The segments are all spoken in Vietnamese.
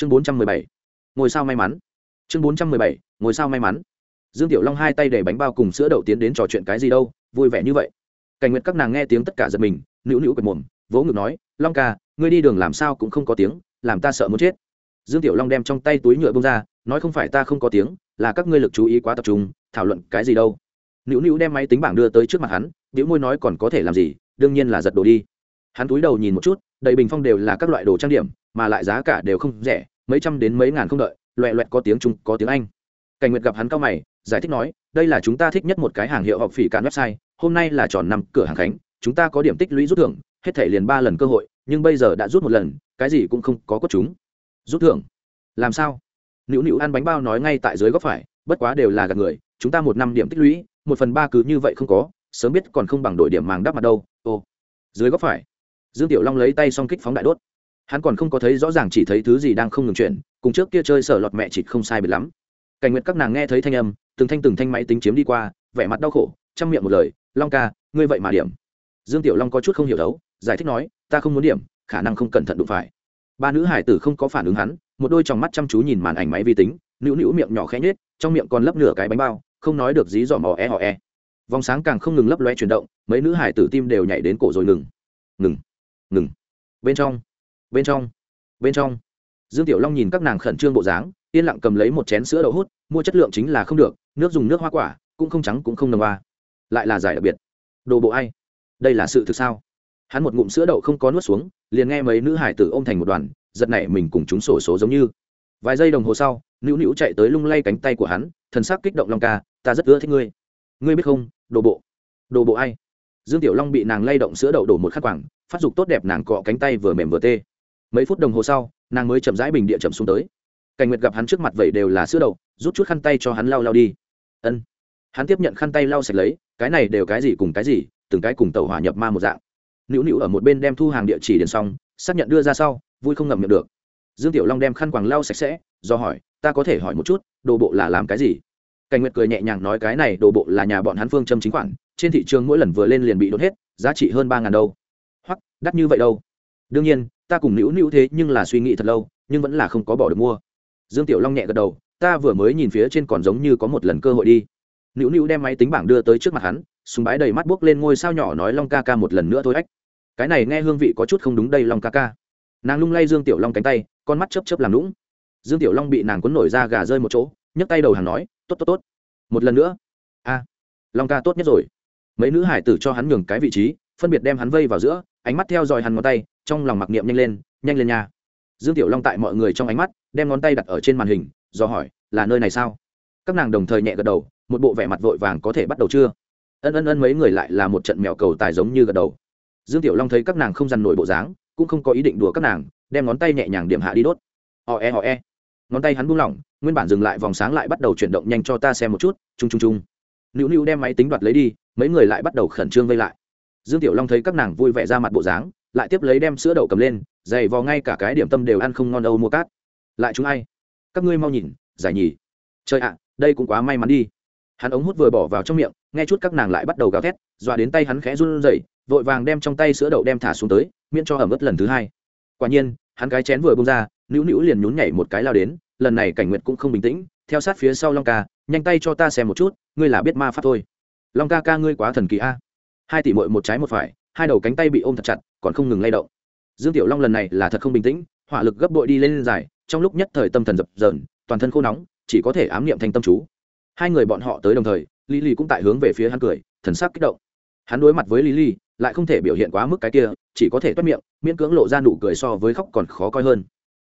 chương bốn trăm mười bảy. Ngôi sao may mắn. Chương bốn trăm mười bảy, ngôi sao may mắn. Dương tiểu long hai tay để bánh bao cùng sữa đậu tiến đến trò chuyện cái gì đâu, vui vẻ như vậy. Cảnh nguyệt các nàng nghe tiếng tất cả giật mình, nữu nữu quệt mồm, vỗ ngực nói, long ca, ngươi đi đường làm sao cũng không có tiếng, làm ta sợ muốn chết. Dương tiểu long đem trong tay túi nhựa bông ra, nói, không phải ta không có tiếng, là các ngươi lực chú ý quá tập trung, thảo luận cái gì đâu. Nữu nữu đem máy tính bảng đưa tới trước mặt hắn nữu môi nói, còn có thể làm gì, đương nhiên là giật đồ đi. Hắn túi đầu nhìn một chút, đầy bình phong đều là các loại đồ trang điểm mà lại giá cả đều không rẻ, mấy trăm đến mấy ngàn không đợi, loẹ loẹt có tiếng trung, có tiếng anh. Cảnh nguyệt gặp hắn cao mày, giải thích nói, đây là chúng ta thích nhất một cái hàng hiệu học phỉ cạn website, hôm nay là tròn năm cửa hàng khánh, chúng ta có điểm tích lũy rút thưởng, hết thể liền ba lần cơ hội, nhưng bây giờ đã rút một lần, cái gì cũng không có có chúng. Rút thưởng? Làm sao? Nữu nữu ăn bánh bao nói ngay tại dưới góc phải, bất quá đều là gạt người, chúng ta một năm điểm tích lũy, một phần ba cứ như vậy không có, sớm biết còn không bằng đổi điểm màng đắp mặt đâu. Ô dưới góc phải, dương tiểu long lấy tay xong kích phóng đại đốt hắn còn không có thấy rõ ràng chỉ thấy thứ gì đang không ngừng chuyển, cùng trước kia chơi sở lọt mẹ chịt không sai biệt lắm. Cảnh nguyệt các nàng nghe thấy thanh âm, từng thanh từng thanh máy tính chiếm đi qua, vẻ mặt đau khổ, chăm miệng một lời, long ca, ngươi vậy mà điểm. Dương tiểu long có chút không hiểu đấu, giải thích nói, ta không muốn điểm, khả năng không cẩn thận đụng phải. Ba nữ hải tử không có phản ứng hắn, một đôi tròng mắt chăm chú nhìn màn ảnh máy vi tính, nữu nữu miệng nhỏ khẽ nhết trong miệng còn lấp nửa cái bánh bao, không nói được dí dỏm mò e họ e. Vòng sáng càng không ngừng lấp loe chuyển động, mấy nữ hải tử tim đều nhảy đến cổ rồi ngừng. Ngừng. Ngừng. Bên trong bên trong bên trong. Dương tiểu long nhìn các nàng khẩn trương bộ dáng, yên lặng cầm lấy một chén sữa đậu hút, mua chất lượng chính là không được, nước dùng nước hoa quả, cũng không trắng cũng không nồng hoa. Lại là giải đặc biệt. Đồ bộ ai? Đây là sự thực sao? Hắn một ngụm sữa đậu không có nuốt xuống, liền nghe mấy nữ hải tử ôm thành một đoàn, giật nảy mình cùng chúng sổ số giống như. Vài giây đồng hồ sau, nữu nữu chạy tới lung lay cánh tay của hắn, thần sắc kích động long ca, ta rất ưa thích ngươi. Ngươi biết không, đồ bộ. Đồ bộ ai? Dương tiểu long bị nàng lay động sữa đậu đổ một khắc quảng, phát dục tốt đẹp nàng cọ cánh tay vừa mềm vừa tê mấy phút đồng hồ sau, nàng mới chậm rãi bình địa chậm xuống tới. Cảnh nguyệt gặp hắn trước mặt vậy đều là sữa đậu, rút chút khăn tay cho hắn lau lau đi. Ân. Hắn tiếp nhận khăn tay lau sạch lấy, cái này đều cái gì cùng cái gì, từng cái cùng tàu hỏa nhập ma một dạng. Nữu nữu ở một bên đem thu hàng địa chỉ điền xong, xác nhận đưa ra sau, vui không ngậm miệng được. Dương tiểu long đem khăn quàng lau sạch sẽ, do hỏi, ta có thể hỏi một chút, đồ bộ là làm cái gì? Cảnh nguyệt cười nhẹ nhàng nói, cái này đồ bộ là nhà bọn hắn phương châm chính khoản, trên thị trường mỗi lần vừa lên liền bị đốt hết, giá trị hơn ba ngàn đâu. Hoặc đắt như vậy đâu? Đương nhiên ta cùng nữu nữu thế nhưng là suy nghĩ thật lâu, nhưng vẫn là không có bỏ được mua. Dương tiểu long nhẹ gật đầu, ta vừa mới nhìn phía trên còn giống như có một lần cơ hội đi. Nữu nữu đem máy tính bảng đưa tới trước mặt hắn, súng bái đầy mắt buốc lên ngôi sao nhỏ nói long ca ca một lần nữa thôi ách. Cái này nghe hương vị có chút không đúng đây long ca ca. Nàng lung lay dương tiểu long cánh tay, con mắt chớp chớp làm lũng dương tiểu long bị nàng cuốn nổi ra gà rơi một chỗ, nhấc tay đầu hàng nói, tốt tốt tốt. Một lần nữa. A, long ca tốt nhất rồi. Mấy nữ hải tử cho hắn nhường cái vị trí, phân biệt đem hắn vây vào giữa, ánh mắt theo dõi hắn ngón tay trong lòng mặc niệm nhanh lên nhanh lên nha. Dương tiểu long tại mọi người trong ánh mắt, đem ngón tay đặt ở trên màn hình, do hỏi, là nơi này sao? Các nàng đồng thời nhẹ gật đầu, một bộ vẻ mặt vội vàng có thể bắt đầu chưa? Ân ân ân, mấy người lại là một trận mèo cầu tài giống như gật đầu. Dương tiểu long thấy các nàng không dằn nổi bộ dáng, cũng không có ý định đùa các nàng, đem ngón tay nhẹ nhàng điểm hạ đi đốt. Họ e họ e. Ngón tay hắn buông lỏng, nguyên bản dừng lại vòng sáng lại bắt đầu chuyển động nhanh cho ta xem một chút, chung chung chung. Nữu nữu đem máy tính đoạt lấy đi, mấy người lại bắt đầu khẩn trương vây lại. Dương tiểu long thấy các nàng vui vẻ ra mặt bộ dáng lại tiếp lấy đem sữa đậu cầm lên dày vò ngay cả cái điểm tâm đều ăn không ngon đâu mua cát. Lại chúng ai? Các ngươi mau nhìn, giải nhì. Trời ạ, đây cũng quá may mắn đi. Hắn ống hút vừa bỏ vào trong miệng, nghe chút các nàng lại bắt đầu gào thét, dọa đến tay hắn khẽ run rẩy, vội vàng đem trong tay sữa đậu đem thả xuống tới, miễn cho ẩm ướt lần thứ hai. Quả nhiên, hắn cái chén vừa bông ra nữu nữu liền nhún nhảy một cái lao đến, lần này cảnh nguyệt cũng không bình tĩnh, theo sát phía sau long ca, nhanh tay cho ta xem một chút, ngươi là biết ma pháp thôi. Long ca ca ngươi quá thần kỳ a. Hai tỷ mội một trái một phải hai đầu cánh tay bị ôm thật chặt, còn không ngừng lay động. Dương tiểu long lần này là thật không bình tĩnh, hỏa lực gấp bội đi lên dài, trong lúc nhất thời tâm thần dập dờn, toàn thân khô nóng, chỉ có thể ám niệm thành tâm chú. Hai người bọn họ tới đồng thời, lý lý cũng tại hướng về phía hắn cười, thần sắc kích động. Hắn đối mặt với lý lý lại không thể biểu hiện quá mức cái kia, chỉ có thể toát miệng, miễn cưỡng lộ ra nụ cười so với khóc còn khó coi hơn.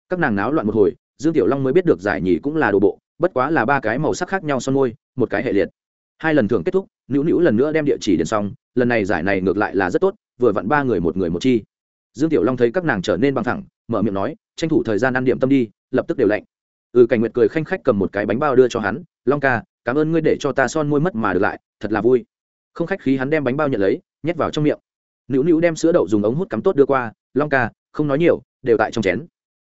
Các nàng náo loạn một hồi, dương tiểu long mới biết được giải nhì cũng là đồ bộ, bất quá là ba cái màu sắc khác nhau son môi, một cái hệ liệt hai lần thưởng kết thúc, nữu nữu lần nữa đem địa chỉ đến xong, lần này giải này ngược lại là rất tốt, vừa vặn ba người một người một chi. Dương tiểu long thấy các nàng trở nên bằng thẳng, mở miệng nói, tranh thủ thời gian ăn điểm tâm đi, lập tức đều lạnh. Ừ cảnh nguyệt cười khanh khách cầm một cái bánh bao đưa cho hắn, long ca, cảm ơn ngươi để cho ta son môi mất mà được lại, thật là vui. Không khách khí hắn đem bánh bao nhận lấy, nhét vào trong miệng. Nữu nữu đem sữa đậu dùng ống hút cắm tốt đưa qua, long ca, không nói nhiều, đều tại trong chén.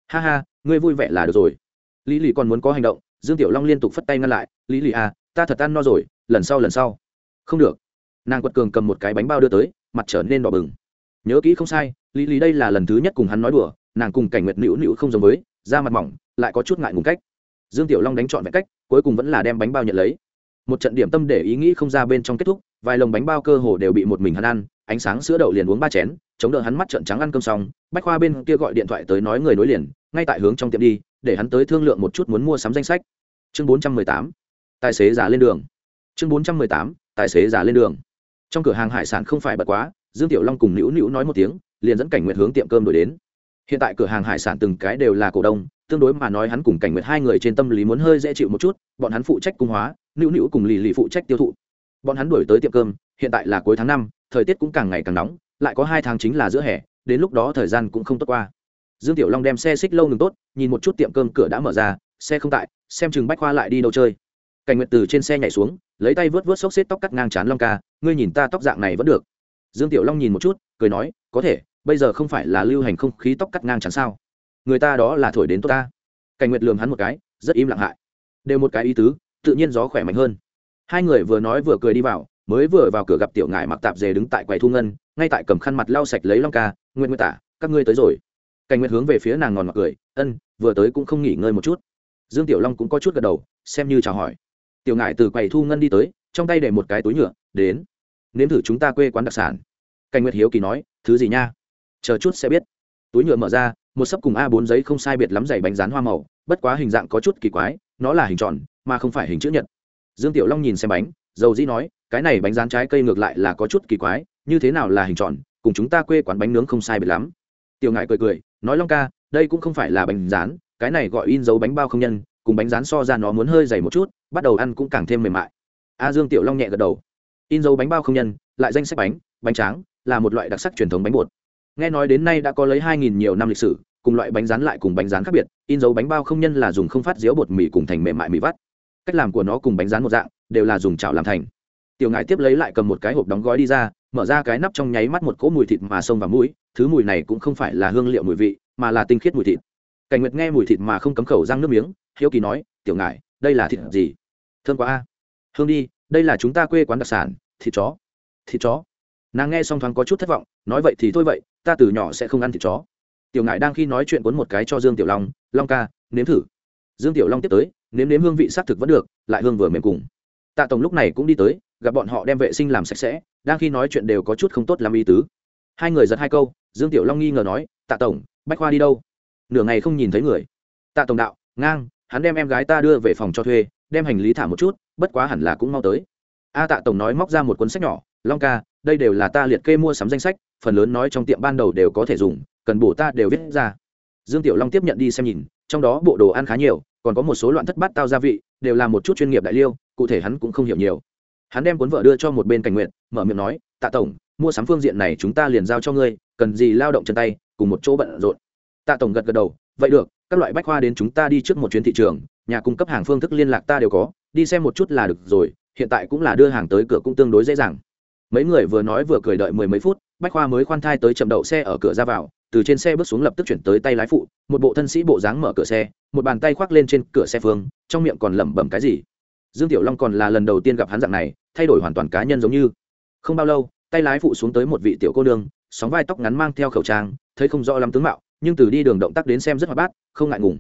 Ha ha, ngươi vui vẻ là được rồi. Lý lì còn muốn có hành động, dương tiểu long liên tục phất tay ngăn lại, lý lì à ta thật ăn no rồi lần sau lần sau. Không được. Nàng quật cường cầm một cái bánh bao đưa tới, mặt trở nên đỏ bừng. Nhớ kỹ không sai, lý lý đây là lần thứ nhất cùng hắn nói đùa, nàng cùng cảnh nguyệt nữu nữu không giống với, da mặt mỏng, lại có chút ngại ngùng cách. Dương tiểu long đánh trọn vẹn cách, cuối cùng vẫn là đem bánh bao nhận lấy. Một trận điểm tâm để ý nghĩ không ra bên trong kết thúc, vài lồng bánh bao cơ hồ đều bị một mình hắn ăn, ánh sáng sữa đậu liền uống ba chén, chống đỡ hắn mắt trợn trắng ăn cơm xong, bách khoa bên kia gọi điện thoại tới nói người nối liền, ngay tại hướng trong tiệm đi, để hắn tới thương lượng một chút muốn mua sắm danh sách. Chương bốn trăm mười tám, tài xế giả lên đường chương bốn trăm mười tám, tài xế giả lên đường. Trong cửa hàng hải sản không phải bật quá, dương tiểu long cùng nữu nữu nói một tiếng, liền dẫn cảnh nguyệt hướng tiệm cơm đổi đến. Hiện tại cửa hàng hải sản từng cái đều là cổ đông, tương đối mà nói hắn cùng cảnh nguyệt hai người trên tâm lý muốn hơi dễ chịu một chút, bọn hắn phụ trách cung hóa, nữu nữu cùng lì lì phụ trách tiêu thụ. Bọn hắn đuổi tới tiệm cơm, hiện tại là cuối tháng năm, thời tiết cũng càng ngày càng nóng, lại có hai tháng chính là giữa hè, đến lúc đó thời gian cũng không tốt qua. Dương tiểu long đem xe xích lâu ngừng tốt, nhìn một chút tiệm cơm cửa đã mở ra, xe không tại, xem chừng bách khoa lại đi đâu chơi cảnh nguyệt từ trên xe nhảy xuống, lấy tay vớt vớt xốc xếp tóc cắt ngang chán long ca, ngươi nhìn ta tóc dạng này vẫn được. Dương tiểu long nhìn một chút, cười nói, có thể, bây giờ không phải là lưu hành không khí tóc cắt ngang chán sao? Người ta đó là thổi đến tốt ta. Cảnh nguyệt lườm hắn một cái, rất im lặng hại. Đều một cái ý tứ, tự nhiên gió khỏe mạnh hơn. Hai người vừa nói vừa cười đi vào, mới vừa vào cửa gặp tiểu ngải mặc tạp dề đứng tại quầy thu ngân, ngay tại cầm khăn mặt lau sạch lấy long ca nguyện nguyên tả, các ngươi tới rồi. Cảnh nguyệt hướng về phía nàng ngòn mặc cười, ân, vừa tới cũng không nghỉ ngơi một chút. Dương tiểu long cũng có chút gật đầu, xem như chào hỏi tiểu ngải từ quầy thu ngân đi tới, trong tay để một cái túi nhựa, đến. Nếm thử chúng ta quê quán đặc sản. Cảnh nguyệt hiếu kỳ nói, thứ gì nha? Chờ chút sẽ biết. Túi nhựa mở ra, một sấp cùng a 4 giấy không sai biệt lắm dày bánh rán hoa màu, bất quá hình dạng có chút kỳ quái, nó là hình tròn, mà không phải hình chữ nhật. Dương tiểu long nhìn xem bánh, dầu dĩ nói, cái này bánh rán trái cây ngược lại là có chút kỳ quái, như thế nào là hình tròn, cùng chúng ta quê quán bánh nướng không sai biệt lắm. Tiểu ngại cười cười, nói long ca, đây cũng không phải là bánh rán, cái này gọi in dấu bánh bao không nhân cùng bánh rán so ra nó muốn hơi dày một chút, bắt đầu ăn cũng càng thêm mềm mại. A dương tiểu long nhẹ gật đầu. In dấu bánh bao không nhân, lại danh sách bánh bánh tráng, là một loại đặc sắc truyền thống bánh bột. Nghe nói đến nay đã có lấy hai nghìn nhiều năm lịch sử, cùng loại bánh rán lại cùng bánh rán khác biệt, in dấu bánh bao không nhân là dùng không phát diếu bột mì cùng thành mềm mại mì vắt. Cách làm của nó cùng bánh rán một dạng, đều là dùng chảo làm thành. Tiểu ngài tiếp lấy lại cầm một cái hộp đóng gói đi ra, mở ra cái nắp trong nháy mắt một cỗ mùi thịt mà xông vào mũi, thứ mùi này cũng không phải là hương liệu mùi vị, mà là tinh khiết mùi thịt cảnh nguyệt nghe mùi thịt mà không cấm khẩu răng nước miếng, hiếu kỳ nói, tiểu ngài đây là thịt gì? Thương quá a. Hương đi, đây là chúng ta quê quán đặc sản, thịt chó. Thịt chó? Nàng nghe xong thoáng có chút thất vọng, nói vậy thì thôi vậy, ta từ nhỏ sẽ không ăn thịt chó. Tiểu ngài đang khi nói chuyện cuốn một cái cho dương tiểu long long ca, nếm thử. Dương tiểu long tiếp tới, nếm nếm hương vị xác thực vẫn được, lại hương vừa mềm cùng. Tạ tổng lúc này cũng đi tới, gặp bọn họ đem vệ sinh làm sạch sẽ, đang khi nói chuyện đều có chút không tốt làm ý tứ. Hai người giật hai câu, dương tiểu long nghi ngờ nói, tạ tổng, bách khoa đi đâu? Nửa ngày không nhìn thấy người. Tạ tổng đạo, ngang, hắn đem em gái ta đưa về phòng cho thuê, đem hành lý thả một chút, bất quá hẳn là cũng mau tới. A tạ tổng nói móc ra một cuốn sách nhỏ, long ca, đây đều là ta liệt kê mua sắm danh sách, phần lớn nói trong tiệm ban đầu đều có thể dùng, cần bổ ta đều viết ra. Dương tiểu long tiếp nhận đi xem nhìn, trong đó bộ đồ ăn khá nhiều, còn có một số loạn thất bát tao gia vị, đều là một chút chuyên nghiệp đại liêu, cụ thể hắn cũng không hiểu nhiều. Hắn đem cuốn vợ đưa cho một bên cảnh nguyện mở miệng nói, tạ tổng, mua sắm phương diện này chúng ta liền giao cho ngươi, cần gì lao động chân tay, cùng một chỗ bận rộn tạ tổng gật gật đầu, vậy được, các loại bách khoa đến chúng ta đi trước một chuyến thị trường, nhà cung cấp hàng phương thức liên lạc ta đều có, đi xem một chút là được rồi, hiện tại cũng là đưa hàng tới cửa cũng tương đối dễ dàng. Mấy người vừa nói vừa cười đợi mười mấy phút, bách khoa mới khoan thai tới chậm đậu xe ở cửa ra vào, từ trên xe bước xuống lập tức chuyển tới tay lái phụ, một bộ thân sĩ bộ dáng mở cửa xe, một bàn tay khoác lên trên cửa xe phương, trong miệng còn lẩm bẩm cái gì. Dương tiểu long còn là lần đầu tiên gặp hắn dạng này, thay đổi hoàn toàn cá nhân giống như. Không bao lâu, tay lái phụ xuống tới một vị tiểu cô nương, sóng vai tóc ngắn mang theo khẩu trang, thấy không rõ lắm tướng mạo nhưng từ đi đường động tác đến xem rất hoạt bát, không ngại ngùng.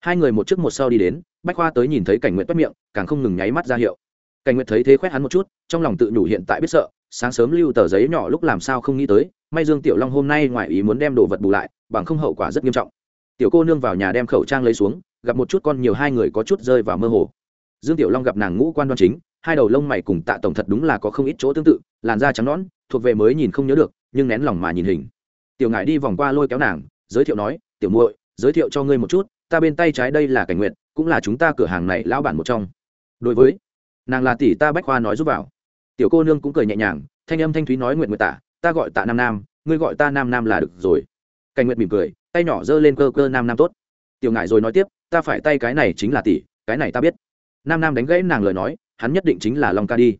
Hai người một trước một sau đi đến, bách khoa tới nhìn thấy cảnh nguyện bất miệng, càng không ngừng nháy mắt ra hiệu. Cảnh nguyện thấy thế khoét hắn một chút, trong lòng tự nhủ hiện tại biết sợ, sáng sớm lưu tờ giấy nhỏ lúc làm sao không nghĩ tới, may dương tiểu long hôm nay ngoài ý muốn đem đồ vật bù lại, bằng không hậu quả rất nghiêm trọng. Tiểu cô nương vào nhà đem khẩu trang lấy xuống, gặp một chút con nhiều hai người có chút rơi vào mơ hồ. Dương tiểu long gặp nàng ngũ quan đoan chính, hai đầu lông mày cùng tạ tổng thật đúng là có không ít chỗ tương tự, làn da trắng nõn, thuộc về mới nhìn không nhớ được, nhưng nén lòng mà nhìn hình. Tiểu ngải đi vòng qua lôi kéo nàng giới thiệu nói, tiểu muội, giới thiệu cho ngươi một chút, ta bên tay trái đây là cảnh nguyện cũng là chúng ta cửa hàng này lão bản một trong. Đối với, nàng là tỷ ta bách khoa nói giúp vào. Tiểu cô nương cũng cười nhẹ nhàng, thanh âm thanh thúy nói nguyện nguyện tả, ta gọi tạ nam nam, ngươi gọi ta nam nam là được rồi. Cảnh nguyện mỉm cười, tay nhỏ giơ lên cơ cơ nam nam tốt. Tiểu ngải rồi nói tiếp, ta phải tay cái này chính là tỷ, cái này ta biết. Nam nam đánh gãy nàng lời nói, hắn nhất định chính là long ca đi.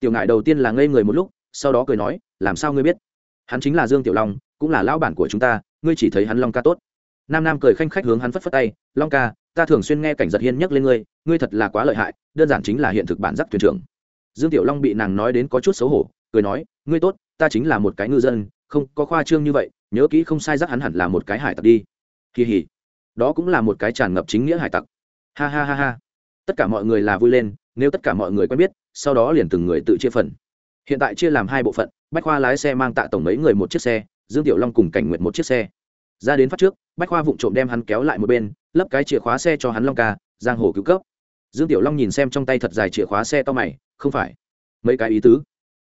Tiểu ngải đầu tiên là ngây người một lúc, sau đó cười nói, làm sao ngươi biết? Hắn chính là dương tiểu long, cũng là lão bản của chúng ta ngươi chỉ thấy hắn long ca tốt. Nam nam cười khanh khách hướng hắn phất phất tay, long ca, ta thường xuyên nghe cảnh giật hiên nhắc lên ngươi ngươi thật là quá lợi hại, đơn giản chính là hiện thực bản giác thuyền trưởng. Dương tiểu long bị nàng nói đến có chút xấu hổ, cười nói, ngươi tốt, ta chính là một cái ngư dân, không có khoa trương như vậy, nhớ kỹ không sai giác hắn hẳn là một cái hải tặc đi. Kỳ hỉ đó cũng là một cái tràn ngập chính nghĩa hải tặc. Ha ha ha ha. Tất cả mọi người là vui lên, nếu tất cả mọi người quen biết, sau đó liền từng người tự chia phần. Hiện tại chia làm hai bộ phận, bách khoa lái xe mang tạ tổng mấy người một chiếc xe dương tiểu long cùng cảnh nguyện một chiếc xe. Ra đến phát trước, bách khoa vụng trộm đem hắn kéo lại một bên, lấp cái chìa khóa xe cho hắn long ca, giang hồ cứu cấp. Dương tiểu long nhìn xem trong tay thật dài chìa khóa xe to mày, không phải. Mấy cái ý tứ.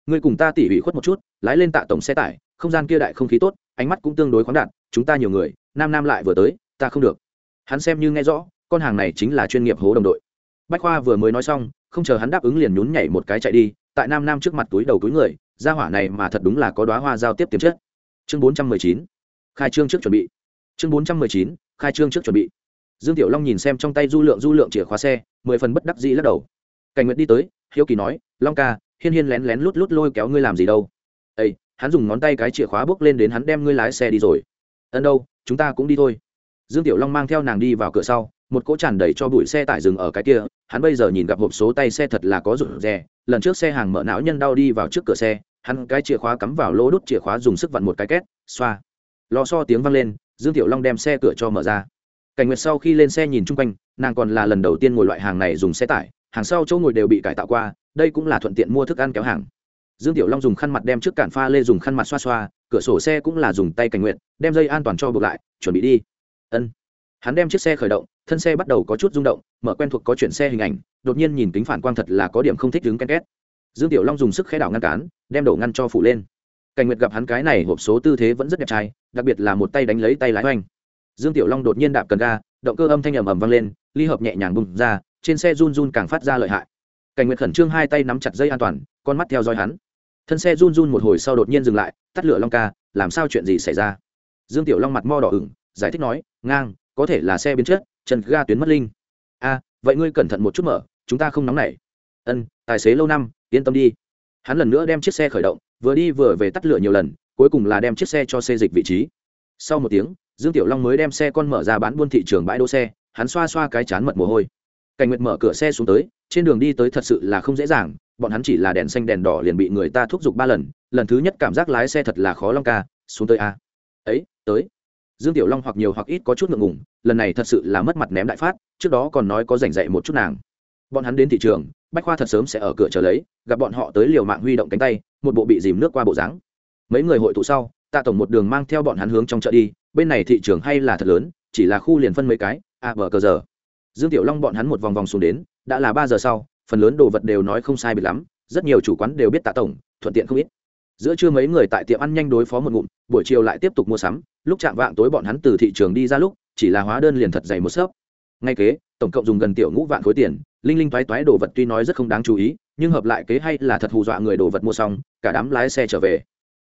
Ngươi cùng ta tỉ ủy khuất một chút, lái lên tạ tổng xe tải, không gian kia đại không khí tốt, ánh mắt cũng tương đối khoáng đạt, chúng ta nhiều người, nam nam lại vừa tới, ta không được. Hắn xem như nghe rõ, con hàng này chính là chuyên nghiệp hố đồng đội. Bách khoa vừa mới nói xong, không chờ hắn đáp ứng liền nhún nhảy một cái chạy đi, tại nam nam trước mặt túi đầu túi người ra hỏa này mà thật đúng là có đoá hoa giao tiếp tiềm chất chương bốn trăm mười chín. Khai trương trước chuẩn bị. Chương bốn trăm mười chín, khai trương trước chuẩn bị. Dương tiểu long nhìn xem trong tay du lượng du lượng chìa khóa xe, mười phần bất đắc dĩ lắc đầu. Cảnh nguyệt đi tới, hiếu kỳ nói, long ca, hiên hiên lén lén lút lút lôi kéo ngươi làm gì đâu? Ây hắn dùng ngón tay cái chìa khóa bước lên đến hắn đem ngươi lái xe đi rồi. Ân đâu, chúng ta cũng đi thôi. Dương tiểu long mang theo nàng đi vào cửa sau, một cỗ tràn đầy cho bụi xe tải dừng ở cái kia. Hắn bây giờ nhìn gặp hộp số tay xe thật là có rụt rè. Lần trước xe hàng mở não nhân đau đi vào trước cửa xe hắn cái chìa khóa cắm vào lỗ đốt chìa khóa dùng sức vặn một cái két, xoa. Lò so tiếng vang lên, dương tiểu long đem xe cửa cho mở ra. Cảnh nguyệt sau khi lên xe nhìn chung quanh, nàng còn là lần đầu tiên ngồi loại hàng này dùng xe tải, hàng sau chỗ ngồi đều bị cải tạo qua, đây cũng là thuận tiện mua thức ăn kéo hàng. Dương tiểu long dùng khăn mặt đem trước cản pha lê dùng khăn mặt xoa xoa, cửa sổ xe cũng là dùng tay cảnh nguyện đem dây an toàn cho buộc lại, chuẩn bị đi. Ân. Hắn đem chiếc xe khởi động, thân xe bắt đầu có chút rung động, mở quen thuộc có chuyển xe hình ảnh, đột nhiên nhìn kính phản quang thật là có điểm không thích đứng ken két dương tiểu long dùng sức khẽ đảo ngăn cán đem đổ ngăn cho phủ lên. Cảnh nguyệt gặp hắn cái này hộp số tư thế vẫn rất đẹp trai, đặc biệt là một tay đánh lấy tay lái oanh dương tiểu long đột nhiên đạp cần ga, động cơ âm thanh ầm ầm vang lên, ly hợp nhẹ nhàng bùng ra, trên xe run run càng phát ra lợi hại. Cảnh nguyệt khẩn trương hai tay nắm chặt dây an toàn, con mắt theo dõi hắn. Thân xe run run một hồi sau đột nhiên dừng lại, tắt lửa long ca, làm sao chuyện gì xảy ra? Dương tiểu long mặt mo đỏ ửng, giải thích nói, ngang, có thể là xe biến chất, chân ga tuyến mất linh. A, vậy ngươi cẩn thận một chút mở, chúng ta không nóng nảy. Ân, tài xế lâu năm yên tâm đi. Hắn lần nữa đem chiếc xe khởi động, vừa đi vừa về tắt lửa nhiều lần, cuối cùng là đem chiếc xe cho xe dịch vị trí. Sau một tiếng, dương tiểu long mới đem xe con mở ra bán buôn thị trường bãi đỗ xe, hắn xoa xoa cái chán mật mồ hôi. Cảnh nguyệt mở cửa xe xuống tới, trên đường đi tới thật sự là không dễ dàng, bọn hắn chỉ là đèn xanh đèn đỏ liền bị người ta thúc giục ba lần lần thứ nhất cảm giác lái xe thật là khó long ca, xuống tới a. Ấy, tới. Dương tiểu long hoặc nhiều hoặc ít có chút ngượng ngùng, lần này thật sự là mất mặt ném đại phát, trước đó còn nói có rảnh dạy một chút nàng. Bọn hắn đến thị trường bách khoa thật sớm sẽ ở cửa chờ lấy, gặp bọn họ tới liều mạng huy động cánh tay, một bộ bị dìm nước qua bộ dáng. Mấy người hội tụ sau, tạ tổng một đường mang theo bọn hắn hướng trong chợ đi, bên này thị trường hay là thật lớn, chỉ là khu liền phân mấy cái, a, bờ cờ giờ. Dương tiểu long bọn hắn một vòng vòng xuống đến, đã là ba giờ sau, phần lớn đồ vật đều nói không sai bị lắm, rất nhiều chủ quán đều biết tạ tổng, thuận tiện không ít. Giữa trưa mấy người tại tiệm ăn nhanh đối phó một ngụm, buổi chiều lại tiếp tục mua sắm, lúc chạm vạng tối bọn hắn từ thị trường đi ra lúc, chỉ là hóa đơn liền thật dày một xớp. Ngay kế, tổng cộng dùng gần tiểu ngũ vạn khối tiền linh linh toái toái đồ vật tuy nói rất không đáng chú ý, nhưng hợp lại kế hay là thật hù dọa người đồ vật mua xong, cả đám lái xe trở về.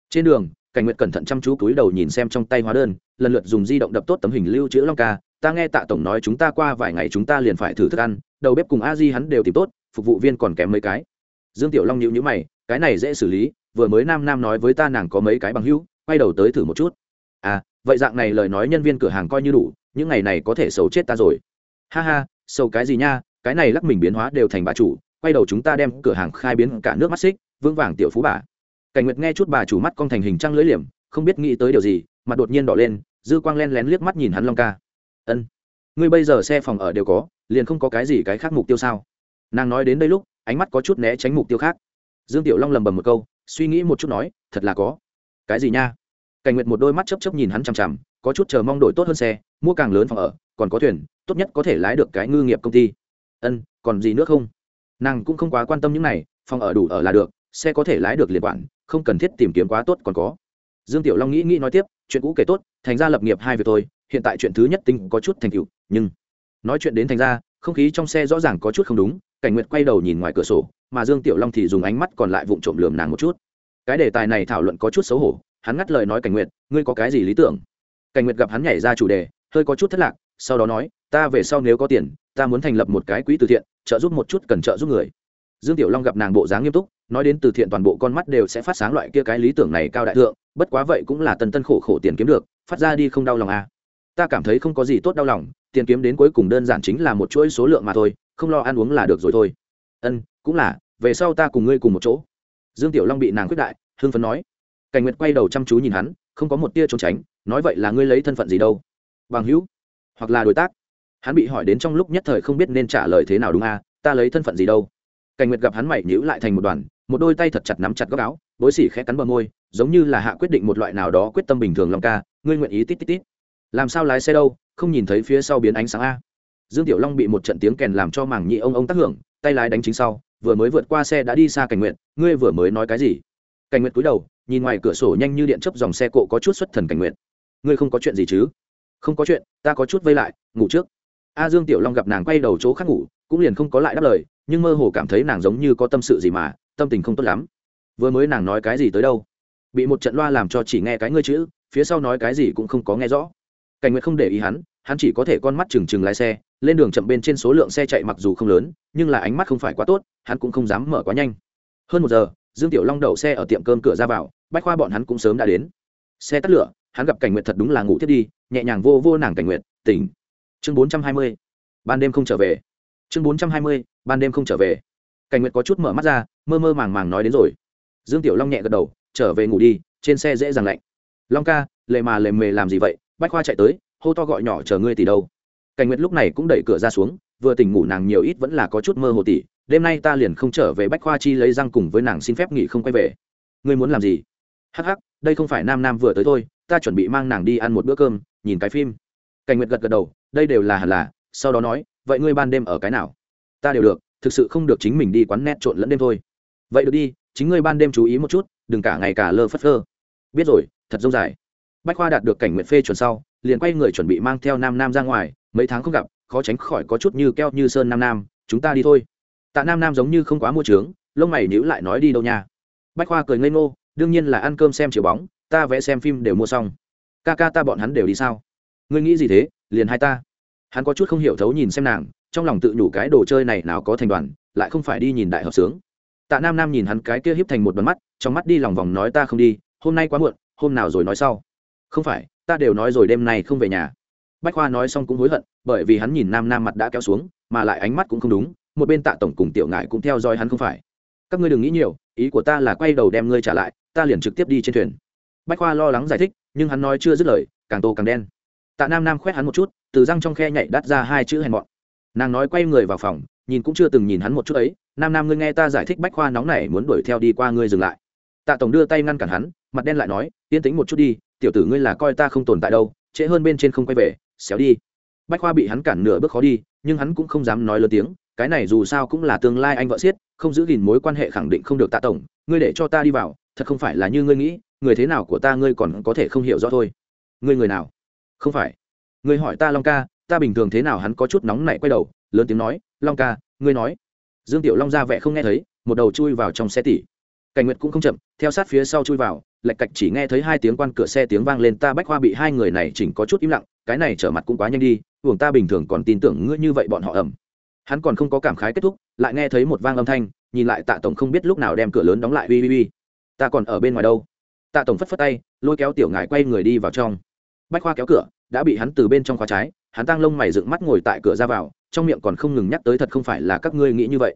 Trên đường, cảnh Nguyệt cẩn thận chăm chú cúi đầu nhìn xem trong tay hóa đơn, lần lượt dùng di động đập tốt tấm hình lưu trữ long ca. Ta nghe tạ tổng nói chúng ta qua vài ngày chúng ta liền phải thử thức ăn, đầu bếp cùng a di hắn đều tìm tốt, phục vụ viên còn kém mấy cái. Dương tiểu long nhịu nhữ mày, cái này dễ xử lý, vừa mới nam nam nói với ta nàng có mấy cái bằng hữu, quay đầu tới thử một chút. À vậy dạng này lời nói nhân viên cửa hàng coi như đủ, những ngày này có thể xấu chết ta rồi. Ha ha xấu cái gì nha cái này lắc mình biến hóa đều thành bà chủ, quay đầu chúng ta đem cửa hàng khai biến cả nước mắt xích, vương vàng tiểu phú bà. Cảnh nguyệt nghe chút bà chủ mắt con thành hình trăng lưỡi liềm, không biết nghĩ tới điều gì, mặt đột nhiên đỏ lên, dư quang len lén liếc mắt nhìn hắn long ca. Ân, ngươi bây giờ xe phòng ở đều có, liền không có cái gì cái khác mục tiêu sao? Nàng nói đến đây lúc, ánh mắt có chút né tránh mục tiêu khác. Dương tiểu long lầm bầm một câu, suy nghĩ một chút nói, thật là có. Cái gì nha? Cảnh nguyệt một đôi mắt chấp chấp nhìn hắn chằm chằm, có chút chờ mong đổi tốt hơn xe, mua càng lớn phòng ở, còn có thuyền, tốt nhất có thể lái được cái ngư nghiệp công ty ân, còn gì nữa không? Nàng cũng không quá quan tâm những này, phòng ở đủ ở là được, xe có thể lái được liên quản, không cần thiết tìm kiếm quá tốt còn có. Dương tiểu long nghĩ nghĩ nói tiếp, chuyện cũ kể tốt, thành ra lập nghiệp hai việc thôi, hiện tại chuyện thứ nhất tinh có chút thành tựu, nhưng nói chuyện đến thành ra, không khí trong xe rõ ràng có chút không đúng, cảnh nguyệt quay đầu nhìn ngoài cửa sổ, mà dương tiểu long thì dùng ánh mắt còn lại vụng trộm lườm nàng một chút. Cái đề tài này thảo luận có chút xấu hổ, hắn ngắt lời nói cảnh nguyệt, ngươi có cái gì lý tưởng? Cảnh nguyệt gặp hắn nhảy ra chủ đề, hơi có chút thất lạc, sau đó nói, ta về sau nếu có tiền ta muốn thành lập một cái quỹ từ thiện, trợ giúp một chút cần trợ giúp người. Dương tiểu long gặp nàng bộ dáng nghiêm túc, nói đến từ thiện toàn bộ con mắt đều sẽ phát sáng loại kia cái lý tưởng này cao đại thượng, bất quá vậy cũng là tần tân khổ khổ tiền kiếm được, phát ra đi không đau lòng à. ta cảm thấy không có gì tốt đau lòng, tiền kiếm đến cuối cùng đơn giản chính là một chuỗi số lượng mà thôi, không lo ăn uống là được rồi thôi. Ân, cũng là, về sau ta cùng ngươi cùng một chỗ. Dương tiểu long bị nàng quyết đại hương phấn nói. Cảnh nguyệt quay đầu chăm chú nhìn hắn, không có một tia trốn tránh, nói vậy là ngươi lấy thân phận gì đâu? Bằng hữu, hoặc là đối tác hắn bị hỏi đến trong lúc nhất thời không biết nên trả lời thế nào đúng a, ta lấy thân phận gì đâu. Cảnh nguyệt gặp hắn mày nhữ lại thành một đoàn, một đôi tay thật chặt nắm chặt góc áo, bối xỉ khẽ cắn bờ môi, giống như là hạ quyết định một loại nào đó quyết tâm bình thường long ca, ngươi nguyện ý tít tít tít. Làm sao lái xe đâu, không nhìn thấy phía sau biến ánh sáng a. Dương tiểu long bị một trận tiếng kèn làm cho mảng nhị ông ông tác hưởng, tay lái đánh chính sau, vừa mới vượt qua xe đã đi xa cảnh nguyện ngươi vừa mới nói cái gì? Cảnh nguyện cúi đầu, nhìn ngoài cửa sổ nhanh như điện chấp dòng xe cộ có chút xuất thần cảnh nguyện ngươi không có chuyện gì chứ? Không có chuyện, ta có chút vây lại, ngủ trước a dương tiểu long gặp nàng quay đầu chỗ khác ngủ, cũng liền không có lại đáp lời, nhưng mơ hồ cảm thấy nàng giống như có tâm sự gì mà, tâm tình không tốt lắm. Vừa mới nàng nói cái gì tới đâu? Bị một trận loa làm cho chỉ nghe cái ngươi chữ, phía sau nói cái gì cũng không có nghe rõ. Cảnh nguyệt không để ý hắn hắn chỉ có thể con mắt trừng trừng lái xe, lên đường chậm bên trên số lượng xe chạy mặc dù không lớn, nhưng là ánh mắt không phải quá tốt, hắn cũng không dám mở quá nhanh. Hơn một giờ, dương tiểu long đậu xe ở tiệm cơm cửa ra vào, bách khoa bọn hắn cũng sớm đã đến. Xe tắt lửa, hắn gặp cảnh nguyệt thật đúng là ngủ thiết đi, nhẹ nhàng vô vô nàng cảnh nguyệt, tỉnh chương bốn trăm hai mươi, ban đêm không trở về. Chương bốn trăm hai mươi, ban đêm không trở về. Cảnh nguyệt có chút mở mắt ra, mơ mơ màng màng nói đến rồi. Dương tiểu long nhẹ gật đầu, trở về ngủ đi, trên xe dễ dàng lạnh. Long ca, lề mà lề mề làm gì vậy? Bách khoa chạy tới, hô to gọi nhỏ chờ ngươi tỷ đâu. Cảnh nguyệt lúc này cũng đẩy cửa ra xuống, vừa tỉnh ngủ nàng nhiều ít vẫn là có chút mơ hồ tỷ đêm nay ta liền không trở về bách khoa chi lấy răng cùng với nàng xin phép nghỉ không quay về. Ngươi muốn làm gì? Hắc hắc, đây không phải nam nam vừa tới thôi, ta chuẩn bị mang nàng đi ăn một bữa cơm, nhìn cái phim. Cảnh nguyệt gật gật đầu đây đều là hẳn là, sau đó nói, vậy ngươi ban đêm ở cái nào? Ta đều được, thực sự không được chính mình đi quán net trộn lẫn đêm thôi. Vậy được đi, chính ngươi ban đêm chú ý một chút, đừng cả ngày cả lơ phất lơ biết rồi, thật dông dài. Bách khoa đạt được cảnh nguyện phê chuẩn sau, liền quay người chuẩn bị mang theo nam nam ra ngoài, mấy tháng không gặp, khó tránh khỏi có chút như keo như sơn nam nam, chúng ta đi thôi. Tạ nam nam giống như không quá mua trướng, lông mày nhữ lại nói đi đâu nha. Bách khoa cười ngây ngô, đương nhiên là ăn cơm xem chiều bóng, ta vẽ xem phim đều mua xong. Ca ca ta bọn hắn đều đi sao? Ngươi nghĩ gì thế? Liền hai ta. Hắn có chút không hiểu thấu nhìn xem nàng, trong lòng tự nhủ cái đồ chơi này nào có thành đoàn, lại không phải đi nhìn đại hợp sướng. Tạ nam nam nhìn hắn cái kia hiếp thành một bắn mắt, trong mắt đi lòng vòng nói ta không đi, hôm nay quá muộn, hôm nào rồi nói sau. Không phải, ta đều nói rồi đêm nay không về nhà. Bách khoa nói xong cũng hối hận, bởi vì hắn nhìn nam nam mặt đã kéo xuống, mà lại ánh mắt cũng không đúng, một bên tạ tổng cùng tiểu ngại cũng theo dõi hắn không phải. Các ngươi đừng nghĩ nhiều, ý của ta là quay đầu đem ngươi trả lại, ta liền trực tiếp đi trên thuyền. Bách khoa lo lắng giải thích, nhưng hắn nói chưa dứt lời, càng tô càng đen tạ nam nam khoét hắn một chút, từ răng trong khe nhảy đắt ra hai chữ hèn mọn. Nàng nói quay người vào phòng, nhìn cũng chưa từng nhìn hắn một chút ấy. Nam nam ngươi nghe ta giải thích bách khoa nóng này muốn đuổi theo đi qua ngươi dừng lại. Tạ tổng đưa tay ngăn cản hắn, mặt đen lại nói, yên tính một chút đi, tiểu tử ngươi là coi ta không tồn tại đâu, trễ hơn bên trên không quay về, xéo đi. Bách khoa bị hắn cản nửa bước khó đi, nhưng hắn cũng không dám nói lớn tiếng, cái này dù sao cũng là tương lai anh vợ siết không giữ gìn mối quan hệ khẳng định không được tạ tổng, ngươi để cho ta đi vào, thật không phải là như ngươi nghĩ, người thế nào của ta ngươi còn có thể không hiểu rõ thôi. Ngươi người nào? Không phải. Người hỏi ta long ca, ta bình thường thế nào hắn có chút nóng nảy quay đầu, lớn tiếng nói, long ca, ngươi nói. Dương tiểu long ra vẻ không nghe thấy, một đầu chui vào trong xe tỉ. Cảnh nguyệt cũng không chậm, theo sát phía sau chui vào lạch cạch chỉ nghe thấy hai tiếng quan cửa xe tiếng vang lên, ta bách khoa bị hai người này chỉnh có chút im lặng, cái này trở mặt cũng quá nhanh đi uổng ta bình thường còn tin tưởng ngươi như vậy bọn họ ẩm. Hắn còn không có cảm khái kết thúc, lại nghe thấy một vang âm thanh, nhìn lại tạ tổng không biết lúc nào đem cửa lớn đóng lại ui ui ui ta còn ở bên ngoài đâu. Tạ tổng phất phất tay, lôi kéo tiểu ngài quay người đi vào trong bách khoa kéo cửa, đã bị hắn từ bên trong khóa trái, hắn tăng lông mày dựng mắt ngồi tại cửa ra vào, trong miệng còn không ngừng nhắc tới thật không phải là các ngươi nghĩ như vậy.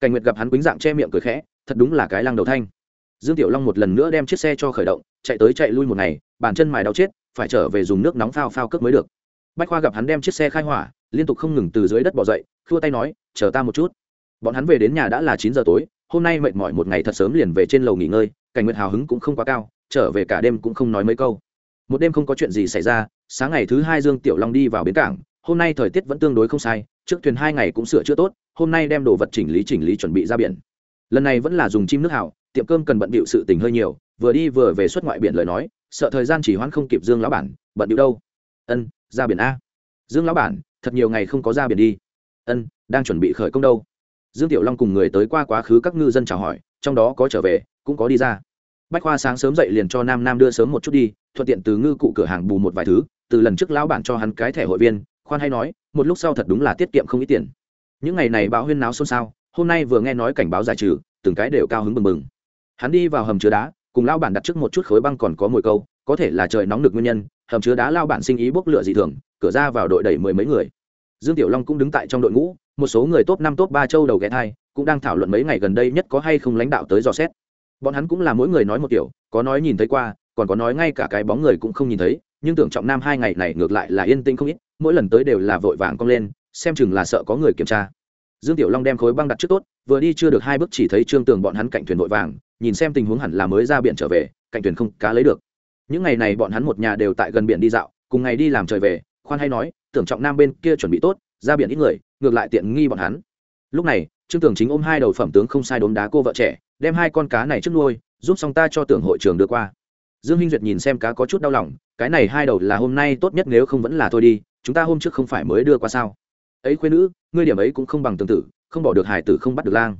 Cảnh nguyệt gặp hắn quýnh dạng che miệng cười khẽ, thật đúng là cái lăng đầu thanh. Dương tiểu long một lần nữa đem chiếc xe cho khởi động, chạy tới chạy lui một ngày, bàn chân mài đau chết, phải trở về dùng nước nóng phao phao cướp mới được. Bách khoa gặp hắn đem chiếc xe khai hỏa, liên tục không ngừng từ dưới đất bỏ dậy, khua tay nói, chờ ta một chút. Bọn hắn về đến nhà đã là chín giờ tối, hôm nay mệt mỏi một ngày thật sớm liền về trên lầu nghỉ ngơi, cảnh nguyệt hào hứng cũng không quá cao, trở về cả đêm cũng không nói mấy câu một đêm không có chuyện gì xảy ra, sáng ngày thứ hai dương tiểu long đi vào bến cảng, hôm nay thời tiết vẫn tương đối không sai, trước thuyền hai ngày cũng sửa chữa tốt, hôm nay đem đồ vật chỉnh lý chỉnh lý chuẩn bị ra biển. Lần này vẫn là dùng chim nước hảo, tiệm cơm cần bận bịu sự tình hơi nhiều, vừa đi vừa về xuất ngoại biển lời nói, sợ thời gian chỉ hoãn không kịp dương lão bản, bận bịu đâu? Ân, ra biển a. Dương lão bản, thật nhiều ngày không có ra biển đi. Ân, đang chuẩn bị khởi công đâu? Dương tiểu long cùng người tới qua quá khứ các ngư dân chào hỏi, trong đó có trở về, cũng có đi ra bách khoa sáng sớm dậy liền cho nam nam đưa sớm một chút đi, thuận tiện từ ngư cụ cửa hàng bù một vài thứ, từ lần trước lão bản cho hắn cái thẻ hội viên, khoan hay nói, một lúc sau thật đúng là tiết kiệm không ít tiền. Những ngày này bão huyên náo xôn xao, hôm nay vừa nghe nói cảnh báo giải trừ, từng cái đều cao hứng bừng bừng. Hắn đi vào hầm chứa đá, cùng lao bản đặt trước một chút khối băng còn có mùi câu, có thể là trời nóng được nguyên nhân, hầm chứa đá lao bản sinh ý bốc lửa dị thường, cửa ra vào đội đẩy mười mấy người. Dương tiểu long cũng đứng tại trong đội ngũ, một số người top năm, top ba châu đầu ghé thai, cũng đang thảo luận mấy ngày gần đây nhất có hay không lãnh đạo tới dò xét bọn hắn cũng là mỗi người nói một kiểu, có nói nhìn thấy qua, còn có nói ngay cả cái bóng người cũng không nhìn thấy, nhưng tưởng trọng nam hai ngày này ngược lại là yên tĩnh không ít, mỗi lần tới đều là vội vàng cong lên, xem chừng là sợ có người kiểm tra. Dương tiểu long đem khối băng đặt trước tốt, vừa đi chưa được hai bước chỉ thấy trương tường bọn hắn cạnh thuyền vội vàng, nhìn xem tình huống hẳn là mới ra biển trở về, cạnh thuyền không cá lấy được. Những ngày này bọn hắn một nhà đều tại gần biển đi dạo, cùng ngày đi làm trời về, khoan hay nói, tưởng trọng nam bên kia chuẩn bị tốt, ra biển ít người, ngược lại tiện nghi bọn hắn. Lúc này trương tưởng chính ôm hai đầu phẩm tướng không sai đốm đá cô vợ trẻ, đem hai con cá này trước nuôi, giúp xong ta cho tưởng hội trường đưa qua. Dương hinh duyệt nhìn xem cá có chút đau lòng, cái này hai đầu là hôm nay tốt nhất nếu không vẫn là thôi đi, chúng ta hôm trước không phải mới đưa qua sao? Ấy khuyên nữ, ngươi điểm ấy cũng không bằng tương tự không bỏ được hải tử không bắt được lang.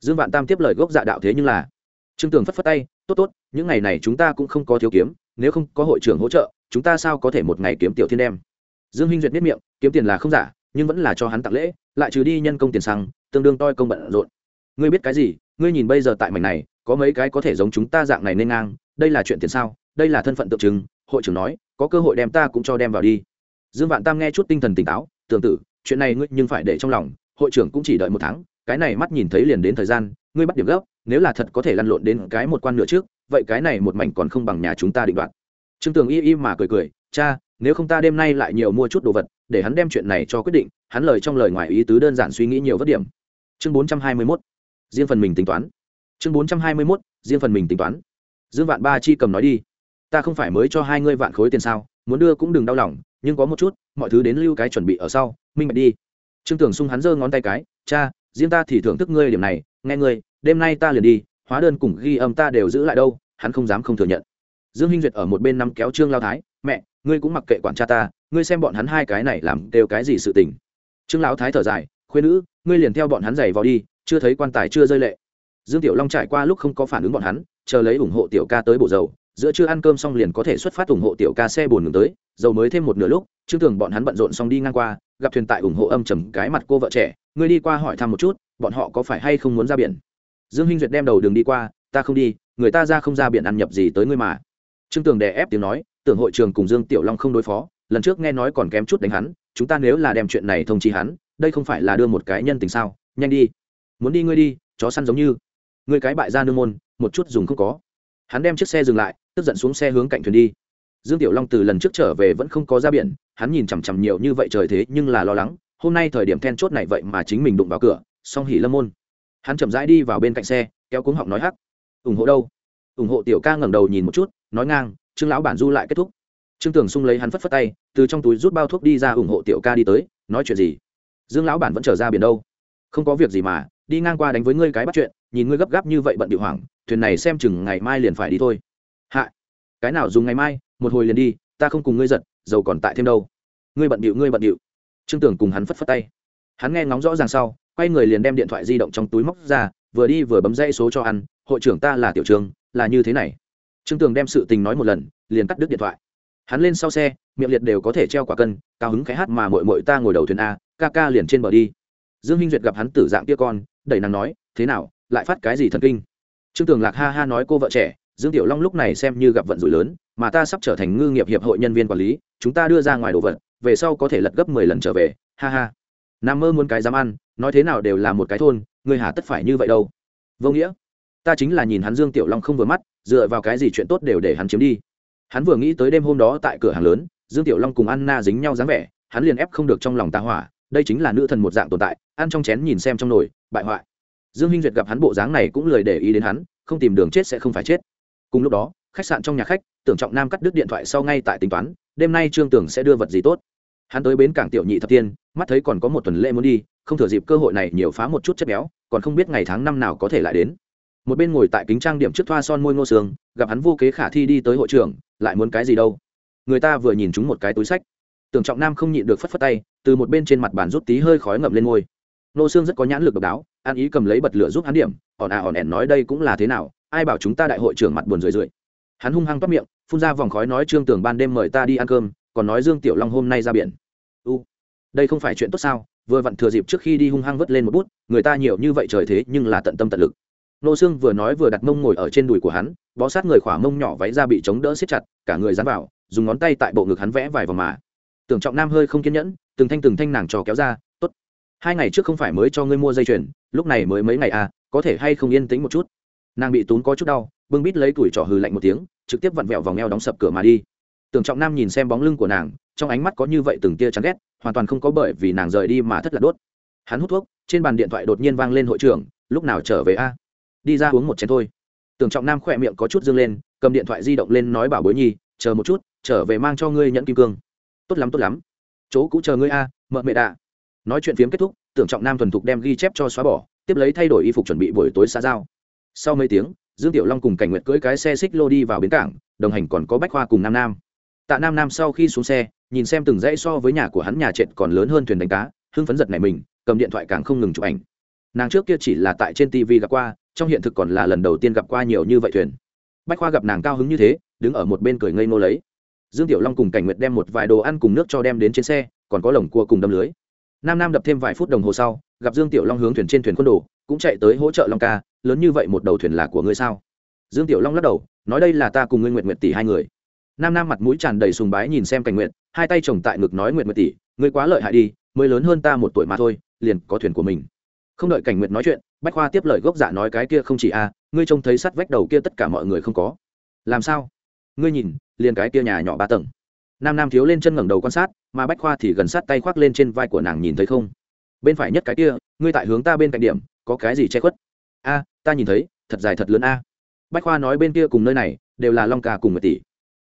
Dương vạn tam tiếp lời gốc dạ đạo thế nhưng là, trương tường phất phất tay, tốt tốt, những ngày này chúng ta cũng không có thiếu kiếm, nếu không có hội trưởng hỗ trợ, chúng ta sao có thể một ngày kiếm tiểu thiên đem? Dương hinh duyệt biết miệng, kiếm tiền là không giả, nhưng vẫn là cho hắn tặng lễ, lại trừ đi nhân công tiền xăng tương đương toi công bận rộn. Ngươi biết cái gì? Ngươi nhìn bây giờ tại mảnh này, có mấy cái có thể giống chúng ta dạng này nên ngang, đây là chuyện tiền sao? Đây là thân phận tượng trưng, hội trưởng nói, có cơ hội đem ta cũng cho đem vào đi. Dương vạn tam nghe chút tinh thần tỉnh táo tương tự chuyện này ngươi nhưng phải để trong lòng, hội trưởng cũng chỉ đợi một tháng, cái này mắt nhìn thấy liền đến thời gian, ngươi bắt điểm gốc, nếu là thật có thể lăn lộn đến cái một quan nửa trước, vậy cái này một mảnh còn không bằng nhà chúng ta định đoạt. Trương tường y y mà cười cười, cha, nếu không ta đêm nay lại nhiều mua chút đồ vật, để hắn đem chuyện này cho quyết định, hắn lời trong lời ngoài ý tứ đơn giản suy nghĩ nhiều vất điểm chương bốn trăm hai mươi mốt, riêng phần mình tính toán. Chương bốn trăm hai mươi mốt, riêng phần mình tính toán. Dương vạn ba chi cầm nói đi. Ta không phải mới cho hai ngươi vạn khối tiền sao, muốn đưa cũng đừng đau lòng, nhưng có một chút, mọi thứ đến lưu cái chuẩn bị ở sau, minh bạch đi. Trương tưởng sung hắn giơ ngón tay cái, cha, riêng ta thì thưởng thức ngươi điểm này, nghe ngươi, đêm nay ta liền đi, hóa đơn cùng ghi âm ta đều giữ lại đâu, hắn không dám không thừa nhận. Dương hinh duyệt ở một bên nắm kéo trương lao thái, mẹ, ngươi cũng mặc kệ quản cha ta, ngươi xem bọn hắn hai cái này làm đều cái gì sự tình. Trương lão thái thở dài khuyên nữ, ngươi liền theo bọn hắn giày vào đi, chưa thấy quan tài chưa rơi lệ. Dương tiểu long trải qua lúc không có phản ứng bọn hắn, chờ lấy ủng hộ tiểu ca tới bổ dầu, giữa chưa ăn cơm xong liền có thể xuất phát ủng hộ tiểu ca xe bồn ngừng tới, dầu mới thêm một nửa lúc chương tưởng bọn hắn bận rộn xong đi ngang qua, gặp thuyền tại ủng hộ âm trầm cái mặt cô vợ trẻ, ngươi đi qua hỏi thăm một chút, bọn họ có phải hay không muốn ra biển? Dương hinh duyệt đem đầu đường đi qua, ta không đi, người ta ra không ra biển ăn nhập gì tới ngươi mà. Trương tường đè ép tiếng nói, tưởng hội trường cùng dương tiểu long không đối phó, lần trước nghe nói còn kém chút đánh hắn, chúng ta nếu là đem chuyện này thông chi hắn đây không phải là đưa một cái nhân tình sao? Nhanh đi. Muốn đi ngươi đi, chó săn giống như. Ngươi cái bại ra nương môn, một chút dùng không có. Hắn đem chiếc xe dừng lại, tức giận xuống xe hướng cạnh thuyền đi. Dương tiểu long từ lần trước trở về vẫn không có ra biển, hắn nhìn chằm chằm nhiều như vậy trời thế nhưng là lo lắng, hôm nay thời điểm then chốt này vậy mà chính mình đụng vào cửa song hỉ lâm môn. Hắn chậm rãi đi vào bên cạnh xe, kéo cuống họng nói hắc. Ủng hộ đâu? Ủng hộ tiểu ca ngẩng đầu nhìn một chút, nói ngang, trương lão bản du lại kết thúc. Trương tưởng sung lấy hắn phất phất tay, từ trong túi rút bao thuốc đi ra ủng hộ tiểu ca đi tới, nói chuyện gì? Dương lão bản vẫn trở ra biển đâu? Không có việc gì mà, đi ngang qua đánh với ngươi cái bắt chuyện, nhìn ngươi gấp gáp như vậy bận điệu hoảng, thuyền này xem chừng ngày mai liền phải đi thôi. Hạ, cái nào dùng ngày mai, một hồi liền đi, ta không cùng ngươi giật dầu còn tại thêm đâu. Ngươi bận điệu, ngươi bận điệu. Trương tưởng cùng hắn phất phất tay. Hắn nghe ngóng rõ ràng sau, quay người liền đem điện thoại di động trong túi móc ra, vừa đi vừa bấm dây số cho ăn, hội trưởng ta là tiểu trường, là như thế này. Trương tường đem sự tình nói một lần, liền cắt đứt điện thoại. Hắn lên sau xe, miệng liệt đều có thể treo quả cân, cao hứng cái hát mà mội mội ta ngồi đầu thuyền a ca ca liền trên bờ đi. Dương minh duyệt gặp hắn tử dạng tia con, đẩy nàng nói, thế nào, lại phát cái gì thần kinh? Trương tường lạc ha ha nói cô vợ trẻ, dương tiểu long lúc này xem như gặp vận rủi lớn, mà ta sắp trở thành ngư nghiệp hiệp hội nhân viên quản lý, chúng ta đưa ra ngoài đồ vật, về sau có thể lật gấp mười lần trở về. Ha ha. Nam mơ muốn cái dám ăn, nói thế nào đều là một cái thôn, người hà tất phải như vậy đâu. Vô nghĩa. Ta chính là nhìn hắn dương tiểu long không vừa mắt, dựa vào cái gì chuyện tốt đều để hắn chiếm đi. Hắn vừa nghĩ tới đêm hôm đó tại cửa hàng lớn, dương tiểu long cùng anna dính nhau dáng vẻ, hắn liền ép không được trong lòng ta hỏa đây chính là nữ thần một dạng tồn tại, ăn trong chén nhìn xem trong nồi, bại hoại. Dương hinh duyệt gặp hắn bộ dáng này cũng lười để ý đến hắn, không tìm đường chết sẽ không phải chết. Cùng lúc đó, khách sạn trong nhà khách, tưởng trọng nam cắt đứt điện thoại sau ngay tại tính toán, đêm nay trương tưởng sẽ đưa vật gì tốt. Hắn tới bến cảng tiểu nhị thập tiên, mắt thấy còn có một tuần lễ muốn đi, không thừa dịp cơ hội này nhiều phá một chút chất béo, còn không biết ngày tháng năm nào có thể lại đến. Một bên ngồi tại kính trang điểm trước thoa son môi ngô sương, gặp hắn vô kế khả thi đi tới hội trưởng, lại muốn cái gì đâu. Người ta vừa nhìn chúng một cái túi sách. Tưởng trọng nam không nhịn được phất phất tay từ một bên trên mặt bàn rút tí hơi khói ngậm lên ngôi. Nô xương rất có nhãn lực độc đáo, an ý cầm lấy bật lửa giúp hắn điểm ỏn à ỏn ẻn nói đây cũng là thế nào? Ai bảo chúng ta đại hội trưởng mặt buồn rười rượi. Hắn hung hăng toát miệng, phun ra vòng khói nói, trương tường ban đêm mời ta đi ăn cơm, còn nói dương tiểu long hôm nay ra biển. U, đây không phải chuyện tốt sao? Vừa vặn thừa dịp trước khi đi hung hăng vớt lên một bút, người ta nhiều như vậy trời thế nhưng là tận tâm tận lực. Nô xương vừa nói vừa đặt mông ngồi ở trên đùi của hắn, bó sát người khỏa mông nhỏ váy ra bị chống đỡ siết chặt, cả người dán vào, dùng ngón tay tại bộ ngực hắn vẽ vài vòng mà. Tưởng trọng nam hơi không kiên nhẫn từng thanh từng thanh nàng trò kéo ra, tốt, hai ngày trước không phải mới cho ngươi mua dây chuyền, lúc này mới mấy ngày à có thể hay không yên tĩnh một chút? Nàng bị tốn có chút đau, bưng bít lấy tuổi trỏ hừ lạnh một tiếng, trực tiếp vặn vẹo vòng eo đóng sập cửa mà đi. Tưởng trọng nam nhìn xem bóng lưng của nàng, trong ánh mắt có như vậy từng tia chán ghét, hoàn toàn không có bởi vì nàng rời đi mà thất lạc đốt. Hắn hút thuốc, trên bàn điện thoại đột nhiên vang lên hội trưởng, lúc nào trở về a? Đi ra uống một chén thôi. Tưởng trọng nam khỏe miệng có chút dương lên, cầm điện thoại di động lên nói, bảo bối nhi, chờ một chút, trở về mang cho ngươi nhận kim cương. Tốt lắm tốt lắm chỗ cũ chờ ngươi a, mợ mẹ đạ. Nói chuyện phiếm kết thúc, tưởng trọng nam thuần thục đem ghi chép cho xóa bỏ, tiếp lấy thay đổi y phục chuẩn bị buổi tối xã giao. Sau mấy tiếng, dương tiểu long cùng cảnh nguyện cưỡi cái xe xích lô đi vào bến cảng, đồng hành còn có bách khoa cùng nam nam. Tạ nam nam sau khi xuống xe, nhìn xem từng dãy so với nhà của hắn nhà trệt còn lớn hơn thuyền đánh cá, hưng phấn giật này mình, cầm điện thoại càng không ngừng chụp ảnh. Nàng trước kia chỉ là tại trên tv gặp qua, trong hiện thực còn là lần đầu tiên gặp qua nhiều như vậy thuyền. Bách khoa gặp nàng cao hứng như thế, đứng ở một bên cười ngây ngô lấy dương tiểu long cùng cảnh nguyệt đem một vài đồ ăn cùng nước cho đem đến trên xe, còn có lồng cua cùng đâm lưới. Nam nam đập thêm vài phút đồng hồ sau, gặp dương tiểu long hướng thuyền trên thuyền quân đồ, cũng chạy tới hỗ trợ long ca, lớn như vậy một đầu thuyền là của ngươi sao? Dương tiểu long lắc đầu, nói đây là ta cùng ngươi nguyện nguyện tỷ hai người. Nam nam mặt mũi tràn đầy sùng bái nhìn xem cảnh nguyện hai tay chồng tại ngực nói nguyện nguyện tỷ, ngươi quá lợi hại đi, mới lớn hơn ta một tuổi mà thôi, liền có thuyền của mình. Không đợi cảnh nguyện nói chuyện, bách khoa tiếp lời gốc dạ nói cái kia không chỉ a, ngươi trông thấy sắt vách đầu kia tất cả mọi người không có. Làm sao? Ngươi nhìn, liền cái kia nhà nhỏ ba tầng. Nam nam thiếu lên chân ngẩng đầu quan sát, mà bách khoa thì gần sát tay khoác lên trên vai của nàng nhìn thấy không? Bên phải nhất cái kia, ngươi tại hướng ta bên cạnh điểm, có cái gì che khuất? A, ta nhìn thấy, thật dài thật lớn a. Bách khoa nói bên kia cùng nơi này, đều là long Cà cùng một tỷ.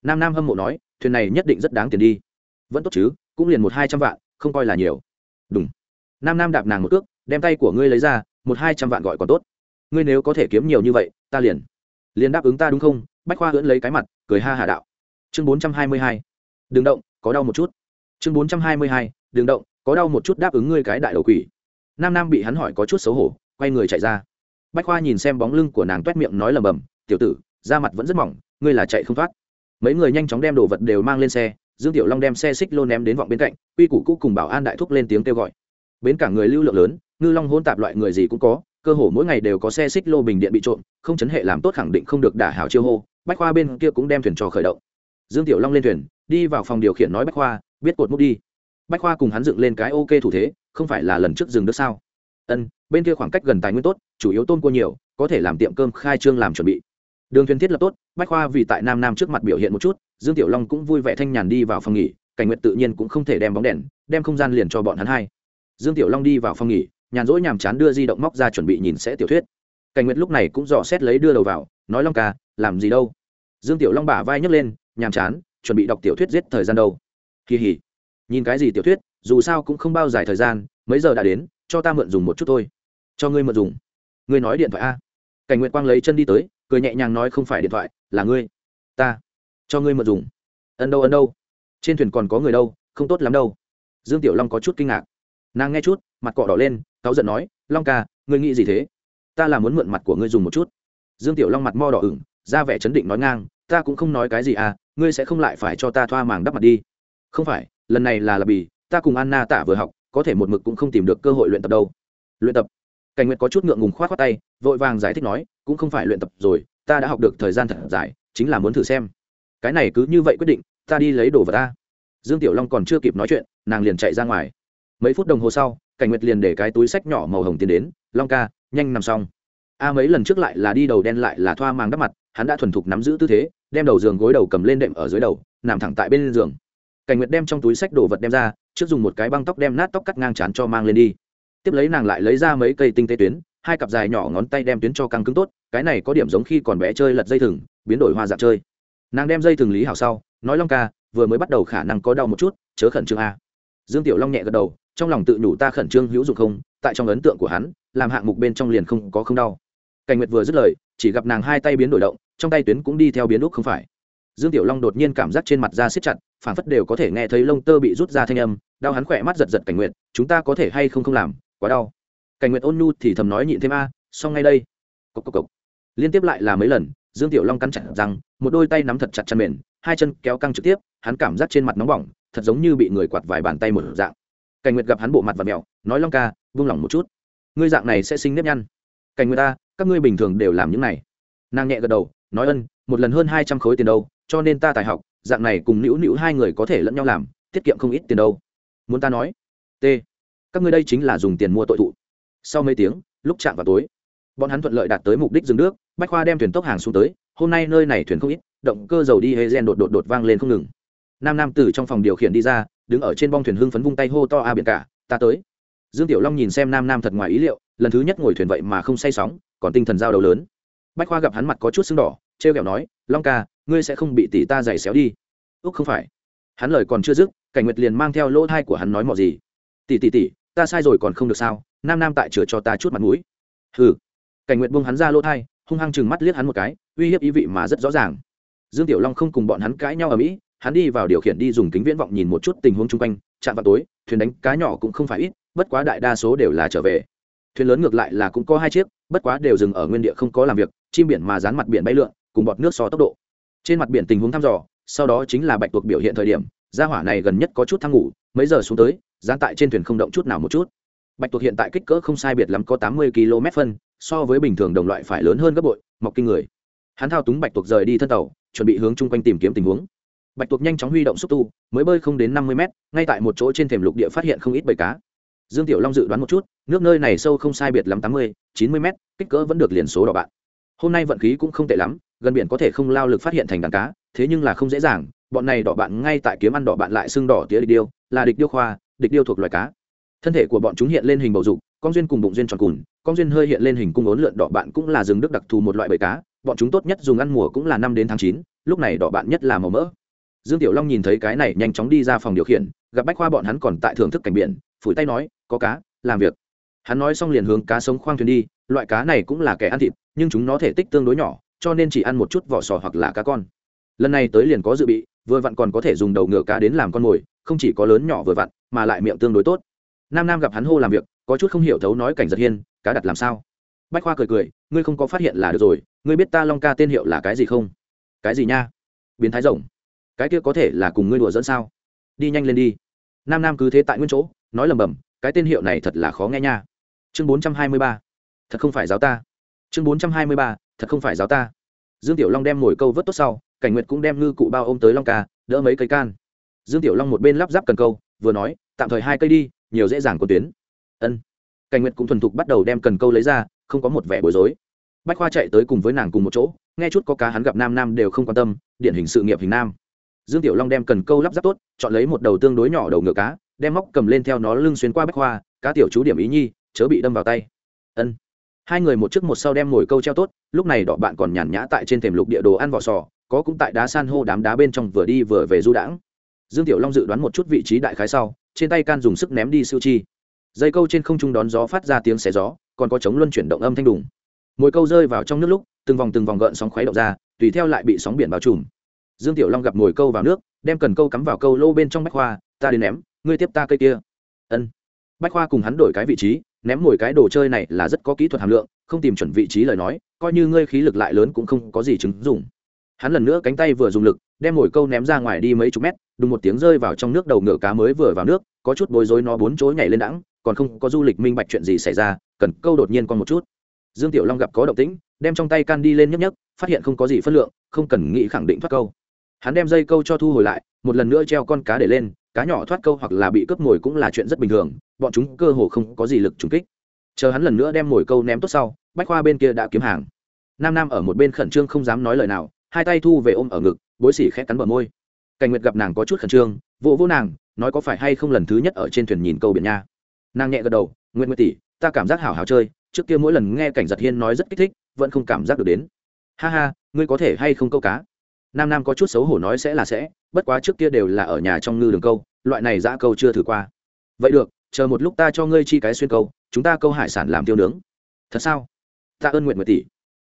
Nam nam hâm mộ nói, thuyền này nhất định rất đáng tiền đi. Vẫn tốt chứ, cũng liền một hai trăm vạn, không coi là nhiều. Đúng nam nam đạp nàng một cước, đem tay của ngươi lấy ra, một hai trăm vạn gọi còn tốt. Ngươi nếu có thể kiếm nhiều như vậy, ta liền liền đáp ứng ta đúng không? Bách khoa hưỡn lấy cái mặt, cười ha hà đạo. Chương bốn trăm hai mươi hai. Đừng động, có đau một chút. Chương bốn trăm hai mươi hai. Đừng động, có đau một chút đáp ứng ngươi cái đại đầu quỷ. Nam nam bị hắn hỏi có chút xấu hổ, quay người chạy ra. Bách khoa nhìn xem bóng lưng của nàng t u é t miệng nói lầm bầm, tiểu tử, da mặt vẫn rất mỏng, ngươi là chạy không thoát. Mấy người nhanh chóng đem đồ vật đều mang lên xe, dương tiểu long đem xe xích lô ném đến vọng bên cạnh, quy củ cũ cùng bảo an đại thúc lên tiếng kêu gọi. Bến cả người lưu lượng lớn, ngư long hôn tạp loại người gì cũng có cơ hồ mỗi ngày đều có xe xích lô bình điện bị trộm, không chấn hệ làm tốt khẳng định không được đả hảo chiêu hô, bách khoa bên kia cũng đem thuyền trò khởi động. Dương tiểu long lên thuyền, đi vào phòng điều khiển nói bách khoa, biết cột múc đi. Bách khoa cùng hắn dựng lên cái ok thủ thế, không phải là lần trước dừng nước sao? Ân, bên kia khoảng cách gần tài nguyên tốt, chủ yếu tôm cua nhiều, có thể làm tiệm cơm khai trương làm chuẩn bị. Đường thuyền thiết lập tốt, bách khoa vì tại nam nam trước mặt biểu hiện một chút, dương tiểu long cũng vui vẻ thanh nhàn đi vào phòng nghỉ, cảnh nguyện tự nhiên cũng không thể đem bóng đèn, đem không gian liền cho bọn hắn hai. Dương tiểu long đi vào phòng nghỉ nhàn rỗi nhàm chán đưa di động móc ra chuẩn bị nhìn sẽ tiểu thuyết. Cảnh nguyệt lúc này cũng dò xét lấy đưa đầu vào, nói long ca, làm gì đâu? Dương tiểu long bả vai nhấc lên, nhàm chán, chuẩn bị đọc tiểu thuyết giết thời gian đâu? Kỳ hỉ. Nhìn cái gì tiểu thuyết, dù sao cũng không bao dài thời gian, mấy giờ đã đến, cho ta mượn dùng một chút thôi. Cho ngươi mượn dùng. Ngươi nói điện thoại a. Cảnh nguyệt quang lấy chân đi tới, cười nhẹ nhàng nói không phải điện thoại, là ngươi. Ta. Cho ngươi mượn dùng. Ân đâu ân đâu? Trên thuyền còn có người đâu, không tốt lắm đâu. Dương tiểu long có chút kinh ngạc. Nàng nghe chút mặt cọ đỏ lên, cáu giận nói, long ca, ngươi nghĩ gì thế? Ta là muốn mượn mặt của ngươi dùng một chút. Dương tiểu long mặt mo đỏ ửng, ra vẻ chấn định nói ngang, ta cũng không nói cái gì à ngươi sẽ không lại phải cho ta thoa màng đắp mặt đi. Không phải, lần này là là bì, ta cùng anna tạ vừa học, có thể một mực cũng không tìm được cơ hội luyện tập đâu. Luyện tập? Cảnh nguyệt có chút ngượng ngùng khoát khoát tay, vội vàng giải thích nói, cũng không phải luyện tập rồi, ta đã học được thời gian thật dài, chính là muốn thử xem. Cái này cứ như vậy quyết định, ta đi lấy đồ vào ta. Dương tiểu long còn chưa kịp nói chuyện, nàng liền chạy ra ngoài. Mấy phút đồng hồ sau cảnh nguyệt liền để cái túi sách nhỏ màu hồng tiến đến, long ca, nhanh nằm xong. A mấy lần trước lại là đi đầu đen lại là thoa màng đắp mặt, hắn đã thuần thục nắm giữ tư thế, đem đầu giường gối đầu cầm lên đệm ở dưới đầu, nằm thẳng tại bên giường. Cảnh nguyệt đem trong túi sách đồ vật đem ra, trước dùng một cái băng tóc đem nát tóc cắt ngang chán cho mang lên đi. Tiếp lấy nàng lại lấy ra mấy cây tinh tế tuyến, hai cặp dài nhỏ ngón tay đem tuyến cho căng cứng tốt, cái này có điểm giống khi còn bé chơi lật dây thừng, biến đổi hoa dạng chơi. Nàng đem dây thừng lý hảo sau, nói long ca, vừa mới bắt đầu khả năng có đau một chút, chớ khẩn trương a. Dương tiểu long nhẹ gật đầu trong lòng tự nhủ ta khẩn trương hữu dụng không tại trong ấn tượng của hắn làm hạng mục bên trong liền không có không đau. Cảnh nguyệt vừa dứt lời chỉ gặp nàng hai tay biến đổi động trong tay tuyến cũng đi theo biến lúc không phải. Dương tiểu long đột nhiên cảm giác trên mặt da siết chặt phản phất đều có thể nghe thấy lông tơ bị rút ra thanh âm đau hắn khỏe mắt giật giật cảnh nguyệt chúng ta có thể hay không không làm quá đau. Cảnh nguyệt ôn nhu thì thầm nói nhịn thêm a xong ngay đây. Cộc cộc cộc. Liên tiếp lại là mấy lần dương tiểu long cắn chặt rằng một đôi tay nắm thật chặt chăn mềm, hai chân kéo căng trực tiếp hắn cảm giác trên mặt nóng bỏng thật giống như bị người quạt vài bàn tay một dạng cảnh nguyệt gặp hắn bộ mặt và mẹo nói, long ca, vung lòng một chút. Ngươi dạng này sẽ sinh nếp nhăn. Cảnh nguyệt ta, các ngươi bình thường đều làm những này. Nàng nhẹ gật đầu, nói, ân, một lần hơn hai trăm khối tiền đâu, cho nên ta tài học, dạng này cùng nữu nữu hai người có thể lẫn nhau làm, tiết kiệm không ít tiền đâu. Muốn ta nói? T, các ngươi đây chính là dùng tiền mua tội thụ. Sau mấy tiếng, lúc chạm vào tối, bọn hắn thuận lợi đạt tới mục đích dừng nước, bách khoa đem thuyền tốc hàng xuống tới, hôm nay nơi này thuyền không ít, động cơ dầu đi hê gen đột đột đột vang lên không ngừng. Nam nam từ trong phòng điều khiển đi ra đứng ở trên bong thuyền hưng phấn vung tay hô to a biển cả, ta tới. Dương tiểu long nhìn xem nam nam thật ngoài ý liệu, lần thứ nhất ngồi thuyền vậy mà không say sóng, còn tinh thần giao đầu lớn. Bách khoa gặp hắn mặt có chút sưng đỏ t r e o kẹo nói, long ca, ngươi sẽ không bị tỷ ta giày xéo đi. Úc, không phải. Hắn lời còn chưa dứt, cảnh nguyệt liền mang theo lỗ thai của hắn nói mọi gì. Tỷ tỷ tỷ, ta sai rồi còn không được sao, nam nam tại chửa cho ta chút mặt mũi. Ừ cảnh nguyệt buông hắn ra lỗ thai, hung hăng chừng mắt liếc hắn một cái, uy hiếp ý vị mà rất rõ ràng. Dương tiểu long không cùng bọn hắn cãi nhau ở mỹ hắn đi vào điều khiển đi dùng kính viễn vọng nhìn một chút tình huống chung quanh, chạm vào tối, thuyền đánh cá nhỏ cũng không phải ít, bất quá đại đa số đều là trở về. Thuyền lớn ngược lại là cũng có hai chiếc, bất quá đều dừng ở nguyên địa không có làm việc, chim biển mà dán mặt biển bay lượn, cùng bọt nước so tốc độ. Trên mặt biển tình huống thăm dò, sau đó chính là bạch tuộc biểu hiện thời điểm, gia hỏa này gần nhất có chút thăng ngủ, mấy giờ xuống tới, dán tại trên thuyền không động chút nào một chút. Bạch tuộc hiện tại kích cỡ không sai biệt lắm có tám mươi km phân, so với bình thường đồng loại phải lớn hơn gấp bội, mọc kinh người. Hắn thao túng bạch tuộc rời đi thân tàu, chuẩn bị hướng chung quanh tìm kiếm tình huống bạch tuộc nhanh chóng huy động xúc tu, mới bơi không đến năm mươi mét, ngay tại một chỗ trên thềm lục địa phát hiện không ít bầy cá. Dương tiểu long dự đoán một chút, nước nơi này sâu không sai biệt lắm tám mươi, chín mươi mét, kích cỡ vẫn được liền số đỏ bạn. Hôm nay vận khí cũng không tệ lắm, gần biển có thể không lao lực phát hiện thành đàn cá, thế nhưng là không dễ dàng, bọn này đỏ bạn ngay tại kiếm ăn đỏ bạn lại xương đỏ tía địch điêu, là địch điêu khoa, địch điêu thuộc loài cá. Thân thể của bọn chúng hiện lên hình bầu dục, con duyên cùng bụng duyên tròn cùn, con duyên hơi hiện lên hình cung ốn lượn đỏ bạn cũng là rừng đức đặc thù một loại bầy cá, bọn chúng tốt nhất dùng ăn mùa cũng là năm đến tháng chín, lúc này đỏ bạn nhất là màu mỡ dương tiểu long nhìn thấy cái này nhanh chóng đi ra phòng điều khiển, gặp bách khoa bọn hắn còn tại thưởng thức cảnh biển, phủi tay nói, có cá, làm việc. Hắn nói xong liền hướng cá sống khoang thuyền đi, loại cá này cũng là kẻ ăn thịt, nhưng chúng nó thể tích tương đối nhỏ, cho nên chỉ ăn một chút vỏ sò hoặc là cá con. Lần này tới liền có dự bị, vừa vặn còn có thể dùng đầu ngựa cá đến làm con mồi, không chỉ có lớn nhỏ vừa vặn, mà lại miệng tương đối tốt. Nam nam gặp hắn hô làm việc, có chút không hiểu thấu nói cảnh giật hiên, cá đặt làm sao? Bách khoa cười cười, ngươi không có phát hiện là được rồi, ngươi biết ta long ca tên hiệu là cái gì không? Cái gì nha? Biến thái rồng cái kia có thể là cùng ngươi đùa dẫn sao? Đi nhanh lên đi. Nam nam cứ thế tại nguyên chỗ, nói lầm bầm, cái tên hiệu này thật là khó nghe nha. Chương bốn trăm hai mươi ba. Thật không phải giáo ta. Chương bốn trăm hai mươi ba, thật không phải giáo ta. Dương tiểu long đem ngồi câu vớt tốt sau, cảnh nguyệt cũng đem ngư cụ bao ôm tới long ca, đỡ mấy cây can. Dương tiểu long một bên lắp ráp cần câu, vừa nói, tạm thời hai cây đi, nhiều dễ dàng quân tuyến. Ân. Cảnh nguyệt cũng thuần thục bắt đầu đem cần câu lấy ra, không có một vẻ bối rối. Bách khoa chạy tới cùng với nàng cùng một chỗ, nghe chút có cá hắn gặp nam nam đều không quan tâm, điển hình sự nghiệp hình nam dương tiểu long đem cần câu lắp ráp tốt, chọn lấy một đầu tương đối nhỏ đầu ngựa cá, đem móc cầm lên theo nó lưng xuyên qua bách hoa. cá tiểu chú điểm ý nhi, chớ bị đâm vào tay. Ân. Hai người một trước một sau đem ngồi câu treo tốt, lúc này đỏ bạn còn nhàn nhã tại trên thềm lục địa đồ ăn vỏ sò, có cũng tại đá san hô đám đá bên trong vừa đi vừa về du đãng. Dương tiểu long dự đoán một chút vị trí đại khái sau, trên tay can dùng sức ném đi siêu chi. Dây câu trên không trung đón gió phát ra tiếng xé gió, còn có chống luân chuyển động âm thanh đùng. Mỗi câu rơi vào trong nước lúc, từng vòng từng vòng gợn sóng khuấy động ra, tùy theo lại bị sóng biển bao trùm dương tiểu long gặp ngồi câu vào nước, đem cần câu cắm vào câu lô bên trong bách khoa, ta đến ném, ngươi tiếp ta cây kia. Ân. Bách khoa cùng hắn đổi cái vị trí, ném mồi cái đồ chơi này là rất có kỹ thuật hàm lượng, không tìm chuẩn vị trí lời nói, coi như ngươi khí lực lại lớn cũng không có gì chứng dùng hắn lần nữa cánh tay vừa dùng lực, đem mồi câu ném ra ngoài đi mấy chục mét, đùng một tiếng rơi vào trong nước đầu ngựa cá mới vừa vào nước, có chút bối rối nó bốn chối nhảy lên đẳng còn không có du lịch minh bạch chuyện gì xảy ra, cần câu đột nhiên con một chút. Dương tiểu long gặp có động tĩnh, đem trong tay can đi lên nhấp nhấp phát hiện không có gì phân lượng, không cần nghĩ khẳng định thoát câu hắn đem dây câu cho thu hồi lại, một lần nữa treo con cá để lên, cá nhỏ thoát câu hoặc là bị cướp mồi cũng là chuyện rất bình thường, bọn chúng cơ hồ không có gì lực trúng kích. Chờ hắn lần nữa đem mồi câu ném tốt sau, bách khoa bên kia đã kiếm hàng. Nam nam ở một bên khẩn trương không dám nói lời nào, hai tay thu về ôm ở ngực, bối xỉ khét cắn bờ môi. Cảnh nguyệt gặp nàng có chút khẩn trương, vỗ vỗ nàng, nói có phải hay không lần thứ nhất ở trên thuyền nhìn câu biển nha. Nàng nhẹ gật đầu nguyện nguyện tỷ, ta cảm giác hảo hảo chơi, trước kia mỗi lần nghe cảnh giật hiên nói rất kích thích, vẫn không cảm giác được đến. Ha ha, ngươi có thể hay không câu cá? Nam nam có chút xấu hổ nói sẽ là sẽ, bất quá trước kia đều là ở nhà trong ngư đường câu, loại này giã câu chưa thử qua. Vậy được, chờ một lúc ta cho ngươi chi cái xuyên câu, chúng ta câu hải sản làm tiêu nướng. Thật sao? Ta ơn nguyện Nguyệt tỷ.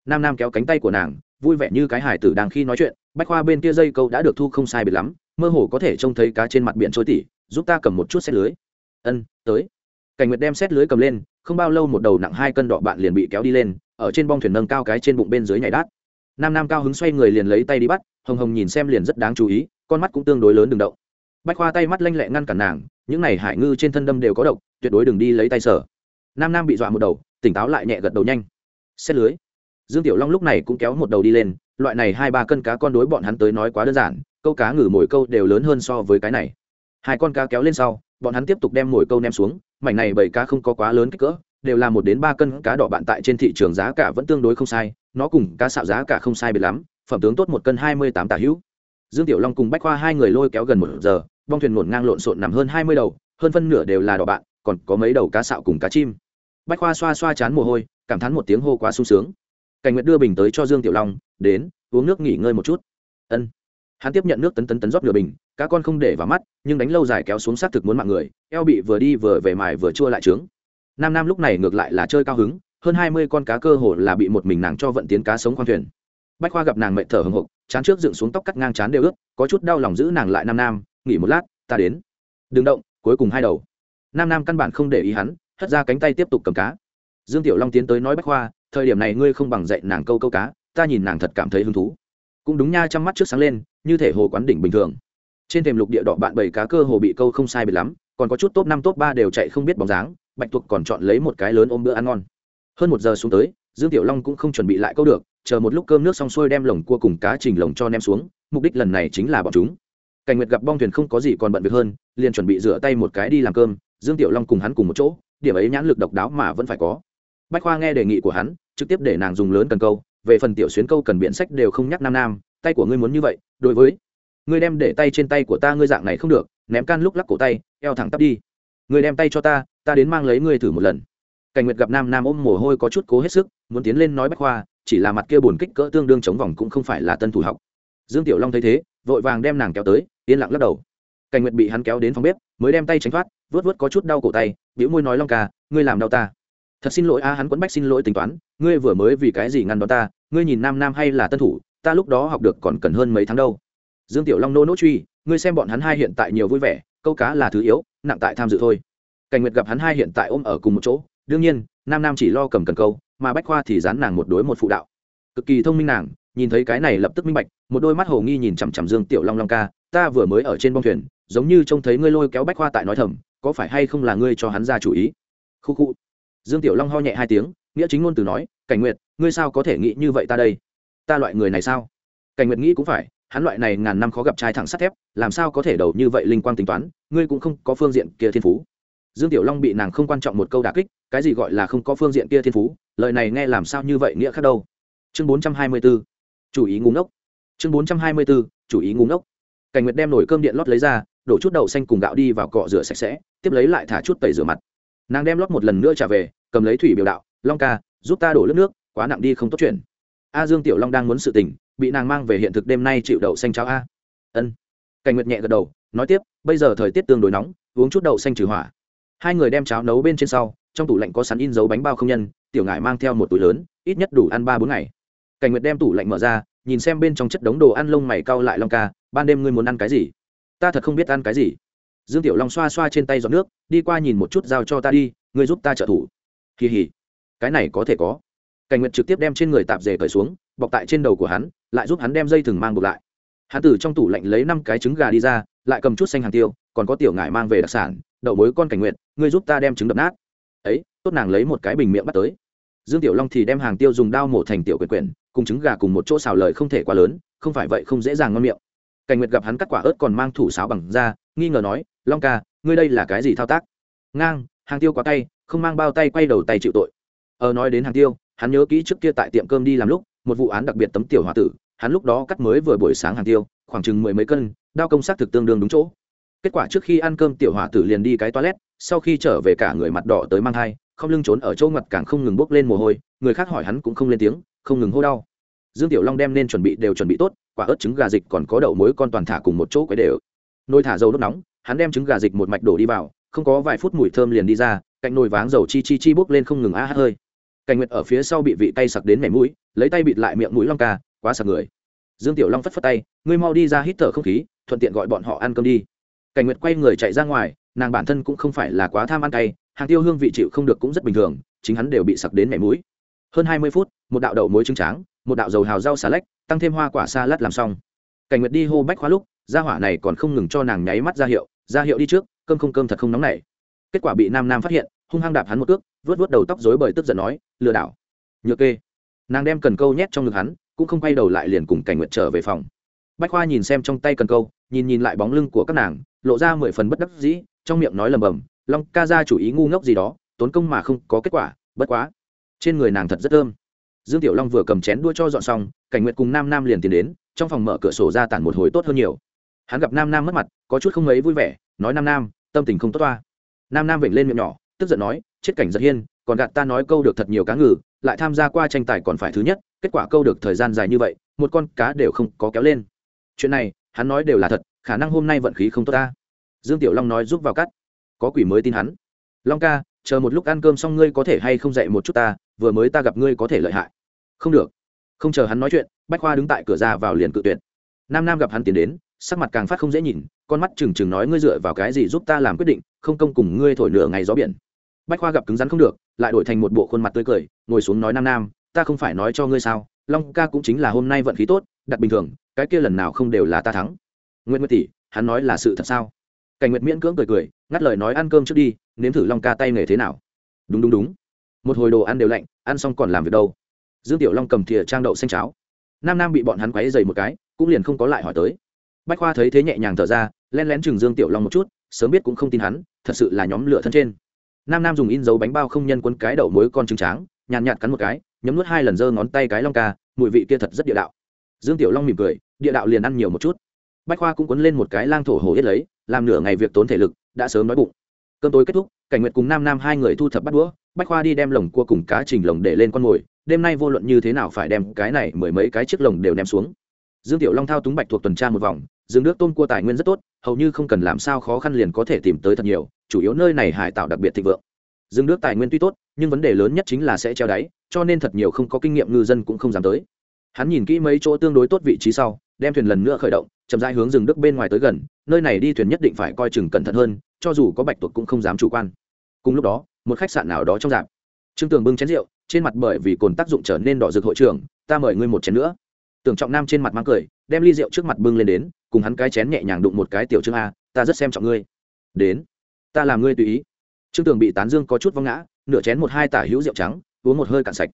Nam nam kéo cánh tay của nàng, vui vẻ như cái hải tử đang khi nói chuyện, bách khoa bên kia dây câu đã được thu không sai biệt lắm, mơ hồ có thể trông thấy cá trên mặt biển trôi tỉ, giúp ta cầm một chút xét lưới. Ân, tới. Cảnh nguyệt đem xét lưới cầm lên, không bao lâu một đầu nặng hai cân đỏ bạn liền bị kéo đi lên, ở trên bong thuyền nâng cao cái trên bụng bên dưới nhảy đát nam nam cao hứng xoay người liền lấy tay đi bắt, hồng hồng nhìn xem liền rất đáng chú ý, con mắt cũng tương đối lớn đừng động. Bách khoa tay mắt lanh lẹ ngăn cản nàng, những này hải ngư trên thân đâm đều có độc, tuyệt đối đừng đi lấy tay sở nam nam bị dọa một đầu, tỉnh táo lại nhẹ gật đầu nhanh. Xét lưới. Dương tiểu long lúc này cũng kéo một đầu đi lên, loại này hai ba cân cá con đối bọn hắn tới nói quá đơn giản, câu cá ngừ mồi câu đều lớn hơn so với cái này. Hai con cá kéo lên sau, bọn hắn tiếp tục đem mồi câu ném xuống, mảnh này bảy cá không có quá lớn kích cỡ đều là một đến ba cân cá đỏ bạn tại trên thị trường giá cả vẫn tương đối không sai, nó cùng cá xạo giá cả không sai biệt lắm, phẩm tướng tốt một cân hai mươi tám tả hữu. Dương tiểu long cùng bách khoa hai người lôi kéo gần một giờ, bong thuyền ngổn ngang lộn xộn nằm hơn hai mươi đầu, hơn phân nửa đều là đỏ bạn, còn có mấy đầu cá sạo cùng cá chim. Bách khoa xoa xoa chán mồ hôi, cảm thán một tiếng hô quá sung sướng. Cảnh nguyệt đưa bình tới cho dương tiểu long, đến, uống nước nghỉ ngơi một chút. Ân. Hắn tiếp nhận nước tấn tấn tấn rót nửa bình, cá con không để vào mắt, nhưng đánh lâu dài kéo xuống xác thực muốn mạng người, eo bị vừa đi vừa về mài vừa chua lại trướng nam nam lúc này ngược lại là chơi cao hứng, hơn hai mươi con cá cơ hồ là bị một mình nàng cho vận tiến cá sống khoang thuyền. Bách khoa gặp nàng mệt thở hồng hộc, chán trước dựng xuống tóc cắt ngang chán đều ướt, có chút đau lòng giữ nàng lại nam nam, nghỉ một lát, ta đến. Đừng động, cuối cùng hai đầu. Nam nam căn bản không để ý hắn, hất ra cánh tay tiếp tục cầm cá. Dương tiểu long tiến tới nói bách khoa, thời điểm này ngươi không bằng dạy nàng câu câu cá, ta nhìn nàng thật cảm thấy hứng thú. Cũng đúng nha chăm mắt trước sáng lên, như thể hồ quán đỉnh bình thường. Trên thềm lục địa đỏ bạn bảy cá cơ hồ bị câu không sai biệt lắm, còn có chút top năm, top ba đều chạy không biết bóng dáng bạch tuộc còn chọn lấy một cái lớn ôm bữa ăn ngon. Hơn một giờ xuống tới, dương tiểu long cũng không chuẩn bị lại câu được, chờ một lúc cơm nước xong xuôi đem lồng cua cùng cá trình lồng cho nem xuống, mục đích lần này chính là bọn chúng. Cảnh nguyệt gặp bong thuyền không có gì còn bận việc hơn, liền chuẩn bị rửa tay một cái đi làm cơm, dương tiểu long cùng hắn cùng một chỗ, điểm ấy nhãn lực độc đáo mà vẫn phải có. Bách khoa nghe đề nghị của hắn, trực tiếp để nàng dùng lớn cần câu, về phần tiểu xuyến câu cần biện sách đều không nhắc nam nam, tay của ngươi muốn như vậy, đối với, ngươi đem để tay trên tay của ta ngươi dạng này không được, ném can lúc lắc cổ tay, eo thẳng tắp đi. Ngươi đem tay cho ta ta đến mang lấy ngươi thử một lần. Cảnh nguyệt gặp nam nam ôm mồ hôi có chút cố hết sức, muốn tiến lên nói bách khoa, chỉ là mặt kia buồn kích cỡ tương đương chống vòng cũng không phải là tân thủ học. Dương tiểu long thấy thế, vội vàng đem nàng kéo tới, yên lặng lắc đầu. Cảnh nguyệt bị hắn kéo đến phòng bếp, mới đem tay tránh thoát vớt vớt có chút đau cổ tay biểu môi nói long ca, ngươi làm đau ta. Thật xin lỗi a, hắn quấn bách xin lỗi tính toán, ngươi vừa mới vì cái gì ngăn đón ta, ngươi nhìn nam nam hay là tân thủ, ta lúc đó học được còn cần hơn mấy tháng đâu. Dương tiểu long nô nỗ truy, ngươi xem bọn hắn hai hiện tại nhiều vui vẻ, câu cá là thứ yếu, nặng tại tham dự thôi cảnh nguyệt gặp hắn hai hiện tại ôm ở cùng một chỗ, đương nhiên, nam nam chỉ lo cầm cần câu, mà bách khoa thì dán nàng một đối một phụ đạo. Cực kỳ thông minh nàng, nhìn thấy cái này lập tức minh bạch, một đôi mắt hồ nghi nhìn chằm chằm dương tiểu long long ca, ta vừa mới ở trên bông thuyền, giống như trông thấy ngươi lôi kéo bách khoa tại nói thầm, có phải hay không là ngươi cho hắn ra chủ ý? Khu khu. Dương tiểu long ho nhẹ hai tiếng, nghĩa chính ngôn từ nói, cảnh nguyệt, ngươi sao có thể nghĩ như vậy ta đây? Ta loại người này sao? Cảnh nguyệt nghĩ cũng phải, hắn loại này ngàn năm khó gặp trai thẳng sắt thép, làm sao có thể đầu như vậy linh quang tính toán, ngươi cũng không có phương diện kia thiên phú dương tiểu long bị nàng không quan trọng một câu đà kích, cái gì gọi là không có phương diện kia thiên phú, lời này nghe làm sao như vậy nghĩa khác đâu. Chương bốn trăm hai mươi 424 chủ ý ngu ngốc. Chương bốn trăm hai mươi 424 chủ ý ngu ngốc. Cảnh nguyệt đem nồi cơm điện lót lấy ra, đổ chút đậu xanh cùng gạo đi vào cọ rửa sạch sẽ, tiếp lấy lại thả chút tẩy rửa mặt. Nàng đem lót một lần nữa trả về, cầm lấy thủy biểu đạo, long ca, giúp ta đổ nước nước, quá nặng đi không tốt chuyện. A dương tiểu long đang muốn sự tình, bị nàng mang về hiện thực đêm nay chịu đậu xanh cháo a. Ân. Cảnh nguyệt nhẹ gật đầu, nói tiếp, bây giờ thời tiết tương đối nóng, uống chút đậu xanh trừ hỏa hai người đem cháo nấu bên trên sau, trong tủ lạnh có sắn in dấu bánh bao không nhân, tiểu ngải mang theo một túi lớn, ít nhất đủ ăn ba bốn ngày. Cảnh nguyệt đem tủ lạnh mở ra, nhìn xem bên trong chất đống đồ ăn lông mày cau lại long ca, ban đêm ngươi muốn ăn cái gì? Ta thật không biết ăn cái gì. Dương tiểu long xoa xoa trên tay giọt nước, đi qua nhìn một chút giao cho ta đi, ngươi giúp ta trợ thủ. Kỳ hỉ cái này có thể có. Cảnh nguyệt trực tiếp đem trên người tạp dề cởi xuống, bọc tại trên đầu của hắn, lại giúp hắn đem dây thừng mang buộc lại. Hắn từ trong tủ lạnh lấy năm cái trứng gà đi ra, lại cầm chút xanh hàng tiêu, còn có tiểu ngải mang về đặc sản đậu mối con cảnh nguyện, ngươi giúp ta đem trứng đập nát. Ấy tốt nàng lấy một cái bình miệng bắt tới. Dương tiểu long thì đem hàng tiêu dùng đao mổ thành tiểu quyển quyển cùng trứng gà cùng một chỗ xào lời không thể quá lớn không phải vậy không dễ dàng ngon miệng. Cảnh nguyệt gặp hắn cắt quả ớt còn mang thủ sáo bằng da nghi ngờ nói long ca ngươi đây là cái gì thao tác? Ngang hàng tiêu quá tay không mang bao tay quay đầu tay chịu tội. Ờ nói đến hàng tiêu hắn nhớ kỹ trước kia tại tiệm cơm đi làm lúc một vụ án đặc biệt tấm tiểu h tử hắn lúc đó cắt mới vừa buổi sáng hàng tiêu khoảng chừng mười mấy cân đao công xác thực tương đương đúng chỗ kết quả trước khi ăn cơm tiểu hỏa tử liền đi cái toilet, sau khi trở về cả người mặt đỏ tới mang thai, không lưng trốn ở chỗ ngặt càng không ngừng bốc lên mồ hôi, người khác hỏi hắn cũng không lên tiếng, không ngừng hô đau. Dương tiểu long đem nên chuẩn bị đều chuẩn bị tốt, quả ớt trứng gà dịch còn có đậu muối con toàn thả cùng một chỗ quấy đều. Nồi thả dầu đốt nóng, hắn đem trứng gà dịch một mạch đổ đi vào, không có vài phút mùi thơm liền đi ra, cạnh nồi váng dầu chi chi chi bốc lên không ngừng a hát hơi. Cảnh nguyệt ở phía sau bị vị tay sặc đến mẻ mũi, lấy tay bịt lại miệng mũi long ca, quá sặc người. Dương tiểu long phất phất tay, ngươi mau đi ra hít thở không khí, thuận tiện gọi bọn họ ăn cơm đi cảnh nguyệt quay người chạy ra ngoài, nàng bản thân cũng không phải là quá tham ăn cay, hàng tiêu hương vị chịu không được cũng rất bình thường, chính hắn đều bị sặc đến mẻ mũi. Hơn hai mươi phút, một đạo đậu muối trứng tráng, một đạo dầu hào rau xà lách, tăng thêm hoa quả xa lát làm xong. Cảnh nguyệt đi hô bách khóa lúc, gia hỏa này còn không ngừng cho nàng nháy mắt ra hiệu ra hiệu đi trước, cơm không cơm thật không nóng này. kết quả bị nam nam phát hiện, hung hăng đạp hắn một cước vớt vớt đầu tóc rối bời tức giận nói, lừa đảo. Nhược kê. Nàng đem cần câu nhét trong ngực hắn, cũng không quay đầu lại liền cùng cảnh nguyện trở về phòng. Bách khoa nhìn xem trong tay cần câu, nhìn nhìn lại bóng lưng của các nàng lộ ra mười phần bất đắc dĩ, trong miệng nói lầm bầm, long ca ra chủ ý ngu ngốc gì đó, tốn công mà không có kết quả, bất quá. Trên người nàng thật rất thơm. Dương tiểu long vừa cầm chén đua cho dọn xong, cảnh nguyện cùng nam nam liền tiến đến, trong phòng mở cửa sổ ra tản một hồi tốt hơn nhiều. Hắn gặp nam nam mất mặt, có chút không mấy vui vẻ, nói, nam nam, tâm tình không tốt toa. Nam nam vểnh lên miệng nhỏ, tức giận nói, chết cảnh giật hiên, còn gạt ta nói câu được thật nhiều cá ngừ, lại tham gia qua tranh tài còn phải thứ nhất, kết quả câu được thời gian dài như vậy, một con cá đều không có kéo lên. Chuyện này, hắn nói đều là thật khả năng hôm nay vận khí không tốt ta. Dương tiểu long nói giúp vào cắt. Có quỷ mới tin hắn. Long ca, chờ một lúc ăn cơm xong ngươi có thể hay không dậy một chút ta, vừa mới ta gặp ngươi có thể lợi hại. Không được. Không chờ hắn nói chuyện, bách khoa đứng tại cửa ra vào liền cự tuyệt. Nam nam gặp hắn tiến đến, sắc mặt càng phát không dễ nhìn, con mắt trừng trừng nói ngươi dựa vào cái gì giúp ta làm quyết định, không công cùng ngươi thổi nửa ngày gió biển. Bách khoa gặp cứng rắn không được, lại đổi thành một bộ khuôn mặt tươi cười, ngồi xuống nói nam nam, ta không phải nói cho ngươi sao, long ca cũng chính là hôm nay vận khí tốt, đặt bình thường, cái kia lần nào không đều là ta thắng. Nguyên nguyệt tỷ hắn nói là sự thật sao? Cảnh nguyệt miễn cưỡng cười cười ngắt lời nói ăn cơm trước đi nếm thử long ca tay nghề thế nào. Đúng đúng đúng. Một hồi đồ ăn đều lạnh ăn xong còn làm việc đâu? Dương tiểu long cầm thìa trang đậu xanh cháo. Nam nam bị bọn hắn quấy dày một cái cũng liền không có lại hỏi tới. Bách khoa thấy thế nhẹ nhàng thở ra len lén chừng dương tiểu long một chút sớm biết cũng không tin hắn thật sự là nhóm lửa thân trên. Nam nam dùng in dấu bánh bao không nhân quấn cái đậu mối con trứng tráng nhàn nhạt, nhạt cắn một cái nhấm nuốt hai lần giơ ngón tay cái long ca mùi vị kia thật rất địa đạo. Dương tiểu long mỉm cười địa đạo liền ăn nhiều một chút bách khoa cũng quấn lên một cái lang thổ hồ yết lấy, làm nửa ngày việc tốn thể lực, đã sớm nói bụng. Cơm tối kết thúc, cảnh nguyệt cùng nam nam hai người thu thập bắt đũa, bách khoa đi đem lồng cua cùng cá trình lồng để lên con mồi, đêm nay vô luận như thế nào phải đem cái này mười mấy cái chiếc lồng đều ném xuống. Dương tiểu long thao túng bạch thuộc tuần tra một vòng rừng nước tôm cua tài nguyên rất tốt, hầu như không cần làm sao khó khăn liền có thể tìm tới thật nhiều, chủ yếu nơi này hải tạo đặc biệt thịnh vượng. Rừng nước tài nguyên tuy tốt, nhưng vấn đề lớn nhất chính là sẽ treo đáy, cho nên thật nhiều không có kinh nghiệm ngư dân cũng không dám tới. Hắn nhìn kỹ mấy chỗ tương đối tốt vị trí sau đem thuyền lần nữa khởi động, chậm rãi hướng rừng đức bên ngoài tới gần, nơi này đi thuyền nhất định phải coi chừng cẩn thận hơn, cho dù có bạch tuộc cũng không dám chủ quan. Cùng lúc đó, một khách sạn nào đó trong dạp trương tường bưng chén rượu, trên mặt bởi vì cồn tác dụng trở nên đỏ rực hội trưởng, ta mời ngươi một chén nữa. Tưởng trọng nam trên mặt mang cười, đem ly rượu trước mặt bưng lên đến, cùng hắn cái chén nhẹ nhàng đụng một cái, tiểu trương a, ta rất xem trọng ngươi. Đến, ta làm ngươi tùy ý. Trương tường bị tán dương có chút văng ngã, nửa chén một hai tả hữu rượu trắng, uống một hơi cạn sạch.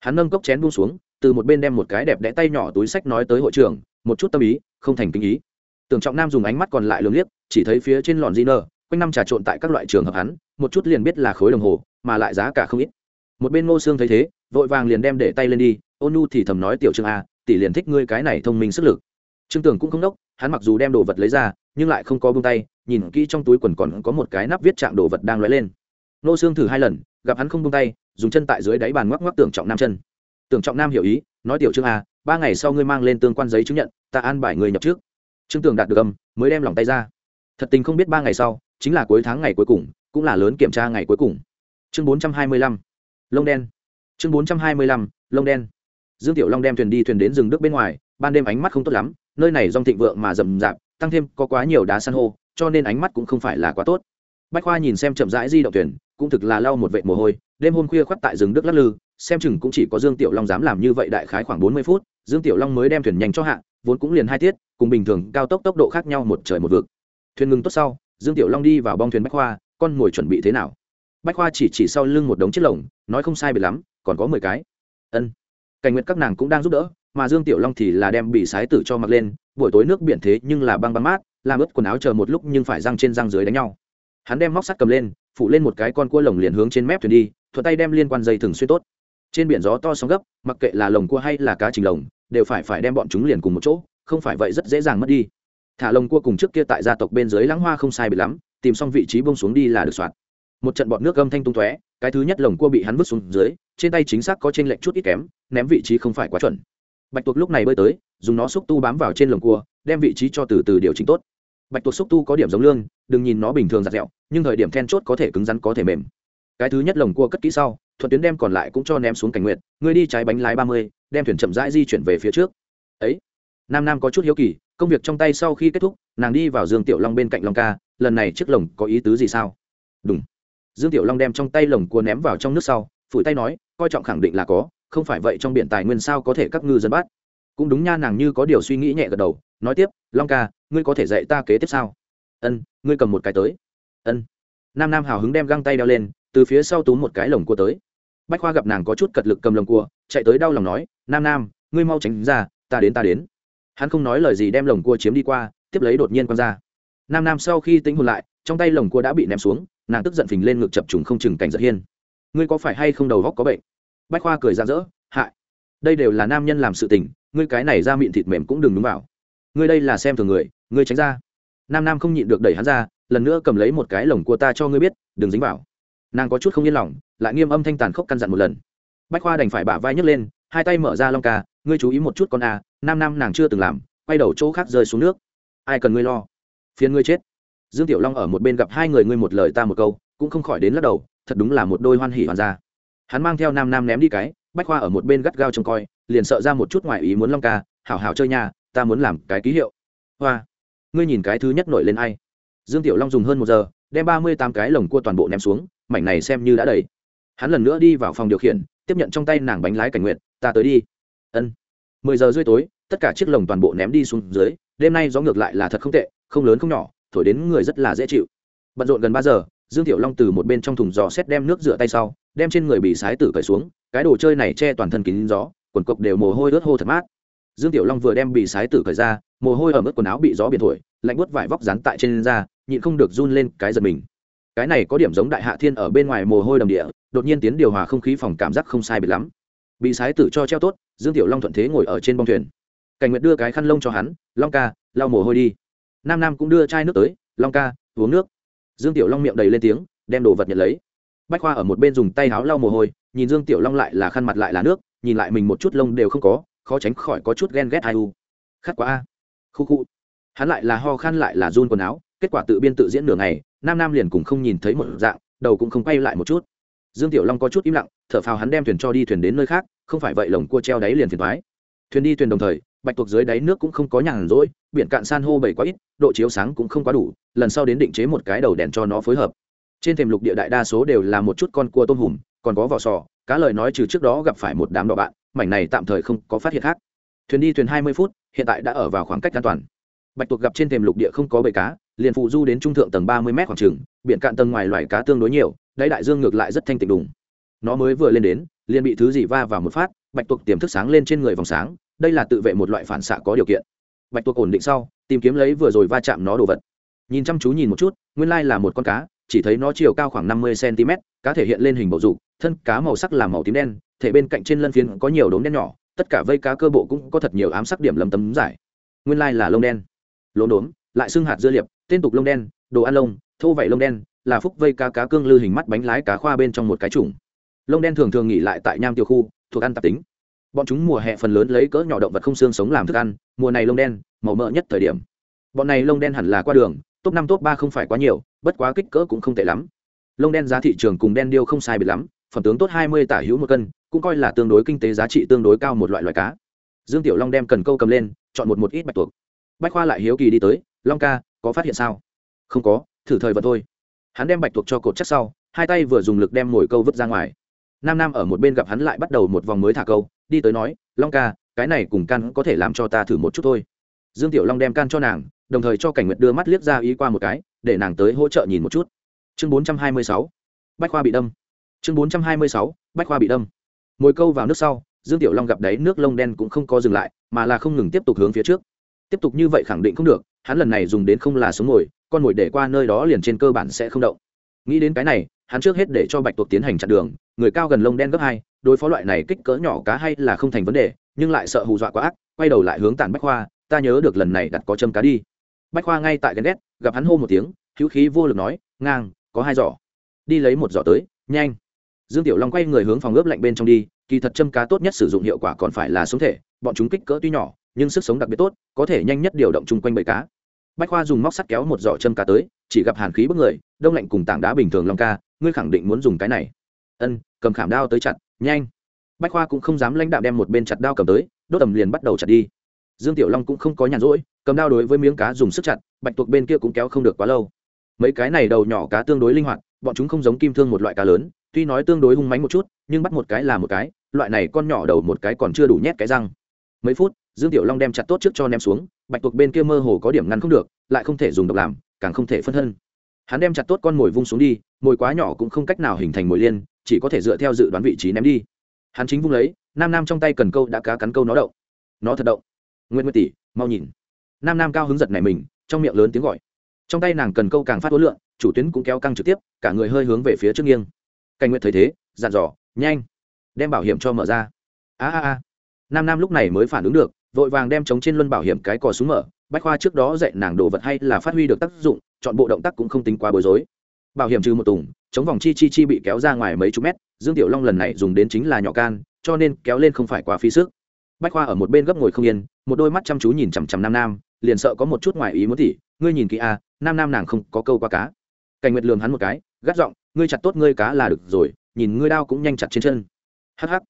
Hắn nâng cốc chén buông xuống, từ một bên đem một cái đẹp đẽ tay nhỏ túi sách nói tới hội trưởng một chút tâm ý, không thành kinh ý. Tưởng trọng nam dùng ánh mắt còn lại lường liếc, chỉ thấy phía trên lòn di nơ quanh năm trà trộn tại các loại trường hợp hắn, một chút liền biết là khối đồng hồ, mà lại giá cả không ít. Một bên ngô sương thấy thế, vội vàng liền đem để tay lên đi, ôn nu thì thầm nói tiểu trương a, tỷ liền thích ngươi cái này thông minh sức lực. Trương tưởng cũng không đốc, hắn mặc dù đem đồ vật lấy ra, nhưng lại không có bông tay, nhìn kỹ trong túi quần còn có một cái nắp viết chạm đồ vật đang lóe lên. Nô xương thử hai lần, gặp hắn không bông tay, dùng chân tại dưới đáy bàn ngoắc ngoắc tưởng trọng nam chân. Tưởng trọng nam hiểu ý, nói tiểu trương a ba ngày sau ngươi mang lên tương quan giấy chứng nhận, ta an bài người nhập trước. Trương Tường đạt được âm, mới đem lòng tay ra. Thật tình không biết ba ngày sau, chính là cuối tháng ngày cuối cùng, cũng là lớn kiểm tra ngày cuối cùng. Chương bốn trăm hai mươi lăm, lông đen. Chương bốn trăm hai mươi lăm, lông đen. Dương tiểu long đem thuyền đi thuyền đến rừng đức bên ngoài, ban đêm ánh mắt không tốt lắm, nơi này dòng thịnh vượng mà rầm rạp, tăng thêm có quá nhiều đá san hô, cho nên ánh mắt cũng không phải là quá tốt. Bách khoa nhìn xem chậm rãi di động thuyền cũng thực là lau một vệ mồ hôi, đêm hôm khuya khoắt tại rừng Đức lắc lư, xem chừng cũng chỉ có dương tiểu long dám làm như vậy đại khái khoảng bốn mươi phút, dương tiểu long mới đem thuyền nhanh cho hạ, vốn cũng liền hai tiết, cùng bình thường cao tốc tốc độ khác nhau một trời một vực. Thuyền ngừng tốt sau, dương tiểu long đi vào bong thuyền bách khoa, con ngồi chuẩn bị thế nào? Bách khoa chỉ chỉ sau lưng một đống chiếc lồng, nói không sai biệt lắm, còn có mười cái. Ân. Cảnh nguyệt các nàng cũng đang giúp đỡ, mà dương tiểu long thì là đem bị sái tử cho mặc lên, buổi tối nước biển thế nhưng là băng băng mát, làm ướt quần áo chờ một lúc nhưng phải răng trên răng dưới đánh nhau. Hắn đem móc sắt cầm lên phụ lên một cái con cua lồng liền hướng trên mép thuyền đi, thuận tay đem liên quan dây thường xuyên tốt. Trên biển gió to sóng gấp, mặc kệ là lồng cua hay là cá trình lồng, đều phải phải đem bọn chúng liền cùng một chỗ, không phải vậy rất dễ dàng mất đi. Thả lồng cua cùng trước kia tại gia tộc bên dưới lãng hoa không sai bị lắm, tìm xong vị trí bông xuống đi là được soạt một trận bọn nước gâm thanh tung tóe, cái thứ nhất lồng cua bị hắn vứt xuống dưới, trên tay chính xác có trên lệnh chút ít kém, ném vị trí không phải quá chuẩn. Bạch tuộc lúc này bơi tới, dùng nó xúc tu bám vào trên lồng cua, đem vị trí cho từ từ điều chỉnh tốt. Bạch tuộc xúc tu có điểm giống lương, đừng nhìn nó bình thường giặt dẹo nhưng thời điểm then chốt có thể cứng rắn có thể mềm. Cái thứ nhất lồng cua cất kỹ sau, thuận tuyến đem còn lại cũng cho ném xuống cảnh nguyện người đi trái bánh lái ba mươi, đem thuyền chậm rãi di chuyển về phía trước. Ấy, nam nam có chút hiếu kỳ, công việc trong tay sau khi kết thúc, nàng đi vào dương tiểu long bên cạnh long ca, lần này chiếc lồng có ý tứ gì sao? Đúng dương tiểu long đem trong tay lồng cua ném vào trong nước sau, phủi tay nói, coi trọng khẳng định là có, không phải vậy trong biển tài nguyên sao có thể các ngư dân bắt? Cũng đúng nha, nàng như có điều suy nghĩ nhẹ gật đầu, nói tiếp, long ca, ngươi có thể dạy ta kế tiếp sao? Ân, ngươi cầm một cái tới ân. Nam nam hào hứng đem găng tay đeo lên, từ phía sau túm một cái lồng cua tới. Bách khoa gặp nàng có chút cật lực cầm lồng cua, chạy tới đau lòng nói, nam nam, ngươi mau tránh ra, ta đến ta đến. Hắn không nói lời gì đem lồng cua chiếm đi qua, tiếp lấy đột nhiên quăng ra. Nam nam sau khi tính hồn lại, trong tay lồng cua đã bị ném xuống, nàng tức giận phình lên ngực chập trùng không chừng cảnh giật hiên. Ngươi có phải hay không đầu góc có bệnh? Bách khoa cười ra rỡ hại đây đều là nam nhân làm sự tình, ngươi cái này ra miệng thịt mềm cũng đừng đúng vào. Ngươi đây là xem thường người, ngươi tránh ra. Nam nam không nhịn được đẩy hắn ra lần nữa cầm lấy một cái lồng của ta cho ngươi biết, đừng dính vào. Nàng có chút không yên lòng, lại nghiêm âm thanh tàn khốc căn dặn một lần. Bách khoa đành phải bả vai nhấc lên, hai tay mở ra long ca, ngươi chú ý một chút con a nam nam nàng chưa từng làm, quay đầu chỗ khác rơi xuống nước. Ai cần ngươi lo? Phiền ngươi chết. Dương tiểu long ở một bên gặp hai người ngươi một lời ta một câu, cũng không khỏi đến lắc đầu, thật đúng là một đôi hoan hỉ hoàn gia. Hắn mang theo nam nam ném đi cái, bách khoa ở một bên gắt gao trông coi, liền sợ ra một chút ngoài ý muốn long ca, hảo hảo chơi nhà, ta muốn làm cái ký hiệu. Hoa, ngươi nhìn cái thứ nhất nổi lên ai? Dương tiểu long dùng hơn một giờ, đem ba mươi tám cái lồng cua toàn bộ ném xuống, mảnh này xem như đã đầy. Hắn lần nữa đi vào phòng điều khiển, tiếp nhận trong tay nàng bánh lái cảnh nguyện, ta tới đi. Ân. mười giờ rưỡi tối, tất cả chiếc lồng toàn bộ ném đi xuống dưới, đêm nay gió ngược lại là thật không tệ, không lớn không nhỏ, thổi đến người rất là dễ chịu. Bận rộn gần ba giờ, dương tiểu long từ một bên trong thùng giò xét đem nước rửa tay sau, đem trên người bị sái tử cởi xuống, cái đồ chơi này che toàn thân kín gió, quần cộc đều mồ hôi ướt hô thật mát. Dương tiểu long vừa đem bị sái tử cởi ra, mồ hôi ở mức quần áo bị gió biển thổi, lạnh buốt vải vóc dán tại trên da nhịn không được run lên cái giật mình. Cái này có điểm giống đại hạ thiên ở bên ngoài mồ hôi đầm địa, đột nhiên tiến điều hòa không khí phòng cảm giác không sai biệt lắm. Bị sái tử cho treo tốt, dương tiểu long thuận thế ngồi ở trên bông thuyền. Cảnh nguyệt đưa cái khăn lông cho hắn, long ca, lau mồ hôi đi. Nam nam cũng đưa chai nước tới, long ca, uống nước. Dương tiểu long miệng đầy lên tiếng, đem đồ vật nhận lấy. Bách khoa ở một bên dùng tay háo lau mồ hôi, nhìn dương tiểu long lại là khăn mặt lại là nước, nhìn lại mình một chút lông đều không có, khó tránh khỏi có chút ghen ghét ai u. Khát quá a. Khu khu. Hắn lại là ho khan lại là run quần áo kết quả tự biên tự diễn nửa ngày, nam nam liền cùng không nhìn thấy một dạng, đầu cũng không quay lại một chút. Dương tiểu long có chút im lặng, thở phào hắn đem thuyền cho đi thuyền đến nơi khác, không phải vậy lồng cua treo đáy liền phiền thoái thuyền đi thuyền đồng thời, bạch tuộc dưới đáy nước cũng không có nhàn rỗi, biển cạn san hô bảy quá ít, độ chiếu sáng cũng không quá đủ, lần sau đến định chế một cái đầu đèn cho nó phối hợp. Trên thềm lục địa đại đa số đều là một chút con cua tôm hùm, còn có vỏ sò, cá lời nói trừ trước đó gặp phải một đám đỏ bạn, mảnh này tạm thời không có phát hiện khác. Thuyền đi thuyền hai mươi phút, hiện tại đã ở vào khoảng cách an toàn. Bạch tuộc gặp trên thềm lục địa không có bầy cá liền phụ du đến trung thượng tầng ba mươi m khoảng trừng biển cạn tầng ngoài loài cá tương đối nhiều, đáy đại dương ngược lại rất thanh tịnh đùng. Nó mới vừa lên đến, liền bị thứ gì va vào một phát, bạch tuộc tiềm thức sáng lên trên người vòng sáng, đây là tự vệ một loại phản xạ có điều kiện. Bạch tuộc ổn định sau, tìm kiếm lấy vừa rồi va chạm nó đồ vật. Nhìn chăm chú nhìn một chút, nguyên lai là một con cá, chỉ thấy nó chiều cao khoảng năm mươi cm cá thể hiện lên hình bầu dục, thân cá màu sắc là màu tím đen, thể bên cạnh trên lân phiến có nhiều đốm đen nhỏ, tất cả vây cá cơ bộ cũng có thật nhiều ám sắc điểm lấm tấm giải. Nguyên lai là lông đen. Lốm đốm, lại xương hạt dưa liệp tên tục lông đen, đồ ăn lông, thô vảy lông đen, là phúc vây cá cá cương lư hình mắt bánh lái cá khoa bên trong một cái chủng. Lông đen thường thường nghỉ lại tại nham tiêu khu, thuộc ăn tạp tính. Bọn chúng mùa hè phần lớn lấy cỡ nhỏ động vật không xương sống làm thức ăn, mùa này lông đen, màu mỡ nhất thời điểm. Bọn này lông đen hẳn là qua đường, top năm, top ba không phải quá nhiều, bất quá kích cỡ cũng không tệ lắm. Lông đen giá thị trường cùng đen điêu không sai biệt lắm, phẩm tướng tốt hai mươi tả hữu một cân, cũng coi là tương đối kinh tế giá trị tương đối cao một loại loài cá. Dương tiểu long đem cần câu cầm lên, chọn một một ít bạch tuộc. Bách khoa lại hiếu kỳ đi tới, long ca có phát hiện sao? Không có, thử thời vật thôi. Hắn đem bạch tuộc cho cột chắc sau, hai tay vừa dùng lực đem mồi câu vứt ra ngoài. Nam nam ở một bên gặp hắn lại bắt đầu một vòng mới thả câu, đi tới nói, long ca, cái này cùng can có thể làm cho ta thử một chút thôi. Dương tiểu long đem can cho nàng, đồng thời cho cảnh nguyệt đưa mắt liếc ra ý qua một cái, để nàng tới hỗ trợ nhìn một chút. Chương bốn trăm hai mươi sáu, bách khoa bị đâm. Chương bốn trăm hai mươi sáu, bách khoa bị đâm. Mồi câu vào nước sau, dương tiểu long gặp đấy nước lông đen cũng không có dừng lại, mà là không ngừng tiếp tục hướng phía trước. Tiếp tục như vậy khẳng định không được hắn lần này dùng đến không là sống ngồi, con mồi để qua nơi đó liền trên cơ bản sẽ không động. Nghĩ đến cái này, hắn trước hết để cho bạch tuộc tiến hành chặn đường, người cao gần lông đen gấp hai, đối phó loại này kích cỡ nhỏ cá hay là không thành vấn đề, nhưng lại sợ hù dọa quá ác, quay đầu lại hướng tàn bách khoa, ta nhớ được lần này đặt có châm cá đi. Bách khoa ngay tại ghen ghét, gặp hắn hô một tiếng, hữu khí vô lực nói, ngang, có hai giỏ. Đi lấy một giỏ tới, nhanh. Dương tiểu long quay người hướng phòng ướp lạnh bên trong đi, kỳ thật châm cá tốt nhất sử dụng hiệu quả còn phải là sống thể, bọn chúng kích cỡ tuy nhỏ, nhưng sức sống đặc biệt tốt, có thể nhanh nhất điều động chung quanh bầy cá bách khoa dùng móc sắt kéo một giỏ châm cá tới, chỉ gặp hàn khí bức người, đông lạnh cùng tảng đá bình thường long ca, ngươi khẳng định muốn dùng cái này. Ân, cầm khảm đao tới chặt, nhanh. Bách khoa cũng không dám lãnh đạo đem một bên chặt đao cầm tới, đốt tầm liền bắt đầu chặt đi. Dương tiểu long cũng không có nhàn rỗi, cầm đao đối với miếng cá dùng sức chặt, bạch tuộc bên kia cũng kéo không được quá lâu. Mấy cái này đầu nhỏ cá tương đối linh hoạt, bọn chúng không giống kim thương một loại cá lớn, tuy nói tương đối hung mánh một chút, nhưng bắt một cái là một cái, loại này con nhỏ đầu một cái còn chưa đủ nhét cái răng. Mấy phút dương tiểu long đem chặt tốt trước cho ném xuống, bạch tuộc bên kia mơ hồ có điểm ngăn không được, lại không thể dùng độc làm, càng không thể phân thân. Hắn đem chặt tốt con mồi vung xuống đi, mồi quá nhỏ cũng không cách nào hình thành mồi liên, chỉ có thể dựa theo dự đoán vị trí ném đi. Hắn chính vung lấy, nam nam trong tay cần câu đã cá cắn câu nó đậu. Nó thật đậu. Nguyên nguyên tỷ, mau nhìn. Nam nam cao hứng giật này mình, trong miệng lớn tiếng gọi. Trong tay nàng cần câu càng phát hối lượng chủ tuyến cũng kéo căng trực tiếp, cả người hơi hướng về phía trước nghiêng. Cảnh nguyện thấy thế, dặn dò, nhanh, đem bảo hiểm cho mở ra. A a a. Nam nam lúc này mới phản ứng được vội vàng đem chống trên luân bảo hiểm cái cò súng mở bách khoa trước đó dạy nàng đồ vật hay là phát huy được tác dụng chọn bộ động tác cũng không tính quá bối rối. Bảo hiểm trừ một tùng chống vòng chi chi chi bị kéo ra ngoài mấy chục mét dương tiểu long lần này dùng đến chính là nhỏ can cho nên kéo lên không phải quá phí sức. Bách khoa ở một bên gấp ngồi không yên một đôi mắt chăm chú nhìn chằm chằm nam nam liền sợ có một chút ngoài ý muốn tỉ ngươi nhìn kỹ a nam nam nàng không có câu qua cá. Cảnh nguyệt lường hắn một cái gắt giọng ngươi chặt tốt ngươi cá là được rồi nhìn ngươi đao cũng nhanh chặt trên chân. Hắc hắc,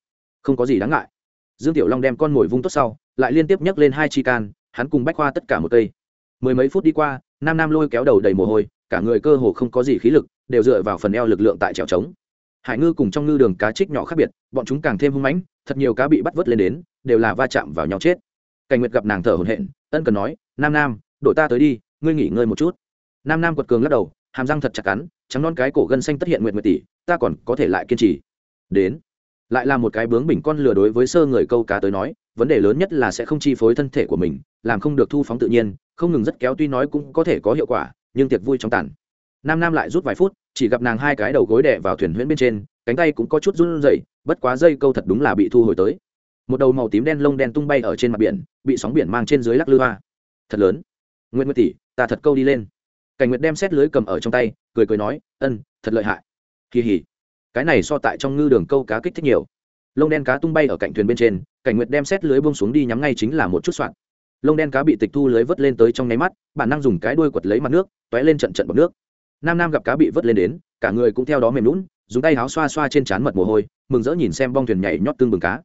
không có gì đáng ngại. Dương tiểu long đem con mồi vung tốt sau lại liên tiếp nhấc lên hai chi can, hắn cùng bách khoa tất cả một cây. Mười mấy phút đi qua, nam nam lôi kéo đầu đầy mồ hôi, cả người cơ hồ không có gì khí lực, đều dựa vào phần eo lực lượng tại trèo trống. Hải ngư cùng trong ngư đường cá trích nhỏ khác biệt, bọn chúng càng thêm hung mãnh, thật nhiều cá bị bắt vớt lên đến, đều là va chạm vào nhau chết. Cảnh nguyệt gặp nàng thở hổn hển, ân cần nói, nam nam đội ta tới đi, ngươi nghỉ ngơi một chút. Nam nam quật cường lắc đầu, hàm răng thật chặt cắn, trắng non cái cổ gân xanh tất hiện nguyệt nguyệt tỷ, ta còn có thể lại kiên trì. Đến lại là một cái bướng bỉnh con lừa đối với sơ người câu cá tới nói, vấn đề lớn nhất là sẽ không chi phối thân thể của mình, làm không được thu phóng tự nhiên, không ngừng rất kéo tuy nói cũng có thể có hiệu quả, nhưng tiệc vui trong tàn. Nam nam lại rút vài phút, chỉ gặp nàng hai cái đầu gối đè vào thuyền huyễn bên trên, cánh tay cũng có chút run rẩy, bất quá dây câu thật đúng là bị thu hồi tới. Một đầu màu tím đen lông đen tung bay ở trên mặt biển, bị sóng biển mang trên dưới lắc lư hoa. Thật lớn. Nguyễn nguyệt tỷ, ta thật câu đi lên. Cảnh nguyệt đem xét lưới cầm ở trong tay, cười cười nói, ân, thật lợi hại. Kỳ hỉ cái này so tại trong ngư đường câu cá kích thích nhiều. Lông đen cá tung bay ở cạnh thuyền bên trên, cảnh nguyệt đem xét lưới bông xuống đi nhắm ngay chính là một chút soạn. Lông đen cá bị tịch thu lưới vớt lên tới trong nháy mắt, bản năng dùng cái đuôi quật lấy mặt nước t ó é lên trận trận bọc nước. Nam nam gặp cá bị vớt lên đến, cả người cũng theo đó mềm lún dùng tay háo xoa xoa trên trán mật mồ hôi, mừng rỡ nhìn xem bong thuyền nhảy nhót tương bừng cá.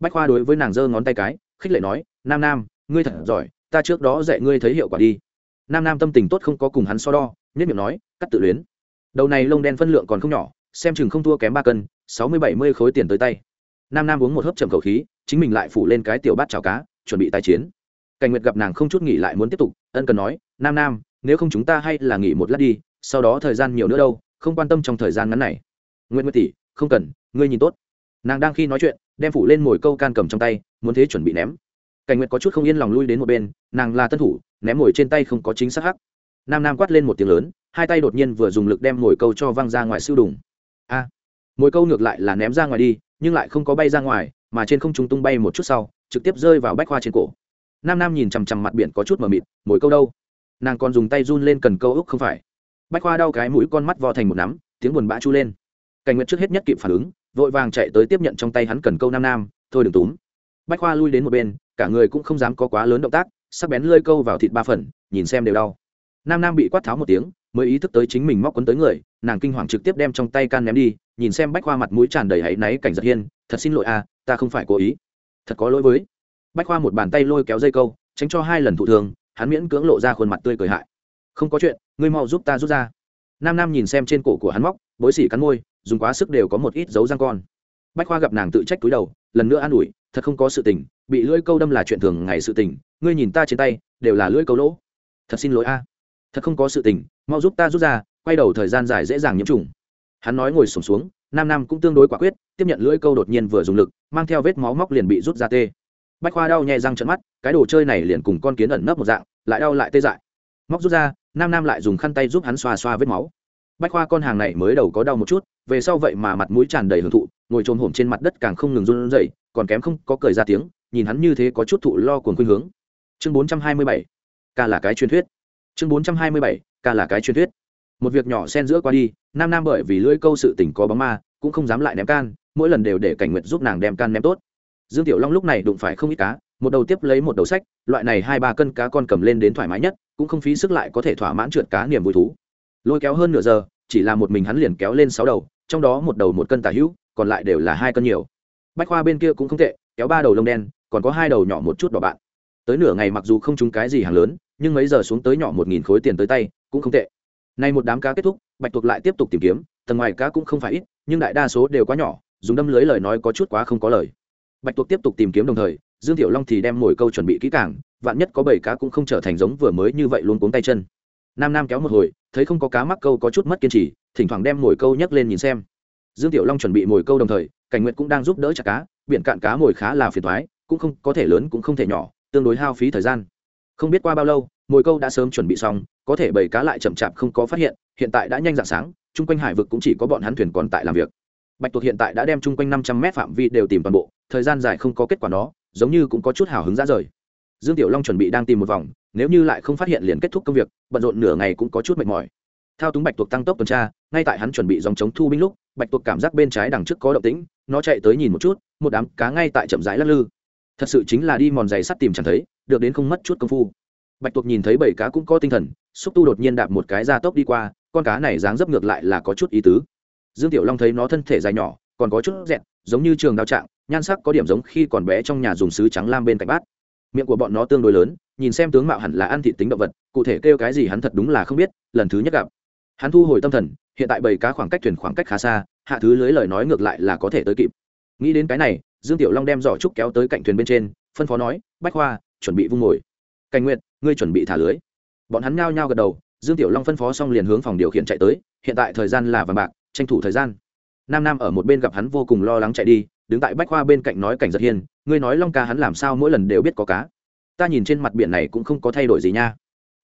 Bách khoa đối với nàng giơ ngón tay cái, khích lệ nói, nam nam, ngươi thật giỏi, ta trước đó dạy ngươi thấy hiệu quả đi. Nam nam tâm tình tốt không có cùng hắn so đo, nhất miệng nói, cắt tự luyến. Đầu này lông đen phân lượng còn không nhỏ xem chừng không thua kém ba cân, sáu mươi bảy mươi khối tiền tới tay. Nam nam uống một hớp trầm khẩu khí, chính mình lại phủ lên cái tiểu bát chảo cá, chuẩn bị tái chiến. Cảnh nguyệt gặp nàng không chút nghỉ lại muốn tiếp tục, ân cần nói, nam nam, nếu không chúng ta hay là nghỉ một lát đi, sau đó thời gian nhiều nữa đâu, không quan tâm trong thời gian ngắn này. Nguyễn nguyệt tỷ, không cần, ngươi nhìn tốt. Nàng đang khi nói chuyện, đem phủ lên mồi câu can cầm trong tay, muốn thế chuẩn bị ném. Cảnh nguyệt có chút không yên lòng lui đến một bên, nàng là tân thủ, ném mồi trên tay không có chính xác hắc. Nam nam quát lên một tiếng lớn, hai tay đột nhiên vừa dùng lực đem mồi câu cho văng ra ngoài siêu đùng a. À, câu ngược lại là ném ra ngoài đi nhưng lại không có bay ra ngoài mà trên không trung tung bay một chút sau trực tiếp rơi vào bách hoa trên cổ. Nam nam nhìn chằm chằm mặt biển có chút mờ mịt mỗi câu đâu? Nàng còn dùng tay run lên cần câu úc không phải. Bách Hoa đau cái mũi con mắt vò thành một nắm tiếng buồn bã chu lên. Cảnh nguyệt trước hết nhất kịp phản ứng vội vàng chạy tới tiếp nhận trong tay hắn cần câu nam nam thôi đừng túm. Bách khoa lui đến một bên cả người cũng không dám có quá lớn động tác sắc bén lơi câu vào thịt ba phần nhìn xem đều đau. Nam nam bị quát tháo một tiếng mới ý thức tới chính mình móc quấn tới người, nàng kinh hoàng trực tiếp đem trong tay can ném đi, nhìn xem bách khoa mặt mũi tràn đầy hãy náy cảnh giật hiên, thật xin lỗi a ta không phải cố ý. Thật có lỗi với. Bách khoa một bàn tay lôi kéo dây câu, tránh cho hai lần thụ thường hắn miễn cưỡng lộ ra khuôn mặt tươi cười hại. Không có chuyện, ngươi mau giúp ta rút ra. Nam nam nhìn xem trên cổ của hắn móc, bối xỉ cắn môi, dùng quá sức đều có một ít dấu răng con. Bách khoa gặp nàng tự trách túi đầu, lần nữa an ủi, thật không có sự tình, bị lưỡi câu đâm là chuyện thường ngày sự tình, ngươi nhìn ta trên tay, đều là lưỡi câu lỗ. Thật xin lỗi a. Thật không có sự tình mau giúp ta rút ra quay đầu thời gian dài dễ dàng nhiễm trùng. Hắn nói ngồi sổm xuống, nam nam cũng tương đối quả quyết tiếp nhận lưỡi câu đột nhiên vừa dùng lực mang theo vết máu móc liền bị rút ra tê. Bách khoa đau nhẹ răng trận mắt cái đồ chơi này liền cùng con kiến ẩn nấp một dạng lại đau lại tê dại. Móc rút ra nam nam lại dùng khăn tay giúp hắn xoa xoa vết máu. Bách khoa con hàng này mới đầu có đau một chút về sau vậy mà mặt mũi tràn đầy hưởng thụ ngồi trồm hổm trên mặt đất càng không ngừng run rẩy còn kém không có cười ra tiếng nhìn hắn như thế có chút thụ lo cuồng khuynh hướng. Chương 427 ca là cái truyền thuyết. Chương 427 ca là cái truyền thuyết. Một việc nhỏ xen giữa qua đi, nam nam bởi vì lưỡi câu sự tình có bóng ma, cũng không dám lại ném can, mỗi lần đều để cảnh nguyệt giúp nàng đem can ném tốt. Dương tiểu long lúc này đụng phải không ít cá, một đầu tiếp lấy một đầu sách, loại này hai ba cân cá con cầm lên đến thoải mái nhất, cũng không phí sức lại có thể thỏa mãn trượt cá niềm vui thú. Lôi kéo hơn nửa giờ, chỉ là một mình hắn liền kéo lên sáu đầu, trong đó một đầu một cân tả hữu, còn lại đều là hai cân nhiều. Bách khoa bên kia cũng không tệ, kéo ba đầu lông đen, còn có hai đầu nhỏ một chút đỏ bạn. Tới nửa ngày mặc dù không trúng cái gì hàng lớn nhưng mấy giờ xuống tới nhỏ một nghìn khối tiền tới tay, cũng không tệ. Nay một đám cá kết thúc, bạch tuộc lại tiếp tục tìm kiếm, tầng ngoài cá cũng không phải ít, nhưng đại đa số đều quá nhỏ, dùng đâm lưới lời nói có chút quá không có lời. Bạch tuộc tiếp tục tìm kiếm đồng thời, dương tiểu long thì đem mồi câu chuẩn bị kỹ càng, vạn nhất có bảy cá cũng không trở thành giống vừa mới như vậy luôn cuống tay chân. Nam nam kéo một hồi, thấy không có cá mắc câu có chút mất kiên trì, thỉnh thoảng đem mồi câu nhấc lên nhìn xem. Dương tiểu long chuẩn bị mồi câu đồng thời, cảnh nguyệt cũng đang giúp đỡ chặt cá, biển cạn cá mồi khá là phiền thoái cũng không, có thể lớn cũng không thể nhỏ, tương đối hao phí thời gian không biết qua bao lâu, mồi câu đã sớm chuẩn bị xong, có thể bầy cá lại chậm chạp không có phát hiện hiện tại đã nhanh dạng sáng, chung quanh hải vực cũng chỉ có bọn hắn thuyền còn tại làm việc. Bạch tuộc hiện tại đã đem chung quanh năm trăm mét phạm vi đều tìm toàn bộ, thời gian dài không có kết quả đó giống như cũng có chút hào hứng ra rời. Dương tiểu long chuẩn bị đang tìm một vòng, nếu như lại không phát hiện liền kết thúc công việc, bận rộn nửa ngày cũng có chút mệt mỏi. Thao túng bạch tuộc tăng tốc tuần tra, ngay tại hắn chuẩn bị dòng chống thu binh lúc, bạch tuộc cảm giác bên trái đằng trước có động tĩnh, nó chạy tới nhìn một chút, một đám cá ngay tại chậm rãi lắc lư. Thật sự chính là đi mòn giày sắt tìm chẳng thấy được đến không mất chút công phu. Bạch tuộc nhìn thấy bảy cá cũng có tinh thần, xúc tu đột nhiên đạp một cái ra tốc đi qua, con cá này dáng dấp ngược lại là có chút ý tứ. Dương tiểu long thấy nó thân thể dài nhỏ, còn có chút dẹt, giống như trường đao trạng, nhan sắc có điểm giống khi còn bé trong nhà dùng sứ trắng lam bên cạnh bát. Miệng của bọn nó tương đối lớn, nhìn xem tướng mạo hẳn là ăn thị tính động vật, cụ thể kêu cái gì hắn thật đúng là không biết, lần thứ nhất gặp. Hắn thu hồi tâm thần, hiện tại bầy cá khoảng cách thuyền khoảng cách khá xa, hạ thứ lưới lời nói ngược lại là có thể tới kịp. Nghĩ đến cái này, dương tiểu long đem giỏ trúc kéo tới cạnh thuyền bên trên, phân phó nói, bách khoa chuẩn bị vung mồi cảnh nguyện ngươi chuẩn bị thả lưới. Bọn hắn nhao nhao gật đầu, dương tiểu long phân phó xong liền hướng phòng điều khiển chạy tới, hiện tại thời gian là vàng bạc, tranh thủ thời gian. Nam nam ở một bên gặp hắn vô cùng lo lắng chạy đi, đứng tại bách khoa bên cạnh nói cảnh giật hiên, ngươi nói long ca hắn làm sao mỗi lần đều biết có cá. Ta nhìn trên mặt biển này cũng không có thay đổi gì nha.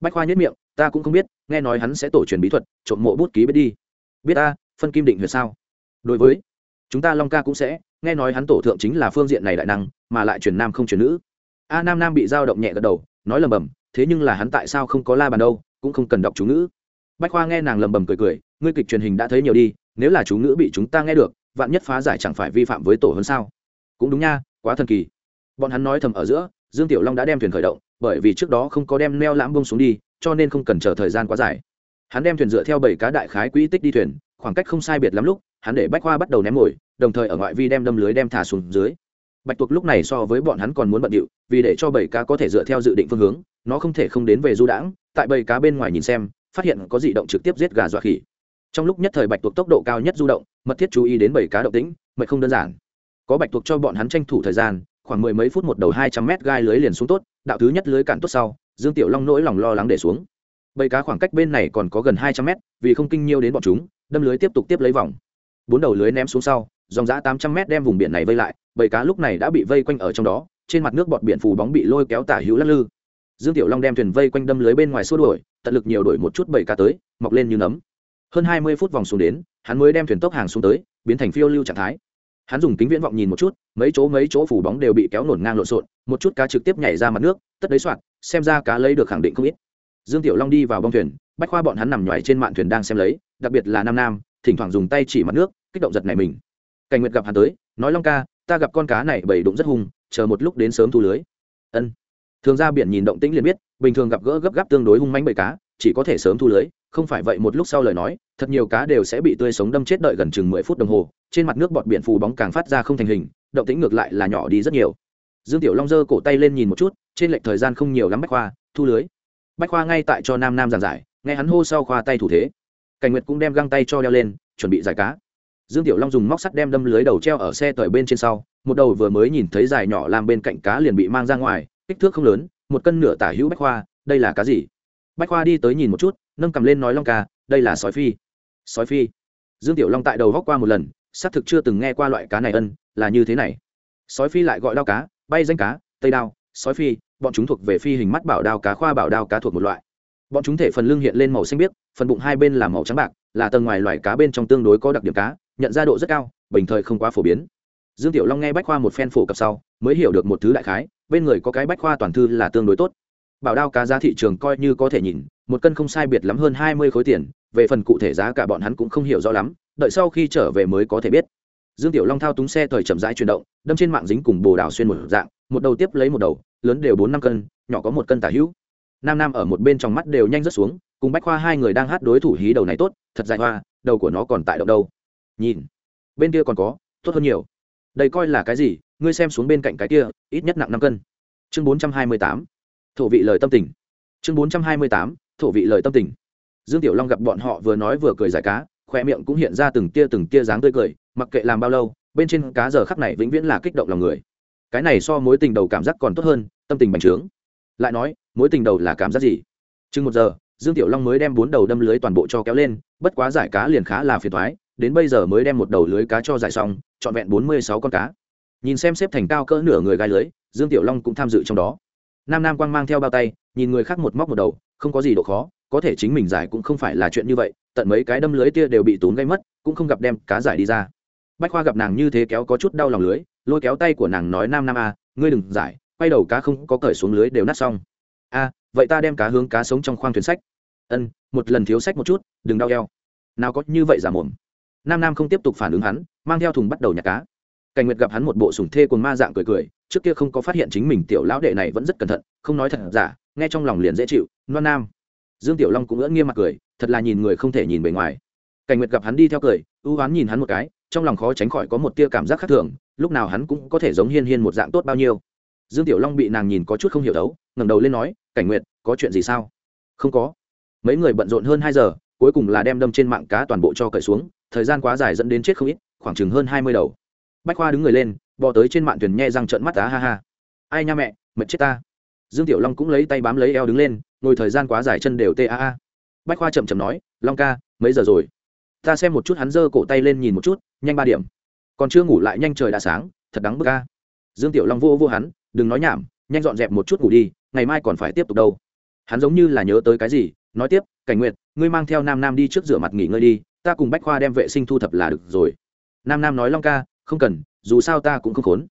Bách khoa nhất miệng, ta cũng không biết, nghe nói hắn sẽ tổ truyền bí thuật, trộm mộ bút ký biết đi. Biết ta, phân kim định huyệt sao? Đối với, chúng ta long ca cũng sẽ, nghe nói hắn tổ thượng chính là phương diện này đại năng, mà lại truyền nam không truyền nữ a nam nam bị dao động nhẹ gật đầu, nói lầm bầm, thế nhưng là hắn tại sao không có la bàn đâu, cũng không cần đọc chú ngữ. Bách khoa nghe nàng lầm bầm cười cười, ngươi kịch truyền hình đã thấy nhiều đi, nếu là chú ngữ bị chúng ta nghe được, vạn nhất phá giải chẳng phải vi phạm với tổ hơn sao? Cũng đúng nha, quá thần kỳ. Bọn hắn nói thầm ở giữa, dương tiểu long đã đem thuyền khởi động, bởi vì trước đó không có đem neo lãm bông xuống đi, cho nên không cần chờ thời gian quá dài. Hắn đem thuyền dựa theo bảy cá đại khái quỹ tích đi thuyền, khoảng cách không sai biệt lắm lúc, hắn để bách khoa bắt đầu ném mồi, đồng thời ở ngoại vi đem đâm lưới đem thả xuống dưới bạch tuộc lúc này so với bọn hắn còn muốn bận điệu, vì để cho bầy cá có thể dựa theo dự định phương hướng, nó không thể không đến về du đãng, tại bầy cá bên ngoài nhìn xem, phát hiện có dị động trực tiếp giết gà dọa khỉ. Trong lúc nhất thời bạch tuộc tốc độ cao nhất du động, mật thiết chú ý đến bầy cá động tĩnh, mệt không đơn giản. Có bạch tuộc cho bọn hắn tranh thủ thời gian, khoảng mười mấy phút một đầu hai trăm mét gai lưới liền xuống tốt, đạo thứ nhất lưới cạn tốt sau, dương tiểu long nỗi lòng lo lắng để xuống. Bầy cá khoảng cách bên này còn có gần hai trăm mét, vì không kinh nhiêu đến bọn chúng, đâm lưới tiếp tục tiếp lấy vòng. Bốn đầu lưới ném xuống sau, dòng giã tám trăm mét đem vùng biển này vây lại bầy cá lúc này đã bị vây quanh ở trong đó, trên mặt nước bọt biển phù bóng bị lôi kéo tả hữu lắc lư. Dương tiểu long đem thuyền vây quanh đâm lưới bên ngoài xua đuổi, tận lực nhiều đuổi một chút bầy cá tới, mọc lên như nấm. Hơn hai mươi phút vòng xuống đến, hắn mới đem thuyền tốc hàng xuống tới, biến thành phiêu lưu trạng thái. Hắn dùng kính viễn vọng nhìn một chút, mấy chỗ mấy chỗ phủ bóng đều bị kéo nổn ngang lộn xộn, một chút cá trực tiếp nhảy ra mặt nước, tất đấy soạt xem ra cá lấy được khẳng định không ít. Dương tiểu long đi vào bong thuyền, bách khoa bọn hắn nằm nhoài trên mạn thuyền đang xem lấy, đặc biệt là nam nam, thỉnh thoảng dùng tay chỉ mặt nước, kích động giật này mình. Cảnh nguyệt gặp hắn tới, nói long ca ta gặp con cá này bầy đụng rất hung, chờ một lúc đến sớm thu lưới. Ân. Thường ra biển nhìn động tĩnh liền biết, bình thường gặp gỡ gấp gáp tương đối hung manh bầy cá, chỉ có thể sớm thu lưới, không phải vậy một lúc sau lời nói, thật nhiều cá đều sẽ bị tươi sống đâm chết đợi gần chừng mười phút đồng hồ, trên mặt nước bọt biển phù bóng càng phát ra không thành hình, động tĩnh ngược lại là nhỏ đi rất nhiều. Dương tiểu long giơ cổ tay lên nhìn một chút, trên lệch thời gian không nhiều lắm bách khoa, thu lưới. Bách khoa ngay tại cho nam nam giảng giải, nghe hắn hô sau khoa tay thủ thế. Cảnh nguyệt cũng đem găng tay cho đeo lên, chuẩn bị giải cá dương tiểu long dùng móc sắt đem đâm lưới đầu treo ở xe tời bên trên sau, một đầu vừa mới nhìn thấy dài nhỏ làm bên cạnh cá liền bị mang ra ngoài, kích thước không lớn, một cân nửa tả hữu bách khoa, đây là cá gì? Bách khoa đi tới nhìn một chút, nâng cầm lên nói long ca, đây là sói phi. Sói phi. Dương tiểu long tại đầu góc qua một lần, xác thực chưa từng nghe qua loại cá này ân, là như thế này. Sói phi lại gọi đao cá, bay danh cá, tây đao, sói phi, bọn chúng thuộc về phi hình mắt bảo đao cá, khoa bảo đao cá thuộc một loại. Bọn chúng thể phần lưng hiện lên màu xanh biếc, phần bụng hai bên là màu trắng bạc, là tầng ngoài loài cá bên trong tương đối có đặc điểm cá nhận ra độ rất cao, bình thời không quá phổ biến. Dương tiểu long nghe bách khoa một phen phổ cập sau, mới hiểu được một thứ đại khái, bên người có cái bách khoa toàn thư là tương đối tốt. Bảo đao cá giá thị trường coi như có thể nhìn, một cân không sai biệt lắm hơn hai mươi khối tiền, về phần cụ thể giá cả bọn hắn cũng không hiểu rõ lắm, đợi sau khi trở về mới có thể biết. Dương tiểu long thao túng xe thời chậm rãi chuyển động, đâm trên mạng dính cùng bồ đào xuyên một dạng, một đầu tiếp lấy một đầu, lớn đều bốn năm cân, nhỏ có một cân tả hữu. Nam nam ở một bên trong mắt đều nhanh rất xuống, cùng bách khoa hai người đang hát đối thủ hí đầu này tốt, thật dài hoa, đầu của nó còn tại động đâu nhìn. Bên kia còn có, tốt hơn nhiều. Đây coi là cái gì? Ngươi xem xuống bên cạnh cái kia, ít nhất nặng năm cân. Chương bốn trăm hai mươi tám. Thổ vị lời tâm tình. Chương bốn trăm hai mươi tám. Thổ vị lời tâm tình. Dương tiểu long gặp bọn họ vừa nói vừa cười giải cá khoe miệng cũng hiện ra từng tia từng tia dáng tươi cười, mặc kệ làm bao lâu, bên trên cá giờ khắc này vĩnh viễn là kích động lòng người. Cái này so mối tình đầu cảm giác còn tốt hơn, tâm tình bành trướng. Lại nói, mối tình đầu là cảm giác gì? Chừng một giờ, dương tiểu long mới đem bốn đầu đâm lưới toàn bộ cho kéo lên, bất quá giải cá liền khá là phiền thoái đến bây giờ mới đem một đầu lưới cá cho giải xong trọn vẹn bốn mươi sáu con cá. Nhìn xem xếp thành cao cỡ nửa người gai lưới dương tiểu long cũng tham dự trong đó. Nam nam quang mang theo bao tay nhìn người khác một móc một đầu không có gì độ khó có thể chính mình giải cũng không phải là chuyện như vậy tận mấy cái đâm lưới tia đều bị tốn gây mất cũng không gặp đem cá giải đi ra. Bách khoa gặp nàng như thế kéo có chút đau lòng lưới lôi kéo tay của nàng nói nam nam a à, ngươi đừng giải quay đầu cá không có cởi xuống lưới đều nát xong. A vậy ta đem cá hướng cá sống trong khoang thuyền sách. Ân một lần thiếu sách một chút đừng đau eo. Nào có như vậy giả mồm nam nam không tiếp tục phản ứng hắn, mang theo thùng bắt đầu nhặt cá. Cảnh nguyệt gặp hắn một bộ sùng thê cồn ma dạng cười cười, trước kia không có phát hiện chính mình tiểu lão đệ này vẫn rất cẩn thận, không nói thật giả, nghe trong lòng liền dễ chịu, loan nam. Dương tiểu long cũng ngỡ nghiêm mặt cười, thật là nhìn người không thể nhìn bề ngoài. Cảnh nguyệt gặp hắn đi theo cười, ưu oán nhìn hắn một cái, trong lòng khó tránh khỏi có một tia cảm giác khác thường, lúc nào hắn cũng có thể giống hiên hiên một dạng tốt bao nhiêu. Dương tiểu long bị nàng nhìn có chút không hiểu đấu ngẩng đầu lên nói, cảnh nguyệt, có chuyện gì sao? Không có. Mấy người bận rộn hơn hai giờ, cuối cùng là đem đâm trên mạng cá toàn bộ cho cởi xuống thời gian quá dài dẫn đến chết không ít, khoảng chừng hơn hai mươi đầu. Bách khoa đứng người lên, bò tới trên mạn thuyền nhe răng trợn mắt á, ha ha. Ai nha mẹ, mệt chết ta. Dương tiểu long cũng lấy tay bám lấy eo đứng lên, ngồi thời gian quá dài chân đều tê a a. Bách khoa chậm chậm nói, long ca, mấy giờ rồi? Ta xem một chút. Hắn giơ cổ tay lên nhìn một chút, nhanh ba điểm. Còn chưa ngủ lại nhanh trời đã sáng, thật đáng bức ca dương tiểu long vô vô hắn, đừng nói nhảm, nhanh dọn dẹp một chút ngủ đi, ngày mai còn phải tiếp tục đâu. Hắn giống như là nhớ tới cái gì, nói tiếp, cảnh nguyệt, ngươi mang theo nam nam đi trước rửa mặt nghỉ ngơi đi ta cùng bách khoa đem vệ sinh thu thập là được rồi. Nam nam nói long ca, không cần, dù sao ta cũng không khốn.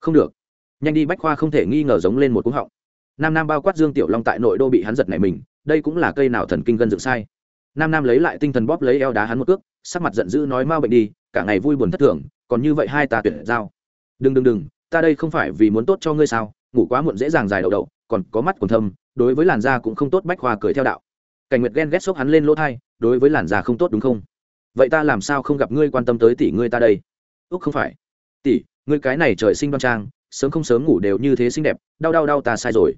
Không được. Nhanh đi bách khoa không thể nghi ngờ giống lên một cúng họng. Nam nam bao quát dương tiểu long tại nội đô bị hắn giật này mình, đây cũng là cây nào thần kinh gân dựng sai. Nam nam lấy lại tinh thần bóp lấy eo đá hắn một cước, sắc mặt giận dữ nói mau bệnh đi, cả ngày vui buồn thất thường, còn như vậy hai ta tuyển giao. Đừng đừng đừng, ta đây không phải vì muốn tốt cho ngươi sao, ngủ quá muộn dễ dàng dài đậu đậu, còn có mắt còn thâm, đối với làn da cũng không tốt, bách khoa cười theo đạo. Cảnh nguyệt ghen ghét xốc hắn lên lỗ thai, đối với làn da không tốt đúng không? Vậy ta làm sao không gặp ngươi quan tâm tới tỷ ngươi ta đây? Úc, không phải. Tỷ, ngươi cái này trời sinh đoan trang, sớm không sớm ngủ đều như thế xinh đẹp, đau đau đau ta sai rồi.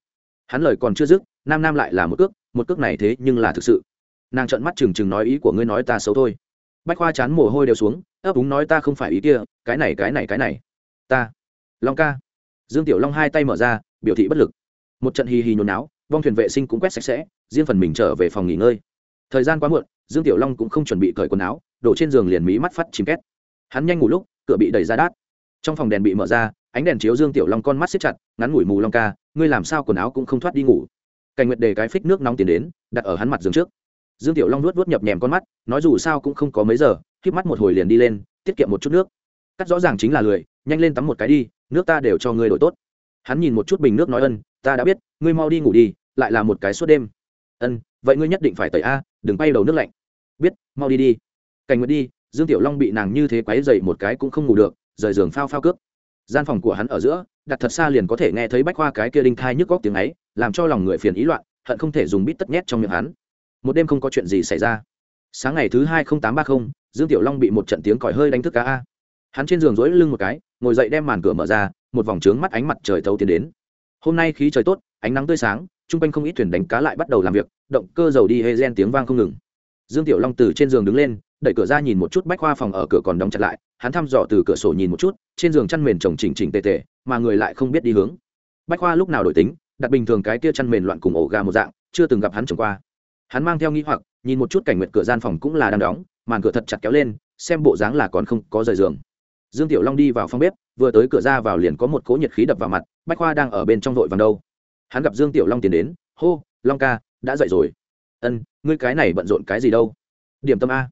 Hắn lời còn chưa dứt, nam nam lại là một cước một cước này thế nhưng là thực sự. Nàng trợn mắt trừng trừng nói ý của ngươi nói ta xấu thôi. Bách khoa chán mồ hôi đều xuống, ấp úng nói ta không phải ý kia, cái này cái này cái này. Ta. Long ca. Dương tiểu long hai tay mở ra, biểu thị bất lực. Một trận hì hì nhốn náo vong thuyền vệ sinh cũng quét sạch sẽ, riêng phần mình trở về phòng nghỉ ngơi. Thời gian quá muộn, dương tiểu long cũng không chuẩn bị cởi quần áo đổ trên giường liền mí mắt phát chìm két. Hắn nhanh ngủ lúc, cửa bị đẩy ra đát. Trong phòng đèn bị mở ra, ánh đèn chiếu dương tiểu long con mắt xếp chặt, ngắn ngủi mù long ca, ngươi làm sao quần áo cũng không thoát đi ngủ? Cảnh nguyệt đề cái phích nước nóng tiến đến, đặt ở hắn mặt giường trước. Dương tiểu long nuốt vuốt nhập nhèm con mắt, nói dù sao cũng không có mấy giờ k mắt một hồi liền đi lên, tiết kiệm một chút nước. Cắt rõ ràng chính là lười, nhanh lên tắm một cái đi, nước ta đều cho ngươi đổi tốt. Hắn nhìn một chút bình nước nói ân, ta đã biết, ngươi mau đi ngủ đi, lại là một cái suốt đêm. Ân, vậy ngươi nhất định phải tẩy a, đừng bay đầu nước lạnh. Biết, mau đi đi cảnh nguyệt đi, dương tiểu long bị nàng như thế quấy dậy một cái cũng không ngủ được, rời giường phao phao cướp gian phòng của hắn ở giữa, đặt thật xa liền có thể nghe thấy bách khoa cái kia đinh thai nhức góc tiếng ấy, làm cho lòng người phiền ý loạn, hận không thể dùng bít tất nhét trong miệng hắn. Một đêm không có chuyện gì xảy ra. Sáng ngày thứ hai tám ba mươi dương tiểu long bị một trận tiếng còi hơi đánh thức cá a. Hắn trên giường dối lưng một cái, ngồi dậy đem màn cửa mở ra, một vòng trướng mắt ánh mặt trời thấu tiến đến. Hôm nay khí trời tốt, ánh nắng tươi sáng, chung quanh không ít thuyền đánh cá lại bắt đầu làm việc, động cơ dầu đi hê gen tiếng vang không ngừng. Dương tiểu long từ trên giường đứng lên đẩy cửa ra nhìn một chút bách khoa phòng ở cửa còn đóng chặt lại, hắn thăm dò từ cửa sổ nhìn một chút, trên giường chăn mền chồng chỉnh chỉnh tề tề, mà người lại không biết đi hướng. Bách khoa lúc nào đổi tính, đặt bình thường cái kia chăn mền loạn cùng ổ gà một dạng, chưa từng gặp hắn trồng qua. Hắn mang theo nghĩ hoặc, nhìn một chút cảnh nguyệt cửa gian phòng cũng là đang đóng, màn cửa thật chặt kéo lên, xem bộ dáng là còn không có rời giường. Dương tiểu long đi vào phòng bếp, vừa tới cửa ra vào liền có một cỗ nhiệt khí đập vào mặt, bách khoa đang ở bên trong vội vàng đâu. Hắn gặp dương tiểu long tiến đến, hô, long ca, đã dậy rồi. Ân, ngươi cái này bận rộn cái gì đâu? Điểm tâm a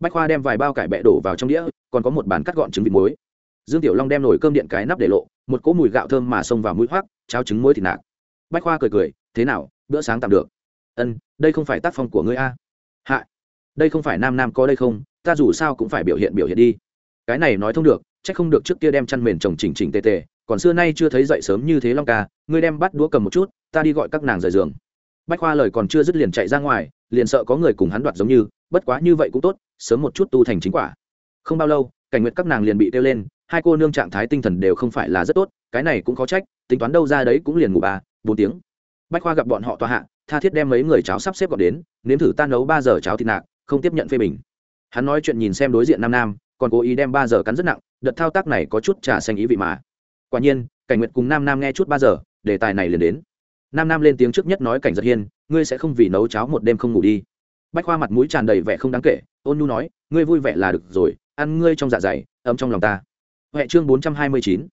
bách khoa đem vài bao cải bẹ đổ vào trong đĩa, còn có một bàn cắt gọn trứng vịt muối. Dương tiểu long đem nồi cơm điện cái nắp để lộ, một cỗ mùi gạo thơm mà xông vào mũi hoác cháo trứng muối thịt nạc. Bách khoa cười cười, thế nào, bữa sáng tạm được? Ân, đây không phải tác phong của ngươi a. Hạ, đây không phải nam nam có đây không? Ta dù sao cũng phải biểu hiện biểu hiện đi. Cái này nói thông được c h ắ c không được trước kia đem chăn mền trồng chỉnh chỉnh tề tề, còn xưa nay chưa thấy dậy sớm như thế long ca, ngươi đem bắt đũa cầm một chút, ta đi gọi các nàng rời giường bách khoa lời còn chưa dứt liền chạy ra ngoài, liền sợ có người cùng hắn đoạt giống như, bất quá như vậy cũng tốt, sớm một chút tu thành chính quả. Không bao lâu, cảnh nguyệt các nàng liền bị kêu lên, hai cô nương trạng thái tinh thần đều không phải là rất tốt, cái này cũng khó trách, tính toán đâu ra đấy cũng liền ngủ ba, bốn tiếng. Bách khoa gặp bọn họ tòa hạ, tha thiết đem mấy người cháo sắp xếp gọn đến, nếm thử ta nấu ba giờ cháo thịt nạc, không tiếp nhận phê bình. Hắn nói chuyện nhìn xem đối diện nam nam, còn cố ý đem ba giờ cắn rất nặng, đợt thao tác này có chút trà xanh ý vị mà. Quả nhiên, cảnh nguyệt cùng nam nam nghe chút ba giờ, đề tài này liền đến nam nam lên tiếng trước nhất nói cảnh giật hiên, ngươi sẽ không vì nấu cháo một đêm không ngủ đi. Bách khoa mặt mũi tràn đầy vẻ không đáng kể, ôn nhu nói, ngươi vui vẻ là được rồi, ăn ngươi trong dạ dày, ấm trong lòng ta. Huệ chương bốn trăm hai mươi chín,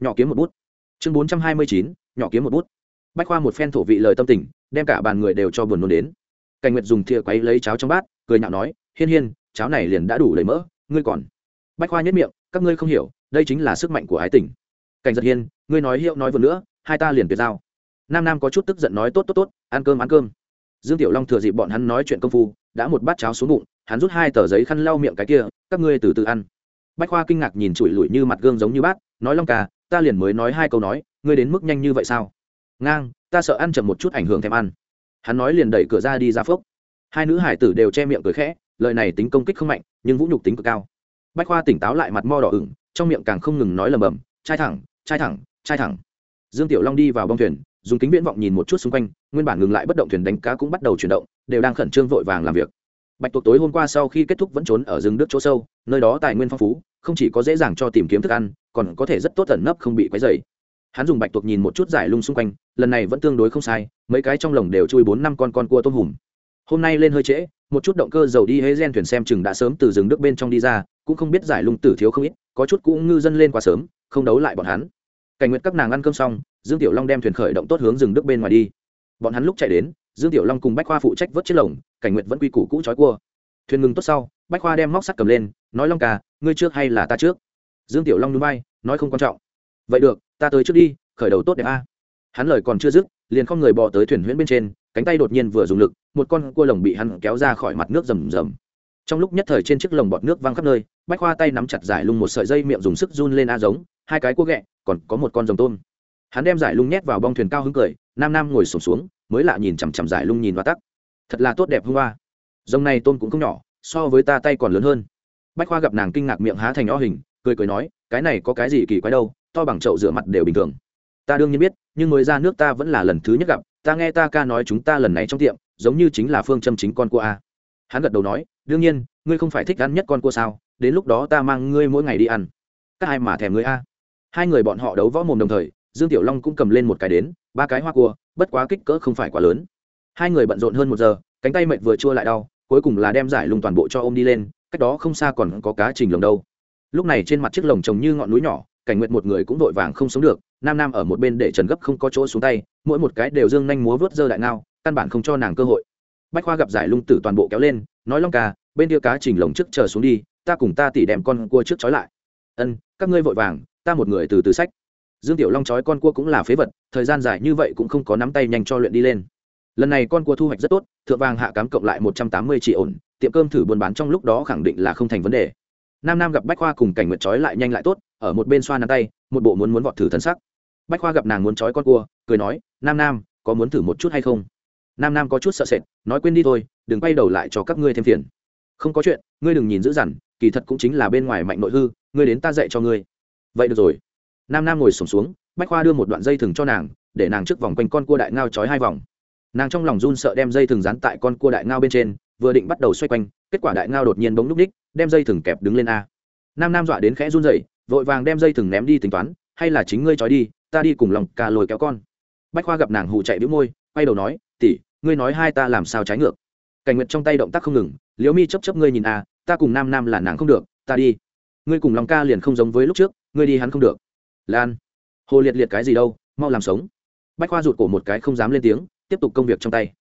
nhỏ kiếm một bút. Chương bốn trăm hai mươi chín, nhỏ kiếm một bút. Bách khoa một phen thổ vị lời tâm tình, đem cả bàn người đều cho buồn nôn đến. Cảnh nguyệt dùng thìa quấy lấy cháo trong bát, cười nhạo nói, hiên hiên, cháo này liền đã đủ lấy mỡ, ngươi còn. Bách khoa nhất miệng, các ngươi không hiểu, đây chính là sức mạnh của ái tình. Cảnh giật hiên, ngươi nói hiệu nói vừa nữa, hai ta liền tuyệt giao nam nam có chút tức giận nói tốt tốt tốt ăn cơm ăn cơm. Dương tiểu long thừa dịp bọn hắn nói chuyện công phu đã một bát cháo xuống bụng hắn rút hai tờ giấy khăn lau miệng cái kia các ngươi từ từ ăn. Bách khoa kinh ngạc nhìn chùi lủi như mặt gương giống như bát nói long Cà, ta liền mới nói hai câu nói ngươi đến mức nhanh như vậy sao? Ngang ta sợ ăn chậm một chút ảnh hưởng thèm ăn. Hắn nói liền đẩy cửa ra đi ra phốc. Hai nữ hải tử đều che miệng cười khẽ lời này tính công kích không mạnh nhưng vũ nhục tính cực cao. Bách khoa tỉnh táo lại mặt mo đỏ ửng trong miệng càng không ngừng nói lầm bầm trai thẳng trai thẳng trai thẳng. Dương tiểu long đi vào bong thuyền dùng kính viễn vọng nhìn một chút xung quanh, nguyên bản ngừng lại bất động thuyền đánh cá cũng bắt đầu chuyển động, đều đang khẩn trương vội vàng làm việc. Bạch tuộc tối hôm qua sau khi kết thúc vẫn trốn ở rừng nước chỗ sâu, nơi đó tài nguyên phong phú, không chỉ có dễ dàng cho tìm kiếm thức ăn, còn có thể rất tốt tẩn nấp không bị quấy dày hắn dùng bạch tuộc nhìn một chút giải lung xung quanh, lần này vẫn tương đối không sai, mấy cái trong lồng đều chui bốn năm con con cua tôm hùm. Hôm nay lên hơi trễ, một chút động cơ dầu đi hế gen thuyền xem chừng đã sớm từ rừng nước bên trong đi ra, cũng không biết giải lung tử thiếu không ít, có chút cũng ngư dân lên quá sớm, không đấu lại bọn hắn cảnh nguyệt các nàng ăn cơm xong, dương tiểu long đem thuyền khởi động tốt hướng rừng đức bên ngoài đi. Bọn hắn lúc chạy đến, dương tiểu long cùng bách khoa phụ trách vớt chiếc lồng, cảnh nguyệt vẫn quy củ cũ trói cua. Thuyền ngừng tốt sau, bách khoa đem móc sắt cầm lên, nói long ca, ngươi trước hay là ta trước? Dương tiểu long núi bay, nói không quan trọng. Vậy được, ta tới trước đi, khởi đầu tốt đẹp a. Hắn lời còn chưa dứt, liền không người bò tới thuyền huyễn bên trên, cánh tay đột nhiên vừa dùng lực, một con cua lồng bị hắn kéo ra khỏi mặt nước rầm rầm. Trong lúc nhất thời trên chiếc lồng bọt nước văng khắp nơi, bách khoa tay nắm chặt giải lung một sợi dây miệng dùng sức run lên a giống hai cái cua ghẹ còn có một con rồng tôm. Hắn đem giải lung nhét vào bong thuyền cao hứng cười nam nam ngồi sổm xuống, mới lạ nhìn chằm chằm giải lung nhìn và tắc. Thật là tốt đẹp hôm hoa. Rồng này tôm cũng không nhỏ so với ta tay còn lớn hơn. Bách khoa gặp nàng kinh ngạc miệng há thành o hình cười cười nói cái này có cái gì kỳ quái đâu to bằng chậu rửa mặt đều bình thường. Ta đương nhiên biết nhưng mới ra nước ta vẫn là lần thứ nhất gặp ta nghe ta ca nói chúng ta lần này trong tiệm giống như chính là phương châm chính con cua a. Hắn gật đầu nói đương nhiên ngươi không phải thích ăn nhất con cua sao đến lúc đó ta mang ngươi mỗi ngày đi ăn. Các ai mà thèm ngươi a? Hai người bọn họ đấu võ mồm đồng thời, dương tiểu long cũng cầm lên một cái đến, ba cái hoa cua, bất quá kích cỡ không phải quá lớn. Hai người bận rộn hơn một giờ, cánh tay mệt vừa chua lại đau, cuối cùng là đem giải lùng toàn bộ cho ôm đi lên, cách đó không xa còn có cá trình lồng đâu. Lúc này trên mặt chiếc lồng trồng như ngọn núi nhỏ, cảnh nguyện một người cũng vội vàng không sống được, nam nam ở một bên để trần gấp không có chỗ xuống tay, mỗi một cái đều dương nhanh múa vớt dơ đại ngao, căn bản không cho nàng cơ hội. Bách khoa gặp giải lung tử toàn bộ kéo lên, nói long ca, bên kia cá trình lồng trước chờ xuống đi, ta cùng ta tỉ đem con cua trước trói lại. Ân, các ngươi vội vàng ta một người từ từ sách. Dương tiểu long trói con cua cũng là phế vật, thời gian dài như vậy cũng không có nắm tay nhanh cho luyện đi lên. Lần này con cua thu hoạch rất tốt, thượng vàng hạ cám cộng lại một trăm tám mươi trị ổn, tiệm cơm thử buôn bán trong lúc đó khẳng định là không thành vấn đề. Nam nam gặp bách khoa cùng cảnh nguyệt trói lại nhanh lại tốt, ở một bên xoa nắm tay, một bộ muốn muốn vọt thử thân sắc. Bách khoa gặp nàng muốn trói con cua, cười nói, nam nam, có muốn thử một chút hay không? Nam nam có chút sợ sệt, nói, quên đi thôi, đừng quay đầu lại cho các ngươi thêm phiền. Không có chuyện, ngươi đừng nhìn dữ dằn, kỳ thật cũng chính là bên ngoài mạnh nội hư, ngươi đến ta dạy cho ngươi vậy được rồi. Nam nam ngồi sổm xuống, xuống bách khoa đưa một đoạn dây thừng cho nàng để nàng trước vòng quanh con cua đại ngao trói hai vòng. Nàng trong lòng run sợ đem dây thừng dán tại con cua đại ngao bên trên vừa định bắt đầu xoay quanh kết quả đại ngao đột nhiên bỗng núp ních đem dây thừng kẹp đứng lên a. Nam nam dọa đến khẽ run dậy vội vàng đem dây thừng ném đi tính toán hay là chính ngươi trói đi ta đi cùng lòng cà lồi kéo con. Bách khoa gặp nàng hụ chạy đĩu môi quay đầu nói tỉ ngươi nói hai ta làm sao trái ngược? Cảnh nguyệt trong tay động tác không ngừng liễu mi chấp chấp ngươi nhìn a ta cùng nam nam là nàng không được ta đi. Ngươi cùng lòng ca liền không giống với lúc trước ngươi đi hắn không được. Lan. Hồ liệt liệt cái gì đâu, mau làm sống. Bách khoa rụt cổ một cái không dám lên tiếng, tiếp tục công việc trong tay.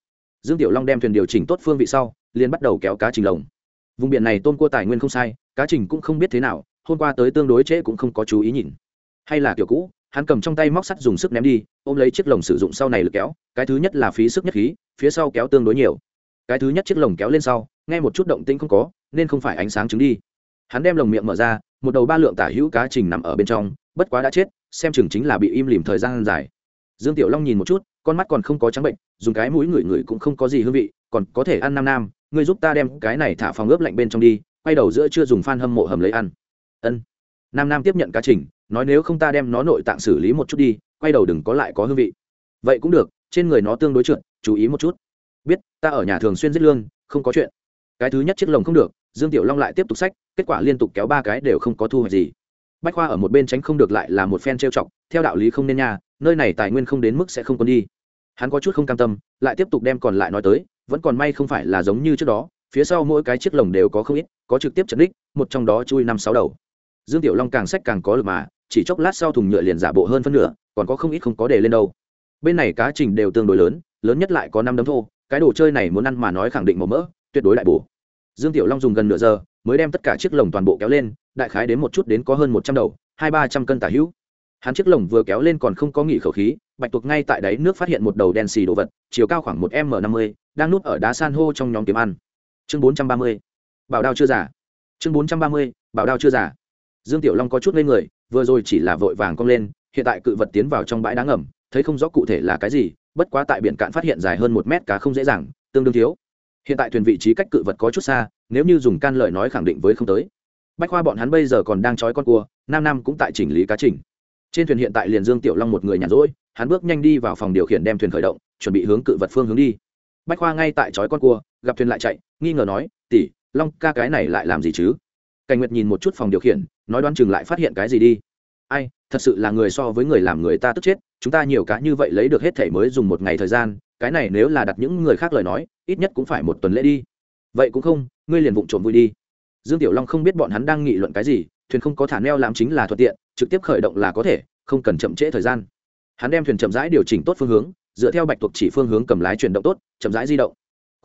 Dương tiểu long đem thuyền điều chỉnh tốt phương vị sau, liền bắt đầu kéo cá trình lồng. Vùng biển này tôm cua tài nguyên không sai, cá trình cũng không biết thế nào, hôm qua tới tương đối trễ cũng không có chú ý nhìn. Hay là kiểu cũ, hắn cầm trong tay móc sắt dùng sức ném đi, ôm lấy chiếc lồng sử dụng sau này lực kéo, cái thứ nhất là phí sức nhất khí, phía sau kéo tương đối nhiều. Cái thứ nhất chiếc lồng kéo lên sau, nghe một chút động tĩnh không có, nên không phải ánh sáng trứng đi. Hắn đem lồng miệng mở ra một đầu ba lượng tả hữu cá trình nằm ở bên trong, bất quá đã chết, xem chừng chính là bị im lìm thời gian dài. Dương tiểu long nhìn một chút, con mắt còn không có trắng bệnh, dùng cái mũi ngửi ngửi cũng không có gì hương vị, còn có thể ăn nam nam, ngươi giúp ta đem cái này thả phòng ướp lạnh bên trong đi, quay đầu giữa chưa dùng phan hâm mộ hầm lấy ăn. Ân. Nam nam tiếp nhận cá trình, nói nếu không ta đem nó nội tạng xử lý một chút đi, quay đầu đừng có lại có hương vị. Vậy cũng được, trên người nó tương đối trượt, chú ý một chút. Biết, ta ở nhà thường xuyên giết lương, không có chuyện. Cái thứ nhất chiếc lồng không được dương tiểu long lại tiếp tục sách, kết quả liên tục kéo ba cái đều không có thu hoạch gì. Bách khoa ở một bên tránh không được lại là một phen trêu chọc, theo đạo lý không nên nha, nơi này tài nguyên không đến mức sẽ không còn đi. Hắn có chút không cam tâm, lại tiếp tục đem còn lại nói tới, vẫn còn may không phải là giống như trước đó, phía sau mỗi cái chiếc lồng đều có không ít, có trực tiếp chật đích, một trong đó chui năm sáu đầu. Dương tiểu long càng sách càng có lực mà, chỉ chốc lát sau thùng nhựa liền giả bộ hơn phân nửa, còn có không ít không có để lên đâu. Bên này cá trình đều tương đối lớn lớn nhất lại có năm đấm thô, cái đồ chơi này muốn ăn mà nói khẳng định màu mỡ, tuyệt đối đại bổ dương tiểu long dùng gần nửa giờ mới đem tất cả chiếc lồng toàn bộ kéo lên, đại khái đến một chút đến có hơn một trăm đầu, hai ba trăm cân tả hữu. Hắn chiếc lồng vừa kéo lên còn không có nghỉ khẩu khí, bạch tuộc ngay tại đáy nước phát hiện một đầu đen xì đồ vật, chiều cao khoảng một m năm mươi, đang núp ở đá san hô trong nhóm kiếm ăn. Chương bốn trăm ba mươi, bảo đao chưa giả chương bốn trăm ba mươi, bảo đao chưa giả dương tiểu long có chút lên người, vừa rồi chỉ là vội vàng cong lên, hiện tại cự vật tiến vào trong bãi đá ngầm, thấy không rõ cụ thể là cái gì, bất quá tại biển cạn phát hiện dài hơn một mét cá không dễ dàng, tương đương thiếu hiện tại thuyền vị trí cách cự vật có chút xa, nếu như dùng can lời nói khẳng định với không tới. Bách khoa bọn hắn bây giờ còn đang trói con cua, nam nam cũng tại chỉnh lý cá trình. Trên thuyền hiện tại liền dương tiểu long một người nhàn rỗi, hắn bước nhanh đi vào phòng điều khiển đem thuyền khởi động, chuẩn bị hướng cự vật phương hướng đi. Bách khoa ngay tại trói con cua, gặp thuyền lại chạy, nghi ngờ nói tỉ long ca cái này lại làm gì chứ? Cảnh nguyệt nhìn một chút phòng điều khiển, nói đoán chừng lại phát hiện cái gì đi. Ai, thật sự là người so với người làm người ta tức chết, chúng ta nhiều cá như vậy lấy được hết thể mới dùng một ngày thời gian cái này nếu là đặt những người khác lời nói, ít nhất cũng phải một tuần lễ đi. Vậy cũng không, ngươi liền vụng trộm vui đi. Dương tiểu long không biết bọn hắn đang nghị luận cái gì, thuyền không có thả neo làm chính là thuận tiện, trực tiếp khởi động là có thể, không cần chậm trễ thời gian. Hắn đem thuyền chậm rãi điều chỉnh tốt phương hướng, dựa theo bạch tuộc chỉ phương hướng cầm lái chuyển động tốt, chậm rãi di động.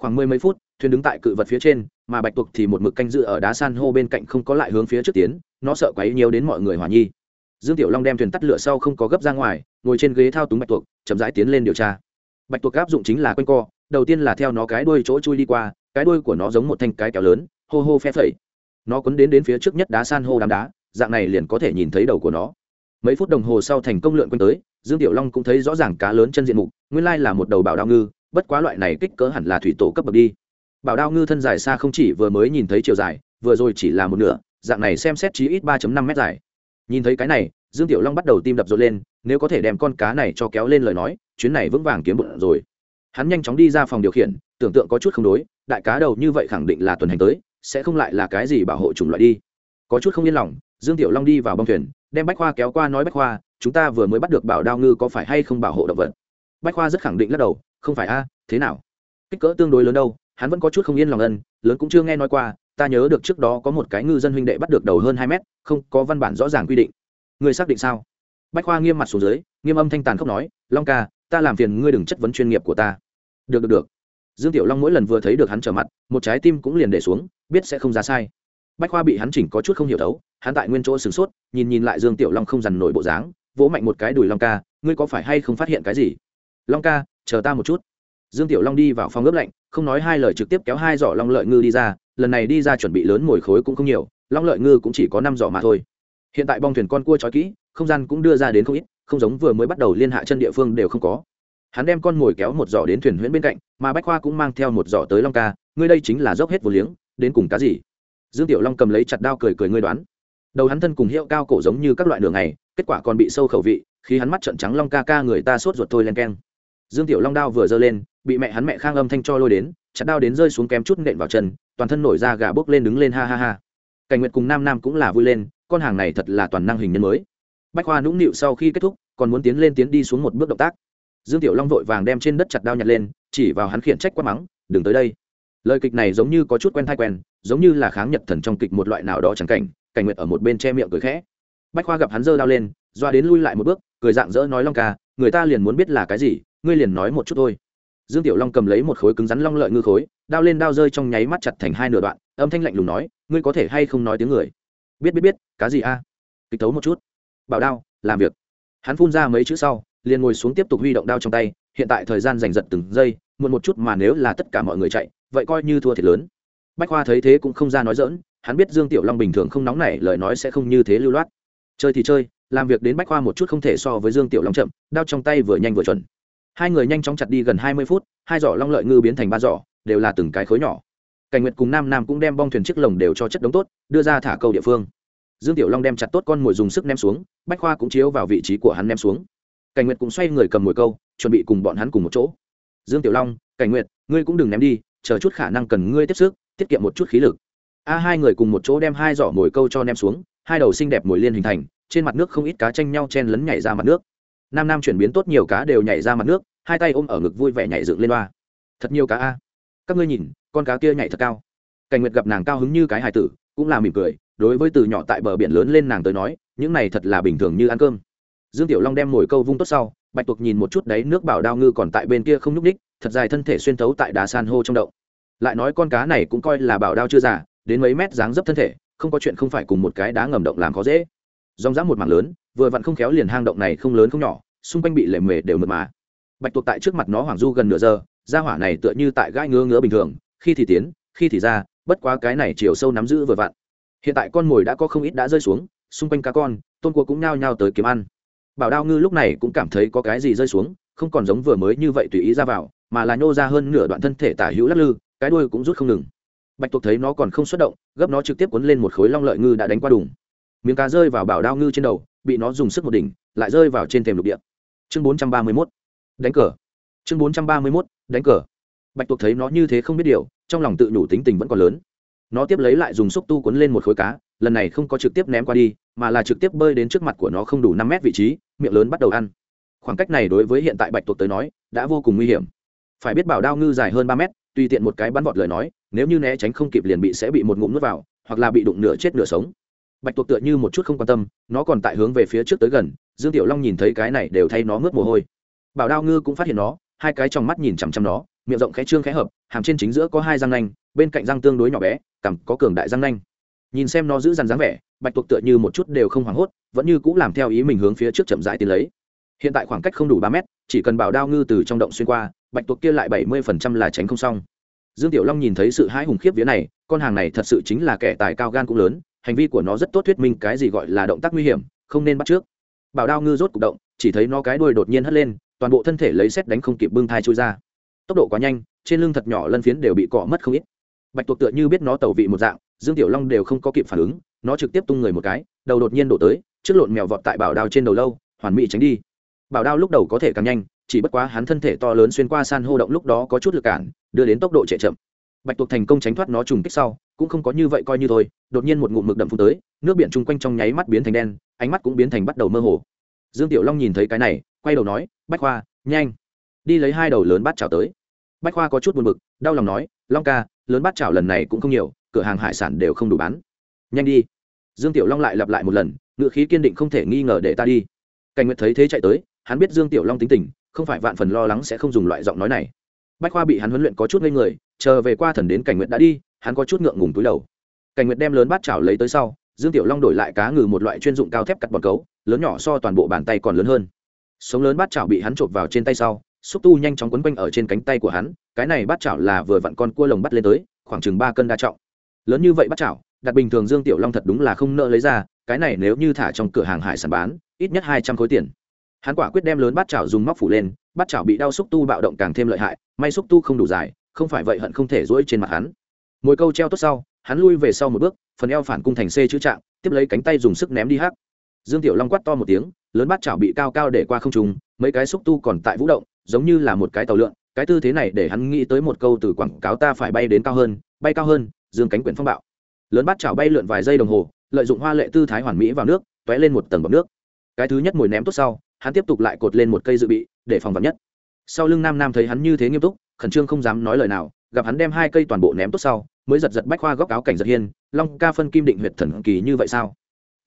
Khoảng mười mấy phút, thuyền đứng tại cự vật phía trên, mà bạch tuộc thì một mực canh dự ở đá san hô bên cạnh không có lại hướng phía trước tiến, nó sợ quấy nhiều đến mọi người hòa nhi dương tiểu long đem thuyền tắt lửa sau không có gấp ra ngoài, ngồi trên ghế thao túng bạch tuộc, chậm rãi tiến lên điều tra bạch tuộc áp dụng chính là quanh co, đầu tiên là theo nó cái đuôi chỗ chui đi qua, cái đuôi của nó giống một thanh cái kéo lớn, hô hô phe phẩy. Nó quấn đến đến phía trước nhất đá san hô đám đá, dạng này liền có thể nhìn thấy đầu của nó. Mấy phút đồng hồ sau thành công lượn quanh tới, dương tiểu long cũng thấy rõ ràng cá lớn chân diện mục, nguyên lai là một đầu bảo đao ngư, bất quá loại này kích cỡ hẳn là thủy tổ cấp bậc đi. Bảo đao ngư thân dài xa không chỉ vừa mới nhìn thấy chiều dài, vừa rồi chỉ là một nửa, dạng này xem xét chí ít ba năm mét dài. Nhìn thấy cái này, dương tiểu long bắt đầu tim đập rộn lên, nếu có thể đem con cá này cho kéo lên lời nói chuyến này vững vàng kiếm bụng rồi. Hắn nhanh chóng đi ra phòng điều khiển, tưởng tượng có chút không đối, đại cá đầu như vậy khẳng định là tuần hành tới, sẽ không lại là cái gì bảo hộ chủng loại đi. Có chút không yên lòng, dương tiểu long đi vào bong thuyền, đem bách khoa kéo qua nói bách khoa, chúng ta vừa mới bắt được bảo đao ngư có phải hay không bảo hộ động vật? Bách khoa rất khẳng định lắc đầu, không phải a, thế nào? Kích cỡ tương đối lớn đâu, hắn vẫn có chút không yên lòng ân, lớn cũng chưa nghe nói qua, ta nhớ được trước đó có một cái ngư dân huynh đệ bắt được đầu hơn hai mét, không có văn bản rõ ràng quy định. Người xác định sao? Bách khoa nghiêm mặt xuống dưới, nghiêm âm thanh tàn khốc nói, long ca ta làm phiền ngươi đừng chất vấn chuyên nghiệp của ta. Được được được. Dương tiểu long mỗi lần vừa thấy được hắn trở mặt, một trái tim cũng liền để xuống, biết sẽ không ra sai. Bách khoa bị hắn chỉnh có chút không hiểu thấu, hắn tại nguyên chỗ sửng sốt, nhìn nhìn lại dương tiểu long không dằn nổi bộ dáng, vỗ mạnh một cái đùi long ca, ngươi có phải hay không phát hiện cái gì? Long ca, chờ ta một chút. Dương tiểu long đi vào phòng ướp lạnh, không nói hai lời trực tiếp kéo hai giỏ long lợi ngư đi ra, lần này đi ra chuẩn bị lớn ngồi khối cũng không nhiều, long lợi ngư cũng chỉ có năm giỏ mà thôi. Hiện tại bong thuyền con cua trói kỹ, không gian cũng đưa ra đến không ít không giống vừa mới bắt đầu liên hạ chân địa phương đều không có. Hắn đem con ngồi kéo một giỏ đến thuyền huyễn bên cạnh, mà bách khoa cũng mang theo một giỏ tới long ca, ngươi đây chính là dốc hết vô liếng, đến cùng cá gì? Dương tiểu long cầm lấy chặt đao cười cười ngươi đoán. Đầu hắn thân cùng hiệu cao cổ giống như các loại đường này kết quả còn bị sâu khẩu vị, khi hắn mắt trận trắng long ca ca người ta sốt ruột thôi len keng. Dương tiểu long đao vừa giơ lên, bị mẹ hắn mẹ khang âm thanh cho lôi đến, chặt đao đến rơi xuống kém chút nện vào chân, toàn thân nổi ra gà bốc lên đứng lên ha ha ha. Cảnh nguyệt cùng nam nam cũng là vui lên, con hàng này thật là toàn năng hình nhân mới bách khoa nũng nịu sau khi kết thúc, còn muốn tiến lên tiến đi xuống một bước động tác. Dương tiểu long vội vàng đem trên đất chặt đao nhặt lên, chỉ vào hắn khiển trách quát mắng, đừng tới đây. Lời kịch này giống như có chút quen thai quen, giống như là kháng nhật thần trong kịch một loại nào đó chẳng cảnh cảnh nguyệt ở một bên che miệng cười khẽ. Bách khoa gặp hắn giơ đao lên, doa đến lui lại một bước, cười dạng dỡ nói, long ca, người ta liền muốn biết là cái gì, ngươi liền nói một chút thôi. Dương tiểu long cầm lấy một khối cứng rắn long lợi ngư khối, đao lên đao rơi trong nháy mắt chặt thành hai nửa đoạn, âm thanh lạnh lùng nói, ngươi có thể hay không nói tiếng người? Biết biết biết, cá gì a? Kịch thấu một chút bảo đao, làm việc. Hắn phun ra mấy chữ sau, liền ngồi xuống tiếp tục huy động đao trong tay, hiện tại thời gian giành giật từng giây, muộn một chút mà nếu là tất cả mọi người chạy, vậy coi như thua thiệt lớn. Bách khoa thấy thế cũng không ra nói dỡn hắn biết dương tiểu long bình thường không nóng nảy, lời nói sẽ không như thế lưu loát. Chơi thì chơi, làm việc đến bách khoa một chút không thể so với dương tiểu long chậm, đao trong tay vừa nhanh vừa chuẩn. Hai người nhanh chóng chặt đi gần hai mươi phút, hai giỏ long lợi ngư biến thành ba giỏ, đều là từng cái khối nhỏ. Cảnh nguyệt cùng nam nam cũng đem bong thuyền chiếc lồng đều cho chất đống tốt, đưa ra thả câu địa phương dương tiểu long đem chặt tốt con mồi dùng sức ném xuống, bách khoa cũng chiếu vào vị trí của hắn ném xuống. Cảnh nguyệt cũng xoay người cầm mồi câu, chuẩn bị cùng bọn hắn cùng một chỗ. Dương tiểu long, cảnh nguyệt, ngươi cũng đừng ném đi, chờ chút khả năng cần ngươi tiếp sức, tiết kiệm một chút khí lực. A, hai người cùng một chỗ đem hai giỏ mồi câu cho ném xuống, hai đầu xinh đẹp mồi liên hình thành, trên mặt nước không ít cá tranh nhau chen lấn nhảy ra mặt nước. Nam nam chuyển biến tốt nhiều cá đều nhảy ra mặt nước, hai tay ôm ở ngực vui vẻ nhảy dựng lên loa. Thật nhiều cá a. Các ngươi nhìn, con cá kia nhảy thật cao. Cảnh nguyệt gặp nàng cao hứng như cái hài tử, cũng là mỉm cười đối với từ nhỏ tại bờ biển lớn lên nàng tới nói, những này thật là bình thường như ăn cơm. Dương tiểu long đem mồi câu vung tốt sau, bạch tuộc nhìn một chút đấy nước bảo đao ngư còn tại bên kia không nhúc ních thật dài thân thể xuyên thấu tại đá san hô trong động. Lại nói con cá này cũng coi là bảo đao chưa già, đến mấy mét dáng dấp thân thể, không có chuyện không phải cùng một cái đá ngầm động làm khó dễ. Dòng dã một mảng lớn, vừa vặn không khéo liền hang động này không lớn không nhỏ, xung quanh bị lệ mề đều mượt mà. Bạch tuộc tại trước mặt nó hoàng du gần nửa giờ ra hỏa này tựa như tại gai ngứa ngứa bình thường, khi thì tiến, khi thì ra, bất quá cái này chiều sâu nắm giữ vừa vặn hiện tại con mồi đã có không ít đã rơi xuống, xung quanh cá con, tôm cua cũng nhao nhao tới kiếm ăn. Bảo đao ngư lúc này cũng cảm thấy có cái gì rơi xuống, không còn giống vừa mới như vậy tùy ý ra vào, mà là nhô ra hơn nửa đoạn thân thể tả hữu lắc lư, cái đuôi cũng rút không ngừng. Bạch tuộc thấy nó còn không xuất động, gấp nó trực tiếp cuốn lên một khối long lợi ngư đã đánh qua đùng. Miếng cá rơi vào bảo đao ngư trên đầu, bị nó dùng sức một đỉnh, lại rơi vào trên thềm lục địa. Chương bốn trăm ba mươi mốt. Đánh cờ. Chương bốn trăm ba mươi mốt. Đánh cờ. Bạch tuộc thấy nó như thế không biết điều, trong lòng tự nhủ tính tình vẫn còn lớn nó tiếp lấy lại dùng xúc tu cuốn lên một khối cá, lần này không có trực tiếp ném qua đi, mà là trực tiếp bơi đến trước mặt của nó không đủ năm mét vị trí, miệng lớn bắt đầu ăn. Khoảng cách này đối với hiện tại bạch tuộc tới nói, đã vô cùng nguy hiểm. Phải biết bảo đao ngư dài hơn ba mét, tùy tiện một cái bắn vọt lời nói, nếu như né tránh không kịp liền bị sẽ bị một ngụm nuốt vào, hoặc là bị đụng nửa chết nửa sống. Bạch tuộc tựa như một chút không quan tâm, nó còn tại hướng về phía trước tới gần, dương tiểu long nhìn thấy cái này đều thay nó ngớt mồ hôi. Bảo đao ngư cũng phát hiện nó, hai cái trong mắt nhìn chằm chằm nó, miệng rộng khẽ trương khẽ hợp, hàm trên chính giữa có hai răng nanh bên cạnh răng tương đối nhỏ bé cằm có cường đại răng nanh. Nhìn xem nó giữ dằn dáng vẻ, bạch tuộc tựa như một chút đều không hoảng hốt, vẫn như cũng làm theo ý mình hướng phía trước chậm rãi tiến lấy. Hiện tại khoảng cách không đủ ba mét, chỉ cần bảo đao ngư từ trong động xuyên qua, bạch tuộc kia lại bảy mươi phần trăm là tránh không xong. Dương tiểu long nhìn thấy sự hãi hùng khiếp vía này, con hàng này thật sự chính là kẻ tài cao gan cũng lớn, hành vi của nó rất tốt thuyết minh cái gì gọi là động tác nguy hiểm, không nên bắt trước. Bảo đao ngư rốt cục động, chỉ thấy nó cái đuôi đột nhiên hất lên, toàn bộ thân thể lấy xét đánh không kịp bưng thai trôi ra. Tốc độ quá nhanh, trên lưng thật nhỏ lân phiến đều bị cọ mất không ít bạch tuộc tựa như biết nó tẩu vị một dạng, dương tiểu long đều không có kịp phản ứng, nó trực tiếp tung người một cái, đầu đột nhiên đổ tới, trước lộn mèo vọt tại bảo đao trên đầu lâu, hoàn mỹ tránh đi. Bảo đao lúc đầu có thể càng nhanh, chỉ bất quá hắn thân thể to lớn xuyên qua san hô động lúc đó có chút lực cản, đưa đến tốc độ chạy chậm. Bạch tuộc thành công tránh thoát nó trùng kích sau, cũng không có như vậy coi như thôi, đột nhiên một ngụm mực đậm phun tới, nước biển chung quanh trong nháy mắt biến thành đen, ánh mắt cũng biến thành bắt đầu mơ hồ. Dương tiểu long nhìn thấy cái này, quay đầu nói, bách khoa, nhanh, đi lấy hai đầu lớn bát chảo tới. Bách khoa có chút buồn bực, đau lòng nói, long ca lớn bát chảo lần này cũng không nhiều, cửa hàng hải sản đều không đủ bán. Nhanh đi. Dương tiểu long lại lặp lại một lần, ngựa khí kiên định không thể nghi ngờ để ta đi. Cảnh nguyệt thấy thế chạy tới, hắn biết dương tiểu long tính tình, không phải vạn phần lo lắng sẽ không dùng loại giọng nói này. Bách khoa bị hắn huấn luyện có chút ngây người, chờ về qua thần đến cảnh nguyệt đã đi, hắn có chút ngượng ngùng túi đầu. Cảnh nguyệt đem lớn bát chảo lấy tới sau, dương tiểu long đổi lại cá ngừ một loại chuyên dụng cao thép cắt bọt cấu lớn nhỏ so toàn bộ bàn tay còn lớn hơn. Sống lớn bát chảo bị hắn chộp vào trên tay sau xúc tu nhanh chóng quấn quanh ở trên cánh tay của hắn, cái này bát chảo là vừa vặn con cua lồng bắt lên tới, khoảng chừng ba cân đa trọng. Lớn như vậy bát chảo, đặt bình thường dương tiểu long thật đúng là không nợ lấy ra, cái này nếu như thả trong cửa hàng hải sản bán, ít nhất hai trăm khối tiền. Hắn quả quyết đem lớn bát chảo dùng móc phủ lên, bát chảo bị đau xúc tu bạo động càng thêm lợi hại, may xúc tu không đủ dài, không phải vậy hận không thể rỗi trên mặt hắn. Mỗi câu treo tốt sau, hắn lui về sau một bước, phần eo phản cung thành c chữ trạng, tiếp lấy cánh tay dùng sức ném đi hắc. Dương tiểu long quát to một tiếng, lớn bát chảo bị cao cao để qua không trùng mấy cái xúc tu còn tại vũ động giống như là một cái tàu lượn, cái tư thế này để hắn nghĩ tới một câu từ quảng cáo ta phải bay đến cao hơn, bay cao hơn, dương cánh quyển phong bạo. Lớn bát chảo bay lượn vài giây đồng hồ, lợi dụng hoa lệ tư thái hoàn mỹ vào nước t lên một tầng bọc nước. Cái thứ nhất mồi ném tốt sau, hắn tiếp tục lại cột lên một cây dự bị, để phòng vật nhất. Sau lưng nam nam thấy hắn như thế nghiêm túc, khẩn trương không dám nói lời nào, gặp hắn đem hai cây toàn bộ ném tốt sau, mới giật giật bách khoa góc áo cảnh giật hiên, long ca phân kim định huyệt thần kỳ như vậy sao?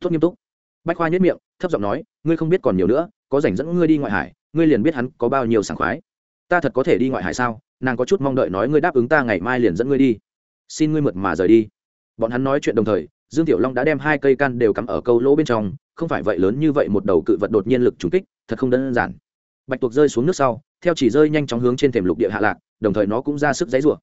Tốt nghiêm túc. Bách khoa nhất miệng, thấp giọng nói, ngươi không biết còn nhiều nữa, có rảnh dẫn ngươi đi ngoại hải ngươi liền biết hắn có bao nhiêu sảng khoái. Ta thật có thể đi ngoại hải sao? Nàng có chút mong đợi nói ngươi đáp ứng ta ngày mai liền dẫn ngươi đi. Xin ngươi mượt mà rời đi. Bọn hắn nói chuyện đồng thời, dương tiểu long đã đem hai cây can đều cắm ở câu lỗ bên trong, không phải vậy lớn như vậy một đầu cự vật đột nhiên lực trúng kích, thật không đơn giản. Bạch tuộc rơi xuống nước sau, theo chỉ rơi nhanh chóng hướng trên thềm lục địa hạ lạc, đồng thời nó cũng ra sức dãy rủa.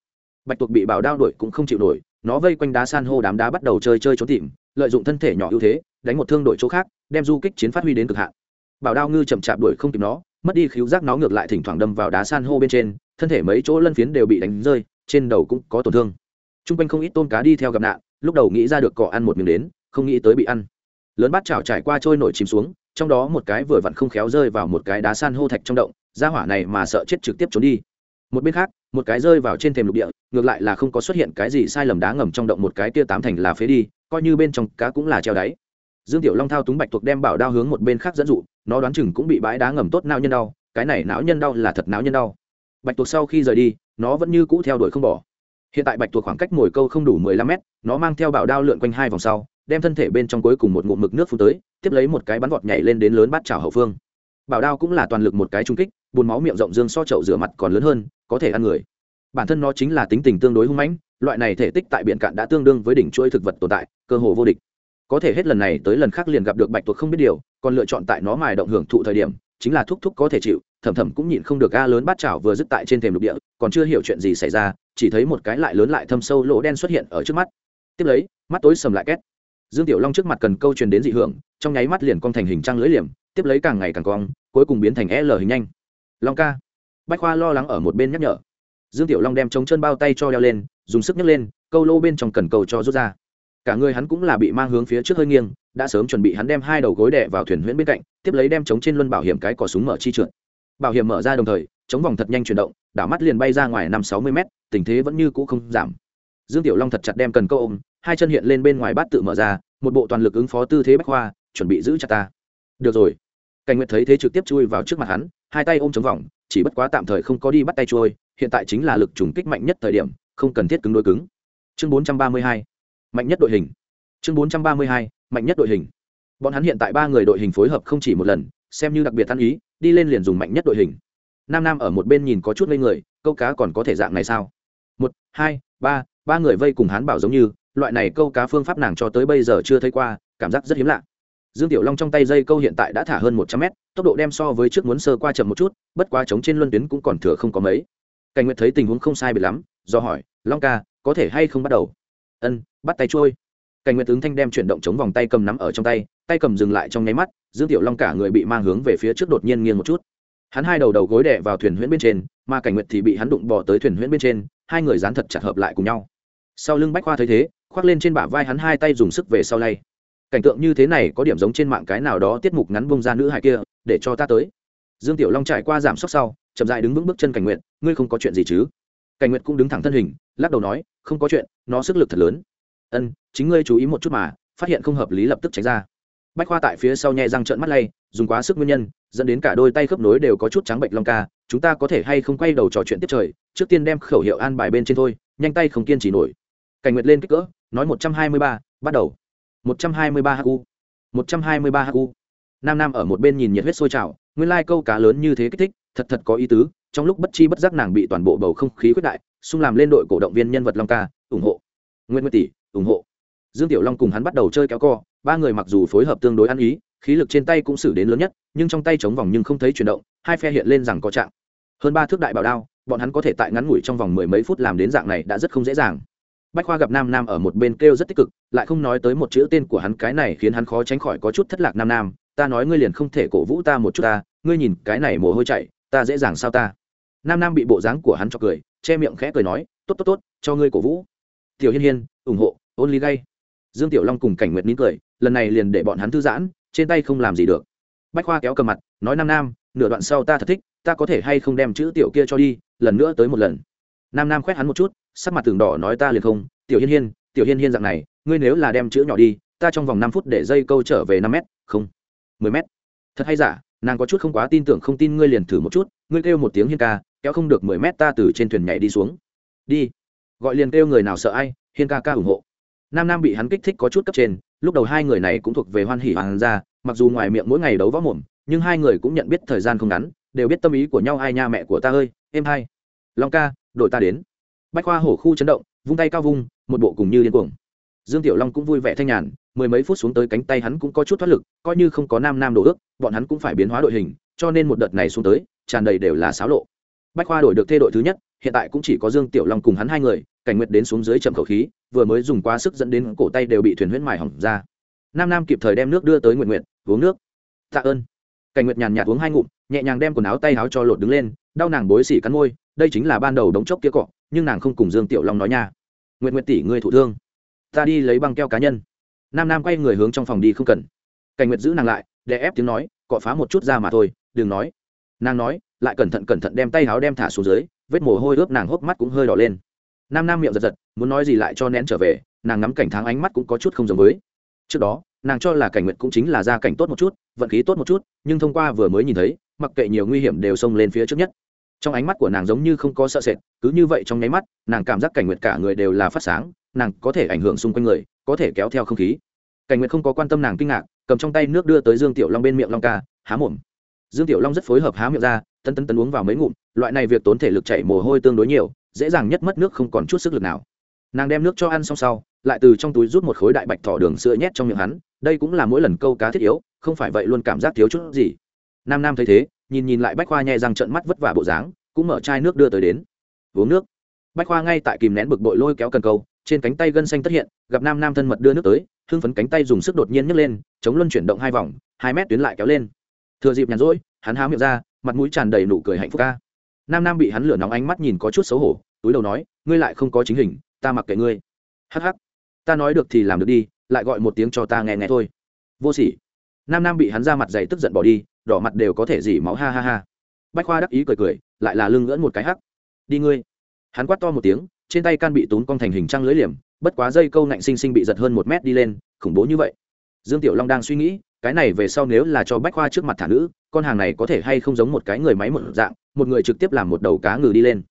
Bạch tuộc bị bảo đao đuổi cũng không chịu nổi, nó vây quanh đá san hô đám đá bắt đầu chơi chơi trốn tìm, lợi dụng thân thể nhỏ ưu thế, đánh một thương đội chỗ khác, đem du kích chiến phát huy đến cực hạn. Bảo đao ngư chậm chạp đuổi không kịp nó mất đi khiếu giác nó ngược lại thỉnh thoảng đâm vào đá san hô bên trên, thân thể mấy chỗ lân phiến đều bị đánh rơi, trên đầu cũng có tổn thương. T r u n g quanh không ít tôm cá đi theo gặp nạn, lúc đầu nghĩ ra được cỏ ăn một miếng đến, không nghĩ tới bị ăn. Lớn bát chảo trải qua trôi nổi chìm xuống, trong đó một cái vừa vặn không khéo rơi vào một cái đá san hô thạch trong động ra hỏa này mà sợ chết trực tiếp trốn đi. Một bên khác, một cái rơi vào trên thềm lục địa, ngược lại là không có xuất hiện cái gì sai lầm đá ngầm trong động, một cái tia tám thành là phế đi, coi như bên trong cá cũng là treo đáy dương tiểu long thao túng bạch tuộc đem bảo đao hướng một bên khác dẫn dụ, nó đoán chừng cũng bị bãi đá ngầm tốt não nhân đau, cái này não nhân đau là thật não nhân đau. Bạch tuộc sau khi rời đi, nó vẫn như cũ theo đuổi không bỏ. Hiện tại bạch tuộc khoảng cách mồi câu không đủ mười lăm mét, nó mang theo bảo đao lượn quanh hai vòng sau, đem thân thể bên trong cuối cùng một ngụm mực nước phun tới, tiếp lấy một cái bắn vọt nhảy lên đến lớn bát chảo hậu phương. Bảo đao cũng là toàn lực một cái trung kích bùn máu miệng rộng dương so chậu rửa mặt còn lớn hơn, có thể ăn người. Bản thân nó chính là tính tình tương đối hung mãnh, loại này thể tích tại biển cạn đã tương đương với đỉnh chuỗi thực vật tồn tại, cơ hồ vô địch có thể hết lần này tới lần khác liền gặp được bạch tuộc không biết điều, còn lựa chọn tại nó mài động hưởng thụ thời điểm, chính là thúc thúc có thể chịu, thầm thầm cũng nhịn không được ga lớn bát chảo vừa dứt tại trên thềm lục địa, còn chưa hiểu chuyện gì xảy ra, chỉ thấy một cái lại lớn lại thâm sâu lỗ đen xuất hiện ở trước mắt. Tiếp lấy, mắt tối sầm lại két. Dương tiểu long trước mặt cần câu truyền đến dị hưởng, trong nháy mắt liền cong thành hình trăng lưỡi liềm, tiếp lấy càng ngày càng cong, cuối cùng biến thành l hình nhanh. Long ca. Bách khoa lo lắng ở một bên nhắc nhở. Dương tiểu long đem chống chân bao tay cho leo lên, dùng sức nhấc lên, câu lô bên trong cần câu cho rút ra cả người hắn cũng là bị mang hướng phía trước hơi nghiêng, đã sớm chuẩn bị hắn đem hai đầu gối đè vào thuyền huyễn bên cạnh, tiếp lấy đem chống trên luân bảo hiểm cái cỏ súng mở chi trượt. Bảo hiểm mở ra đồng thời, chống vòng thật nhanh chuyển động, đảo mắt liền bay ra ngoài năm sáu mươi mét, tình thế vẫn như cũ không giảm. Dương tiểu long thật chặt đem cần câu ôm, hai chân hiện lên bên ngoài bát tự mở ra, một bộ toàn lực ứng phó tư thế bách khoa, chuẩn bị giữ chặt ta. Được rồi. Cảnh nguyệt thấy thế trực tiếp chui vào trước mặt hắn, hai tay ôm chống vòng, chỉ bất quá tạm thời không có đi bắt tay trôi, hiện tại chính là lực trùng kích mạnh nhất thời điểm, không cần thiết cứng đối cứng. Chương bốn trăm ba mươi hai mạnh nhất đội hình. Chương bốn trăm ba mươi hai, mạnh nhất đội hình. Bọn hắn hiện tại ba người đội hình phối hợp không chỉ một lần, xem như đặc biệt ăn ý, đi lên liền dùng mạnh nhất đội hình. Nam nam ở một bên nhìn có chút ngây người, câu cá còn có thể dạng này sao? Một, hai, ba ba người vây cùng hắn bảo giống như, loại này câu cá phương pháp nàng cho tới bây giờ chưa thấy qua, cảm giác rất hiếm lạ. Dương tiểu long trong tay dây câu hiện tại đã thả hơn một trăm mét, tốc độ đem so với trước muốn sơ qua chậm một chút, bất quá trống trên luân tuyến cũng còn thừa không có mấy. Cảnh nguyệt thấy tình huống không sai biệt lắm, do hỏi, long ca, có thể hay không bắt đầu? Ân, bắt tay trôi. Cảnh nguyệt ứng thanh đem chuyển động chống vòng tay cầm nắm ở trong tay tay cầm dừng lại trong nháy mắt, dương tiểu long cả người bị mang hướng về phía trước đột nhiên nghiêng một chút. Hắn hai đầu đầu gối đè vào thuyền huyễn bên trên, mà cảnh nguyệt thì bị hắn đụng bỏ tới thuyền huyễn bên trên, hai người dán thật chặt hợp lại cùng nhau. Sau lưng bách khoa thấy thế, khoác lên trên bả vai hắn hai tay dùng sức về sau lay. Cảnh tượng như thế này có điểm giống trên mạng cái nào đó tiết mục ngắn bông ra nữ hài kia, để cho ta tới. Dương tiểu long trải qua giảm sốc sau, chậm dại đứng vững bước chân cảnh nguyện ngươi không có chuyện gì chứ? Cảnh nguyện cũng đứng thẳng thân hình lắc đầu nói, không có chuyện, nó sức lực thật lớn. Ân, chính ngươi chú ý một chút mà, phát hiện không hợp lý lập tức tránh ra. Bách khoa tại phía sau nhẹ răng trợn mắt lay, dùng quá sức nguyên nhân, dẫn đến cả đôi tay khớp nối đều có chút trắng bệnh long ca, chúng ta có thể hay không quay đầu trò chuyện tiếp trời, trước tiên đem khẩu hiệu an bài bên trên thôi, nhanh tay không kiên trì nổi. Cảnh nguyệt lên kích cỡ, nói một trăm hai mươi ba, bắt đầu. một trăm hai mươi ba hu một trăm hai mươi ba hu nam nam ở một bên nhìn nhiệt huyết sôi trào, nguyên lai câu cá lớn như thế kích thích, thật thật có ý tứ, trong lúc bất chi bất giác nàng bị toàn bộ bầu không khí quyết đại xung làm lên đội cổ động viên nhân vật long ca, ủng hộ. Nguyễn nguyên tỷ, ủng hộ. Dương tiểu long cùng hắn bắt đầu chơi kéo co, ba người mặc dù phối hợp tương đối ăn ý, khí lực trên tay cũng xử đến lớn nhất, nhưng trong tay chống vòng nhưng không thấy chuyển động, hai phe hiện lên rằng có trạng. Hơn ba thước đại bảo đao, bọn hắn có thể tại ngắn ngủi trong vòng mười mấy phút làm đến dạng này đã rất không dễ dàng. Bách khoa gặp nam nam ở một bên kêu rất tích cực, lại không nói tới một chữ tên của hắn, cái này khiến hắn khó tránh khỏi có chút thất lạc nam nam, ta nói ngươi liền không thể cổ vũ ta một chút ta, ngươi nhìn cái này mồ hôi chạy ta dễ dàng sao ta? Nam nam bị bộ dáng của hắn cho cười che miệng khẽ cười nói, tốt tốt tốt, cho ngươi cổ vũ. Tiểu hiên hiên, ủng hộ, ôn ly gay. Dương tiểu long cùng cảnh nguyệt nín cười, lần này liền để bọn hắn thư giãn, trên tay không làm gì được. Bách khoa kéo cầm mặt, nói nam nam, nửa đoạn sau ta thật thích, ta có thể hay không đem chữ tiểu kia cho đi, lần nữa tới một lần. Nam nam khoét hắn một chút, sắc mặt tường đỏ nói ta liền không, tiểu hiên hiên, tiểu hiên hiên dạng này, ngươi nếu là đem chữ nhỏ đi, ta trong vòng năm phút để dây câu trở về năm m không, mười m thật hay giả, nàng có chút không quá tin tưởng không tin ngươi liền thử một chút, ngươi kêu một tiếng hiên ca kéo không được mười mét ta từ trên thuyền nhảy đi xuống. Đi. Gọi liền kêu người nào sợ ai, hiên ca ca ủng hộ. Nam nam bị hắn kích thích có chút cấp trên, lúc đầu hai người này cũng thuộc về hoan hỉ hoàng gia, mặc dù ngoài miệng mỗi ngày đấu võ mồm, nhưng hai người cũng nhận biết thời gian không ngắn, đều biết tâm ý của nhau, ai nha mẹ của ta ơi, em hai. Long ca, đội ta đến. Bách khoa hổ khu chấn động, vung tay cao vung, một bộ cùng như điên cuồng. Dương tiểu long cũng vui vẻ thanh nhàn, mười mấy phút xuống tới cánh tay hắn cũng có chút thoát lực, coi như không có nam nam đồ ước, bọn hắn cũng phải biến hóa đội hình, cho nên một đợt này xuống tới, tràn đầy đều là xáo lộ bách khoa đổi được thê đội thứ nhất, hiện tại cũng chỉ có dương tiểu long cùng hắn hai người, cảnh nguyệt đến xuống dưới chậm khẩu khí, vừa mới dùng quá sức dẫn đến cổ tay đều bị thuyền huyết mài hỏng ra. Nam nam kịp thời đem nước đưa tới nguyện nguyện uống nước. Tạ ơn. Cảnh nguyệt nhàn nhạt uống hai ngụm, nhẹ nhàng đem quần áo tay áo cho lột đứng lên, đau nàng bối xỉ cắn môi, đây chính là ban đầu đống chốc kia cọ, nhưng nàng không cùng dương tiểu long nói nha. Nguyện nguyện tỷ người thụ thương. Ta đi lấy băng keo cá nhân. Nam nam quay người hướng trong phòng đi không cần. Cảnh nguyệt giữ nàng lại để ép tiếng nói, cọ phá một chút ra mà thôi, đừng nói. Nàng nói lại cẩn thận cẩn thận đem tay áo đem thả xuống dưới, vết mồ hôi ướp nàng hốc mắt cũng hơi đỏ lên. Nam nam miệng giật giật, muốn nói gì lại cho nén trở về, nàng ngắm cảnh tháng ánh mắt cũng có chút không giống với. Trước đó, nàng cho là cảnh nguyện cũng chính là gia cảnh tốt một chút, vận khí tốt một chút, nhưng thông qua vừa mới nhìn thấy, mặc kệ nhiều nguy hiểm đều xông lên phía trước nhất. Trong ánh mắt của nàng giống như không có sợ sệt, cứ như vậy trong nháy mắt, nàng cảm giác cảnh nguyện cả người đều là phát sáng, nàng có thể ảnh hưởng xung quanh người, có thể kéo theo không khí. Cảnh nguyện không có quan tâm nàng kinh ngạc, cầm trong tay nước đưa tới dương tiểu long bên miệng long ca, há mồm. Dương tiểu long rất phối hợp há miệng ra tân tân tân uống vào mấy ngụm, loại này việc tốn thể lực chảy mồ hôi tương đối nhiều, dễ dàng nhất mất nước không còn chút sức lực nào. Nàng đem nước cho ăn xong sau, lại từ trong túi rút một khối đại bạch thỏ đường sữa nhét trong miệng hắn, đây cũng là mỗi lần câu cá thiết yếu, không phải vậy luôn cảm giác thiếu chút gì. Nam nam thấy thế, nhìn nhìn lại bách khoa nhẹ răng trận mắt vất vả bộ dáng, cũng mở chai nước đưa tới đến. Uống nước. Bách khoa ngay tại kìm nén bực bội lôi kéo cần câu, trên cánh tay gân xanh tất hiện, gặp nam nam thân mật đưa nước tới, hưng phấn cánh tay dùng sức đột nhiên nhấc lên, chống luân chuyển động hai vòng, hai mét tuyến lại kéo lên thừa dịp nhàn rỗi, hắn há miệng ra, mặt mũi tràn đầy nụ cười hạnh phúc ca. Nam nam bị hắn lửa nóng ánh mắt nhìn có chút xấu hổ, túi đầu nói, ngươi lại không có chính hình, ta mặc kệ ngươi. Hắc hắc. Ta nói được thì làm được đi, lại gọi một tiếng cho ta nghe nghe thôi. Vô sỉ. Nam nam bị hắn ra mặt dày tức giận bỏ đi, đỏ mặt đều có thể dỉ máu, ha ha ha. Bách khoa đắc ý cười cười, lại là lưng ngỡn một cái hắc. Đi ngươi. Hắn quát to một tiếng, trên tay can bị tốn cong thành hình trăng lưới liềm, bất quá dây câu nạnh sinh sinh bị giật hơn một mét đi lên, khủng bố như vậy. Dương tiểu long đang suy nghĩ cái này về sau nếu là cho bách khoa trước mặt thả nữ, con hàng này có thể hay không giống một cái người máy một dạng, một người trực tiếp làm một đầu cá ngừ đi lên.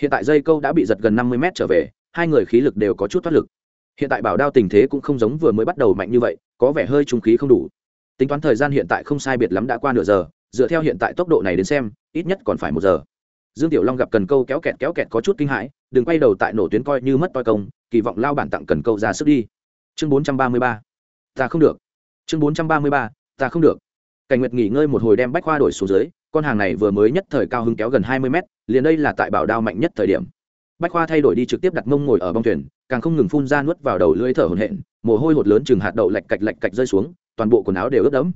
Hiện tại dây câu đã bị giật gần năm mươi mét trở về, hai người khí lực đều có chút thoát lực. Hiện tại bảo đao tình thế cũng không giống vừa mới bắt đầu mạnh như vậy, có vẻ hơi trung khí không đủ. Tính toán thời gian hiện tại không sai biệt lắm đã qua nửa giờ, dựa theo hiện tại tốc độ này đến xem, ít nhất còn phải một giờ. Dương tiểu long gặp cần câu kéo kẹt kéo kẹt có chút kinh hãi, đừng quay đầu tại nổ tuyến coi như mất toi công, kỳ vọng lao bản tặng cần câu ra sức đi. Chương bốn trăm ba mươi ba. Ta không được chương bốn trăm ba mươi ba, ta không được. Cảnh nguyệt nghỉ ngơi một hồi đem bách khoa đổi xuống dưới, con hàng này vừa mới nhất thời cao hứng kéo gần hai mươi mét, liền đây là tại bảo đao mạnh nhất thời điểm. Bách khoa thay đổi đi trực tiếp đặt mông ngồi ở bong thuyền, càng không ngừng phun ra nuốt vào đầu lưỡi thở hổn hển, mồ hôi hột lớn chừng hạt đậu lạch cạch lạch cạch rơi xuống, toàn bộ quần áo đều ướt đẫm.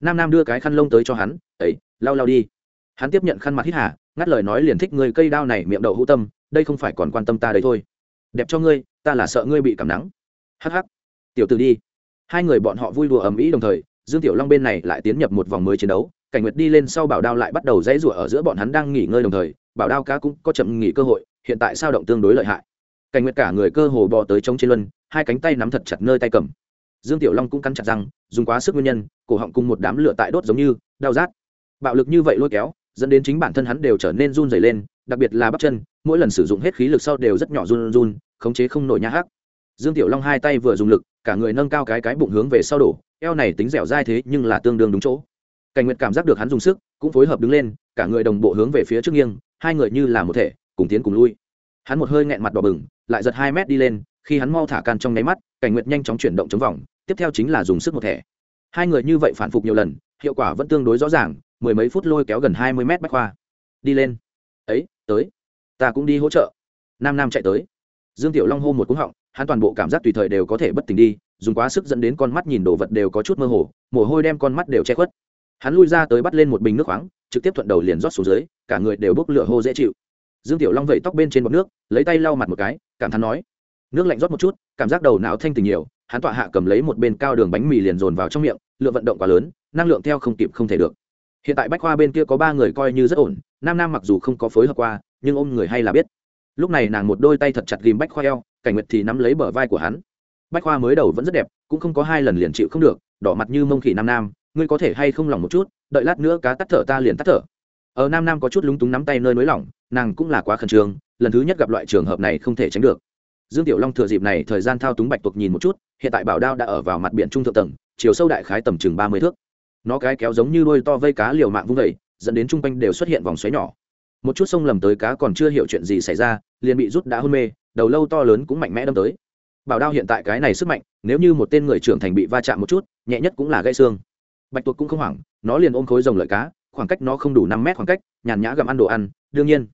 Nam nam đưa cái khăn lông tới cho hắn ấy lau lau đi. Hắn tiếp nhận khăn mặt hít hà, ngắt lời nói liền thích người cây đao này miệng đậu hữu tâm, đây không phải còn quan tâm ta đấy thôi. Đẹp cho ngươi, ta là sợ ngươi bị cảm nắng. Hắc hắc. Tiểu tử đi hai người bọn họ vui đùa ầm ĩ đồng thời, dương tiểu long bên này lại tiến nhập một vòng mới chiến đấu, cảnh nguyệt đi lên sau bảo đao lại bắt đầu dãy rủa ở giữa bọn hắn đang nghỉ ngơi đồng thời, bảo đao cá cũng có chậm nghỉ cơ hội, hiện tại sao động tương đối lợi hại. Cảnh nguyệt cả người cơ hồ bò tới trống trên luân, hai cánh tay nắm thật chặt nơi tay cầm. Dương tiểu long cũng cắn chặt răng, dùng quá sức nguyên nhân, cổ họng cùng một đám lửa tại đốt giống như, đau rát. Bạo lực như vậy lôi kéo, dẫn đến chính bản thân hắn đều trở nên run rẩy lên, đặc biệt là bắp chân, mỗi lần sử dụng hết khí lực sau đều rất nhỏ run run, khống chế không nổi nhã hắc. Dương tiểu long hai tay vừa dùng lực cả người nâng cao cái cái bụng hướng về sau đổ, eo này tính dẻo dai thế nhưng là tương đương đúng chỗ. Cảnh nguyệt cảm giác được hắn dùng sức, cũng phối hợp đứng lên, cả người đồng bộ hướng về phía trước nghiêng, hai người như là một thể, cùng tiến cùng lui. Hắn một hơi nghẹn mặt đỏ bừng, lại giật hai mét đi lên, khi hắn mau thả can trong nháy mắt, cảnh nguyệt nhanh chóng chuyển động chống vòng, tiếp theo chính là dùng sức một thẻ hai người như vậy phản phục nhiều lần, hiệu quả vẫn tương đối rõ ràng, mười mấy phút lôi kéo gần hai mươi mét bách khoa. Đi lên. Ấy, tới. Ta cũng đi hỗ trợ. Nam nam chạy tới. Dương tiểu long hô một cúng họng hắn toàn bộ cảm giác tùy thời đều có thể bất tỉnh đi, dùng quá sức dẫn đến con mắt nhìn đồ vật đều có chút mơ hồ, mồ hôi đem con mắt đều che khuất. Hắn lui ra tới bắt lên một bình nước khoáng, trực tiếp thuận đầu liền rót xuống dưới, cả người đều bốc lửa hô dễ chịu. Dương tiểu long vẩy tóc bên trên bọc nước, lấy tay lau mặt một cái, cảm thán nói, nước lạnh rót một chút, cảm giác đầu não thanh tình nhiều. Hắn tọa hạ cầm lấy một bên cao đường bánh mì liền dồn vào trong miệng, lượng vận động quá lớn, năng lượng theo không kịp không thể được. Hiện tại bách khoa bên kia có ba người coi như rất ổn, nam nam mặc dù không có phối hợp qua, nhưng ôm người hay là biết lúc này nàng một đôi tay thật chặt ghìm bách khoa eo, cảnh nguyệt thì nắm lấy bờ vai của hắn. Bách khoa mới đầu vẫn rất đẹp, cũng không có hai lần liền chịu không được, đỏ mặt như mông khỉ nam nam, ngươi có thể hay không lòng một chút, đợi lát nữa cá tắt thở ta liền tắt thở. Ở nam nam có chút lúng túng nắm tay nơi nới lỏng nàng cũng là quá khẩn trương, lần thứ nhất gặp loại trường hợp này không thể tránh được. Dương tiểu long thừa dịp này thời gian thao túng bạch tuộc nhìn một chút, hiện tại bảo đao đã ở vào mặt biển trung thượng tầng, chiều sâu đại khái tầm chừng ba mươi thước. Nó cái kéo giống như đôi to vây cá liều mạng vung vẩy dẫn đến chung quanh đều xuất hiện vòng xoáy nhỏ một chút sông lầm tới cá còn chưa hiểu chuyện gì xảy ra, liền bị rút đã hôn mê, đầu lâu to lớn cũng mạnh mẽ đâm tới. Bảo đao hiện tại cái này sức mạnh, nếu như một tên người trưởng thành bị va chạm một chút, nhẹ nhất cũng là gãy xương. Bạch tuộc cũng không hoảng, nó liền ôm khối rồng lợi cá, khoảng cách nó không đủ năm mét khoảng cách, nhàn nhã gặm ăn đồ ăn, đương nhiên,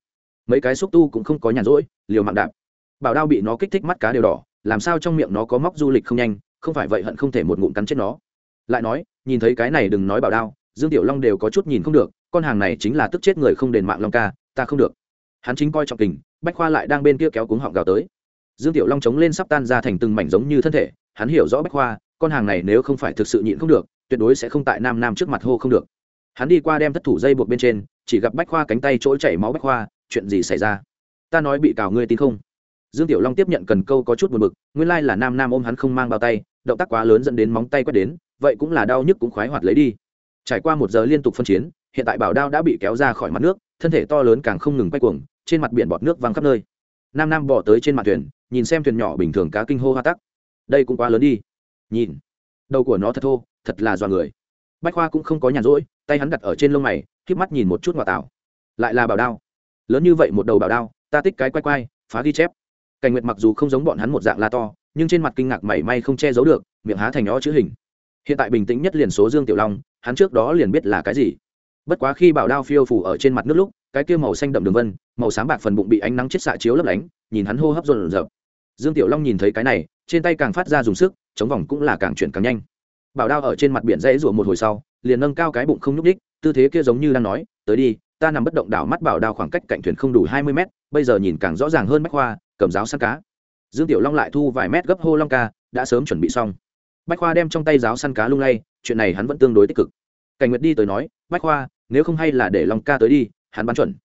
mấy cái xúc tu cũng không có nhàn rỗi, liều mạng đạp. Bảo đao bị nó kích thích mắt cá đều đỏ, làm sao trong miệng nó có móc du lịch không nhanh, không phải vậy hận không thể một ngụm cắn chết nó. Lại nói, nhìn thấy cái này đừng nói bảo đao, dương tiểu long đều có chút nhìn không được, con hàng này chính là tức chết người không đền mạng long ca ta không được. Hắn chính coi trọng tình bách khoa lại đang bên kia kéo cuống họng gào tới. Dương tiểu long chống lên sắp tan ra thành từng mảnh giống như thân thể, hắn hiểu rõ bách khoa, con hàng này nếu không phải thực sự nhịn không được, tuyệt đối sẽ không tại nam nam trước mặt hô không được. Hắn đi qua đem thất thủ dây buộc bên trên, chỉ gặp bách khoa cánh tay chỗ chảy máu bách khoa, chuyện gì xảy ra? Ta nói bị cào ngươi tin không? Dương tiểu long tiếp nhận cần câu có chút buồn bực, nguyên lai là nam nam ôm hắn không mang bao tay, động tác quá lớn dẫn đến móng tay quét đến, vậy cũng là đau nhức cũng khoái hoạt lấy đi. Trải qua một giờ liên tục phân chiến hiện tại bảo đao đã bị kéo ra khỏi mặt nước, thân thể to lớn càng không ngừng quay cuồng, trên mặt biển bọt nước văng khắp nơi. Nam nam bỏ tới trên mặt thuyền, nhìn xem thuyền nhỏ bình thường cá kinh hô hoa tắc. Đây cũng quá lớn đi. Nhìn, đầu của nó thật thô, thật là do người. Bách khoa cũng không có nhàn rỗi, tay hắn đặt ở trên lông mày k mắt nhìn một chút ngoại tảo. Lại là bảo đao. Lớn như vậy một đầu bảo đao, ta tích cái quay quay, phá ghi chép. Cảnh nguyệt mặc dù không giống bọn hắn một dạng la to, nhưng trên mặt kinh ngạc mảy may không che giấu được, miệng há thành ó chữ hình. Hiện tại bình tĩnh nhất liền số dương tiểu long, hắn trước đó liền biết là cái gì bất quá khi bảo đao phiêu phủ ở trên mặt nước lúc, cái kia màu xanh đậm đường vân, màu sáng bạc phần bụng bị ánh nắng chết xạ chiếu lấp lánh, nhìn hắn hô hấp rộn rợp dương tiểu long nhìn thấy cái này, trên tay càng phát ra dùng sức, chống vòng cũng là càng chuyển càng nhanh. Bảo đao ở trên mặt biển dãy rủa một hồi sau, liền nâng cao cái bụng không nhúc đích tư thế kia giống như đang nói, tới đi, ta nằm bất động đảo mắt bảo đao khoảng cách cạnh thuyền không đủ hai mươi mét, bây giờ nhìn càng rõ ràng hơn bách khoa, cầm giáo săn cá. Dương tiểu long lại thu vài mét gấp hô long ca, đã sớm chuẩn bị xong. Bách khoa đem trong tay giáo săn cá lung lay, chuyện này hắn vẫn tương đối tích cực cảnh nguyệt đi tới nói, bách khoa, nếu không hay là để long ca tới đi, hắn bắn chuẩn.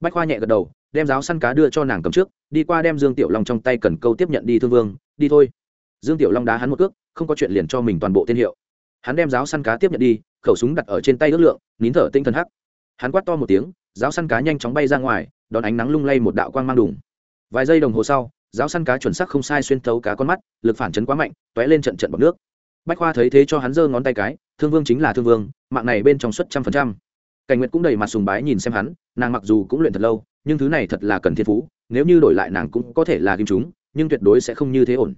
Bách khoa nhẹ gật đầu, đem giáo săn cá đưa cho nàng cầm trước, đi qua đem dương tiểu long trong tay cần câu tiếp nhận đi thương vương, đi thôi. Dương tiểu long đá hắn một cước, không có chuyện liền cho mình toàn bộ tên hiệu. Hắn đem giáo săn cá tiếp nhận đi, khẩu súng đặt ở trên tay ước lượng, nín thở tinh thần hắc. Hắn quát to một tiếng, giáo săn cá nhanh chóng bay ra ngoài, đón ánh nắng lung lay một đạo quang mang đùng. Vài giây đồng hồ sau, giáo săn cá chuẩn xác không sai xuyên thấu cá con mắt, lực phản chấn quá mạnh t ó é lên trận trận bọc nước. Bách khoa thấy thế cho hắn giơ ngón tay cái thương vương chính là thương vương, mạng này bên trong suất trăm phần trăm. Cảnh nguyệt cũng đầy mặt sùng bái nhìn xem hắn, nàng mặc dù cũng luyện thật lâu, nhưng thứ này thật là cần thiên phú, nếu như đổi lại nàng cũng có thể là kim chúng, nhưng tuyệt đối sẽ không như thế ổn.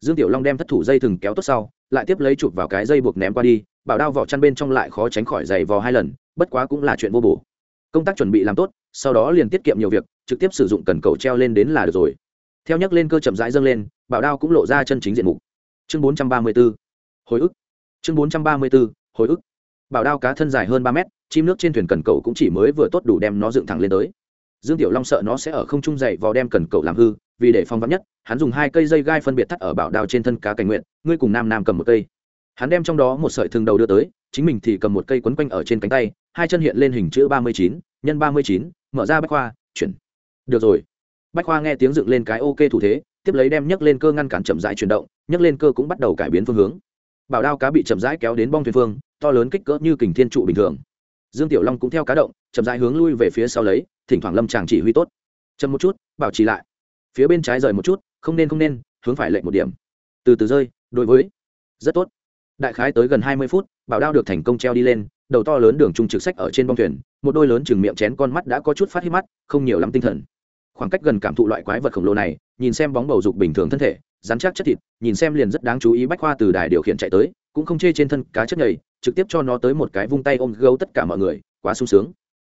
Dương tiểu long đem thất thủ dây thừng kéo tốt sau, lại tiếp lấy chụp vào cái dây buộc ném qua đi, bảo đao vỏ chăn bên trong lại khó tránh khỏi giày vò hai lần, bất quá cũng là chuyện vô bổ. Công tác chuẩn bị làm tốt, sau đó liền tiết kiệm nhiều việc, trực tiếp sử dụng cần cầu treo lên đến là được rồi. Theo nhắc lên cơ chậm rãi dâng lên, bảo đao cũng lộ ra chân chính diện mục. Chương 434 hồi ức chương 434 hồi ức. Bảo đao cá thân dài hơn ba mét, chim nước trên thuyền cần cầu cũng chỉ mới vừa tốt đủ đem nó dựng thẳng lên tới. Dương tiểu long sợ nó sẽ ở không trung dậy vào đem cần cầu làm hư, vì để phong vắn nhất, hắn dùng hai cây dây gai phân biệt thắt ở bảo đao trên thân cá cảnh nguyện, ngươi cùng nam nam cầm một cây. Hắn đem trong đó một sợi thường đầu đưa tới, chính mình thì cầm một cây quấn quanh ở trên cánh tay, hai chân hiện lên hình chữ ba mươi chín, nhân ba mươi chín, mở ra bách khoa, chuyển. Được rồi. Bách khoa nghe tiếng dựng lên cái ok thủ thế, tiếp lấy đem nhấc lên cơ ngăn cản chậm rãi chuyển động, nhấc lên cơ cũng bắt đầu cải biến phương hướng bảo đao cá bị chậm rãi kéo đến bong thuyền phương, to lớn kích cỡ như kình thiên trụ bình thường. Dương tiểu long cũng theo cá động, chậm rãi hướng lui về phía sau lấy, thỉnh thoảng lâm chàng chỉ huy tốt. Chậm một chút, bảo trì lại. Phía bên trái rời một chút, không nên không nên, hướng phải lệnh một điểm. Từ từ rơi, đối với. Rất tốt. Đại khái tới gần hai mươi phút, bảo đao được thành công treo đi lên, đầu to lớn đường trung trực sách ở trên bong thuyền, một đôi lớn chừng miệng chén con mắt đã có chút phát hít mắt, không nhiều lắm tinh thần. Khoảng cách gần cảm thụ loại quái vật khổng lồ này, nhìn xem bóng bầu dục bình thường thân thể rắn chắc chất thịt, nhìn xem liền rất đáng chú ý bách khoa từ đài điều khiển chạy tới, cũng không chê trên thân cá chất nhầy, trực tiếp cho nó tới một cái vung tay ôm gấu tất cả mọi người, quá sung sướng.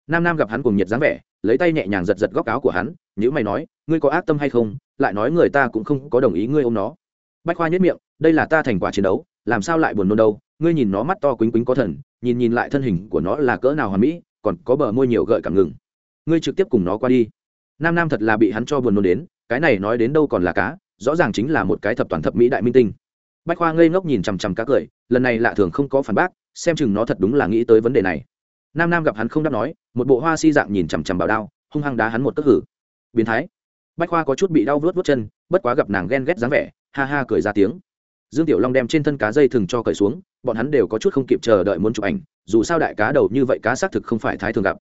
Nam nam gặp hắn cùng nhiệt dáng vẻ, lấy tay nhẹ nhàng giật giật góc áo của hắn nhữ mày nói, ngươi có ác tâm hay không? Lại nói người ta cũng không có đồng ý ngươi ôm nó. Bách khoa nhất miệng, đây là ta thành quả chiến đấu, làm sao lại buồn nôn đâu? Ngươi nhìn nó mắt to quýnh quýnh có thần, nhìn nhìn lại thân hình của nó là cỡ nào hoàn mỹ, còn có bờ môi nhiều gợi cảm ngừng. Ngươi trực tiếp cùng nó qua đi. Nam nam thật là bị hắn cho buồn nôn đến, cái này nói đến đâu còn là cá rõ ràng chính là một cái thập toàn thập mỹ đại minh tinh. Bách khoa ngây ngốc nhìn chằm chằm cá cười, lần này lạ thường không có phản bác, xem chừng nó thật đúng là nghĩ tới vấn đề này. Nam nam gặp hắn không đáp nói, một bộ hoa si dạng nhìn chằm chằm bảo đao, hung hăng đá hắn một tức hử. Biến thái. Bách khoa có chút bị đau vớt vớt chân, bất quá gặp nàng ghen ghét dáng vẻ, ha ha cười ra tiếng. Dương tiểu long đem trên thân cá dây thừng cho cởi xuống, bọn hắn đều có chút không kịp chờ đợi muốn chụp ảnh, dù sao đại cá đầu như vậy cá xác thực không phải thái thường gặp.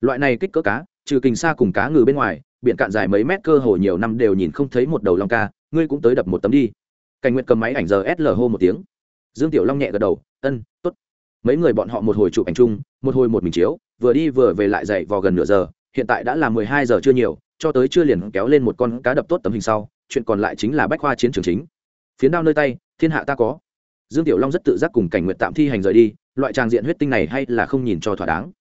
Loại này kích cỡ cá, trừ kình xa cùng cá ngừ bên ngoài, biển cạn dài mấy mét cơ hồ nhiều năm đều nhìn không thấy một đầu long ca ngươi cũng tới đập một tấm đi. Cảnh nguyện cầm máy ảnh giờ sl hô một tiếng. Dương tiểu long nhẹ gật đầu, ân t ố t mấy người bọn họ một hồi chụp ảnh chung, một hồi một mình chiếu, vừa đi vừa về lại dậy vào gần nửa giờ, hiện tại đã là mười hai giờ chưa nhiều, cho tới chưa liền kéo lên một con cá đập tốt tấm hình sau, chuyện còn lại chính là bách khoa chiến trường chính. Phiến đao nơi tay, thiên hạ ta có. Dương tiểu long rất tự giác cùng cảnh nguyện tạm thi hành rời đi, loại tràng diện huyết tinh này hay là không nhìn cho thỏa đáng.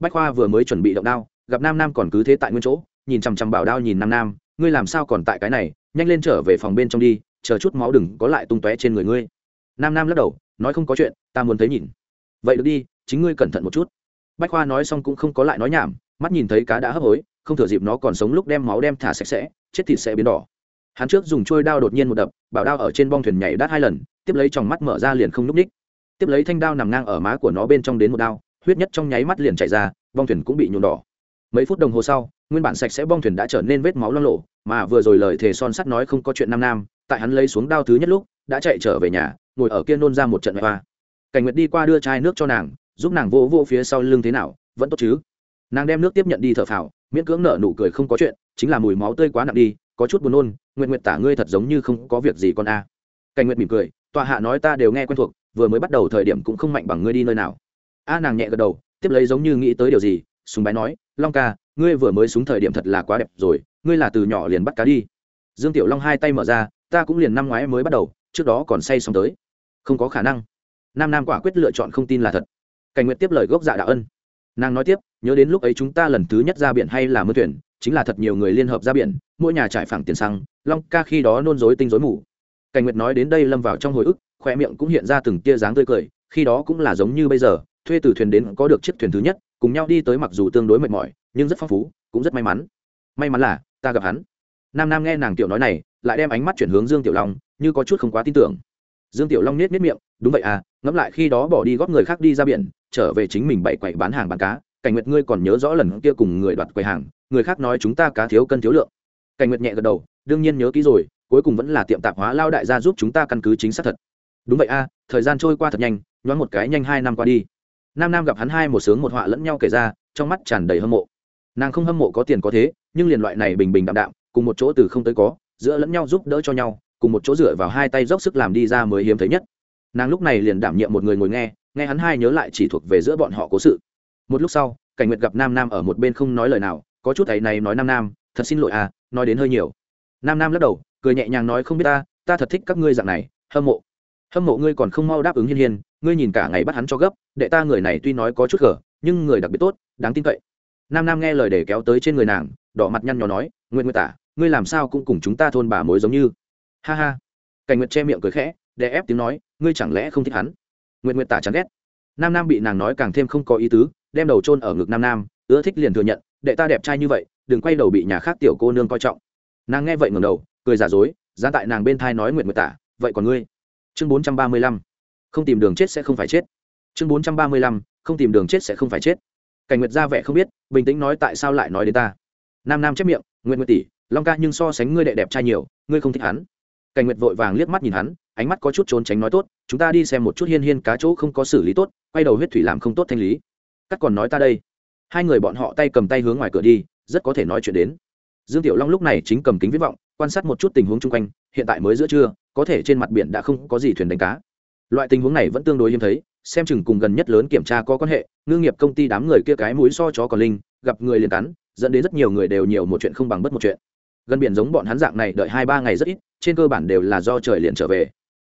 Bách khoa vừa mới chuẩn bị động đao, gặp nam nam còn cứ thế tại nguyên chỗ, nhìn chằm chằm bảo đao nhìn nam nam ngươi làm sao còn tại cái này, nhanh lên trở về phòng bên trong đi, chờ chút máu đừng có lại tung tóe trên người ngươi. Nam nam lắc đầu, nói không có chuyện, ta muốn thấy nhìn. Vậy được đi, chính ngươi cẩn thận một chút. Bách khoa nói xong cũng không có lại nói nhảm, mắt nhìn thấy cá đã hấp hối, không thừa dịp nó còn sống lúc đem máu đem thả sạch sẽ, chết thịt sẽ biến đỏ. Hắn trước dùng trôi đao đột nhiên một đập, bảo đao ở trên bong thuyền nhảy đắt hai lần, tiếp lấy tròng mắt mở ra liền không n ú c ních. Tiếp lấy thanh đao nằm ngang ở má của nó bên trong đến một đao, huyết nhất trong nháy mắt liền chạy ra, bong thuyền cũng bị nhuộm đỏ mấy phút đồng hồ sau, nguyên bản sạch sẽ bong thuyền đã trở nên vết máu lo lộ mà vừa rồi lời thề son sắt nói không có chuyện nam nam, tại hắn lấy xuống đao thứ nhất lúc, đã chạy trở về nhà, ngồi ở kia nôn ra một trận hoa. Cảnh nguyệt đi qua đưa chai nước cho nàng, giúp nàng vô vô phía sau lưng thế nào, vẫn tốt chứ? Nàng đem nước tiếp nhận đi thở phào, miễn cưỡng nở nụ cười không có chuyện, chính là mùi máu tươi quá nặng đi, có chút buồn nôn nguyện nguyện tả ngươi thật giống như không có việc gì con a. Cảnh nguyệt mỉm cười tọa hạ nói ta đều nghe quen thuộc, vừa mới bắt đầu thời điểm cũng không mạnh bằng ngươi đi nơi nào. A nàng nhẹ gật đầu, tiếp lấy giống như nghĩ tới điều gì súng bái nói, long ca, ngươi vừa mới súng thời điểm thật là quá đẹp rồi, ngươi là từ nhỏ liền bắt cá đi. Dương tiểu long hai tay mở ra, ta cũng liền năm ngoái mới bắt đầu, trước đó còn say xong tới. Không có khả năng. Nam nam quả quyết lựa chọn không tin là thật. Cảnh nguyệt tiếp lời gốc dạ đạo ân. Nàng nói tiếp, nhớ đến lúc ấy chúng ta lần thứ nhất ra biển hay là mưa thuyền, chính là thật nhiều người liên hợp ra biển, mỗi nhà trải phẳng tiền xăng, long ca khi đó nôn dối tinh dối mù. Cảnh nguyệt nói đến đây lâm vào trong hồi ức, khoe miệng cũng hiện ra từng tia dáng tươi cười, khi đó cũng là giống như bây giờ, thuê từ thuyền đến có được chiếc thuyền thứ nhất cùng nhau đi tới mặc dù tương đối mệt mỏi, nhưng rất phong phú, cũng rất may mắn. May mắn là, ta gặp hắn. Nam nam nghe nàng tiểu nói này, lại đem ánh mắt chuyển hướng dương tiểu long, như có chút không quá tin tưởng. Dương tiểu long nết nết miệng, đúng vậy à ngẫm lại khi đó bỏ đi góp người khác đi ra biển, trở về chính mình bậy quậy bán hàng bán cá, cảnh nguyệt ngươi còn nhớ rõ lần kia cùng người đoạt quầy hàng, người khác nói chúng ta cá thiếu cân thiếu lượng. Cảnh nguyệt nhẹ gật đầu, đương nhiên nhớ kỹ rồi, cuối cùng vẫn là tiệm tạp hóa lao đại gia giúp chúng ta căn cứ chính xác thật. Đúng vậy a thời gian trôi qua thật nhanh, nhoáng một cái nhanh hai năm qua đi nam nam gặp hắn hai một sướng một họa lẫn nhau kể ra, trong mắt tràn đầy hâm mộ. Nàng không hâm mộ có tiền có thế, nhưng liền loại này bình bình đạm đạm, cùng một chỗ từ không tới có, giữa lẫn nhau giúp đỡ cho nhau, cùng một chỗ dựa vào hai tay dốc sức làm đi ra mới hiếm thấy nhất. Nàng lúc này liền đảm nhiệm một người ngồi nghe nghe hắn hai nhớ lại chỉ thuộc về giữa bọn họ cố sự. Một lúc sau, cảnh nguyệt gặp nam nam ở một bên không nói lời nào, có chút ấy này nói nam nam, thật xin lỗi à nói đến hơi nhiều. Nam nam lắc đầu, cười nhẹ nhàng nói, không biết ta ta thật thích các ngươi dạng này, hâm mộ. Hâm mộ ngươi còn không mau đáp ứng hiên hiên ngươi nhìn cả ngày bắt hắn cho gấp, đệ ta người này tuy nói có chút gở, nhưng người đặc biệt tốt, đáng tin cậy. Nam nam nghe lời để kéo tới trên người nàng, đỏ mặt nhăn nhó nói nguyện nguyện tả, ngươi làm sao cũng cùng chúng ta thôn bà mối giống như. Ha ha. Cảnh nguyệt che miệng cười khẽ để ép tiếng nói, ngươi chẳng lẽ không thích hắn? Nguyện nguyện tả chán ghét. Nam nam bị nàng nói càng thêm không có ý tứ, đem đầu chôn ở ngực nam nam, ưa thích liền thừa nhận, đệ ta đẹp trai như vậy, đừng quay đầu bị nhà khác tiểu cô nương coi trọng. Nàng nghe vậy ngầm đầu, cười giả dối ra tại nàng bên thai nói nguyện nguyện tả, vậy còn ngươi? Chương bốn trăm ba mươi lăm không tìm đường chết sẽ không phải chết. Chương bốn trăm ba mươi lăm, không tìm đường chết sẽ không phải chết. Cảnh nguyệt ra vẻ không biết, bình tĩnh nói tại sao lại nói đến ta. Nam nam chép miệng nguyện nguyện tỷ, long ca nhưng so sánh ngươi đệ đẹp trai nhiều, ngươi không thích hắn. Cảnh nguyệt vội vàng liếc mắt nhìn hắn, ánh mắt có chút trốn tránh nói tốt, chúng ta đi xem một chút hiên hiên cá chỗ không có xử lý tốt, quay đầu huyết thủy làm không tốt thanh lý. Cắt còn nói ta đây. Hai người bọn họ tay cầm tay hướng ngoài cửa đi, rất có thể nói chuyện đến. Dương tiểu long lúc này chính cầm kính viết vọng, quan sát một chút tình huống chung quanh, hiện tại mới giữa trưa, có thể trên mặt biển đã không có gì thuyền đánh cá loại tình huống này vẫn tương đối hiếm thấy, xem chừng cùng gần nhất lớn kiểm tra có quan hệ, ngư nghiệp công ty đám người kia cái mũi so chó còn linh, gặp người liền cắn, dẫn đến rất nhiều người đều nhiều một chuyện không bằng bất một chuyện. Gần biển giống bọn hắn dạng này đợi hai ba ngày rất ít, trên cơ bản đều là do trời liền trở về.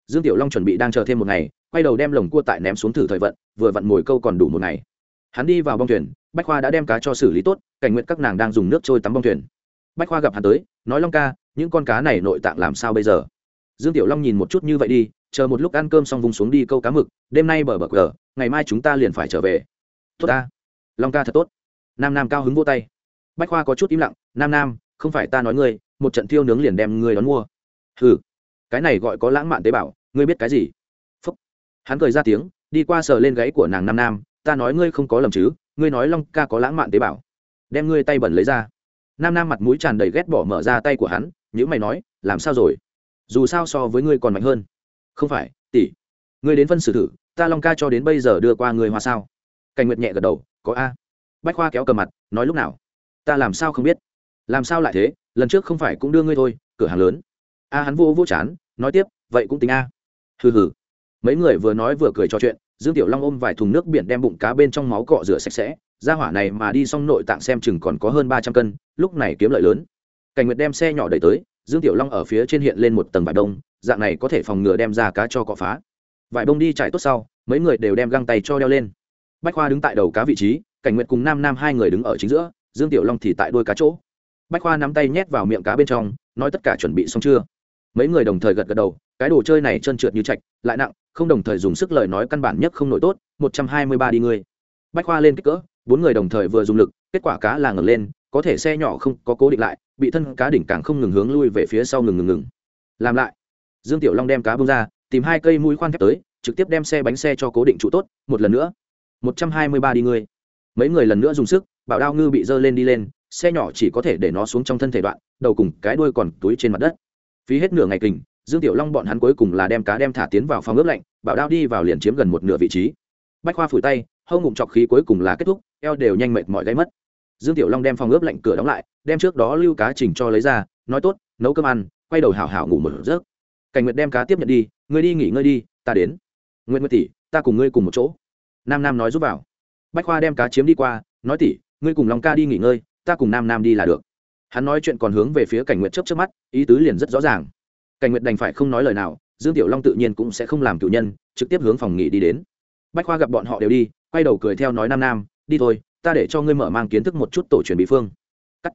Dương tiểu long chuẩn bị đang chờ thêm một ngày, quay đầu đem lồng cua tại ném xuống thử thời vận, vừa vặn mồi câu còn đủ một ngày. Hắn đi vào bong thuyền, bách khoa đã đem cá cho xử lý tốt, cảnh nguyện các nàng đang dùng nước trôi tắm bong thuyền. Bách khoa gặp hắn tới, nói long ca, những con cá này nội tạng làm sao bây giờ? Dương tiểu long nhìn một chút như vậy đi chờ một lúc ăn cơm xong vùng xuống đi câu cá mực, đêm nay bờ bờ cờ, ngày mai chúng ta liền phải trở về. Tốt ta. Long ca thật tốt. Nam nam cao hứng vô tay. Bách khoa có chút im lặng, nam nam, không phải ta nói ngươi, một trận thiêu nướng liền đem ngươi đón mua. Hừ, cái này gọi có lãng mạn tế bào, ngươi biết cái gì? Phúc. Hắn cười ra tiếng, đi qua sờ lên gáy của nàng nam nam, ta nói ngươi không có lầm chứ, ngươi nói long ca có lãng mạn tế bào. Đem ngươi tay bẩn lấy ra. Nam nam mặt mũi tràn đầy ghét bỏ mở ra tay của hắn nhữ mày nói, làm sao rồi? Dù sao so với ngươi còn mạnh hơn không phải, tỷ. Ngươi đến phân xử thử, ta long ca cho đến bây giờ đưa qua người hoa sao? Cảnh nguyệt nhẹ gật đầu, có a. Bách khoa kéo cờ mặt, nói lúc nào? Ta làm sao không biết? Làm sao lại thế? Lần trước không phải cũng đưa ngươi thôi, cửa hàng lớn. A, hắn vô vô chán, nói tiếp, vậy cũng tính a. Hừ hừ. Mấy người vừa nói vừa cười trò chuyện, dương tiểu long ôm vài thùng nước biển đem bụng cá bên trong máu cọ rửa sạch sẽ. Ra hỏa này mà đi xong nội tạng xem chừng còn có hơn ba trăm cân, lúc này kiếm lợi lớn. Cảnh nguyệt đem xe nhỏ đẩy tới dương tiểu long ở phía trên hiện lên một tầng vải đông, dạng này có thể phòng ngừa đem ra cá cho cọ phá. Vải bông đi chạy tốt sau, mấy người đều đem găng tay cho đeo lên. Bách khoa đứng tại đầu cá vị trí, cảnh nguyệt cùng nam nam hai người đứng ở chính giữa, dương tiểu long thì tại đôi cá chỗ. Bách khoa nắm tay nhét vào miệng cá bên trong, nói tất cả chuẩn bị xong chưa? Mấy người đồng thời gật gật đầu, cái đồ chơi này trơn trượt như chạch lại nặng, không đồng thời dùng sức lời nói căn bản nhất không nổi tốt, một trăm hai mươi ba đi ngươi. Bách khoa lên kích cỡ, bốn người đồng thời vừa dùng lực, kết quả cá là ngẩng lên, có thể xe nhỏ không có cố định lại bị thân cá đỉnh càng không ngừng hướng lui về phía sau ngừng ngừng ngừng. Làm lại. Dương tiểu long đem cá bông ra, tìm hai cây mũi khoan thép tới, trực tiếp đem xe bánh xe cho cố định trụ tốt, một lần nữa. Một trăm hai mươi ba đi ngươi. Mấy người lần nữa dùng sức, bảo đao ngư bị dơ lên đi lên, xe nhỏ chỉ có thể để nó xuống trong thân thể đoạn, đầu cùng cái đuôi còn túi trên mặt đất. Phí hết nửa ngày kình, dương tiểu long bọn hắn cuối cùng là đem cá đem thả tiến vào phòng ướp lạnh, bảo đao đi vào liền chiếm gần một nửa vị trí. Bách khoa phủi tay, hâu ngụm trọc khí cuối cùng là kết thúc, eo đều nhanh mệt mỏi gáy mất dương tiểu long đem phòng ướp lạnh cửa đóng lại, đem trước đó lưu cá chỉnh cho lấy ra, nói tốt, nấu cơm ăn, quay đầu hảo hảo ngủ một giấc. Cảnh nguyệt đem cá tiếp nhận đi, ngươi đi nghỉ ngơi đi, ta đến. Nguyện nguyệt tỷ, ta cùng ngươi cùng một chỗ. Nam nam nói giúp vào. Bách khoa đem cá chiếm đi qua, nói, tỷ, ngươi cùng long ca đi nghỉ ngơi, ta cùng nam nam đi là được. Hắn nói chuyện còn hướng về phía cảnh nguyệt chấp trước mắt, ý tứ liền rất rõ ràng. Cảnh nguyệt đành phải không nói lời nào, dương tiểu long tự nhiên cũng sẽ không làm cựu nhân, trực tiếp hướng phòng nghỉ đi đến. Bách khoa gặp bọn họ đều đi, quay đầu cười theo nói, nam nam, đi thôi ta để cho ngươi mở mang kiến thức một chút tổ truyền bí phương. Cắt.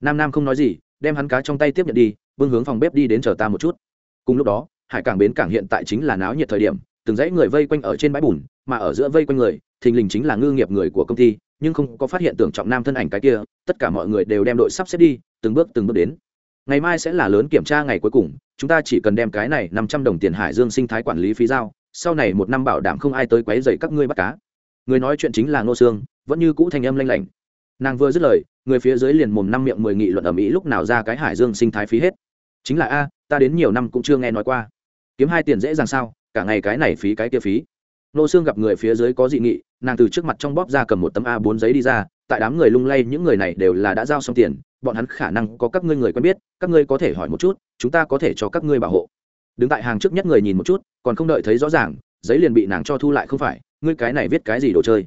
Nam nam không nói gì, đem hắn cá trong tay tiếp nhận đi vương hướng phòng bếp đi đến chờ ta một chút. Cùng lúc đó, hải cảng bến cảng hiện tại chính là náo nhiệt thời điểm, từng dãy người vây quanh ở trên bãi bùn, mà ở giữa vây quanh người, thình lình chính là ngư nghiệp người của công ty, nhưng không có phát hiện tưởng trọng nam thân ảnh cái kia, tất cả mọi người đều đem đội sắp xếp đi, từng bước từng bước đến. Ngày mai sẽ là lớn kiểm tra ngày cuối cùng, chúng ta chỉ cần đem cái này năm trăm đồng tiền hải dương sinh thái quản lý phí giao, sau này một năm bảo đảm không ai tới quấy dày các ngươi bắt cá người nói chuyện chính là ngô sương, vẫn như cũ thanh âm lanh lảnh. Nàng vừa dứt lời, người phía dưới liền mồm năm miệng mười nghị luận ở mỹ lúc nào ra cái hải dương sinh thái phí hết. Chính là, a, ta đến nhiều năm cũng chưa nghe nói qua. Kiếm hai tiền dễ dàng sao, cả ngày cái này phí cái kia phí. Nô xương gặp người phía dưới có dị nghị, nàng từ trước mặt trong bóp ra cầm một tấm a 4 giấy đi ra, tại đám người lung lay những người này đều là đã giao xong tiền, bọn hắn khả năng có các ngươi người quen biết, các ngươi có thể hỏi một chút, chúng ta có thể cho các ngươi bảo hộ. Đứng tại hàng trước nhất người nhìn một chút, còn không đợi thấy rõ ràng, giấy liền bị nàng cho thu lại không phải ngươi cái này viết cái gì đồ chơi?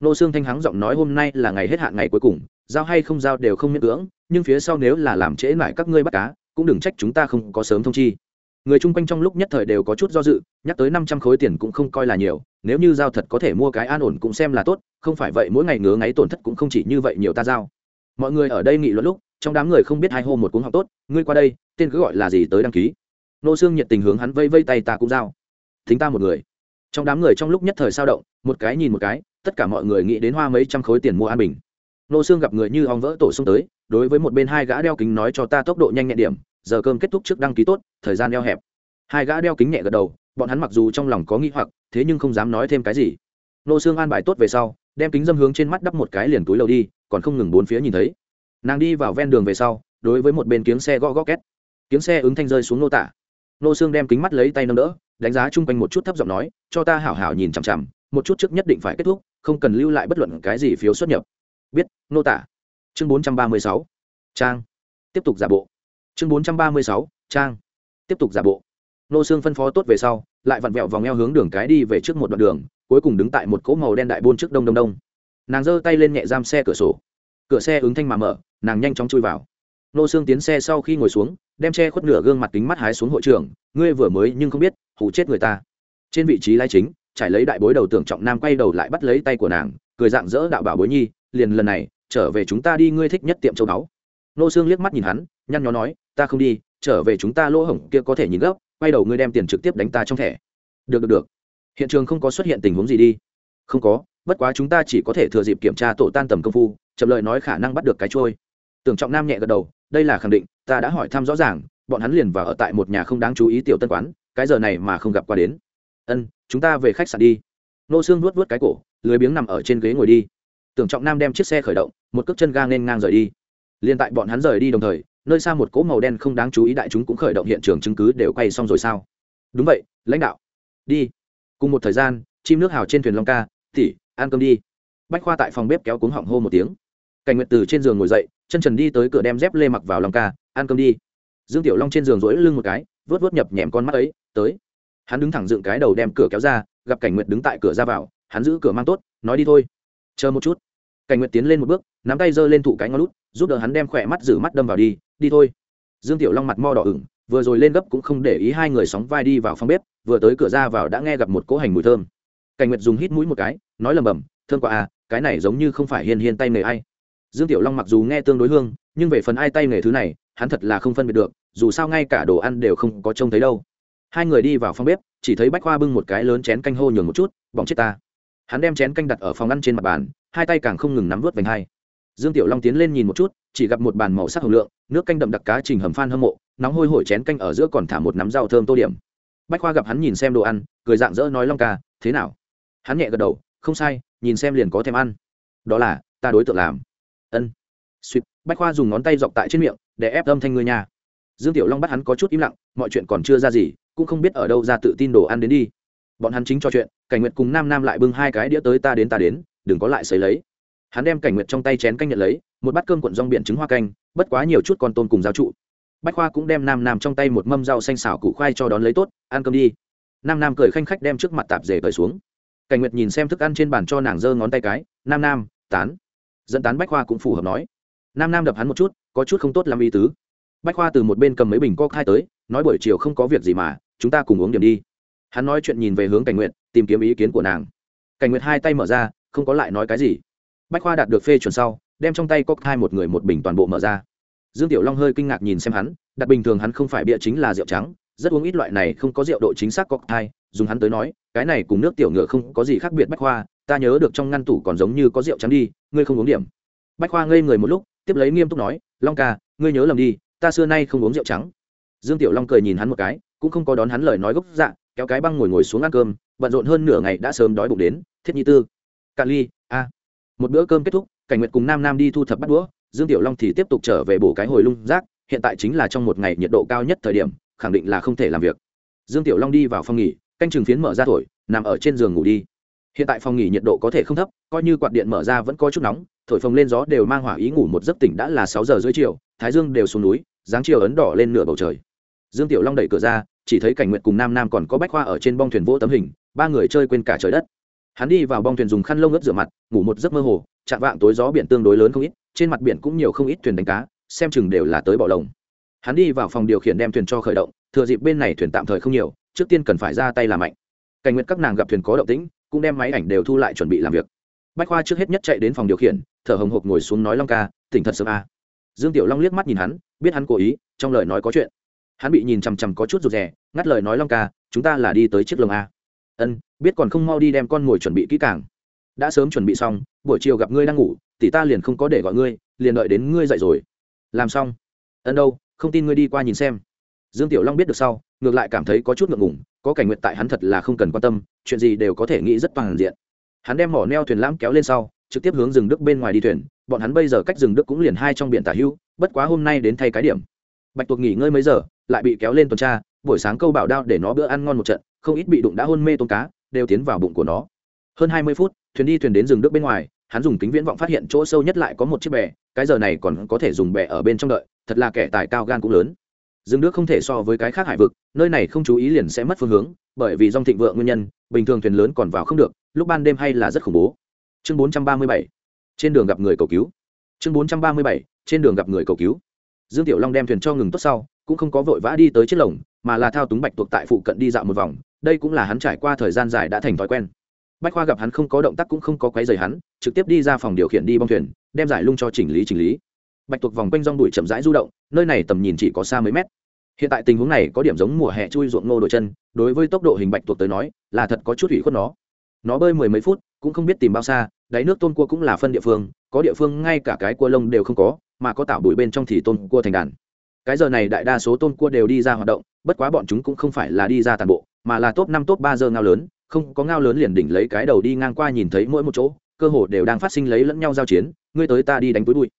Nô xương thanh hắng giọng nói, hôm nay là ngày hết hạn ngày cuối cùng, giao hay không giao đều không miễn cưỡng, nhưng phía sau nếu là làm trễ lại các ngươi bắt cá, cũng đừng trách chúng ta không có sớm thông chi. Người chung quanh trong lúc nhất thời đều có chút do dự, nhắc tới năm trăm khối tiền cũng không coi là nhiều, nếu như giao thật có thể mua cái an ổn cũng xem là tốt, không phải vậy mỗi ngày ngứa ngáy tổn thất cũng không chỉ như vậy nhiều ta giao. Mọi người ở đây nghị luận lúc, trong đám người không biết hai hô một cuốn học tốt, ngươi qua đây, tên cứ gọi là gì tới đăng ký. Nô xương nhiệt tình hướng hắn vây vây tay ta cũng giao. Thính ta một người trong đám người trong lúc nhất thời sao động, một cái nhìn một cái, tất cả mọi người nghĩ đến hoa mấy trăm khối tiền mua an bình. Nô xương gặp người như ong vỡ tổ xông tới, đối với một bên hai gã đeo kính nói cho ta tốc độ nhanh nhẹn điểm, giờ cơm kết thúc trước đăng ký tốt, thời gian eo hẹp. Hai gã đeo kính nhẹ gật đầu, bọn hắn mặc dù trong lòng có nghi hoặc, thế nhưng không dám nói thêm cái gì. Nô xương an bài tốt về sau, đem kính dâm hướng trên mắt đắp một cái liền túi lầu đi, còn không ngừng bốn phía nhìn thấy. Nàng đi vào ven đường về sau, đối với một bên kiếng xe gõ gõ két. Kiếng xe ứng thanh rơi xuống nô tả. Nô xương đem kính mắt lấy tay nâng đỡ đánh giá chung quanh một chút thấp giọng nói, cho ta hảo hảo nhìn chằm chằm, một chút trước nhất định phải kết thúc, không cần lưu lại bất luận cái gì phiếu xuất nhập. Biết, nô tả. Chương bốn trăm ba mươi sáu. Trang. Tiếp tục giả bộ. Chương bốn trăm ba mươi sáu. Trang. Tiếp tục giả bộ. Nô xương phân phó tốt về sau, lại vặn vẹo vòng eo hướng đường cái đi về trước một đoạn đường, cuối cùng đứng tại một cỗ màu đen đại buôn trước đông đông đông. Nàng giơ tay lên nhẹ giam xe cửa sổ. Cửa xe ứng thanh mà mở, nàng nhanh chóng chui vào nô xương tiến xe sau khi ngồi xuống, đem che khuất nửa gương mặt kính mắt hái xuống hội trường, ngươi vừa mới nhưng không biết hụ chết người ta. Trên vị trí lai chính, trải lấy đại bối đầu tưởng trọng nam quay đầu lại bắt lấy tay của nàng, cười dạng dỡ đạo bảo bối nhi, liền lần này, trở về chúng ta đi, ngươi thích nhất tiệm châu báu. Nô xương liếc mắt nhìn hắn, nhăn nhó nói, ta không đi, trở về chúng ta lỗ hổng kia có thể nhìn gấp quay đầu ngươi đem tiền trực tiếp đánh ta trong thẻ. Được được được. Hiện trường không có xuất hiện tình huống gì đi. Không có, bất quá chúng ta chỉ có thể thừa dịp kiểm tra tổ tan tầm công phu, chậm lời nói khả năng bắt được cái trôi. Tưởng trọng nam nhẹ gật đầu đây là khẳng định, ta đã hỏi thăm rõ ràng, bọn hắn liền vào ở tại một nhà không đáng chú ý tiểu tân quán, cái giờ này mà không gặp qua đến. Ân, chúng ta về khách sạn đi. Nô xương vuốt vuốt cái cổ, lười biếng nằm ở trên ghế ngồi đi. Tưởng trọng nam đem chiếc xe khởi động, một cước chân ga nên ngang rời đi. Liền tại bọn hắn rời đi đồng thời, nơi xa một cỗ màu đen không đáng chú ý đại chúng cũng khởi động hiện trường chứng cứ đều quay xong rồi sao? Đúng vậy, lãnh đạo. Đi. Cùng một thời gian, chim nước hào trên thuyền long ca tỉ ăn cơm đi. Bách khoa tại phòng bếp kéo cuống họng hô một tiếng. Cảnh nguyệt từ trên giường ngồi dậy chân trần đi tới cửa đem dép lê mặc vào lòng ca, ăn cơm đi. Dương tiểu long trên giường rỗi lưng một cái, vớt vớt nhập nhèm con mắt ấy, tới. Hắn đứng thẳng dựng cái đầu đem cửa kéo ra, gặp cảnh nguyệt đứng tại cửa ra vào, hắn giữ cửa mang tốt, nói đi thôi. Chờ một chút. Cảnh nguyệt tiến lên một bước, nắm tay giơ lên thụ cái ngón lút, giúp đỡ hắn đem khỏe mắt giữ mắt đâm vào đi đi thôi. Dương tiểu long mặt mo đỏ ửng, vừa rồi lên gấp cũng không để ý hai người sóng vai đi vào phòng bếp, vừa tới cửa ra vào đã nghe gặp một cỗ hành mùi thơm. Cảnh nguyệt dùng hít mũi một cái, nói lầm bầm, thơm quá à cái này giống như không phải hiền hiền tay nghề ai dương tiểu long mặc dù nghe tương đối hương, nhưng về phần ai tay nghề thứ này, hắn thật là không phân biệt được, dù sao ngay cả đồ ăn đều không có trông thấy đâu. Hai người đi vào phòng bếp, chỉ thấy bách khoa bưng một cái lớn chén canh hô nhường một chút, bỏng chết ta. Hắn đem chén canh đặt ở phòng ăn trên mặt bàn, hai tay càng không ngừng nắm vớt vành hai. Dương tiểu long tiến lên nhìn một chút, chỉ gặp một bàn màu sắc hồng lượng, nước canh đậm đặc cá trình hầm phan hâm mộ, nóng hôi hổi chén canh ở giữa còn thả một nắm rau thơm tô điểm. Bách khoa gặp hắn nhìn xem đồ ăn, cười dạng dỡ nói long ca, thế nào? Hắn nhẹ gật đầu, không sai, nhìn xem liền có thèm ăn. Đó là, ta đối tượng làm ân. Suýt bách khoa dùng ngón tay dọc tại trên miệng, để ép âm thanh người nhà dương tiểu long bắt hắn có chút im lặng, mọi chuyện còn chưa ra gì, cũng không biết ở đâu ra tự tin đồ ăn đến đi. Bọn hắn chính cho chuyện, cảnh nguyệt cùng nam nam lại bưng hai cái đĩa tới ta đến ta đến, đừng có lại xấy lấy. Hắn đem cảnh nguyệt trong tay chén canh nhận lấy, một bát cơm cuộn rong biển trứng hoa canh, bất quá nhiều chút con tôm cùng giáo trụ. Bách khoa cũng đem nam nam trong tay một mâm rau xanh xào củ khoai cho đón lấy tốt, ăn cơm đi. Nam nam cười khanh khách đem trước mặt tạp rể cởi xuống. Cảnh nguyệt nhìn xem thức ăn trên bàn cho nàng giơ ngón tay cái, nam nam, tán dẫn tán bách khoa cũng phù hợp nói. Nam nam đập hắn một chút, có chút không tốt làm ý tứ. Bách khoa từ một bên cầm mấy bình co khai tới, nói buổi chiều không có việc gì mà, chúng ta cùng uống điểm đi. Hắn nói chuyện nhìn về hướng cảnh nguyện tìm kiếm ý kiến của nàng. Cảnh nguyện hai tay mở ra, không có lại nói cái gì. Bách khoa đạt được phê chuẩn sau, đem trong tay cốc hai một người một bình toàn bộ mở ra. Dương tiểu long hơi kinh ngạc nhìn xem hắn, đặt bình thường hắn không phải bịa chính là rượu trắng, rất uống ít loại này không có rượu độ chính xác cốc hai, dùng hắn tới nói, cái này cùng nước tiểu ngựa không có gì khác biệt bách khoa ta nhớ được trong ngăn tủ còn giống như có rượu trắng đi, ngươi không uống điểm. Bách khoa ngây người một lúc, tiếp lấy nghiêm túc nói, long ca, ngươi nhớ lầm đi, ta xưa nay không uống rượu trắng. Dương tiểu long cười nhìn hắn một cái, cũng không có đón hắn lời nói gốc dạ kéo cái băng ngồi ngồi xuống ăn cơm, bận rộn hơn nửa ngày đã sớm đói bụng đến, thiết nhi tư, cạn ly, a. Một bữa cơm kết thúc, cảnh nguyệt cùng nam nam đi thu thập bắt đũa, dương tiểu long thì tiếp tục trở về bổ cái hồi lung rác, hiện tại chính là trong một ngày nhiệt độ cao nhất thời điểm, khẳng định là không thể làm việc. Dương tiểu long đi vào phòng nghỉ, canh trường phiến mở ra thổi, nằm ở trên giường ngủ đi hiện tại phòng nghỉ nhiệt độ có thể không thấp, coi như quạt điện mở ra vẫn có chút nóng, thổi phồng lên gió đều mang hỏa ý ngủ một giấc tỉnh đã là sáu giờ dưới chiều, thái dương đều xuống núi, dáng chiều ấn đỏ lên nửa bầu trời. Dương tiểu long đẩy cửa ra, chỉ thấy cảnh nguyện cùng nam nam còn có bách khoa ở trên bong thuyền vỗ tấm hình, ba người chơi quên cả trời đất. Hắn đi vào bong thuyền dùng khăn lông ướt rửa mặt, ngủ một giấc mơ hồ, chạm vạng tối gió biển tương đối lớn không ít, trên mặt biển cũng nhiều không ít thuyền đánh cá, xem chừng đều là tới bỏ lồng. Hắn đi vào phòng điều khiển đem thuyền cho khởi động, thừa dịp bên này thuyền tạm thời không nhiều, trước tiên cần phải ra tay làm mạnh. Cảnh nguyện các nàng gặp thuyền có động tĩnh cũng đem máy ảnh đều thu lại chuẩn bị làm việc. Bách khoa trước hết nhất chạy đến phòng điều khiển, thở hồng hộc ngồi xuống nói long ca, tỉnh thật sớm a. À. dương tiểu long liếc mắt nhìn hắn, biết hắn cố ý, trong lời nói có chuyện. Hắn bị nhìn chằm chằm có chút rụt rè, ngắt lời nói long ca, chúng ta là đi tới chiếc lồng a. Ân, biết còn không mau đi đem con ngồi chuẩn bị kỹ càng. Đã sớm chuẩn bị xong, buổi chiều gặp ngươi đang ngủ, tỷ ta liền không có để gọi ngươi, liền đợi đến ngươi dậy rồi. Làm xong. Ân đâu, không tin ngươi đi qua nhìn xem. Dương tiểu long biết được sau, ngược lại cảm thấy có chút ngượng ngùng có cảnh nguyện tại hắn thật là không cần quan tâm, chuyện gì đều có thể nghĩ rất toàn diện. Hắn đem mỏ neo thuyền lãm kéo lên sau, trực tiếp hướng rừng đức bên ngoài đi thuyền, bọn hắn bây giờ cách rừng đức cũng liền hai trong biển tả hưu bất quá hôm nay đến thay cái điểm. Bạch tuộc nghỉ ngơi mấy giờ, lại bị kéo lên tuần tra, buổi sáng câu bảo đao để nó bữa ăn ngon một trận, không ít bị đụng đã hôn mê tôm cá, đều tiến vào bụng của nó. Hơn hai mươi phút, thuyền đi thuyền đến rừng đức bên ngoài, hắn dùng kính viễn vọng phát hiện chỗ sâu nhất lại có một chiếc bè, cái giờ này còn có thể dùng bè ở bên trong đợi, thật là kẻ tài cao gan cũng lớn rừng nước không thể so với cái khác hải vực, nơi này không chú ý liền sẽ mất phương hướng, bởi vì dòng thịnh vượng nguyên nhân, bình thường thuyền lớn còn vào không được, lúc ban đêm hay là rất khủng bố. Chương bốn trăm ba mươi bảy, trên đường gặp người cầu cứu. Chương bốn trăm ba mươi bảy, trên đường gặp người cầu cứu. Dương tiểu long đem thuyền cho ngừng tốt sau, cũng không có vội vã đi tới chiếc lồng, mà là thao túng bạch tuộc tại phụ cận đi dạo một vòng, đây cũng là hắn trải qua thời gian dài đã thành thói quen. Bách khoa gặp hắn không có động tác cũng không có quấy rầy hắn, trực tiếp đi ra phòng điều khiển đi bong thuyền, đem giải lung cho chỉnh lý chỉnh lý bạch tuộc vòng quanh rong bụi chậm rãi du động, nơi này tầm nhìn chỉ có xa mấy mét. Hiện tại tình huống này có điểm giống mùa hè chui ruộng ngô đội chân, đối với tốc độ hình bạch tuộc tới nói, là thật có chút ủy khuất nó. Nó bơi mười mấy phút, cũng không biết tìm bao xa, đáy nước tôm cua cũng là phân địa phương, có địa phương ngay cả cái cua lông đều không có, mà có tạo bụi bên trong thì tôm cua thành đàn. Cái giờ này đại đa số tôm cua đều đi ra hoạt động, bất quá bọn chúng cũng không phải là đi ra toàn bộ, mà là top năm, top ba giờ ngao lớn, không có ngao lớn liền đỉnh lấy cái đầu đi ngang qua nhìn thấy mỗi một chỗ, cơ hồ đều đang phát sinh lấy lẫn nhau giao chiến, ngươi tới ta đi đánh túi bụi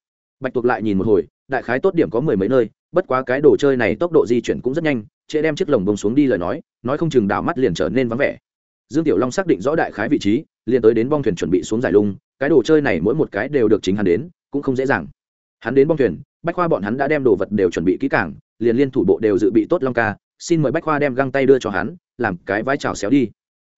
bạch tuộc lại nhìn một hồi, đại khái tốt điểm có mười mấy nơi, bất quá cái đồ chơi này tốc độ di chuyển cũng rất nhanh, trễ đem chiếc lồng bông xuống đi lời nói nói không chừng đảo mắt liền trở nên vắng vẻ. Dương tiểu long xác định rõ đại khái vị trí, liền tới đến bong thuyền chuẩn bị xuống giải lung, cái đồ chơi này mỗi một cái đều được chính hắn đến, cũng không dễ dàng. Hắn đến bong thuyền, bách khoa bọn hắn đã đem đồ vật đều chuẩn bị kỹ càng, liền liên thủ bộ đều dự bị tốt long ca, xin mời bách khoa đem găng tay đưa cho hắn, làm cái vai trào xéo đi.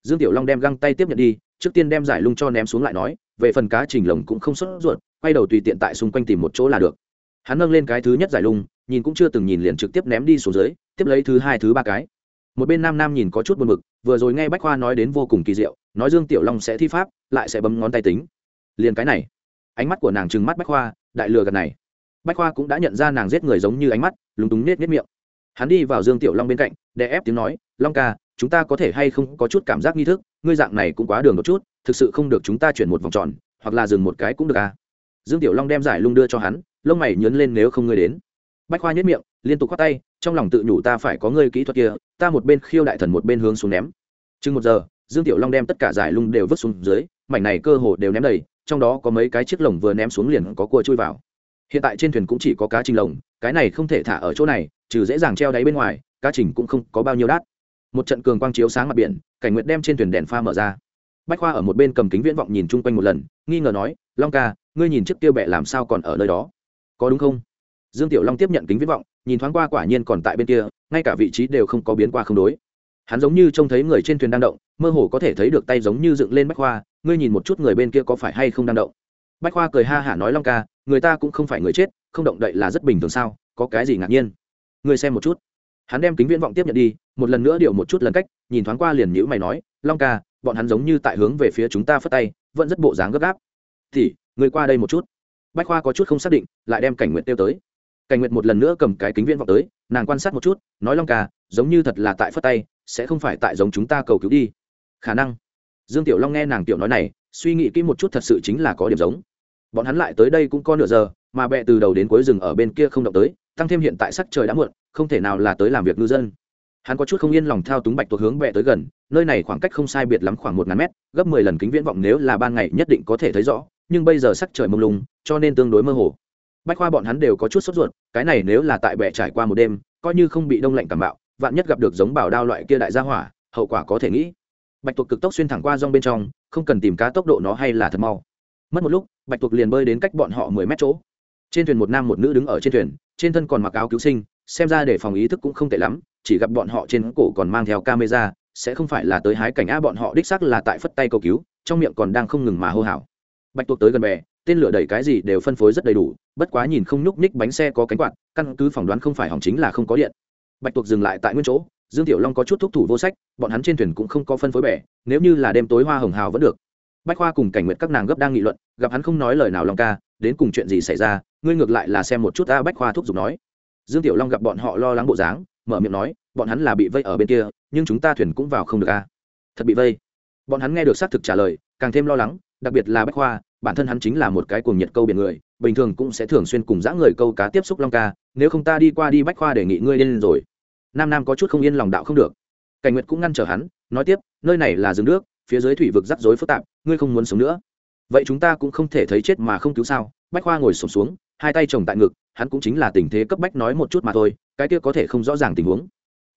Dương tiểu long đem găng tay tiếp nhận đi, trước tiên đem giải lung cho ném xuống lại nói, về phần cá trình lồng cũng không xuất ruột quay đầu tùy tiện tại xung quanh tìm một chỗ là được. Hắn nâng lên cái thứ nhất giải lung, nhìn cũng chưa từng nhìn liền trực tiếp ném đi xuống dưới, tiếp lấy thứ hai, thứ ba cái. Một bên nam nam nhìn có chút buồn mực vừa rồi nghe bách khoa nói đến vô cùng kỳ diệu, nói dương tiểu long sẽ thi pháp, lại sẽ bấm ngón tay tính. Liền cái này. Ánh mắt của nàng trừng mắt bách khoa, đại lừa gần này. Bách khoa cũng đã nhận ra nàng giết người giống như ánh mắt, lúng túng nết nết miệng. Hắn đi vào dương tiểu long bên cạnh để ép tiếng nói, long ca, chúng ta có thể hay không có chút cảm giác nghi thức, ngươi dạng này cũng quá đường một chút, thực sự không được chúng ta chuyển một vòng tròn, hoặc là dừng một cái cũng được à? Dương tiểu long đem giải lung đưa cho hắn, lông mày nhớn lên nếu không ngươi đến. Bách khoa nhất miệng, liên tục khoác tay, trong lòng tự nhủ ta phải có ngươi kỹ thuật kia, ta một bên khiêu đại thần một bên hướng xuống ném. Chừng một giờ, dương tiểu long đem tất cả giải lung đều vứt xuống dưới, mảnh này cơ hồ đều ném đầy, trong đó có mấy cái chiếc lồng vừa ném xuống liền có cua chui vào. Hiện tại trên thuyền cũng chỉ có cá trình lồng, cái này không thể thả ở chỗ này, trừ dễ dàng treo đáy bên ngoài, cá trình cũng không có bao nhiêu đắt một trận cường quang chiếu sáng mặt biển, cảnh nguyệt đem trên thuyền đèn pha mở ra. Bách khoa ở một bên cầm kính viễn vọng nhìn chung quanh một lần, nghi ngờ nói long ca, ngươi nhìn chiếc tiêu bẹ làm sao còn ở nơi đó? Có đúng không? Dương tiểu long tiếp nhận kính viễn vọng, nhìn thoáng qua quả nhiên còn tại bên kia, ngay cả vị trí đều không có biến qua không đối. Hắn giống như trông thấy người trên thuyền đang động, mơ hồ có thể thấy được tay giống như dựng lên bách khoa, ngươi nhìn một chút người bên kia có phải hay không đang động? Bách khoa cười ha hả nói, long ca, người ta cũng không phải người chết, không động đậy là rất bình thường sao, có cái gì ngạc nhiên? Ngươi xem một chút. Hắn đem kính viễn vọng tiếp nhận đi, một lần nữa điều một chút lần cách, nhìn thoáng qua liền nhữ mày nói, long ca, bọn hắn giống như tại hướng về phía chúng ta phất tay, vẫn rất bộ dáng gấp gáp thì người qua đây một chút. Bách khoa có chút không xác định, lại đem cảnh nguyện tiêu tới. Cảnh nguyện một lần nữa cầm cái kính viễn vọng tới, nàng quan sát một chút, nói long ca, giống như thật là tại phất tay, sẽ không phải tại giống chúng ta cầu cứu đi. Khả năng. Dương tiểu long nghe nàng tiểu nói này, suy nghĩ kỹ một chút thật sự chính là có điểm giống. Bọn hắn lại tới đây cũng có nửa giờ, mà bẹ từ đầu đến cuối rừng ở bên kia không động tới, tăng thêm hiện tại sắc trời đã muộn, không thể nào là tới làm việc ngư dân. Hắn có chút không yên lòng thao túng bạch tuộc hướng bẹ tới gần, nơi này khoảng cách không sai biệt lắm khoảng một ngàn mét, gấp mười lần kính viễn vọng nếu là ban ngày nhất định có thể thấy rõ nhưng bây giờ sắc trời mông lung, cho nên tương đối mơ hồ. Bách khoa bọn hắn đều có chút sốt ruột, cái này nếu là tại bệ trải qua một đêm, coi như không bị đông lạnh cảm bạo, vạn nhất gặp được giống bảo đao loại kia đại gia hỏa, hậu quả có thể nghĩ. Bạch tuộc cực tốc xuyên thẳng qua rong bên trong, không cần tìm cá tốc độ nó hay là thật mau. Mất một lúc, bạch tuộc liền bơi đến cách bọn họ mười mét chỗ. Trên thuyền một nam một nữ đứng ở trên thuyền, trên thân còn mặc áo cứu sinh, xem ra để phòng ý thức cũng không tệ lắm, chỉ gặp bọn họ trên cổ còn mang theo camera, sẽ không phải là tới hái cảnh a bọn họ đích xác là tại phất tay cầu cứu, trong miệng còn đang không ngừng mà hô hào bạch tuộc tới gần bè, tên lửa đẩy cái gì đều phân phối rất đầy đủ, bất quá nhìn không nhúc ních bánh xe có cánh quạt, căn cứ phỏng đoán không phải hỏng chính là không có điện. Bạch tuộc dừng lại tại nguyên chỗ, dương tiểu long có chút thúc thủ vô sách, bọn hắn trên thuyền cũng không có phân phối bẻ nếu như là đêm tối hoa hồng hào vẫn được. Bách khoa cùng cảnh nguyện các nàng gấp đang nghị luận, gặp hắn không nói lời nào long ca, đến cùng chuyện gì xảy ra, ngươi ngược lại là xem một chút ta bách khoa thúc giục nói. Dương tiểu long gặp bọn họ lo lắng bộ dáng, mở miệng nói, bọn hắn là bị vây ở bên kia, nhưng chúng ta thuyền cũng vào không được a. Thật bị vây. Bọn hắn nghe được xác thực trả lời, càng thêm lo lắng đặc biệt là bách khoa, bản thân hắn chính là một cái cuồng nhiệt câu biển người, bình thường cũng sẽ thường xuyên cùng dã người câu cá tiếp xúc long ca, nếu không ta đi qua đi bách khoa để nghị ngươi lên rồi. Nam nam có chút không yên lòng đạo không được. Cảnh nguyệt cũng ngăn trở hắn, nói tiếp, nơi này là rừng nước, phía dưới thủy vực rắc rối phức tạp, ngươi không muốn sống nữa. Vậy chúng ta cũng không thể thấy chết mà không cứu sao? Bách khoa ngồi sổm xuống, hai tay chồng tại ngực, hắn cũng chính là tình thế cấp bách nói một chút mà thôi, cái kia có thể không rõ ràng tình huống.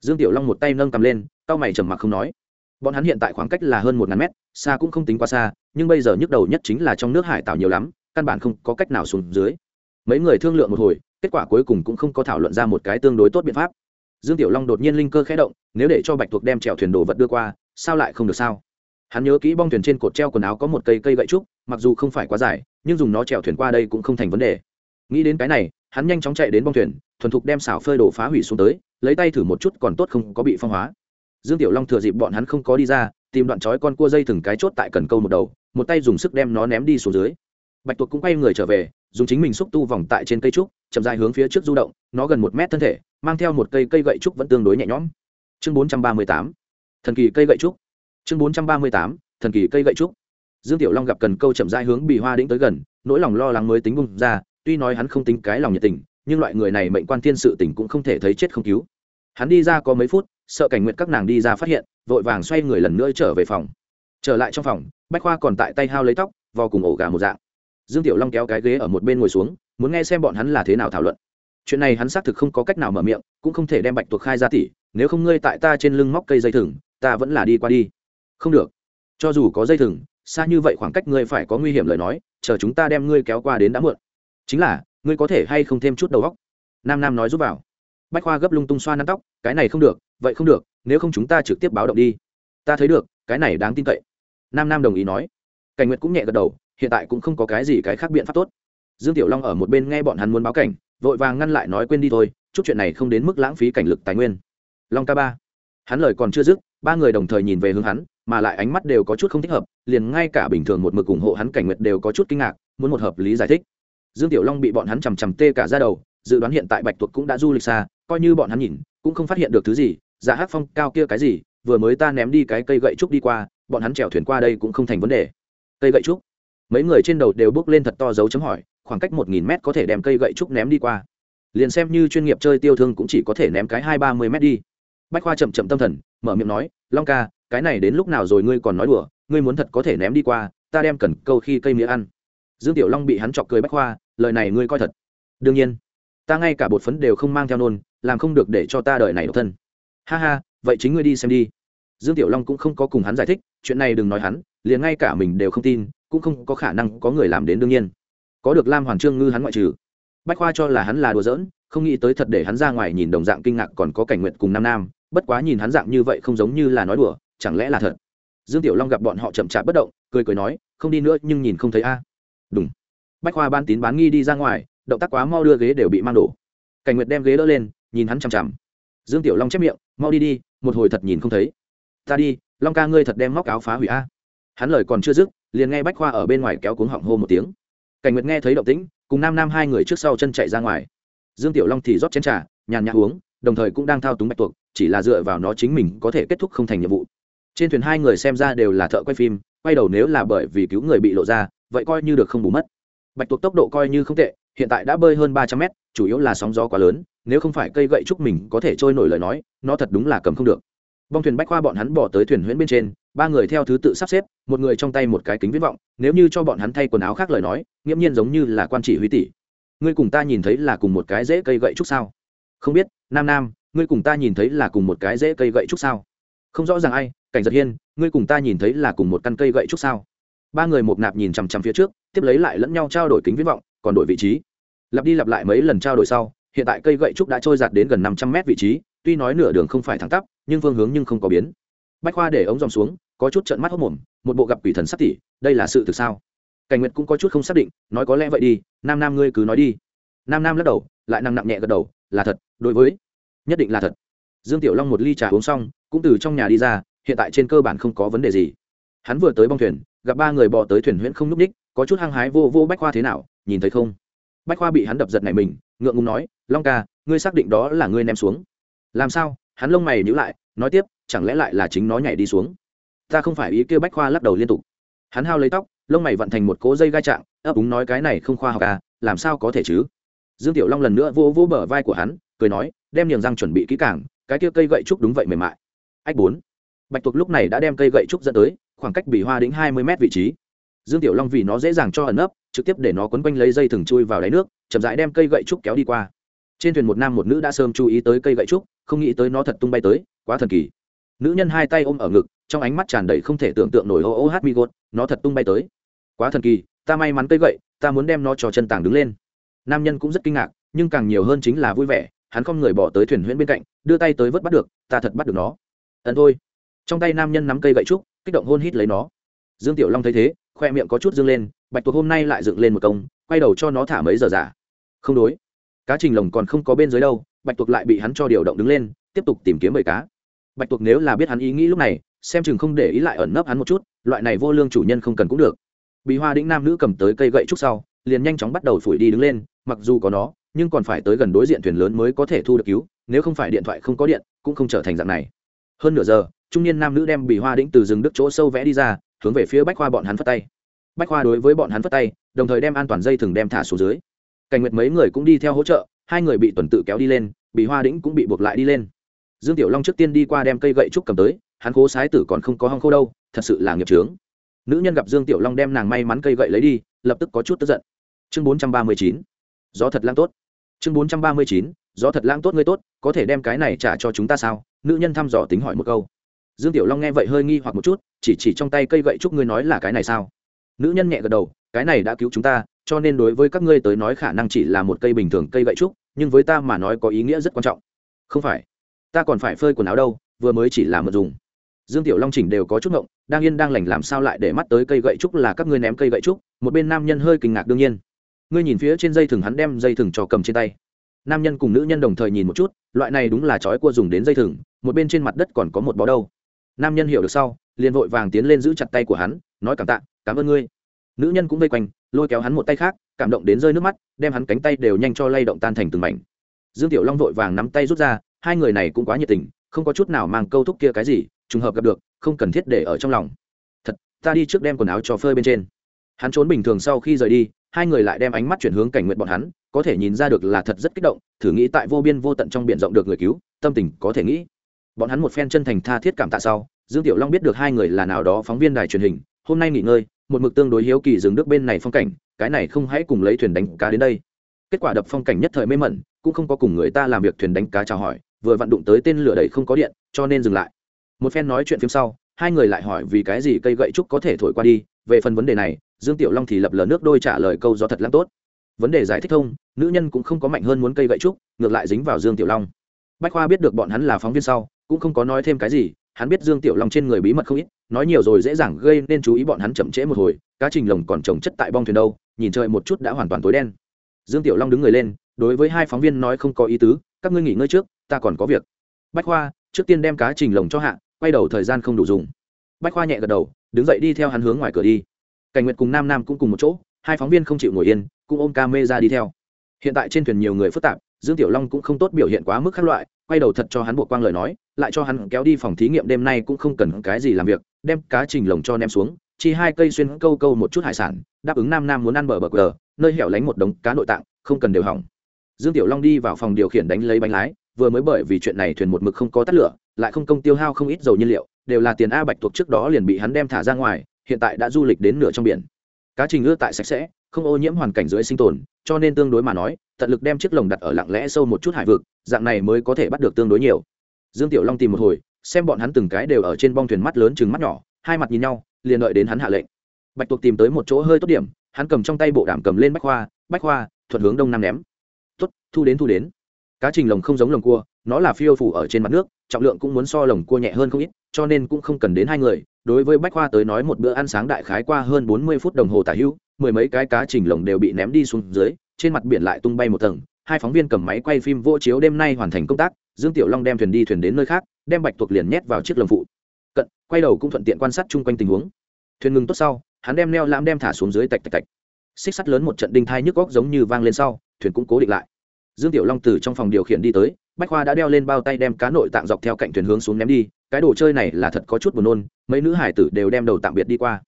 Dương tiểu long một tay nâng cầm lên tao mày trầm mặc không nói bọn hắn hiện tại khoảng cách là hơn một ngàn mét, xa cũng không tính quá xa, nhưng bây giờ nhức đầu nhất chính là trong nước hải tảo nhiều lắm, căn bản không có cách nào xuống dưới. Mấy người thương lượng một hồi, kết quả cuối cùng cũng không có thảo luận ra một cái tương đối tốt biện pháp. Dương tiểu long đột nhiên linh cơ khẽ động, nếu để cho bạch thuộc đem trèo thuyền đồ vật đưa qua, sao lại không được sao? Hắn nhớ kỹ bong thuyền trên cột treo quần áo có một cây cây gậy trúc, mặc dù không phải quá dài, nhưng dùng nó trèo thuyền qua đây cũng không thành vấn đề. Nghĩ đến cái này, hắn nhanh chóng chạy đến bong thuyền, thuần thục đem xảo phơi đổ phá hủy xuống tới, lấy tay thử một chút còn tốt không có bị phong hóa dương tiểu long thừa dịp bọn hắn không có đi ra, tìm đoạn chói con cua dây từng cái chốt tại cần câu một đầu, một tay dùng sức đem nó ném đi xuống dưới. Bạch tuộc cũng quay người trở về, dùng chính mình xúc tu vòng tại trên cây trúc, chậm dài hướng phía trước du động, nó gần một mét thân thể, mang theo một cây cây gậy trúc vẫn tương đối nhẹ nhõm. Chương bốn trăm ba mươi tám, thần kỳ cây gậy trúc. Chương bốn trăm ba mươi tám, thần kỳ cây gậy trúc. Dương tiểu long gặp cần câu chậm dài hướng bị hoa đĩnh tới gần, nỗi lòng lo lắng mới tính bung ra, tuy nói hắn không tính cái lòng nhiệt tình, nhưng loại người này mệnh quan thiên sự tình cũng không thể thấy chết không cứu. Hắn đi ra có mấy phút sợ cảnh nguyện các nàng đi ra phát hiện, vội vàng xoay người lần nữa trở về phòng. Trở lại trong phòng, bách khoa còn tại tay hao lấy tóc vò cùng ổ gà một dạng. Dương tiểu long kéo cái ghế ở một bên ngồi xuống, muốn nghe xem bọn hắn là thế nào thảo luận. Chuyện này hắn xác thực không có cách nào mở miệng, cũng không thể đem bạch tuộc khai ra tỉ, nếu không ngươi tại ta trên lưng móc cây dây thừng, ta vẫn là đi qua đi. Không được. Cho dù có dây thừng, xa như vậy khoảng cách ngươi phải có nguy hiểm lời nói, chờ chúng ta đem ngươi kéo qua đến đã muộn. Chính là, ngươi có thể hay không thêm chút đầu góc nam nam nói giúp vào bách khoa gấp lung tung xoa nắn tóc, cái này không được, vậy không được, nếu không chúng ta trực tiếp báo động đi. Ta thấy được, cái này đáng tin cậy. Nam nam đồng ý nói. Cảnh nguyệt cũng nhẹ gật đầu, hiện tại cũng không có cái gì cái khác biện pháp tốt. Dương tiểu long ở một bên nghe bọn hắn muốn báo cảnh, vội vàng ngăn lại nói quên đi thôi, chút chuyện này không đến mức lãng phí cảnh lực tài nguyên. Long ca ba. Hắn lời còn chưa dứt, ba người đồng thời nhìn về hướng hắn, mà lại ánh mắt đều có chút không thích hợp, liền ngay cả bình thường một mực ủng hộ hắn cảnh nguyệt đều có chút kinh ngạc, muốn một hợp lý giải thích. Dương tiểu long bị bọn hắn chằm chằm tê cả ra đầu, dự đoán hiện tại bạch tuộc cũng đã du lịch xa coi như bọn hắn nhìn, cũng không phát hiện được thứ gì dạ hát phong cao kia cái gì, vừa mới ta ném đi cái cây gậy trúc đi qua, bọn hắn chèo thuyền qua đây cũng không thành vấn đề. Cây gậy trúc? Mấy người trên đầu đều bước lên thật to dấu chấm hỏi, khoảng cách một nghìn mét có thể đem cây gậy trúc ném đi qua. Liền xem như chuyên nghiệp chơi tiêu thương cũng chỉ có thể ném cái hai ba mươi mét đi. Bách khoa chậm chậm tâm thần, mở miệng nói, long ca, cái này đến lúc nào rồi ngươi còn nói đùa, ngươi muốn thật có thể ném đi qua, ta đem cần câu khi cây mía ăn. Dương tiểu long bị hắn chọc cười bách khoa, lời này ngươi coi thật. Đương nhiên. Ta ngay cả bột phấn đều không mang theo nôn làm không được để cho ta đợi này độc thân. Ha ha, vậy chính ngươi đi xem đi. Dương tiểu long cũng không có cùng hắn giải thích, chuyện này đừng nói hắn, liền ngay cả mình đều không tin, cũng không có khả năng có người làm đến đương nhiên. Có được lam hoàn trương ngư hắn ngoại trừ. Bách khoa cho là hắn là đùa giỡn, không nghĩ tới thật để hắn ra ngoài nhìn đồng dạng kinh ngạc còn có cảnh nguyện cùng nam nam, bất quá nhìn hắn dạng như vậy không giống như là nói đùa, chẳng lẽ là thật? Dương tiểu long gặp bọn họ chậm chạp bất động, cười cười nói, không đi nữa nhưng nhìn không thấy a. Đúng bách khoa ban tín bán nghi đi ra ngoài, động tác quá mau đưa ghế đều bị mang đổ. Cảnh nguyệt đem ghế đỡ lên nhìn hắn chằm chằm. Dương tiểu long chép miệng, mau đi đi, một hồi thật nhìn không thấy. Ta đi, long ca ngươi thật đem móc áo phá hủy a. Hắn lời còn chưa dứt, liền nghe bách khoa ở bên ngoài kéo cuống họng hô một tiếng. Cảnh nguyệt nghe thấy động tĩnh, cùng nam nam hai người trước sau chân chạy ra ngoài. Dương tiểu long thì rót chén trà, nhàn nhã uống, đồng thời cũng đang thao túng bạch tuộc, chỉ là dựa vào nó chính mình có thể kết thúc không thành nhiệm vụ. Trên thuyền hai người xem ra đều là thợ quay phim, quay đầu nếu là bởi vì cứu người bị lộ ra, vậy coi như được không bù mất. Bạch tuộc tốc độ coi như không tệ, hiện tại đã bơi hơn ba trăm mét, chủ yếu là sóng gió quá lớn nếu không phải cây gậy trúc mình có thể trôi nổi lời nói, nó thật đúng là cầm không được. Bong thuyền bách khoa bọn hắn bỏ tới thuyền huyễn bên trên, ba người theo thứ tự sắp xếp, một người trong tay một cái kính viễn vọng, nếu như cho bọn hắn thay quần áo khác lời nói, nghiễm nhiên giống như là quan chỉ huy tỷ. Ngươi cùng ta nhìn thấy là cùng một cái dễ cây gậy trúc sao? Không biết, nam nam, ngươi cùng ta nhìn thấy là cùng một cái dễ cây gậy trúc sao? Không rõ ràng ai, cảnh giật hiên, ngươi cùng ta nhìn thấy là cùng một căn cây gậy trúc sao? Ba người một nạp nhìn chằm chằm phía trước, tiếp lấy lại lẫn nhau trao đổi kính viễn vọng, còn đổi vị trí. Lặp đi lặp lại mấy lần trao đổi sau hiện tại cây gậy trúc đã trôi giạt đến gần năm trăm mét vị trí, tuy nói nửa đường không phải thẳng tắp, nhưng phương hướng nhưng không có biến. Bách khoa để ống dòng xuống, có chút trận mắt hốc mồm, một bộ gặp quỷ thần sắc tỉ, đây là sự thực sao? Cảnh nguyệt cũng có chút không xác định, nói có lẽ vậy đi, nam nam ngươi cứ nói đi. Nam nam lắc đầu, lại nặng nặng nhẹ gật đầu, là thật, đối với, nhất định là thật. Dương tiểu long một ly trà uống xong, cũng từ trong nhà đi ra, hiện tại trên cơ bản không có vấn đề gì. Hắn vừa tới bong thuyền, gặp ba người bò tới thuyền huyễn không n ú c ních có chút hăng hái vô vô bách khoa thế nào, nhìn thấy không? Bách khoa bị hắn đập giật này mình ngượng ngùng nói, long ca, ngươi xác định đó là ngươi ném xuống. Làm sao? Hắn lông mày nhữ lại, nói tiếp, chẳng lẽ lại là chính nó nhảy đi xuống? Ta không phải ý kêu bách khoa lắc đầu liên tục. Hắn hao lấy tóc, lông mày vận thành một cỗ dây gai trạng, ấp úng nói, cái này không khoa học à làm sao có thể chứ? Dương tiểu long lần nữa vô vô bờ vai của hắn, cười nói, đem niềng răng chuẩn bị kỹ càng, cái kia cây gậy trúc đúng vậy mềm mại. Ách bốn. Bạch tuộc lúc này đã đem cây gậy trúc dẫn tới, khoảng cách bị hoa đến hai mươi mét vị trí. Dương tiểu long vì nó dễ dàng cho ẩn ấp trực tiếp để nó quấn quanh lấy dây thừng chui vào đáy nước, chậm rãi đem cây gậy trúc kéo đi qua. Trên thuyền một nam một nữ đã sớm chú ý tới cây gậy trúc, không nghĩ tới nó thật tung bay tới, quá thần kỳ. Nữ nhân hai tay ôm ở ngực, trong ánh mắt tràn đầy không thể tưởng tượng nổi ô ô hát mi gột, nó thật tung bay tới. Quá thần kỳ, ta may mắn cây gậy, ta muốn đem nó cho chân tàng đứng lên. Nam nhân cũng rất kinh ngạc, nhưng càng nhiều hơn chính là vui vẻ, hắn không người bỏ tới thuyền huyễn bên cạnh, đưa tay tới vớt bắt được, ta thật bắt được nó. Ẩn thôi. Trong tay nam nhân nắm cây gậy trúc, kích động hôn hít lấy nó. Dương tiểu long thấy thế khoe miệng có chút dâng lên, bạch tuộc hôm nay lại dựng lên một công, quay đầu cho nó thả mấy giờ giả. Không đối, cá trình lồng còn không có bên dưới đâu, bạch tuộc lại bị hắn cho điều động đứng lên, tiếp tục tìm kiếm bầy cá. Bạch tuộc nếu là biết hắn ý nghĩ lúc này, xem chừng không để ý lại ẩn nấp hắn một chút, loại này vô lương chủ nhân không cần cũng được. Bị hoa đĩnh nam nữ cầm tới cây gậy trúc sau, liền nhanh chóng bắt đầu phủi đi đứng lên, mặc dù có nó, nhưng còn phải tới gần đối diện thuyền lớn mới có thể thu được cứu, nếu không phải điện thoại không có điện, cũng không trở thành dạng này. Hơn nửa giờ, trung niên nam nữ đem bị hoa đĩnh từ rừng đức chỗ sâu vẽ đi ra hướng về phía bách khoa bọn hắn phất tay. Bách khoa đối với bọn hắn phất tay, đồng thời đem an toàn dây thừng đem thả xuống dưới. Cảnh nguyệt mấy người cũng đi theo hỗ trợ, hai người bị tuần tự kéo đi lên, bị hoa đĩnh cũng bị buộc lại đi lên. Dương tiểu long trước tiên đi qua đem cây gậy trúc cầm tới, hắn cố sái tử còn không có hong khô đâu, thật sự là nghiệp trướng nữ nhân gặp dương tiểu long đem nàng may mắn cây gậy lấy đi, lập tức có chút tức giận. Chương bốn trăm ba mươi chín, gió thật lang tốt. Chương bốn trăm ba mươi chín, gió thật lang tốt, ngươi tốt, có thể đem cái này trả cho chúng ta sao? Nữ nhân thăm dò tính hỏi một câu dương tiểu long nghe vậy hơi nghi hoặc một chút, chỉ chỉ trong tay cây gậy trúc ngươi nói là cái này sao? Nữ nhân nhẹ gật đầu, cái này đã cứu chúng ta, cho nên đối với các ngươi tới nói khả năng chỉ là một cây bình thường cây gậy trúc nhưng với ta mà nói có ý nghĩa rất quan trọng. Không phải, ta còn phải phơi quần áo đâu, vừa mới chỉ là một dùng. Dương tiểu long chỉnh đều có chút ngộng, đang yên đang lành làm sao lại để mắt tới cây gậy trúc là các ngươi ném cây gậy trúc một bên nam nhân hơi kinh ngạc đương nhiên. Ngươi nhìn phía trên dây thừng hắn đem dây thừng cho cầm trên tay. Nam nhân cùng nữ nhân đồng thời nhìn một chút, loại này đúng là chói cua dùng đến dây thừng, một bên trên mặt đất còn có một bó đâu nam nhân hiểu được sau, liền vội vàng tiến lên giữ chặt tay của hắn, nói cảm tạ, cảm ơn ngươi. Nữ nhân cũng vây quanh, lôi kéo hắn một tay khác, cảm động đến rơi nước mắt, đem hắn cánh tay đều nhanh cho lay động tan thành từng mảnh. Dương tiểu long vội vàng nắm tay rút ra, hai người này cũng quá nhiệt tình, không có chút nào mang câu thúc kia cái gì, trùng hợp gặp được, không cần thiết để ở trong lòng. Thật, ta đi trước đem quần áo cho phơi bên trên. Hắn trốn bình thường sau khi rời đi, hai người lại đem ánh mắt chuyển hướng cảnh nguyện bọn hắn, có thể nhìn ra được là thật rất kích động, thử nghĩ tại vô biên vô tận trong b i ể n rộng được người cứu, tâm tình có thể nghĩ bọn hắn một phen chân thành tha thiết cảm tạ sau, dương tiểu long biết được hai người là nào đó phóng viên đài truyền hình, hôm nay nghỉ ngơi, một mực tương đối hiếu kỳ dừng nước bên này phong cảnh, cái này không hãy cùng lấy thuyền đánh cá đến đây. Kết quả đập phong cảnh nhất thời mê mẩn, cũng không có cùng người ta làm việc thuyền đánh cá chào hỏi, vừa vặn đụng tới tên lửa đầy không có điện, cho nên dừng lại. Một phen nói chuyện phim sau, hai người lại hỏi vì cái gì cây gậy trúc có thể thổi qua đi, về phần vấn đề này, dương tiểu long thì lập lờ nước đôi trả lời câu do thật lắm tốt. Vấn đề giải thích thông nữ nhân cũng không có mạnh hơn muốn cây gậy trúc, ngược lại dính vào dương tiểu long. Bách khoa biết được bọn hắn là phóng viên sau cũng không có nói thêm cái gì, hắn biết dương tiểu long trên người bí mật không ít, nói nhiều rồi dễ dàng gây nên chú ý bọn hắn chậm trễ một hồi, cá trình lồng còn trồng chất tại bong thuyền đâu, nhìn trời một chút đã hoàn toàn tối đen. Dương tiểu long đứng người lên, đối với hai phóng viên nói không có ý tứ, các ngươi nghỉ ngơi trước, ta còn có việc. Bách khoa, trước tiên đem cá trình lồng cho hạ, quay đầu thời gian không đủ dùng. Bách khoa nhẹ gật đầu, đứng dậy đi theo hắn hướng ngoài cửa đi. Cảnh nguyệt cùng nam nam cũng cùng một chỗ, hai phóng viên không chịu ngồi yên, cũng ôm ca mê ra đi theo. Hiện tại trên thuyền nhiều người phức tạp, dương tiểu long cũng không tốt biểu hiện quá mức khác loại quay đầu thật cho hắn buộc quang lời nói, lại cho hắn kéo đi phòng thí nghiệm đêm nay cũng không cần cái gì làm việc, đem cá trình lồng cho ném xuống, chi hai cây xuyên câu câu một chút hải sản, đáp ứng nam nam muốn ăn bờ bờ cờ nơi hẻo lánh một đống cá nội tạng, không cần đều hỏng. Dương tiểu long đi vào phòng điều khiển đánh lấy bánh lái, vừa mới bởi vì chuyện này thuyền một mực không có tắt lửa, lại không công tiêu hao không ít dầu nhiên liệu, đều là tiền a bạch thuộc trước đó liền bị hắn đem thả ra ngoài, hiện tại đã du lịch đến nửa trong biển. Cá trình ưa tại sạch sẽ không ô nhiễm hoàn cảnh dưới sinh tồn, cho nên tương đối mà nói, tận lực đem chiếc lồng đặt ở lặng lẽ sâu một chút hải vực, dạng này mới có thể bắt được tương đối nhiều. Dương tiểu long tìm một hồi, xem bọn hắn từng cái đều ở trên bong thuyền mắt lớn chừng mắt nhỏ, hai mặt nhìn nhau, liền đợi đến hắn hạ lệnh. Bạch tuộc tìm tới một chỗ hơi tốt điểm, hắn cầm trong tay bộ đàm cầm lên bách khoa bách khoa, thuận hướng đông nam ném. Tuất thu đến thu đến. Cá trình lồng không giống lồng cua, nó là phiêu phủ ở trên mặt nước, trọng lượng cũng muốn so lồng cua nhẹ hơn không ít, cho nên cũng không cần đến hai người, đối với bách khoa tới nói một bữa ăn sáng đại khái qua hơn bốn mươi phút đồng hồ tả hữu mười mấy cái cá trình lồng đều bị ném đi xuống dưới, trên mặt biển lại tung bay một tầng, hai phóng viên cầm máy quay phim vô chiếu đêm nay hoàn thành công tác, dương tiểu long đem thuyền đi thuyền đến nơi khác, đem bạch tuộc liền nhét vào chiếc lồng phụ. Cận, quay đầu cũng thuận tiện quan sát chung quanh tình huống. Thuyền ngừng tốt sau, hắn đem neo lãm đem thả xuống dưới tạch tạch tạch. Xích sắt lớn một trận đinh thai nhức góc giống như vang lên sau, thuyền cũng cố định lại. Dương tiểu long từ trong phòng điều khiển đi tới, bách khoa đã đeo lên bao tay đem cá nội tạng dọc theo cạnh thuyền hướng xuống ném đi, cái đồ chơi này là thật có chút buồn nôn, mấy nữ hải tử đều đem đầu tạm biệt đi qua.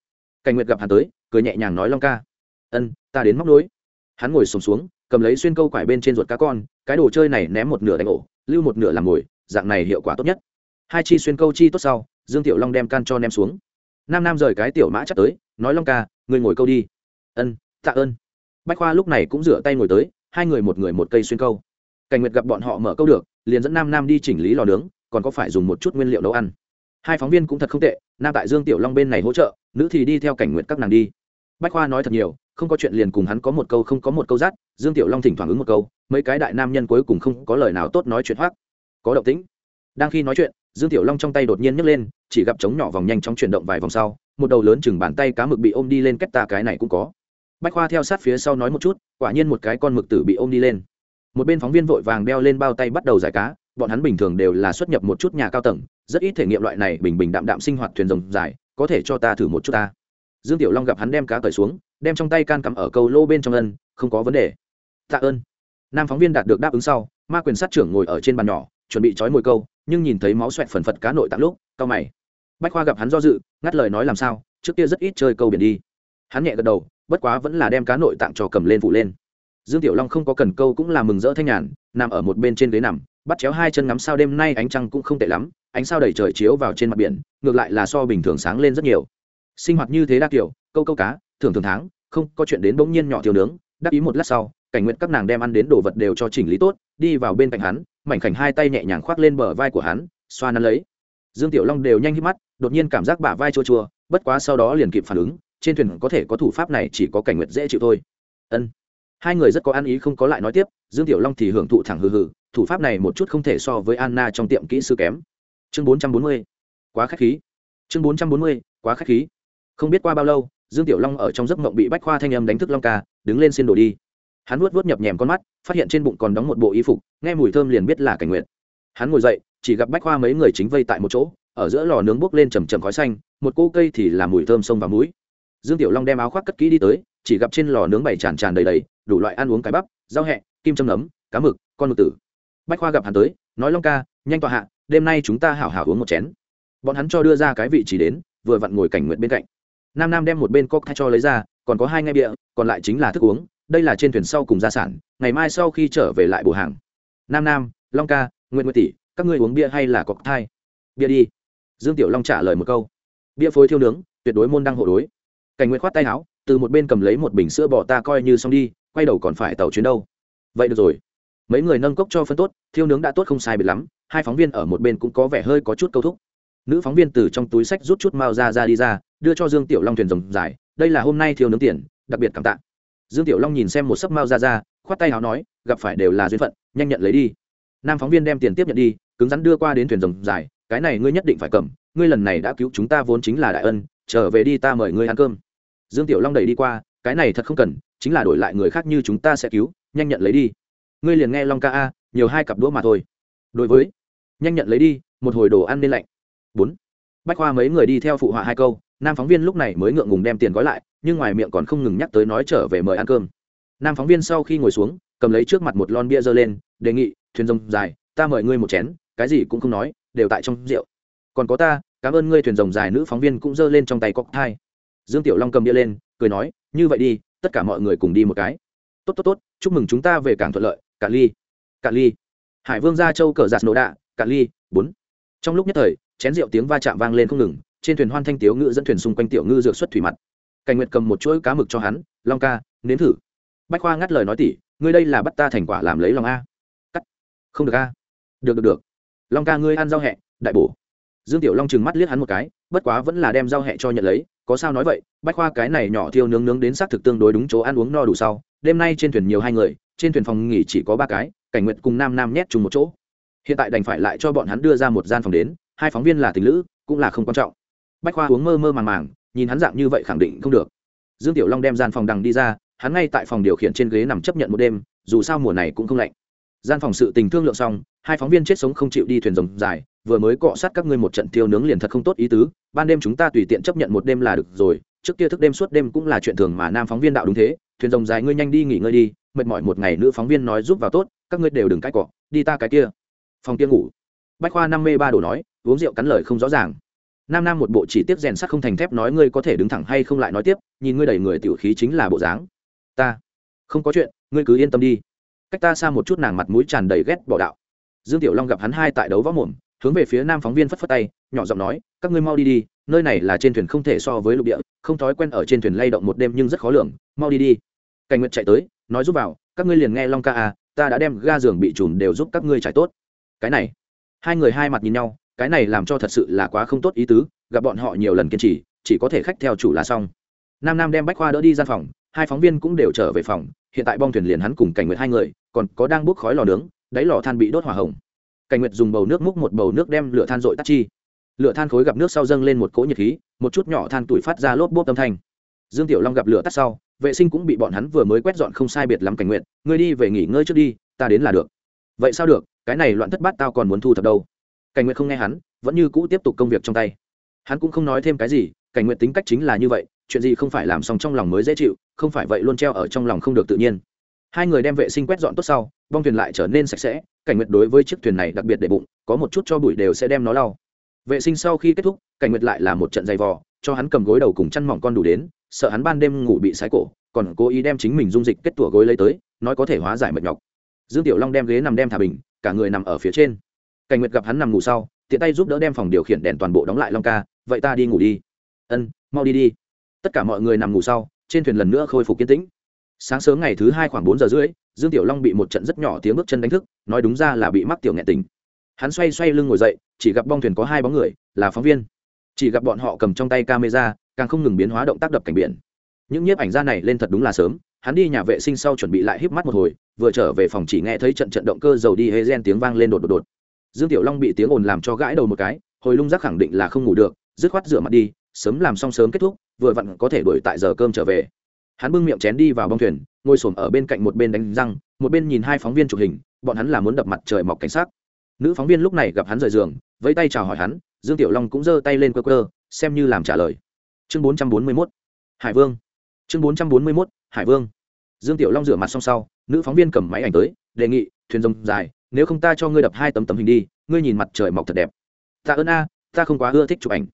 Cảnh nguyệt gặp hắn tới cười nhẹ nhàng nói long ca. Ân ta đến móc nối. Hắn ngồi sùng xuống, xuống cầm lấy xuyên câu quải bên trên ruột cá con cái đồ chơi này ném một nửa đánh ổ lưu một nửa làm mồi dạng này hiệu quả tốt nhất. Hai chi xuyên câu chi tốt sau dương tiểu long đem can cho ném xuống. Nam nam rời cái tiểu mã chắc tới nói long ca người ngồi câu đi. Ân tạ ơn. Bách khoa lúc này cũng rửa tay ngồi tới hai người một người một cây xuyên câu. Cảnh nguyệt gặp bọn họ mở câu được liền dẫn nam nam đi chỉnh lý lò nướng còn có phải dùng một chút nguyên liệu nấu ăn. Hai phóng viên cũng thật không tệ nam tại dương tiểu long bên này hỗ trợ nữ thì đi theo cảnh nguyệt các nàng đi bách khoa nói thật nhiều, không có chuyện liền cùng hắn có một câu không có một câu rát, dương tiểu long thỉnh thoảng ứng một câu, mấy cái đại nam nhân cuối cùng không có lời nào tốt nói chuyện hoác. Có động tĩnh. Đang khi nói chuyện, dương tiểu long trong tay đột nhiên nhấc lên, chỉ gặp trống nhỏ vòng nhanh chóng chuyển động vài vòng sau, một đầu lớn chừng bàn tay cá mực bị ôm đi lên cách ta cái này cũng có. Bách khoa theo sát phía sau nói một chút, quả nhiên một cái con mực tử bị ôm đi lên. Một bên phóng viên vội vàng đeo lên bao tay bắt đầu giải cá, bọn hắn bình thường đều là xuất nhập một chút nhà cao tầng, rất ít thể nghiệm loại này bình bình đạm đạm sinh hoạt thuyền rồng dài, có thể cho ta thử một chút ta dương tiểu long gặp hắn đem cá cởi xuống, đem trong tay can cắm ở cầu lô bên trong ân, không có vấn đề. Tạ ơn. Nam phóng viên đạt được đáp ứng sau, ma quyền sát trưởng ngồi ở trên bàn nhỏ, chuẩn bị trói mồi câu, nhưng nhìn thấy máu xoẹt phần phật cá nội tặng lúc cao mày. Bách khoa gặp hắn do dự, ngắt lời nói làm sao, trước kia rất ít chơi câu biển đi. Hắn nhẹ gật đầu, bất quá vẫn là đem cá nội tạng cho cầm lên phụ lên. Dương tiểu long không có cần câu cũng là mừng rỡ thanh nhàn, nằm ở một bên trên ghế nằm, bắt chéo hai chân ngắm sao đêm nay ánh trăng cũng không tệ lắm, ánh sao đầy trời chiếu vào trên mặt biển, ngược lại là so bình thường sáng lên rất nhiều sinh hoạt như thế đa kiểu, câu câu cá thường thường tháng, không, có chuyện đến bỗng nhiên nhỏ thiếu nướng đắc ý một lát sau, cảnh nguyện các nàng đem ăn đến đồ vật đều cho chỉnh lý tốt, đi vào bên cạnh hắn, mảnh khảnh hai tay nhẹ nhàng khoác lên bờ vai của hắn, xoa nắn lấy. Dương tiểu long đều nhanh hít mắt, đột nhiên cảm giác bả vai chua chua, bất quá sau đó liền kịp phản ứng, trên thuyền có thể có thủ pháp này chỉ có cảnh nguyện dễ chịu thôi. Ân. Hai người rất có ăn ý không có lại nói tiếp, dương tiểu long thì hưởng thụ thẳng hừ hừ, thủ pháp này một chút không thể so với anna trong tiệm kỹ sư kém. Chương bốn trăm bốn mươi. Quá k h á c h khí. Chương bốn trăm bốn mươi, quá k h á c h khí không biết qua bao lâu, dương tiểu long ở trong giấc mộng bị bách khoa thanh âm đánh thức long ca, đứng lên xin đồ đi. Hắn vuốt vuốt nhập nhèm con mắt, phát hiện trên bụng còn đóng một bộ y phục, nghe mùi thơm liền biết là cảnh nguyện hắn ngồi dậy, chỉ gặp bách khoa mấy người chính vây tại một chỗ, ở giữa lò nướng bốc lên chầm chầm khói xanh, một cô cây thì là mùi thơm sông và mũi. Dương tiểu long đem áo khoác cất kỹ đi tới, chỉ gặp trên lò nướng bày tràn tràn đầy đầy, đủ loại ăn uống cái bắp, rau hẹ, kim châm nấm, cá mực, con mực tử. Bách khoa gặp hắn tới, nói long ca, nhanh tọa hạ, đêm nay chúng ta hảo hảo uống một chén. Bọn hắn cho đưa ra cái vị trí đến, vừa vặn ngồi cảnh nguyện bên cạnh nam nam đem một bên cốc cho lấy ra, còn có hai ngay bia, còn lại chính là thức uống, đây là trên thuyền sau cùng gia sản, ngày mai sau khi trở về lại bổ hàng. Nam nam, long ca nguyện nguyện tỷ, các ngươi uống bia hay là cocktail? Thai bia đi. Dương tiểu long trả lời một câu. Bia phối thiêu nướng, tuyệt đối môn đăng hộ đối. Cảnh nguyện khoát tay áo, từ một bên cầm lấy một bình sữa bò ta coi như xong đi, quay đầu còn phải tàu chuyến đâu. Vậy được rồi. Mấy người nâng cốc cho phân tốt, thiêu nướng đã tốt không sai biệt lắm, hai phóng viên ở một bên cũng có vẻ hơi có chút câu thúc nữ phóng viên từ trong túi sách rút chút mao ra ra đi ra, đưa cho dương tiểu long thuyền rồng dài, đây là hôm nay thiếu nướng tiền, đặc biệt cảm tạ. Dương tiểu long nhìn xem một sấp mao ra ra, khoát tay áo nói, gặp phải đều là duyên phận, nhanh nhận lấy đi. Nam phóng viên đem tiền tiếp nhận đi, cứng rắn đưa qua đến thuyền rồng dài, cái này ngươi nhất định phải cầm, ngươi lần này đã cứu chúng ta vốn chính là đại ân, trở về đi ta mời ngươi ăn cơm. Dương tiểu long đẩy đi qua, cái này thật không cần, chính là đổi lại người khác như chúng ta sẽ cứu, nhanh nhận lấy đi. Ngươi liền nghe long ca a, nhiều hai cặp đũa mà thôi. Đối với, nhanh nhận lấy đi, một hồi đồ ăn nên lạnh bốn. Bách khoa mấy người đi theo phụ họa hai câu, nam phóng viên lúc này mới ngượng ngùng đem tiền gói lại, nhưng ngoài miệng còn không ngừng nhắc tới nói trở về mời ăn cơm. Nam phóng viên sau khi ngồi xuống, cầm lấy trước mặt một lon bia dơ lên, đề nghị, thuyền rồng dài, ta mời ngươi một chén, cái gì cũng không nói, đều tại trong rượu. Còn có ta, cảm ơn ngươi thuyền rồng dài nữ phóng viên cũng giơ lên trong tay cóc thai. Dương tiểu long cầm bia lên, cười nói, như vậy đi, tất cả mọi người cùng đi một cái. Tốt tốt tốt, chúc mừng chúng ta về cảng thuận lợi cả ly. Cả ly. Hải vương gia châu cờ giạt nổ đạ cả ly, bốn. Trong lúc nhất thời chén rượu tiếng va chạm vang lên không ngừng, trên thuyền hoan thanh tiếu ngự dẫn thuyền xung quanh tiểu ngư dược xuất thủy mặt. Cảnh nguyệt cầm một chuỗi cá mực cho hắn, long ca, nếm thử. Bách khoa ngắt lời nói tỉ, ngươi đây là bắt ta thành quả làm lấy lòng a. Cắt. Không được a. Được được được. Long ca, ngươi ăn rau hẹ, đại bổ. Dương tiểu long chừng mắt liếc hắn một cái, bất quá vẫn là đem rau hẹ cho nhận lấy, có sao nói vậy, bách khoa, cái này nhỏ thiêu nướng nướng đến xác thực tương đối đúng chỗ ăn uống no đủ sau, đêm nay trên thuyền nhiều hai người, trên thuyền phòng nghỉ chỉ có ba cái, cảnh nguyện cùng nam nam nhét chung một chỗ. Hiện tại đành phải lại cho bọn hắn đưa ra một gian phòng đến hai phóng viên là tình lữ, cũng là không quan trọng. Bách khoa uống mơ mơ màng màng, nhìn hắn dạng như vậy khẳng định không được. Dương tiểu long đem gian phòng đằng đi ra, hắn ngay tại phòng điều khiển trên ghế nằm chấp nhận một đêm, dù sao mùa này cũng không lạnh. Gian phòng sự tình thương lượng xong, hai phóng viên chết sống không chịu đi thuyền rồng dài, vừa mới cọ sát các ngươi một trận tiêu nướng liền thật không tốt ý tứ, ban đêm chúng ta tùy tiện chấp nhận một đêm là được rồi, trước kia thức đêm suốt đêm cũng là chuyện thường mà nam phóng viên đạo đúng thế, thuyền rồng dài ngươi nhanh đi nghỉ ngơi đi, mệt mỏi một ngày nữ phóng viên nói giúp vào tốt, các ngươi đều đừng cãi cọ, đi ta cái kia. Phòng kia ngủ. Bách khoa năm mê ba đồ nói uống rượu cắn lời không rõ ràng. Nam nam một bộ chỉ tiếp rèn sắt không thành thép nói ngươi có thể đứng thẳng hay không lại nói tiếp, nhìn ngươi đầy người tiểu khí chính là bộ dáng. Ta, không có chuyện, ngươi cứ yên tâm đi. Cách ta xa một chút nàng mặt mũi tràn đầy ghét bỏ đạo. Dương tiểu long gặp hắn hai tại đấu võ mồm, hướng về phía nam phóng viên phất phất tay, nhỏ giọng nói, các ngươi mau đi đi, nơi này là trên thuyền không thể so với lục địa, không thói quen ở trên thuyền lay động một đêm nhưng rất khó lường, mau đi đi. Cảnh nguyệt chạy tới, nói giúp vào, các ngươi liền nghe long ca à ta đã đem ga giường bị trùm đều giúp các ngươi trải tốt. Cái này, hai người hai mặt nhìn nhau cái này làm cho thật sự là quá không tốt ý tứ, gặp bọn họ nhiều lần kiên trì, chỉ có thể khách theo chủ là xong. Nam nam đem bách khoa đỡ đi ra phòng, hai phóng viên cũng đều trở về phòng, hiện tại bong thuyền liền hắn cùng cảnh nguyệt hai người, còn có đang bốc khói lò nướng, đáy lò than bị đốt hỏa hồng. Cảnh nguyệt dùng bầu nước múc một bầu nước đem lửa than dội tắt chi. Lửa than khối gặp nước sau dâng lên một cỗ nhiệt khí, một chút nhỏ than tuổi phát ra lốp bốp âm thanh. Dương tiểu long gặp lửa tắt sau, vệ sinh cũng bị bọn hắn vừa mới quét dọn không sai biệt lắm cảnh nguyện ngươi đi về nghỉ ngơi trước đi, ta đến là được. Vậy sao được? Cái này loạn thất bát tao còn muốn thu thập đâu? Cảnh nguyện không nghe hắn, vẫn như cũ tiếp tục công việc trong tay. Hắn cũng không nói thêm cái gì, cảnh nguyện tính cách chính là như vậy, chuyện gì không phải làm xong trong lòng mới dễ chịu, không phải vậy luôn treo ở trong lòng không được tự nhiên. Hai người đem vệ sinh quét dọn tốt sau, bong thuyền lại trở nên sạch sẽ, cảnh nguyệt đối với chiếc thuyền này đặc biệt để bụng, có một chút cho bụi đều sẽ đem nó lau. Vệ sinh sau khi kết thúc, cảnh nguyệt lại là một trận dày vò, cho hắn cầm gối đầu cùng chăn mỏng con đủ đến, sợ hắn ban đêm ngủ bị sái cổ, còn cố ý đem chính mình dung dịch kết tủa gối lấy tới, nói có thể hóa giải mệt nhọc. Dương tiểu long đem ghế nằm đem thả bình, cả người nằm ở phía trên cảnh nguyệt gặp hắn nằm ngủ sau, tiện tay giúp đỡ đem phòng điều khiển đèn toàn bộ đóng lại long ca, vậy ta đi ngủ đi. Ân, mau đi đi. Tất cả mọi người nằm ngủ sau, trên thuyền lần nữa khôi phục kiên tĩnh. Sáng sớm ngày thứ hai khoảng bốn giờ rưỡi, dương tiểu long bị một trận rất nhỏ tiếng bước chân đánh thức, nói đúng ra là bị mắc tiểu nhẹ tình. Hắn xoay xoay lưng ngồi dậy, chỉ gặp bong thuyền có hai bóng người, là phóng viên. Chỉ gặp bọn họ cầm trong tay camera, càng không ngừng biến hóa động tác đập cảnh biển. Những nhiếp ảnh gia này lên thật đúng là sớm, hắn đi nhà vệ sinh sau chuẩn bị lại híp mắt một hồi, vừa trở về phòng chỉ nghe thấy trận trận động cơ dầu đi hê gen tiếng vang lên đột đột đột dương tiểu long bị tiếng ồn làm cho gãi đầu một cái, hồi lung giác khẳng định là không ngủ được, dứt khoát rửa mặt đi, sớm làm xong sớm kết thúc, vừa vặn có thể đuổi tại giờ cơm trở về. Hắn bưng miệng chén đi vào bong thuyền, ngồi s ở bên cạnh một bên đánh răng, một bên nhìn hai phóng viên chụp hình, bọn hắn là muốn đập mặt trời mọc cảnh sát. Nữ phóng viên lúc này gặp hắn rời giường, vẫy tay chào hỏi hắn, dương tiểu long cũng giơ tay lên cơ cơ xem như làm trả lời. Chương bốn trăm bốn mươi mốt, hải vương. Chương bốn trăm bốn mươi mốt, hải vương. Dương tiểu long rửa mặt xong sau, nữ phóng viên cầm máy ảnh tới, đề nghị, thuyền rồng dài nếu không ta cho ngươi đập hai tấm tấm hình đi, ngươi nhìn mặt trời mọc thật đẹp. Ta ơn a, ta không quá ưa thích chụp ảnh.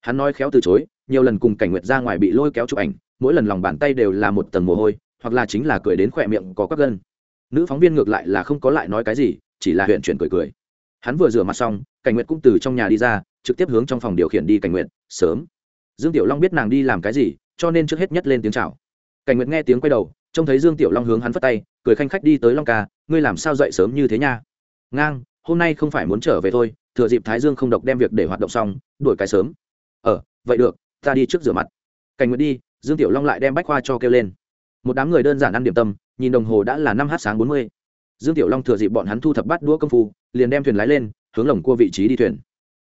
Hắn nói khéo từ chối, nhiều lần cùng cảnh nguyệt ra ngoài bị lôi kéo chụp ảnh, mỗi lần lòng bàn tay đều là một tầng mồ hôi, hoặc là chính là cười đến khỏe miệng có các gân. Nữ phóng viên ngược lại là không có lại nói cái gì, chỉ là huyện chuyển cười cười. Hắn vừa rửa mặt xong, cảnh nguyệt cũng từ trong nhà đi ra, trực tiếp hướng trong phòng điều khiển đi cảnh nguyệt, sớm. Dương tiểu long biết nàng đi làm cái gì, cho nên trước hết nhất lên tiếng chào. Cảnh nguyệt nghe tiếng quay đầu, trông thấy dương tiểu long hướng hắn phất tay cười khanh khách đi tới long ca, ngươi làm sao dậy sớm như thế nha? Ngang, hôm nay không phải muốn trở về thôi, thừa dịp thái dương không độc đem việc để hoạt động xong, đuổi cái sớm. Ờ vậy được, ta đi trước rửa mặt. Cảnh nguyện đi, dương tiểu long lại đem bách khoa cho kêu lên. Một đám người đơn giản ăn điểm tâm, nhìn đồng hồ đã là năm h sáng bốn mươi. Dương tiểu long thừa dịp bọn hắn thu thập bắt đũa công phu, liền đem thuyền lái lên, hướng lồng cua vị trí đi thuyền.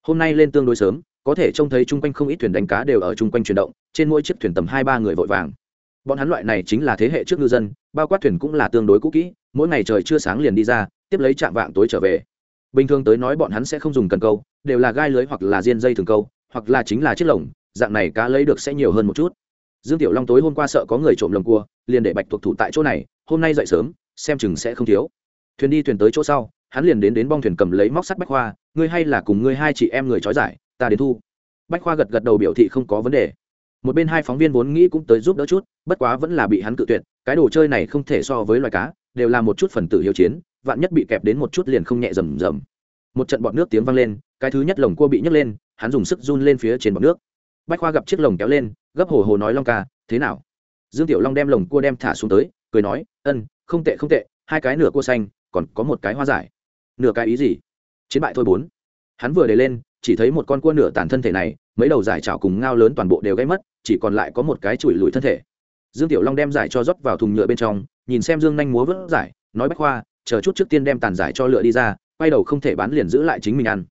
Hôm nay lên tương đối sớm, có thể trông thấy chung quanh không ít thuyền đánh cá đều ở chung quanh chuyển động, trên mỗi chiếc thuyền tầm hai ba người vội vàng. Bọn hắn loại này chính là thế hệ trước ngư dân bao quát thuyền cũng là tương đối cũ kỹ, mỗi ngày trời chưa sáng liền đi ra, tiếp lấy chạm vạng tối trở về. Bình thường tới nói bọn hắn sẽ không dùng cần câu, đều là gai lưới hoặc là diên dây thường câu, hoặc là chính là chiếc lồng, dạng này cá lấy được sẽ nhiều hơn một chút. Dương tiểu long tối hôm qua sợ có người trộm lồng cua, liền để bạch thuộc thủ tại chỗ này, hôm nay dậy sớm, xem chừng sẽ không thiếu. Thuyền đi thuyền tới chỗ sau, hắn liền đến đến bong thuyền cầm lấy móc sắt bách khoa, ngươi hay là cùng ngươi hai chị em người trói giải, ta đến thu. Bách khoa gật gật đầu biểu thị không có vấn đề một bên hai phóng viên vốn nghĩ cũng tới giúp đỡ chút, bất quá vẫn là bị hắn cự tuyệt, cái đồ chơi này không thể so với loài cá, đều là một chút phần tử hiếu chiến, vạn nhất bị kẹp đến một chút liền không nhẹ rầm rầm. Một trận bọt nước tiếng vang lên, cái thứ nhất lồng cua bị nhấc lên, hắn dùng sức run lên phía trên bọt nước. Bách khoa gặp chiếc lồng kéo lên, gấp hồ hồ nói long ca, thế nào? Dương tiểu long đem lồng cua đem thả xuống tới, cười nói, ân, không tệ không tệ, hai cái nửa cua xanh, còn có một cái hoa giải. Nửa cái ý gì? Chiến bại thôi bốn. Hắn vừa để lên chỉ thấy một con cua nửa tàn thân thể này, mấy đầu giải trào cùng ngao lớn toàn bộ đều gãy mất, chỉ còn lại có một cái chùi lùi thân thể. Dương tiểu long đem giải cho rót vào thùng nhựa bên trong, nhìn xem dương nhanh múa vớt giải, nói bách khoa, chờ chút trước tiên đem tàn giải cho lựa đi ra, quay đầu không thể bán liền giữ lại chính mình ăn.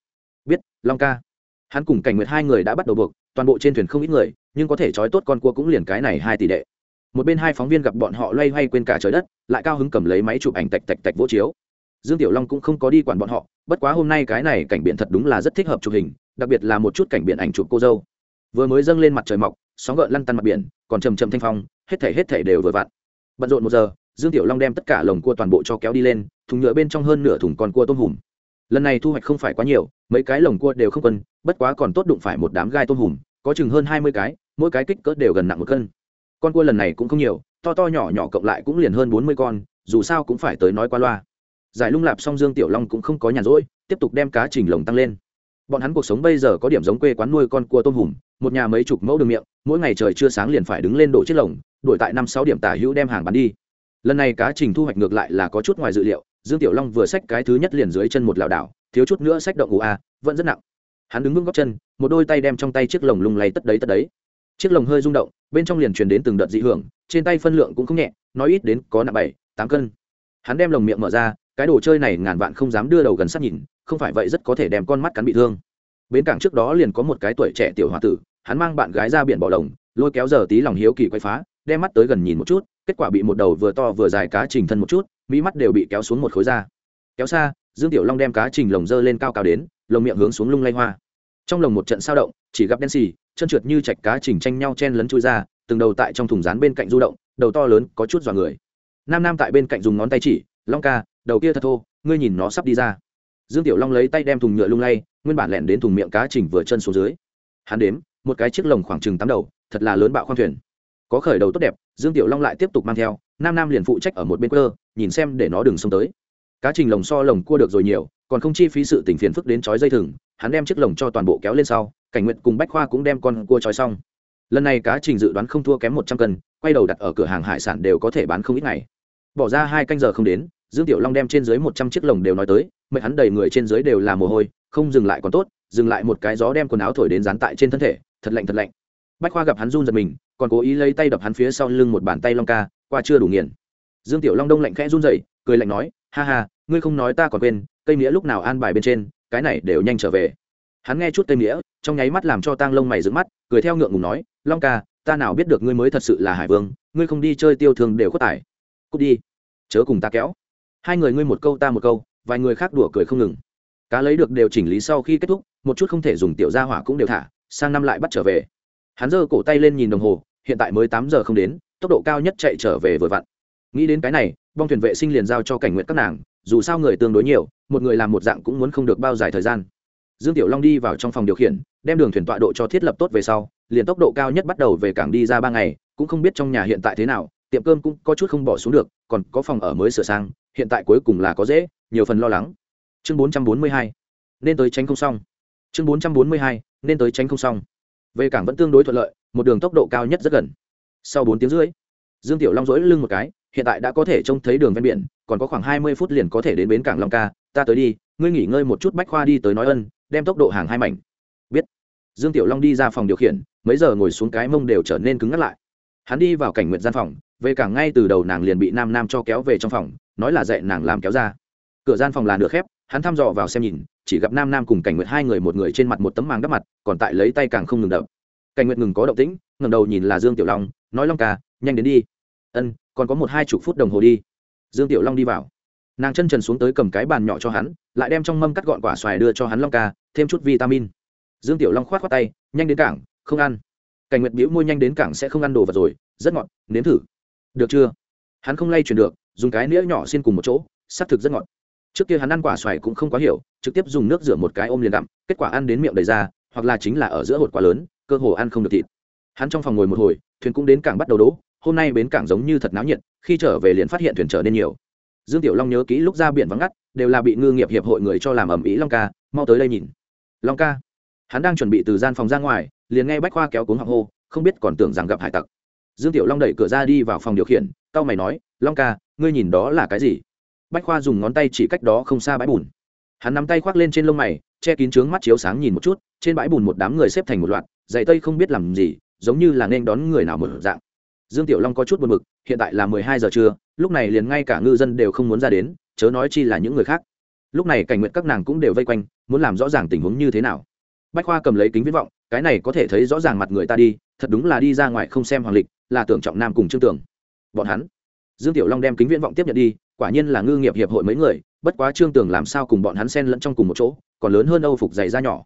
Biết, long ca. Hắn cùng cảnh nguyệt hai người đã bắt đầu buộc, toàn bộ trên thuyền không ít người, nhưng có thể trói tốt con cua cũng liền cái này hai tỷ đệ. Một bên hai phóng viên gặp bọn họ loay hoay quên cả trời đất, lại cao hứng cầm lấy máy chụp ảnh tạch tạch tạch vỗ chiếu. Dương tiểu long cũng không có đi quản bọn họ bất quá hôm nay cái này cảnh biển thật đúng là rất thích hợp chụp hình, đặc biệt là một chút cảnh biển ảnh chụp cô dâu. Vừa mới dâng lên mặt trời mọc, sóng gợn lăn tăn mặt biển, còn trầm trầm thanh phong, hết thể hết thể đều vừa vặn. Bận rộn một giờ, dương tiểu long đem tất cả lồng cua toàn bộ cho kéo đi lên, thùng nhựa bên trong hơn nửa thùng con cua tôm hùm. Lần này thu hoạch không phải quá nhiều, mấy cái lồng cua đều không cân bất quá còn tốt đụng phải một đám gai tôm hùm, có chừng hơn hai mươi cái, mỗi cái kích cỡ đều gần nặng một cân. Con cua lần này cũng không nhiều, to to nhỏ nhỏ cộng lại cũng liền hơn bốn mươi con, dù sao cũng phải tới nói qua loa giải lung lạp xong dương tiểu long cũng không có nhàn rỗi, tiếp tục đem cá trình lồng tăng lên. Bọn hắn cuộc sống bây giờ có điểm giống quê quán nuôi con cua tôm hùm, một nhà mấy chục mẫu đường miệng, mỗi ngày trời chưa sáng liền phải đứng lên đổ chiếc lồng, đuổi tại năm sáu điểm tả hữu đem hàng bán đi. Lần này cá trình thu hoạch ngược lại là có chút ngoài dự liệu, dương tiểu long vừa xách cái thứ nhất liền dưới chân một lảo đảo, thiếu chút nữa xách động ù a, vẫn rất nặng. Hắn đứng vững góc chân, một đôi tay đem trong tay chiếc lồng lung lay tất đấy tất đấy. Chiếc lồng hơi rung động, bên trong liền truyền đến từng đợt dị hưởng, trên tay phân lượng cũng không nhẹ, nói ít đến có nặng bảy, tám cân. Hắn đem lồng miệng mở ra cái đồ chơi này ngàn vạn không dám đưa đầu gần sát nhìn không phải vậy rất có thể đem con mắt cắn bị thương. Bến cảng trước đó liền có một cái tuổi trẻ tiểu h o a tử hắn mang bạn gái ra biển bỏ đồng, lôi kéo giờ tí lòng hiếu kỳ quay phá đem mắt tới gần nhìn một chút kết quả bị một đầu vừa to vừa dài cá trình thân một chút mỹ mắt đều bị kéo xuống một khối da. Kéo xa dương tiểu long đem cá trình lồng dơ lên cao cao đến lồng miệng hướng xuống lung lay hoa. Trong lồng một trận sao động chỉ gặp đen xì chân trượt như chạch cá trình tranh nhau chen lấn chui ra từng đầu tại trong thùng rán bên cạnh du động đầu to lớn có chút dọa người. Nam nam tại bên cạnh dùng ngón tay chỉ long ca đầu kia thật thô, ngươi nhìn nó sắp đi ra. Dương tiểu long lấy tay đem thùng nhựa lung lay, nguyên bản lẹn đến thùng miệng cá trình vừa chân xuống dưới. Hắn đếm, một cái chiếc lồng khoảng chừng tám đầu, thật là lớn bạo khoang thuyền. Có khởi đầu tốt đẹp, dương tiểu long lại tiếp tục mang theo, nam nam liền phụ trách ở một bên cơ nhìn xem để nó đừng xông tới. Cá trình lồng so lồng cua được rồi nhiều, còn không chi phí sự tình phiền phức đến chói dây thừng, hắn đem chiếc lồng cho toàn bộ kéo lên sau, cảnh nguyện cùng bách khoa cũng đem con cua trói xong. Lần này cá trình dự đoán không thua kém một trăm cân, quay đầu đặt ở cửa hàng hải sản đều có thể bán không ít ngày. Bỏ ra hai canh giờ không đến dương tiểu long đem trên dưới một trăm chiếc lồng đều nói tới mẹ hắn đầy người trên dưới đều là mồ hôi, không dừng lại còn tốt, dừng lại một cái gió đem quần áo thổi đến dán tại trên thân thể, thật lạnh thật lạnh. Bách khoa gặp hắn run giật mình, còn cố ý lấy tay đập hắn phía sau lưng một bàn tay long ca, qua chưa đủ nghiền. Dương tiểu long đông lạnh khẽ run rẩy, cười lạnh nói, ha ha, ngươi không nói ta còn quên, cây nghĩa lúc nào an bài bên trên, cái này đều nhanh trở về. Hắn nghe chút cây nghĩa trong nháy mắt làm cho tang lông mày dựng mắt, cười theo ngượng ngùng nói, long ca, ta nào biết được ngươi mới thật sự là hải vương, ngươi không đi chơi tiêu thường đều có tải cút đi, chớ cùng ta kéo hai người ngươi một câu ta một câu, vài người khác đùa cười không ngừng. Cá lấy được đều chỉnh lý sau khi kết thúc, một chút không thể dùng tiểu gia hỏa cũng đều thả, sang năm lại bắt trở về. Hắn giơ cổ tay lên nhìn đồng hồ, hiện tại mới tám giờ không đến, tốc độ cao nhất chạy trở về vừa vặn. Nghĩ đến cái này, bong thuyền vệ sinh liền giao cho cảnh nguyện các nàng, dù sao người tương đối nhiều, một người làm một dạng cũng muốn không được bao dài thời gian. Dương tiểu long đi vào trong phòng điều khiển, đem đường thuyền tọa độ cho thiết lập tốt về sau, liền tốc độ cao nhất bắt đầu về cảng đi ra ba ngày, cũng không biết trong nhà hiện tại thế nào, tiệm cơm cũng có chút không bỏ xuống được còn có phòng ở mới sửa sang, hiện tại cuối cùng là có dễ, nhiều phần lo lắng. Chương 442 nên tới tránh không xong. Chương 442 nên tới tránh không xong. Về cảng vẫn tương đối thuận lợi, một đường tốc độ cao nhất rất gần. Sau bốn tiếng rưỡi, dương tiểu long dỗi lưng một cái, hiện tại đã có thể trông thấy đường ven biển, còn có khoảng hai mươi phút liền có thể đến bến cảng long ca, ta tới đi, ngươi nghỉ ngơi một chút bách khoa đi tới nói ân, đem tốc độ hàng hai mảnh. Biết. Dương tiểu long đi ra phòng điều khiển, mấy giờ ngồi xuống cái mông đều trở nên cứng ngắt lại hắn đi vào cảnh nguyện gian phòng, về cảng ngay từ đầu nàng liền bị nam nam cho kéo về trong phòng, nói là dạy nàng làm kéo ra cửa gian phòng là nửa khép, hắn thăm dò vào xem nhìn, chỉ gặp nam nam cùng cảnh nguyệt hai người một người trên mặt một tấm màng đắp mặt, còn tại lấy tay càng không ngừng đập. Cảnh nguyệt ngừng có động tĩnh, ngẩng đầu nhìn là dương tiểu long, nói long ca, nhanh đến đi. Ân, còn có một hai chục phút đồng hồ đi. Dương tiểu long đi vào. Nàng chân trần xuống tới cầm cái bàn nhỏ cho hắn, lại đem trong mâm cắt gọn quả xoài đưa cho hắn long ca, thêm chút vitamin. Dương tiểu long khoát khoát tay, nhanh đến cảng, không ăn cảnh nguyệt biểu môi nhanh đến cảng sẽ không ăn đồ vật rồi, rất ngọt, nếm thử. Được chưa? Hắn không lay chuyển được, dùng cái nĩa nhỏ xin cùng một chỗ xác thực rất ngọt. Trước kia hắn ăn quả xoài cũng không quá hiểu, trực tiếp dùng nước rửa một cái ôm liền đặm kết quả ăn đến miệng đầy ra hoặc là chính là ở giữa hột quá lớn, cơ hồ ăn không được thịt. Hắn trong phòng ngồi một hồi, thuyền cũng đến cảng bắt đầu đỗ, hôm nay bến cảng giống như thật náo nhiệt, khi trở về liền phát hiện thuyền trở nên nhiều. Dương tiểu long nhớ kỹ lúc ra biển vắng ngắt, đều là bị ngư nghiệp hiệp hội người cho làm ẩm ý long ca, mau tới đây nhìn. Long ca. Hắn đang chuẩn bị từ gian phòng ra ngoài liền nghe bách khoa kéo cuống họng hô, không biết còn tưởng rằng gặp hải tặc. Dương tiểu long đẩy cửa ra đi vào phòng điều khiển tao mày nói, long ca, ngươi nhìn đó là cái gì? Bách khoa dùng ngón tay chỉ cách đó không xa bãi bùn. Hắn nắm tay khoác lên trên lông mày, che kín trướng mắt chiếu sáng nhìn một chút, trên bãi bùn một đám người xếp thành một loạt, dạy tây không biết làm gì, giống như là nên đón người nào mở dạng. Dương tiểu long có chút buồn b ự c hiện tại là mười hai giờ trưa, lúc này liền ngay cả ngư dân đều không muốn ra đến, chớ nói chi là những người khác. Lúc này cảnh nguyện các nàng cũng đều vây quanh, muốn làm rõ ràng tình huống như thế nào. Bách khoa cầm lấy kính viễn vọng cái này có thể thấy rõ ràng mặt người ta đi, thật đúng là đi ra ngoài không xem hoàng lịch, là tưởng trọng nam cùng trương tưởng bọn hắn, dương tiểu long đem kính viễn vọng tiếp nhận đi, quả nhiên là ngư nghiệp hiệp hội mấy người, bất quá trương tưởng làm sao cùng bọn hắn xen lẫn trong cùng một chỗ, còn lớn hơn âu phục dày da nhỏ.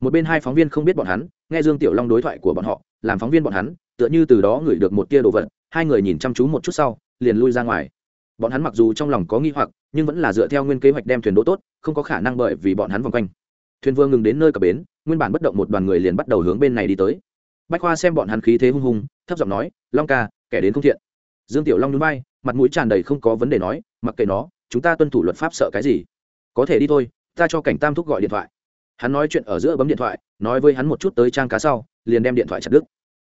Một bên hai phóng viên không biết bọn hắn, nghe dương tiểu long đối thoại của bọn họ, làm phóng viên bọn hắn, tựa như từ đó ngửi được một tia đồ vật, hai người nhìn chăm chú một chút sau, liền lui ra ngoài. Bọn hắn mặc dù trong lòng có nghi hoặc, nhưng vẫn là dựa theo nguyên kế hoạch đem thuyền đỗ tốt, không có khả năng bởi vì bọn hắn vòng quanh. Thuyền vương ngừng đến nơi cập bến nguyên bản bất động một đoàn người liền bắt đầu hướng bên này đi tới. Bách khoa xem bọn hắn khí thế hung hùng, thấp giọng nói, long ca, kẻ đến không thiện. Dương tiểu long núi bay mặt mũi tràn đầy không có vấn đề nói, mặc kệ nó, chúng ta tuân thủ luật pháp sợ cái gì? Có thể đi thôi, ta cho cảnh tam thúc gọi điện thoại. Hắn nói chuyện ở giữa bấm điện thoại, nói với hắn một chút tới trang cá sau, liền đem điện thoại chặt đứt.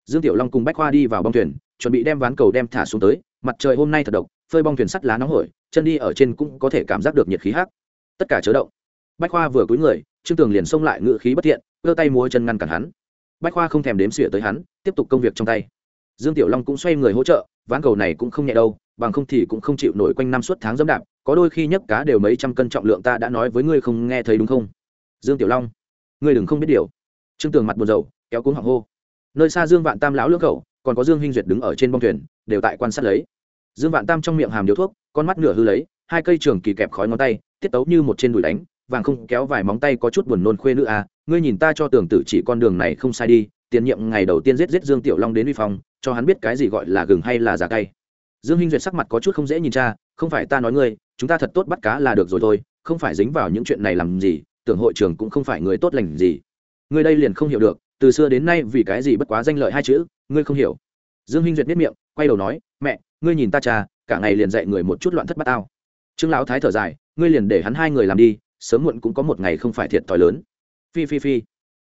Dương tiểu long cùng bách khoa đi vào bong thuyền, chuẩn bị đem ván cầu đem thả xuống tới, mặt trời hôm nay thật độc, phơi bong thuyền sắt lá nóng hổi, chân đi ở trên cũng có thể cảm giác được nhiệt khí hắc. Tất cả chớ động bách khoa vừa cúi người, trương tường liền xông lại ngự khí bất thiện cơ tay múa chân ngăn cản hắn. Bách khoa không thèm đếm xỉa tới hắn, tiếp tục công việc trong tay. Dương tiểu long cũng xoay người hỗ trợ, ván cầu này cũng không nhẹ đâu, bằng không thì cũng không chịu nổi quanh năm suốt tháng dẫm đạp, có đôi khi nhấc cá đều mấy trăm cân trọng lượng ta đã nói với ngươi không nghe thấy đúng không? Dương tiểu long, ngươi đừng không biết điều. Trương tường mặt buồn rầu, kéo cuống họng hô. Nơi xa dương vạn tam lão lưỡng khẩu còn có dương hinh duyệt đứng ở trên bông thuyền, đều tại quan sát lấy. Dương vạn tam trong miệng hàm điếu thuốc, con mắt nửa hư lấy, hai cây trường kỳ kẹp khói ngón tay, tiết tấu như một trên đùi đánh vàng không kéo vài móng tay có chút buồn nôn khuê nữ à ngươi nhìn ta cho tưởng tử chỉ con đường này không sai đi, tiền nhiệm ngày đầu tiên giết giết dương tiểu long đến uy phòng cho hắn biết cái gì gọi là gừng hay là giả cay. Dương hinh duyệt sắc mặt có chút không dễ nhìn cha, không phải ta nói ngươi, chúng ta thật tốt bắt cá là được rồi thôi, không phải dính vào những chuyện này làm gì, tưởng hội trưởng cũng không phải người tốt lành gì. Ngươi đây liền không hiểu được, từ xưa đến nay vì cái gì bất quá danh lợi hai chữ, ngươi không hiểu. Dương hinh duyệt biết miệng, quay đầu nói, mẹ, ngươi nhìn ta cha, cả ngày liền dạy người một chút loạn thất bát tao. Trương lão thái thở dài, ngươi liền để hắn hai người làm đi sớm muộn cũng có một ngày không phải thiệt thòi lớn. Phi phi phi.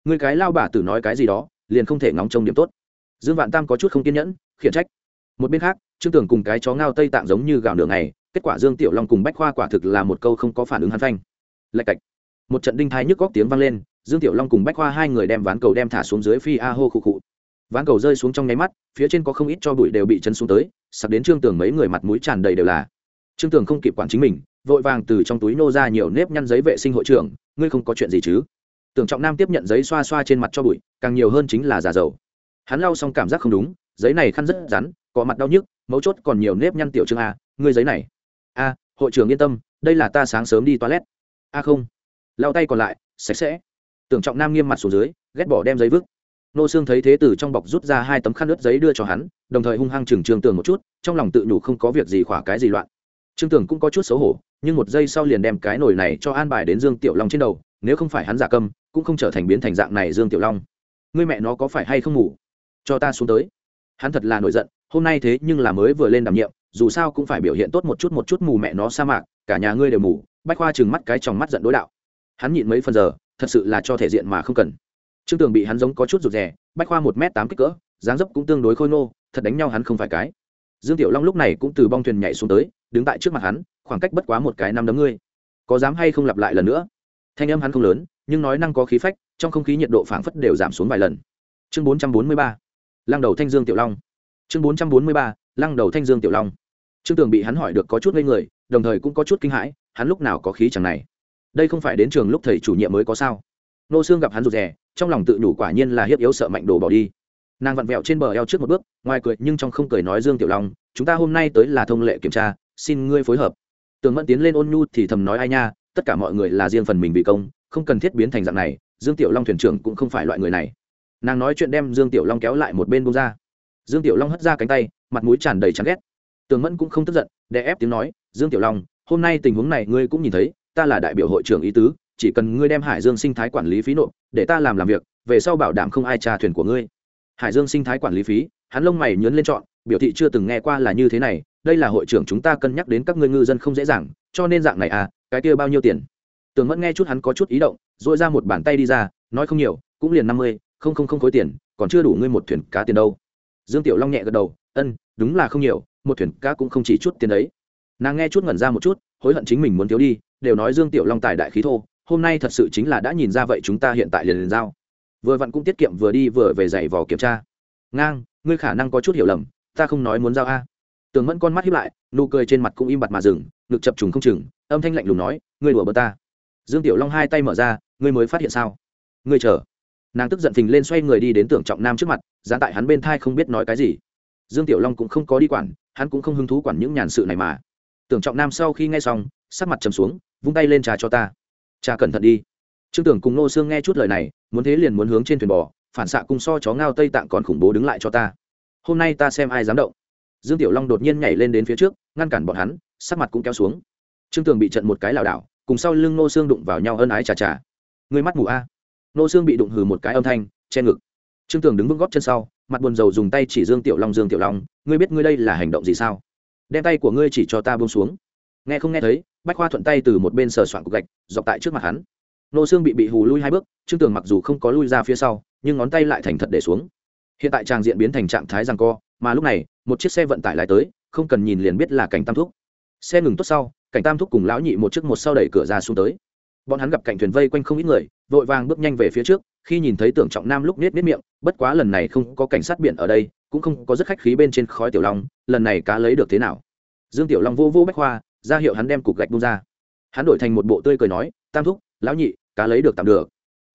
Người cái lao bà tử nói cái gì đó, liền không thể ngóng trông điểm tốt. Dương vạn tam có chút không kiên nhẫn, khiển trách. Một bên khác, trương tưởng cùng cái chó ngao tây tạng giống như gạo nửa ngày, kết quả dương tiểu long cùng bách khoa quả thực là một câu không có phản ứng hắn phanh. Lạch cạch. Một trận đinh thái nhức góc tiếng vang lên, dương tiểu long cùng bách khoa hai người đem ván cầu đem thả xuống dưới phi a hô khụ khụ. Ván cầu rơi xuống trong nháy mắt, phía trên có không ít cho bụi đều bị chân xuống tới sặc đến trương tường mấy người mặt mũi tràn đầy đều là. Trương tường không kịp quản chính mình vội vàng từ trong túi nô ra nhiều nếp nhăn giấy vệ sinh hội trưởng, ngươi không có chuyện gì chứ? Tưởng trọng nam tiếp nhận giấy xoa xoa trên mặt cho bụi, càng nhiều hơn chính là giả dầu. Hắn lau xong cảm giác không đúng, giấy này khăn rất rắn, có mặt đau nhức, mấu chốt còn nhiều nếp nhăn tiểu trương a, ngươi giấy này. A, hội trưởng yên tâm, đây là ta sáng sớm đi toilet. A không. Lau tay còn lại, sạch sẽ. Tưởng trọng nam nghiêm mặt xuống dưới, ghét bỏ đem giấy vứt. Nô xương thấy thế từ trong bọc rút ra hai tấm khăn ướt giấy đưa cho hắn, đồng thời hung hăng trừng trương tường một chút, trong lòng tự nhủ không có việc gì khỏa cái gì loạn trương Tưởng cũng có chút xấu hổ, nhưng một giây sau liền đem cái nồi này cho an bài đến dương tiểu long trên đầu, nếu không phải hắn giả câm, cũng không trở thành biến thành dạng này dương tiểu long. Ngươi mẹ nó có phải hay không ngủ? Cho ta xuống tới. Hắn thật là nổi giận, hôm nay thế nhưng là mới vừa lên đảm nhiệm, dù sao cũng phải biểu hiện tốt một chút một chút mù mẹ nó sa mạc, cả nhà ngươi đều mù, bách khoa chừng mắt cái trong mắt giận đối đạo. Hắn nhịn mấy phần giờ, thật sự là cho thể diện mà không cần. Trương tường bị hắn giống có chút rụt rè, bách khoa một m tám kích cỡ, dáng dấp cũng tương đối khôi ngô, thật đánh nhau hắn không phải cái dương tiểu long lúc này cũng từ bong thuyền nhảy xuống tới, đứng tại trước mặt hắn, khoảng cách bất quá một cái năm đấm ngươi. Có dám hay không lặp lại lần nữa? Thanh âm hắn không lớn, nhưng nói năng có khí phách, trong không khí nhiệt độ phảng phất đều giảm xuống vài lần. Chương bốn trăm bốn mươi ba, lăng đầu thanh dương tiểu long. Chương bốn trăm bốn mươi ba, lăng đầu thanh dương tiểu long. Trương tường bị hắn hỏi được có chút ngây người, đồng thời cũng có chút kinh hãi, hắn lúc nào có khí chẳng này? Đây không phải đến trường lúc thầy chủ nhiệm mới có sao? Nô xương gặp hắn rụt rè, trong lòng tự nhủ quả nhiên là hiếp yếu sợ mạnh đồ bỏ đi nàng vặn vẹo trên bờ eo trước một bước, ngoài cười nhưng trong không cười nói dương tiểu long, chúng ta hôm nay tới là thông lệ kiểm tra, xin ngươi phối hợp. Tường mẫn tiến lên ôn nhu thì thầm nói, ai nha, tất cả mọi người là riêng phần mình bị công, không cần thiết biến thành dạng này, dương tiểu long thuyền trưởng cũng không phải loại người này. Nàng nói chuyện đem dương tiểu long kéo lại một bên bông ra. Dương tiểu long hất ra cánh tay, mặt mũi tràn đầy chán ghét. Tường mẫn cũng không tức giận, đè ép tiếng nói, dương tiểu long, hôm nay tình huống này ngươi cũng nhìn thấy, ta là đại biểu hội trưởng ý tứ, chỉ cần ngươi đem hải dương sinh thái quản lý phí nộp, để ta làm làm việc, về sau bảo đảm không ai tra thuyền của ngươi hải dương sinh thái quản lý phí, hắn lông mày nhớn lên chọn biểu thị chưa từng nghe qua là như thế này, đây là hội trưởng chúng ta cân nhắc đến các ngươi ngư dân không dễ dàng, cho nên dạng này à cái kia bao nhiêu tiền? Tường mẫn nghe chút hắn có chút ý động dội ra một bàn tay đi ra, nói không nhiều, cũng liền năm mươi, không không không khối tiền, còn chưa đủ ngươi một thuyền cá tiền đâu. Dương tiểu long nhẹ gật đầu, ân, đúng là không nhiều, một thuyền cá cũng không chỉ chút tiền đấy. Nàng nghe chút ngẩn ra một chút, hối hận chính mình muốn thiếu đi, đều nói dương tiểu long tài đại khí thô, hôm nay thật sự chính là đã nhìn ra vậy chúng ta hiện tại liền liền giao vừa vặn cũng tiết kiệm vừa đi vừa về giày vò kiểm tra. Ngang, ngươi khả năng có chút hiểu lầm, ta không nói muốn giao a. Tường mẫn con mắt hiếp lại, nụ cười trên mặt cũng im bặt mà dừng, ngực chập trùng không chừng, âm thanh lạnh lùng nói, ngươi đùa bờ ta. Dương tiểu long hai tay mở ra, ngươi mới phát hiện sao? Ngươi chờ. Nàng tức giận phình lên xoay người đi đến tưởng trọng nam trước mặt giá tại hắn bên thai không biết nói cái gì. Dương tiểu long cũng không có đi quản, hắn cũng không hứng thú quản những nhàn sự này mà. Tưởng trọng nam sau khi nghe xong, sắc mặt trầm xuống, vung tay lên trà cho ta. Trà cẩn thận đi trương tưởng cùng nô sương nghe chút lời này, muốn thế liền muốn hướng trên thuyền bò, phản xạ cung so chó ngao tây tạng còn khủng bố đứng lại cho ta. Hôm nay ta xem ai dám động. Dương tiểu long đột nhiên nhảy lên đến phía trước, ngăn cản bọn hắn, sắc mặt cũng kéo xuống. Trương tường bị trận một cái lảo đảo, cùng sau lưng nô xương đụng vào nhau ân ái chà chà. Người mắt mù a. Nô xương bị đụng hừ một cái âm thanh, che ngực. Trương tường đứng vững góp chân sau, mặt buồn rầu dùng tay chỉ dương tiểu long, dương tiểu long, ngươi biết ngươi đây là hành động gì sao? Đem tay của ngươi chỉ cho ta buông xuống. Nghe không nghe thấy, bách khoa thuận tay từ một bên sờ soạn cục gạch, dọc tại trước mặt hắn nô xương bị bị hù lui hai bước, trương tường mặc dù không có lui ra phía sau, nhưng ngón tay lại thành thật để xuống. Hiện tại tràng diện biến thành trạng thái rằng co, mà lúc này, một chiếc xe vận tải lại tới, không cần nhìn liền biết là cảnh tam thúc. Xe ngừng tốt sau, cảnh tam thúc cùng lão nhị một chiếc một sau đẩy cửa ra xuống tới. Bọn hắn gặp cảnh thuyền vây quanh không ít người, vội vàng bước nhanh về phía trước, khi nhìn thấy tưởng trọng nam lúc nết nết miệng, bất quá lần này không có cảnh sát biển ở đây, cũng không có rất khách khí bên trên khói tiểu long, lần này cá lấy được thế nào? Dương tiểu long vô vô bách khoa, ra hiệu hắn đem cục gạch bung ra. Hắn đổi thành một bộ tươi cười nói, tam thúc, lão nhị cá lấy được tạm được.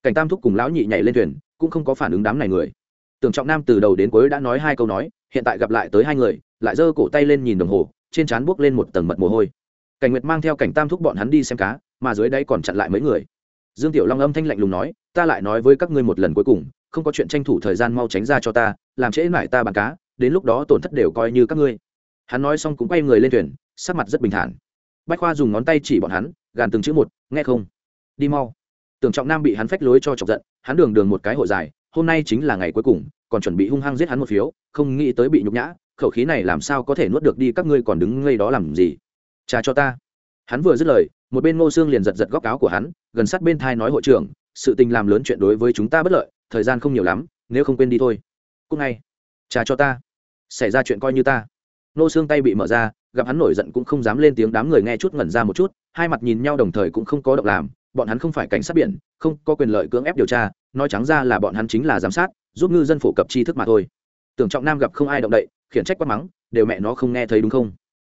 Cảnh tam thúc cùng lão nhị nhảy lên thuyền, cũng không có phản ứng đám này người. Tưởng trọng nam từ đầu đến cuối đã nói hai câu nói, hiện tại gặp lại tới hai người, lại giơ cổ tay lên nhìn đồng hồ, trên trán buốc lên một tầng mật mồ hôi. Cảnh nguyệt mang theo cảnh tam thúc bọn hắn đi xem cá, mà dưới đây còn chặn lại mấy người. Dương tiểu long âm thanh lạnh lùng nói, ta lại nói với các ngươi một lần cuối cùng, không có chuyện tranh thủ thời gian mau tránh ra cho ta, làm trễ mãi ta bàn cá, đến lúc đó tổn thất đều coi như các ngươi. Hắn nói xong cũng quay người lên thuyền, sắc mặt rất bình thản. Bách khoa dùng ngón tay chỉ bọn hắn, gàn từng chữ một, nghe không? Đi mau tưởng trọng nam bị hắn phách lối cho chọc giận, hắn đường đường một cái hội dài, hôm nay chính là ngày cuối cùng, còn chuẩn bị hung hăng giết hắn một phiếu, không nghĩ tới bị nhục nhã, khẩu khí này làm sao có thể nuốt được đi, các ngươi còn đứng ngây đó làm gì? Trà cho ta. Hắn vừa dứt lời, một bên ngô xương liền giật giật góc áo của hắn, gần sát bên thai nói hội trưởng, sự tình làm lớn chuyện đối với chúng ta bất lợi, thời gian không nhiều lắm, nếu không quên đi thôi. Cúc ngay. Trà cho ta. Xảy ra chuyện coi như ta. Ngô xương tay bị mở ra, gặp hắn nổi giận cũng không dám lên tiếng, đám người nghe chút ngẩn ra một chút, hai mặt nhìn nhau đồng thời cũng không có động làm bọn hắn không phải cảnh sát biển, không có quyền lợi cưỡng ép điều tra, nói trắng ra là bọn hắn chính là giám sát, giúp ngư dân phổ cập tri thức mà thôi. Tưởng trọng nam gặp không ai động đậy, khiển trách quát mắng, đều mẹ nó không nghe thấy đúng không?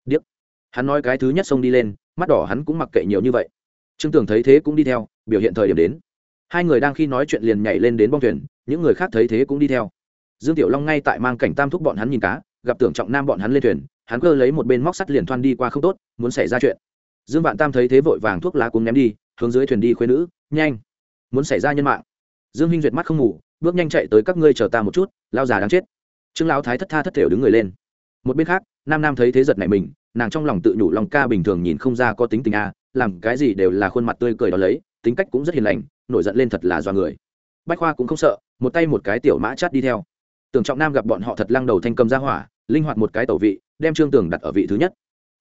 Điếc. Hắn nói cái thứ nhất xông đi lên, mắt đỏ hắn cũng mặc kệ nhiều như vậy. Trương tưởng thấy thế cũng đi theo, biểu hiện thời điểm đến. Hai người đang khi nói chuyện liền nhảy lên đến bong thuyền, những người khác thấy thế cũng đi theo. Dương tiểu long ngay tại mang cảnh tam thúc bọn hắn nhìn cá, gặp tưởng trọng nam bọn hắn lên thuyền, hắn cơ lấy một bên móc sắt liền thoăn đi qua không tốt, muốn xảy ra chuyện. Dương vạn tam thấy thế vội vàng thuốc lá cuống ném đi hướng dưới thuyền đi khuyên nữ, nhanh, muốn xảy ra nhân mạng. Dương hinh duyệt mắt không ngủ, bước nhanh chạy tới các ngươi chờ ta một chút, lao già đáng chết. Trương lão thái thất tha thất thểu đứng người lên. Một bên khác, nam nam thấy thế giật này mình, nàng trong lòng tự nhủ lòng ca bình thường nhìn không ra có tính tình a làm cái gì đều là khuôn mặt tươi cười đó lấy, tính cách cũng rất hiền lành, nổi giận lên thật là do người. Bách khoa cũng không sợ, một tay một cái tiểu mã chát đi theo. Tưởng trọng nam gặp bọn họ thật lăng đầu thanh cầm ra hỏa, linh hoạt một cái tẩu vị, đem trương tường đặt ở vị thứ nhất.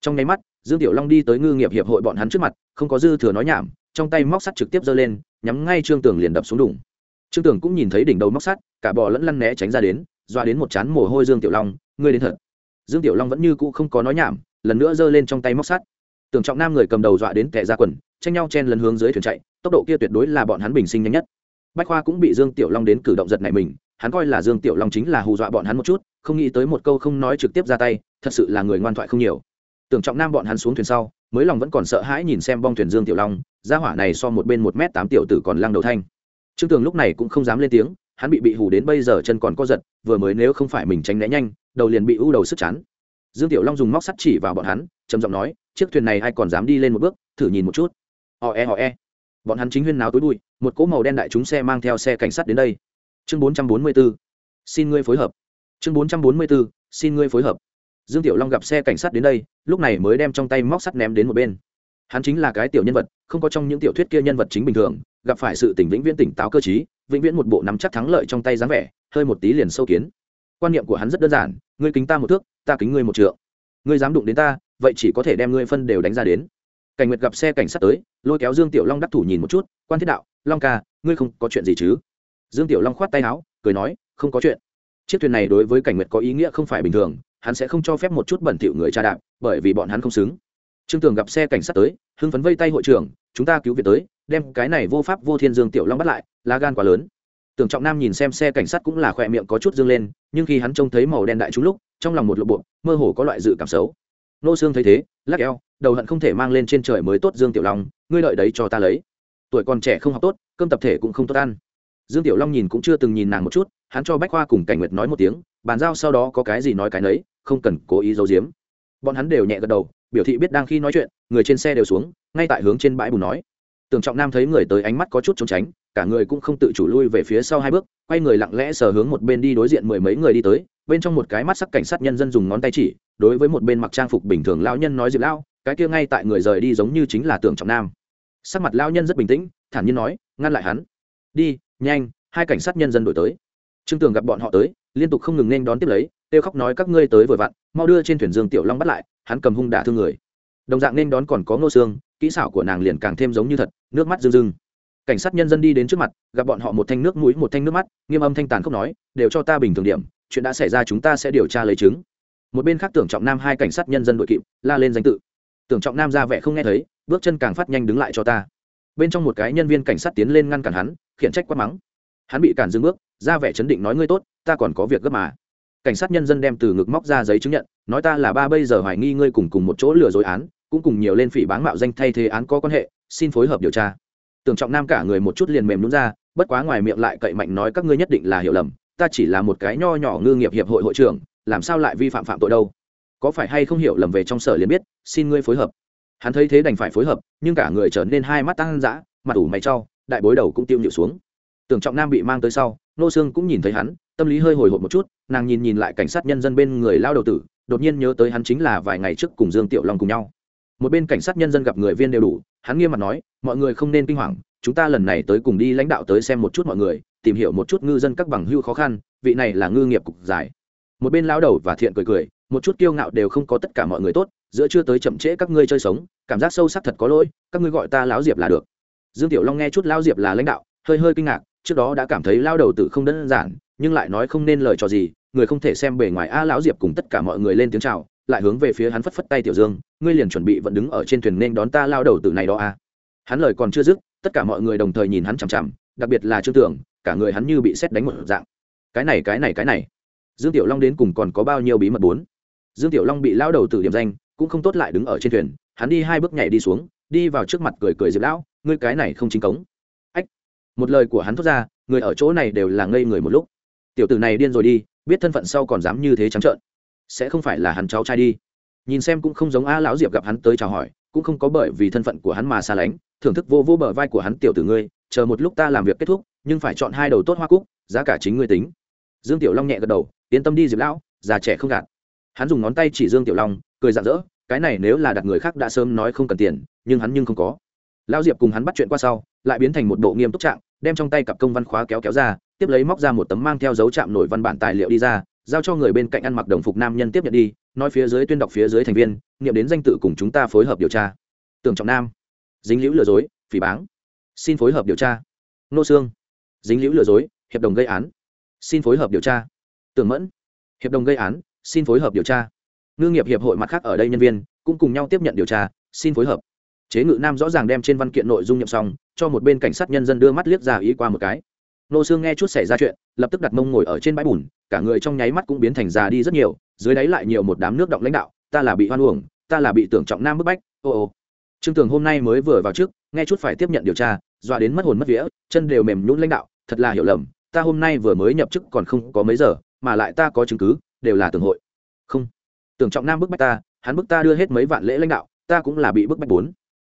Trong nháy mắt, dương tiểu long đi tới ngư nghiệp hiệp hội bọn hắn trước mặt, không có dư thừa nói nhảm trong tay móc sắt trực tiếp giơ lên, nhắm ngay trương tường liền đập xuống đủng trương tường cũng nhìn thấy đỉnh đầu móc sắt, cả bò lẫn lăn né tránh ra đến, dọa đến một chán mồ hôi dương tiểu long, ngươi đến thật. Dương tiểu long vẫn như cũ không có nói nhảm, lần nữa giơ lên trong tay móc sắt. Tưởng trọng nam người cầm đầu dọa đến tệ ra quần, tranh nhau chen lần hướng dưới thuyền chạy, tốc độ kia tuyệt đối là bọn hắn bình sinh nhanh nhất. Bách khoa cũng bị dương tiểu long đến cử động giật này mình, hắn coi là dương tiểu long chính là hù dọa bọn hắn một chút, không nghĩ tới một câu không nói trực tiếp ra tay, thật sự là người ngoan thoại không nhiều. Tưởng trọng nam bọn hắn xuống thuyền sau mới lòng vẫn còn sợ hãi nhìn xem bong thuyền dương tiểu long, gia hỏa này so một bên một m tám tiểu tử còn lăng đầu thanh. Trương tường lúc này cũng không dám lên tiếng, hắn bị bị hù đến bây giờ chân còn co giật, vừa mới nếu không phải mình tránh né nhanh, đầu liền bị u đầu sức chán. Dương tiểu long dùng móc sắt chỉ vào bọn hắn, trầm giọng nói, chiếc thuyền này ai còn dám đi lên một bước, thử nhìn một chút. Họ e họ e. Bọn hắn chính huyên náo tối bụi, một cỗ màu đen đại chúng xe mang theo xe cảnh sát đến đây. Chương bốn trăm bốn mươi b xin ngươi phối hợp. Chương bốn trăm bốn mươi b xin ngươi phối hợp dương tiểu long gặp xe cảnh sát đến đây, lúc này mới đem trong tay móc sắt ném đến một bên. Hắn chính là cái tiểu nhân vật, không có trong những tiểu thuyết kia nhân vật chính bình thường, gặp phải sự tỉnh vĩnh viễn tỉnh táo cơ t vĩnh viễn một bộ nắm chắc thắng lợi trong tay dáng vẻ, hơi một tí liền sâu kiến. Quan niệm của hắn rất đơn giản, ngươi kính ta một thước, ta kính ngươi một trượng. Ngươi dám đụng đến ta, vậy chỉ có thể đem ngươi phân đều đánh ra đến. Cảnh nguyệt gặp xe cảnh sát tới, lôi kéo dương tiểu long đắc thủ nhìn một chút, quan thiết đạo, long ca, ngươi không có chuyện gì chứ? Dương tiểu long khoát tay áo, cười nói, không có chuyện. Chiếc thuyền này đối với cảnh nguyệt có ý nghĩa không phải bình thường hắn sẽ không cho phép một chút bẩn thỉu người tra đạp, bởi vì bọn hắn không xứng. Trương tường gặp xe cảnh sát tới, hưng phấn vây tay hội trưởng, chúng ta cứu viện tới, đem cái này vô pháp vô thiên dương tiểu long bắt lại, lá gan quá lớn. Tưởng trọng nam nhìn xem xe cảnh sát cũng là khỏe miệng có chút dương lên, nhưng khi hắn trông thấy màu đen đại chúng lúc, trong lòng một lộ bộ mơ hồ có loại dự cảm xấu. Nô xương thấy thế, lắc eo, đầu hận không thể mang lên trên trời mới tốt dương tiểu long, ngươi lợi đấy cho ta lấy. Tuổi còn trẻ không học tốt, cơm tập thể cũng không tốt ăn. Dương tiểu long nhìn cũng chưa từng nhìn nàng một chút, hắn cho bách khoa cùng cảnh nguyệt nói một tiếng bàn giao sau đó có cái gì nói cái nấy, không cần cố ý giấu giếm. Bọn hắn đều nhẹ gật đầu, biểu thị biết đang khi nói chuyện, người trên xe đều xuống, ngay tại hướng trên bãi bùn nói. Tưởng trọng nam thấy người tới ánh mắt có chút trốn tránh, cả người cũng không tự chủ lui về phía sau hai bước, quay người lặng lẽ sờ hướng một bên đi đối diện mười mấy người đi tới, bên trong một cái mắt sắc cảnh sát nhân dân dùng ngón tay chỉ, đối với một bên mặc trang phục bình thường lão nhân nói diệp lão cái kia ngay tại người rời đi giống như chính là tưởng trọng nam. Sắc mặt lão nhân rất bình tĩnh, thản nhiên nói, ngăn lại hắn. Đi, nhanh. Hai cảnh sát nhân dân đổi tới. Trương tường gặp bọn họ tới liên tục không ngừng nên đón tiếp lấy, kêu khóc nói các ngươi tới vừa vặn, mau đưa trên thuyền dương tiểu long bắt lại, hắn cầm hung đả thương người. Đồng dạng nên đón còn có ngô xương kỹ xảo của nàng liền càng thêm giống như thật, nước mắt rưng rưng. Cảnh sát nhân dân đi đến trước mặt, gặp bọn họ một thanh nước mũi, một thanh nước mắt, nghiêm âm thanh tàn không nói, đều cho ta bình thường điểm, chuyện đã xảy ra chúng ta sẽ điều tra lấy chứng. Một bên khác tưởng trọng nam hai cảnh sát nhân dân đội kịp, la lên danh tự. Tưởng trọng nam ra vẻ không nghe thấy, bước chân càng phát nhanh đứng lại cho ta. Bên trong một cái nhân viên cảnh sát tiến lên ngăn cản hắn, khiển trách quát mắng. Hắn bị cản dừng bước, ra vẻ chấn định nói, ngươi tốt ta còn có việc gấp mà. Cảnh sát nhân dân đem từ ngực móc ra giấy chứng nhận, nói ta là ba bây giờ hoài nghi ngươi cùng cùng một chỗ lừa dối án, cũng cùng nhiều lên phỉ báng mạo danh thay thế án có quan hệ, xin phối hợp điều tra. Tưởng trọng nam cả người một chút liền mềm nhún ra, bất quá ngoài miệng lại cậy mạnh nói các ngươi nhất định là hiểu lầm, ta chỉ là một cái nho nhỏ ngư nghiệp hiệp hội hội trưởng, làm sao lại vi phạm phạm tội đâu? Có phải hay không hiểu lầm về trong sở liền biết, xin ngươi phối hợp. Hắn thấy thế đành phải phối hợp, nhưng cả người trở nên hai mắt tăng dã, mặt ủ mày trau đại bối đầu cũng tiêu nhịu xuống. Tưởng trọng nam bị mang tới sau, nô sương cũng nhìn thấy hắn tâm lý hơi hồi hộp một chút, nàng nhìn nhìn lại cảnh sát nhân dân bên người lao đầu tử, đột nhiên nhớ tới hắn chính là vài ngày trước cùng dương tiểu long cùng nhau. Một bên cảnh sát nhân dân gặp người viên đều đủ, hắn nghiêm mặt nói, mọi người không nên kinh hoàng, chúng ta lần này tới cùng đi lãnh đạo tới xem một chút mọi người, tìm hiểu một chút ngư dân các bằng hưu khó khăn, vị này là ngư nghiệp cục giải. Một bên lao đầu và thiện cười cười, một chút kiêu ngạo đều không có tất cả mọi người tốt, giữa chưa tới chậm trễ các ngươi chơi sống, cảm giác sâu sắc thật có lỗi, các ngươi gọi ta lão diệp là được. Dương tiểu long nghe chút lao diệp là lãnh đạo, hơi hơi kinh ngạc, trước đó đã cảm thấy lao đầu tử không đơn giản nhưng lại nói không nên lời cho gì, người không thể xem bề ngoài a lão diệp cùng tất cả mọi người lên tiếng chào, lại hướng về phía hắn phất phất tay tiểu dương, ngươi liền chuẩn bị vẫn đứng ở trên thuyền nên đón ta lao đầu tử này đó a hắn lời còn chưa dứt, tất cả mọi người đồng thời nhìn hắn chằm chằm, đặc biệt là trương tưởng, cả người hắn như bị xét đánh một dạng. Cái này cái này cái này. Dương tiểu long đến cùng còn có bao nhiêu bí mật bốn? Dương tiểu long bị lao đầu tử điểm danh, cũng không tốt lại đứng ở trên thuyền, hắn đi hai bước nhảy đi xuống, đi vào trước mặt cười cười diệp lão, ngươi cái này không chính cống. Ách, một lời của hắn thốt ra, người ở chỗ này đều là ngây người một lúc tiểu tử này điên rồi đi, biết thân phận sau còn dám như thế trắng trợn. Sẽ không phải là hắn cháu trai đi. Nhìn xem cũng không giống a lão diệp gặp hắn tới chào hỏi, cũng không có bởi vì thân phận của hắn mà xa lánh, thưởng thức vô vô bờ vai của hắn tiểu tử ngươi, chờ một lúc ta làm việc kết thúc, nhưng phải chọn hai đầu tốt hoa cúc, giá cả chính ngươi tính. Dương tiểu long nhẹ gật đầu, yên tâm đi diệp lão, già trẻ không gạt. Hắn dùng ngón tay chỉ dương tiểu long, cười rạng rỡ, cái này nếu là đặt người khác đã sớm nói không cần tiền, nhưng hắn nhưng không có. Lão diệp cùng hắn bắt chuyện qua sau, lại biến thành một bộ nghiêm túc trạng, đem trong tay cặp công văn khóa kéo kéo ra tiếp lấy móc ra một tấm mang theo dấu chạm nổi văn bản tài liệu đi ra, giao cho người bên cạnh ăn mặc đồng phục nam nhân tiếp nhận đi, nói phía dưới tuyên đọc phía dưới thành viên nghiệm đến danh tự cùng chúng ta phối hợp điều tra. Tường trọng nam. Dính liễu lừa dối, phỉ báng. Xin phối hợp điều tra. Nô xương dính liễu lừa dối, hiệp đồng gây án. Xin phối hợp điều tra. Tưởng mẫn. Hiệp đồng gây án, xin phối hợp điều tra. Ngư nghiệp hiệp hội mặt khác ở đây nhân viên, cũng cùng nhau tiếp nhận điều tra, xin phối hợp. Chế ngự nam rõ ràng đem trên văn kiện nội dung nhậm xong, cho một bên cảnh sát nhân dân đưa mắt liếc ra ý qua một cái nô xương nghe chút xảy ra chuyện, lập tức đặt mông ngồi ở trên bãi bùn, cả người trong nháy mắt cũng biến thành già đi rất nhiều, dưới đáy lại nhiều một đám nước động lãnh đạo, ta là bị hoan uổng, ta là bị tưởng trọng nam bức bách, ô ô. Trương tường hôm nay mới vừa vào trước, nghe chút phải tiếp nhận điều tra, dọa đến mất hồn mất vía, chân đều mềm nhún lãnh đạo, thật là hiểu lầm, ta hôm nay vừa mới nhập chức còn không có mấy giờ, mà lại ta có chứng cứ, đều là tưởng hội. Không, tưởng trọng nam bức bách ta, hắn bức ta đưa hết mấy vạn lễ lãnh đạo, ta cũng là bị bức bách bốn.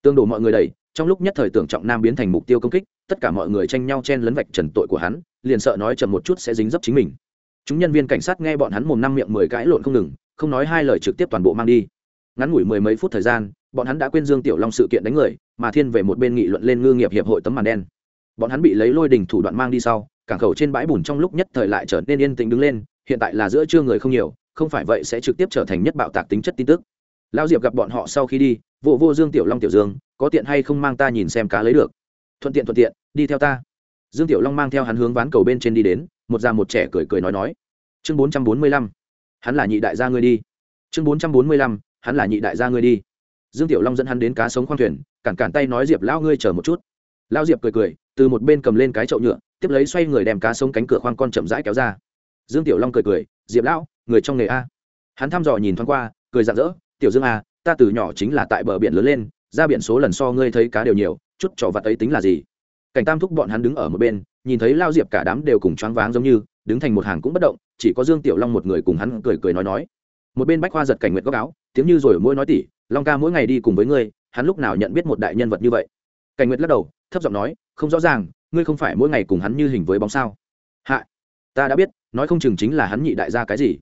Tương đổ mọi người đầy trong lúc nhất thời tưởng trọng nam biến thành mục tiêu công kích tất cả mọi người tranh nhau chen lấn vạch trần tội của hắn, liền sợ nói chậm một chút sẽ dính dấp chính mình. Chúng nhân viên cảnh sát nghe bọn hắn mồm năm miệng mười cãi lộn không ngừng, không nói hai lời trực tiếp toàn bộ mang đi. Ngắn ngủi mười mấy phút thời gian, bọn hắn đã quên dương tiểu long sự kiện đánh người, mà thiên về một bên nghị luận lên ngư nghiệp hiệp hội tấm màn đen. Bọn hắn bị lấy lôi đình thủ đoạn mang đi sau, cảng khẩu trên bãi bùn trong lúc nhất thời lại trở nên yên tĩnh đứng lên, hiện tại là giữa trưa người không nhiều, không phải vậy sẽ trực tiếp trở thành nhất bạo tạc tính chất tin tức. Lao diệp gặp bọn họ sau khi đi vô vô dương tiểu long tiểu dương, có tiện hay không mang ta nhìn xem cá lấy được thuận tiện thuận tiện, đi theo ta. Dương tiểu long mang theo hắn hướng ván cầu bên trên đi đến, một già một trẻ cười cười nói nói. Chương bốn trăm bốn mươi lăm, hắn là nhị đại gia ngươi đi. Chương bốn trăm bốn mươi lăm, hắn là nhị đại gia ngươi đi. Dương tiểu long dẫn hắn đến cá sống khoang thuyền, cản cản tay nói diệp lão ngươi chờ một chút. Lao diệp cười cười, từ một bên cầm lên cái chậu nhựa, tiếp lấy xoay người đem cá sống cánh cửa khoang con chậm rãi kéo ra. Dương tiểu long cười cười, diệp lão, người trong nghề a. Hắn thăm dò nhìn thoáng qua, cười rạng rỡ, tiểu dương a ta từ nhỏ chính là tại bờ biển lớn lên, ra biển số lần so ngươi thấy cá đều nhiều chút trò vặt ấy tính là gì? Cảnh tam thúc bọn hắn đứng ở một bên, nhìn thấy lao diệp cả đám đều cùng choáng váng giống như, đứng thành một hàng cũng bất động, chỉ có dương tiểu long một người cùng hắn cười cười nói nói. Một bên bách khoa giật cảnh nguyện góc áo, tiếng như rồi mỗi nói tỉ, long ca mỗi ngày đi cùng với ngươi, hắn lúc nào nhận biết một đại nhân vật như vậy? Cảnh nguyệt lắc đầu, thấp giọng nói, không rõ ràng, ngươi không phải mỗi ngày cùng hắn như hình với bóng sao? Hạ, ta đã biết, nói không chừng chính là hắn nhị đại gia cái gì.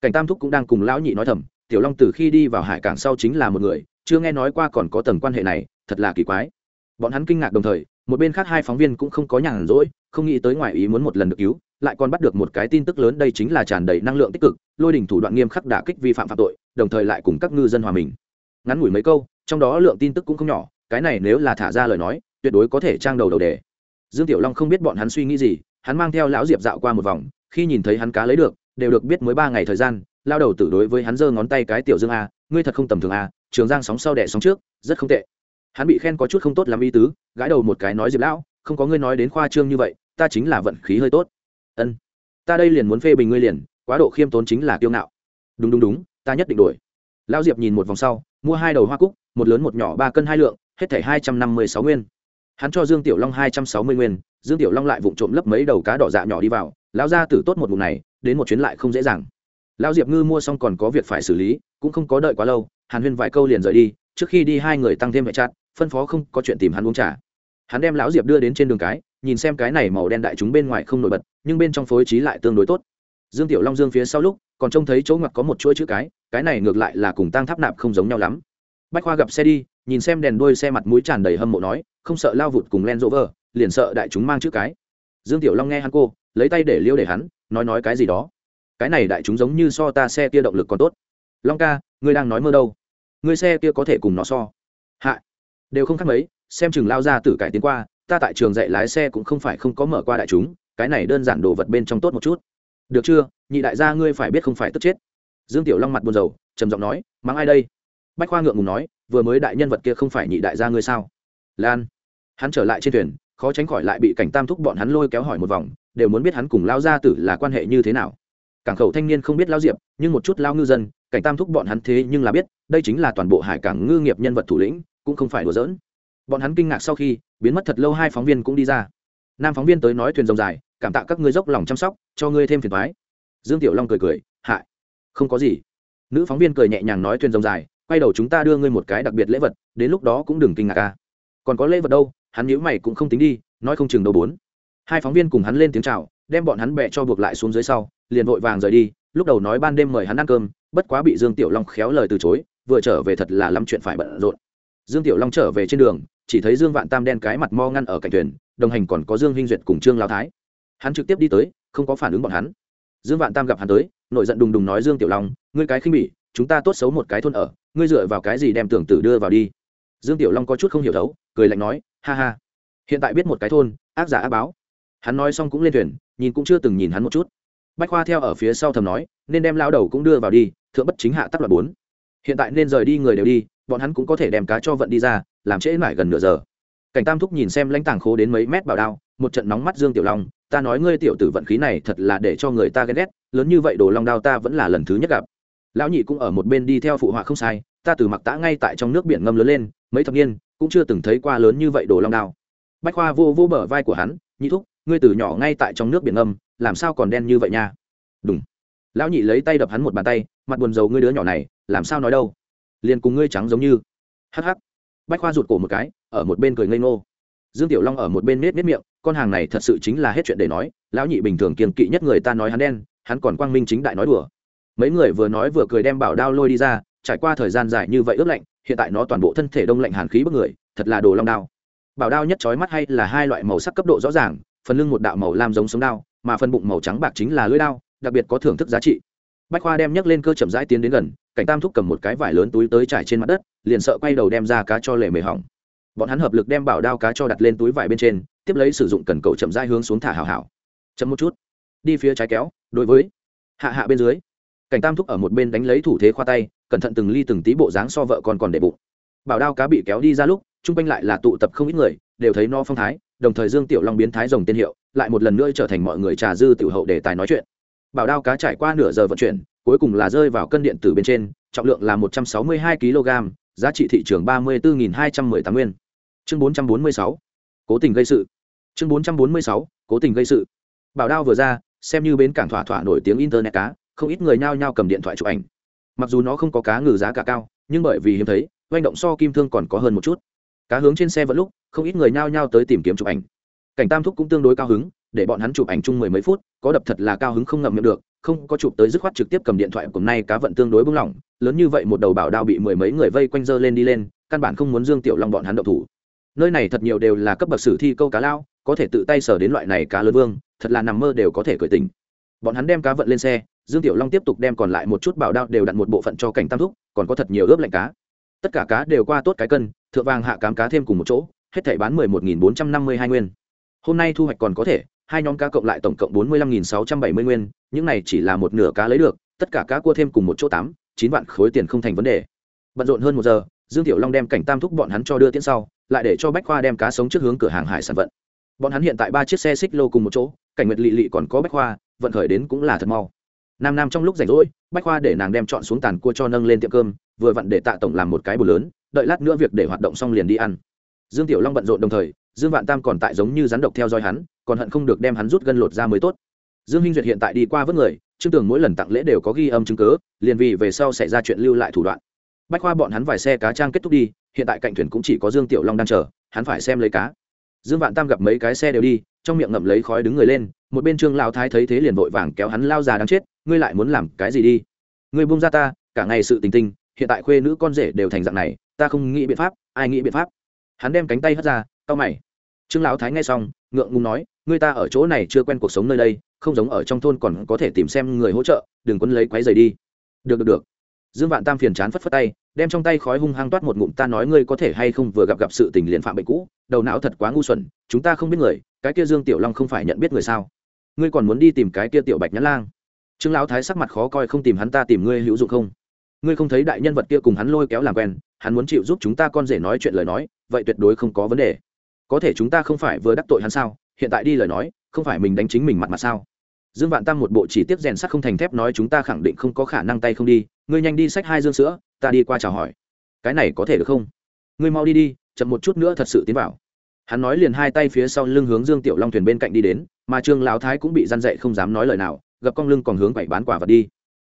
Cảnh tam thúc cũng đang cùng lão nhị nói thầm, tiểu long từ khi đi vào hải cảng sau chính là một người, chưa nghe nói qua còn có tầng quan hệ này, thật là kỳ quái bọn hắn kinh ngạc đồng thời, một bên khác hai phóng viên cũng không có nhàn rỗi, không nghĩ tới ngoài ý muốn một lần được cứu, lại còn bắt được một cái tin tức lớn đây chính là tràn đầy năng lượng tích cực, lôi đỉnh thủ đoạn nghiêm khắc đả kích vi phạm phạm tội, đồng thời lại cùng các ngư dân hòa mình. Ngắn ngủi mấy câu, trong đó lượng tin tức cũng không nhỏ, cái này nếu là thả ra lời nói, tuyệt đối có thể trang đầu đầu đề. Dương tiểu long không biết bọn hắn suy nghĩ gì, hắn mang theo lão diệp dạo qua một vòng, khi nhìn thấy hắn cá lấy được, đều được biết mới ba ngày thời gian, lao đầu tử đối với hắn giơ ngón tay cái tiểu dương a, ngươi thật không tầm thường a, trường giang sóng sau đẻ sóng trước, rất không tệ hắn bị khen có chút không tốt làm ý tứ, gãi đầu một cái nói diệp lão, không có ngươi nói đến khoa trương như vậy, ta chính là vận khí hơi tốt. Ân, ta đây liền muốn phê bình ngươi liền, quá độ khiêm tốn chính là kiêu ngạo. Đúng đúng đúng, ta nhất định đổi lão diệp nhìn một vòng sau, mua hai đầu hoa cúc, một lớn một nhỏ ba cân hai lượng, hết thảy hai trăm năm mươi sáu nguyên. Hắn cho dương tiểu long hai trăm sáu mươi nguyên, dương tiểu long lại vụng trộm lấp mấy đầu cá đỏ dạ nhỏ đi vào, lão gia tử tốt một vùng này, đến một chuyến lại không dễ dàng. Lão diệp ngư mua xong còn có việc phải xử lý, cũng không có đợi quá lâu, hàn huyên vài câu liền rời đi trước khi đi hai người tăng thêm vệ chặt, phân phó không có chuyện tìm hắn uống trà. Hắn đem lão diệp đưa đến trên đường cái, nhìn xem cái này màu đen đại chúng bên ngoài không nổi bật, nhưng bên trong phối trí lại tương đối tốt. Dương tiểu long dương phía sau lúc, còn trông thấy chỗ ngặt có một chuỗi chữ cái cái này ngược lại là cùng tăng tháp nạp không giống nhau lắm. Bách khoa gặp xe đi, nhìn xem đèn đuôi xe mặt mũi tràn đầy hâm mộ nói, không sợ lao vụt cùng len rỗ vờ liền sợ đại chúng mang chữ cái. Dương tiểu long nghe hắn cô, lấy tay để liêu để hắn, nói nói cái gì đó. Cái này đại chúng giống như so ta xe kia động lực còn tốt. Long ca, ngươi đang nói mơ đâu? Ngươi xe kia có thể cùng nó so. Hạ. Đều không khác mấy, xem chừng lao ra tử cải tiến qua, ta tại trường dạy lái xe cũng không phải không có mở qua đại chúng, cái này đơn giản đồ vật bên trong tốt một chút. Được chưa, nhị đại gia ngươi phải biết không phải tức chết. Dương tiểu long mặt buồn rầu, trầm giọng nói, mắng ai đây? Bách khoa ngượng ngùng nói, vừa mới đại nhân vật kia không phải nhị đại gia ngươi sao? Lan. Hắn trở lại trên thuyền, khó tránh khỏi lại bị cảnh tam thúc bọn hắn lôi kéo hỏi một vòng, đều muốn biết hắn cùng lao gia tử là quan hệ như thế nào. Cảng khẩu thanh niên không biết lao diệp, nhưng một chút lao ngư dân cảnh tam thúc bọn hắn thế nhưng là biết, đây chính là toàn bộ hải cảng ngư nghiệp nhân vật thủ lĩnh, cũng không phải đùa giỡn. Bọn hắn kinh ngạc sau khi, biến mất thật lâu hai phóng viên cũng đi ra. Nam phóng viên tới nói thuyền rồng dài, cảm tạ các ngươi dốc lòng chăm sóc, cho ngươi thêm phiền thoái dương tiểu long cười cười hại không có gì. Nữ phóng viên cười nhẹ nhàng nói thuyền rồng dài, quay đầu chúng ta đưa ngươi một cái đặc biệt lễ vật, đến lúc đó cũng đừng kinh ngạc ca còn có lễ vật đâu? Hắn nhữ mày cũng không tính đi, nói không chừng đầu bốn. Hai phóng viên cùng hắn lên tiếng chào, đem bọn hắn bẹ cho buộc lại xuống dưới sau, liền vội vàng rời đi lúc đầu nói ban đêm mời hắn ăn cơm, bất quá bị dương tiểu long khéo lời từ chối, vừa trở về thật là lắm chuyện phải bận rộn. Dương tiểu long trở về trên đường, chỉ thấy dương vạn tam đen cái mặt mo ngăn ở cạnh thuyền, đồng hành còn có dương hinh duyệt cùng trương lao thái. Hắn trực tiếp đi tới, không có phản ứng bọn hắn. Dương vạn tam gặp hắn tới nội giận đùng đùng nói dương tiểu long, ngươi cái khinh bỉ, chúng ta tốt xấu một cái thôn ở, ngươi dựa vào cái gì đem tưởng tử đưa vào đi? Dương tiểu long có chút không hiểu thấu, cười lạnh nói, ha ha, hiện tại biết một cái thôn, ác giả ác báo. Hắn nói xong cũng lên thuyền, nhìn cũng chưa từng nhìn hắn một chút bách khoa theo ở phía sau thầm nói, nên đem lao đầu cũng đưa vào đi, thượng bất chính hạ tắc là bốn. Hiện tại nên rời đi người đều đi, bọn hắn cũng có thể đem cá cho vận đi ra, làm trễ mãi gần nửa giờ. Cảnh tam thúc nhìn xem lãnh tàng khố đến mấy mét bảo đao, một trận nóng mắt dương tiểu long, ta nói ngươi tiểu tử vận khí này thật là để cho người ta ghen ghét, lớn như vậy đồ long đao ta vẫn là lần thứ nhất gặp. Lão nhị cũng ở một bên đi theo phụ họa không sai, ta từ mặc tã ngay tại trong nước biển ngâm lớn lên, mấy thập niên, cũng chưa từng thấy qua lớn như vậy đồ long đao. Bách khoa vô vô bờ vai của hắn, nhị thúc, ngươi từ nhỏ ngay tại trong nước biển ngâm làm sao còn đen như vậy nha? Đúng lão nhị lấy tay đập hắn một bàn tay, mặt buồn rầu ngươi đứa nhỏ này, làm sao nói đâu? Liền cùng ngươi trắng giống như. Hắc hắc. Bách khoa rụt cổ một cái, ở một bên cười ngây ngô. Dương tiểu long ở một bên nết nết miệng, con hàng này thật sự chính là hết chuyện để nói, lão nhị bình thường kiềm kỵ nhất người ta nói hắn đen, hắn còn quang minh chính đại nói đùa. Mấy người vừa nói vừa cười đem bảo đao lôi đi ra, trải qua thời gian dài như vậy ướp lạnh, hiện tại nó toàn bộ thân thể đông lạnh hàn khí bức người, thật là đồ long đao. Bảo đao nhất trói mắt hay là hai loại màu sắc cấp độ rõ ràng, phần lưng một đạo màu lam giống sống đao mà phần bụng màu trắng bạc chính là lưỡi đao, đặc biệt có thưởng thức giá trị. Bách khoa đem nhấc lên cơ chậm rãi tiến đến gần, cảnh tam thúc cầm một cái vải lớn túi tới trải trên mặt đất, liền sợ quay đầu đem ra cá cho lệ mề hỏng. Bọn hắn hợp lực đem bảo đao cá cho đặt lên túi vải bên trên, tiếp lấy sử dụng cần cầu chậm rãi hướng xuống thả hào hảo. Chậm một chút, đi phía trái kéo, đối với hạ hạ bên dưới. Cảnh tam thúc ở một bên đánh lấy thủ thế khoa tay, cẩn thận từng ly từng tí bộ dáng so vợ còn còn để bụng. Bảo đao cá bị kéo đi ra lúc, chung quanh lại là tụ tập không ít người, đều thấy no phong thái, đồng thời dương tiểu long biến thái rồng tên hiệu lại một lần nữa trở thành mọi người trà dư tiểu hậu để tài nói chuyện. Bảo đao cá trải qua nửa giờ vận chuyển, cuối cùng là rơi vào cân điện tử bên trên, trọng lượng là một trăm sáu mươi hai kg, giá trị thị trường ba mươi bốn hai trăm mười tám nguyên. Chương bốn trăm bốn mươi sáu, cố tình gây sự. Chương bốn trăm bốn mươi sáu, cố tình gây sự. Bảo đao vừa ra, xem như bến cảng thỏa thỏa nổi tiếng internet cá, không ít người nhao nhao cầm điện thoại chụp ảnh. Mặc dù nó không có cá ngừ giá cả cao, nhưng bởi vì hiếm thấy doanh động so kim thương còn có hơn một chút. Cá hướng trên xe vẫn lúc, không ít người nhao nhao tới tìm kiếm chụp ảnh cảnh tam thúc cũng tương đối cao hứng, để bọn hắn chụp ảnh chung mười mấy phút, có đập thật là cao hứng không ngậm miệng được, không có chụp tới dứt khoát trực tiếp cầm điện thoại cùng nay cá vận tương đối bưng lỏng, lớn như vậy một đầu bảo đao bị mười mấy người vây quanh dơ lên đi lên, căn bản không muốn dương tiểu long bọn hắn động thủ. Nơi này thật nhiều đều là cấp bậc sử thi câu cá lao, có thể tự tay sở đến loại này cá lớn vương, thật là nằm mơ đều có thể cởi tình bọn hắn đem cá vận lên xe, dương tiểu long tiếp tục đem còn lại một chút bảo đao đều đặt một bộ phận cho cảnh tam thúc, còn có thật nhiều ướp lạnh cá. Tất cả cá đều qua tốt cái cân, thượng vàng hạ cám cá thêm cùng một chỗ, hết thảy bán mười một nghìn bốn trăm năm mươi hai nguyên hôm nay thu hoạch còn có thể, hai nhóm cá cộng lại tổng cộng bốn mươi lăm nghìn sáu trăm bảy mươi nguyên, những này chỉ là một nửa cá lấy được, tất cả cá cua thêm cùng một chỗ tám, chín vạn khối tiền không thành vấn đề. Bận rộn hơn một giờ, dương tiểu long đem cảnh tam thúc bọn hắn cho đưa tiễn sau, lại để cho bách khoa đem cá sống trước hướng cửa hàng hải sản vận. Bọn hắn hiện tại ba chiếc xe xích lô cùng một chỗ, cảnh nguyệt lị lị còn có bách khoa, vận khởi đến cũng là thật mau. Nam nam trong lúc rảnh rỗi, bách khoa để nàng đem chọn xuống tàn cua cho nâng lên tiệm cơm, vừa vặn để tạ tổng làm một cái bù lớn, đợi lát nữa việc để hoạt động xong liền đi ăn. Dương tiểu long bận rộn đồng thời dương vạn tam còn tại giống như rắn độc theo dõi hắn, còn hận không được đem hắn rút gân lột ra mới tốt. Dương hinh duyệt hiện tại đi qua vớt người trương tưởng mỗi lần tặng lễ đều có ghi âm chứng cớ liền vì về sau xảy ra chuyện lưu lại thủ đoạn. Bách khoa bọn hắn vài xe cá trang kết thúc đi, hiện tại cạnh thuyền cũng chỉ có dương tiểu long đang chờ, hắn phải xem lấy cá. Dương vạn tam gặp mấy cái xe đều đi, trong miệng ngậm lấy khói đứng người lên, một bên trương lao thái thấy thế liền vội vàng kéo hắn lao già đáng chết, ngươi lại muốn làm cái gì đi? Ngươi buông ra ta, cả ngày sự tình tình, hiện tại khuê nữ con rể đều thành dạng này, ta không nghĩ biện pháp, ai nghĩ biện pháp? Hắn đem cánh tay hất ra tao mày trương lão thái nghe xong, ngượng ngùng nói người ta ở chỗ này chưa quen cuộc sống nơi đây, không giống ở trong thôn còn có thể tìm xem người hỗ trợ, đừng quấn lấy quái giày đi. Được được được. Dương vạn tam phiền chán phất phất tay, đem trong tay khói hung hăng toát một ngụm, ta nói ngươi có thể hay không vừa gặp gặp sự tình liền phạm bệnh cũ, đầu não thật quá ngu xuẩn, chúng ta không biết người, cái kia dương tiểu long không phải nhận biết người sao? Ngươi còn muốn đi tìm cái kia tiểu bạch nhã lang? Trương lão thái sắc mặt khó coi, không tìm hắn ta tìm ngươi hữu dụng không? Ngươi không thấy đại nhân vật kia cùng hắn lôi kéo làm quen, hắn muốn chịu giúp chúng ta con rể nói chuyện lời nói, vậy tuyệt đối không có vấn đề có thể chúng ta không phải vừa đắc tội hắn sao? Hiện tại đi lời nói, không phải mình đánh chính mình mặt mặt sao? Dương vạn Tam một bộ chỉ tiếp rèn sắt không thành thép nói chúng ta khẳng định không có khả năng tay không đi, ngươi nhanh đi xách hai dương sữa, ta đi qua chào hỏi. Cái này có thể được không? Ngươi mau đi đi, chậm một chút nữa thật sự tiến vào. Hắn nói liền hai tay phía sau lưng hướng dương tiểu long thuyền bên cạnh đi đến, mà trương lão thái cũng bị răn dậy không dám nói lời nào, gặp con lưng còn hướng quậy bán quả vật đi.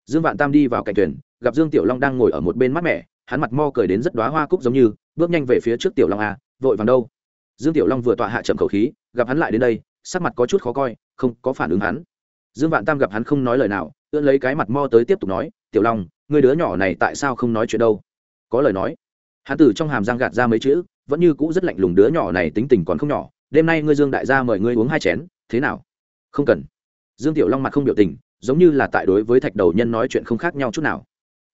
Dương vạn tam đi vào cạnh thuyền, gặp dương tiểu long đang ngồi ở một bên mát mẻ, hắn mặt mo cười đến rất đoá hoa cúc giống như, bước nhanh về phía trước tiểu long a vội vàng đâu? Dương tiểu long vừa tọa hạ chậm khẩu khí, gặp hắn lại đến đây, sắc mặt có chút khó coi, không có phản ứng hắn. Dương vạn tam gặp hắn không nói lời nào, ưỡn lấy cái mặt mo tới tiếp tục nói, tiểu long, người đứa nhỏ này tại sao không nói chuyện đâu? Có lời nói, hắn từ trong hàm giang gạt ra mấy chữ, vẫn như cũ rất lạnh lùng, đứa nhỏ này tính tình còn không nhỏ, đêm nay ngươi dương đại gia mời ngươi uống hai chén, thế nào? Không cần. Dương tiểu long mặt không biểu tình, giống như là tại đối với thạch đầu nhân nói chuyện không khác nhau chút nào.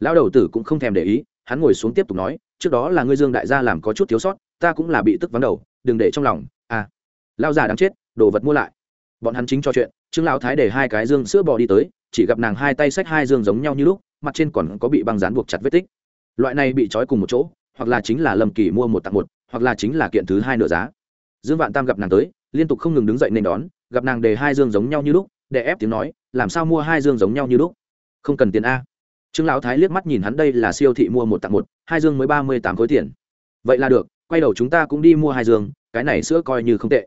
Lão đầu tử cũng không thèm để ý, hắn ngồi xuống tiếp tục nói, trước đó là ngươi dương đại gia làm có chút thiếu sót, ta cũng là bị tức vắng đầu đừng để trong lòng à lao già đáng chết, đồ vật mua lại. Bọn hắn chính cho chuyện, trương lão thái để hai cái dương sữa bò đi tới, chỉ gặp nàng hai tay xách hai dương giống nhau như lúc, mặt trên còn có bị băng dán buộc chặt vết tích. Loại này bị trói cùng một chỗ, hoặc là chính là lâm kỳ mua một tặng một, hoặc là chính là kiện thứ hai nửa giá. Dương vạn tam gặp nàng tới, liên tục không ngừng đứng dậy nên đón, gặp nàng đề hai dương giống nhau như lúc, để ép tiếng nói, làm sao mua hai dương giống nhau như lúc? Không cần tiền a. Trương lão thái liếc mắt nhìn hắn, đây là siêu thị mua một tặng một, hai dương mới ba mươi tám khối tiền. Vậy là được quay đầu chúng ta cũng đi mua hai giường, cái này sữa coi như không tệ.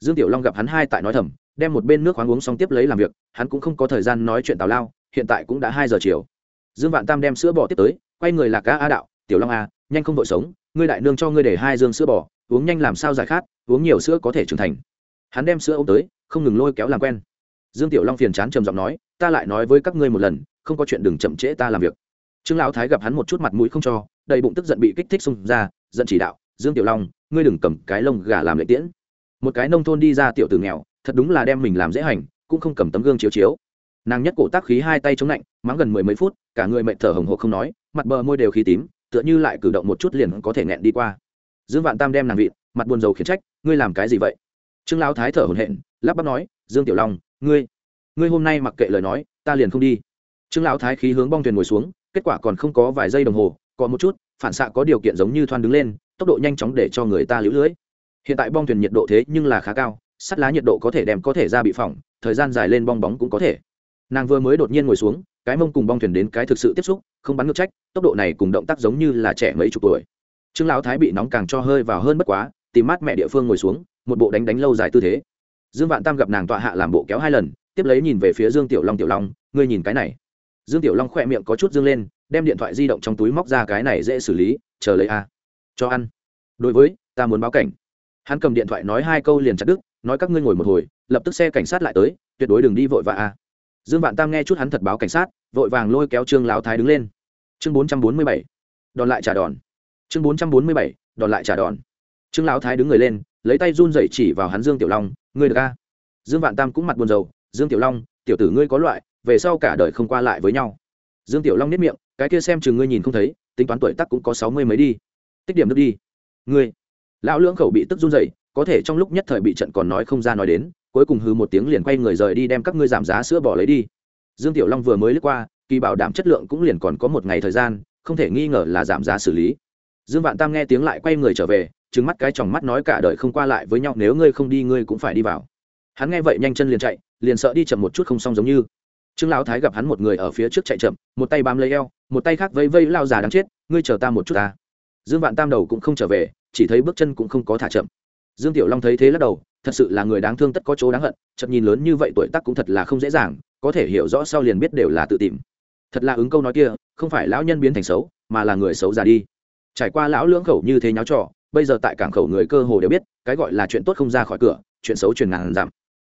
Dương tiểu long gặp hắn hai tại nói thầm đem một bên nước khoáng uống xong tiếp lấy làm việc hắn cũng không có thời gian nói chuyện tào lao hiện tại cũng đã hai giờ chiều. Dương vạn tam đem sữa bò tiếp tới quay người lạc cá a đạo tiểu long a nhanh không vội sống ngươi đại nương cho ngươi để hai dương sữa bò uống nhanh làm sao giải khát uống nhiều sữa có thể trưởng thành. Hắn đem sữa ôm tới không ngừng lôi kéo làm quen. Dương tiểu long phiền chán trầm giọng nói ta lại nói với các ngươi một lần không có chuyện đừng chậm trễ ta làm việc. Trương lão thái gặp hắn một chút mặt mũi không cho đầy bụng tức giận bị kích thích xung ra giận chỉ đạo dương tiểu long, ngươi đừng cầm cái lông gà làm lệ tiễn. Một cái nông thôn đi ra tiểu tử nghèo, thật đúng là đem mình làm dễ hành, cũng không cầm tấm gương chiếu chiếu. Nàng nhất cổ tác khí hai tay chống lạnh, mắng gần mười mấy phút, cả người mệt thở hồng hộc không nói, mặt bờ môi đều khí tím, tựa như lại cử động một chút liền có thể nghẹn đi qua. Dương vạn tam đem nàng vị mặt buồn rầu khiển trách, ngươi làm cái gì vậy? Trương lão thái thở hổn hển, lắp bắp nói, dương tiểu long, ngươi ngươi hôm nay mặc kệ lời nói, ta liền không đi. Trương lão thái khí hướng bong thuyền ngồi xuống, kết quả còn không có vài giây đồng hồ còn một chút, phản xạ có điều kiện giống như thoan đứng lên tốc độ nhanh chóng để cho người ta lũ lưỡi hiện tại bong thuyền nhiệt độ thế nhưng là khá cao, sắt lá nhiệt độ có thể đem có thể ra bị phỏng, thời gian dài lên bong bóng cũng có thể. Nàng vừa mới đột nhiên ngồi xuống, cái mông cùng bong thuyền đến cái thực sự tiếp xúc, không bắn ngược trách, tốc độ này cùng động tác giống như là trẻ mấy chục tuổi. Trương lão thái bị nóng càng cho hơi vào hơn bất quá, tìm mát mẹ địa phương ngồi xuống, một bộ đánh đánh lâu dài tư thế. Dương vạn tam gặp nàng tọa hạ làm bộ kéo hai lần, tiếp lấy nhìn về phía dương tiểu long tiểu long, ngươi nhìn cái này. Dương tiểu long khỏe miệng có chút dương lên, đem điện thoại di động trong túi móc ra cái này dễ xử lý, chờ lấy a cho ăn. Đối với, ta muốn báo cảnh. Hắn cầm điện thoại nói hai câu liền chặt đứt, nói các ngươi ngồi một hồi, lập tức xe cảnh sát lại tới, tuyệt đối đừng đi vội vã a. Dương vạn tam nghe chút hắn thật báo cảnh sát, vội vàng lôi kéo trương lão thái đứng lên. Chương bốn trăm bốn mươi bảy, đòn lại trả đòn. Chương bốn trăm bốn mươi bảy, đòn lại trả đòn. Trương lão thái đứng người lên, lấy tay run dậy chỉ vào hắn dương tiểu long, ngươi được a? Dương vạn tam cũng mặt buồn rầu, dương tiểu long, tiểu tử ngươi có loại, về sau cả đời không qua lại với nhau. Dương tiểu long nếp miệng, cái kia xem chừng ngươi nhìn không thấy, tính toán tuổi tắc cũng có sáu mươi mấy đi tích điểm nước đi. Ngươi, lão lưỡng khẩu bị tức run dậy có thể trong lúc nhất thời bị trận còn nói không ra nói đến, cuối cùng hư một tiếng liền quay người rời đi đem các ngươi giảm giá sữa bỏ lấy đi. Dương tiểu long vừa mới lướt qua, kỳ bảo đảm chất lượng cũng liền còn có một ngày thời gian, không thể nghi ngờ là giảm giá xử lý. Dương vạn tam nghe tiếng lại quay người trở về trứng mắt cái chòng mắt nói cả đời không qua lại với nhau, nếu ngươi không đi ngươi cũng phải đi vào. Hắn nghe vậy nhanh chân liền chạy, liền sợ đi chậm một chút không xong giống như. Trương lão thái gặp hắn một người ở phía trước chạy chậm, một tay bám lấy eo, một tay khác vây vây lao già đáng chết, ngươi chờ ta một chút ta dương vạn tam đầu cũng không trở về, chỉ thấy bước chân cũng không có thả chậm. Dương tiểu long thấy thế lắc đầu, thật sự là người đáng thương tất có chỗ đáng hận, chậm nhìn lớn như vậy tuổi tác cũng thật là không dễ dàng, có thể hiểu rõ sau liền biết đều là tự tìm. Thật là ứng câu nói kia, không phải lão nhân biến thành xấu, mà là người xấu già đi. Trải qua lão lưỡng khẩu như thế nháo trò, bây giờ tại cảng khẩu người cơ hồ đều biết, cái gọi là chuyện tốt không ra khỏi cửa, chuyện xấu truyền ngàn giảm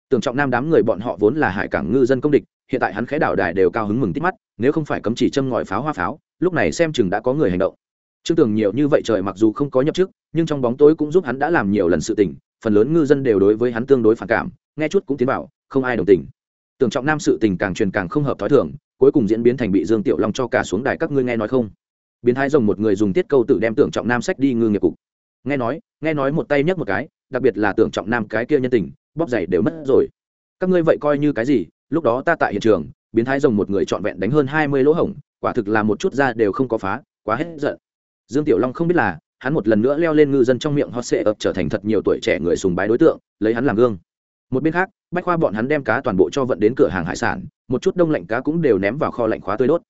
tưởng trọng nam đám người bọn họ vốn là hải cảng ngư dân công địch, hiện tại hắn khẽ đảo đài đều cao hứng mừng tít mắt, nếu không phải cấm chỉ châm ngòi pháo hoa pháo, lúc này xem chừng đã có người hành động trương tường nhiều như vậy trời mặc dù không có nhập chức, nhưng trong bóng tối cũng giúp hắn đã làm nhiều lần sự tình, phần lớn ngư dân đều đối với hắn tương đối phản cảm, nghe chút cũng tiến bảo, không ai đồng tình. Tưởng trọng nam sự tình càng truyền càng không hợp thói thường, cuối cùng diễn biến thành bị dương tiểu long cho cả xuống đài các ngươi nghe nói không? Biến thái rồng một người dùng tiết câu tự đem tưởng trọng nam sách đi ngư nghiệp cục. Nghe nói nghe nói một tay nhấc một cái, đặc biệt là tưởng trọng nam cái kia nhân tình, bóp giày đều mất rồi. Các ngươi vậy coi như cái gì? Lúc đó ta tại hiện trường, biến thái rồng một người trọn vẹn đánh hơn hai mươi lỗ hổng, quả thực là một chút ra đều không có phá, quá hết giận dương tiểu long không biết là, hắn một lần nữa leo lên ngư dân trong miệng hot sệ ập trở thành thật nhiều tuổi trẻ người sùng bái đối tượng, lấy hắn làm gương. Một bên khác, bách khoa bọn hắn đem cá toàn bộ cho vận đến cửa hàng hải sản, một chút đông lạnh cá cũng đều ném vào kho lạnh khóa tươi đốt.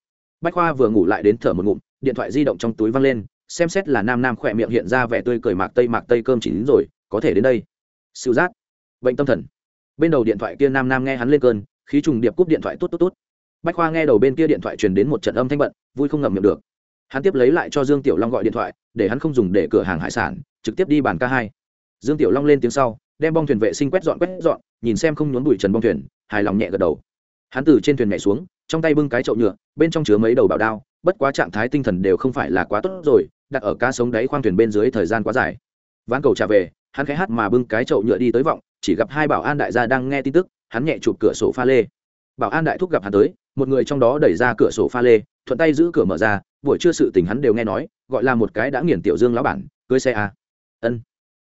Bách khoa vừa ngủ lại đến thở một ngụm, điện thoại di động trong túi văng lên, xem xét là nam nam khỏe miệng hiện ra vẻ tươi cười mạc tây mạc tây cơm chỉ đến rồi, có thể đến đây. Sự giác. Bệnh tâm thần. Bên đầu điện thoại kia nam nam nghe hắn lên cơn, khí trùng điệp cúp điện thoại tốt tốt tốt bách khoa nghe đầu bên kia điện thoại truyền đến một trận âm thanh bận, vui không ngậm miệng được hắn tiếp lấy lại cho dương tiểu long gọi điện thoại, để hắn không dùng để cửa hàng hải sản, trực tiếp đi bàn ca hai. Dương tiểu long lên tiếng sau, đem bong thuyền vệ sinh quét dọn quét dọn, nhìn xem không nhốn bụi trần bong thuyền, hài lòng nhẹ gật đầu. Hắn từ trên thuyền nhảy xuống, trong tay bưng cái chậu nhựa, bên trong chứa mấy đầu bảo đao, bất quá trạng thái tinh thần đều không phải là quá tốt rồi, đặt ở cá sống đáy khoang thuyền bên dưới thời gian quá dài. Ván cầu trả về, hắn khẽ hát mà bưng cái chậu nhựa đi tới vọng, chỉ gặp hai bảo an đại gia đang nghe tin tức, hắn nhẹ chụp cửa sổ pha lê. Bảo an đại thúc gặp hắn tới, một người trong đó đẩy ra cửa sổ pha lê, thuận tay giữ cửa mở ra buổi trưa sự tình hắn đều nghe nói, gọi là một cái đã nghiền tiểu dương lão bản, cưới xe a. Ân.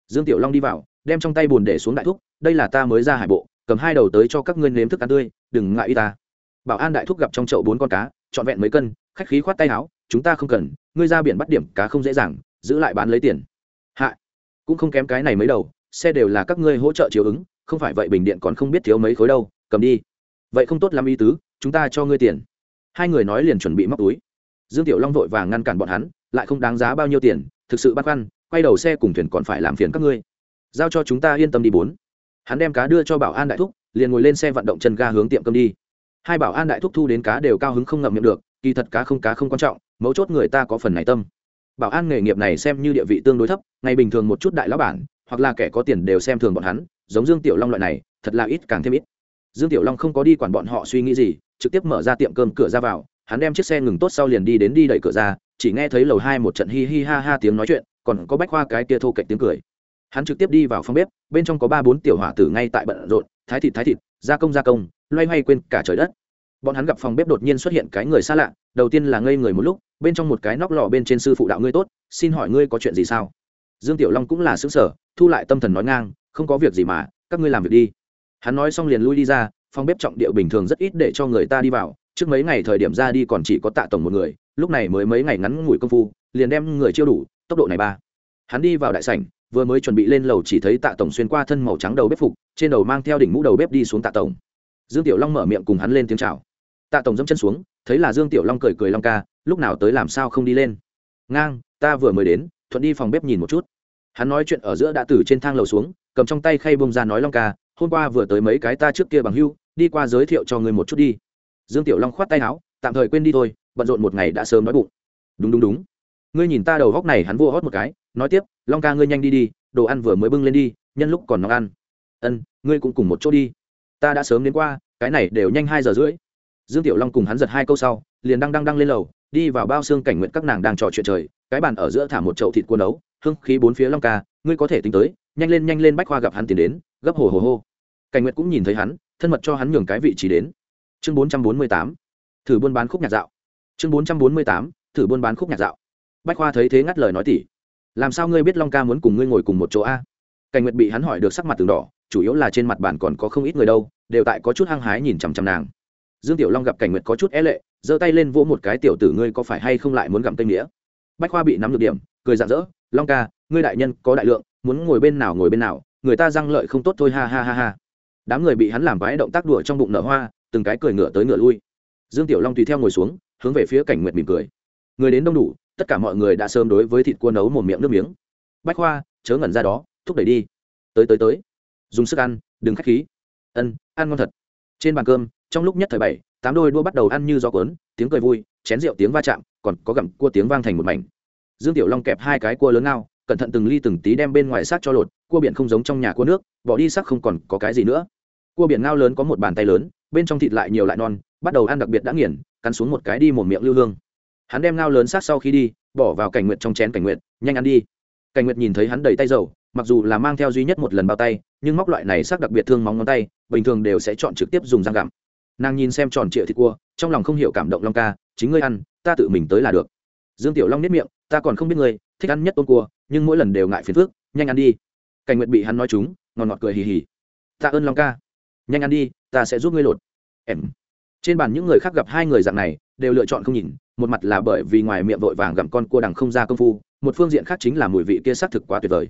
Dương tiểu long đi vào, đem trong tay bùn để xuống đại thúc, đây là ta mới ra hải bộ, cầm hai đầu tới cho các ngươi nếm thức ăn tươi, đừng ngại y ta. Bảo an đại thúc gặp trong chậu bốn con cá, trọn vẹn mấy cân, khách khí khoát tay áo, chúng ta không cần, ngươi ra biển bắt điểm cá không dễ dàng, giữ lại bán lấy tiền. Hạ. Cũng không kém cái này mấy đầu, xe đều là các ngươi hỗ trợ chiếu ứng, không phải vậy bình điện còn không biết thiếu mấy khối đâu, cầm đi. Vậy không tốt lắm ý tứ, chúng ta cho ngươi tiền. Hai người nói liền chuẩn bị móc túi dương tiểu long vội vàng ngăn cản bọn hắn, lại không đáng giá bao nhiêu tiền, thực sự băn khoăn, quay đầu xe cùng thuyền còn phải làm phiền các ngươi. Giao cho chúng ta yên tâm đi bốn. Hắn đem cá đưa cho bảo an đại thúc, liền ngồi lên xe vận động chân ga hướng tiệm cơm đi. Hai bảo an đại thúc thu đến cá đều cao hứng không ngậm miệng được, kỳ thật cá không cá không quan trọng, mấu chốt người ta có phần này tâm. Bảo an nghề nghiệp này xem như địa vị tương đối thấp, ngày bình thường một chút đại lão bản, hoặc là kẻ có tiền đều xem thường bọn hắn, giống dương tiểu long loại này, thật là ít càng thêm ít. Dương tiểu long không có đi quản bọn họ suy nghĩ gì, trực tiếp mở ra tiệm cơm cửa ra vào hắn đem chiếc xe ngừng tốt sau liền đi đến đi đẩy cửa ra, chỉ nghe thấy lầu hai một trận hi hi ha ha tiếng nói chuyện, còn có bách khoa cái kia thô cạnh tiếng cười. Hắn trực tiếp đi vào phòng bếp, bên trong có ba bốn tiểu hỏa tử ngay tại bận rộn, thái thịt thái thịt, gia công gia công, loay hoay quên cả trời đất. Bọn hắn gặp phòng bếp đột nhiên xuất hiện cái người xa lạ, đầu tiên là ngây người một lúc, bên trong một cái nóc lò bên trên sư phụ đạo ngươi tốt, xin hỏi ngươi có chuyện gì sao? Dương tiểu long cũng là xứng sở thu lại tâm thần nói ngang, không có việc gì mà, các ngươi làm việc đi. Hắn nói xong liền lui đi ra, phòng bếp trọng điệu bình thường rất ít để cho người ta đi vào trước mấy ngày thời điểm ra đi còn chỉ có tạ tổng một người, lúc này mới mấy ngày ngắn ngủi công phu, liền đem người chiêu đủ, tốc độ này ba. Hắn đi vào đại sảnh, vừa mới chuẩn bị lên lầu chỉ thấy tạ tổng xuyên qua thân màu trắng đầu bếp phục, trên đầu mang theo đỉnh mũ đầu bếp đi xuống tạ tổng. Dương tiểu long mở miệng cùng hắn lên tiếng chào. Tạ tổng dẫm chân xuống, thấy là dương tiểu long cười cười long ca, lúc nào tới làm sao không đi lên. Ngang, ta vừa mới đến, thuận đi phòng bếp nhìn một chút. Hắn nói chuyện ở giữa đã từ trên thang lầu xuống, cầm trong tay khay bông ra nói long ca, hôm qua vừa tới mấy cái ta trước kia bằng hưu, đi qua giới thiệu cho người một chút đi dương tiểu long khoát tay áo, tạm thời quên đi thôi, bận rộn một ngày đã sớm nói bụng. Đúng đúng đúng. Ngươi nhìn ta đầu góc này hắn vua hót một cái, nói tiếp, long ca ngươi nhanh đi đi, đồ ăn vừa mới bưng lên đi, nhân lúc còn nóng ăn. Ân, ngươi cũng cùng một chỗ đi. Ta đã sớm đến qua, cái này đều nhanh hai giờ rưỡi. Dương tiểu long cùng hắn giật hai câu sau, liền đang đang đang lên lầu, đi vào bao xương cảnh nguyện các nàng đang trò chuyện trời, cái bàn ở giữa thả một chậu thịt cua nấu hưng khí bốn phía long ca, ngươi có thể tính tới, nhanh lên nhanh lên bách khoa gặp hắn tiến đến, gấp hồ hồ hô. Cảnh nguyện cũng nhìn thấy hắn, thân mật cho hắn nhường cái vị trí đến chương bốn trăm bốn mươi tám, thử buôn bán khúc nhạc dạo. Chương bốn trăm bốn mươi tám, thử buôn bán khúc nhạc dạo. Bách khoa thấy thế ngắt lời nói tỉ. Làm sao ngươi biết long ca muốn cùng ngươi ngồi cùng một chỗ a? Cảnh nguyệt bị hắn hỏi được sắc mặt từng đỏ, chủ yếu là trên mặt bàn còn có không ít người đâu, đều tại có chút hăng hái nhìn chằm chằm nàng. Dương tiểu long gặp cảnh nguyệt có chút é lệ, giơ tay lên vỗ một cái, tiểu tử ngươi có phải hay không lại muốn gặm tây nghĩa bách khoa bị nắm được điểm, cười rạng rỡ, long ca, ngươi đại nhân có đại lượng, muốn ngồi bên nào ngồi bên nào, người ta răng lợi không tốt thôi, ha ha ha ha. Đám người bị hắn làm vái động tác đùa trong bụng nở hoa từng cái cười ngựa tới ngựa lui. Dương tiểu long tùy theo ngồi xuống, hướng về phía cảnh nguyệt mỉm cười. Người đến đông đủ, tất cả mọi người đã sớm đối với thịt cua nấu một miệng nước miếng. Bách khoa, chớ ngẩn ra đó, thúc đẩy đi. Tới tới tới. Dùng sức ăn, đừng k h á c h khí. Ân, ăn ngon thật. Trên bàn cơm, trong lúc nhất thời bảy, tám đôi đua bắt đầu ăn như gió cuốn, tiếng cười vui, chén rượu tiếng va chạm, còn có gặm cua tiếng vang thành một mảnh. Dương tiểu long kẹp hai cái cua lớn ngao, cẩn thận từng ly từng tí đem bên ngoài xác cho lột, cua biển không giống trong nhà cua nước, bỏ đi xác không còn có cái gì nữa. Cua biển ngao lớn có một bàn tay lớn bên trong thịt lại nhiều lại non, bắt đầu ăn đặc biệt đã nghiền, cắn xuống một cái đi một miệng lưu hương. Hắn đem ngao lớn sát sau khi đi, bỏ vào cảnh nguyện trong chén cảnh nguyện nhanh ăn đi. Cảnh nguyện nhìn thấy hắn đầy tay dầu, mặc dù là mang theo duy nhất một lần bao tay, nhưng móc loại này sắc đặc biệt thương móng ngón tay, bình thường đều sẽ chọn trực tiếp dùng răng gặm. Nàng nhìn xem tròn trịa thịt cua, trong lòng không hiểu cảm động long ca, chính ngươi ăn, ta tự mình tới là được. Dương tiểu long nếp miệng, ta còn không biết ngươi, thích ăn nhất tôm cua, nhưng mỗi lần đều ngại phiền phước nhanh ăn đi. Cảnh nguyện bị hắn nói chúng, ngọt ngọt cười hì hì. Ta ơn long ca. Nhanh ăn đi ta sẽ giúp ngươi lột. Em. Trên bàn những người khác gặp hai người dạng này, đều lựa chọn không nhìn, một mặt là bởi vì ngoài miệng vội vàng gặm con cua đằng không ra công phu, một phương diện khác chính là mùi vị kia xác thực quá tuyệt vời.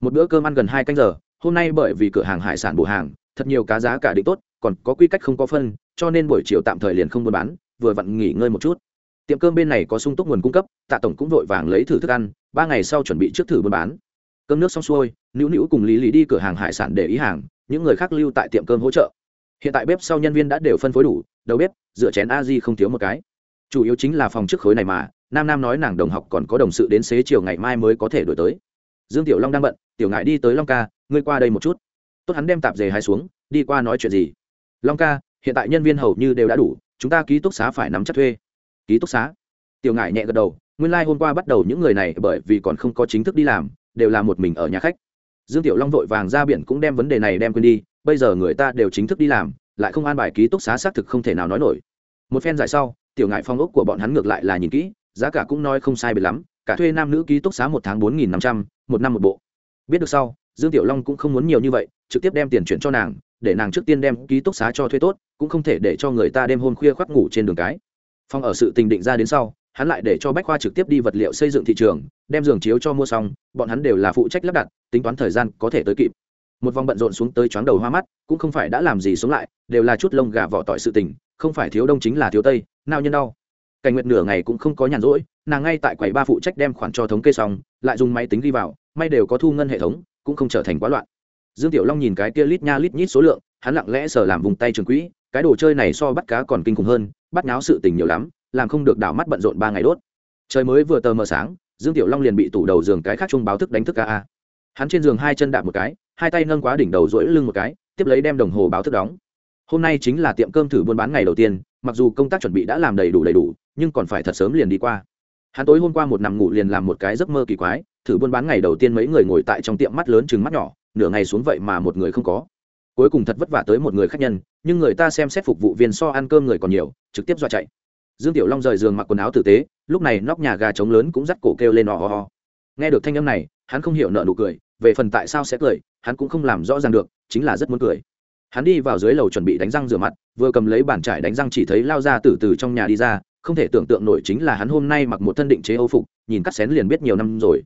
Một bữa cơm ăn gần hai canh giờ, hôm nay bởi vì cửa hàng hải sản bổ hàng, thật nhiều cá giá cả định tốt, còn có quy cách không có phân, cho nên buổi chiều tạm thời liền không buôn bán, vừa vặn nghỉ ngơi một chút. Tiệm cơm bên này có sung túc nguồn cung cấp, tạ tổng cũng vội vàng lấy thử thức ăn, ba ngày sau chuẩn bị trước thử buôn bán. Cơm nước xong xuôi, nữu nữu cùng lý lý đi cửa hàng hải sản để ý hàng, những người khác lưu tại tiệm cơm hỗ trợ hiện tại bếp sau nhân viên đã đều phân phối đủ, đầu bếp, rửa chén a di không thiếu một cái. Chủ yếu chính là phòng trước khối này mà, nam nam nói nàng đồng học còn có đồng sự đến xế chiều ngày mai mới có thể đổi tới. Dương tiểu long đang bận, tiểu ngại đi tới long ca, ngươi qua đây một chút. Tốt hắn đem tạp dề hai xuống, đi qua nói chuyện gì. Long ca, hiện tại nhân viên hầu như đều đã đủ, chúng ta ký túc xá phải nắm chắc thuê. Ký túc xá? Tiểu ngại nhẹ gật đầu, nguyên lai、like、hôm qua bắt đầu những người này bởi vì còn không có chính thức đi làm, đều là một mình ở nhà khách. Dương tiểu long vội vàng ra biển cũng đem vấn đề này đem quên đi bây giờ người ta đều chính thức đi làm, lại không an bài ký túc xá xác thực không thể nào nói nổi. Một phen dài sau, tiểu ngại phong ốc của bọn hắn ngược lại là nhìn kỹ, giá cả cũng nói không sai biệt lắm, cả thuê nam nữ ký túc xá một tháng bốn nghìn năm trăm, một năm một bộ. Biết được sau, dương tiểu long cũng không muốn nhiều như vậy, trực tiếp đem tiền chuyển cho nàng, để nàng trước tiên đem ký túc xá cho thuê tốt, cũng không thể để cho người ta đêm hôm khuya khoác ngủ trên đường cái. Phong ở sự tình định ra đến sau, hắn lại để cho bách khoa trực tiếp đi vật liệu xây dựng thị trường, đem giường chiếu cho mua xong, bọn hắn đều là phụ trách lắp đặt, tính toán thời gian có thể tới kịp một vòng bận rộn xuống tới chóng đầu hoa mắt, cũng không phải đã làm gì sống lại, đều là chút lông gà vỏ tỏi sự tình, không phải thiếu đông chính là thiếu tây, nào nhân đau. Cảnh nguyệt nửa ngày cũng không có nhàn rỗi, nàng ngay tại quầy ba phụ trách đem khoản cho thống kê xong, lại dùng máy tính ghi vào, may đều có thu ngân hệ thống, cũng không trở thành quá loạn. Dương tiểu long nhìn cái kia lít nha lít nhít số lượng, hắn lặng lẽ sờ làm vùng tay trường quỹ, cái đồ chơi này so bắt cá còn kinh khủng hơn, bắt náo sự tình nhiều lắm, làm không được đảo mắt bận rộn ba ngày đốt. Trời mới vừa tờ mờ sáng, dương tiểu long liền bị tủ đầu giường cái khác chung báo thức đánh thức ca a. Hắn trên giường hai chân đạp một cái hai tay nâng quá đỉnh đầu rỗi lưng một cái, tiếp lấy đem đồng hồ báo thức đóng. Hôm nay chính là tiệm cơm thử buôn bán ngày đầu tiên, mặc dù công tác chuẩn bị đã làm đầy đủ đầy đủ, nhưng còn phải thật sớm liền đi qua. Hắn tối hôm qua một nằm ngủ liền làm một cái giấc mơ kỳ quái, thử buôn bán ngày đầu tiên mấy người ngồi tại trong tiệm mắt lớn chừng mắt nhỏ, nửa ngày xuống vậy mà một người không có. Cuối cùng thật vất vả tới một người khách nhân, nhưng người ta xem xét phục vụ viên so ăn cơm người còn nhiều, trực tiếp dọa chạy. Dương tiểu long rời giường mặc quần áo tử tế, lúc này nóc nhà gà trống lớn cũng dắt cổ kêu lên ò ho ho nghe được thanh âm này, hắn không hiểu nợ nụ cười về phần tại sao sẽ cười, hắn cũng không làm rõ ràng được, chính là rất muốn cười. Hắn đi vào dưới lầu chuẩn bị đánh răng rửa mặt, vừa cầm lấy bàn trải đánh răng chỉ thấy lao ra từ từ trong nhà đi ra, không thể tưởng tượng nổi chính là hắn hôm nay mặc một thân định chế âu phục, nhìn cắt xén liền biết nhiều năm rồi.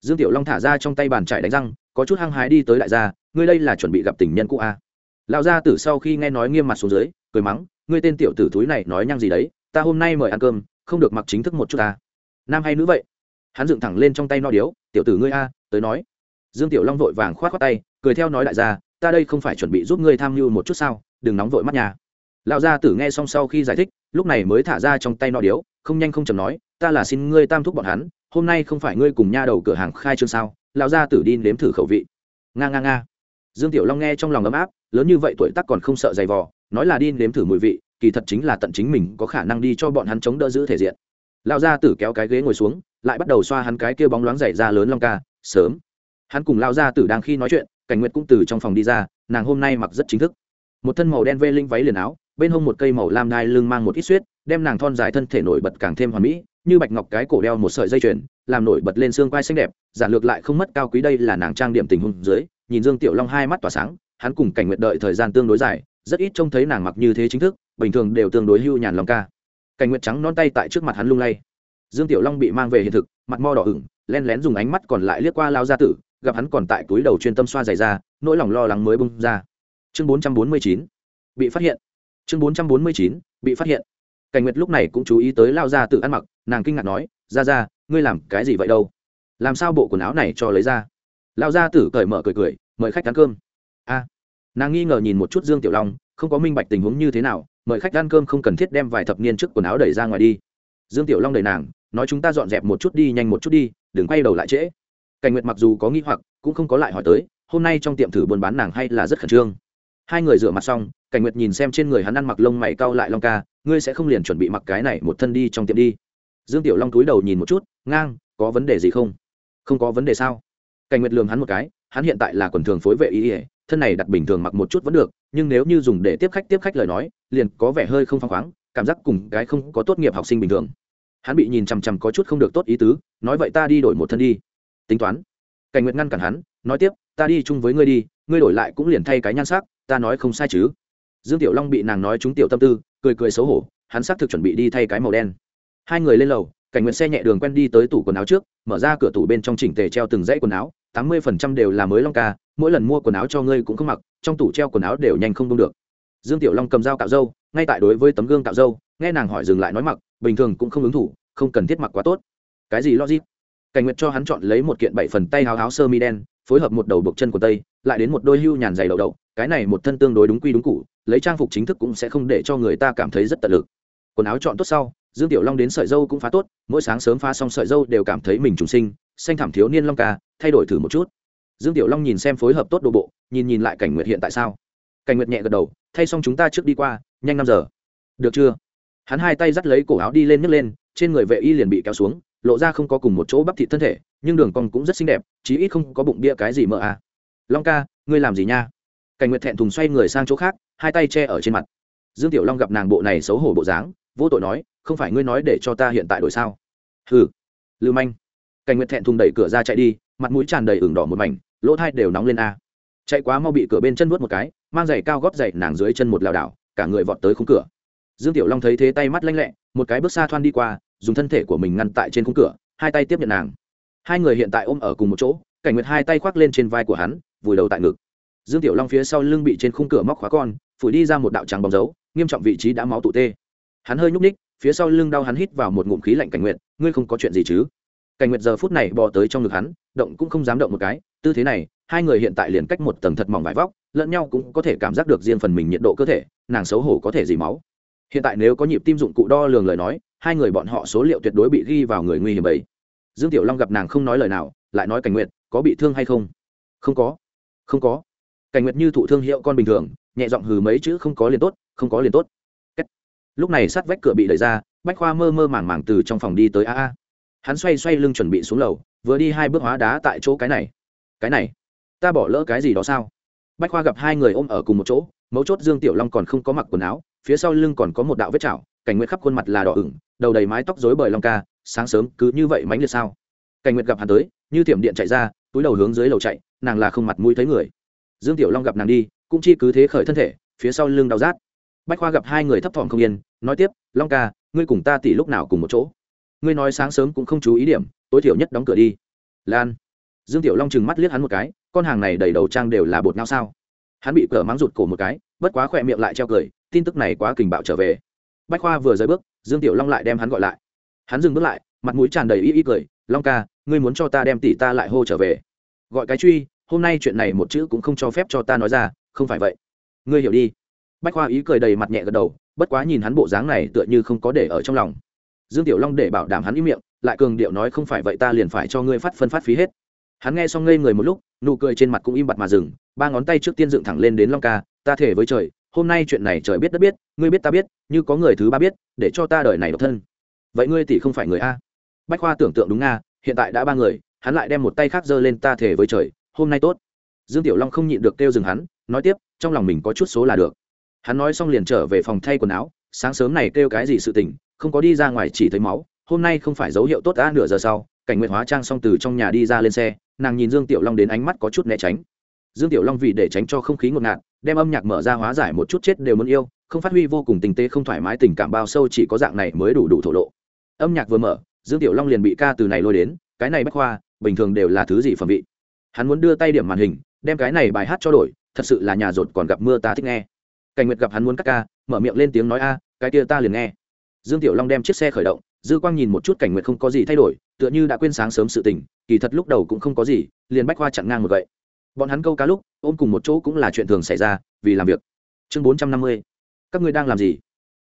Dương tiểu long thả ra trong tay bàn trải đánh răng, có chút hăng hái đi tới đại gia, ngươi đây là chuẩn bị gặp tình nhân cũ a lao lão gia tử sau khi nghe nói nghiêm mặt xuống dưới, cười mắng, ngươi tên tiểu tử túi này nói nhăng gì đấy, ta hôm nay mời ăn cơm, không được mặc chính thức một chút ta nam hay nữ vậy? Hắn dựng thẳng lên trong tay no điếu, tiểu tử ngươi a, tới nói dương tiểu long vội vàng khoát khoát tay, cười theo nói đại gia, ta đây không phải chuẩn bị giúp ngươi tham mưu một chút sao, đừng nóng vội mắt nhà. Lão gia tử nghe xong sau khi giải thích, lúc này mới thả ra trong tay no điếu, không nhanh không chầm nói, ta là xin ngươi tam thúc bọn hắn, hôm nay không phải ngươi cùng nha đầu cửa hàng khai trương sao, lão gia tử đi nếm thử khẩu vị. Nga nga nga. Dương tiểu long nghe trong lòng ấm áp, lớn như vậy tuổi tác còn không sợ dày vò, nói là đi nếm thử mùi vị, kỳ thật chính là tận chính mình có khả năng đi cho bọn hắn chống đỡ giữ thể diện. Lão gia tử kéo cái ghế ngồi xuống, lại bắt đầu xoa hắn cái kia bóng loáng dày ra lớn long ca, sớm hắn cùng lão gia tử đang khi nói chuyện, cảnh nguyệt cũng từ trong phòng đi ra, nàng hôm nay mặc rất chính thức. Một thân màu đen vê linh váy liền áo, bên hông một cây màu lam đai lưng mang một ít suýt đem nàng thon dài thân thể nổi bật càng thêm hoàn mỹ, như bạch ngọc cái cổ đeo một sợi dây chuyền, làm nổi bật lên xương quai xanh đẹp, giản lược lại không mất cao quý đây là nàng trang điểm tình huống dưới, nhìn dương tiểu long hai mắt tỏa sáng, hắn cùng cảnh nguyện đợi thời gian tương đối dài, rất ít trông thấy nàng mặc như thế chính thức, bình thường đều tương đối hưu nhàn lòng ca. Cảnh nguyện trắng non tay tại trước mặt hắn lung lay. Dương tiểu long bị mang về hiện thực, mặt mo đỏ ửng, len lén dùng ánh mắt còn lại liếc qua lao gia tử gặp hắn còn tại túi đầu chuyên tâm xoa dày ra, nỗi lòng lo lắng mới bung ra. Chương bốn trăm bốn mươi chín, bị phát hiện. Chương bốn trăm bốn mươi chín, bị phát hiện. Cảnh nguyệt lúc này cũng chú ý tới lao gia tự ăn mặc, nàng kinh ngạc nói ra ra ngươi làm cái gì vậy đâu? Làm sao bộ quần áo này cho lấy ra? Lao gia tử cởi mở cười cười, mời khách ăn cơm. A. Nàng nghi ngờ nhìn một chút dương tiểu long, không có minh bạch tình huống như thế nào, mời khách ăn cơm không cần thiết đem vài thập niên trước quần áo đẩy ra ngoài đi. Dương tiểu long đẩy nàng, nói chúng ta dọn dẹp một chút đi, nhanh một chút đi, đừng quay đầu lại trễ cảnh nguyệt mặc dù có nghi hoặc, cũng không có lại hỏi tới, hôm nay trong tiệm thử buôn bán nàng hay là rất khẩn trương. Hai người rửa mặt xong, cảnh nguyệt nhìn xem trên người hắn ăn mặc lông mày cau lại long ca, ngươi sẽ không liền chuẩn bị mặc cái này một thân đi trong tiệm đi. Dương tiểu long túi đầu nhìn một chút, ngang, có vấn đề gì không? Không có vấn đề sao? Cảnh nguyệt lường hắn một cái, hắn hiện tại là quần thường phối vệ ý ỉa thân này đặt bình thường mặc một chút vẫn được, nhưng nếu như dùng để tiếp khách tiếp khách lời nói, liền có vẻ hơi không phăng khoáng, cảm giác cùng cái không có tốt nghiệp học sinh bình thường. Hắn bị nhìn chằm chằm có chút không được tốt ý tứ, nói vậy ta đi đổi một thân đi tính toán. Cảnh nguyệt ngăn cản hắn, nói tiếp, ta đi chung với ngươi đi, ngươi đổi lại cũng liền thay cái nhan sắc, ta nói không sai chứ. Dương tiểu long bị nàng nói trúng tiểu tâm tư, cười cười xấu hổ, hắn xác thực chuẩn bị đi thay cái màu đen. Hai người lên lầu, cảnh nguyện xe nhẹ đường quen đi tới tủ quần áo trước, mở ra cửa tủ bên trong chỉnh tề treo từng dãy quần áo, tám mươi phần trăm đều là mới long ca, mỗi lần mua quần áo cho ngươi cũng không mặc, trong tủ treo quần áo đều nhanh không đông được. Dương tiểu long cầm dao cạo râu, ngay tại đối với tấm gương cạo râu, nghe nàng hỏi dừng lại nói mặc, bình thường cũng không ứng thủ, không cần thiết mặc quá tốt. Cái gì logic? Cảnh nguyệt cho hắn chọn lấy một kiện bảy phần tay háo háo sơ mi đen, phối hợp một đầu buộc chân của tây, lại đến một đôi hưu nhàn dày đầu đậu, cái này một thân tương đối đúng quy đúng cụ, lấy trang phục chính thức cũng sẽ không để cho người ta cảm thấy rất tận lực. Quần áo chọn tốt sau, dương tiểu long đến sợi dâu cũng phá tốt, mỗi sáng sớm phá xong sợi dâu đều cảm thấy mình trùng sinh, xanh thảm thiếu niên long ca, thay đổi thử một chút. Dương tiểu long nhìn xem phối hợp tốt đồ bộ, nhìn nhìn lại cảnh nguyệt hiện tại sao. Cảnh nguyệt nhẹ gật đầu, thay xong chúng ta trước đi qua, nhanh năm giờ. Được chưa? Hắn hai tay dắt lấy cổ áo đi lên nhấc lên, trên người vệ y liền bị kéo xuống lộ ra không có cùng một chỗ bắp thịt thân thể, nhưng đường cong cũng rất xinh đẹp, chí ít không có bụng bia cái gì mỡ à. Long ca, ngươi làm gì nha? Cảnh nguyệt thẹn thùng xoay người sang chỗ khác, hai tay che ở trên mặt. Dương tiểu long gặp nàng bộ này xấu hổ bộ dáng, vô tội nói, không phải ngươi nói để cho ta hiện tại đổi sao? Hừ. Lưu manh. Cảnh nguyệt thẹn thùng đẩy cửa ra chạy đi, mặt mũi tràn đầy ửng đỏ một mảnh, lỗ thai đều nóng lên a. Chạy quá mau bị cửa bên chân vuốt một cái, mang giày cao góp giày nàng dưới chân một lảo đảo, cả người vọt tới khung cửa. Dương tiểu long thấy thế tay mắt lanh lẹ, một cái bước xa thoăn đi qua dùng thân thể của mình ngăn tại trên khung cửa, hai tay tiếp nhận nàng. Hai người hiện tại ôm ở cùng một chỗ, cảnh nguyệt hai tay khoác lên trên vai của hắn, vùi đầu tại ngực. Dương tiểu long phía sau lưng bị trên khung cửa móc khóa con, phủi đi ra một đạo trắng bóng dấu, nghiêm trọng vị trí đã máu tụ tê. Hắn hơi nhúc ních phía sau lưng đau hắn hít vào một ngụm khí lạnh cảnh nguyệt, ngươi không có chuyện gì chứ? Cảnh nguyệt giờ phút này bò tới trong ngực hắn, động cũng không dám động một cái, tư thế này, hai người hiện tại liền cách một tầng thật mỏng vải vóc, lẫn nhau cũng có thể cảm giác được riêng phần mình nhiệt độ cơ thể, nàng xấu hổ có thể dì máu. Hiện tại nếu có nhịp tim dụng cụ đo lường lời nói hai người bọn họ số liệu tuyệt đối bị ghi vào người nguy hiểm ấy. Dương tiểu long gặp nàng không nói lời nào, lại nói cảnh nguyệt, có bị thương hay không? Không có. Không có. Cảnh nguyệt như thụ thương hiệu con bình thường, nhẹ giọng hừ mấy chữ không có liền tốt, không có liền tốt. Lúc này sát vách cửa bị đẩy ra, bách khoa mơ mơ màng màng từ trong phòng đi tới a a. Hắn xoay xoay lưng chuẩn bị xuống lầu, vừa đi hai bước hóa đá tại chỗ cái này. Cái này? Ta bỏ lỡ cái gì đó sao? Bách khoa gặp hai người ôm ở cùng một chỗ, mấu chốt dương tiểu long còn không có mặc quần áo, phía sau lưng còn có một đạo vết chảo cảnh nguyệt khắp khuôn mặt là đỏ ửng, đầu đầy mái tóc rối bời long ca, sáng sớm, cứ như vậy mánh liệt sao? Cảnh nguyệt gặp hắn tới, như thiểm điện chạy ra, túi đầu hướng dưới lầu chạy, nàng là không mặt mũi thấy người. Dương tiểu long gặp nàng đi, cũng chi cứ thế khởi thân thể, phía sau lưng đau rát. Bách khoa gặp hai người thấp thỏm không yên, nói tiếp, long ca, ngươi cùng ta tỉ lúc nào cùng một chỗ? Ngươi nói sáng sớm cũng không chú ý điểm, tối thiểu nhất đóng cửa đi. Lan. Dương tiểu long chừng mắt liếc hắn một cái, con hàng này đầy đầu trang đều là bột ngao sao? Hắn bị cờ mắng rụt cổ một cái, bất quá khỏe miệng lại treo cười, tin tức này quá kình bạo trở về bách khoa vừa rời bước, dương tiểu long lại đem hắn gọi lại. Hắn dừng bước lại, mặt mũi tràn đầy y y cười, long ca, ngươi muốn cho ta đem tỷ ta lại hô trở về. Gọi cái truy, hôm nay chuyện này một chữ cũng không cho phép cho ta nói ra, không phải vậy. Ngươi hiểu đi. Bách khoa ý cười đầy mặt nhẹ gật đầu, bất quá nhìn hắn bộ dáng này tựa như không có để ở trong lòng. Dương tiểu long để bảo đảm hắn ý miệng, lại cường điệu nói, không phải vậy ta liền phải cho ngươi phát phân phát phí hết. Hắn nghe xong ngây người một lúc, nụ cười trên mặt cũng im bặt mà dừng, ba ngón tay trước tiên dựng thẳng lên đến long ca, ta thể với trời hôm nay chuyện này trời biết đất biết, ngươi biết ta biết, như có người thứ ba biết, để cho ta đời này độc thân. Vậy ngươi tỷ không phải người a. Bách khoa tưởng tượng đúng nga, hiện tại đã ba người, hắn lại đem một tay khác giơ lên ta thể với trời, hôm nay tốt. Dương tiểu long không nhịn được kêu dừng hắn, nói tiếp, trong lòng mình có chút số là được. Hắn nói xong liền trở về phòng thay quần áo, sáng sớm này kêu cái gì sự tình, không có đi ra ngoài chỉ thấy máu, hôm nay không phải dấu hiệu tốt đã nửa giờ sau, cảnh nguyện hóa trang xong từ trong nhà đi ra lên xe, nàng nhìn dương tiểu long đến ánh mắt có chút né tránh dương tiểu long vì để tránh cho không khí ngột ngạt, đem âm nhạc mở ra hóa giải một chút chết đều muốn yêu, không phát huy vô cùng tình tế, không thoải mái tình cảm bao sâu, chỉ có dạng này mới đủ đủ thổ lộ. Âm nhạc vừa mở, dương tiểu long liền bị ca từ này lôi đến, cái này bách khoa, bình thường đều là thứ gì phẩm vị? Hắn muốn đưa tay điểm màn hình, đem cái này bài hát cho đổi, thật sự là nhà rột còn gặp mưa ta thích nghe. Cảnh nguyệt gặp hắn muốn cắt ca, mở miệng lên tiếng nói a, cái kia ta liền nghe. Dương tiểu long đem chiếc xe khởi động, dư quang nhìn một chút cảnh nguyệt không có gì thay đổi, tựa như đã quên sáng sớm sự tình, kỳ thật lúc đầu cũng không có gì, liền bách khoa chặn ngang một vậy bọn hắn câu cá lúc, ôm cùng một chỗ cũng là chuyện thường xảy ra, vì làm việc. Chương bốn trăm năm mươi, các ngươi đang làm gì?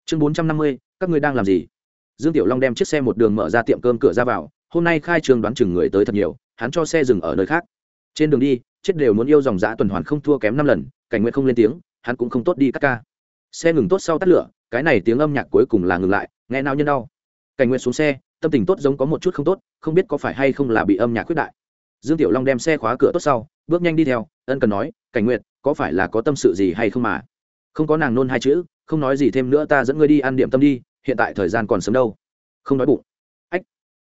Chương bốn trăm năm mươi, các ngươi đang làm gì? Dương tiểu long đem chiếc xe một đường mở ra tiệm cơm cửa ra vào, hôm nay khai trường đoán chừng người tới thật nhiều, hắn cho xe dừng ở nơi khác. Trên đường đi, chết đều muốn yêu dòng dã tuần hoàn không thua kém năm lần, cảnh nguyện không lên tiếng, hắn cũng không tốt đi cắt ca. Xe ngừng tốt sau tắt lửa, cái này tiếng âm nhạc cuối cùng là ngừng lại, nghe nào nhân đau. Cảnh nguyện xuống xe, tâm tình tốt giống có một chút không tốt, không biết có phải hay không là bị âm nhạc khuyết đại. Dương tiểu long đem xe khóa cửa tốt sau bước nhanh đi theo, ân cần nói, cảnh nguyện có phải là có tâm sự gì hay không mà? Không có, nàng nôn hai chữ, không nói gì thêm nữa, ta dẫn ngươi đi ăn điểm tâm đi, hiện tại thời gian còn sớm đâu. Không nói bụng. Ách,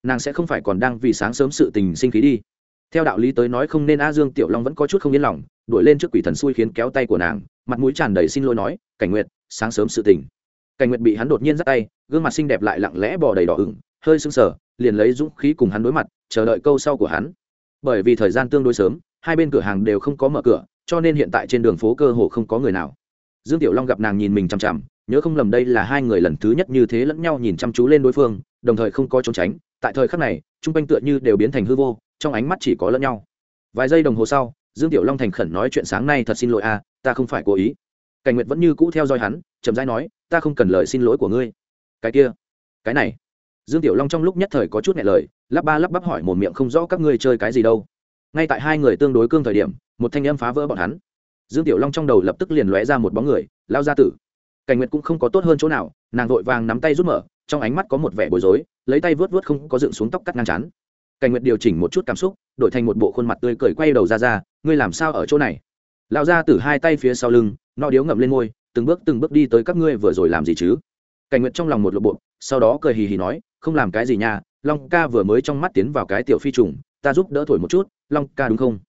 nàng sẽ không phải còn đang vì sáng sớm sự tình sinh khí đi. Theo đạo lý tới nói không nên, a dương, tiểu long vẫn có chút không yên lòng, đuổi lên trước quỷ thần xui khiến kéo tay của nàng, mặt mũi tràn đầy xin lỗi nói, cảnh nguyệt, sáng sớm sự tình. Cảnh nguyệt bị hắn đột nhiên dắt tay, gương mặt xinh đẹp lại lặng lẽ bỏ đầy đỏ ửng, hơi sưng sờ, liền lấy dũng khí cùng hắn đối mặt, chờ đợi câu sau của hắn. Bởi vì thời gian tương đối sớm hai bên cửa hàng đều không có mở cửa, cho nên hiện tại trên đường phố cơ hồ không có người nào. Dương tiểu long gặp nàng nhìn mình chằm chằm, nhớ không lầm đây là hai người lần thứ nhất như thế lẫn nhau nhìn chăm chú lên đối phương, đồng thời không có trốn tránh, tại thời khắc này, chung quanh tựa như đều biến thành hư vô, trong ánh mắt chỉ có lẫn nhau. Vài giây đồng hồ sau, dương tiểu long thành khẩn nói chuyện sáng nay thật xin lỗi a ta không phải cố ý. Cảnh nguyệt vẫn như cũ theo dõi hắn, chậm rãi nói, ta không cần lời xin lỗi của ngươi. Cái kia, cái này. Dương tiểu long trong lúc nhất thời có chút nhẹ lời, lắp ba lắp bắp hỏi một miệng không rõ các ngươi chơi cái gì đâu ngay tại hai người tương đối cương thời điểm, một thanh âm phá vỡ bọn hắn. Dương tiểu long trong đầu lập tức liền lóe ra một bóng người, lao ra tử. Cảnh nguyệt cũng không có tốt hơn chỗ nào, nàng vội vàng nắm tay rút mở, trong ánh mắt có một vẻ bối rối, lấy tay vớt vớt không có dựng xuống tóc cắt ngang chán. Cảnh nguyệt điều chỉnh một chút cảm xúc, đổi thành một bộ khuôn mặt tươi cười quay đầu ra ra, ngươi làm sao ở chỗ này? Lao ra từ hai tay phía sau lưng nọ điếu ngậm lên môi, từng bước từng bước đi tới các ngươi vừa rồi làm gì chứ? Cảnh nguyệt trong lòng một lộ bộ, sau đó cười hì hì nói, không làm cái gì nha, long ca vừa mới trong mắt tiến vào cái tiểu phi trùng ta giúp đỡ thổi một chút, long ca đúng không?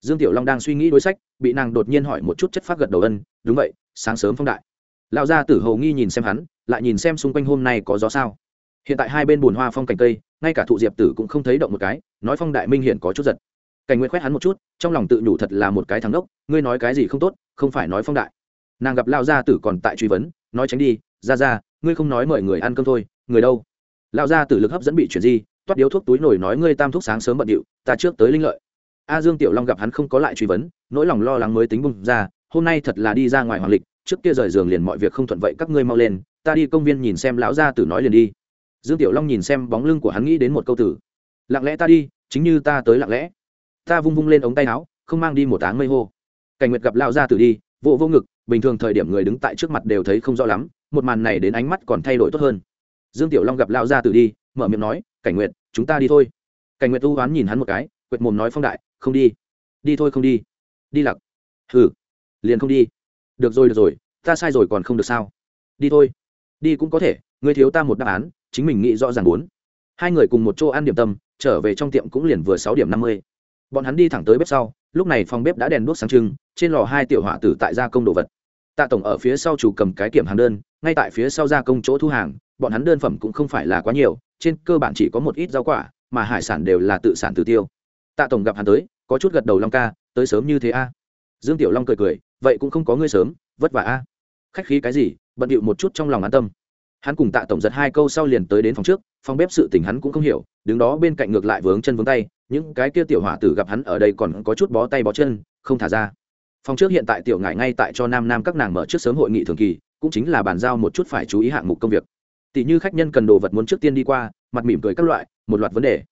Dương tiểu long đang suy nghĩ đối sách, bị nàng đột nhiên hỏi một chút chất phát gật đầu ân, đúng vậy, sáng sớm phong đại. Lão gia tử hầu nghi nhìn xem hắn, lại nhìn xem xung quanh hôm nay có gió sao. Hiện tại hai bên bùn hoa phong cành cây, ngay cả thụ diệp tử cũng không thấy động một cái, nói phong đại minh hiện có chút giật. Cảnh nguyện khoét hắn một chút, trong lòng tự nhủ thật là một cái thằng đốc ngươi nói cái gì không tốt, không phải nói phong đại. Nàng gặp Lão gia tử còn tại truy vấn, nói tránh đi ra ra ngươi không nói mời người ăn cơm thôi, người đâu? Lão gia tử lực hấp dẫn bị chuyển di toát điếu thuốc túi nổi nói ngươi tam thuốc sáng sớm bận điệu, ta trước tới linh lợi. A dương tiểu long gặp hắn không có lại truy vấn, nỗi lòng lo lắng mới tính bung ra, hôm nay thật là đi ra ngoài hoàng lịch, trước kia rời giường liền mọi việc không thuận vậy các ngươi mau lên, ta đi công viên nhìn xem lão gia tử nói liền đi. Dương tiểu long nhìn xem bóng lưng của hắn nghĩ đến một câu tử lặng lẽ ta đi, chính như ta tới lặng lẽ. Ta vung vung lên ống tay áo, không mang đi một áng mây hô. Cảnh nguyệt gặp lão gia tử đi, vô vô ngực, bình thường thời điểm người đứng tại trước mặt đều thấy không rõ lắm, một màn này đến ánh mắt còn thay đổi tốt hơn. Dương tiểu long gặp lão gia tử đi mở miệng nói, cảnh nguyệt, chúng ta đi thôi. Cảnh nguyệt u oán nhìn hắn một cái, quệt mồm nói phong đại, không đi. Đi thôi không đi. Đi lặc. Hừ. Liền không đi. Được rồi được rồi, ta sai rồi còn không được sao? Đi thôi. Đi cũng có thể, ngươi thiếu ta một đáp án, chính mình nghĩ rõ ràng bốn hai người cùng một chỗ ăn điểm tâm, trở về trong tiệm cũng liền vừa sáu điểm năm mươi. Bọn hắn đi thẳng tới bếp sau, lúc này phòng bếp đã đèn đuốc sáng trưng, trên lò hai tiểu họa tử tại gia công đồ vật. Tạ tổng ở phía sau chủ cầm cái kiểm hàng đơn, ngay tại phía sau gia công chỗ thu hàng, bọn hắn đơn phẩm cũng không phải là quá nhiều trên cơ bản chỉ có một ít rau quả, mà hải sản đều là tự sản tự tiêu. Tạ tổng gặp hắn tới, có chút gật đầu long ca, tới sớm như thế a. Dương tiểu long cười cười, vậy cũng không có ngươi sớm, vất vả a. Khách khí cái gì, bận điệu một chút trong lòng an tâm. Hắn cùng tạ tổng giật hai câu sau liền tới đến phòng trước, phòng bếp sự tình hắn cũng không hiểu, đứng đó bên cạnh ngược lại vướng chân vướng tay, những cái kia tiểu hỏa tử gặp hắn ở đây còn có chút bó tay bó chân, không thả ra. Phòng trước hiện tại tiểu ngại ngay tại cho nam nam các nàng mở trước sớm hội nghị thường kỳ, cũng chính là bàn giao một chút phải chú ý hạng mục công việc tỷ như khách nhân cần đồ vật muốn trước tiên đi qua, mặt mỉm cười các loại, một loạt vấn đề.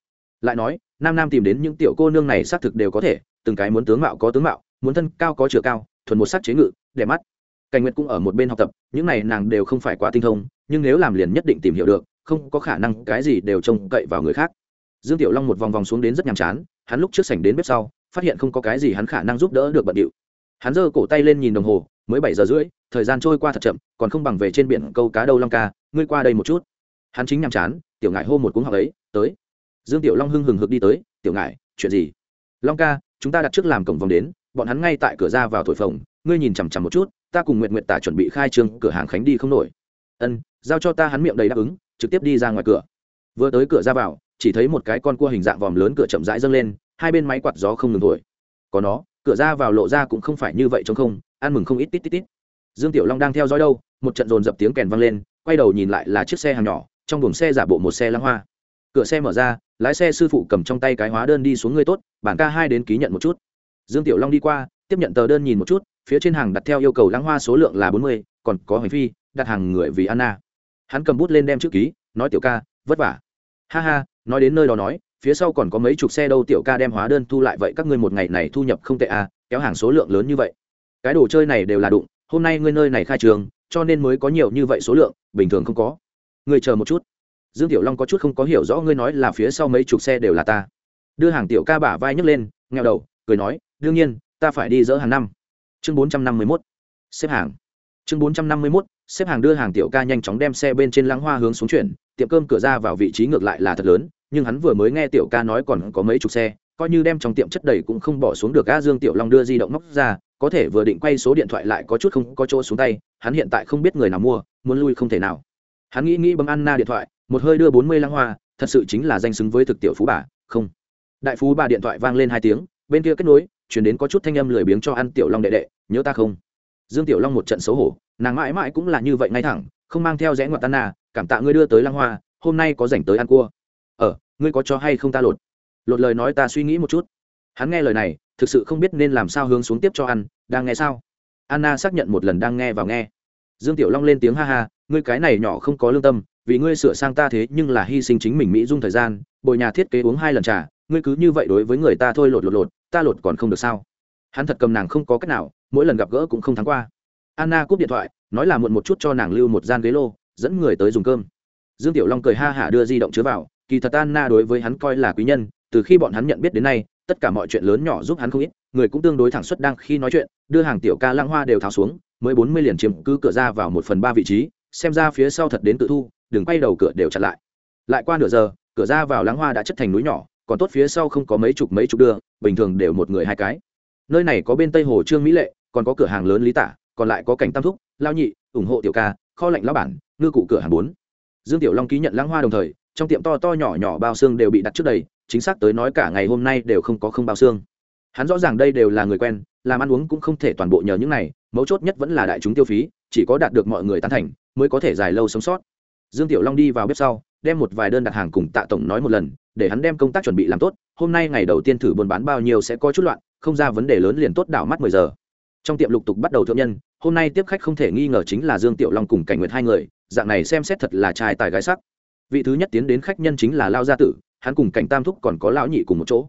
Lại nói, nam nam tìm đến những tiểu cô nương này xác thực đều có thể, từng cái muốn tướng mạo có tướng mạo, muốn thân cao có chiều cao, thuần một sắc chế ngự, đẹp mắt. Cảnh nguyệt cũng ở một bên học tập, những này nàng đều không phải quá tinh thông, nhưng nếu làm liền nhất định tìm hiểu được, không có khả năng cái gì đều trông cậy vào người khác. Dương tiểu long một vòng vòng xuống đến rất nhàm chán, hắn lúc trước sảnh đến bếp sau, phát hiện không có cái gì hắn khả năng giúp đỡ được bận điệu. Hắn giơ cổ tay lên nhìn đồng hồ, mới bảy giờ rưỡi thời gian trôi qua thật chậm còn không bằng về trên biển câu cá đâu long ca ngươi qua đây một chút. Hắn chính nhàm chán tiểu ngại hô một cuốn học ấy tới. Dương tiểu long hưng hừng hực đi tới tiểu ngại chuyện gì? Long ca chúng ta đặt trước làm cổng vòng đến bọn hắn ngay tại cửa ra vào thổi phòng, ngươi nhìn chằm chằm một chút ta cùng nguyện nguyện tả chuẩn bị khai trương cửa hàng khánh đi không nổi. Ân giao cho ta. Hắn miệng đầy đáp ứng trực tiếp đi ra ngoài cửa. Vừa tới cửa ra vào chỉ thấy một cái con cua hình dạng vòm lớn cửa chậm rãi dâng lên hai bên máy quạt gió không ngừng thổi. Có nó cửa ra vào lộ ra cũng không phải như vậy chống không ăn mừng không ít tít tít tít dương tiểu long đang theo dõi đâu, một trận dồn dập tiếng kèn vang lên, quay đầu nhìn lại là chiếc xe hàng nhỏ, trong buồng xe giả bộ một xe lăng hoa. Cửa xe mở ra, lái xe sư phụ cầm trong tay cái hóa đơn đi xuống người tốt, bản ca hai đến ký nhận một chút. Dương tiểu long đi qua, tiếp nhận tờ đơn nhìn một chút, phía trên hàng đặt theo yêu cầu lăng hoa số lượng là bốn mươi, còn có hành phi, đặt hàng người vì anna. Hắn cầm bút lên đem chữ ký, nói tiểu ca, vất vả. Ha ha, nói đến nơi đó nói, phía sau còn có mấy chục xe đâu, tiểu ca đem hóa đơn thu lại vậy các ngươi một ngày này thu nhập không tệ à kéo hàng số lượng lớn như vậy. Cái đồ chơi này đều là đụng hôm nay ngươi nơi này khai trường, cho nên mới có nhiều như vậy số lượng, bình thường không có. Ngươi chờ một chút. Dương tiểu long có chút không có hiểu rõ ngươi nói là phía sau mấy chục xe đều là ta. Đưa hàng tiểu ca bả vai nhấc lên nghèo đầu, cười nói, đương nhiên, ta phải đi dỡ hàng năm. Chương bốn trăm năm mươi mốt. Xếp hàng. Chương bốn trăm năm mươi mốt, xếp hàng đưa hàng tiểu ca nhanh chóng đem xe bên trên lăng hoa hướng xuống chuyển, tiệm cơm cửa ra vào vị trí ngược lại là thật lớn, nhưng hắn vừa mới nghe tiểu ca nói còn có mấy chục xe, coi như đem trong tiệm chất đầy cũng không bỏ xuống được, a dương tiểu long đưa di động móc ra có thể vừa định quay số điện thoại lại có chút không có chỗ xuống tay, hắn hiện tại không biết người nào mua, muốn lui không thể nào. Hắn nghĩ nghĩ bấm anna điện thoại, một hơi đưa bốn mươi lăng hoa, thật sự chính là danh xứng với thực tiểu phú bà, không. Đại phú bà điện thoại vang lên hai tiếng, bên kia kết nối, chuyển đến có chút thanh âm lười biếng cho ăn tiểu long đệ đệ, nhớ ta không? Dương tiểu long một trận xấu hổ, nàng mãi mãi cũng là như vậy ngay thẳng, không mang theo rẽ ngoặt tan nà cảm tạ ngươi đưa tới lăng hoa, hôm nay có dành tới ăn cua. Ờ ngươi có cho hay không ta lột? Lột lời nói ta suy nghĩ một chút hắn nghe lời này, thực sự không biết nên làm sao hướng xuống tiếp cho ăn đang nghe sao? Anna xác nhận một lần đang nghe vào nghe. Dương tiểu long lên tiếng ha ha, ngươi cái này nhỏ không có lương tâm, vì ngươi sửa sang ta thế nhưng là hy sinh chính mình mỹ dung thời gian, bồi nhà thiết kế uống hai lần trà, ngươi cứ như vậy đối với người ta thôi lột lột lột, ta lột còn không được sao? Hắn thật cầm nàng không có cách nào, mỗi lần gặp gỡ cũng không thắng qua. Anna cúp điện thoại, nói là muộn một chút cho nàng lưu một gian ghế lô, dẫn người tới dùng cơm. Dương tiểu long cười ha hả đưa di động chứa vào, kỳ thật anna đối với hắn coi là quý nhân, từ khi bọn hắn nhận biết đến nay tất cả mọi chuyện lớn nhỏ giúp hắn không ít, người cũng tương đối thẳng suất đang khi nói chuyện, đưa hàng tiểu ca lăng hoa đều tháo xuống, mới bốn mươi liền chiếm cứ cửa ra vào một phần ba vị trí, xem ra phía sau thật đến tự thu, đừng quay đầu cửa đều chặn lại. Lại qua nửa giờ, cửa ra vào lăng hoa đã chất thành núi nhỏ, còn tốt phía sau không có mấy chục mấy chục đưa, bình thường đều một người hai cái. Nơi này có bên tây hồ trương mỹ lệ, còn có cửa hàng lớn lý tả, còn lại có cảnh tam thúc, lao nhị, ủng hộ tiểu ca, kho lạnh lão bản, ngư cụ cửa hàng bốn. Dương tiểu long ký nhận lãng hoa đồng thời trong tiệm to to nhỏ nhỏ bao xương đều bị đặt trước đây, chính xác tới nói cả ngày hôm nay đều không có không bao xương. Hắn rõ ràng đây đều là người quen, làm ăn uống cũng không thể toàn bộ nhờ những này, mấu chốt nhất vẫn là đại chúng tiêu phí, chỉ có đạt được mọi người tán thành, mới có thể dài lâu sống sót. Dương tiểu long đi vào bếp sau, đem một vài đơn đặt hàng cùng tạ tổng nói một lần, để hắn đem công tác chuẩn bị làm tốt, hôm nay ngày đầu tiên thử buôn bán bao nhiêu sẽ có chút loạn, không ra vấn đề lớn liền tốt đảo mắt mười giờ. Trong tiệm lục tục bắt đầu thượng nhân, hôm nay tiếp khách không thể nghi ngờ chính là dương tiểu long cùng cảnh nguyệt hai người, dạng này xem xét thật là trai tài gái sắc vị thứ nhất tiến đến khách nhân chính là lao gia tử, hắn cùng cảnh tam thúc còn có lão nhị cùng một chỗ.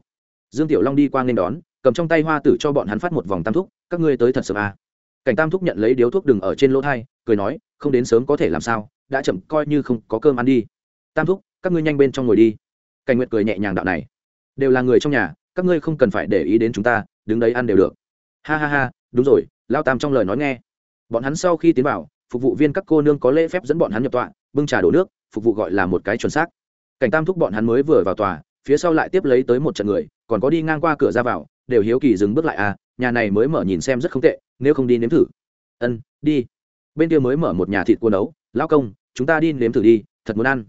Dương tiểu long đi qua nên đón, cầm trong tay hoa tử cho bọn hắn phát một vòng tam thúc, các ngươi tới thật sớm à. cảnh tam thúc nhận lấy điếu thuốc đừng ở trên lỗ thai, cười nói, không đến sớm có thể làm sao, đã chậm, coi như không có cơm ăn đi. Tam thúc, các ngươi nhanh bên trong ngồi đi. Cảnh nguyệt cười nhẹ nhàng đạo này, đều là người trong nhà, các ngươi không cần phải để ý đến chúng ta, đứng đấy ăn đều được. Ha ha ha, đúng rồi lao tam trong lời nói nghe. Bọn hắn sau khi tiến vào, phục vụ viên các cô nương có lễ phép dẫn bọn hắn nhập tọa, bưng trà đổ nước phục vụ gọi là một cái chuẩn xác. Cảnh tam thúc bọn hắn mới vừa vào tòa, phía sau lại tiếp lấy tới một trận người, còn có đi ngang qua cửa ra vào, đều hiếu kỳ dừng bước lại à nhà này mới mở nhìn xem rất không tệ, nếu không đi nếm thử. Ân, đi. Bên kia mới mở một nhà thịt cua nấu, lão công, chúng ta đi nếm thử đi, thật muốn ăn.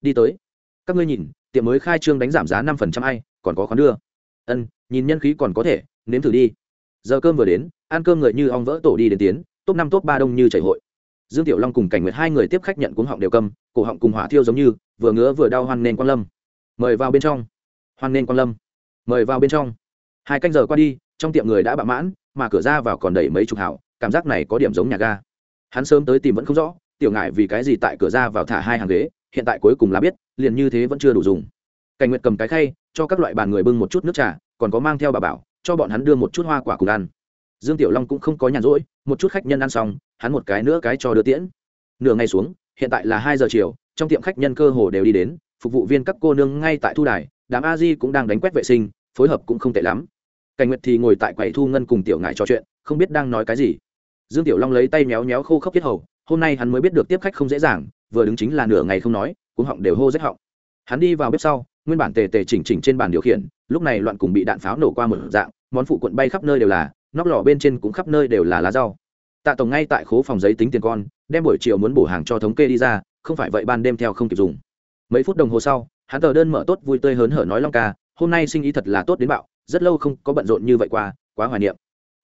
Đi tới. Các ngươi nhìn, tiệm mới khai trương đánh giảm giá năm phần trăm ai, còn có khoán đưa. Ân, nhìn nhân khí còn có thể, nếm thử đi. Giờ cơm vừa đến, ăn cơm người như ong vỡ tổ đi đến tiến, top năm, top ba đông như chảy hội dương tiểu long cùng cảnh nguyệt hai người tiếp khách nhận cuống họng đều cầm, cổ họng cùng hỏa thiêu giống như vừa ngứa vừa đau hoan nên quan lâm. Mời vào bên trong. Hoan nên quan lâm. Mời vào bên trong. Hai canh giờ qua đi trong tiệm người đã bạ mãn mà cửa ra vào còn đầy mấy chục hảo cảm giác này có điểm giống nhà ga. Hắn sớm tới tìm vẫn không rõ tiểu ngại vì cái gì tại cửa ra vào thả hai hàng ghế hiện tại cuối cùng là biết liền như thế vẫn chưa đủ dùng. Cảnh nguyệt cầm cái khay cho các loại bàn người bưng một chút nước trà còn có mang theo bà bảo cho bọn hắn đưa một chút hoa quả cùng ăn. Dương tiểu long cũng không có nhàn rỗi một chút khách nhân ăn xong hắn một cái nữa cái cho đưa tiễn. Nửa ngày xuống, hiện tại là hai giờ chiều, trong tiệm khách nhân cơ hồ đều đi đến, phục vụ viên các cô nương ngay tại thu đài, đám a di cũng đang đánh quét vệ sinh, phối hợp cũng không tệ lắm. Cảnh nguyệt thì ngồi tại quầy thu ngân cùng tiểu ngại trò chuyện, không biết đang nói cái gì. Dương tiểu long lấy tay méo méo khô khốc thiết hầu, hôm nay hắn mới biết được tiếp khách không dễ dàng, vừa đứng chính là nửa ngày không nói cũng họng đều hô rách họng. Hắn đi vào bếp sau, nguyên bản tề tề chỉnh chỉnh trên bàn điều khiển, lúc này loạn cùng bị đạn pháo nổ qua một dạng, món phụ cuộn bay khắp nơi đều là, nóc lò bên trên cũng khắp nơi đều là lá rau tạ tổng ngay tại khố phòng giấy tính tiền con, đem buổi chiều muốn bổ hàng cho thống kê đi ra, không phải vậy ban đêm theo không kịp dùng. Mấy phút đồng hồ sau, hắn tờ đơn mở tốt vui tươi hớn hở nói long ca, hôm nay sinh ý thật là tốt đến bạo, rất lâu không có bận rộn như vậy qua, quá hoài niệm.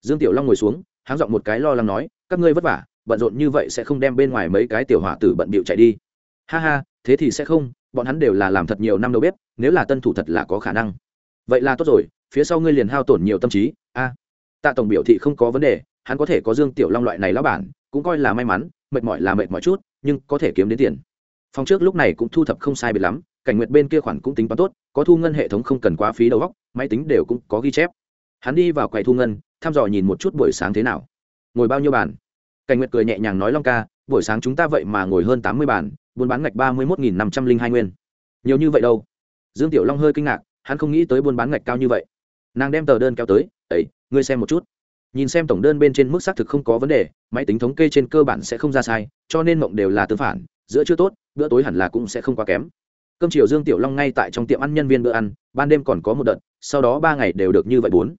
Dương tiểu long ngồi xuống, hắn giọng một cái lo lắng nói, các ngươi vất vả, bận rộn như vậy sẽ không đem bên ngoài mấy cái tiểu hỏa tử bận bịu chạy đi. Ha ha, thế thì sẽ không, bọn hắn đều là làm thật nhiều năm đầu bếp, nếu là tân thủ thật là có khả năng. Vậy là tốt rồi, phía sau ngươi liền hao tổn nhiều tâm trí, a. Tạ tổng biểu thị không có vấn đề hắn có thể có dương tiểu long loại này lão bản, cũng coi là may mắn, mệt mỏi là mệt mỏi chút, nhưng có thể kiếm đến tiền. Phòng trước lúc này cũng thu thập không sai biệt lắm, cảnh nguyệt bên kia khoản cũng tính toán tốt, có thu ngân hệ thống không cần quá phí đầu góc máy tính đều cũng có ghi chép. Hắn đi vào quầy thu ngân, thăm dò nhìn một chút buổi sáng thế nào. Ngồi bao nhiêu bàn? Cảnh nguyệt cười nhẹ nhàng nói long ca, buổi sáng chúng ta vậy mà ngồi hơn tám mươi bàn, buôn bán ngạch ba mươi một năm trăm linh hai nguyên. Nhiều như vậy đâu? Dương tiểu long hơi kinh ngạc, hắn không nghĩ tới buôn bán ngạch cao như vậy. Nàng đem tờ đơn kéo tới ấy ngươi xem một chút nhìn xem tổng đơn bên trên mức xác thực không có vấn đề, máy tính thống kê trên cơ bản sẽ không ra sai, cho nên mộng đều là tương phản, giữa chưa tốt, bữa tối hẳn là cũng sẽ không quá kém. Cơm chiều dương tiểu long ngay tại trong tiệm ăn nhân viên bữa ăn, ban đêm còn có một đợt, sau đó ba ngày đều được như vậy bốn.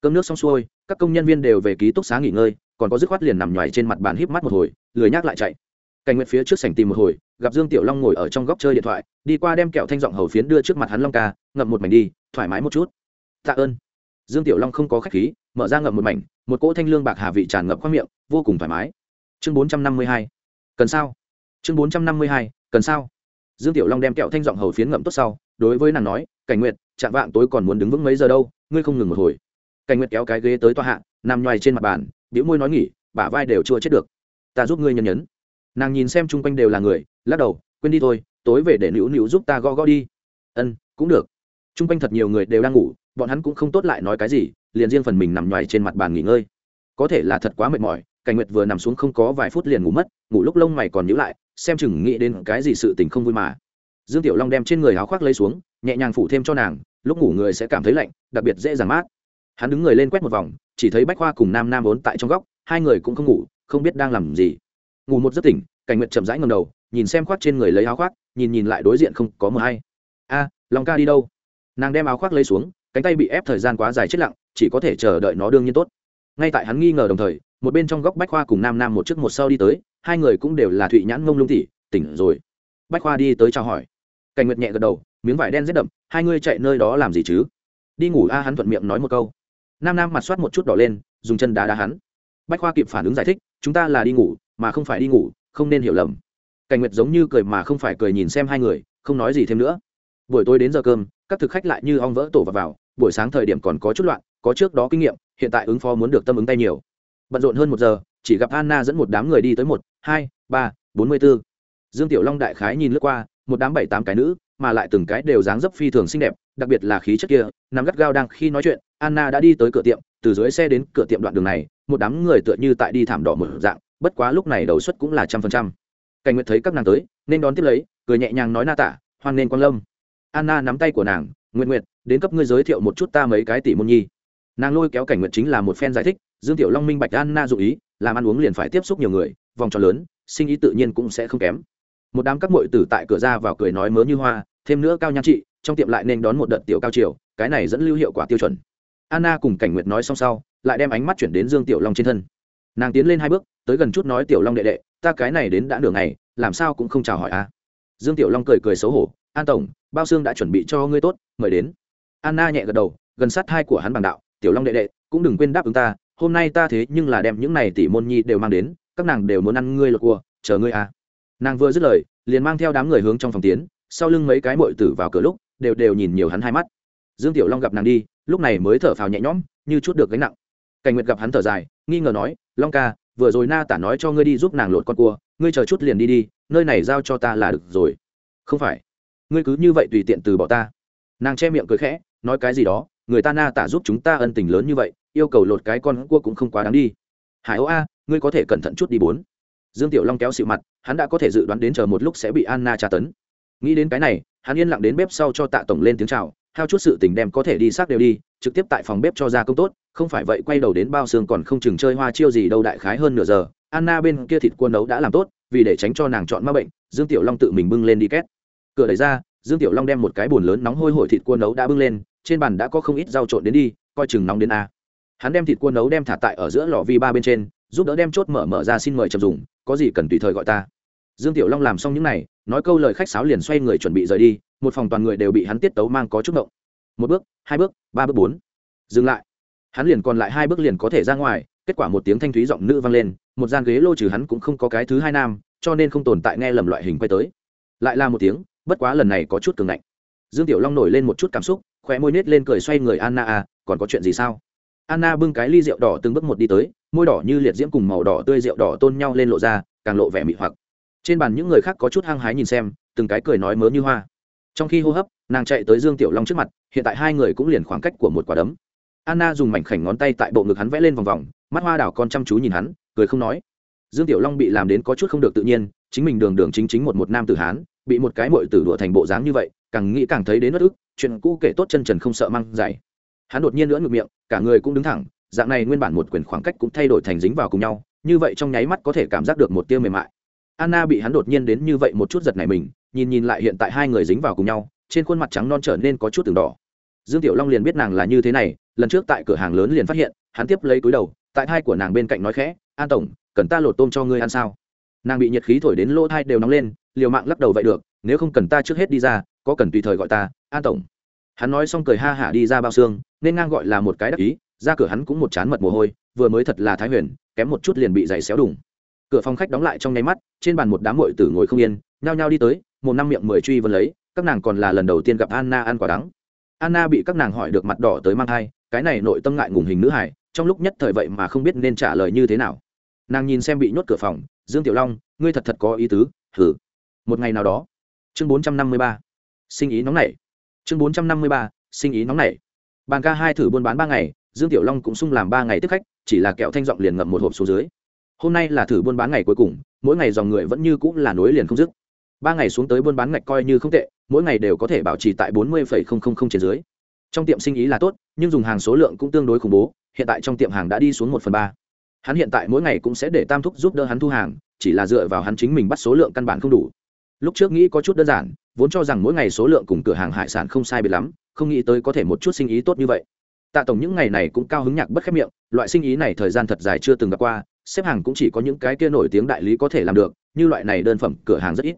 Cơm nước xong xuôi, các công nhân viên đều về ký túc xá nghỉ ngơi, còn có dứt khoát liền nằm nhoài trên mặt bàn híp mắt một hồi, lười nhác lại chạy. Cảnh nguyệt phía trước sảnh tìm một hồi, gặp dương tiểu long ngồi ở trong góc chơi điện thoại, đi qua đem kẹo thanh giọng hầu phiến đưa trước mặt hắn long ca, ngậm một mảnh đi, thoải mái một chút. Tạ ơn. Dương tiểu long không có khách khí mở ra ngậm một mảnh, một cỗ thanh lương bạc hà vị tràn ngập khoang miệng, vô cùng thoải mái. Chương bốn trăm năm mươi hai, cần sao? Chương bốn trăm năm mươi hai, cần sao? Dương tiểu long đem kẹo thanh giọng hầu phiến ngậm tốt sau, đối với nàng nói, cảnh nguyệt, chạm vạng tối còn muốn đứng vững mấy giờ đâu, ngươi không ngừng một hồi. Cảnh nguyệt kéo cái ghế tới toa hạ, nằm nhoài trên mặt bàn biểu môi nói nghỉ, bả vai đều chưa chết được. Ta giúp ngươi nhân nhấn. Nàng nhìn xem chung quanh đều là người, lắc đầu, quên đi thôi, tối về để nữu nữu giúp ta gõ gõ đi. Ân, cũng được. Chung quanh thật nhiều người đều đang ngủ, bọn hắn cũng không tốt lại nói cái gì liền riêng phần mình nằm nhoài trên mặt bàn nghỉ ngơi. Có thể là thật quá mệt mỏi, cảnh nguyệt vừa nằm xuống không có vài phút liền ngủ mất, ngủ lúc lông mày còn nhíu lại, xem chừng nghĩ đến cái gì sự tình không vui mà. Dương tiểu long đem trên người áo khoác lấy xuống, nhẹ nhàng phủ thêm cho nàng, lúc ngủ người sẽ cảm thấy lạnh, đặc biệt dễ dàng mát. Hắn đứng người lên quét một vòng, chỉ thấy bách khoa cùng nam nam vốn tại trong góc, hai người cũng không ngủ, không biết đang làm gì. Ngủ một giấc tỉnh, cảnh nguyệt chậm rãi ngầm đầu, nhìn xem khoác trên người lấy áo khoác, nhìn nhìn lại đối diện không có mờ hay. A, long ca đi đâu? Nàng đem áo khoác lấy xuống, cánh tay bị ép thời gian quá dài chết lặng chỉ có thể chờ đợi nó đương nhiên tốt. Ngay tại hắn nghi ngờ đồng thời, một bên trong góc bách khoa cùng nam nam một trước một sau đi tới, hai người cũng đều là thụy nhãn ngông lung tỉ tỉnh rồi. Bách khoa đi tới chào hỏi. Cảnh nguyệt nhẹ gật đầu, miếng vải đen rét đậm, hai ngươi chạy nơi đó làm gì chứ? Đi ngủ a, hắn thuận miệng nói một câu. Nam nam mặt soát một chút đỏ lên, dùng chân đá đá hắn. Bách khoa kịp phản ứng giải thích, chúng ta là đi ngủ, mà không phải đi ngủ, không nên hiểu lầm. Cảnh nguyệt giống như cười mà không phải cười nhìn xem hai người, không nói gì thêm nữa. Buổi tối đến giờ cơm, các thực khách lại như ong vỡ tổ và vào, buổi sáng thời điểm còn có chút loạn có trước đó kinh nghiệm, hiện tại ứng phó muốn được tâm ứng tay nhiều. Bận rộn hơn một giờ, chỉ gặp anna dẫn một đám người đi tới một, hai, ba, bốn mươi b ố dương tiểu long đại khái nhìn lướt qua, một đám bảy tám cái nữ, mà lại từng cái đều dáng dấp phi thường xinh đẹp, đặc biệt là khí chất kia, nằm gắt gao đang khi nói chuyện, anna đã đi tới cửa tiệm, từ dưới xe đến cửa tiệm đoạn đường này, một đám người tựa như tại đi thảm đỏ một dạng, bất quá lúc này đầu suất cũng là trăm phần trăm. Cảnh nguyệt thấy các nàng tới, nên đón tiếp lấy, cười nhẹ nhàng nói na tả, hoan nên quan lâm. Anna nắm tay của nàng nguyện nguyện đến cấp ngươi giới thiệu một chút ta mấy cái tỷ môn nhi nàng lôi kéo cảnh nguyện chính là một phen giải thích, dương tiểu long minh bạch anna dụ ý, làm ăn uống liền phải tiếp xúc nhiều người, vòng tròn lớn, sinh ý tự nhiên cũng sẽ không kém. Một đám các muội tử tại cửa ra vào cười nói mớ như hoa, thêm nữa cao nhan trị, trong tiệm lại nên đón một đợt tiểu cao triều, cái này dẫn lưu hiệu quả tiêu chuẩn. Anna cùng cảnh nguyệt nói xong sau, lại đem ánh mắt chuyển đến dương tiểu long trên thân. Nàng tiến lên hai bước, tới gần chút nói, tiểu long đệ đệ, ta cái này đến đã nửa ngày, làm sao cũng không chào hỏi a dương tiểu long cười cười xấu hổ, an tổng, bao xương đã chuẩn bị cho ngươi tốt, mời đến. Anna nhẹ gật đầu, gần sát hai của hắn bằng đạo tiểu long đệ đệ, cũng đừng quên đáp ứng ta, hôm nay ta thế nhưng là đem những này tỷ môn nhi đều mang đến, các nàng đều muốn ăn ngươi lột cua, chờ ngươi à. Nàng vừa dứt lời, liền mang theo đám người hướng trong phòng tiến, sau lưng mấy cái mội tử vào cửa lúc, đều đều nhìn nhiều hắn hai mắt. Dương tiểu long gặp nàng đi, lúc này mới thở phào nhẹ nhõm, như chút được gánh nặng. Cảnh nguyệt gặp hắn thở dài, nghi ngờ nói, long ca, vừa rồi na tả nói cho ngươi đi giúp nàng lột con cua, ngươi chờ chút liền đi đi, nơi này giao cho ta là được rồi. Không phải, ngươi cứ như vậy tùy tiện từ bỏ ta. Nàng che miệng cười khẽ, nói cái gì đó người ta na tả giúp chúng ta ân tình lớn như vậy, yêu cầu lột cái con cua cũng không quá đáng đi. Hải âu a, ngươi có thể cẩn thận chút đi bốn. Dương tiểu long kéo xịu mặt, hắn đã có thể dự đoán đến chờ một lúc sẽ bị anna tra tấn. Nghĩ đến cái này, hắn yên lặng đến bếp sau cho tạ tổng lên tiếng chào theo chút sự tình đem có thể đi xác đều đi, trực tiếp tại phòng bếp cho ra công tốt, không phải vậy quay đầu đến bao xương còn không chừng chơi hoa chiêu gì đâu đại khái hơn nửa giờ, anna bên kia thịt cua nấu đã làm tốt, vì để tránh cho nàng chọn ma bệnh, dương tiểu long tự mình bưng lên đi két. Cửa đẩy ra, dương tiểu long đem một cái bồn lớn nóng hôi hổi thịt cua nấu đã bưng lên trên bàn đã có không ít rau trộn đến đi, coi chừng nóng đến a. Hắn đem thịt cua nấu đem thả tại ở giữa lò vi ba bên trên, giúp đỡ đem chốt mở mở ra xin mời chậm dùng, có gì cần tùy thời gọi ta. Dương tiểu long làm xong những này, nói câu lời khách sáo liền xoay người chuẩn bị rời đi, một phòng toàn người đều bị hắn tiết tấu mang có chút động một bước, hai bước, ba bước bốn. Dừng lại. Hắn liền còn lại hai bước liền có thể ra ngoài, kết quả một tiếng thanh thúy giọng nữ vang lên, một gian ghế lô trừ hắn cũng không có cái thứ hai nam, cho nên không tồn tại nghe lầm loại hình quay tới. Lại là một tiếng, bất quá lần này có chút cường ngạnh. Dương tiểu long nổi lên một chút cảm xúc khóe môi nết lên cười xoay người anna à còn có chuyện gì sao? Anna bưng cái ly rượu đỏ từng bước một đi tới, môi đỏ như liệt diễm cùng màu đỏ tươi rượu đỏ tôn nhau lên lộ ra, càng lộ vẻ mị hoặc. Trên bàn những người khác có chút hăng hái nhìn xem, từng cái cười nói mớ như hoa. Trong khi hô hấp, nàng chạy tới dương tiểu long trước mặt, hiện tại hai người cũng liền khoảng cách của một quả đấm. Anna dùng mảnh khảnh ngón tay tại bộ ngực hắn vẽ lên vòng vòng, mắt hoa đảo con chăm chú nhìn hắn, cười không nói. Dương tiểu long bị làm đến có chút không được tự nhiên, chính mình đường đường chính chính một một nam tử hán bị một cái mội tử đùa thành bộ dáng như vậy, càng nghĩ càng thấy đến bất ức, chuyện cũ kể tốt chân trần không sợ măng dày hắn đột nhiên nữa ngược miệng, cả người cũng đứng thẳng, dạng này nguyên bản một quyền khoảng cách cũng thay đổi thành dính vào cùng nhau, như vậy trong nháy mắt có thể cảm giác được một tia mềm mại. Anna bị hắn đột nhiên đến như vậy một chút giật này mình, nhìn nhìn lại hiện tại hai người dính vào cùng nhau, trên khuôn mặt trắng non trở nên có chút từng đỏ. Dương tiểu long liền biết nàng là như thế này, lần trước tại cửa hàng lớn liền phát hiện, hắn tiếp lấy túi đầu, tại thai của nàng bên cạnh nói khẽ, an tổng, cần ta lột tôm cho ngươi ăn sao? Nàng bị nhiệt khí thổi đến lỗ thai đều nóng lên liều mạng lắc đầu vậy được, nếu không cần ta trước hết đi ra, có cần tùy thời gọi ta, an tổng. Hắn nói xong cười ha hả đi ra bao xương, nên ngang gọi là một cái đắc ý, ra cửa hắn cũng một chán mật mồ hôi, vừa mới thật là thái huyền, kém một chút liền bị giày xéo đùng. Cửa phòng khách đóng lại trong nháy mắt, trên bàn một đám mội tử ngồi không yên, nhao nhao đi tới, một năm miệng mười truy vân lấy, các nàng còn là lần đầu tiên gặp anna ăn quả đắng. Anna bị các nàng hỏi được mặt đỏ tới mang thai, cái này nội tâm ngại ngùng hình nữ hải trong lúc nhất thời vậy mà không biết nên trả lời như thế nào. Nàng nhìn xem bị nhốt cửa phòng, dương tiểu long, ngươi thật thật có ý tứ thử một ngày nào đó. Chương bốn trăm năm mươi ba. Sinh ý nóng nảy. Chương bốn trăm năm mươi ba. Sinh ý nóng nảy. Bàn ca hai thử buôn bán ba ngày, dương tiểu long cũng sung làm ba ngày tiếp khách, chỉ là kẹo thanh giọng liền ngậm một hộp xuống dưới. Hôm nay là thử buôn bán ngày cuối cùng, mỗi ngày dòng người vẫn như cũng là nối liền không dứt. Ba ngày xuống tới buôn bán ngạch coi như không tệ, mỗi ngày đều có thể bảo trì tại bốn mươi trên dưới. Trong tiệm sinh ý là tốt, nhưng dùng hàng số lượng cũng tương đối khủng bố, hiện tại trong tiệm hàng đã đi xuống một phần ba. Hắn hiện tại mỗi ngày cũng sẽ để tam thúc giúp đỡ hắn thu hàng, chỉ là dựa vào hắn chính mình bắt số lượng căn bản không đủ lúc trước nghĩ có chút đơn giản, vốn cho rằng mỗi ngày số lượng cùng cửa hàng hải sản không sai biệt lắm, không nghĩ tới có thể một chút sinh ý tốt như vậy. Tạ tổng những ngày này cũng cao hứng nhạc bất khép miệng, loại sinh ý này thời gian thật dài chưa từng gặp qua, xếp hàng cũng chỉ có những cái kia nổi tiếng đại lý có thể làm được, như loại này đơn phẩm cửa hàng rất ít.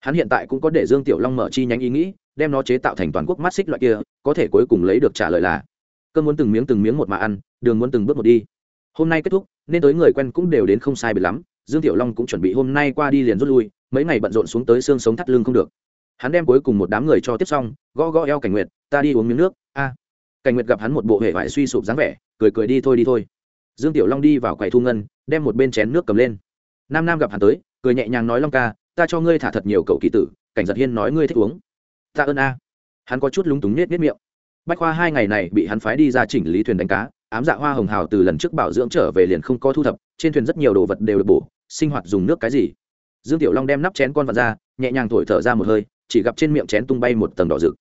Hắn hiện tại cũng có để dương tiểu long mở chi nhánh ý nghĩ, đem nó chế tạo thành toàn quốc mắt xích loại kia, có thể cuối cùng lấy được trả lời là cơn muốn từng miếng từng miếng một mà ăn, đường muốn từng bước một đi. Hôm nay kết thúc, nên tới người quen cũng đều đến không sai biệt lắm, dương tiểu long cũng chuẩn bị hôm nay qua đi liền rút lui mấy ngày bận rộn xuống tới xương sống thắt lưng không được. Hắn đem cuối cùng một đám người cho tiếp xong, gõ gõ eo cảnh nguyệt, ta đi uống miếng nước. A. Cảnh nguyệt gặp hắn một bộ hệ vải suy sụp dáng vẻ, cười cười đi thôi đi thôi. Dương tiểu long đi vào quầy thu ngân, đem một bên chén nước cầm lên. Nam nam gặp hắn tới, cười nhẹ nhàng nói, long ca, ta cho ngươi thả thật nhiều cậu kỳ tử, cảnh giật hiên nói ngươi thích uống. Ta ơn a. Hắn có chút lúng túng nết nết miệng. Bách khoa hai ngày này bị hắn phái đi ra chỉnh lý thuyền đánh cá, ám dạ hoa hồng hào từ lần trước bảo dưỡng trở về liền không có thu thập, trên thuyền rất nhiều đồ vật đều được bổ, sinh hoạt dùng nước cái gì? Dương tiểu long đem nắp chén con vật ra, nhẹ nhàng thổi thở ra một hơi, chỉ gặp trên miệng chén tung bay một tầng đỏ rực.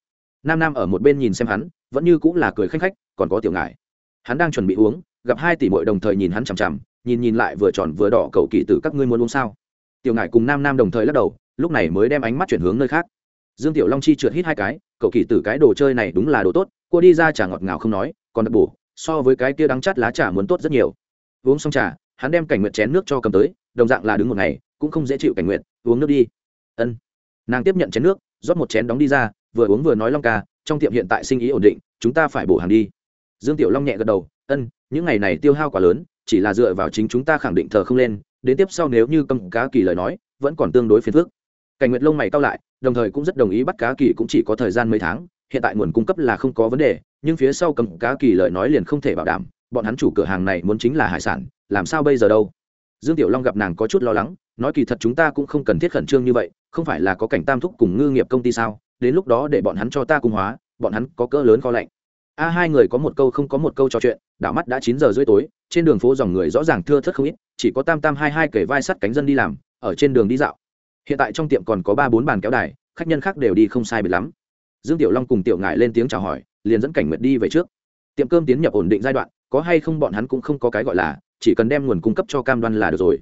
Nam nam ở một bên nhìn xem hắn, vẫn như cũng là cười khanh khách, còn có tiểu ngại hắn đang chuẩn bị uống, gặp hai tỷ mội đồng thời nhìn hắn chằm chằm, nhìn nhìn lại vừa tròn vừa đỏ cầu kỳ tử các ngươi muốn uống sao? Tiểu ngại cùng nam nam đồng thời lắc đầu, lúc này mới đem ánh mắt chuyển hướng nơi khác. Dương tiểu long chi trượt hít hai cái cậu kỳ tử cái đồ chơi này đúng là đồ tốt cô đi ra trà ngọt ngào không nói, còn đặc bổ, so với cái kia đắng chắt lá trà muốn tốt rất nhiều. Uống xong trà, hắn đem cảnh nguyện chén nước cho cầm tới, đồng dạng là đứng một ngày cũng không dễ chịu cảnh nguyện, uống nước đi. Ân. Nàng tiếp nhận chén nước, rót một chén đóng đi ra, vừa uống vừa nói long ca, trong tiệm hiện tại sinh ý ổn định, chúng ta phải bổ hàng đi. Dương tiểu long nhẹ gật đầu, ân, những ngày này tiêu hao quá lớn, chỉ là dựa vào chính chúng ta khẳng định thờ không lên, đến tiếp sau nếu như cầm cá kỳ lời nói, vẫn còn tương đối phiền phức. Cảnh nguyệt lông mày cao lại, đồng thời cũng rất đồng ý bắt cá kỳ cũng chỉ có thời gian mấy tháng, hiện tại nguồn cung cấp là không có vấn đề, nhưng phía sau cầm cá kỳ lời nói liền không thể bảo đảm, bọn hắn chủ cửa hàng này muốn chính là hải sản, làm sao bây giờ đâu? Dương tiểu long gặp nàng có chút lo lắng nói kỳ thật chúng ta cũng không cần thiết khẩn trương như vậy, không phải là có cảnh tam thúc cùng ngư nghiệp công ty sao? Đến lúc đó để bọn hắn cho ta cung hóa, bọn hắn có cỡ lớn kho lạnh. A, hai người có một câu không có một câu trò chuyện, đảo mắt đã chín giờ rưỡi tối, trên đường phố dòng người rõ ràng thưa thớt không ít, chỉ có tam tam hai hai kể vai sắt cánh dân đi làm, ở trên đường đi dạo. Hiện tại trong tiệm còn có ba bốn bàn kéo đài, khách nhân khác đều đi không sai biệt lắm. Dương tiểu long cùng tiểu ngại lên tiếng chào hỏi, liền dẫn cảnh nguyệt đi về trước. Tiệm cơm tiến nhập ổn định giai đoạn, có hay không bọn hắn cũng không có cái gọi là, chỉ cần đem nguồn cung cấp cho cam đoan là được rồi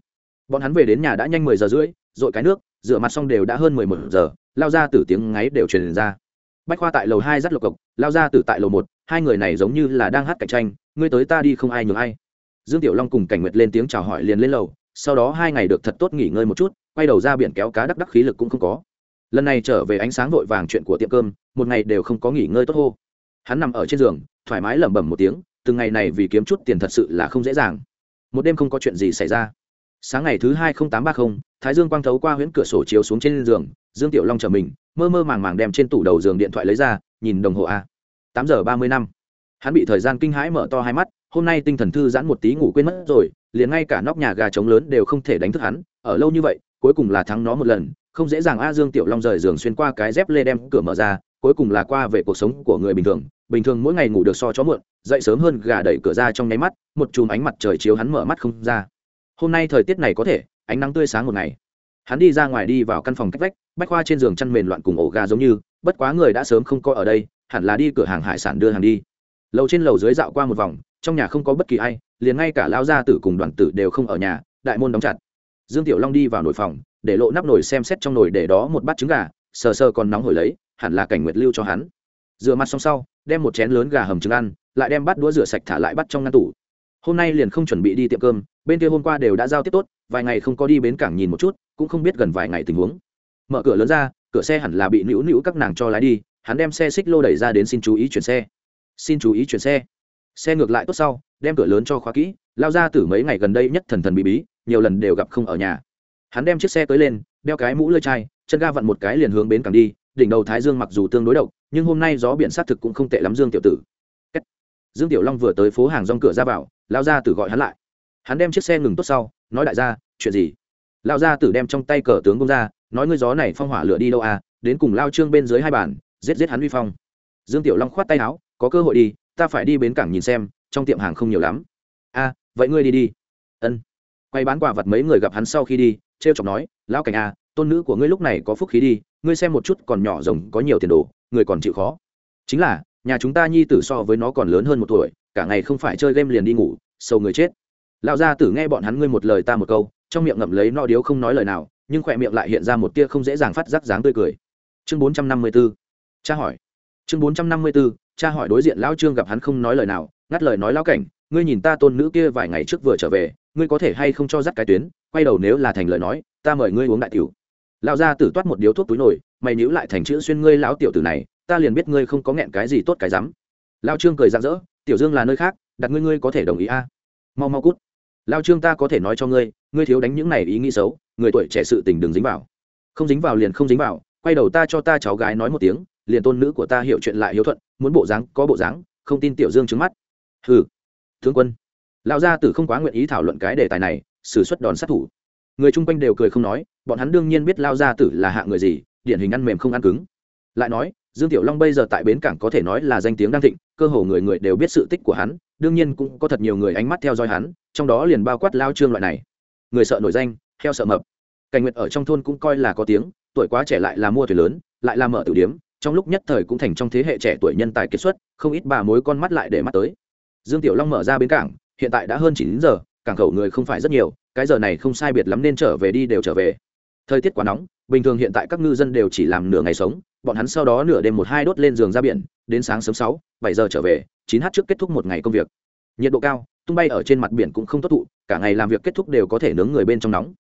bọn hắn về đến nhà đã nhanh mười giờ rưỡi dội cái nước, rửa mặt xong đều đã hơn mười một giờ, lao ra từ tiếng ngáy đều truyền ra. Bách khoa tại lầu hai dắt lộc cộc, lao ra từ tại lầu một, hai người này giống như là đang hát cạnh tranh, ngươi tới ta đi không ai nhường ai. Dương tiểu long cùng cảnh nguyệt lên tiếng chào hỏi liền lên lầu, sau đó hai ngày được thật tốt nghỉ ngơi một chút, quay đầu ra biển kéo cá đắc đắc khí lực cũng không có. Lần này trở về ánh sáng vội vàng chuyện của tiệm cơm, một ngày đều không có nghỉ ngơi tốt hô. Hắn nằm ở trên giường, thoải mái lẩm bẩm một tiếng, từng ngày này vì kiếm chút tiền thật sự là không dễ dàng. Một đêm không có chuyện gì xảy ra sáng ngày thứ hai tám ba mươi thái dương quang thấu qua huyễn cửa sổ chiếu xuống trên giường, dương tiểu long chở mình, mơ mơ màng màng đem trên tủ đầu giường điện thoại lấy ra, nhìn đồng hồ a. Tám giờ ba mươi năm hắn bị thời gian kinh hãi mở to hai mắt, hôm nay tinh thần thư giãn một tí ngủ quên mất rồi, liền ngay cả nóc nhà gà trống lớn đều không thể đánh thức hắn, ở lâu như vậy, cuối cùng là thắng nó một lần, không dễ dàng a dương tiểu long rời giường xuyên qua cái dép lê đem cửa mở ra, cuối cùng là qua về cuộc sống của người bình thường bình thường mỗi ngày ngủ được so chó muộn, dậy sớm hơn gà đẩy cửa ra trong nháy mắt, một chùm ánh mặt trời chiếu hắn mở mắt không ra hôm nay thời tiết này có thể, ánh nắng tươi sáng một ngày. Hắn đi ra ngoài đi vào căn phòng cách vách, bách khoa trên giường chăn mền loạn cùng ổ gà giống như, bất quá người đã sớm không có ở đây, hẳn là đi cửa hàng hải sản đưa hàng đi. Lầu trên lầu dưới dạo qua một vòng, trong nhà không có bất kỳ ai, liền ngay cả lao gia tử cùng đoàn tử đều không ở nhà, đại môn đóng chặt. Dương tiểu long đi vào nồi phòng, để lộ nắp nồi xem xét trong nồi để đó một bát trứng gà, sờ sờ còn nóng hổi lấy, hẳn là cảnh nguyệt lưu cho hắn. Rửa mặt xong sau, đem một chén lớn gà hầm trứng ăn, lại đem bát đũa rửa sạch thả lại bắt trong ngăn tủ. Hôm nay liền không chuẩn bị đi tiệm cơm bên kia hôm qua đều đã giao tiếp tốt, vài ngày không có đi bến cảng nhìn một chút, cũng không biết gần vài ngày tình huống. Mở cửa lớn ra, cửa xe hẳn là bị nữu nữu các nàng cho lái đi, hắn đem xe xích lô đẩy ra đến xin chú ý chuyển xe. Xin chú ý chuyển xe. Xe ngược lại tốt sau, đem cửa lớn cho khóa kỹ, lao ra từ mấy ngày gần đây nhất thần thần bí bí, nhiều lần đều gặp không ở nhà. Hắn đem chiếc xe tới lên, đeo cái mũ lơi chai, chân ga vặn một cái liền hướng bến cảng đi, đỉnh đầu thái dương mặc dù tương đối độc, nhưng hôm nay gió biển sát thực cũng không tệ lắm dương tiểu tử. Dương tiểu long vừa tới phố hàng rong cửa ra vào, lao ra tử gọi hắn lại hắn đem chiếc xe ngừng tốt sau, nói đại gia, chuyện gì? Lao gia tử đem trong tay cờ tướng công ra, nói, ngươi gió này phong hỏa lửa đi đâu à? Đến cùng lao trương bên dưới hai bàn giết giết hắn uy phong. Dương tiểu long khoát tay áo, có cơ hội đi, ta phải đi bến cảng nhìn xem, trong tiệm hàng không nhiều lắm. A, vậy ngươi đi đi. Ân. Quay bán quả vật mấy người gặp hắn sau khi đi t r e o chọc nói, lão cảnh a tôn nữ của ngươi lúc này có phúc khí đi, ngươi xem một chút còn nhỏ rồng có nhiều tiền đồ, người còn chịu khó. Chính là, nhà chúng ta nhi tử so với nó còn lớn hơn một tuổi, cả ngày không phải chơi game liền đi ngủ sâu người chết lão gia tử nghe bọn hắn ngươi một lời ta một câu, trong miệng ngậm lấy no điếu không nói lời nào, nhưng khỏe miệng lại hiện ra một tia không dễ dàng phát giác dáng tươi cười. Chương bốn trăm năm mươi b ố cha hỏi. Chương bốn trăm năm mươi b ố cha hỏi đối diện lão trương gặp hắn không nói lời nào, ngắt lời nói lão cảnh, ngươi nhìn ta tôn nữ kia vài ngày trước vừa trở về, ngươi có thể hay không cho dắt cái tuyến, quay đầu nếu là thành lời nói, ta mời ngươi uống đại tiểu. Lão gia tử toát một điếu thuốc túi nổi mày nhữ lại thành chữ xuyên ngươi lão tiểu tử này, ta liền biết ngươi không có nghẹn cái gì tốt cái rắm. Lão trương cười rạng rỡ, tiểu dương là nơi khác, đặt ngươi ngươi có thể đồng ý a. Mau mau cút lão trương ta có thể nói cho ngươi ngươi thiếu đánh những này ý nghĩ xấu, người tuổi trẻ sự tình đừng dính vào. Không dính vào liền không dính vào, quay đầu ta cho ta cháu gái nói một tiếng, liền tôn nữ của ta hiểu chuyện lại hiếu thuận, muốn bộ dáng có bộ dáng, không tin tiểu dương trứng mắt. Hừ. Tướng quân. Lão gia tử không quá nguyện ý thảo luận cái đề tài này xử suất đòn sát thủ. Người chung quanh đều cười không nói, bọn hắn đương nhiên biết lao gia tử là hạ người gì, điển hình ăn mềm không ăn cứng. Lại nói, dương tiểu long bây giờ tại bến cảng có thể nói là danh tiếng đang thịnh, cơ hồ người người đều biết sự tích của hắn đương nhiên cũng có thật nhiều người ánh mắt theo dõi hắn, trong đó liền bao quát lao trương loại này. Người sợ nổi danh, heo sợ mập. Cảnh nguyệt ở trong thôn cũng coi là có tiếng, tuổi quá trẻ lại là mua thuyền lớn, lại là mở tử điếm, trong lúc nhất thời cũng thành trong thế hệ trẻ tuổi nhân tài kiệt xuất, không ít bà mối con mắt lại để mắt tới. Dương tiểu long mở ra bến cảng, hiện tại đã hơn chín giờ, cảng khẩu người không phải rất nhiều, cái giờ này không sai biệt lắm nên trở về đi đều trở về. Thời tiết quá nóng, bình thường hiện tại các ngư dân đều chỉ làm nửa ngày sống bọn hắn sau đó nửa đêm một hai đốt lên giường ra biển, đến sáng sớm sáu, bảy giờ trở về, chín h trước kết thúc một ngày công việc. Nhiệt độ cao, tung bay ở trên mặt biển cũng không tốt thụ, cả ngày làm việc kết thúc đều có thể nướng người bên trong nóng.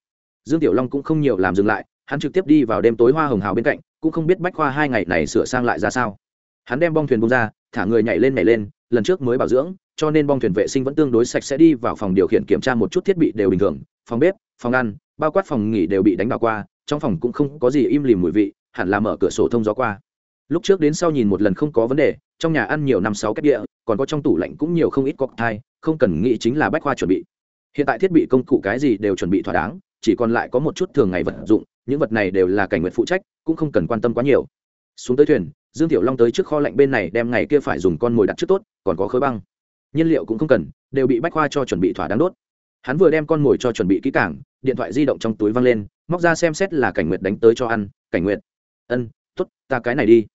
Dương tiểu long cũng không nhiều làm dừng lại, hắn trực tiếp đi vào đêm tối hoa hồng hào bên cạnh, cũng không biết bách khoa hai ngày này sửa sang lại ra sao. Hắn đem bong thuyền bông ra, thả người nhảy lên nhảy lên, lần trước mới bảo dưỡng, cho nên bong thuyền vệ sinh vẫn tương đối sạch sẽ đi vào phòng điều khiển kiểm tra một chút thiết bị đều bình thường, phòng bếp, phòng ăn, bao quát phòng nghỉ đều bị đánh vào qua, trong phòng cũng không có gì im lìm mùi vị hẳn là mở cửa sổ thông gió qua. Lúc trước đến sau nhìn một lần không có vấn đề, trong nhà ăn nhiều năm sáu cách địa, còn có trong tủ lạnh cũng nhiều không ít cocktail không cần nghĩ chính là bách khoa chuẩn bị. Hiện tại thiết bị công cụ cái gì đều chuẩn bị thỏa đáng, chỉ còn lại có một chút thường ngày vật dụng, những vật này đều là cảnh nguyện phụ trách, cũng không cần quan tâm quá nhiều. Xuống tới thuyền, dương tiểu long tới trước kho lạnh bên này đem ngày kia phải dùng con mồi đặt trước tốt, còn có khối băng. Nhiên liệu cũng không cần, đều bị bách khoa cho chuẩn bị thỏa đáng đốt. Hắn vừa đem con mồi cho chuẩn bị kỹ cảng điện thoại di động trong túi văng lên, móc ra xem xét là cảnh nguyệt đánh tới cho ăn, cảnh nguyệt ân t ố t ta cái này đi.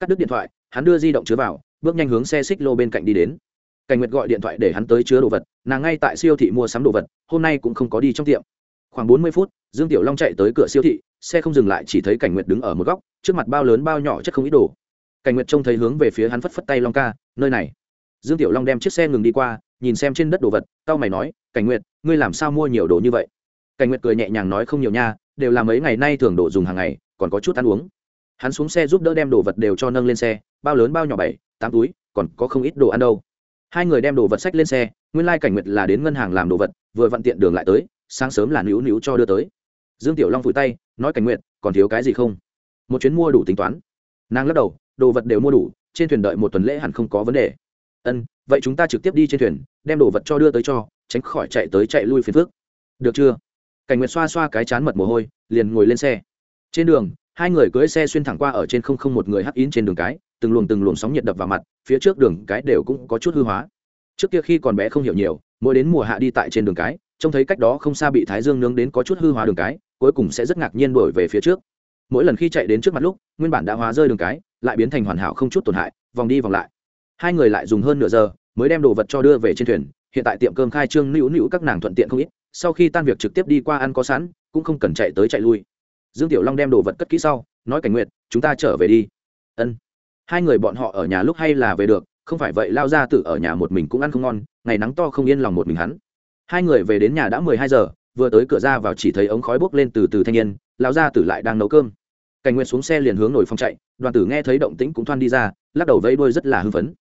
Cắt đứt điện thoại, hắn đưa di động chứa vào, bước nhanh hướng xe xích lô bên cạnh đi đến. Cảnh nguyệt gọi điện thoại để hắn tới chứa đồ vật, nàng ngay tại siêu thị mua sắm đồ vật, hôm nay cũng không có đi trong tiệm. Khoảng bốn mươi phút, dương tiểu long chạy tới cửa siêu thị, xe không dừng lại chỉ thấy cảnh nguyệt đứng ở một góc, trước mặt bao lớn bao nhỏ chất không ít đồ. Cảnh nguyệt trông thấy hướng về phía hắn phất phất tay long ca, nơi này. Dương tiểu long đem chiếc xe ngừng đi qua, nhìn xem trên đất đồ vật tao mày nói, cảnh nguyệt, ngươi làm sao mua nhiều đồ như vậy? Cảnh nguyệt cười nhẹ nhàng nói, không nhiều nha, đều là mấy ngày nay thường đồ dùng hàng ngày, còn có chút ăn uống hắn xuống xe giúp đỡ đem đồ vật đều cho nâng lên xe, bao lớn bao nhỏ bảy, tám túi, còn có không ít đồ ăn đâu. Hai người đem đồ vật sách lên xe, nguyên lai cảnh nguyệt là đến ngân hàng làm đồ vật, vừa vặn tiện đường lại tới, sáng sớm là níu níu cho đưa tới. Dương tiểu long vùi tay, nói cảnh nguyệt, còn thiếu cái gì không? Một chuyến mua đủ tính toán. Nàng lắc đầu, đồ vật đều mua đủ, trên thuyền đợi một tuần lễ hẳn không có vấn đề. Ân, vậy chúng ta trực tiếp đi trên thuyền, đem đồ vật cho đưa tới cho, tránh khỏi chạy tới chạy lui phiền phước được chưa? Cảnh nguyệt xoa xoa cái chán mật mồ hôi, liền ngồi lên xe. Trên đường hai người cưỡi xe xuyên thẳng qua ở trên không không một người hắc yến trên đường cái, từng luồng từng luồng sóng nhiệt đập vào mặt, phía trước đường cái đều cũng có chút hư hóa. Trước kia khi còn bé không hiểu nhiều, mỗi đến mùa hạ đi tại trên đường cái, trông thấy cách đó không xa bị thái dương nướng đến có chút hư hóa đường cái, cuối cùng sẽ rất ngạc nhiên đổi về phía trước. Mỗi lần khi chạy đến trước mặt lúc, nguyên bản đã hóa rơi đường cái, lại biến thành hoàn hảo không chút tổn hại, vòng đi vòng lại. Hai người lại dùng hơn nửa giờ mới đem đồ vật cho đưa về trên thuyền, hiện tại tiệm cơm khai trương nữu nữu các nàng thuận tiện không ít, sau khi tan việc trực tiếp đi qua ăn có sẵn, cũng không cần chạy tới chạy lui dương tiểu long đem đồ vật cất kỹ sau, nói cảnh nguyệt, chúng ta trở về đi. Ân. Hai người bọn họ ở nhà lúc hay là về được, không phải vậy lao ra Tử ở nhà một mình cũng ăn không ngon, ngày nắng to không yên lòng một mình hắn. Hai người về đến nhà đã mười hai giờ, vừa tới cửa ra vào chỉ thấy ống khói bốc lên từ từ thanh niên lao ra tử lại đang nấu cơm. Cảnh nguyệt xuống xe liền hướng nổi phong chạy, đoàn tử nghe thấy động tĩnh cũng thoan đi ra, lắc đầu vẫy đuôi rất là hưng phấn.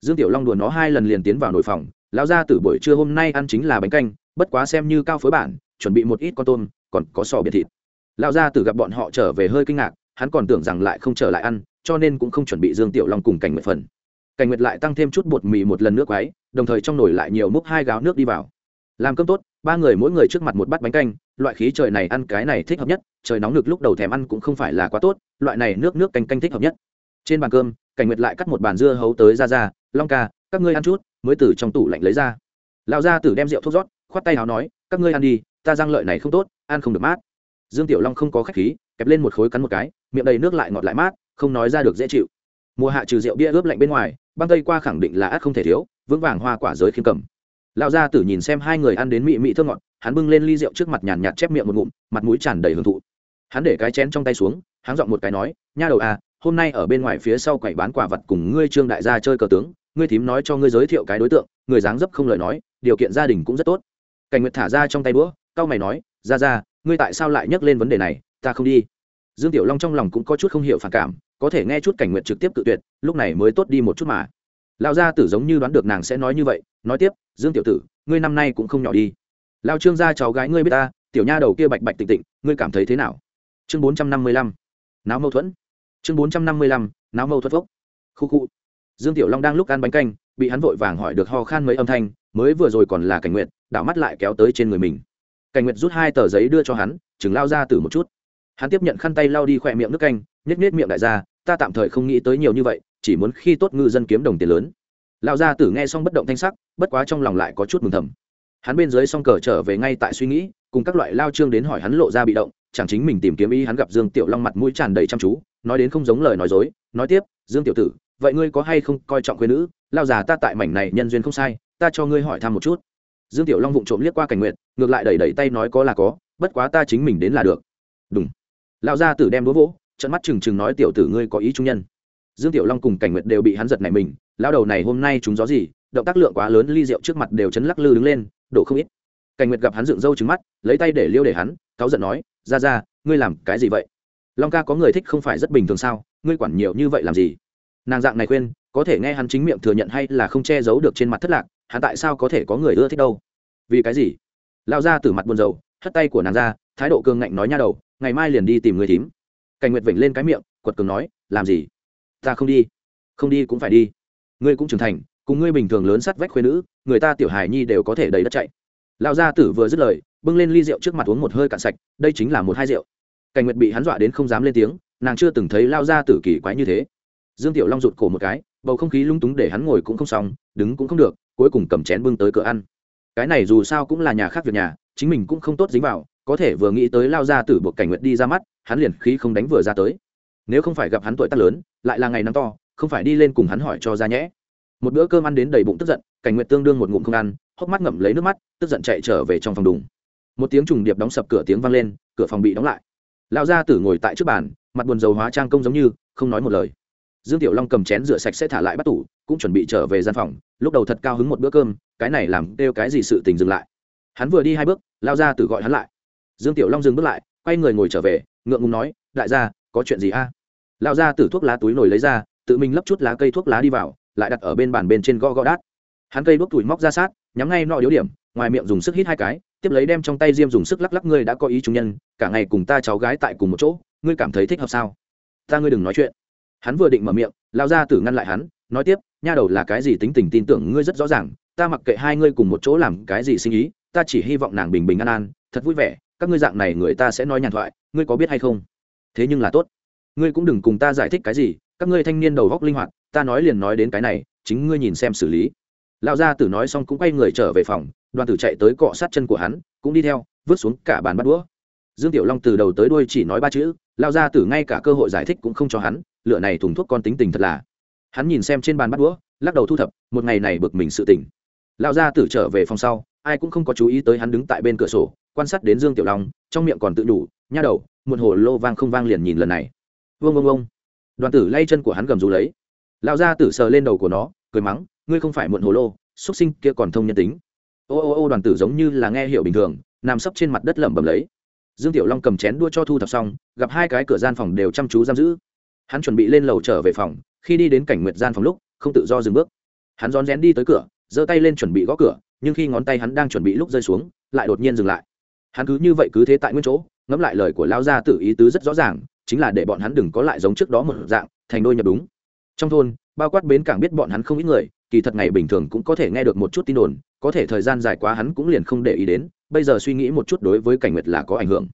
Dương tiểu long đùa nó hai lần liền tiến vào nổi phòng, lão gia tử buổi trưa hôm nay ăn chính là bánh canh, bất quá xem như cao phối bản, chuẩn bị một ít con tôm, còn có sò biệt thịt lão gia tử gặp bọn họ trở về hơi kinh ngạc, hắn còn tưởng rằng lại không trở lại ăn, cho nên cũng không chuẩn bị dương tiểu long cùng cảnh nguyệt phần. Cảnh nguyệt lại tăng thêm chút bột mì một lần nước quáy đồng thời trong nồi lại nhiều múc hai gáo nước đi vào. Làm cơm tốt, ba người mỗi người trước mặt một bát bánh canh, loại khí trời này ăn cái này thích hợp nhất, trời nóng nực lúc đầu thèm ăn cũng không phải là quá tốt, loại này nước nước canh canh thích hợp nhất. Trên bàn cơm, cảnh nguyệt lại cắt một bàn dưa hấu tới ra ra long ca, các ngươi ăn chút, mới từ trong tủ lạnh lấy ra. Lão gia tử đem rượu thuốc rót, khoát tay áo nói, các ngươi ăn đi, ta răng lợi này không tốt, ăn không được mát dương tiểu long không có khách khí, kẹp lên một khối cắn một cái, miệng đầy nước lại ngọt lại mát, không nói ra được dễ chịu. Mùa hạ trừ rượu bia ướp lạnh bên ngoài, băng tây qua khẳng định là át không thể thiếu, vững vàng hoa quả giới khiêm cầm. Lão gia tử nhìn xem hai người ăn đến mị mị thơ ngọt, hắn bưng lên ly rượu trước mặt nhàn nhạt chép miệng một ngụm, mặt mũi tràn đầy hưởng thụ. Hắn để cái chén trong tay xuống hắn giọng một cái nói, nha đầu à hôm nay ở bên ngoài phía sau quầy bán quả vật cùng ngươi trương đại gia chơi cờ tướng, ngươi thím nói cho ngươi giới thiệu cái đối tượng, người dáng dấp không lời nói, điều kiện gia đình cũng rất tốt. Cảnh nguyệt thả ra trong tay đũa cao mày nói ra ra ngươi tại sao lại nhắc lên vấn đề này, ta không đi. Dương tiểu long trong lòng cũng có chút không hiểu phản cảm, có thể nghe chút cảnh nguyện trực tiếp tự tuyệt, lúc này mới tốt đi một chút mà. Lão gia tử giống như đoán được nàng sẽ nói như vậy, nói tiếp, dương tiểu tử, ngươi năm nay cũng không nhỏ đi. Lao trương gia cháu gái ngươi biết ta, tiểu nha đầu kia bạch bạch tịnh tịnh, ngươi cảm thấy thế nào? Chương bốn trăm năm mươi lăm, náo mâu thuẫn. Chương bốn trăm năm mươi lăm, náo mâu thuẫn phốc khu khu. Dương tiểu long đang lúc ăn bánh canh, bị hắn vội vàng hỏi được ho khan mấy âm thanh, mới vừa rồi còn là cảnh nguyện, đảo mắt lại kéo tới trên người mình cảnh Nguyệt rút hai tờ giấy đưa cho hắn, chừng lao ra từ một chút. Hắn tiếp nhận khăn tay lao đi khỏe miệng nước canh nhét nhét miệng đại gia ta tạm thời không nghĩ tới nhiều như vậy, chỉ muốn khi tốt ngư dân kiếm đồng tiền lớn. Lao gia tử nghe xong bất động thanh sắc, bất quá trong lòng lại có chút mừng thầm. Hắn bên dưới xong cờ trở về ngay tại suy nghĩ, cùng các loại lao trương đến hỏi hắn lộ ra bị động, chẳng chính mình tìm kiếm ý hắn gặp dương tiểu long mặt mũi tràn đầy chăm chú, nói đến không giống lời nói dối, nói tiếp, dương tiểu tử, vậy ngươi có hay không coi trọng quê nữ? Lao già ta tại mảnh này nhân duyên không sai, ta cho ngươi hỏi thăm một chút. Dương tiểu long vụng trộm liếc qua cảnh nguyện ngược lại đẩy đẩy tay nói có là có, bất quá ta chính mình đến là được. Đúng lão gia tử đem đũa vỗ trận mắt trừng trừng nói tiểu tử ngươi có ý trung nhân. Dương tiểu long cùng cảnh nguyệt đều bị hắn giật này mình, Lão đầu này hôm nay chúng gió gì, động tác lượng quá lớn, ly rượu trước mặt đều chấn lắc lư đứng lên, đổ không ít. Cảnh nguyệt gặp hắn dựng râu trứng mắt, lấy tay để liêu để hắn, cáu giận nói, ra ra, ngươi làm cái gì vậy? Long ca có người thích không phải rất bình thường sao? Ngươi quản nhiều như vậy làm gì? Nàng dạng này khuyên, có thể nghe hắn chính miệng thừa nhận hay là không che giấu được trên mặt thất lạc, hắn tại sao có thể có người ưa thích đâu? Vì cái gì? Lao ra từ mặt buồn rầu, hất tay của nàng ra, thái độ cường ngạnh nói nha đầu, ngày mai liền đi tìm người thím. Cảnh nguyệt vểnh lên cái miệng, quật cường nói, làm gì? Ta không đi. Không đi cũng phải đi. Ngươi cũng trưởng thành, cùng ngươi bình thường lớn sắt vách khuyên nữ, người ta tiểu hài nhi đều có thể đầy đất chạy. Lão gia tử vừa dứt lời, bưng lên ly rượu trước mặt uống một hơi cạn sạch, đây chính là một hai rượu. Cảnh nguyệt bị hắn dọa đến không dám lên tiếng, nàng chưa từng thấy lao gia tử kỳ quái như thế. Dương tiểu long rụt cổ một cái, bầu không khí lung túng để hắn ngồi cũng không xong, đứng cũng không được, cuối cùng cầm chén bưng tới cửa ăn cái này dù sao cũng là nhà khác việc nhà, chính mình cũng không tốt dính vào, có thể vừa nghĩ tới lao ra tử buộc cảnh nguyệt đi ra mắt, hắn liền khí không đánh vừa ra tới. Nếu không phải gặp hắn tuổi tác lớn, lại là ngày năm to, không phải đi lên cùng hắn hỏi cho ra nhẽ. Một bữa cơm ăn đến đầy bụng tức giận, cảnh nguyệt tương đương một ngụm không ăn, hốc mắt ngậm lấy nước mắt, tức giận chạy trở về trong phòng đùng. Một tiếng trùng điệp đóng sập cửa tiếng vang lên, cửa phòng bị đóng lại. Lão gia tử ngồi tại trước bàn, mặt buồn dầu hóa trang công giống như, không nói một lời. Dương tiểu long cầm chén rửa sạch sẽ thả lại bắt tủ cũng chuẩn bị trở về gian phòng, lúc đầu thật cao hứng một bữa cơm, cái này làm kêu cái gì sự tình dừng lại. Hắn vừa đi hai bước, lao gia tử gọi hắn lại. Dương tiểu long dừng bước lại, quay người ngồi trở về, ngượng ngùng nói, đại gia, có chuyện gì a? Lao gia tử thuốc lá túi nổi lấy ra, tự mình lấp chút lá cây thuốc lá đi vào, lại đặt ở bên bàn bên trên gõ gõ đát. Hắn cây đuốc tuổi móc ra sát, nhắm ngay nọ yếu điểm, ngoài miệng dùng sức hít hai cái, tiếp lấy đem trong tay diêm dùng sức lắc lắc, ngươi đã có ý chủ nhân, cả ngày cùng ta cháu gái tại cùng một chỗ, ngươi cảm thấy thích hợp sao? Ta ngươi đừng nói chuyện. Hắn vừa định mở miệng, lao ra tử ngăn lại hắn nói tiếp, nha đầu là cái gì tính tình tin tưởng ngươi rất rõ ràng, ta mặc kệ hai ngươi cùng một chỗ làm cái gì sinh ý, ta chỉ hy vọng nàng bình bình an an, thật vui vẻ, các ngươi dạng này người ta sẽ nói nhàn thoại, ngươi có biết hay không? Thế nhưng là tốt. Ngươi cũng đừng cùng ta giải thích cái gì, các ngươi thanh niên đầu góc linh hoạt, ta nói liền nói đến cái này, chính ngươi nhìn xem xử lý. Lão gia tử nói xong cũng quay người trở về phòng, đoàn tử chạy tới cọ sát chân của hắn, cũng đi theo, vứt xuống cả bàn bắt đũa. Dương tiểu long từ đầu tới đuôi chỉ nói ba chữ, lão gia tử ngay cả cơ hội giải thích cũng không cho hắn, lựa này thùng thuốc con tính tình thật là hắn nhìn xem trên bàn bắt đũa, lắc đầu thu thập, một ngày này bực mình sự tỉnh lão gia tử trở về phòng sau, ai cũng không có chú ý tới hắn đứng tại bên cửa sổ, quan sát đến dương tiểu long, trong miệng còn tự đủ, nha đầu một hồ lô vang không vang liền nhìn lần này. Vương vương vương đoàn tử lay chân của hắn gầm rú lấy. Lão gia tử sờ lên đầu của nó, cười mắng, ngươi không phải muộn hồ lô xuất sinh kia còn thông nhân tính. Ô ô ô, đoàn tử giống như là nghe hiểu bình thường, nằm sấp trên mặt đất lẩm bẩm lấy. Dương tiểu long cầm chén đua cho thu thập xong, gặp hai cái cửa gian phòng đều chăm chú giam giữ. Hắn chuẩn bị lên lầu trở về phòng khi đi đến cảnh nguyệt gian phòng lúc, không tự do dừng bước. Hắn rón rén đi tới cửa, giơ tay lên chuẩn bị gõ cửa, nhưng khi ngón tay hắn đang chuẩn bị lúc rơi xuống, lại đột nhiên dừng lại. Hắn cứ như vậy cứ thế tại nguyên chỗ, ngẫm lại lời của lão gia tử ý tứ rất rõ ràng, chính là để bọn hắn đừng có lại giống trước đó một dạng, thành đôi nhập đúng. Trong thôn, bao quát bến cảng biết bọn hắn không ít người, kỳ thật ngày bình thường cũng có thể nghe được một chút tin đồn, có thể thời gian dài quá hắn cũng liền không để ý đến, bây giờ suy nghĩ một chút đối với cảnh nguyệt là có ảnh hưởng.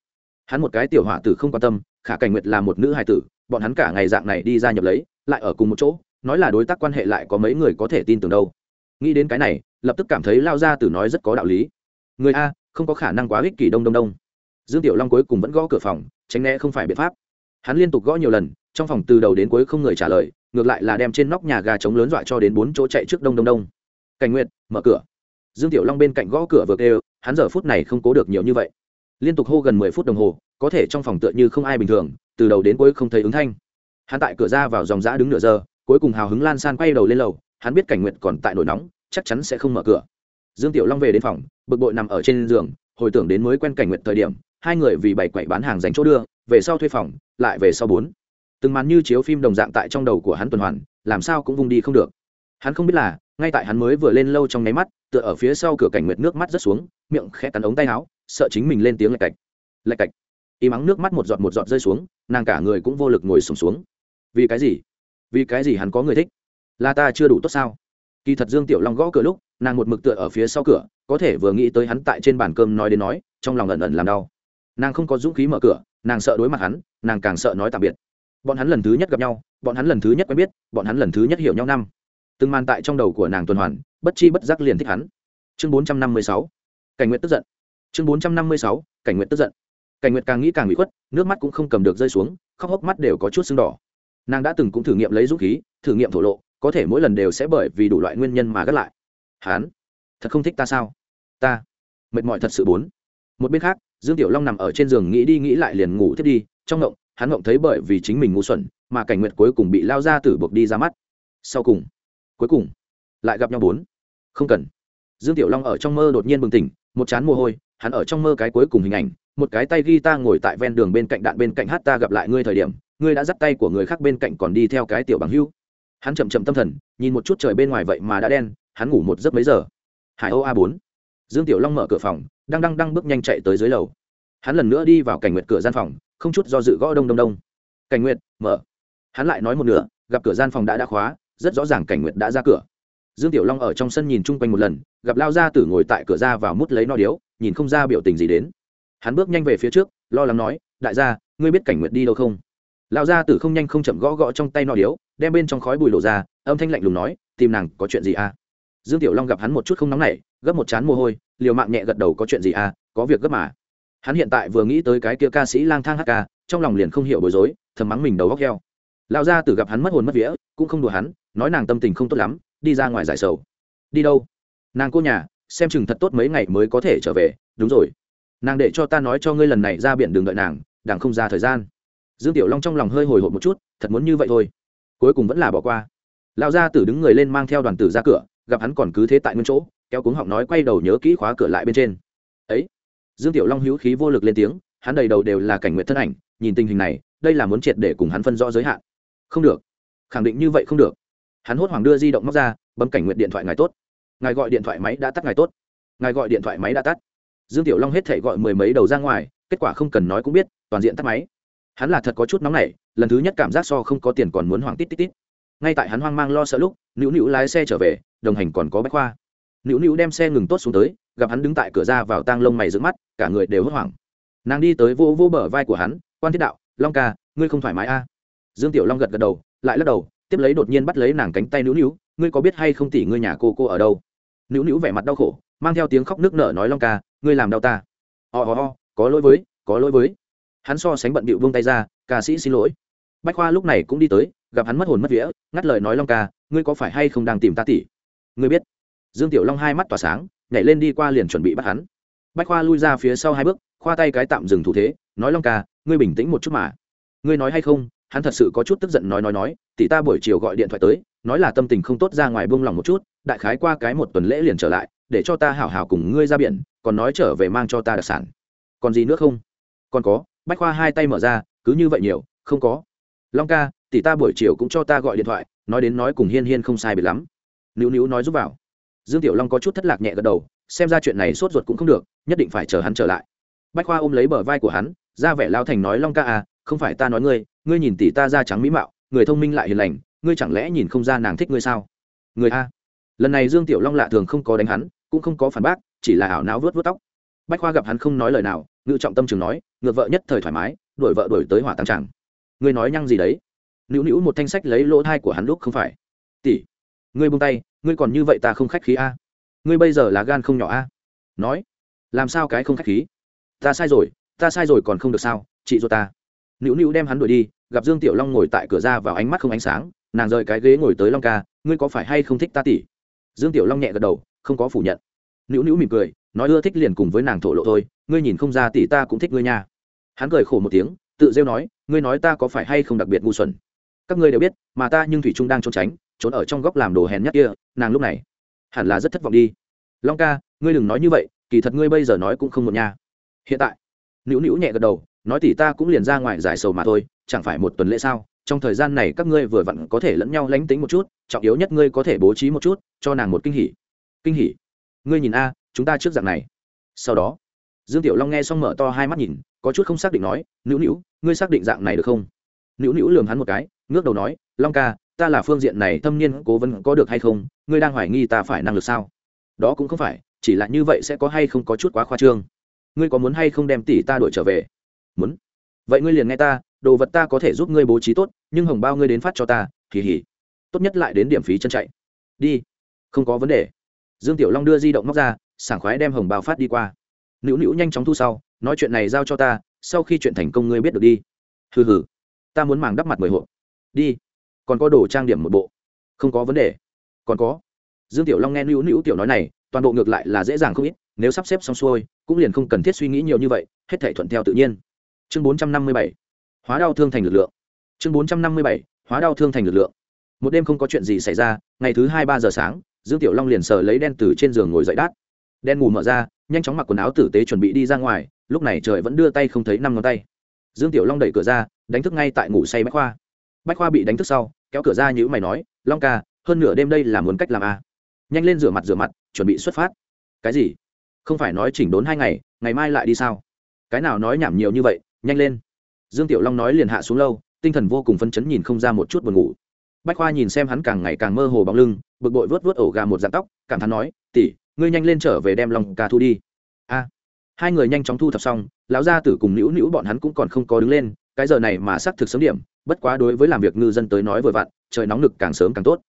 Hắn một cái tiểu hỏa tử không quan tâm, khả cảnh nguyệt là một nữ hài tử, bọn hắn cả ngày dạng này đi ra nhập lấy lại ở cùng một chỗ, nói là đối tác quan hệ lại có mấy người có thể tin tưởng đâu. Nghĩ đến cái này, lập tức cảm thấy lao ra tử nói rất có đạo lý. Người a, không có khả năng quá ích kỷ đông đông đông. Dương tiểu long cuối cùng vẫn gõ cửa phòng, tránh né không phải biện pháp. Hắn liên tục gõ nhiều lần, trong phòng từ đầu đến cuối không người trả lời, ngược lại là đem trên nóc nhà gà trống lớn dọa cho đến bốn chỗ chạy trước đông đông đông. Cảnh nguyện mở cửa. Dương tiểu long bên cạnh gõ cửa vừa kêu, hắn giờ phút này không cố được nhiều như vậy. Liên tục hô gần mười phút đồng hồ, có thể trong phòng tựa như không ai bình thường, từ đầu đến cuối không thấy ứng thanh hắn tại cửa ra vào dòng giã đứng nửa giờ cuối cùng hào hứng lan san quay đầu lên lầu hắn biết cảnh nguyệt còn tại nổi nóng chắc chắn sẽ không mở cửa. Dương tiểu long về đến phòng bực bội nằm ở trên giường hồi tưởng đến mới quen cảnh nguyệt thời điểm hai người vì bảy quậy bán hàng dành chỗ đưa về sau thuê phòng lại về sau bốn. Từng màn như chiếu phim đồng dạng tại trong đầu của hắn tuần hoàn làm sao cũng vung đi không được. Hắn không biết là ngay tại hắn mới vừa lên lâu trong nháy mắt tựa ở phía sau cửa cảnh nguyệt nước mắt rất xuống miệng khẽ cắn ống tay áo sợ chính mình lên tiếng lạch cạch. Lạch cạch. Y mắng nước mắt một giọt một giọt rơi xuống nàng cả người cũng vô lực ngồi sùng xuống, xuống vì cái gì? Vì cái gì hắn có người thích? Là ta chưa đủ tốt sao? Kỳ thật dương tiểu long gõ cửa lúc, nàng một mực tựa ở phía sau cửa, có thể vừa nghĩ tới hắn tại trên bàn cơm nói đến nói, trong lòng ẩn ẩn làm đau. Nàng không có dũng khí mở cửa, nàng sợ đối mặt hắn, nàng càng sợ nói tạm biệt. Bọn hắn lần thứ nhất gặp nhau, bọn hắn lần thứ nhất quen biết, bọn hắn lần thứ nhất hiểu nhau năm. Từng màn tại trong đầu của nàng tuần hoàn, bất chi bất giác liền thích hắn. Chương bốn trăm năm mươi sáu. Cảnh nguyện tức giận. Chương bốn trăm năm mươi sáu. Cảnh nguyện tức giận. Cảnh nguyện càng nghĩ càng bị khuất, nước mắt cũng không cầm được rơi xuống, khóc hốc mắt đều có chút sưng đỏ nàng đã từng cũng thử nghiệm lấy dũng khí thử nghiệm thổ lộ có thể mỗi lần đều sẽ bởi vì đủ loại nguyên nhân mà gắt lại. Hán, thật không thích ta sao? Ta mệt mỏi thật sự bốn. Một bên khác dương tiểu long nằm ở trên giường nghĩ đi nghĩ lại liền ngủ thiết đi trong ngộng hắn ngộng thấy bởi vì chính mình ngu xuẩn mà cảnh nguyệt cuối cùng bị lao ra tử buộc đi ra mắt. Sau cùng cuối cùng lại gặp nhau bốn. Không cần. Dương tiểu long ở trong mơ đột nhiên bừng tỉnh một chán mồ hôi hắn ở trong mơ cái cuối cùng hình ảnh một cái tay ghi ta ngồi tại ven đường bên cạnh đạn bên cạnh hát ta gặp lại ngươi thời điểm ngươi đã dắt tay của người khác bên cạnh còn đi theo cái tiểu bằng hưu. Hắn chậm chậm tâm thần, nhìn một chút trời bên ngoài vậy mà đã đen, hắn ngủ một giấc mấy giờ? Hải âu a bốn. Dương tiểu long mở cửa phòng, đang đang đang bước nhanh chạy tới dưới lầu. Hắn lần nữa đi vào cảnh nguyệt cửa gian phòng, không chút do dự gõ đông đông đông. Cảnh nguyệt, mở. Hắn lại nói một nửa, gặp cửa gian phòng đã đã khóa, rất rõ ràng cảnh nguyệt đã ra cửa. Dương tiểu long ở trong sân nhìn chung quanh một lần, gặp lao gia tử ngồi tại cửa ra vào mút lấy no điếu, nhìn không ra biểu tình gì đến. Hắn bước nhanh về phía trước, lo lắng nói, đại gia, ngươi biết cảnh nguyệt đi đâu không? Lão gia tử không nhanh không chậm gõ gõ trong tay nọ điếu, đem bên trong khói bùi lộ ra, âm thanh lạnh lùng nói, tìm nàng có chuyện gì à? Dương tiểu long gặp hắn một chút không nóng nảy, gấp một chán mồ hôi, liều mạng nhẹ gật đầu, có chuyện gì à? Có việc gấp mà. Hắn hiện tại vừa nghĩ tới cái kia ca sĩ lang thang hát ca, trong lòng liền không hiểu bối rối, thầm mắng mình đầu góc heo. Lão gia tử gặp hắn mất hồn mất vía, cũng không đùa hắn, nói nàng tâm tình không tốt lắm, đi ra ngoài giải sầu. Đi đâu? Nàng cô nhà, xem chừng thật tốt mấy ngày mới có thể trở về. Đúng rồi. Nàng để cho ta nói cho ngươi lần này ra biển đường đợi nàng đảng không ra thời gian dương tiểu long trong lòng hơi hồi hộp một chút, thật muốn như vậy thôi. Cuối cùng vẫn là bỏ qua. Lão gia tử đứng người lên mang theo đoàn tử ra cửa, gặp hắn còn cứ thế tại nguyên chỗ, kéo cuống họng nói quay đầu nhớ kỹ khóa cửa lại bên trên. Ấy, dương tiểu long hữu khí vô lực lên tiếng, hắn đầy đầu đều là cảnh nguyện thân ảnh, nhìn tình hình này, đây là muốn triệt để cùng hắn phân rõ giới hạn. Không được. Khẳng định như vậy không được. Hắn hốt hoảng đưa di động móc ra, bấm cảnh nguyện điện thoại ngài tốt. Ngài gọi điện thoại máy đã tắt ngài tốt. Ngài gọi điện thoại máy đã tắt. Dương tiểu long hết thể gọi mười mấy đầu ra ngoài, kết quả không cần nói cũng biết, toàn diện tắt máy hắn là thật có chút nóng nảy lần thứ nhất cảm giác so không có tiền còn muốn hoảng tít tít tít. Ngay tại hắn hoang mang lo sợ lúc nữu nữu lái xe trở về đồng hành còn có bách khoa. Nữu nữu đem xe ngừng tốt xuống tới gặp hắn đứng tại cửa ra vào tang lông mày giữ mắt cả người đều hốt hoảng. Nàng đi tới vô vô bờ vai của hắn quan thiết đạo long ca ngươi không thoải mái a? À? dương tiểu long gật gật đầu lại lắc đầu tiếp lấy đột nhiên bắt lấy nàng cánh tay nữu nữu ngươi có biết hay không tỉ ngươi nhà cô cô ở đâu? Nữu nữu vẻ mặt đau khổ mang theo tiếng khóc nước nở nói long ca ngươi làm đau ta. Ò、oh, có lỗi với có lỗi với hắn so sánh bận bịu vung tay ra, ca sĩ xin lỗi. Bách khoa lúc này cũng đi tới, gặp hắn mất hồn mất vía, ngắt lời nói, long ca, ngươi có phải hay không đang tìm ta tỉ? Ngươi biết. Dương tiểu long hai mắt tỏa sáng, nhảy lên đi qua liền chuẩn bị bắt hắn. Bách khoa lui ra phía sau hai bước, khoa tay cái tạm dừng thủ thế, nói, long ca, ngươi bình tĩnh một chút mà. Ngươi nói hay không? Hắn thật sự có chút tức giận, nói nói nói. Tỷ ta buổi chiều gọi điện thoại tới, nói là tâm tình không tốt ra ngoài buông lòng một chút, đại khái qua cái một tuần lễ liền trở lại, để cho ta hảo hảo cùng ngươi ra biển, còn nói trở về mang cho ta đặc sản. Còn gì nữa không? Còn có bách khoa hai tay mở ra, cứ như vậy nhiều, không có. Long ca, tỷ ta buổi chiều cũng cho ta gọi điện thoại, nói đến nói cùng hiên hiên không sai biệt lắm. Nữu nữu nói giúp vào. Dương tiểu long có chút thất lạc nhẹ gật đầu, xem ra chuyện này sốt ruột cũng không được, nhất định phải chờ hắn trở lại. Bách khoa ôm lấy bờ vai của hắn, ra vẻ lao thành nói, long ca à không phải ta nói ngươi ngươi nhìn tỷ ta da trắng mỹ mạo, người thông minh lại hiền lành, ngươi chẳng lẽ nhìn không ra nàng thích ngươi sao? Người a. Lần này dương tiểu long lạ thường không có đánh hắn, cũng không có phản bác, chỉ là ảo não vớt vớt tóc bách khoa gặp hắn không nói lời nào, ngự trọng tâm trường nói, ngược vợ nhất thời thoải mái, đuổi vợ đuổi tới hỏa tăng tràng. Ngươi nói nhăng gì đấy? Nữu nữu một thanh sách lấy lỗ thai của hắn lúc không phải. Tỷ, ngươi buông tay, ngươi còn như vậy ta không khách khí a. Ngươi bây giờ là gan không nhỏ a. Nói, làm sao cái không khách khí? Ta sai rồi, ta sai rồi còn không được sao, chị ruột ta. Nữu nữu đem hắn đuổi đi, gặp dương tiểu long ngồi tại cửa ra vào ánh mắt không ánh sáng, nàng rời cái ghế ngồi tới long ca, ngươi có phải hay không thích ta tỷ? Dương tiểu long nhẹ gật đầu, không có phủ nhận. Nữu nữu mỉm cười nói ưa thích liền cùng với nàng thổ lộ thôi, ngươi nhìn không ra tỷ ta cũng thích ngươi nha. Hắn cười khổ một tiếng, tự rêu nói, ngươi nói ta có phải hay không đặc biệt ngu xuẩn? Các ngươi đều biết, mà ta nhưng thủy trung đang trốn tránh, trốn ở trong góc làm đồ hèn nhát kia, nàng lúc này hẳn là rất thất vọng đi. Long ca, ngươi đừng nói như vậy, kỳ thật ngươi bây giờ nói cũng không một nha. Hiện tại, nữu nữu nhẹ gật đầu, nói tỷ ta cũng liền ra ngoài giải sầu mà thôi, chẳng phải một tuần lễ sao? Trong thời gian này các ngươi vừa vặn có thể lẫn nhau lánh tính một chút, trọng yếu nhất ngươi có thể bố trí một chút, cho nàng một kinh hỉ. Kinh hỉ? Ngươi nhìn a chúng ta trước dạng này. Sau đó, dương tiểu long nghe xong mở to hai mắt nhìn, có chút không xác định nói, nữu nữu, ngươi xác định dạng này được không? Nữu nữu lường hắn một cái, ngước đầu nói, long ca, ta là phương diện này thâm niên cố vấn có được hay không? Ngươi đang hoài nghi ta phải năng lực sao? Đó cũng không phải, chỉ là như vậy sẽ có hay không có chút quá khoa trương. Ngươi có muốn hay không đem tỷ ta đuổi trở về? Muốn. Vậy ngươi liền nghe ta, đồ vật ta có thể giúp ngươi bố trí tốt, nhưng hồng bao ngươi đến phát cho ta kỳ hỉ tốt nhất lại đến điểm phí chân chạy. Đi, không có vấn đề. Dương tiểu long đưa di động móc ra sảng khoái đem hồng bao phát đi qua. Nữu nữu nhanh chóng thu sau, nói chuyện này giao cho ta, sau khi chuyện thành công ngươi biết được đi. Hừ hừ, ta muốn màng đắp mặt mười hộ. Đi, còn có đồ trang điểm một bộ. Không có vấn đề. Còn có. Dương tiểu long nghe nữu nữu tiểu nói này, toàn bộ ngược lại là dễ dàng không ít, nếu sắp xếp xong xuôi, cũng liền không cần thiết suy nghĩ nhiều như vậy, hết thể thuận theo tự nhiên. Chương bốn trăm năm mươi bảy, hóa đau thương thành lực lượng. Chương bốn trăm năm mươi bảy, hóa đau thương thành lực lượng. Một đêm không có chuyện gì xảy ra, ngày thứ hai ba giờ sáng, dương tiểu long liền sờ lấy đen từ trên giường ngồi dậy đát đen ngủ mở ra, nhanh chóng mặc quần áo tử tế chuẩn bị đi ra ngoài, lúc này trời vẫn đưa tay không thấy năm ngón tay. Dương tiểu long đẩy cửa ra, đánh thức ngay tại ngủ say bách khoa. Bách khoa bị đánh thức sau, kéo cửa ra như mày nói, long ca, hơn nửa đêm đây là muốn cách làm a à? nhanh lên rửa mặt rửa mặt, chuẩn bị xuất phát. Cái gì? Không phải nói chỉnh đốn hai ngày ngày mai lại đi sao? Cái nào nói nhảm nhiều như vậy, nhanh lên. Dương tiểu long nói liền hạ xuống lâu, tinh thần vô cùng phấn chấn nhìn không ra một chút buồn ngủ. Bách khoa nhìn xem hắn càng ngày càng mơ hồ bóng lưng, bực bội vớt vớt ổ gà một dạng tóc, cảm thán nói tỉ ngươi nhanh lên trở về đem lòng ca thu đi. A. Hai người nhanh chóng thu thập xong, lão gia tử cùng nữu nữu bọn hắn cũng còn không có đứng lên, cái giờ này mà xác thực sớm điểm, bất quá đối với làm việc ngư dân tới nói vừa vặn, trời nóng nực càng sớm càng tốt.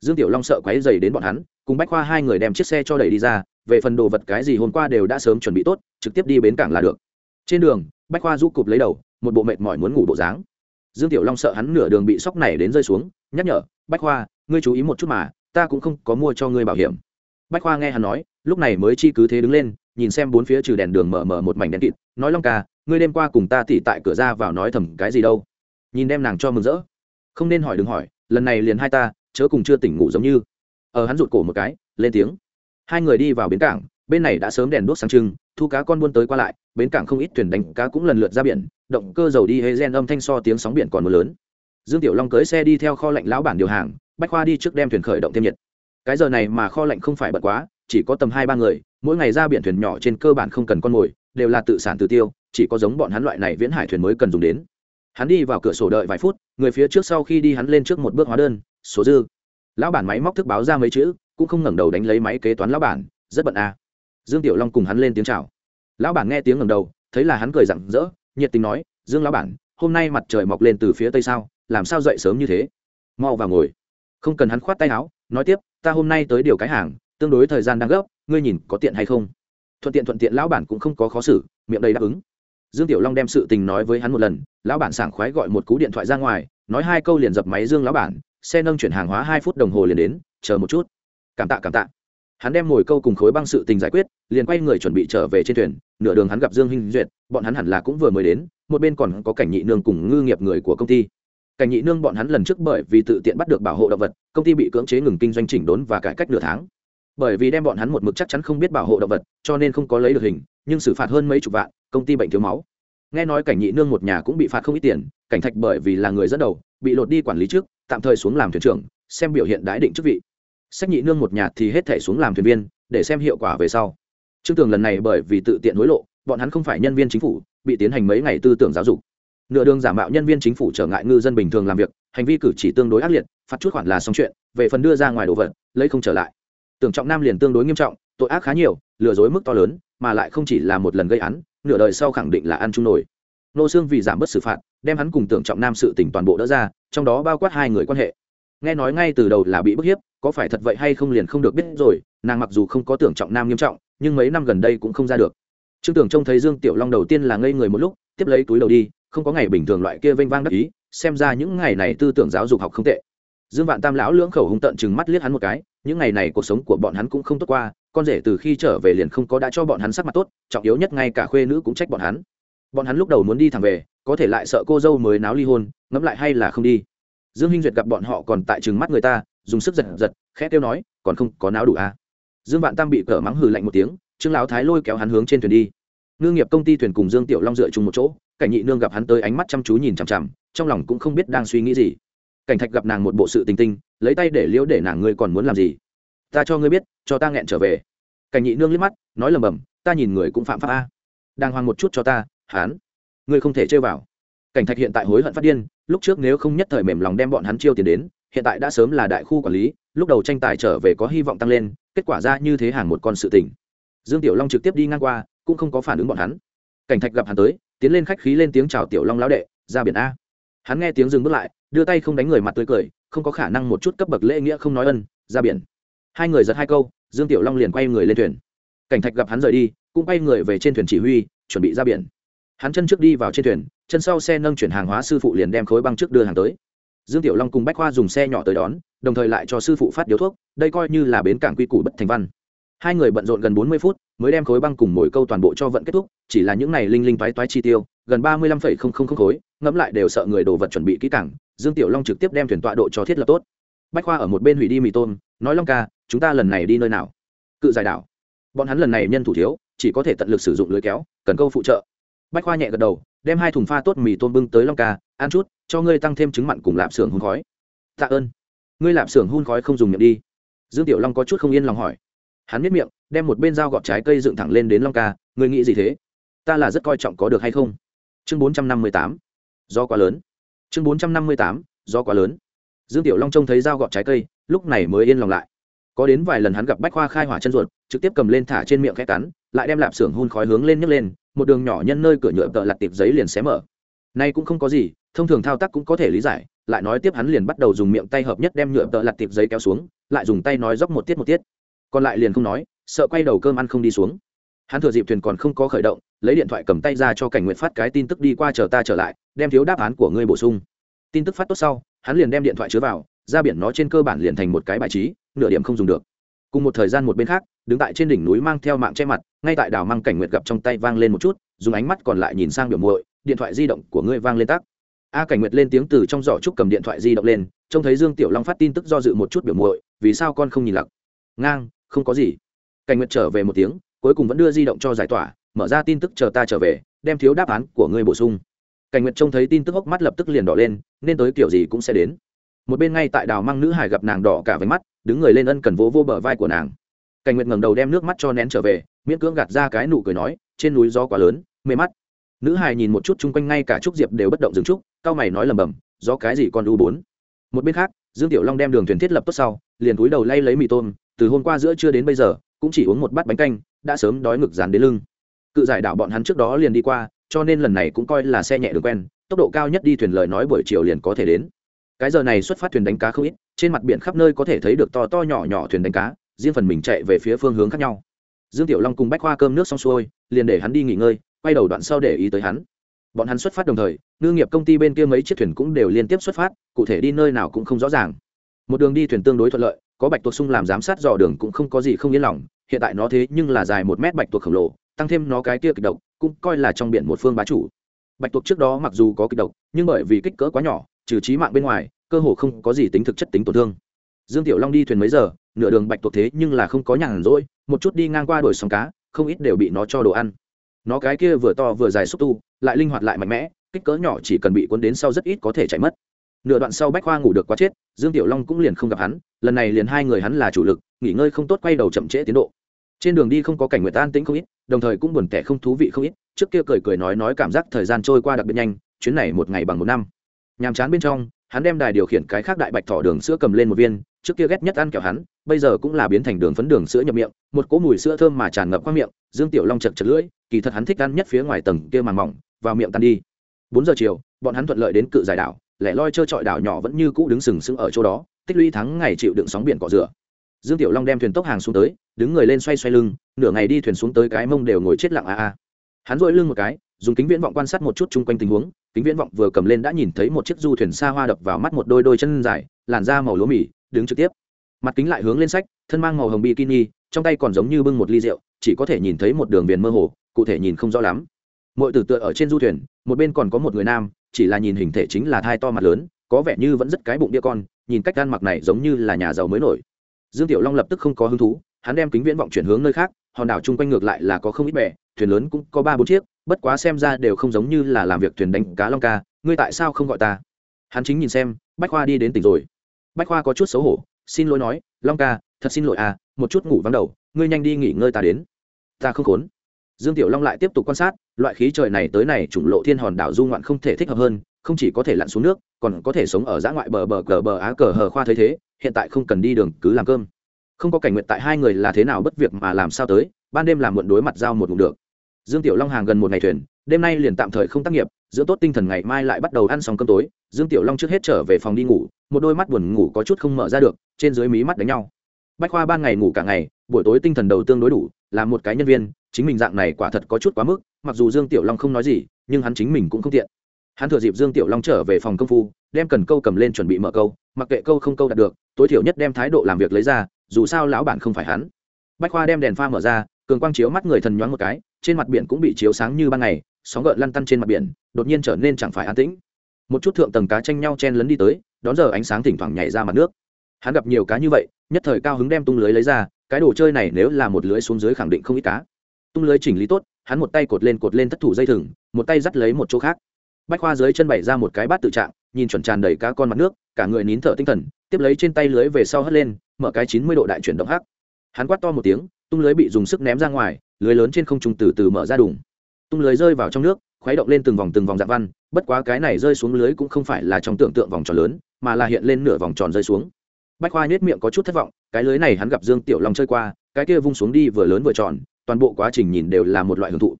Dương tiểu long sợ quáy dày đến bọn hắn, cùng bách khoa hai người đem chiếc xe cho đẩy đi ra, về phần đồ vật cái gì hôm qua đều đã sớm chuẩn bị tốt, trực tiếp đi bến cảng là được. Trên đường, bách khoa giúp cụp lấy đầu, một bộ mệt mỏi muốn ngủ bộ dáng. Dương tiểu long sợ hắn nửa đường bị sóc này đến rơi xuống, nhắc nhở, bách khoa, ngươi chú ý một chút mà, ta cũng không có mua cho ngươi bảo hiểm bách khoa nghe hắn nói, lúc này mới chi cứ thế đứng lên, nhìn xem bốn phía trừ đèn đường mở mở một mảnh đèn kịt, nói long ca, ngươi đêm qua cùng ta tỉ tại cửa ra vào nói thầm cái gì đâu. Nhìn đem nàng cho mừng rỡ. Không nên hỏi đừng hỏi, lần này liền hai ta, chớ cùng chưa tỉnh ngủ giống như. Ở hắn rụt cổ một cái, lên tiếng. Hai người đi vào bến cảng, bên này đã sớm đèn đốt sáng trưng, thu cá con buôn tới qua lại, bến cảng không ít thuyền đánh cá cũng lần lượt ra biển, động cơ dầu đi hê gen âm thanh so tiếng sóng biển còn mưa lớn. Dương tiểu long cưới xe đi theo kho lạnh lão bản điều hàng, bách khoa đi trước đem thuyền khởi động thêm nhiệt cái giờ này mà kho lạnh không phải bật quá, chỉ có tầm hai ba người, mỗi ngày ra biển thuyền nhỏ trên cơ bản không cần con mồi, đều là tự sản tự tiêu, chỉ có giống bọn hắn loại này viễn hải thuyền mới cần dùng đến. Hắn đi vào cửa sổ đợi vài phút, người phía trước sau khi đi hắn lên trước một bước hóa đơn số dư. Lão bản máy móc thức báo ra mấy chữ, cũng không ngẩng đầu đánh lấy máy kế toán lão bản, rất bận à. dương tiểu long cùng hắn lên tiếng chào. Lão bản nghe tiếng ngẩng đầu, thấy là hắn cười rặng rỡ, nhiệt tình nói, dương lão bản, hôm nay mặt trời mọc lên từ phía tây sao, làm sao dậy sớm như thế? Mau vào ngồi. Không cần hắn khoát tay áo nói tiếp, ta hôm nay tới điều cái hàng, tương đối thời gian đang gấp, ngươi nhìn có tiện hay không? Thuận tiện thuận tiện, lão bản cũng không có khó xử, miệng đầy đáp ứng. Dương tiểu long đem sự tình nói với hắn một lần, lão bản sảng khoái gọi một cú điện thoại ra ngoài, nói hai câu liền dập máy dương lão bản, xe nâng chuyển hàng hóa hai phút đồng hồ liền đến, chờ một chút. Cảm tạ cảm tạ. Hắn đem ngồi câu cùng khối băng sự tình giải quyết, liền quay người chuẩn bị trở về trên thuyền, nửa đường hắn gặp dương hinh duyệt, bọn hắn hẳn là cũng vừa mới đến, một bên còn có cảnh nhị nương cùng ngư nghiệp người của công ty cảnh nhị nương bọn hắn lần trước bởi vì tự tiện bắt được bảo hộ động vật, công ty bị cưỡng chế ngừng kinh doanh chỉnh đốn và cải cách nửa tháng. Bởi vì đem bọn hắn một mực chắc chắn không biết bảo hộ động vật, cho nên không có lấy được hình, nhưng xử phạt hơn mấy chục vạn, công ty bệnh thiếu máu. Nghe nói cảnh nhị nương một nhà cũng bị phạt không ít tiền, cảnh thạch bởi vì là người dẫn đầu, bị lột đi quản lý trước, tạm thời xuống làm thuyền trưởng, xem biểu hiện đái định chức vị. Sách nhị nương một nhà thì hết thể xuống làm thuyền viên, để xem hiệu quả về sau. Trương tường lần này bởi vì tự tiện hối lộ, bọn hắn không phải nhân viên chính phủ, bị tiến hành mấy ngày tư tưởng giáo dục nửa đường giả mạo nhân viên chính phủ trở ngại ngư dân bình thường làm việc, hành vi cử chỉ tương đối ác liệt, phạt chút khoản là xong chuyện, về phần đưa ra ngoài đồ vật, lấy không trở lại. Tưởng trọng nam liền tương đối nghiêm trọng, tội ác khá nhiều, lừa dối mức to lớn, mà lại không chỉ là một lần gây án, nửa đời sau khẳng định là ăn chung nổi. Nô xương vì giảm bớt xử phạt, đem hắn cùng tưởng trọng nam sự tỉnh toàn bộ đỡ ra, trong đó bao quát hai người quan hệ. Nghe nói ngay từ đầu là bị bức hiếp, có phải thật vậy hay không liền không được biết rồi, nàng mặc dù không có tưởng trọng nam nghiêm trọng, nhưng mấy năm gần đây cũng không ra được. Trương tưởng trông thấy dương tiểu long đầu tiên là ngây người một lúc, tiếp lấy túi đầu đi không có ngày bình thường loại kia vênh vang đắc ý, xem ra những ngày này tư tưởng giáo dục học không tệ. Dương vạn tam lão lưỡng khẩu hung tận chừng mắt liếc hắn một cái, những ngày này cuộc sống của bọn hắn cũng không tốt qua, con rể từ khi trở về liền không có đã cho bọn hắn sắc mặt tốt, trọng yếu nhất ngay cả khuê nữ cũng trách bọn hắn. Bọn hắn lúc đầu muốn đi thẳng về, có thể lại sợ cô dâu mới náo ly hôn, ngẫm lại hay là không đi. Dương hinh duyệt gặp bọn họ còn tại chừng mắt người ta, dùng sức giật giật, khẽ kêu nói, còn không có náo đủ à. dương vạn tam bị cỡ mắng hừ lạnh một tiếng, trương lão thái lôi kéo hắn hướng trên thuyền đi. Ngư nghiệp công ty thuyền cùng dương tiểu long dựa chung một chỗ cảnh nhị nương gặp hắn tới ánh mắt chăm chú nhìn chằm chằm, trong lòng cũng không biết đang suy nghĩ gì. Cảnh thạch gặp nàng một bộ sự tình tinh, lấy tay để liễu để nàng ngươi còn muốn làm gì? Ta cho ngươi biết, cho ta nghẹn trở về. Cảnh nhị nương liếc mắt, nói lầm bầm, ta nhìn người cũng phạm pháp a. Đang hoang một chút cho ta hán ngươi không thể chơi vào. Cảnh thạch hiện tại hối hận phát điên, lúc trước nếu không nhất thời mềm lòng đem bọn hắn chiêu tiền đến, hiện tại đã sớm là đại khu quản lý, lúc đầu tranh tài trở về có hy vọng tăng lên, kết quả ra như thế hàng một con sự tình. Dương tiểu long trực tiếp đi ngang qua, cũng không có phản ứng bọn hắn. Cảnh thạch gặp hắn tới tiến lên khách khí lên tiếng chào tiểu long lão đệ, ra biển a. Hắn nghe tiếng dừng bước lại, đưa tay không đánh người mặt tươi cười, không có khả năng một chút cấp bậc lễ nghĩa không nói ân, ra biển. Hai người giật hai câu, dương tiểu long liền quay người lên thuyền. Cảnh thạch gặp hắn rời đi, cũng quay người về trên thuyền chỉ huy, chuẩn bị ra biển. Hắn chân trước đi vào trên thuyền, chân sau xe nâng chuyển hàng hóa sư phụ liền đem khối băng trước đưa hàng tới. Dương tiểu long cùng bách khoa dùng xe nhỏ tới đón, đồng thời lại cho sư phụ phát điếu thuốc, đây coi như là bến cảng quy củ bất thành văn hai người bận rộn gần bốn mươi phút, mới đem khối băng cùng mỗi câu toàn bộ cho vận kết thúc, chỉ là những này linh linh toái toái chi tiêu, gần ba mươi lăm phẩy không không không khối, ngẫm lại đều sợ người đồ vật chuẩn bị kỹ cảng dương tiểu long trực tiếp đem thuyền tọa độ cho thiết lập tốt. Bách khoa ở một bên hủy đi mì tôm, nói long ca, chúng ta lần này đi nơi nào? Cự giải đảo. Bọn hắn lần này nhân thủ thiếu, chỉ có thể tận lực sử dụng lưới kéo, cần câu phụ trợ. Bách khoa nhẹ gật đầu, đem hai thùng pha tốt mì tôm bưng tới long ca, ăn chút, cho ngươi tăng thêm trứng mặn cùng lạp xưởng hun khói. Tạ ơn. Ngươi lạp xưởng hun khói không dùng miệng đi. Dương tiểu long có chút không yên lòng hỏi hắn biết miệng, đem một bên dao gọt trái cây dựng thẳng lên đến long ca, ngươi nghĩ gì thế? Ta là rất coi trọng có được hay không? Chương bốn trăm năm mươi tám. Do quá lớn. Chương bốn trăm năm mươi tám, do quá lớn. Dương tiểu long trông thấy dao gọt trái cây, lúc này mới yên lòng lại. Có đến vài lần hắn gặp bách khoa khai hỏa chân ruột, trực tiếp cầm lên thả trên miệng khẽ cắn, lại đem lạp xưởng hun khói hướng lên nhấc lên, một đường nhỏ nhân nơi cửa nhựa tợ lặt tiệp giấy liền xé mở. Nay cũng không có gì, thông thường thao tác cũng có thể lý giải, lại nói tiếp hắn liền bắt đầu dùng miệng tay hợp nhất đem nhựa tợ lặt tiệp giấy kéo xuống, lại dùng tay nói dốc một tiết một tiết còn lại liền không nói, sợ quay đầu cơm ăn không đi xuống. Hắn thừa dịp thuyền còn không có khởi động, lấy điện thoại cầm tay ra cho cảnh nguyện phát cái tin tức đi qua chờ ta trở lại, đem thiếu đáp án của ngươi bổ sung. Tin tức phát tốt sau, hắn liền đem điện thoại chứa vào, ra biển nó trên cơ bản liền thành một cái bài trí, nửa điểm không dùng được. Cùng một thời gian một bên khác, đứng tại trên đỉnh núi mang theo mạng che mặt, ngay tại đảo mang cảnh nguyệt gặp trong tay vang lên một chút, dùng ánh mắt còn lại nhìn sang biểu muội, điện thoại di động của ngươi vang lên tắc. A cảnh nguyệt lên tiếng từ trong giỏ trúc cầm điện thoại di động lên, trông thấy dương tiểu long phát tin tức do dự một chút biểu muội, vì sao con không nhìn lặc? Ngang không có gì. Cảnh nguyệt trở về một tiếng, cuối cùng vẫn đưa di động cho giải tỏa, mở ra tin tức chờ ta trở về, đem thiếu đáp án của ngươi bổ sung. Cảnh nguyệt trông thấy tin tức hốc mắt lập tức liền đỏ lên, nên tới kiểu gì cũng sẽ đến. Một bên ngay tại đào măng nữ hải gặp nàng đỏ cả váy mắt, đứng người lên ân cần vỗ vô bờ vai của nàng. Cảnh nguyệt ngẩng đầu đem nước mắt cho nén trở về, miễn cưỡng gạt ra cái nụ cười nói, trên núi gió quá lớn, mê mắt. Nữ hải nhìn một chút chung quanh ngay cả trúc diệp đều bất động dừng trúc cao mày nói lầm bầm do cái gì còn u bốn? Một bên khác, dương tiểu long đem đường thuyền thiết lập tốt sau, liền túi đầu lay lấy mì tôm từ hôm qua giữa trưa đến bây giờ, cũng chỉ uống một bát bánh canh, đã sớm đói ngực dán đến lưng. Cự giải đảo bọn hắn trước đó liền đi qua, cho nên lần này cũng coi là xe nhẹ đường quen, tốc độ cao nhất đi thuyền lời nói buổi chiều liền có thể đến. Cái giờ này xuất phát thuyền đánh cá không ít, trên mặt biển khắp nơi có thể thấy được to to nhỏ nhỏ thuyền đánh cá, riêng phần mình chạy về phía phương hướng khác nhau. Dương tiểu long cùng bách khoa cơm nước xong xuôi, liền để hắn đi nghỉ ngơi, quay đầu đoạn sau để ý tới hắn. Bọn hắn xuất phát đồng thời, ngư nghiệp công ty bên kia mấy chiếc thuyền cũng đều liên tiếp xuất phát, cụ thể đi nơi nào cũng không rõ ràng. Một đường đi thuyền tương đối thuận lợi có bạch tuộc sung làm giám sát dò đường cũng không có gì không yên lòng, hiện tại nó thế nhưng là dài một mét bạch tuộc khổng lồ, tăng thêm nó cái kia kịch độc, cũng coi là trong biển một phương bá chủ. Bạch tuộc trước đó mặc dù có kịch độc, nhưng bởi vì kích cỡ quá nhỏ, trừ trí mạng bên ngoài, cơ hồ không có gì tính thực chất tính tổn thương. Dương tiểu long đi thuyền mấy giờ, nửa đường bạch tuộc thế nhưng là không có nhàn rỗi, một chút đi ngang qua đồi sóng cá, không ít đều bị nó cho đồ ăn. Nó cái kia vừa to vừa dài xúc tu, lại linh hoạt lại mạnh mẽ, kích cỡ nhỏ chỉ cần bị cuốn đến sau rất ít có thể chạy mất nửa đoạn sau bách khoa ngủ được quá chết, dương tiểu long cũng liền không gặp hắn, lần này liền hai người hắn là chủ lực, nghỉ ngơi không tốt quay đầu chậm trễ tiến độ. Trên đường đi không có cảnh nguyệt an tĩnh không ít, đồng thời cũng buồn tẻ không thú vị không ít, trước kia cười cười nói nói cảm giác thời gian trôi qua đặc biệt nhanh, chuyến này một ngày bằng một năm. Nhàm chán bên trong, hắn đem đài điều khiển cái khác đại bạch thỏ đường sữa cầm lên một viên, trước kia ghét nhất ăn kẹo hắn, bây giờ cũng là biến thành đường phấn đường sữa nhập miệng, một cỗ mùi sữa thơm mà tràn ngập qua miệng, dương tiểu long chật chật lưỡi, kỳ thật hắn thích ăn nhất phía ngoài tầng kia màn mỏng, vào miệng tan đi. Bốn giờ chiều, bọn hắn thuận lợi đến cự giải đảo lẻ loi trơ trọi đảo nhỏ vẫn như cũ đứng sừng sững ở chỗ đó, tích lũy thắng ngày chịu đựng sóng biển cọ rửa. Dương tiểu long đem thuyền tốc hàng xuống tới, đứng người lên xoay xoay lưng, nửa ngày đi thuyền xuống tới cái mông đều ngồi chết lặng a a. Hắn dội lưng một cái, dùng kính viễn vọng quan sát một chút chung quanh tình huống, kính viễn vọng vừa cầm lên đã nhìn thấy một chiếc du thuyền xa hoa đập vào mắt một đôi đôi chân dài, làn da màu lúa mì, đứng trực tiếp. Mặt kính lại hướng lên sách, thân mang màu hồng bikini, trong tay còn giống như bưng một ly rượu, chỉ có thể nhìn thấy một đường viền mơ hồ, cụ thể nhìn không rõ lắm mọi tử tựa ở trên du thuyền, một bên còn có một người nam, chỉ là nhìn hình thể chính là thai to mặt lớn, có vẻ như vẫn rất cái bụng đĩa con, nhìn cách gan mặc này giống như là nhà giàu mới nổi. Dương tiểu long lập tức không có hứng thú, hắn đem kính viễn vọng chuyển hướng nơi khác, hòn đảo chung quanh ngược lại là có không ít bè, thuyền lớn cũng có ba bốn chiếc, bất quá xem ra đều không giống như là làm việc thuyền đánh cá long ca, ngươi tại sao không gọi ta? Hắn chính nhìn xem, bách khoa đi đến tỉnh rồi. Bách khoa có chút xấu hổ, xin lỗi nói, long ca, thật xin lỗi à một chút ngủ vắng đầu, ngươi nhanh đi nghỉ ngơi ta đến. Ta không khốn. Dương tiểu long lại tiếp tục quan sát loại khí trời này tới này chủng lộ thiên hòn đảo du ngoạn không thể thích hợp hơn, không chỉ có thể lặn xuống nước, còn có thể sống ở dã ngoại bờ bờ cờ bờ á cờ hờ khoa thấy thế, hiện tại không cần đi đường, cứ làm cơm. Không có cảnh nguyện tại hai người là thế nào bất việc mà làm sao tới, ban đêm làm muộn đối mặt giao một ngụm được. Dương tiểu long hàng gần một ngày thuyền, đêm nay liền tạm thời không tác nghiệp dưỡng tốt tinh thần ngày mai lại bắt đầu ăn xong cơm tối, dương tiểu long trước hết trở về phòng đi ngủ, một đôi mắt buồn ngủ có chút không mở ra được, trên dưới mí mắt đánh nhau. Bách khoa ban ngày ngủ cả ngày, buổi tối tinh thần đầu tương đối đủ là một cái nhân viên, chính mình dạng này quả thật có chút quá mức, mặc dù dương tiểu long không nói gì, nhưng hắn chính mình cũng không tiện. Hắn thừa dịp dương tiểu long trở về phòng công phu, đem cần câu cầm lên chuẩn bị mở câu, mặc kệ câu không câu đạt được, tối thiểu nhất đem thái độ làm việc lấy ra, dù sao lão bản không phải hắn. Bách khoa đem đèn pha mở ra, cường quang chiếu mắt người thần nhoáng một cái, trên mặt biển cũng bị chiếu sáng như ban ngày, sóng gợn lăn tăn trên mặt biển, đột nhiên trở nên chẳng phải an tĩnh. Một chút thượng tầng cá tranh nhau chen lấn đi tới, đón giờ ánh sáng thỉnh thoảng nhảy ra mặt nước. Hắn gặp nhiều cá như vậy, nhất thời cao hứng đem tung lưới lấy ra cái đồ chơi này nếu là một lưới xuống dưới khẳng định không ít cá. Tung lưới chỉnh lý tốt, hắn một tay cột lên cột lên thất thủ dây thừng, một tay dắt lấy một chỗ khác. Bách khoa dưới chân bày ra một cái bát tự trạng, nhìn chuẩn tràn đầy cá con mặt nước, cả người nín thở tinh thần, tiếp lấy trên tay lưới về sau hất lên, mở cái chín mươi độ đại chuyển động hắc. Hắn quát to một tiếng, tung lưới bị dùng sức ném ra ngoài, lưới lớn trên không trung từ từ mở ra đùng. Tung lưới rơi vào trong nước, khuấy động lên từng vòng từng vòng dạng văn, bất quá cái này rơi xuống lưới cũng không phải là trong tưởng tượng vòng tròn lớn, mà là hiện lên nửa vòng tròn rơi xuống bách khoa nhếch miệng có chút thất vọng, cái lưới này hắn gặp dương tiểu long chơi qua, cái kia vung xuống đi vừa lớn vừa tròn, toàn bộ quá trình nhìn đều là một loại hưởng thụ.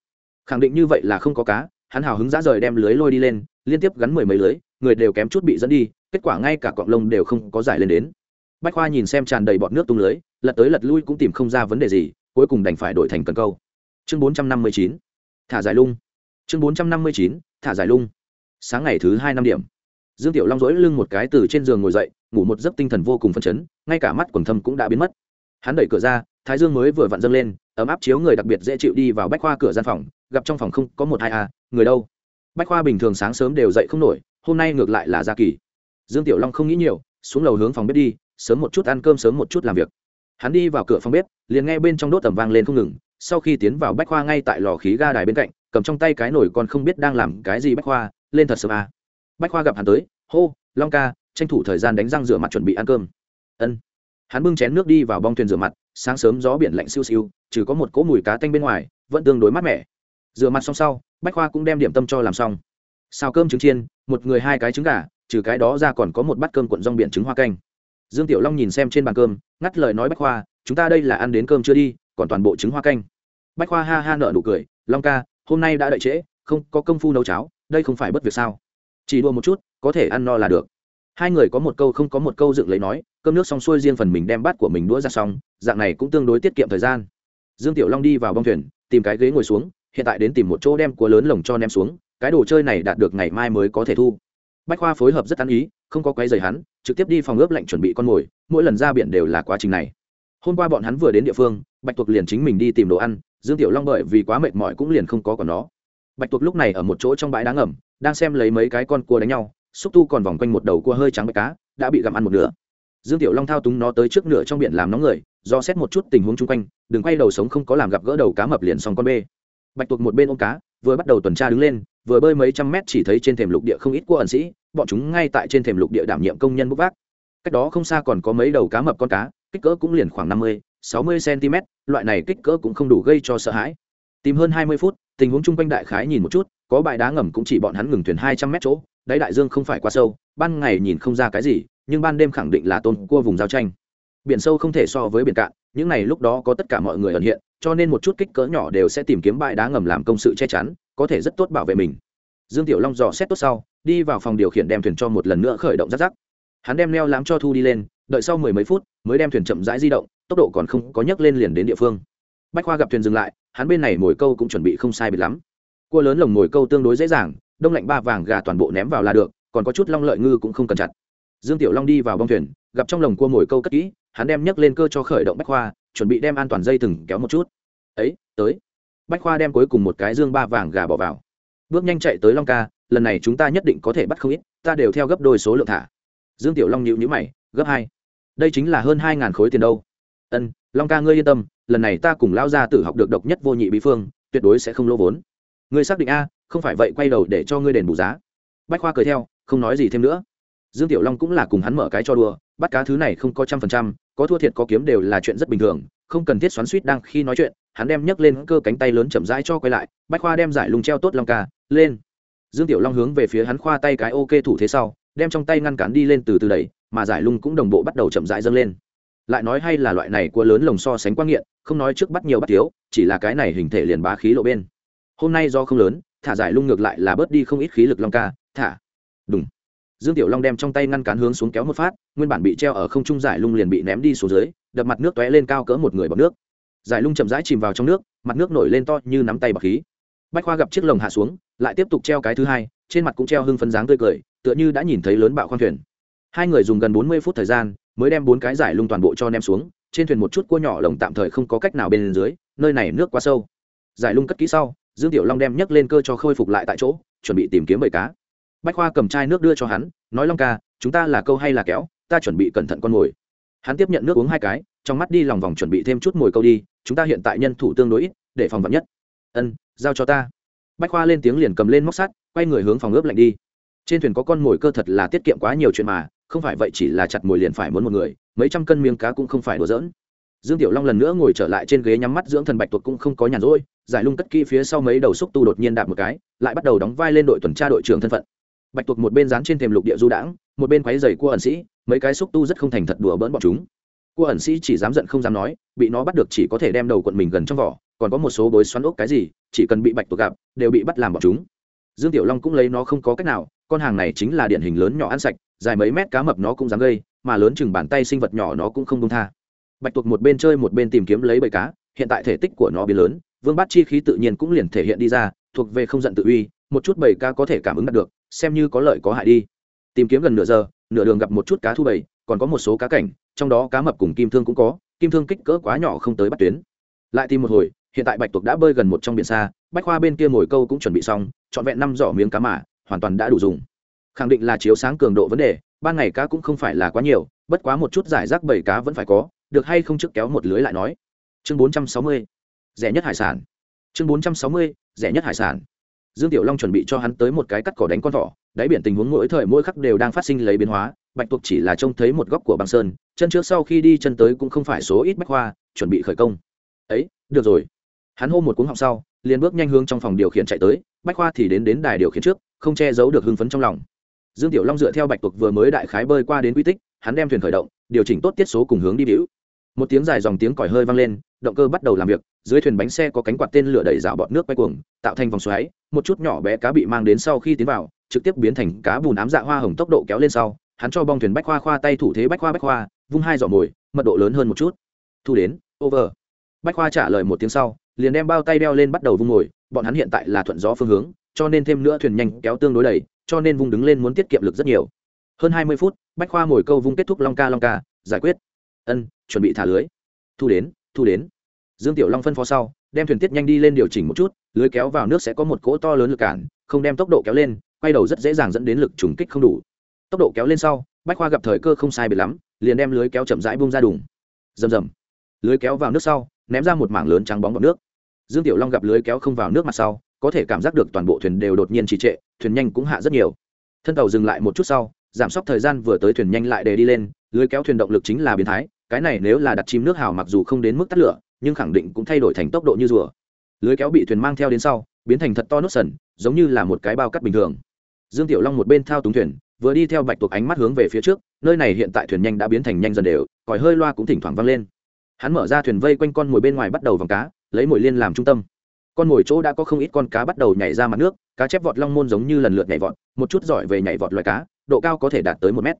Khẳng định như vậy là không có cá, hắn hào hứng dã rời đem lưới lôi đi lên, liên tiếp gắn mười mấy lưới, người đều kém chút bị dẫn đi, kết quả ngay cả cọng lông đều không có giải lên đến. Bách khoa nhìn xem tràn đầy bọt nước tung lưới, lật tới lật lui cũng tìm không ra vấn đề gì, cuối cùng đành phải đổi thành cần câu. Chương bốn trăm năm mươi chín, thả giải lung. Chương bốn trăm năm mươi chín, thả giải lung. Sáng ngày thứ hai năm điểm dương tiểu long dỗi lưng một cái từ trên giường ngồi dậy, ngủ một giấc tinh thần vô cùng phân chấn, ngay cả mắt quần thâm cũng đã biến mất. Hắn đẩy cửa ra, thái dương mới vừa vặn dâng lên, ấm áp chiếu người đặc biệt dễ chịu đi vào bách khoa cửa gian phòng, gặp trong phòng không có một hai a à, người đâu? Bách khoa bình thường sáng sớm đều dậy không nổi, hôm nay ngược lại là gia kỳ. Dương tiểu long không nghĩ nhiều, xuống lầu hướng phòng bếp đi, sớm một chút ăn cơm sớm một chút làm việc. Hắn đi vào cửa phòng bếp, liền nghe bên trong đốt tầm vang lên không ngừng, sau khi tiến vào bách khoa ngay tại lò khí ga đài bên cạnh, cầm trong tay cái nồi còn không biết đang làm cái gì bách khoa, lên thật sớm à bách khoa gặp hắn tới, hô, long ca, tranh thủ thời gian đánh răng rửa mặt chuẩn bị ăn cơm. Ân. Hắn bưng chén nước đi vào bong thuyền rửa mặt, sáng sớm gió biển lạnh siêu siêu chỉ có một cỗ mùi cá tanh bên ngoài, vẫn tương đối mát mẻ. Rửa mặt xong sau, bách khoa cũng đem điểm tâm cho làm xong. Xào cơm trứng chiên, một người hai cái trứng gà, trừ cái đó ra còn có một bát cơm cuộn rong biển trứng hoa canh. Dương tiểu long nhìn xem trên bàn cơm, ngắt lời nói bách khoa, chúng ta đây là ăn đến cơm chưa đi, còn toàn bộ trứng hoa canh. Bách khoa ha ha nợ nụ cười, long ca, hôm nay đã đợi trễ, không có công phu nấu cháo, đây không phải bất việc sao? Chỉ đua một chút, có thể ăn no là được. Hai người có một câu không có một câu dựng lấy nói, cơm nước xong xuôi riêng phần mình đem bát của mình đũa ra xong, dạng này cũng tương đối tiết kiệm thời gian. Dương tiểu long đi vào bong thuyền, tìm cái ghế ngồi xuống, hiện tại đến tìm một chỗ đem cua lớn lồng cho ném xuống, cái đồ chơi này đạt được ngày mai mới có thể thu. Bách khoa phối hợp rất ăn ý, không có quấy rầy hắn, trực tiếp đi phòng ướp lạnh chuẩn bị con mồi, mỗi lần ra biển đều là quá trình này. Hôm qua bọn hắn vừa đến địa phương, bạch tuộc liền chính mình đi tìm đồ ăn, dương tiểu long bởi vì quá mệt mỏi cũng liền không có còn nó. Bạch tuộc lúc này ở một chỗ trong bãi đá ngầm đang xem lấy mấy cái con cua đánh nhau, xúc tu còn vòng quanh một đầu cua hơi trắng bạch cá, đã bị gặm ăn một nửa. Dương tiểu long thao túng nó tới trước nửa trong biển làm nóng người, do xét một chút tình huống chung quanh, đừng quay đầu sống không có làm gặp gỡ đầu cá mập liền xong con bê. Bạch tuộc một bên ôm cá, vừa bắt đầu tuần tra đứng lên, vừa bơi mấy trăm mét chỉ thấy trên thềm lục địa không ít cua ẩn sĩ, bọn chúng ngay tại trên thềm lục địa đảm nhiệm công nhân bốc vác. Cách đó không xa còn có mấy đầu cá mập con cá, kích cỡ cũng liền khoảng năm mươi, sáu mươi cm loại này kích cỡ cũng không đủ gây cho sợ hãi. Tìm hơn hai mươi phút, tình huống chung quanh đại khái nhìn một chút có bãi đá ngầm cũng chỉ bọn hắn ngừng thuyền hai trăm mét chỗ, đáy đại dương không phải quá sâu, ban ngày nhìn không ra cái gì, nhưng ban đêm khẳng định là tôn cua vùng giao tranh. Biển sâu không thể so với biển cạn, những này lúc đó có tất cả mọi người ẩn hiện, cho nên một chút kích cỡ nhỏ đều sẽ tìm kiếm bãi đá ngầm làm công sự che chắn, có thể rất tốt bảo vệ mình. Dương tiểu long dò xét tốt sau, đi vào phòng điều khiển đem thuyền cho một lần nữa khởi động rắc rắc. Hắn đem neo lám cho thu đi lên, đợi sau mười mấy phút, mới đem thuyền chậm rãi di động, tốc độ còn không có nhấc lên liền đến địa phương. Bách khoa gặp thuyền dừng lại, hắn bên này mồi câu cũng chuẩn bị không sai biệt lắm cua lớn lồng mồi câu tương đối dễ dàng, đông lạnh ba vàng gà toàn bộ ném vào là được, còn có chút long lợi ngư cũng không cần chặt. Dương tiểu long đi vào bong thuyền, gặp trong lồng cua mồi câu cất kỹ, hắn đem nhấc lên cơ cho khởi động bách khoa, chuẩn bị đem an toàn dây thừng kéo một chút. Ấy, tới. Bách khoa đem cuối cùng một cái dương ba vàng gà bỏ vào. Bước nhanh chạy tới long ca, lần này chúng ta nhất định có thể bắt không ít, ta đều theo gấp đôi số lượng thả. Dương tiểu long nhịu nhữ mày, gấp hai. Đây chính là hơn hai ngàn khối tiền đâu. Ân, long ca ngươi yên tâm, lần này ta cùng lao ra tự học được độc nhất vô nhị bí phương, tuyệt đối sẽ không lỗ vốn ngươi xác định a, không phải vậy, quay đầu để cho ngươi đền bù giá. Bách khoa cười theo, không nói gì thêm nữa. Dương tiểu long cũng là cùng hắn mở cái cho đùa, bắt cá thứ này không có trăm phần trăm, có thua thiệt có kiếm đều là chuyện rất bình thường, không cần thiết xoắn suýt đang khi nói chuyện, hắn đem nhấc lên cơ cánh tay lớn chậm rãi cho quay lại, bách khoa đem giải lùng treo tốt long ca, lên. Dương tiểu long hướng về phía hắn khoa tay cái ok thủ thế sau, đem trong tay ngăn cản đi lên từ từ đẩy, mà giải lung cũng đồng bộ bắt đầu chậm rãi dâng lên. Lại nói hay là loại này của lớn lồng so sánh quang nghiện, không nói trước bắt nhiều bắt thiếu, chỉ là cái này hình thể liền bá khí lộ bên hôm nay do không lớn, thả giải lung ngược lại là bớt đi không ít khí lực long ca, thả. Đúng dương tiểu long đem trong tay ngăn cán hướng xuống kéo một phát, nguyên bản bị treo ở không trung giải lung liền bị ném đi xuống dưới, đập mặt nước tóe lên cao cỡ một người bọc nước. Giải lung chậm rãi chìm vào trong nước, mặt nước nổi lên to như nắm tay bọc khí. Bách khoa gặp chiếc lồng hạ xuống, lại tiếp tục treo cái thứ hai, trên mặt cũng treo hưng phấn dáng tươi cười, tựa như đã nhìn thấy lớn bạo khoang thuyền. Hai người dùng gần bốn mươi phút thời gian, mới đem bốn cái giải lung toàn bộ cho ném xuống, trên thuyền một chút cua nhỏ lồng tạm thời không có cách nào bên dưới, nơi này nước quá sâu. Giải lung cất kỹ sau dương tiểu long đem nhấc lên cơ cho khôi phục lại tại chỗ, chuẩn bị tìm kiếm bầy cá. Bách khoa cầm chai nước đưa cho hắn, nói long ca, chúng ta là câu hay là kéo, ta chuẩn bị cẩn thận con mồi. Hắn tiếp nhận nước uống hai cái, trong mắt đi lòng vòng chuẩn bị thêm chút mồi câu đi, chúng ta hiện tại nhân thủ tương đối ít, để phòng vật nhất. Ân, giao cho ta. Bách khoa lên tiếng liền cầm lên móc sắt, quay người hướng phòng ướp lạnh đi. Trên thuyền có con mồi cơ thật là tiết kiệm quá nhiều chuyện mà, không phải vậy chỉ là chặt mồi liền phải muốn một người, mấy trăm cân miếng cá cũng không phải đùa giỡn. Dương tiểu long lần nữa ngồi trở lại trên ghế nhắm mắt dưỡng thần bạch tuộc cũng không có nhàn rỗi giải lung cất kỹ phía sau mấy đầu xúc tu đột nhiên đạp một cái, lại bắt đầu đóng vai lên đội tuần tra đội trưởng thân phận. Bạch tuộc một bên dán trên thềm lục địa du đãng, một bên quấy dày cua ẩn sĩ, mấy cái xúc tu rất không thành thật đùa bỡn bọn chúng. Cua ẩn sĩ chỉ dám giận không dám nói, bị nó bắt được chỉ có thể đem đầu quận mình gần trong vỏ, còn có một số bối xoắn ốc cái gì, chỉ cần bị bạch tuộc gặp, đều bị bắt làm bọn chúng. Dương tiểu long cũng lấy nó không có cách nào, con hàng này chính là điển hình lớn nhỏ ăn sạch, dài mấy mét cá mập nó cũng dám gây, mà lớn chừng bàn tay sinh vật nhỏ nó cũng không công tha. Bạch tuộc một bên chơi một bên tìm kiếm lấy bầy cá, hiện tại thể tích của nó biến lớn vương bát chi khí tự nhiên cũng liền thể hiện đi ra, thuộc về không giận tự uy, một chút bầy cá có thể cảm ứng đạt được, xem như có lợi có hại đi. Tìm kiếm gần nửa giờ, nửa đường gặp một chút cá thu bầy còn có một số cá cảnh, trong đó cá mập cùng kim thương cũng có, kim thương kích cỡ quá nhỏ không tới bắt tuyến. Lại tìm một hồi, hiện tại bạch tuộc đã bơi gần một trong biển xa, bách khoa bên kia ngồi câu cũng chuẩn bị xong, trọn vẹn năm giỏ miếng cá mả hoàn toàn đã đủ dùng. Khẳng định là chiếu sáng cường độ vấn đề, ban ngày cá cũng không phải là quá nhiều, bất quá một chút giải rác bầy cá vẫn phải có, được hay không trước kéo một lưới lại nói. Chương bốn trăm sáu mươi rẻ nhất hải sản. Chương bốn trăm sáu mươi, rẻ nhất hải sản. Dương tiểu long chuẩn bị cho hắn tới một cái cắt cỏ đánh con thỏ, đáy biển tình huống mỗi thời mỗi khắc đều đang phát sinh lấy biến hóa, bạch tuộc chỉ là trông thấy một góc của băng sơn, chân trước sau khi đi chân tới cũng không phải số ít bách khoa chuẩn bị khởi công. Ấy, được rồi. Hắn hô một cuống họng sau, liền bước nhanh hướng trong phòng điều khiển chạy tới, bách khoa thì đến đến đài điều khiển trước, không che giấu được hưng phấn trong lòng. Dương tiểu long dựa theo bạch tuộc vừa mới đại khái bơi qua đến quy tích, hắn đem thuyền khởi động, điều chỉnh tốt tiết số cùng hướng đi biểu một tiếng dài dòng tiếng còi hơi vang lên, động cơ bắt đầu làm việc dưới thuyền bánh xe có cánh quạt tên lửa đẩy rào bọt nước quay cuồng, tạo thành vòng xoáy, một chút nhỏ bé cá bị mang đến sau khi tiến vào, trực tiếp biến thành cá bùn ám dạ hoa hồng tốc độ kéo lên sau, hắn cho bong thuyền bách khoa khoa tay thủ thế bách khoa bách khoa, vung hai giỏ mồi, mật độ lớn hơn một chút. Thu đến, over. Bách khoa trả lời một tiếng sau, liền đem bao tay đeo lên bắt đầu vung mồi, bọn hắn hiện tại là thuận gió phương hướng, cho nên thêm nữa thuyền nhanh, kéo tương đối đầy, cho nên vung đứng lên muốn tiết kiệm lực rất nhiều. Hơn hai mươi phút, bách khoa mồi câu vung kết thúc long ca long ca, giải quyết. Ân, chuẩn bị thả lưới. Thu đến thu đến dương tiểu long phân phó sau, đem thuyền tiết nhanh đi lên điều chỉnh một chút, lưới kéo vào nước sẽ có một cỗ to lớn lực cản, không đem tốc độ kéo lên, quay đầu rất dễ dàng dẫn đến lực trùng kích không đủ. Tốc độ kéo lên sau, bách khoa gặp thời cơ không sai biệt lắm, liền đem lưới kéo chậm rãi bung ra đùng. Rầm rầm. Lưới kéo vào nước sau, ném ra một mảng lớn trắng bóng vào nước. Dương tiểu long gặp lưới kéo không vào nước mặt sau, có thể cảm giác được toàn bộ thuyền đều đột nhiên trì trệ, thuyền nhanh cũng hạ rất nhiều. Thân tàu dừng lại một chút sau, giảm sốc thời gian vừa tới thuyền nhanh lại để đi lên, lưới kéo thuyền động lực chính là biến thái cái này nếu là đặt chim nước hào mặc dù không đến mức tắt lửa, nhưng khẳng định cũng thay đổi thành tốc độ như rùa. Lưới kéo bị thuyền mang theo đến sau, biến thành thật to nốt sần, giống như là một cái bao cắt bình thường. Dương tiểu long một bên thao túng thuyền, vừa đi theo bạch tuộc ánh mắt hướng về phía trước, nơi này hiện tại thuyền nhanh đã biến thành nhanh dần đều, còi hơi loa cũng thỉnh thoảng vang lên. Hắn mở ra thuyền vây quanh con mồi bên ngoài bắt đầu vòng cá, lấy mồi liên làm trung tâm. Con mồi chỗ đã có không ít con cá bắt đầu nhảy ra mặt nước, cá chép vọt long môn giống như lần lượt nhảy vọt, một chút giỏi về nhảy vọt loài cá, độ cao có thể đạt tới một mét.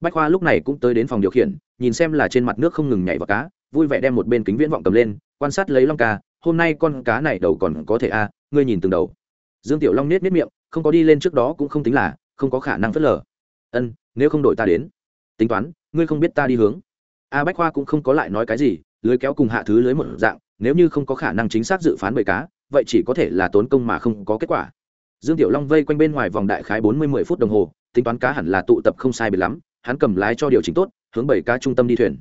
Bách khoa lúc này cũng tới đến phòng điều khiển nhìn xem là trên mặt nước không ngừng nhảy vào cá, vui vẻ đem một bên kính viễn vọng cầm lên, quan sát lấy long ca, hôm nay con cá này đầu còn có thể a, ngươi nhìn từng đầu. Dương tiểu long nết nết miệng, không có đi lên trước đó cũng không tính là, không có khả năng phớt lờ. Ân, nếu không đổi ta đến. Tính toán, ngươi không biết ta đi hướng. A bách khoa cũng không có lại nói cái gì, lưới kéo cùng hạ thứ lưới một dạng, nếu như không có khả năng chính xác dự phán bầy cá, vậy chỉ có thể là tốn công mà không có kết quả. Dương tiểu long vây quanh bên ngoài vòng đại khái bốn mươi mười phút đồng hồ, tính toán cá hẳn là tụ tập không sai biệt lắm, hắn cầm lái cho điều chỉnh tốt hướng bảy cá trung tâm đi thuyền.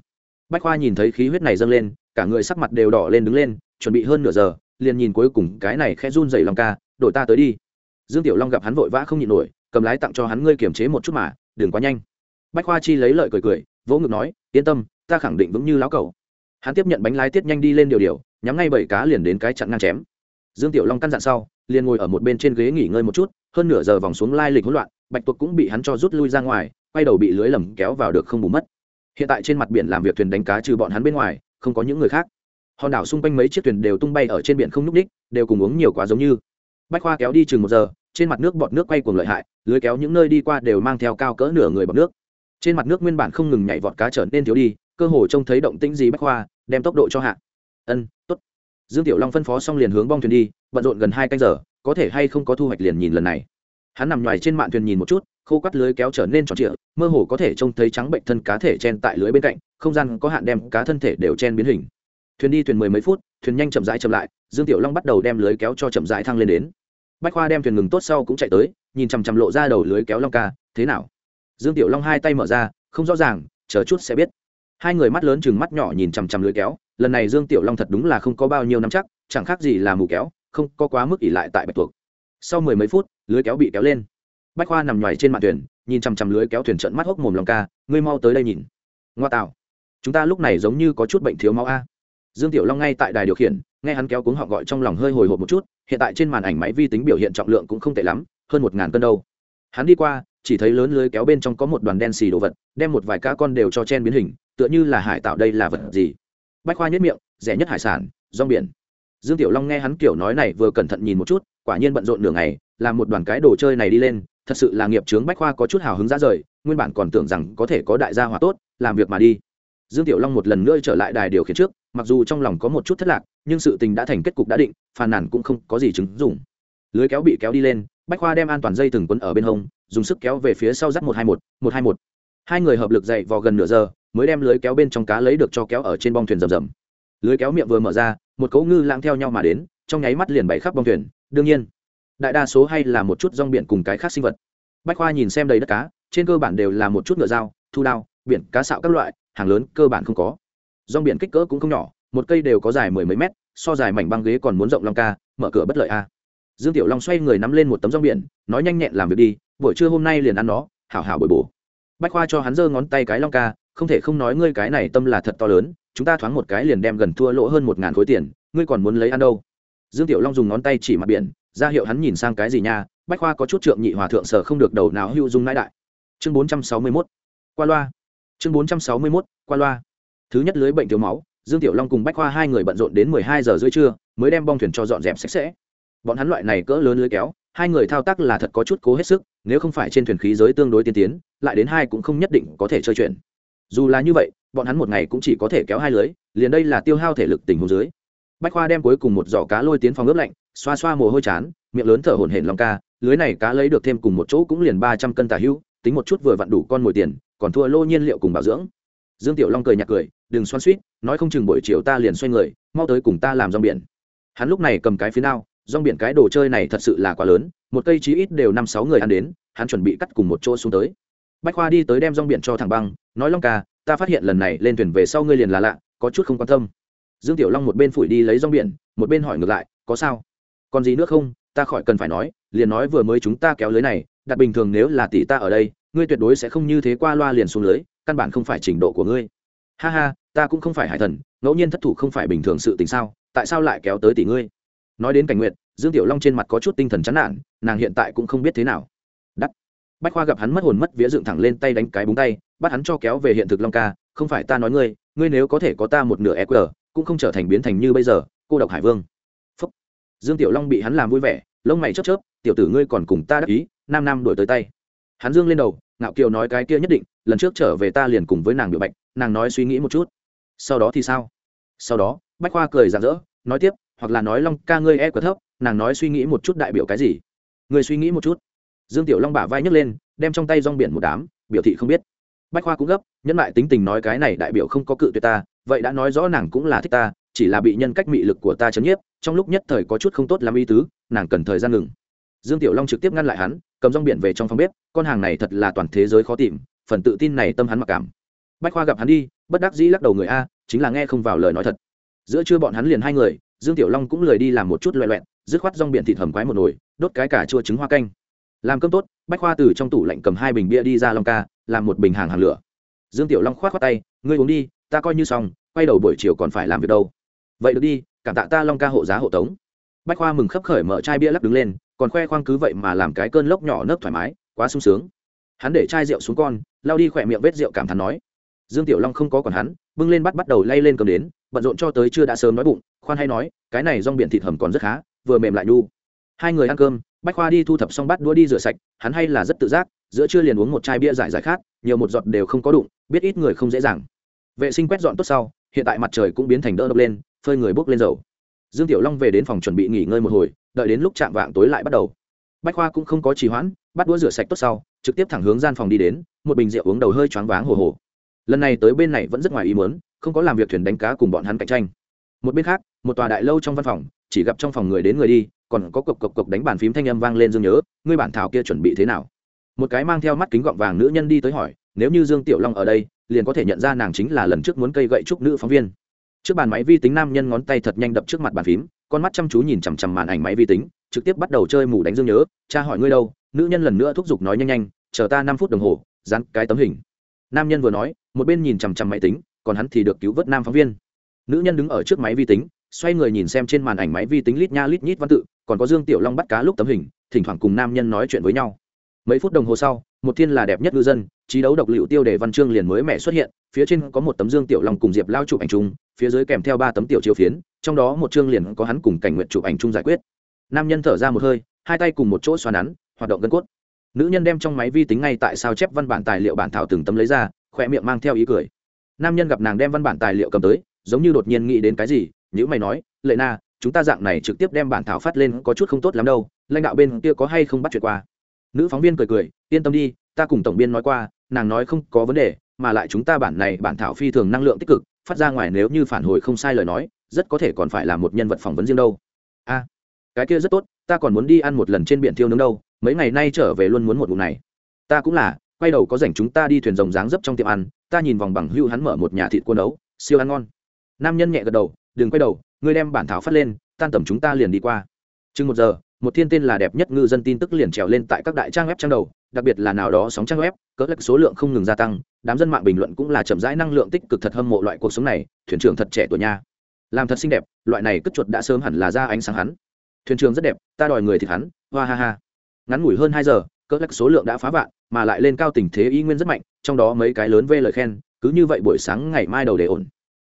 Bách khoa nhìn thấy khí huyết này dâng lên, cả người sắc mặt đều đỏ lên đứng lên, chuẩn bị hơn nửa giờ, liền nhìn cuối cùng cái này khẽ run dày lòng ca, đổi ta tới đi. Dương tiểu long gặp hắn vội vã không nhịn nổi, cầm lái tặng cho hắn ngươi kiềm chế một chút mà, đừng quá nhanh. Bách khoa chi lấy lợi cười cười, vỗ ngực nói, yên tâm, ta khẳng định vững như lão cầu hắn tiếp nhận bánh lái tiết nhanh đi lên điều điều, nhắm ngay bảy cá liền đến cái chặn ngang chém. Dương tiểu long căn dặn sau, liền ngồi ở một bên trên ghế nghỉ ngơi một chút, hơn nửa giờ vòng xuống lai lịch hỗn loạn, bạch tuộc cũng bị hắn cho rút lui ra ngoài, quay đầu bị lưới lầm kéo vào được không bù mất hiện tại trên mặt biển làm việc thuyền đánh cá trừ bọn hắn bên ngoài, không có những người khác. Hòn đảo xung quanh mấy chiếc thuyền đều tung bay ở trên biển không n ú c ních đều cùng uống nhiều quá giống như. Bách khoa kéo đi chừng một giờ, trên mặt nước bọt nước quay cuồng lợi hại, lưới kéo những nơi đi qua đều mang theo cao cỡ nửa người bọt nước. Trên mặt nước nguyên bản không ngừng nhảy vọt cá trở nên thiếu đi, cơ hồ trông thấy động tĩnh gì bách khoa, đem tốc độ cho hạ. Ân t ố t dương tiểu long phân phó xong liền hướng bong thuyền đi, bận rộn gần hai canh giờ, có thể hay không có thu hoạch liền nhìn lần này. Hắn nằm ngoài trên mạn thuyền nhìn một chút khô quắt lưới kéo trở nên tròn trịa, mơ hồ có thể trông thấy trắng bệnh thân cá thể chen tại lưới bên cạnh, không gian có hạn đem cá thân thể đều chen biến hình. Thuyền đi thuyền mười mấy phút, thuyền nhanh chậm rãi chậm lại, dương tiểu long bắt đầu đem lưới kéo cho chậm rãi thăng lên đến. Bách khoa đem thuyền ngừng tốt sau cũng chạy tới, nhìn chằm chằm lộ ra đầu lưới kéo long ca, thế nào? Dương tiểu long hai tay mở ra, không rõ ràng, chờ chút sẽ biết. Hai người mắt lớn chừng mắt nhỏ nhìn chằm chằm lưới kéo, lần này dương tiểu long thật đúng là không có bao nhiêu năm chắc, chẳng khác gì là mù kéo, không có quá mức ỉ lại tại bạch tuộc. Sau mười mấy phút, lưới kéo bị kéo lên bách khoa nằm nhoài trên mạn thuyền, nhìn chằm chằm lưới kéo thuyền trận mắt hốc mồm lòng ca, ngươi mau tới đây nhìn. Ngoa tạo, chúng ta lúc này giống như có chút bệnh thiếu máu a. Dương tiểu long ngay tại đài điều khiển, nghe hắn kéo cuống họ gọi trong lòng hơi hồi hộp một chút, hiện tại trên màn ảnh máy vi tính biểu hiện trọng lượng cũng không tệ lắm, hơn một ngàn cân đâu. Hắn đi qua, chỉ thấy lớn lưới kéo bên trong có một đoàn đen xì đồ vật, đem một vài cá con đều cho chen biến hình, tựa như là hải tạo đây là vật gì. Bách khoa nhất miệng, rẻ nhất hải sản, rong biển. Dương tiểu long nghe hắn kiểu nói này vừa cẩn thận nhìn một chút, quả nhiên bận rộn nửa ngày làm một đoàn cái đồ chơi này đi lên, thật sự là nghiệp trướng bách khoa có chút hào hứng ra rời, nguyên bản còn tưởng rằng có thể có đại gia hòa tốt, làm việc mà đi. Dương tiểu long một lần nữa trở lại đài điều khiển trước, mặc dù trong lòng có một chút thất lạc, nhưng sự tình đã thành kết cục đã định, phàn nàn cũng không có gì chứng dùng lưới kéo bị kéo đi lên, bách khoa đem an toàn dây từng quấn ở bên hông, dùng sức kéo về phía sau dắt một hai một một hai một. Hai người hợp lực dậy vào gần nửa giờ, mới đem lưới kéo bên trong cá lấy được cho kéo ở trên bong thuyền rầm rầm. Lưới kéo miệng vừa mở ra, một cấu ngư lãng theo nhau mà đến, trong nháy mắt liền bày khắp bong thuyền, đương nhiên đại đa số hay là một chút rong biển cùng cái khác sinh vật. Bách khoa nhìn xem đầy đất cá, trên cơ bản đều là một chút ngựa dao, thu đao, biển, cá sạo các loại, hàng lớn, cơ bản không có. Rong biển kích cỡ cũng không nhỏ, một cây đều có dài mười mấy mét, so dài mảnh băng ghế còn muốn rộng long ca, mở cửa bất lợi a. Dương tiểu long xoay người nắm lên một tấm rong biển, nói nhanh nhẹn làm việc đi, buổi trưa hôm nay liền ăn nó, hảo hảo bồi bổ. Bách khoa cho hắn giơ ngón tay cái long ca, không thể không nói ngươi cái này tâm là thật to lớn, chúng ta thoáng một cái liền đem gần thua lỗ hơn một ngàn khối tiền, ngươi còn muốn lấy ăn đâu? Dương tiểu long dùng ngón tay chỉ mặt biển ra hiệu hắn nhìn sang cái gì nha, bách khoa có chút trượng nhị hòa thượng sở không được đầu nào hữu dung nãi đại. Chương bốn trăm sáu mươi mốt, qua loa. Chương bốn trăm sáu mươi mốt, qua loa. Thứ nhất lưới bệnh thiếu máu, dương tiểu long cùng bách khoa hai người bận rộn đến mười hai giờ rưỡi trưa, mới đem bong thuyền cho dọn dẹp sạch sẽ. Bọn hắn loại này cỡ lớn lưới kéo, hai người thao tác là thật có chút cố hết sức, nếu không phải trên thuyền khí giới tương đối tiên tiến, lại đến hai cũng không nhất định có thể chơi chuyện. Dù là như vậy, bọn hắn một ngày cũng chỉ có thể kéo hai lưới, liền đây là tiêu hao thể lực tình hồ dưới. Bách khoa đem cuối cùng một giỏ cá lôi tiến phòng ướp lạnh xoa xoa mồ hôi chán, miệng lớn thở hổn hển lòng ca, lưới này cá lấy được thêm cùng một chỗ cũng liền ba trăm cân tả hữu, tính một chút vừa vặn đủ con mồi tiền, còn thua lô nhiên liệu cùng bảo dưỡng. Dương tiểu long cười nhạt cười, đừng xoan suýt nói không chừng buổi chiều ta liền xoay người, mau tới cùng ta làm rong biển. Hắn lúc này cầm cái phía nào rong biển cái đồ chơi này thật sự là quá lớn, một cây chí ít đều năm sáu người ăn đến, hắn chuẩn bị cắt cùng một chỗ xuống tới. Bách khoa đi tới đem rong biển cho thằng băng, nói long ca, ta phát hiện lần này lên thuyền về sau ngươi liền là lạ, có chút không quan tâm. Dương tiểu long một bên phủi đi lấy rong biển, một bên hỏi ngược lại, có sao? Còn gì nữa không, ta khỏi cần phải nói, liền nói vừa mới chúng ta kéo lưới này, đặt bình thường nếu là tỷ ta ở đây, ngươi tuyệt đối sẽ không như thế qua loa liền xuống lưới, căn bản không phải trình độ của ngươi. Ha ha, ta cũng không phải hải thần, ngẫu nhiên thất thủ không phải bình thường sự tình sao, tại sao lại kéo tới tỷ ngươi? Nói đến cảnh nguyện, dương tiểu long trên mặt có chút tinh thần chán nản, nàng hiện tại cũng không biết thế nào. Đắt bách khoa gặp hắn mất hồn mất vía dựng thẳng lên tay đánh cái búng tay, bắt hắn cho kéo về hiện thực long ca, không phải ta nói ngươi ngươi nếu có thể có ta một nửa eq cũng không trở thành biến thành như bây giờ, cô độc hải vương dương tiểu long bị hắn làm vui vẻ, lông mày chớp chớp, tiểu tử ngươi còn cùng ta đắc ý, nam nam đổi tới tay. Hắn dương lên đầu, ngạo kiều nói cái kia nhất định, lần trước trở về ta liền cùng với nàng biểu bạch, nàng nói suy nghĩ một chút. Sau đó thì sao? Sau đó, bách khoa cười rạng rỡ, nói tiếp, hoặc là nói long ca ngươi e quá thấp nàng nói suy nghĩ một chút đại biểu cái gì? Ngươi suy nghĩ một chút. Dương tiểu long bả vai nhấc lên, đem trong tay rong biển một đám, biểu thị không biết. Bách khoa cũng gấp, nhẫn lại tính tình nói cái này đại biểu không có cự tuyệt ta, vậy đã nói rõ nàng cũng là thích ta, chỉ là bị nhân cách mị lực của ta chấn nhiếp trong lúc nhất thời có chút không tốt làm ý tứ, nàng cần thời gian ngừng. Dương tiểu long trực tiếp ngăn lại hắn, cầm rong biển về trong phòng bếp, con hàng này thật là toàn thế giới khó tìm, phần tự tin này tâm hắn mặc cảm. Bách khoa gặp hắn đi, bất đắc dĩ lắc đầu người a, chính là nghe không vào lời nói thật. Giữa trưa bọn hắn liền hai người, dương tiểu long cũng lười đi làm một chút loẹ loẹn dứt khoát rong biển thịt hầm quái một nồi, đốt cái cả chua trứng hoa canh. Làm cơm tốt, bách khoa từ trong tủ lạnh cầm hai bình bia đi ra long ca, làm một bình hàng hàng lửa. Dương tiểu long khoát khoát tay, ngươi uống đi, ta coi như xong, quay đầu buổi chiều còn phải làm việc đâu. Vậy được đi cảm tạ ta long ca hộ giá hộ tống. Bách khoa mừng khấp khởi mở chai bia lắc đứng lên, còn khoe khoang cứ vậy mà làm cái cơn lốc nhỏ nớp thoải mái, quá sung sướng. Hắn để chai rượu xuống con lao đi khỏe miệng vết rượu cảm thán nói. Dương tiểu long không có còn hắn, bưng lên bắt bắt đầu lay lên cầm đến, bận rộn cho tới chưa đã sớm nói bụng, khoan hay nói, cái này rong biển thịt hầm còn rất khá, vừa mềm lại nhu. Hai người ăn cơm, bách khoa đi thu thập xong bát đũa đi rửa sạch, hắn hay là rất tự giác, giữa trưa liền uống một chai bia giải giải khát, nhiều một giọt đều không có đụng, biết ít người không dễ dàng. Vệ sinh quét dọn tốt sau, hiện tại mặt trời cũng biến thành đỡ độc lên phơi người bốc lên dầu. Dương tiểu long về đến phòng chuẩn bị nghỉ ngơi một hồi, đợi đến lúc chạm vạng tối lại bắt đầu. Bách khoa cũng không có trì hoãn, bắt đũa rửa sạch tốt sau, trực tiếp thẳng hướng gian phòng đi đến, một bình rượu uống đầu hơi choáng váng hồ hồ. Lần này tới bên này vẫn rất ngoài ý muốn, không có làm việc thuyền đánh cá cùng bọn hắn cạnh tranh. Một bên khác, một tòa đại lâu trong văn phòng, chỉ gặp trong phòng người đến người đi, còn có cộc cộc cộc đánh bàn phím thanh âm vang lên dương nhớ, ngươi bản thảo kia chuẩn bị thế nào? Một cái mang theo mắt kính gọng vàng nữ nhân đi tới hỏi, nếu như dương tiểu long ở đây, liền có thể nhận ra nàng chính là lần trước muốn cây gậy trúc nữ phóng viên trước bàn máy vi tính nam nhân ngón tay thật nhanh đập trước mặt bàn phím, con mắt chăm chú nhìn chằm chằm màn ảnh máy vi tính, trực tiếp bắt đầu chơi mù đánh dương nhớ, cha hỏi ngươi đâu? Nữ nhân lần nữa thúc giục nói nhanh nhanh, chờ ta năm phút đồng hồ, dán cái tấm hình. Nam nhân vừa nói, một bên nhìn chằm chằm máy tính, còn hắn thì được cứu vớt nam phóng viên. Nữ nhân đứng ở trước máy vi tính, xoay người nhìn xem trên màn ảnh máy vi tính lít nha lít nhít văn tự, còn có dương tiểu long bắt cá lúc tấm hình, thỉnh thoảng cùng nam nhân nói chuyện với nhau. Mấy phút đồng hồ sau, một thiên là đẹp nhất ngư dân trí đấu độc liệu tiêu đề văn chương liền mới mẻ xuất hiện, phía trên có một tấm dương tiểu long cùng diệp lao chụp ảnh chung, phía dưới kèm theo ba tấm tiểu chiếu phiến, trong đó một chương liền có hắn cùng cảnh nguyện chụp ảnh chung giải quyết. Nam nhân thở ra một hơi, hai tay cùng một chỗ xoa nắn, hoạt động gân cốt. Nữ nhân đem trong máy vi tính ngay tại sao chép văn bản tài liệu bản thảo từng tấm lấy ra khỏe miệng mang theo ý cười. Nam nhân gặp nàng đem văn bản tài liệu cầm tới, giống như đột nhiên nghĩ đến cái gì nhữ mày nói, lệ na, chúng ta dạng này trực tiếp đem bản thảo phát lên có chút không tốt lắm đâu, lãnh đạo bên kia có hay không bắt chuyện qua? Nữ phóng viên cười cười, yên tâm đi, ta cùng tổng biên nói qua nàng nói không có vấn đề, mà lại chúng ta bản này bản thảo phi thường năng lượng tích cực, phát ra ngoài nếu như phản hồi không sai lời nói, rất có thể còn phải là một nhân vật phỏng vấn riêng đâu. A, cái kia rất tốt, ta còn muốn đi ăn một lần trên biển thiêu nướng đâu, mấy ngày nay trở về luôn muốn một vụ này. Ta cũng là, quay đầu có rảnh chúng ta đi thuyền rồng dáng dấp trong tiệm ăn, ta nhìn vòng bằng hưu hắn mở một nhà thịt cua nấu siêu ăn ngon. Nam nhân nhẹ gật đầu, đừng quay đầu, ngươi đem bản thảo phát lên, tan tầm chúng ta liền đi qua. Chừng một giờ một thiên tên là đẹp nhất ngư dân tin tức liền trèo lên tại các đại trang web trang đầu, đặc biệt là nào đó sóng trang web, cỡ lệch số lượng không ngừng gia tăng, đám dân mạng bình luận cũng là chậm rãi năng lượng tích cực thật hâm mộ loại cuộc sống này, thuyền trưởng thật trẻ tuổi nha. Làm thật xinh đẹp, loại này cất chuột đã sớm hẳn là ra ánh sáng hắn. Thuyền trưởng rất đẹp, ta đòi người thì hắn, hoa ha ha. Ngắn ngủi hơn hai giờ, cỡ lệch số lượng đã phá vạn, mà lại lên cao tình thế y nguyên rất mạnh, trong đó mấy cái lớn vê lời khen, cứ như vậy buổi sáng ngày mai đầu để ổn.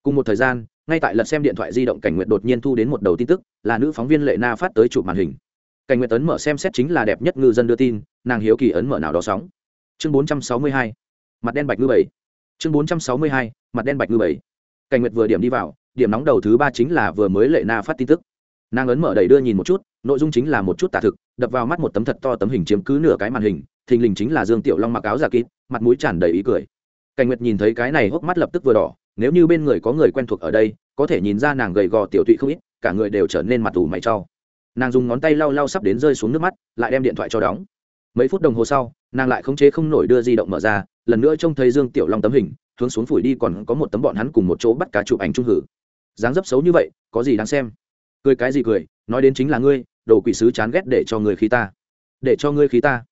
Cùng một thời gian, ngay tại lật xem điện thoại di động cảnh nguyện đột nhiên thu đến một đầu tin tức, là nữ phóng viên lệ na phát tới chụp màn hình cảnh Nguyệt ấn mở xem xét chính là đẹp nhất ngư dân đưa tin, nàng hiếu kỳ ấn mở nào đó sóng. Chương bốn trăm sáu mươi hai, mặt đen bạch ngư bảy. Chương bốn trăm sáu mươi hai, mặt đen bạch ngư bảy. Cảnh nguyệt vừa điểm đi vào, điểm nóng đầu thứ ba chính là vừa mới lệ na phát tin tức. Nàng ấn mở đầy đưa nhìn một chút, nội dung chính là một chút tả thực, đập vào mắt một tấm thật to tấm hình chiếm cứ nửa cái màn hình, thình lình chính là dương tiểu long mặc áo giả kín, mặt mũi tràn đầy ý cười. Cảnh nguyệt nhìn thấy cái này hốc mắt lập tức vừa đỏ, nếu như bên người có người quen thuộc ở đây, có thể nhìn ra nàng gầy gò tiểu tụy không ít, cả người đều trở nên mặt tù mày trau nàng dùng ngón tay lau lau sắp đến rơi xuống nước mắt, lại đem điện thoại cho đóng. Mấy phút đồng hồ sau, nàng lại khống chế không nổi đưa di động mở ra, lần nữa trông thấy dương tiểu long tấm hình, hướng xuống phủi đi còn có một tấm bọn hắn cùng một chỗ bắt cá chụp ảnh trung hử. Dáng dấp xấu như vậy, có gì đáng xem? Cười cái gì cười, nói đến chính là ngươi, đồ quỷ sứ chán ghét để cho người khí ta. Để cho ngươi khí ta.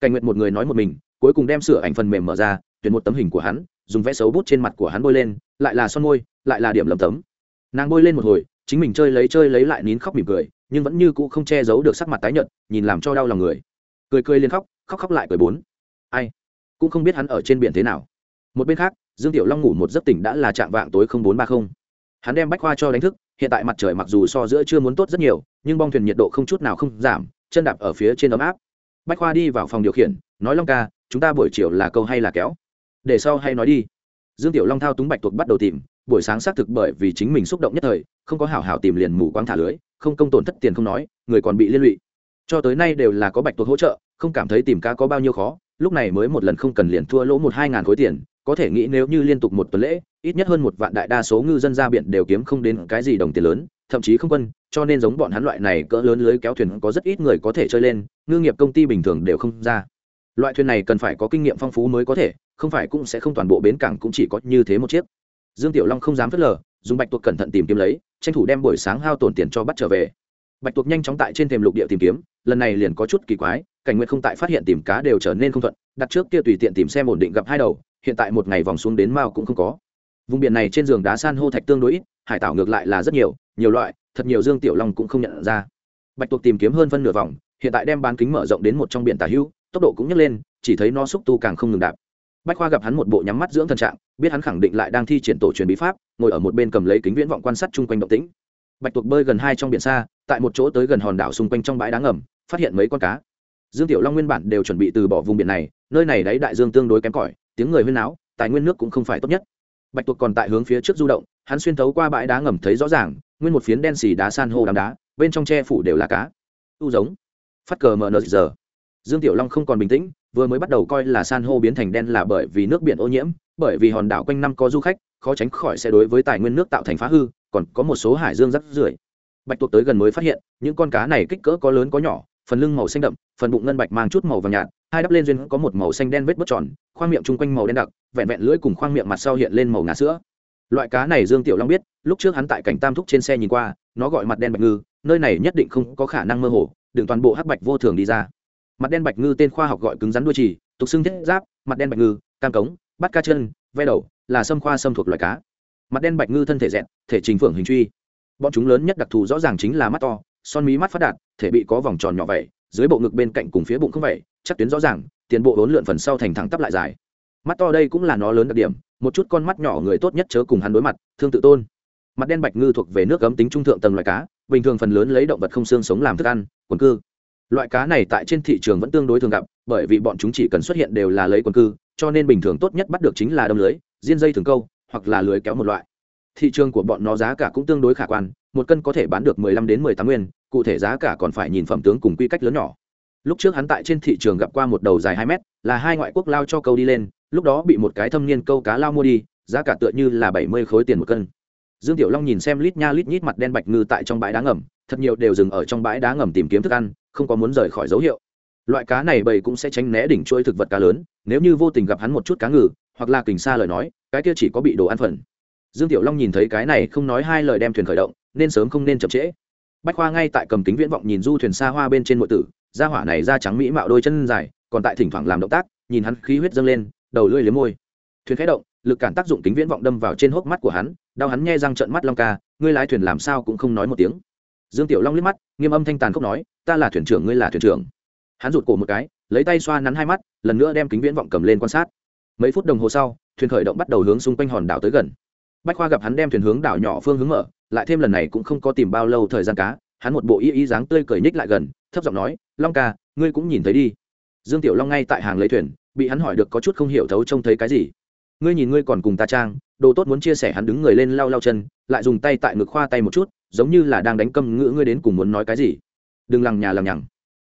Cảnh nguyện một người nói một mình, cuối cùng đem sửa ảnh phần mềm mở ra, tuyển một tấm hình của hắn, dùng vẽ xấu bút trên mặt của hắn bôi lên, lại là son môi, lại là điểm lầm tấm. Nàng bôi lên một hồi, chính mình chơi lấy chơi lấy lại nín khóc mỉm cười nhưng vẫn như cũ không che giấu được sắc mặt tái nhợt, nhìn làm cho đau lòng người. Cười cười liền khóc khóc khóc lại cười bốn. Ai? Cũng không biết hắn ở trên biển thế nào. Một bên khác, dương tiểu long ngủ một giấc tỉnh đã là trạng vạng tối không bốn ba không. Hắn đem bách khoa cho đánh thức, hiện tại mặt trời mặc dù so giữa chưa muốn tốt rất nhiều, nhưng bong thuyền nhiệt độ không chút nào không giảm, chân đạp ở phía trên ấm áp. Bách khoa đi vào phòng điều khiển, nói long ca, chúng ta buổi chiều là câu hay là kéo? Để sau hay nói đi. Dương tiểu long thao túng bạch tuộc bắt đầu tìm, buổi sáng xác thực bởi vì chính mình xúc động nhất thời, không có hảo hảo tìm liền mù quáng thả lưới không công tổn thất tiền không nói, người còn bị liên lụy. Cho tới nay đều là có bạch tuộc hỗ trợ, không cảm thấy tìm cá có bao nhiêu khó, lúc này mới một lần không cần liền thua lỗ một hai ngàn khối tiền, có thể nghĩ nếu như liên tục một tuần lễ, ít nhất hơn một vạn đại đa số ngư dân ra biển đều kiếm không đến cái gì đồng tiền lớn, thậm chí không quân, cho nên giống bọn hắn loại này cỡ lớn lưới kéo thuyền có rất ít người có thể chơi lên, ngư nghiệp công ty bình thường đều không ra. Loại thuyền này cần phải có kinh nghiệm phong phú mới có thể, không phải cũng sẽ không toàn bộ bến cảng cũng chỉ có như thế một chiếc. Dương tiểu long không dám phớt lờ dùng bạch tuộc cẩn thận tìm kiếm lấy, tranh thủ đem buổi sáng hao tổn tiền cho bắt trở về. Bạch tuộc nhanh chóng tại trên thềm lục địa tìm kiếm, lần này liền có chút kỳ quái, cảnh nguyện không tại phát hiện tìm cá đều trở nên không thuận, đặt trước kia tùy tiện tìm xem ổn định gặp hai đầu, hiện tại một ngày vòng xuống đến mao cũng không có. Vùng biển này trên giường đá san hô thạch tương đối ít, hải tảo ngược lại là rất nhiều nhiều loại, thật nhiều dương tiểu long cũng không nhận ra. Bạch tuộc tìm kiếm hơn phân nửa vòng, hiện tại đem bán kính mở rộng đến một trong biển tả hữu, tốc độ cũng nhấc lên, chỉ thấy nó xúc tu càng không ngừng đạp bách khoa gặp hắn một bộ nhắm mắt dưỡng thần trạng, biết hắn khẳng định lại đang thi triển tổ truyền bí pháp, ngồi ở một bên cầm lấy kính viễn vọng quan sát chung quanh động tĩnh. Bạch tuộc bơi gần hai trong biển xa, tại một chỗ tới gần hòn đảo xung quanh trong bãi đá ngầm, phát hiện mấy con cá. Dương tiểu long nguyên bản đều chuẩn bị từ bỏ vùng biển này, nơi này đáy đại dương tương đối kém cỏi, tiếng người huyên náo, tài nguyên nước cũng không phải tốt nhất. Bạch tuộc còn tại hướng phía trước du động, hắn xuyên thấu qua bãi đá ngầm thấy rõ ràng, nguyên một phiến đen xì đá san hô đám đá, bên trong tre phủ đều là cá. Tu giống. Phát cờ mờ nờ giờ dương tiểu long không còn bình tĩnh, vừa mới bắt đầu coi là san hô biến thành đen là bởi vì nước biển ô nhiễm, bởi vì hòn đảo quanh năm có du khách, khó tránh khỏi sẽ đối với tài nguyên nước tạo thành phá hư, còn có một số hải dương rắc rưởi. Bạch tuộc tới gần mới phát hiện, những con cá này kích cỡ có lớn có nhỏ, phần lưng màu xanh đậm, phần bụng ngân bạch mang chút màu vàng nhạt, hai đắp lên duyên có một màu xanh đen vết bất tròn, khoang miệng chung quanh màu đen đặc, vẹn vẹn lưỡi cùng khoang miệng mặt sau hiện lên màu ngà sữa. Loại cá này dương tiểu long biết, lúc trước hắn tại cảnh tam thúc trên xe nhìn qua, nó gọi mặt đen bạch ngư, nơi này nhất định không có khả năng mơ hồ, đừng toàn bộ hắc bạch vô thường đi ra mặt đen bạch ngư tên khoa học gọi cứng rắn đuôi trì, tục xưng thiết giáp, mặt đen bạch ngư, cam cống, bắt ca chân, ve đầu, là sâm khoa sâm thuộc loài cá. Mặt đen bạch ngư thân thể dẹn, thể trình phượng hình truy. Bọn chúng lớn nhất đặc thù rõ ràng chính là mắt to, son mí mắt phát đạt, thể bị có vòng tròn nhỏ vậy, dưới bộ ngực bên cạnh cùng phía bụng không vậy, chắc tuyến rõ ràng, tiền bộ hỗn lượn phần sau thành thẳng tắp lại dài. Mắt to đây cũng là nó lớn đặc điểm, một chút con mắt nhỏ người tốt nhất chớ cùng hắn đối mặt, thương tự tôn. Mặt đen bạch ngư thuộc về nước gấm tính trung thượng tầng loài cá, bình thường phần lớn lấy động vật không xương sống làm thức ăn, quần cư loại cá này tại trên thị trường vẫn tương đối thường gặp, bởi vì bọn chúng chỉ cần xuất hiện đều là lấy quần cư, cho nên bình thường tốt nhất bắt được chính là đâm lưới, diên dây thường câu, hoặc là lưới kéo một loại. Thị trường của bọn nó giá cả cũng tương đối khả quan, một cân có thể bán được mười lăm đến mười tám nguyên, cụ thể giá cả còn phải nhìn phẩm tướng cùng quy cách lớn nhỏ. Lúc trước hắn tại trên thị trường gặp qua một đầu dài hai mét, là hai ngoại quốc lao cho câu đi lên, lúc đó bị một cái thâm niên câu cá lao mua đi, giá cả tựa như là bảy mươi khối tiền một cân. Dương tiểu long nhìn xem lít nha lít nhít mặt đen bạch ngư tại trong bãi đá ngầm, thật nhiều đều dừng ở trong bãi đá ngầm tìm kiếm thức ăn không có muốn rời khỏi dấu hiệu. Loại cá này bầy cũng sẽ tránh né đỉnh chuỗi thực vật cá lớn, nếu như vô tình gặp hắn một chút cá ngừ, hoặc là kình xa lời nói, cái kia chỉ có bị đồ ăn phần. Dương tiểu long nhìn thấy cái này không nói hai lời đem thuyền khởi động, nên sớm không nên chậm trễ. Bách khoa ngay tại cầm kính viễn vọng nhìn du thuyền xa hoa bên trên mọi tử, da hỏa này da trắng mỹ mạo đôi chân dài, còn tại thỉnh thoảng làm động tác, nhìn hắn khí huyết dâng lên, đầu lưỡi liếm môi. Thuyền khẽ động, lực cản tác dụng kính viễn vọng đâm vào trên hốc mắt của hắn, đau hắn nghe răng trợn mắt long ca, ngươi lái thuyền làm sao cũng không nói một tiếng dương tiểu long liếc mắt, nghiêm âm thanh tàn khốc nói, ta là thuyền trưởng, ngươi là thuyền trưởng. Hắn rụt cổ một cái, lấy tay xoa nắn hai mắt, lần nữa đem kính viễn vọng cầm lên quan sát. Mấy phút đồng hồ sau, thuyền khởi động bắt đầu hướng xung quanh hòn đảo tới gần. Bách khoa gặp hắn đem thuyền hướng đảo nhỏ phương hướng mở, lại thêm lần này cũng không có tìm bao lâu thời gian cá, hắn một bộ y y dáng tươi cười nhích lại gần, thấp giọng nói, long ca, ngươi cũng nhìn thấy đi. Dương tiểu long ngay tại hàng lấy thuyền, bị hắn hỏi được có chút không hiểu thấu trông thấy cái gì ngươi nhìn ngươi còn cùng ta trang, đồ tốt muốn chia sẻ hắn đứng người lên lau lau chân, lại dùng tay tại ngực khoa tay một chút, giống như là đang đánh câm ngữ ngươi đến cùng muốn nói cái gì. Đừng lằng nhà lằng nhằng.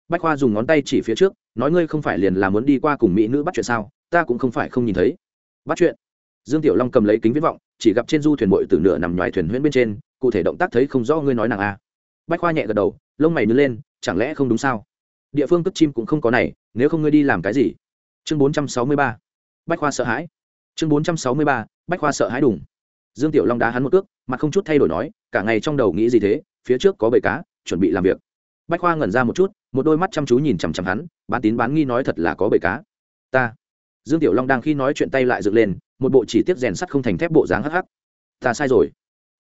Bách khoa dùng ngón tay chỉ phía trước, nói ngươi không phải liền là muốn đi qua cùng mỹ nữ bắt chuyện sao, ta cũng không phải không nhìn thấy. Bắt chuyện. Dương tiểu long cầm lấy kính viễn vọng, chỉ gặp trên du thuyền bội từ nửa nằm ngoài thuyền huyễn bên trên, cụ thể động tác thấy không rõ ngươi nói nàng a. À. bách khoa nhẹ gật đầu, lông mày nứt lên, chẳng lẽ không đúng sao? Địa phương cất chim cũng không có này, nếu không ngươi đi làm cái gì? Chương bốn trăm sáu mươi ba. Bách khoa sợ hãi chương bốn trăm sáu mươi ba, bách khoa sợ hãi đủng dương tiểu long đá hắn một cước, mặt không chút thay đổi nói, cả ngày trong đầu nghĩ gì thế, phía trước có bầy cá, chuẩn bị làm việc. Bách khoa ngẩn ra một chút, một đôi mắt chăm chú nhìn chằm chằm hắn, bán tín bán nghi nói thật là có bầy cá. Ta. Dương tiểu long đang khi nói chuyện tay lại dựng lên, một bộ chỉ tiết rèn sắt không thành thép bộ dáng hắc hắc. Ta sai rồi.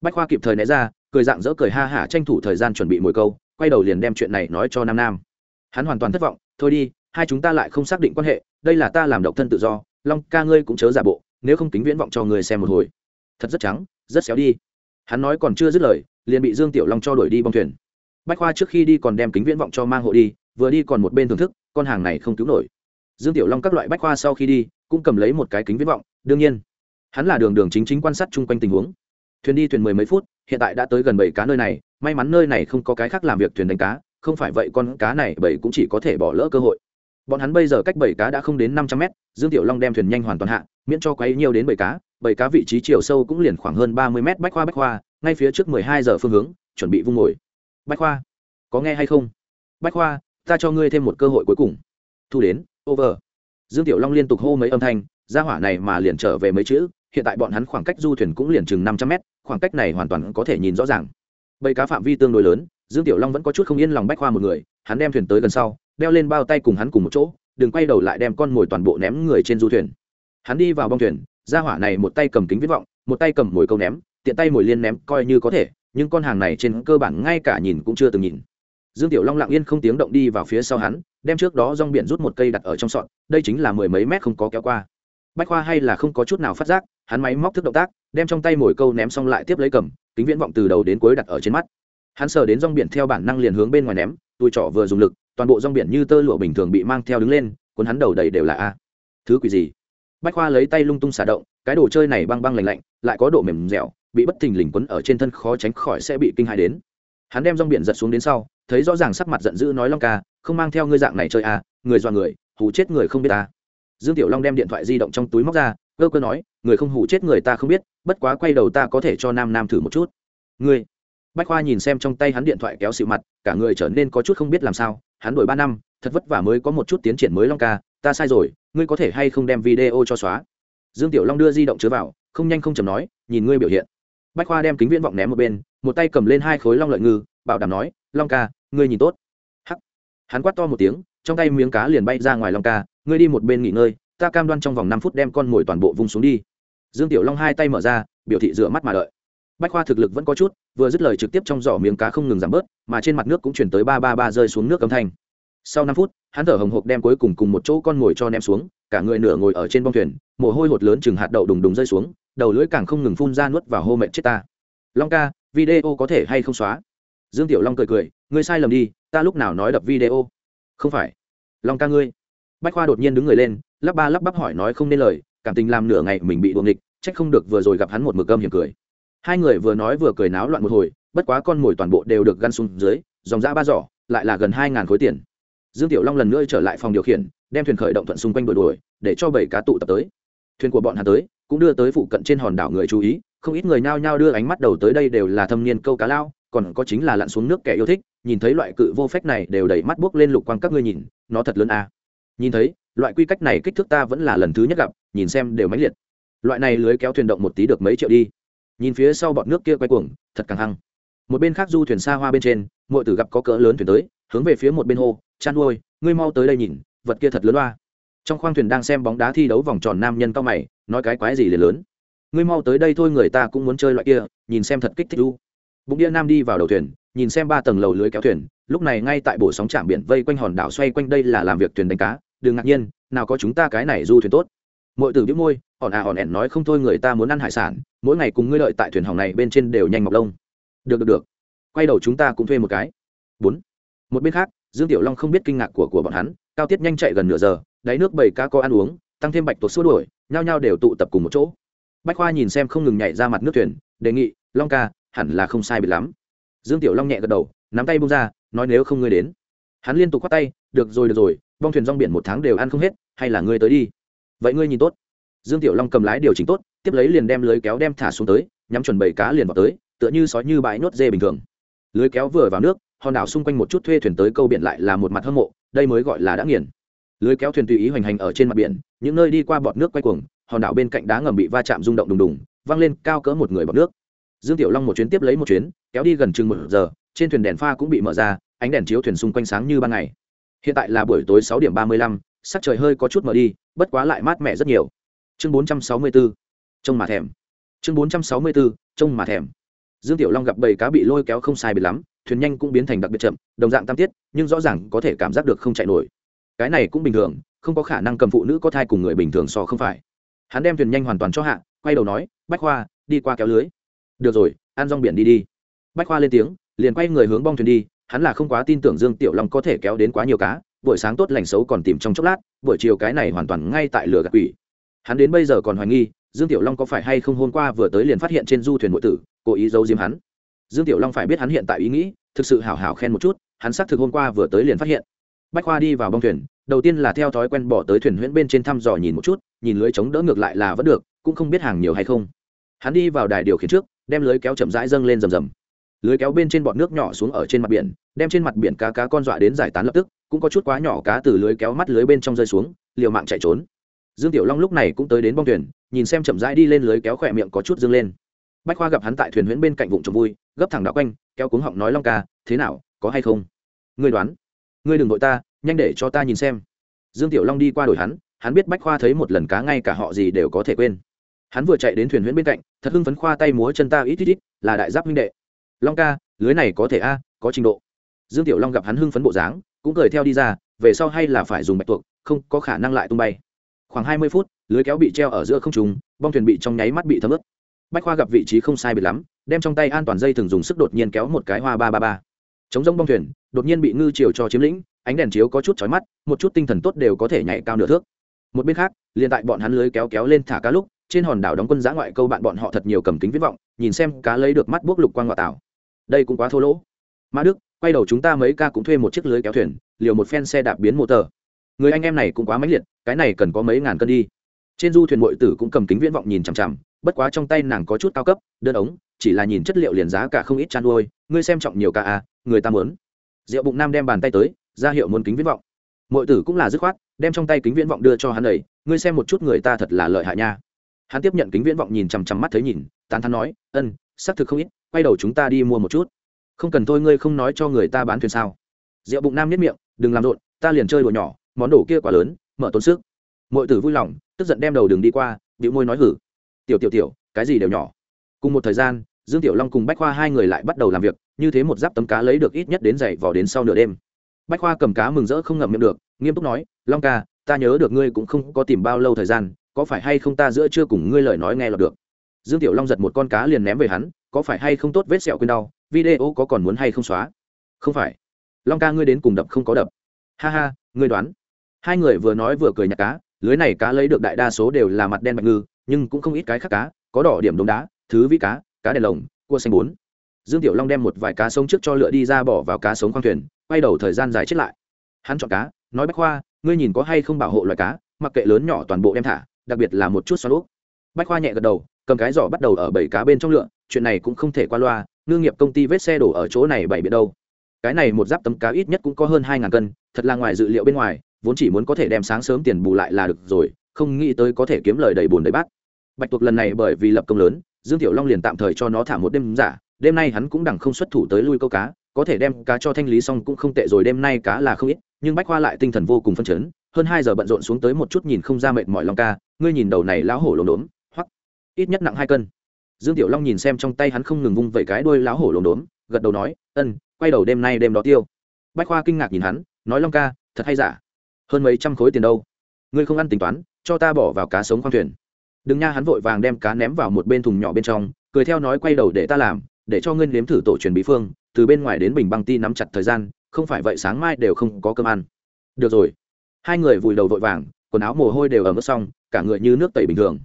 Bách khoa kịp thời né ra, cười dạng dỡ cười ha hả tranh thủ thời gian chuẩn bị mồi câu, quay đầu liền đem chuyện này nói cho nam nam. Hắn hoàn toàn thất vọng, thôi đi, hai chúng ta lại không xác định quan hệ, đây là ta làm độc thân tự do long ca ngươi cũng chớ giả bộ, nếu không kính viễn vọng cho người xem một hồi. Thật rất trắng, rất xéo đi. Hắn nói còn chưa dứt lời, liền bị dương tiểu long cho đuổi đi bong thuyền. Bách khoa trước khi đi còn đem kính viễn vọng cho mang hộ đi, vừa đi còn một bên thưởng thức, con hàng này không cứu nổi. Dương tiểu long các loại bách khoa sau khi đi, cũng cầm lấy một cái kính viễn vọng, đương nhiên, hắn là đường đường chính chính quan sát chung quanh tình huống. Thuyền đi thuyền mười mấy phút, hiện tại đã tới gần bảy cá nơi này, may mắn nơi này không có cái khác làm việc thuyền đánh cá, không phải vậy con cá này bảy cũng chỉ có thể bỏ lỡ cơ hội bọn hắn bây giờ cách bảy cá đã không đến năm trăm mét, dương tiểu long đem thuyền nhanh hoàn toàn hạ, miễn cho quấy nhiều đến bảy cá bảy cá vị trí chiều sâu cũng liền khoảng hơn ba mươi mét bách khoa bách khoa, ngay phía trước mười hai giờ phương hướng, chuẩn bị vung ngồi. Bách khoa, có nghe hay không? Bách khoa, ta cho ngươi thêm một cơ hội cuối cùng. Thu đến, over. Dương tiểu long liên tục hô mấy âm thanh ra hỏa này mà liền trở về mấy chữ, hiện tại bọn hắn khoảng cách du thuyền cũng liền chừng năm trăm mét, khoảng cách này hoàn toàn có thể nhìn rõ ràng. Bầy cá phạm vi tương đối lớn, dương tiểu long vẫn có chút không yên lòng bách khoa một người, hắn đem thuyền tới gần sau đeo lên bao tay cùng hắn cùng một chỗ, đừng quay đầu lại đem con mồi toàn bộ ném người trên du thuyền. Hắn đi vào bong thuyền ra hỏa này một tay cầm kính viết vọng, một tay cầm mồi câu ném, tiện tay mồi liên ném coi như có thể, nhưng con hàng này trên cơ bản ngay cả nhìn cũng chưa từng nhìn. Dương tiểu long lặng yên không tiếng động đi vào phía sau hắn, đem trước đó rong biển rút một cây đặt ở trong sọn đây chính là mười mấy mét không có kéo qua. Bách khoa hay là không có chút nào phát giác, hắn máy móc thức động tác, đem trong tay mồi câu ném xong lại tiếp lấy cầm, kính viễn vọng từ đầu đến cuối đặt ở trên mắt. Hắn sờ đến rong biển theo bản năng liền hướng bên ngoài ném tôi trỏ vừa dùng lực toàn bộ rong biển như tơ lụa bình thường bị mang theo đứng lên cuốn hắn đầu đầy đều là a. Thứ quỷ gì? Bách khoa lấy tay lung tung xả động, cái đồ chơi này băng băng lạnh lạnh, lại có độ mềm dẻo, bị bất thình lình quấn ở trên thân khó tránh khỏi sẽ bị kinh hại đến. Hắn đem rong biển giật xuống đến sau, thấy rõ ràng sắc mặt giận dữ nói long ca, không mang theo ngươi dạng này chơi à người dọa người, hù chết người không biết ta. Dương tiểu long đem điện thoại di động trong túi móc ra, cơ cơ nói, người không hù chết người ta không biết, bất quá quay đầu ta có thể cho nam nam thử một chút. Ngươi bách khoa nhìn xem trong tay hắn điện thoại kéo xịu mặt, cả người trở nên có chút không biết làm sao, hắn đổi ba năm, thật vất vả mới có một chút tiến triển mới long ca, ta sai rồi, ngươi có thể hay không đem video cho xóa? Dương tiểu long đưa di động chứa vào, không nhanh không chầm nói, nhìn ngươi biểu hiện. Bách khoa đem kính viễn vọng ném một bên, một tay cầm lên hai khối long lợi ngư, bảo đảm nói, long ca, ngươi nhìn tốt. Hắc. Hắn quát to một tiếng, trong tay miếng cá liền bay ra ngoài long ca, ngươi đi một bên nghỉ ngơi, ta cam đoan trong vòng năm phút đem con mồi toàn bộ vung xuống đi. Dương tiểu long hai tay mở ra, biểu thị rửa mắt mà đợi bách khoa thực lực vẫn có chút, vừa dứt lời trực tiếp trong giỏ miếng cá không ngừng giảm bớt, mà trên mặt nước cũng chuyển tới ba ba ba rơi xuống nước âm thanh. Sau năm phút, hắn thở hồng hộc đem cuối cùng cùng một chỗ con ngồi cho ném xuống, cả người nửa ngồi ở trên bông thuyền, mồ hôi hột lớn chừng hạt đậu đùng đùng rơi xuống, đầu lưỡi càng không ngừng phun ra nuốt vào hô mệnh chết ta. Long ca, video có thể hay không xóa? Dương tiểu long cười cười, ngươi sai lầm đi, ta lúc nào nói đập video? Không phải. Long ca ngươi. Bách khoa đột nhiên đứng người lên, lắp ba lắp bắp hỏi nói không nên lời, cảm tình làm nửa ngày mình bị đuồng địch trách không được vừa rồi gặp hắn một mực gâm hiểm cười hai người vừa nói vừa cười náo loạn một hồi, bất quá con mồi toàn bộ đều được găn xuống dưới, dòng ra ba giỏ, lại là gần hai ngàn khối tiền. Dương tiểu long lần nữa trở lại phòng điều khiển, đem thuyền khởi động thuận xung quanh đuổi đuổi, để cho bảy cá tụ tập tới. Thuyền của bọn hà tới, cũng đưa tới phụ cận trên hòn đảo người chú ý, không ít người nhao nhao đưa ánh mắt đầu tới đây đều là thâm niên câu cá lao, còn có chính là lặn xuống nước kẻ yêu thích, nhìn thấy loại cự vô phách này đều đẩy mắt buốc lên lục quang các ngươi nhìn, nó thật lớn à. nhìn thấy, loại quy cách này kích thước ta vẫn là lần thứ nhất gặp, nhìn xem đều mãnh liệt. Loại này lưới kéo thuyền động một tí được mấy triệu đi nhìn phía sau bọn nước kia quay cuồng, thật càng hăng. Một bên khác du thuyền xa hoa bên trên, mọi tử gặp có cỡ lớn thuyền tới, hướng về phía một bên hồ chăn nuôi ngươi mau tới đây nhìn, vật kia thật lớn loa trong khoang thuyền đang xem bóng đá thi đấu vòng tròn nam nhân cao mày, nói cái quái gì liền lớn. Ngươi mau tới đây thôi, người ta cũng muốn chơi loại kia, nhìn xem thật kích thích du bụng đĩa nam đi vào đầu thuyền, nhìn xem ba tầng lầu lưới kéo thuyền, lúc này ngay tại bộ sóng trạm biển vây quanh hòn đảo xoay quanh đây là làm việc thuyền đánh cá. Đừng ngạc nhiên, nào có chúng ta cái này du thuyền tốt. Mọi tử biếu môi hòn à hòn ẻn nói không thôi người ta muốn ăn hải sản, mỗi ngày cùng ngươi lợi tại thuyền hỏng này bên trên đều nhanh mọc lông. Được được được. Quay đầu chúng ta cũng thuê một cái. Bốn. Một bên khác, dương tiểu long không biết kinh ngạc của của bọn hắn, cao tiết nhanh chạy gần nửa giờ, đáy nước bảy cá có ăn uống, tăng thêm bạch tuộc xua đuổi, nhao nhao đều tụ tập cùng một chỗ. Bách khoa nhìn xem không ngừng nhảy ra mặt nước thuyền, đề nghị, long ca, hẳn là không sai biệt lắm. Dương tiểu long nhẹ gật đầu, nắm tay bung ra, nói, nếu không ngươi đến. Hắn liên tục khoát tay, được rồi được rồi, bong thuyền rong biển một tháng đều ăn không hết, hay là ngươi tới đi. Vậy ngươi nhìn tốt dương tiểu long cầm lái điều chỉnh tốt, tiếp lấy liền đem lưới kéo đem thả xuống tới, nhắm chuẩn bầy cá liền vào tới, tựa như sói như bãi nốt dê bình thường. Lưới kéo vừa vào nước, hòn đảo xung quanh một chút thuê thuyền tới câu biển lại là một mặt hâm mộ, đây mới gọi là đã nghiền. Lưới kéo thuyền tùy ý hoành hành ở trên mặt biển, những nơi đi qua bọt nước quay cuồng, hòn đảo bên cạnh đá ngầm bị va chạm rung động đùng đùng văng lên cao cỡ một người bọt nước. Dương tiểu long một chuyến tiếp lấy một chuyến, kéo đi gần chừng một giờ, trên thuyền đèn pha cũng bị mở ra, ánh đèn chiếu thuyền xung quanh sáng như ban ngày. Hiện tại là buổi tối sáu điểm ba mươi lăm, sắc trời hơi có chút mở đi, bất quá lại mát mẻ rất nhiều chương bốn trăm sáu mươi bốn trông mà thèm. Chương bốn trăm sáu mươi bốn trông mà thèm. Dương tiểu long gặp bầy cá bị lôi kéo không sai biệt lắm, thuyền nhanh cũng biến thành đặc biệt chậm, đồng dạng tam tiết, nhưng rõ ràng có thể cảm giác được không chạy nổi. Cái này cũng bình thường, không có khả năng cầm phụ nữ có thai cùng người bình thường so không phải. Hắn đem thuyền nhanh hoàn toàn cho hạ, quay đầu nói, bách khoa, đi qua kéo lưới. Được rồi, ăn rong biển đi đi. Bách khoa lên tiếng, liền quay người hướng bong thuyền đi, hắn là không quá tin tưởng dương tiểu long có thể kéo đến quá nhiều cá, buổi sáng tốt lành xấu còn tìm trong chốc lát, buổi chiều cái này hoàn toàn ngay tại lửa gạt quỷ hắn đến bây giờ còn hoài nghi, dương tiểu long có phải hay không hôm qua vừa tới liền phát hiện trên du thuyền nội tử, cố ý giấu diếm hắn. Dương tiểu long phải biết hắn hiện tại ý nghĩ, thực sự hào hào khen một chút, hắn xác thực hôm qua vừa tới liền phát hiện. Bách khoa đi vào bong thuyền, đầu tiên là theo thói quen bỏ tới thuyền huyễn bên trên thăm dò nhìn một chút, nhìn lưới chống đỡ ngược lại là vẫn được, cũng không biết hàng nhiều hay không. Hắn đi vào đài điều khiển trước, đem lưới kéo chậm rãi dâng lên rầm rầm. Lưới kéo bên trên bọt nước nhỏ xuống ở trên mặt biển, đem trên mặt biển cá cá con dọa đến giải tán lập tức, cũng có chút quá nhỏ cá từ lưới kéo mắt lưới bên trong rơi xuống, liều mạng chạy trốn dương tiểu long lúc này cũng tới đến bong thuyền, nhìn xem chậm rãi đi lên lưới kéo khỏe miệng có chút dâng lên. Bách khoa gặp hắn tại thuyền huyễn bên cạnh vụng trồng vui, gấp thẳng đạo quanh, kéo cuống họng nói long ca, thế nào, có hay không? Ngươi đoán. Ngươi đừng đội ta, nhanh để cho ta nhìn xem. Dương tiểu long đi qua đổi hắn hắn biết bách khoa thấy một lần cá ngay cả họ gì đều có thể quên. Hắn vừa chạy đến thuyền huyễn bên cạnh, thật hưng phấn khoa tay múa chân ta ít ít ít, là đại giáp minh đệ. Long ca, lưới này có thể a, có trình độ. Dương tiểu long gặp hắn hưng phấn bộ dáng, cũng cười theo đi ra, về sau hay là phải dùng bạch tuộc, không có khả năng lại tung bay khoảng hai mươi phút, lưới kéo bị treo ở giữa không trùng bong thuyền bị trong nháy mắt bị thấm ướt. Bách khoa gặp vị trí không sai biệt lắm, đem trong tay an toàn dây thường dùng sức đột nhiên kéo một cái hoa ba ba ba. Chống rông bong thuyền, đột nhiên bị ngư chiều cho chiếm lĩnh, ánh đèn chiếu có chút chói mắt, một chút tinh thần tốt đều có thể nhảy cao nửa thước. Một bên khác, liền tại bọn hắn lưới kéo kéo lên thả cá lúc, trên hòn đảo đóng quân giã ngoại câu bạn bọn họ thật nhiều cầm kính viết vọng, nhìn xem cá lấy được mắt buốc lục quan ngoại tảo. Đây cũng quá thô lỗ. Mã đức, quay đầu chúng ta mấy ca cũng thuê một chiếc lưới kéo thuyền, liều một phen xe đạp biến mô tờ người anh em này cũng quá mãnh liệt, cái này cần có mấy ngàn cân đi. Trên du thuyền mội tử cũng cầm kính viễn vọng nhìn chằm chằm, bất quá trong tay nàng có chút cao cấp, đơn ống, chỉ là nhìn chất liệu liền giá cả không ít chăn nuôi, ngươi xem trọng nhiều ca à người ta muốn. Rượu bụng nam đem bàn tay tới, ra hiệu muốn kính viễn vọng. Mội tử cũng là dứt khoát, đem trong tay kính viễn vọng đưa cho hắn ấy, ngươi xem một chút người ta thật là lợi hại nha. Hắn tiếp nhận kính viễn vọng nhìn chằm chằm mắt thấy nhìn, tán thắn nói, ân, xác thực không ít, quay đầu chúng ta đi mua một chút. Không cần thôi, ngươi không nói cho người ta bán thuyền sao? Rượu bụng nam nhất miệng, đừng làm rộn, ta liền chơi đồ nhỏ món đồ kia quá lớn, mở tốn sức. Mọi tử vui lòng, tức giận đem đầu đường đi qua bị môi nói hử. Tiểu tiểu tiểu, cái gì đều nhỏ. Cùng một thời gian, dương tiểu long cùng bách khoa hai người lại bắt đầu làm việc, như thế một giáp tấm cá lấy được ít nhất đến dậy vào đến sau nửa đêm. Bách khoa cầm cá mừng rỡ không ngậm miệng được, nghiêm túc nói, long ca, ta nhớ được ngươi cũng không có tìm bao lâu thời gian, có phải hay không ta giữa chưa cùng ngươi lời nói nghe lọt được? Dương tiểu long giật một con cá liền ném về hắn, có phải hay không tốt vết sẹo quên đau, video có còn muốn hay không xóa? Không phải. Long ca, ngươi đến cùng đập không có đập. Ha ha, ngươi đoán hai người vừa nói vừa cười nhặt cá, lưới này cá lấy được đại đa số đều là mặt đen bạch ngư, nhưng cũng không ít cái khác cá, có đỏ điểm đống đá, thứ vĩ cá cá đèn lồng, cua xanh bốn. Dương tiểu long đem một vài cá sống trước cho lựa đi ra bỏ vào cá sống khoang thuyền, quay đầu thời gian dài chết lại. Hắn chọn cá, nói bách khoa, ngươi nhìn có hay không bảo hộ loài cá, mặc kệ lớn nhỏ toàn bộ đem thả, đặc biệt là một chút xoắn úp bách khoa nhẹ gật đầu, cầm cái giỏ bắt đầu ở bảy cá bên trong lựa, chuyện này cũng không thể qua loa, ngư nghiệp công ty vết xe đổ ở chỗ này bảy biển đâu. Cái này một giáp tấm cá ít nhất cũng có hơn hai ngàn cân, thật là ngoài dự liệu bên ngoài vốn chỉ muốn có thể đem sáng sớm tiền bù lại là được rồi, không nghĩ tới có thể kiếm lời đầy bùn đầy bát. Bạch tuộc lần này bởi vì lập công lớn, dương tiểu long liền tạm thời cho nó thả một đêm giả, đêm nay hắn cũng đẳng không xuất thủ tới lui câu cá, có thể đem cá cho thanh lý xong cũng không tệ rồi, đêm nay cá là không ít, nhưng bách khoa lại tinh thần vô cùng phân chấn, hơn hai giờ bận rộn xuống tới một chút nhìn không ra mệt mỏi long ca, ngươi nhìn đầu này lão hổ lốm đốm, hoặc ít nhất nặng hai cân. Dương tiểu long nhìn xem trong tay hắn không ngừng vung vẩy cái đuôi lão hổ lốm đốm, gật đầu nói, ân, quay đầu đêm nay đêm đó tiêu. Bách khoa kinh ngạc nhìn hắn, nói, long ca, thật hay giả? Hơn mấy trăm khối tiền đâu? Ngươi không ăn tính toán, cho ta bỏ vào cá sống khoang thuyền. Đừng nha, hắn vội vàng đem cá ném vào một bên thùng nhỏ bên trong, cười theo nói quay đầu để ta làm, để cho ngươi nếm thử tổ truyền bí phương, từ bên ngoài đến bình băng ti nắm chặt thời gian, không phải vậy sáng mai đều không có cơm ăn. Được rồi. Hai người vùi đầu vội vàng, quần áo mồ hôi đều ở mức xong, cả người như nước tẩy bình thường.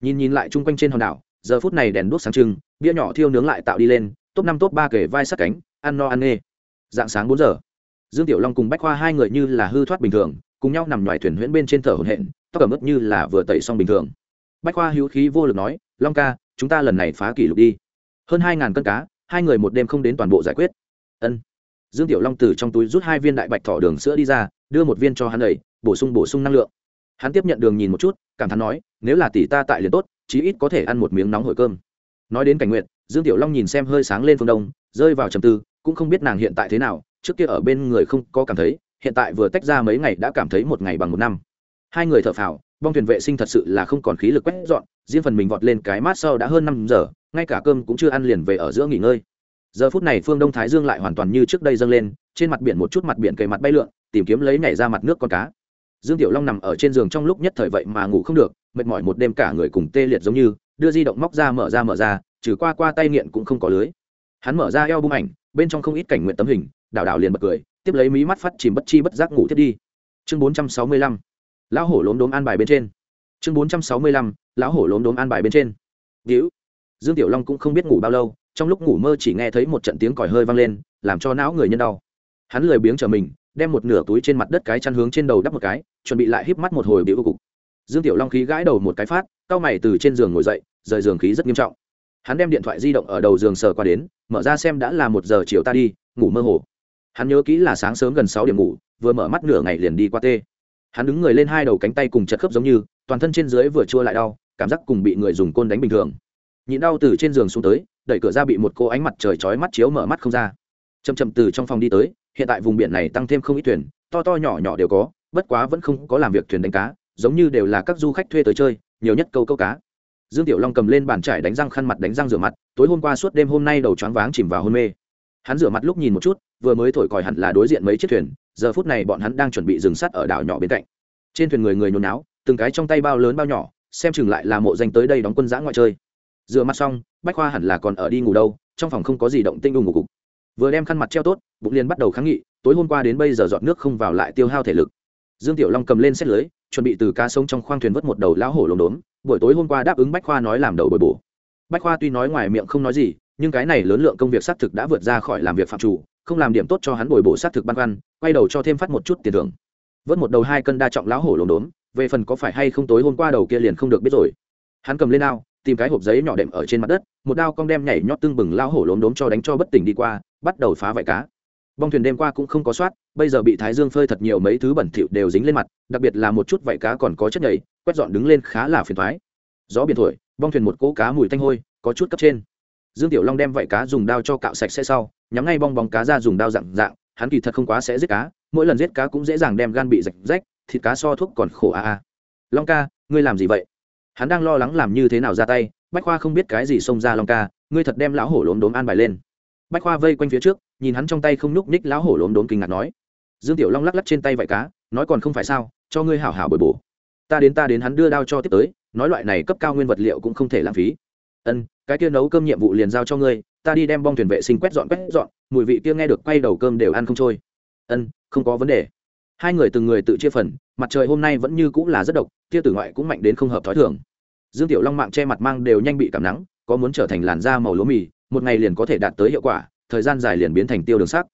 Nhìn nhìn lại chung quanh trên hòn đảo, giờ phút này đèn đuốc sáng trưng, bia nhỏ thiêu nướng lại tạo đi lên, top năm top ba kể vai sát cánh, ăn no ăn nghe dạng sáng bốn giờ dương tiểu long cùng bách khoa hai người như là hư thoát bình thường, cùng nhau nằm ngoài thuyền huyễn bên trên thở hổn hển, tóc cầm ướt như là vừa tẩy xong bình thường. Bách khoa hữu khí vô lực nói, long ca, chúng ta lần này phá kỷ lục đi. Hơn hai ngàn cân cá, hai người một đêm không đến toàn bộ giải quyết. Ân. Dương tiểu long từ trong túi rút hai viên đại bạch thỏ đường sữa đi ra, đưa một viên cho hắn đầy bổ sung bổ sung năng lượng. Hắn tiếp nhận đường nhìn một chút, cảm thán nói, nếu là tỷ ta tại liền tốt, chí ít có thể ăn một miếng nóng hổi cơm. Nói đến cảnh nguyện, dương tiểu long nhìn xem hơi sáng lên phương đông, rơi vào trầm tư, cũng không biết nàng hiện tại thế nào trước kia ở bên người không có cảm thấy, hiện tại vừa tách ra mấy ngày đã cảm thấy một ngày bằng một năm. Hai người thở phào, bong thuyền vệ sinh thật sự là không còn khí lực quét dọn, riêng phần mình vọt lên cái mát sau đã hơn năm giờ, ngay cả cơm cũng chưa ăn liền về ở giữa nghỉ ngơi. Giờ phút này phương đông thái dương lại hoàn toàn như trước đây dâng lên, trên mặt biển một chút mặt biển cây mặt bay lượn, tìm kiếm lấy nhảy ra mặt nước con cá. Dương tiểu long nằm ở trên giường trong lúc nhất thời vậy mà ngủ không được, mệt mỏi một đêm cả người cùng tê liệt giống như, đưa di động móc ra mở ra mở ra, trừ qua qua tay nghiện cũng không có lưới. Hắn mở ra eo bung ảnh, bên trong không ít cảnh nguyện tấm hình đảo đảo liền bật cười, tiếp lấy mí mắt phát chìm bất chi bất giác ngủ thiết đi. Chương bốn trăm sáu mươi lăm, lão hổ lốm đốm an bài bên trên. Chương bốn trăm sáu mươi lăm, lão hổ lốm đốm an bài bên trên. Víu dương tiểu long cũng không biết ngủ bao lâu, trong lúc ngủ mơ chỉ nghe thấy một trận tiếng còi hơi vang lên, làm cho não người nhân đau. Hắn lười biếng chờ mình, đem một nửa túi trên mặt đất cái chăn hướng trên đầu đắp một cái, chuẩn bị lại híp mắt một hồi bị vô cục. Dương tiểu long khí gãi đầu một cái phát cao mày từ trên giường ngồi dậy, rời giường khí rất nghiêm trọng. Hắn đem điện thoại di động ở đầu giường sờ qua đến, mở ra xem đã là một giờ chiều ta đi, ngủ mơ hồ hắn nhớ kỹ là sáng sớm gần sáu điểm ngủ, vừa mở mắt nửa ngày liền đi qua tê. Hắn đứng người lên hai đầu cánh tay cùng chật khớp giống như, toàn thân trên dưới vừa chua lại đau, cảm giác cùng bị người dùng côn đánh bình thường. Nhịn đau từ trên giường xuống tới, đẩy cửa ra bị một cô ánh mặt trời chói mắt chiếu mở mắt không ra. Chầm chậm từ trong phòng đi tới, hiện tại vùng biển này tăng thêm không ít thuyền, to to nhỏ nhỏ đều có, bất quá vẫn không có làm việc thuyền đánh cá, giống như đều là các du khách thuê tới chơi, nhiều nhất câu câu cá. Dương tiểu long cầm lên bàn trải đánh răng khăn mặt đánh răng rửa mặt, tối hôm qua suốt đêm hôm nay đầu choáng váng chìm vào hôn mê hắn rửa mặt lúc nhìn một chút, vừa mới thổi còi hẳn là đối diện mấy chiếc thuyền, giờ phút này bọn hắn đang chuẩn bị dừng sắt ở đảo nhỏ bên cạnh. Trên thuyền người người nhốn náo từng cái trong tay bao lớn bao nhỏ, xem chừng lại là mộ danh tới đây đóng quân giã ngoại chơi. Rửa mặt xong, bách khoa hẳn là còn ở đi ngủ đâu, trong phòng không có gì động tinh đùng ngủ cục. Vừa đem khăn mặt treo tốt, bụng liền bắt đầu kháng nghị, tối hôm qua đến bây giờ dọn nước không vào lại tiêu hao thể lực. Dương tiểu long cầm lên xét lưới, chuẩn bị từ cá sông trong khoang thuyền vớt một đầu lão hổ lồng đốn buổi tối hôm qua đáp ứng bách khoa nói làm đầu bồi bổ. Bách khoa tuy nói ngoài miệng không nói gì nhưng cái này lớn lượng công việc xác thực đã vượt ra khỏi làm việc phạm chủ, không làm điểm tốt cho hắn bồi bổ xác thực băn khoăn, quay đầu cho thêm phát một chút tiền thưởng. Vớt một đầu hai cân đa trọng lão hổ lồng đốn về phần có phải hay không tối hôm qua đầu kia liền không được biết rồi. Hắn cầm lên ao, tìm cái hộp giấy nhỏ đệm ở trên mặt đất, một đao cong đem nhảy nhót tương bừng lao hổ lốm đốm cho đánh cho bất tỉnh đi qua, bắt đầu phá vải cá. Bong thuyền đêm qua cũng không có soát, bây giờ bị thái dương phơi thật nhiều mấy thứ bẩn thỉu đều dính lên mặt, đặc biệt là một chút vải cá còn có chất nhảy quét dọn đứng lên khá là phiền thoái. Gió biển thổi, bong thuyền một cỗ cá mùi tanh hôi, có chút cấp trên dương tiểu long đem vảy cá dùng đao cho cạo sạch sẽ sau, nhắm ngay bong bóng cá ra dùng đao dạng dạng, hắn kỳ thật không quá sẽ giết cá, mỗi lần giết cá cũng dễ dàng đem gan bị rạch rách, thịt cá so thuốc còn khổ a a. Long ca, ngươi làm gì vậy? Hắn đang lo lắng làm như thế nào ra tay, bách khoa không biết cái gì xông ra long ca, ngươi thật đem lão hổ lốm đốm an bài lên. Bách khoa vây quanh phía trước, nhìn hắn trong tay không nhúc ních lão hổ lốm đốm kinh ngạc nói. Dương tiểu long lắc lắc trên tay vải cá, nói còn không phải sao, cho ngươi hảo hảo bồi bổ. Ta đến ta đến hắn đưa đao cho tiếp tới, nói loại này cấp cao nguyên vật liệu cũng không thể lãng phí ân, cái kia nấu cơm nhiệm vụ liền giao cho ngươi, ta đi đem bong thuyền vệ sinh quét dọn quét dọn, mùi vị kia nghe được quay đầu cơm đều ăn không trôi. Ân, không có vấn đề. Hai người từng người tự chia phần, mặt trời hôm nay vẫn như cũng là rất độc, tia tử ngoại cũng mạnh đến không hợp thói thường. Dương tiểu long mạng che mặt mang đều nhanh bị cảm nắng, có muốn trở thành làn da màu lúa mì, một ngày liền có thể đạt tới hiệu quả, thời gian dài liền biến thành tiêu đường sắc.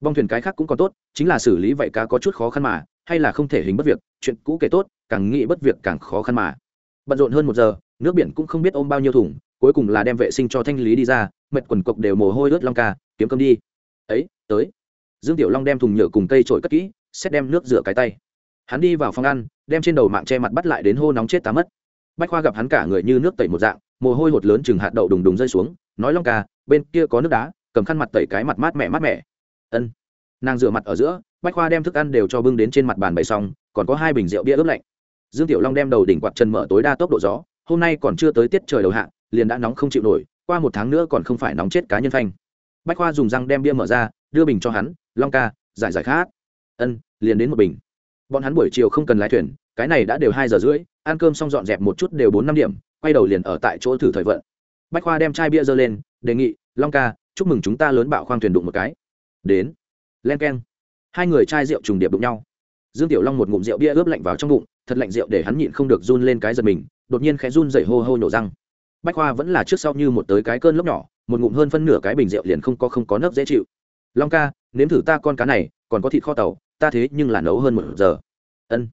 Bong thuyền cái khác cũng còn tốt, chính là xử lý vậy cá có chút khó khăn mà, hay là không thể hình bất việc, chuyện cũ kể tốt, càng nghĩ bất việc càng khó khăn mà. Bận rộn hơn một giờ, nước biển cũng không biết ôm bao nhiêu thùng cuối cùng là đem vệ sinh cho thanh lý đi ra, mệt quần cộc đều mồ hôi ướt long ca, kiếm cơm đi. Ấy, tới. Dương tiểu long đem thùng nhựa cùng cây trội cất kỹ, xét đem nước rửa cái tay. Hắn đi vào phòng ăn, đem trên đầu mạng che mặt bắt lại đến hô nóng chết tá mất. Bách khoa gặp hắn cả người như nước tẩy một dạng, mồ hôi hột lớn chừng hạt đậu đùng đùng rơi xuống, nói long ca, bên kia có nước đá, cầm khăn mặt tẩy cái mặt mát mẻ mát mẻ. Ân. Nàng rửa mặt ở giữa, bách khoa đem thức ăn đều cho bưng đến trên mặt bàn bày xong, còn có hai bình rượu bia ướp lạnh. Dương tiểu long đem đầu đỉnh quạt chân mở tối đa tốc độ gió, hôm nay còn chưa tới tiết trời đầu hạ liền đã nóng không chịu nổi, qua một tháng nữa còn không phải nóng chết cá nhân phanh. Bách khoa dùng răng đem bia mở ra, đưa bình cho hắn, long ca, giải giải khát. Ân, liền đến một bình. Bọn hắn buổi chiều không cần lái thuyền, cái này đã đều hai giờ rưỡi, ăn cơm xong dọn dẹp một chút đều bốn năm điểm, quay đầu liền ở tại chỗ thử thời vận. Bách khoa đem chai bia dơ lên, đề nghị, long ca, chúc mừng chúng ta lớn bạo khoang thuyền đụng một cái. Đến. Len k e n hai người chai rượu trùng điệp đụng nhau. Dương tiểu long một ngụm rượu bia ướp lạnh vào trong bụng, thật lạnh rượu để hắn nhịn không được run lên cái giật mình, đột nhiên khẽ run dậy hô hô nhổ răng bách khoa vẫn là trước sau như một tới cái cơn lốc nhỏ, một ngụm hơn phân nửa cái bình rượu liền không có không có nấc dễ chịu. Long ca, nếm thử ta con cá này, còn có thịt kho tàu, ta thế nhưng là nấu hơn một giờ. Ân.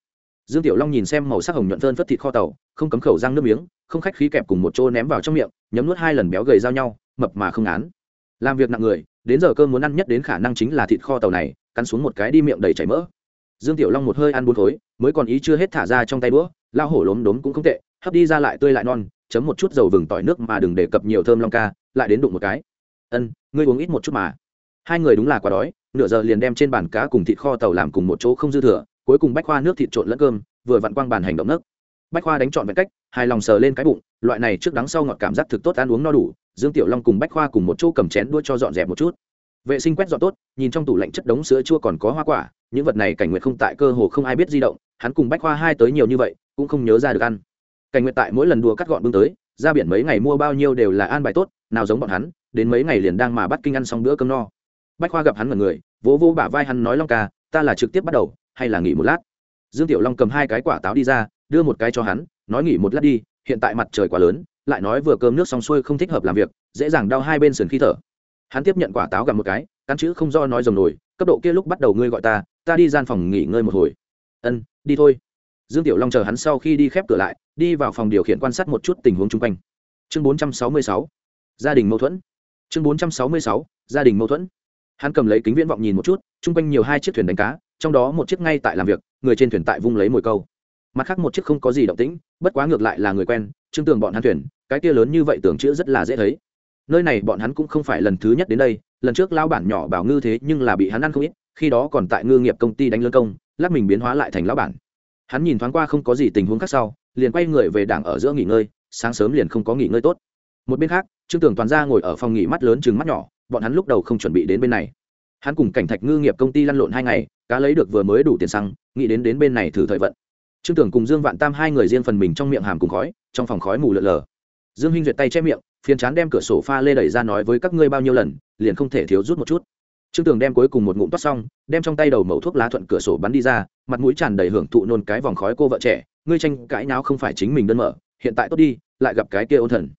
Dương tiểu long nhìn xem màu sắc hồng nhuận phơn phất thịt kho tàu, không cấm khẩu răng nước miếng, không khách khí kẹp cùng một chỗ ném vào trong miệng, nhấm nuốt hai lần béo gầy giao nhau, mập mà không án làm việc nặng người, đến giờ cơm muốn ăn nhất đến khả năng chính là thịt kho tàu này, cắn xuống một cái đi miệng đầy chảy mỡ. Dương tiểu long một hơi ăn bốn khối, mới còn ý chưa hết thả ra trong tay đũa lao hổ lốm đốm cũng không tệ, hấp đi ra lại tươi lại non chấm một chút dầu vừng tỏi nước mà đừng để cập nhiều thơm long ca, lại đến đụng một cái. Ân, ngươi uống ít một chút mà. Hai người đúng là quá đói, nửa giờ liền đem trên bàn cá cùng thịt kho tàu làm cùng một chỗ không dư thừa, cuối cùng bách khoa nước thịt trộn lẫn cơm, vừa vặn quang bàn hành động nấc. Bách khoa đánh trọn vẹn cách, hài lòng sờ lên cái bụng, loại này trước đắng sau ngọt cảm giác thực tốt ăn uống no đủ, dương tiểu long cùng bách khoa cùng một chỗ cầm chén đua cho dọn dẹp một chút. Vệ sinh quét dọn tốt, nhìn trong tủ lạnh chất đống sữa chua còn có hoa quả, những vật này cảnh nguyện không tại cơ hồ không ai biết di động, hắn cùng bách khoa hai tới nhiều như vậy, cũng không nhớ ra được ăn cảnh nguyện tại mỗi lần đùa cắt gọn bưng tới, ra biển mấy ngày mua bao nhiêu đều là an bài tốt, nào giống bọn hắn, đến mấy ngày liền đang mà bắt kinh ăn xong bữa cơm no. Bách khoa gặp hắn mọi người, vỗ vỗ bả vai hắn nói, long ca, ta là trực tiếp bắt đầu, hay là nghỉ một lát? Dương tiểu long cầm hai cái quả táo đi ra, đưa một cái cho hắn, nói, nghỉ một lát đi, hiện tại mặt trời quá lớn, lại nói vừa cơm nước xong xuôi không thích hợp làm việc, dễ dàng đau hai bên sườn khi thở. Hắn tiếp nhận quả táo gặp một cái căn chữ không do nói rồng nổi, cấp độ kia lúc bắt đầu ngươi gọi ta ta đi gian phòng nghỉ ngơi một hồi. Ân, đi thôi dương tiểu long chờ hắn sau khi đi khép cửa lại, đi vào phòng điều khiển quan sát một chút tình huống chung quanh chương 466. gia đình mâu thuẫn chương 466. gia đình mâu thuẫn hắn cầm lấy kính viễn vọng nhìn một chút, chung quanh nhiều hai chiếc thuyền đánh cá, trong đó một chiếc ngay tại làm việc, người trên thuyền tại vung lấy mồi câu mặt khác một chiếc không có gì động tĩnh, bất quá ngược lại là người quen, trương tường bọn hắn thuyền, cái kia lớn như vậy tưởng chữ rất là dễ thấy nơi này bọn hắn cũng không phải lần thứ nhất đến đây, lần trước lao bản nhỏ bảo ngư thế nhưng là bị hắn ăn không ít, khi đó còn tại ngư nghiệp công ty đánh lương công lắc mình biến hóa lại thành lão bản hắn nhìn thoáng qua không có gì tình huống khác sau, liền quay người về đảng ở giữa nghỉ ngơi, sáng sớm liền không có nghỉ ngơi tốt. Một bên khác, trương Tưởng toàn ra ngồi ở phòng nghỉ mắt lớn chừng mắt nhỏ, bọn hắn lúc đầu không chuẩn bị đến bên này. Hắn cùng cảnh thạch ngư nghiệp công ty lăn lộn hai ngày, cá lấy được vừa mới đủ tiền xăng, nghĩ đến đến bên này thử thời vận. Trương tưởng cùng dương vạn tam hai người riêng phần mình trong miệng hàm cùng khói, trong phòng khói mù lợn lờ. Dương hinh duyệt tay che miệng, phiền chán đem cửa sổ pha lê đẩy ra nói với các ngươi bao nhiêu lần, liền không thể thiếu rút một chút trương Tường đem cuối cùng một ngụm toát xong, đem trong tay đầu mẩu thuốc lá thuận cửa sổ bắn đi ra, mặt mũi tràn đầy hưởng thụ nôn cái vòng khói cô vợ trẻ, ngươi tranh cãi nào không phải chính mình đơn mở, hiện tại tốt đi, lại gặp cái kia ôn thần.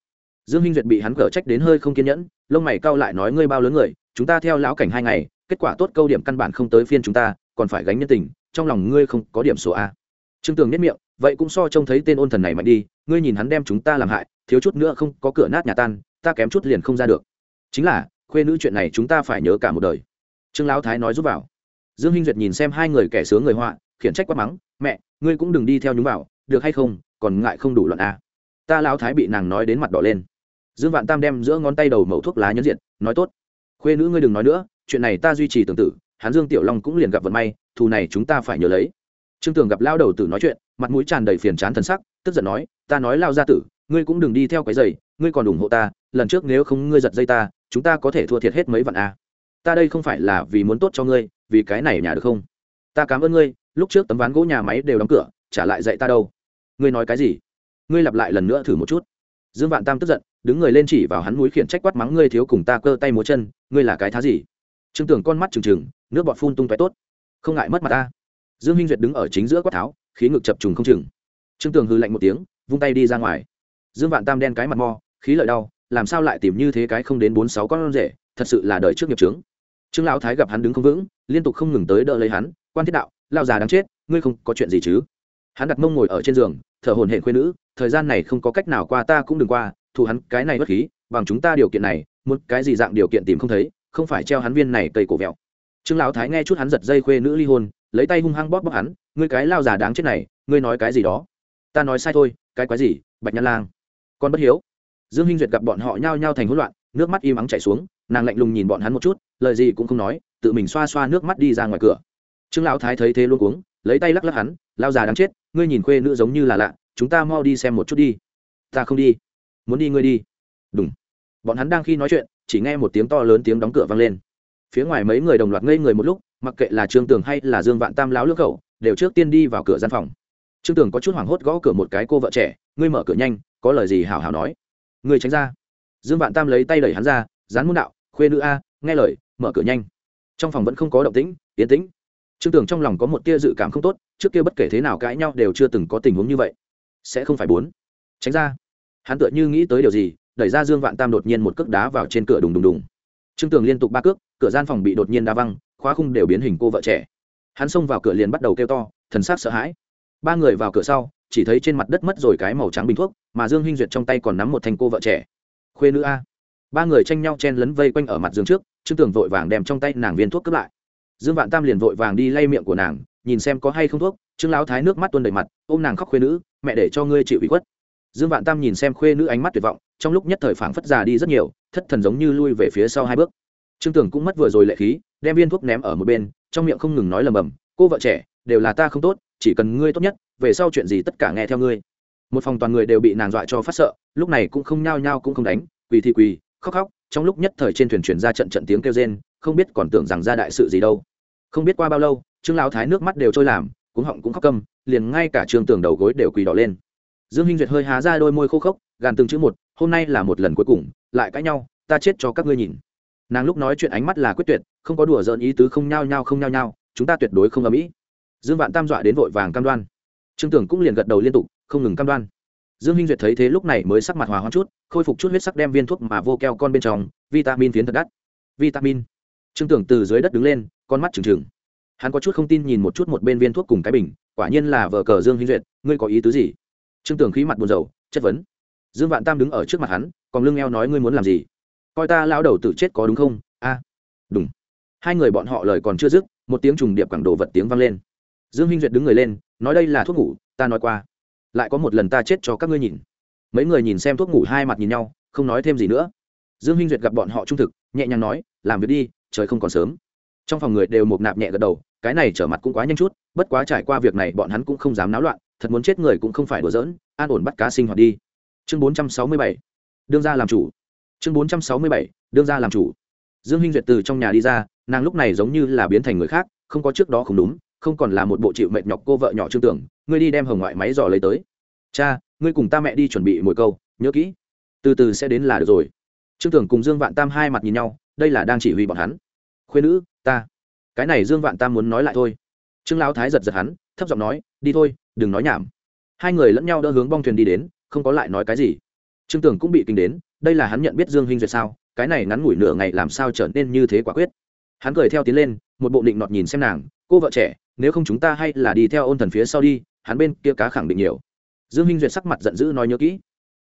Dương hinh duyệt bị hắn cở trách đến hơi không kiên nhẫn, lông mày cau lại nói ngươi bao lớn người, chúng ta theo lão cảnh hai ngày, kết quả tốt câu điểm căn bản không tới phiên chúng ta, còn phải gánh nhân tình, trong lòng ngươi không có điểm số a. Trương tường nhất miệng, vậy cũng so trông thấy tên ôn thần này mạnh đi, ngươi nhìn hắn đem chúng ta làm hại, thiếu chút nữa không có cửa nát nhà tan, ta kém chút liền không ra được. Chính là khuê nữ chuyện này chúng ta phải nhớ cả một đời. Trương lão thái nói giúp vào. Dương hinh duyệt nhìn xem hai người kẻ sướng người họa, khiển trách quát mắng, mẹ, ngươi cũng đừng đi theo nhúng vào, được hay không, còn ngại không đủ luận a à? ta lão thái bị nàng nói đến mặt đỏ lên. Dương vạn tam đem giữa ngón tay đầu mẩu thuốc lá nhấn diện nói, tốt. Khuê nữ ngươi đừng nói nữa, chuyện này ta duy trì tương tự Hán dương tiểu long cũng liền gặp vận may, thù này chúng ta phải nhớ lấy. Trương tường gặp lao đầu tử nói chuyện, mặt mũi tràn đầy phiền chán thần sắc, tức giận nói, ta nói lao gia tử, ngươi cũng đừng đi theo cái giày, ngươi còn ủng hộ ta lần trước nếu không ngươi giật dây ta, chúng ta có thể thua thiệt hết mấy vạn a. Ta đây không phải là vì muốn tốt cho ngươi, vì cái này nhà được không? Ta cảm ơn ngươi, lúc trước tấm ván gỗ nhà máy đều đóng cửa, trả lại dạy ta đâu. Ngươi nói cái gì? Ngươi lặp lại lần nữa thử một chút. Dương vạn tam tức giận, đứng người lên chỉ vào hắn mũi khiển trách quát mắng ngươi thiếu cùng ta cơ tay múa chân, ngươi là cái thá gì? Trương tưởng con mắt trừng trừng, nước bọt phun tung tóe tốt. Không ngại mất mặt ta. Dương minh duyệt đứng ở chính giữa quát tháo, khí ngực chập trùng không chừng. Trương tường hư lạnh một tiếng, vung tay đi ra ngoài. Dương vạn tam đen cái mặt mo, khí lợi đau làm sao lại tìm như thế cái không đến bốn sáu con rể, thật sự là đời trước nghiệp trướng trương lão thái gặp hắn đứng không vững, liên tục không ngừng tới đỡ lấy hắn, quan thiết đạo lao già đáng chết, ngươi không có chuyện gì chứ? Hắn đặt mông ngồi ở trên giường, thở hồn hển khuyên nữ, thời gian này không có cách nào qua, ta cũng đừng qua, thù hắn cái này bất khí, bằng chúng ta điều kiện này một cái gì dạng điều kiện tìm không thấy, không phải treo hắn viên này cây cổ vẹo. Trương lão thái nghe chút hắn giật dây khuê nữ ly hôn, lấy tay hung hăng bóp bóp hắn, ngươi cái lao già đáng chết này, ngươi nói cái gì đó? Ta nói sai thôi, cái quái gì, bạch nhã lang. Con bất hiếu dương hinh duyệt gặp bọn họ nhao nhao thành hỗn loạn, nước mắt im ắng chảy xuống, nàng lạnh lùng nhìn bọn hắn một chút, lời gì cũng không nói, tự mình xoa xoa nước mắt đi ra ngoài cửa. Trương lão thái thấy thế luôn cuống, lấy tay lắc lắc hắn lao già đáng chết, ngươi nhìn khuê nữ giống như là lạ, chúng ta mau đi xem một chút đi. Ta không đi. Muốn đi ngươi đi. Đúng bọn hắn đang khi nói chuyện, chỉ nghe một tiếng to lớn tiếng đóng cửa vang lên. Phía ngoài mấy người đồng loạt ngây người một lúc, mặc kệ là trương tường hay là dương vạn tam láo lương khẩu, đều trước tiên đi vào cửa gian phòng. Trương tường có chút hoảng hốt gõ cửa một cái, cô vợ trẻ, ngươi mở cửa nhanh, có lời gì hảo hảo nói ngươi tránh ra. Dương vạn tam lấy tay đẩy hắn ra dán môn đạo, khuê nữ a, nghe lời, mở cửa nhanh. Trong phòng vẫn không có động tĩnh, yên tĩnh. Trương Tưởng trong lòng có một tia dự cảm không tốt, trước kia bất kể thế nào cãi nhau đều chưa từng có tình huống như vậy. Sẽ không phải bốn. Tránh ra. Hắn tựa như nghĩ tới điều gì, đẩy ra dương vạn tam đột nhiên một cước đá vào trên cửa đùng đùng đùng. Trương tường liên tục ba cước, cửa gian phòng bị đột nhiên đá văng, khóa khung đều biến hình cô vợ trẻ. Hắn xông vào cửa liền bắt đầu kêu to, thần sắc sợ hãi. Ba người vào cửa sau chỉ thấy trên mặt đất mất rồi cái màu trắng bình thuốc, mà dương hinh duyệt trong tay còn nắm một thanh cô vợ trẻ. Khuê nữ a. Ba người tranh nhau chen lấn vây quanh ở mặt Dương trước, trương tưởng vội vàng đem trong tay nàng viên thuốc cướp lại. Dương vạn tam liền vội vàng đi lay miệng của nàng, nhìn xem có hay không thuốc, trương lão thái nước mắt tuôn đầy mặt, ôm nàng khóc khuê nữ, mẹ để cho ngươi chịu ủy khuất. Dương vạn tam nhìn xem khuê nữ ánh mắt tuyệt vọng, trong lúc nhất thời phảng phất già đi rất nhiều, thất thần giống như lui về phía sau hai bước. Trương Tưởng cũng mất vừa rồi lệ khí, đem viên thuốc ném ở một bên, trong miệng không ngừng nói lầm bầm, cô vợ trẻ, đều là ta không tốt, chỉ cần ngươi tốt nhất về sau chuyện gì tất cả nghe theo ngươi. Một phòng toàn người đều bị nàng dọa cho phát sợ, lúc này cũng không nhao nhao cũng không đánh, quỳ thì quỳ, khóc khóc, trong lúc nhất thời trên thuyền chuyển ra trận trận tiếng kêu rên, không biết còn tưởng rằng ra đại sự gì đâu. Không biết qua bao lâu, trương lão thái nước mắt đều trôi làm, cuống họng cũng khóc câm, liền ngay cả trương tường đầu gối đều quỳ đỏ lên. Dương hinh duyệt hơi há ra đôi môi khô khốc, gàn từng chữ một, hôm nay là một lần cuối cùng, lại cãi nhau, ta chết cho các ngươi nhìn. Nàng lúc nói chuyện ánh mắt là quyết tuyệt, không có đùa giỡn ý tứ không nhao nhao không nhao nhao, chúng ta tuyệt đối không ở mỹ dương vạn tam dọa đến vội vàng cam đoan trương tưởng cũng liền gật đầu liên tục, không ngừng cam đoan. Dương hinh duyệt thấy thế lúc này mới sắc mặt hòa hoãn chút, khôi phục chút huyết sắc đem viên thuốc mà vô keo con bên trong, vitamin phiến thật đắt. Vitamin. Trương tưởng từ dưới đất đứng lên, con mắt trừng trừng. Hắn có chút không tin nhìn một chút một bên viên thuốc cùng cái bình, quả nhiên là vợ cờ dương hinh duyệt, ngươi có ý tứ gì? Trương tưởng khí mặt buồn rầu, chất vấn. Dương vạn tam đứng ở trước mặt hắn, còn lưng eo nói ngươi muốn làm gì? Coi ta lao đầu tự chết có đúng không? A. Đúng. Hai người bọn họ lời còn chưa dứt, một tiếng trùng điệp quảng đồ vật tiếng vang lên dương hinh duyệt đứng người lên, nói đây là thuốc ngủ, ta nói qua. Lại có một lần ta chết cho các ngươi nhìn. Mấy người nhìn xem thuốc ngủ hai mặt nhìn nhau, không nói thêm gì nữa. Dương hinh duyệt gặp bọn họ trung thực, nhẹ nhàng nói, làm việc đi, trời không còn sớm. Trong phòng người đều mộc nạp nhẹ gật đầu, cái này trở mặt cũng quá nhanh chút, bất quá trải qua việc này bọn hắn cũng không dám náo loạn, thật muốn chết người cũng không phải đùa giỡn, an ổn bắt cá sinh hoạt đi. Chương bốn trăm sáu mươi bảy, đương ra làm chủ. Chương bốn trăm sáu mươi bảy, đương ra làm chủ. Dương hinh duyệt từ trong nhà đi ra, nàng lúc này giống như là biến thành người khác, không có trước đó không đúng không còn là một bộ chịu mệt nhọc cô vợ nhỏ trương tưởng, ngươi đi đem hồng ngoại máy dò lấy tới. Cha, ngươi cùng ta mẹ đi chuẩn bị mồi câu, nhớ kỹ. Từ từ sẽ đến là được rồi. Trương tưởng cùng dương vạn tam hai mặt nhìn nhau, đây là đang chỉ huy bọn hắn. Khuyên nữ, ta. Cái này dương vạn tam muốn nói lại thôi. Trương lão thái giật giật hắn, thấp giọng nói, đi thôi, đừng nói nhảm. Hai người lẫn nhau đỡ hướng bong thuyền đi đến, không có lại nói cái gì. Trương tưởng cũng bị kinh đến, đây là hắn nhận biết dương huynh duyệt sao, cái này ngắn ngủi nửa ngày làm sao trở nên như thế quả quyết. Hắn cười theo tiến lên, một bộ định nọt nhìn xem nàng, cô vợ trẻ nếu không chúng ta hay là đi theo ôn thần phía sau đi, hắn bên kia cá khẳng định nhiều. Dương Minh duyệt sắc mặt giận dữ nói nhớ kỹ.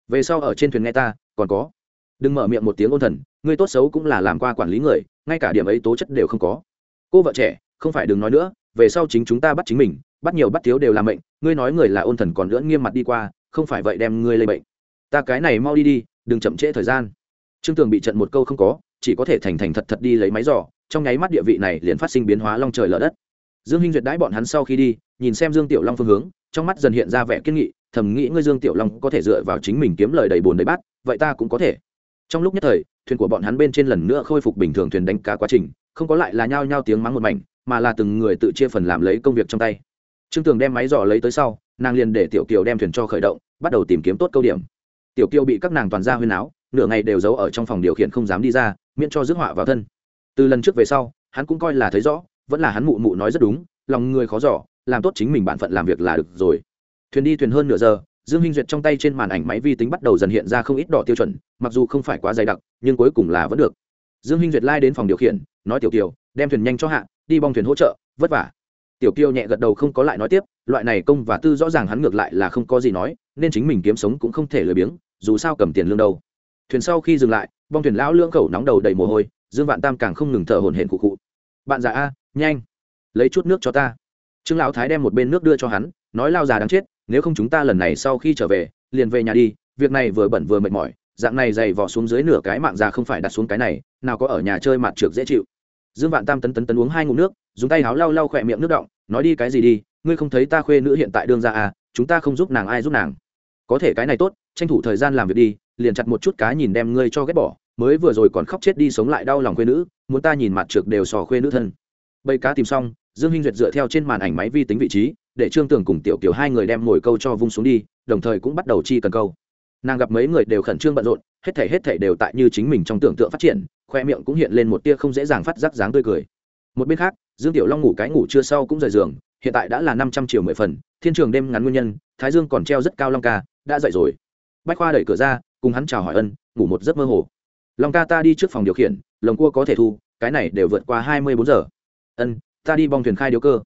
Về sau ở trên thuyền nghe ta, còn có. Đừng mở miệng một tiếng ôn thần ngươi tốt xấu cũng là làm qua quản lý người, ngay cả điểm ấy tố chất đều không có. Cô vợ trẻ, không phải đừng nói nữa, về sau chính chúng ta bắt chính mình, bắt nhiều bắt thiếu đều làm bệnh ngươi nói người là ôn thần còn lưỡng nghiêm mặt đi qua, không phải vậy đem ngươi lây bệnh. Ta cái này mau đi đi, đừng chậm trễ thời gian. Trương tường bị trận một câu không có, chỉ có thể thành thành thật thật đi lấy máy giỏ trong nháy mắt địa vị này liền phát sinh biến hóa long trời lở đất dương hinh duyệt đãi bọn hắn sau khi đi, nhìn xem dương tiểu long phương hướng, trong mắt dần hiện ra vẻ kiên nghị, thầm nghĩ ngươi dương tiểu long có thể dựa vào chính mình kiếm lời đầy bồn đầy bát, vậy ta cũng có thể. Trong lúc nhất thời, thuyền của bọn hắn bên trên lần nữa khôi phục bình thường thuyền đánh cá quá trình, không có lại là nhao nhao tiếng mắng một mảnh, mà là từng người tự chia phần làm lấy công việc trong tay. Trương tường đem máy dò lấy tới sau, nàng liền để tiểu kiều đem thuyền cho khởi động, bắt đầu tìm kiếm tốt câu điểm. Tiểu kiều bị các nàng toàn ra huyên áo, nửa ngày đều giấu ở trong phòng điều khiển không dám đi ra, miễn cho rước họa vào thân. Từ lần trước về sau, hắn cũng coi là thấy rõ vẫn là hắn mụ mụ nói rất đúng, lòng người khó giỏ làm tốt chính mình bản phận làm việc là được rồi. Thuyền đi thuyền hơn nửa giờ, dương minh duyệt trong tay trên màn ảnh máy vi tính bắt đầu dần hiện ra không ít đỏ tiêu chuẩn, mặc dù không phải quá dày đặc, nhưng cuối cùng là vẫn được. Dương minh duyệt lai đến phòng điều khiển, nói tiểu kiều, đem thuyền nhanh cho hạ, đi bong thuyền hỗ trợ, vất vả. Tiểu kiều nhẹ gật đầu không có lại nói tiếp, loại này công và tư rõ ràng hắn ngược lại là không có gì nói, nên chính mình kiếm sống cũng không thể lười biếng, dù sao cầm tiền lương đâu. Thuyền sau khi dừng lại, bong thuyền lão lưỡng khẩu nóng đầu đầy mồ hôi, dương vạn tam càng không ngừng thở hổn hển cụ cụ bạn già a nhanh, lấy chút nước cho ta. Trương lão thái đem một bên nước đưa cho hắn, nói lao già đáng chết, nếu không chúng ta lần này sau khi trở về, liền về nhà đi, việc này vừa bẩn vừa mệt mỏi, dạng này dày vò xuống dưới nửa cái mạng già không phải đặt xuống cái này, nào có ở nhà chơi mặt trượt dễ chịu. Dương vạn tam tấn tấn tấn uống hai ngụm nước, dùng tay háo lau lau khỏe miệng nước động nói đi cái gì đi, ngươi không thấy ta khuê nữ hiện tại đương ra à chúng ta không giúp nàng ai giúp nàng. Có thể cái này tốt, tranh thủ thời gian làm việc đi, liền chặt một chút cá nhìn đem ngươi cho ghét bỏ, mới vừa rồi còn khóc chết đi sống lại đau lòng khuê nữ, muốn ta nhìn mặt trượt đều sò khuê nữ thân bầy cá tìm xong, dương hinh duyệt dựa theo trên màn ảnh máy vi tính vị trí, để trương tường cùng tiểu kiều hai người đem ngồi câu cho vung xuống đi, đồng thời cũng bắt đầu chi cần câu. Nàng gặp mấy người đều khẩn trương bận rộn, hết thể hết thể đều tại như chính mình trong tưởng tượng phát triển, khoe miệng cũng hiện lên một tia không dễ dàng phát giác dáng tươi cười. Một bên khác, dương tiểu long ngủ cái ngủ trưa sau cũng rời giường, hiện tại đã là năm trăm triệu mười phần, thiên trường đêm ngắn nguyên nhân, thái dương còn treo rất cao long ca, đã dậy rồi. Bách khoa đẩy cửa ra, cùng hắn chào hỏi ân, ngủ một giấc mơ hồ. Long ca ta đi trước phòng điều khiển, lồng cua có thể thu, cái này đều vượt qua hai mươi bốn giờ ân, ta đi bong thuyền khai điếu cơ.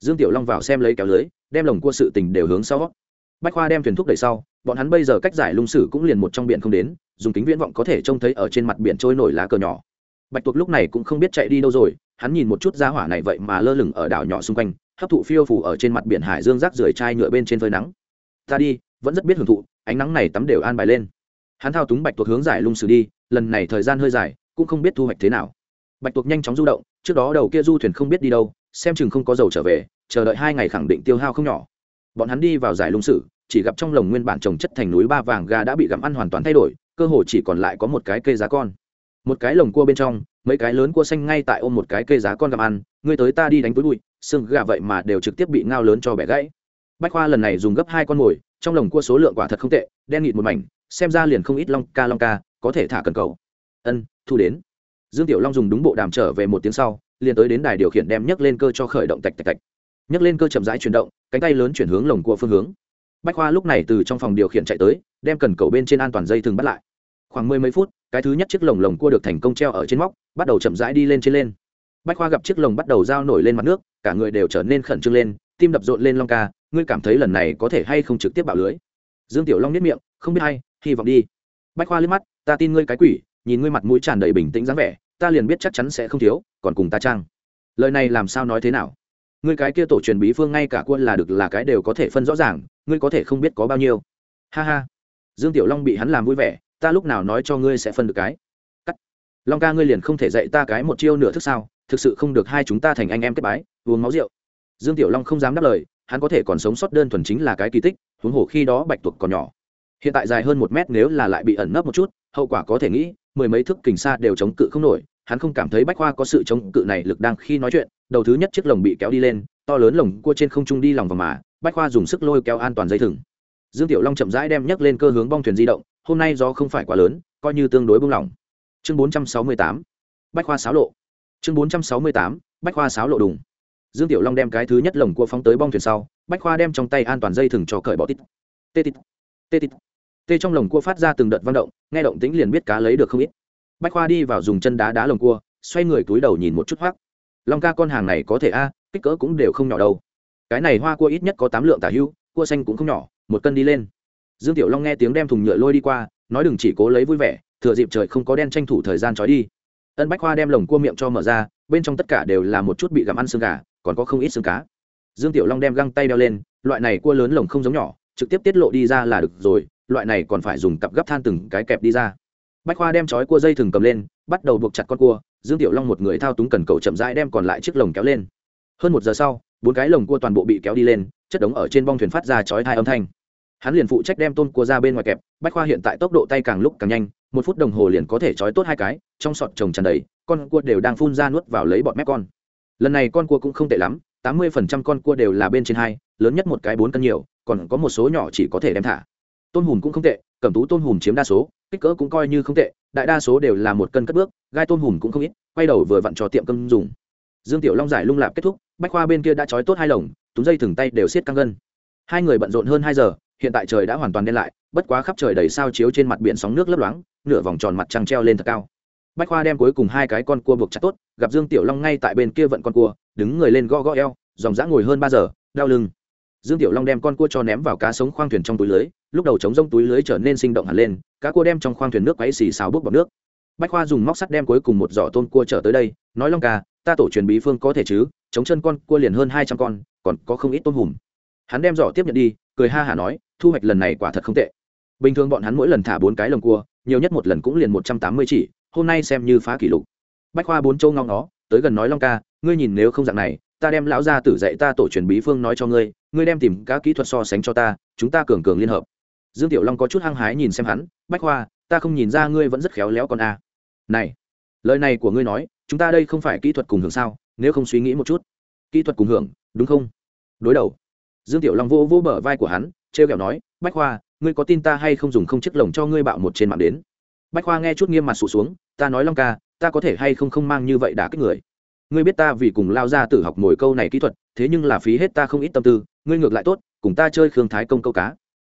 Dương tiểu long vào xem lấy kéo lưới, đem lồng cua sự tình đều hướng sau. Bách khoa đem thuyền thúc đẩy sau, bọn hắn bây giờ cách giải lung sử cũng liền một trong biển không đến, dùng kính viễn vọng có thể trông thấy ở trên mặt biển trôi nổi lá cờ nhỏ. Bạch tuộc lúc này cũng không biết chạy đi đâu rồi, hắn nhìn một chút giá hỏa này vậy mà lơ lửng ở đảo nhỏ xung quanh, hấp thụ phiêu phủ ở trên mặt biển hải dương rác rưởi chai nhựa bên trên phơi nắng. Ta đi, vẫn rất biết hưởng thụ, ánh nắng này tắm đều an bài lên. Hắn thao túng bạch tuộc hướng giải lung sử đi, lần này thời gian hơi dài, cũng không biết thu hoạch thế nào bạch tuộc nhanh chóng du động, trước đó đầu kia du thuyền không biết đi đâu, xem chừng không có dầu trở về, chờ đợi hai ngày khẳng định tiêu hao không nhỏ. Bọn hắn đi vào giải lung sử, chỉ gặp trong lồng nguyên bản trồng chất thành núi ba vàng gà đã bị gặm ăn hoàn toàn thay đổi, cơ hồ chỉ còn lại có một cái cây giá con. Một cái lồng cua bên trong, mấy cái lớn cua xanh ngay tại ôm một cái cây giá con gặm ăn, ngươi tới ta đi đánh túi bụi, xương gà vậy mà đều trực tiếp bị ngao lớn cho bẻ gãy. Bách khoa lần này dùng gấp hai con mồi, trong lồng cua số lượng quả thật không tệ, đen nghịt một mảnh, xem ra liền không ít long ca long ca, có thể thả cần cầu. Ân, thu đến dương tiểu long dùng đúng bộ đàm trở về một tiếng sau, liền tới đến đài điều khiển đem nhấc lên cơ cho khởi động tạch tạch tạch. Nhấc lên cơ chậm rãi chuyển động, cánh tay lớn chuyển hướng lồng cua phương hướng. Bách khoa lúc này từ trong phòng điều khiển chạy tới, đem cần cầu bên trên an toàn dây thừng bắt lại. Khoảng mười mấy phút, cái thứ nhất chiếc lồng lồng cua được thành công treo ở trên móc, bắt đầu chậm rãi đi lên trên lên. Bách khoa gặp chiếc lồng bắt đầu giao nổi lên mặt nước, cả người đều trở nên khẩn trương lên, tim đập rộn lên long ca, ngươi cảm thấy lần này có thể hay không trực tiếp bạo lưới? Dương tiểu long nếp miệng, không biết hay, hy vọng đi. Bách khoa liếc mắt, ta tin ngươi cái quỷ nhìn ngươi mặt mũi tràn đầy bình tĩnh dáng vẻ, ta liền biết chắc chắn sẽ không thiếu, còn cùng ta trang. Lời này làm sao nói thế nào? Ngươi cái kia tổ truyền bí phương ngay cả quân là được là cái đều có thể phân rõ ràng, ngươi có thể không biết có bao nhiêu. Ha ha. Dương tiểu long bị hắn làm vui vẻ, ta lúc nào nói cho ngươi sẽ phân được cái? Cắt. Long ca ngươi liền không thể dạy ta cái một chiêu nửa thức sao, thực sự không được hai chúng ta thành anh em kết bái, uống máu rượu. Dương tiểu long không dám đáp lời, hắn có thể còn sống sót đơn thuần chính là cái kỳ tích, huống hồ khi đó bạch tuộc còn nhỏ. Hiện tại dài hơn một mét nếu là lại bị ẩn nấp một chút hậu quả có thể nghĩ, mười mấy thước kình xa đều chống cự không nổi, hắn không cảm thấy bách khoa có sự chống cự này lực đang khi nói chuyện, đầu thứ nhất chiếc lồng bị kéo đi lên, to lớn lồng cua trên không trung đi lòng vào mà, bách khoa dùng sức lôi kéo an toàn dây thừng. Dương tiểu long chậm rãi đem nhấc lên cơ hướng bong thuyền di động, hôm nay do không phải quá lớn, coi như tương đối buông lỏng. Chương bốn trăm sáu mươi tám, bách khoa sáo lộ. Chương bốn trăm sáu mươi tám, bách khoa sáo lộ đùng. Dương tiểu long đem cái thứ nhất lồng cua phóng tới bong thuyền sau, bách khoa đem trong tay an toàn dây thừng cho cởi bỏ tít. Tê tít. Tê tít tê trong lồng cua phát ra từng đợt vang động, nghe động tĩnh liền biết cá lấy được không ít. Bách khoa đi vào dùng chân đá đá lồng cua, xoay người túi đầu nhìn một chút hoác long ca con hàng này có thể a, kích cỡ cũng đều không nhỏ đâu. Cái này hoa cua ít nhất có tám lượng tả hưu, cua xanh cũng không nhỏ, một cân đi lên. Dương tiểu long nghe tiếng đem thùng nhựa lôi đi qua, nói đừng chỉ cố lấy vui vẻ, thừa dịp trời không có đen tranh thủ thời gian trói đi. Ân bách khoa đem lồng cua miệng cho mở ra, bên trong tất cả đều là một chút bị gặm ăn xương gà, còn có không ít xương cá. Dương tiểu long đem găng tay đeo lên, loại này cua lớn lồng không giống nhỏ, trực tiếp tiết lộ đi ra là được rồi loại này còn phải dùng cặp gấp than từng cái kẹp đi ra. Bách khoa đem chói cua dây thừng cầm lên, bắt đầu buộc chặt con cua, dương tiểu long một người thao túng cần cầu chậm rãi đem còn lại chiếc lồng kéo lên. Hơn một giờ sau, bốn cái lồng cua toàn bộ bị kéo đi lên, chất đống ở trên bong thuyền phát ra chói thai âm thanh. Hắn liền phụ trách đem tôn cua ra bên ngoài kẹp, bách khoa hiện tại tốc độ tay càng lúc càng nhanh, một phút đồng hồ liền có thể chói tốt hai cái, trong sọt trồng tràn đầy, con cua đều đang phun ra nuốt vào lấy bọt mép con. Lần này con cua cũng không tệ lắm, tám mươi phần trăm con cua đều là bên trên hai, lớn nhất một cái bốn cân nhiều, còn có một số nhỏ chỉ có thể đem thả. Tôn hùm cũng không tệ, cẩm tú tôn hùm chiếm đa số, kích cỡ cũng coi như không tệ, đại đa số đều là một cân cất bước, gai tôn hùm cũng không ít, quay đầu vừa vặn cho tiệm cơm dùng. Dương tiểu long giải lung lạp kết thúc, bách khoa bên kia đã trói tốt hai lồng túng dây thừng tay đều siết căng gân. Hai người bận rộn hơn hai giờ, hiện tại trời đã hoàn toàn đen lại, bất quá khắp trời đầy sao chiếu trên mặt biển sóng nước lấp loáng, nửa vòng tròn mặt trăng treo lên thật cao. Bách khoa đem cuối cùng hai cái con cua buộc chặt tốt, gặp dương tiểu long ngay tại bên kia vận con cua, đứng người lên gõ gõ eo, dòng dã ngồi hơn ba giờ, đau lưng dương tiểu long đem con cua cho ném vào cá sống khoang thuyền trong túi lưới, lúc đầu chống rông túi lưới trở nên sinh động hẳn lên, cá cua đem trong khoang thuyền nước quấy xì xào bốc vào nước. Bách khoa dùng móc sắt đem cuối cùng một giỏ tôm cua trở tới đây, nói long ca, ta tổ truyền bí phương có thể chứ, chống chân con cua liền hơn hai trăm con, còn có không ít tôm hùm. Hắn đem giỏ tiếp nhận đi, cười ha hả nói, thu hoạch lần này quả thật không tệ. Bình thường bọn hắn mỗi lần thả bốn cái lồng cua, nhiều nhất một lần cũng liền một trăm tám mươi chỉ, hôm nay xem như phá kỷ lục. Bách khoa bốn châu ngong nó tới gần nói long ca, ngươi nhìn nếu không dạng này ta đem lão gia tử dạy ta tổ truyền bí phương nói cho ngươi ngươi đem tìm các kỹ thuật so sánh cho ta, chúng ta cường cường liên hợp. Dương tiểu long có chút hăng hái nhìn xem hắn, bách khoa ta không nhìn ra ngươi vẫn rất khéo léo con a. Này, lời này của ngươi nói, chúng ta đây không phải kỹ thuật cùng hưởng sao, nếu không suy nghĩ một chút. Kỹ thuật cùng hưởng, đúng không? Đối đầu. Dương tiểu long vô vô bờ vai của hắn treo kẹo nói, bách khoa ngươi có tin ta hay không dùng không chiếc lồng cho ngươi bạo một trên mạng đến? Bách khoa nghe chút nghiêm mặt sụt xuống, ta nói long ca, ta có thể hay không không mang như vậy đã kích người? Ngươi biết ta vì cùng lao ra tử học mồi câu này kỹ thuật, thế nhưng là phí hết ta không ít tâm tư, ngươi ngược lại tốt, cùng ta chơi khương thái công câu cá.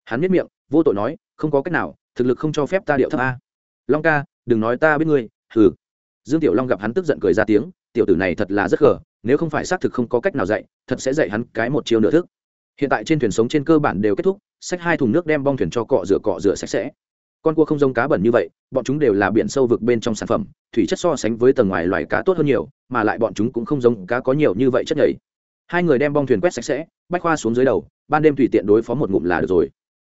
Hắn biết miệng, vô tội nói, không có cách nào, thực lực không cho phép ta điệu thấp a. Long ca, đừng nói ta biết ngươi, hừ. Dương tiểu long gặp hắn tức giận cười ra tiếng, tiểu tử này thật là rất gờ, nếu không phải xác thực không có cách nào dạy, thật sẽ dạy hắn cái một chiêu nửa thức. Hiện tại trên thuyền sống trên cơ bản đều kết thúc, xách hai thùng nước đem bong thuyền cho cọ rửa cọ rửa sạch sẽ con cua không giống cá bẩn như vậy, bọn chúng đều là biển sâu vực bên trong sản phẩm, thủy chất so sánh với tầng ngoài loài cá tốt hơn nhiều, mà lại bọn chúng cũng không giống cá có nhiều như vậy chất nhảy hai người đem bong thuyền quét sạch sẽ, bách khoa xuống dưới đầu, ban đêm thủy tiện đối phó một ngụm là được rồi.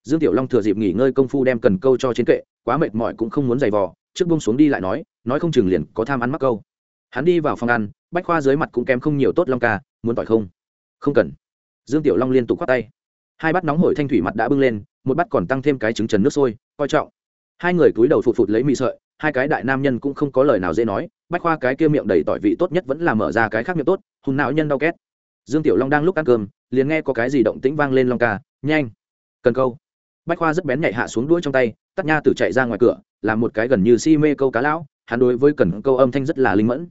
Dương tiểu long thừa dịp nghỉ ngơi công phu đem cần câu cho trên kệ, quá mệt mỏi cũng không muốn giày vò, trước bông xuống đi lại nói nói không chừng liền có tham ăn mắc câu. Hắn đi vào phòng ăn, bách khoa dưới mặt cũng kém không nhiều tốt long ca, muốn tỏi không? Không cần. Dương tiểu long liên tục khoác tay. Hai bát nóng hổi thanh thủy mặt đã bưng lên, một bát còn tăng thêm cái trứng trần nước sôi coi trọng. Hai người cúi đầu phụt phụt lấy mì sợi, hai cái đại nam nhân cũng không có lời nào dễ nói, bách khoa cái kia miệng đầy tỏi vị tốt nhất vẫn là mở ra cái khác miệng tốt, hùng não nhân đau két. Dương tiểu long đang lúc ăn cơm, liền nghe có cái gì động tĩnh vang lên long ca, nhanh, cần câu. Bách khoa rất bén nhạy hạ xuống đuôi trong tay, tắt nha tử chạy ra ngoài cửa làm một cái gần như si mê câu cá lão, hắn đối với cần câu âm thanh rất là linh mẫn.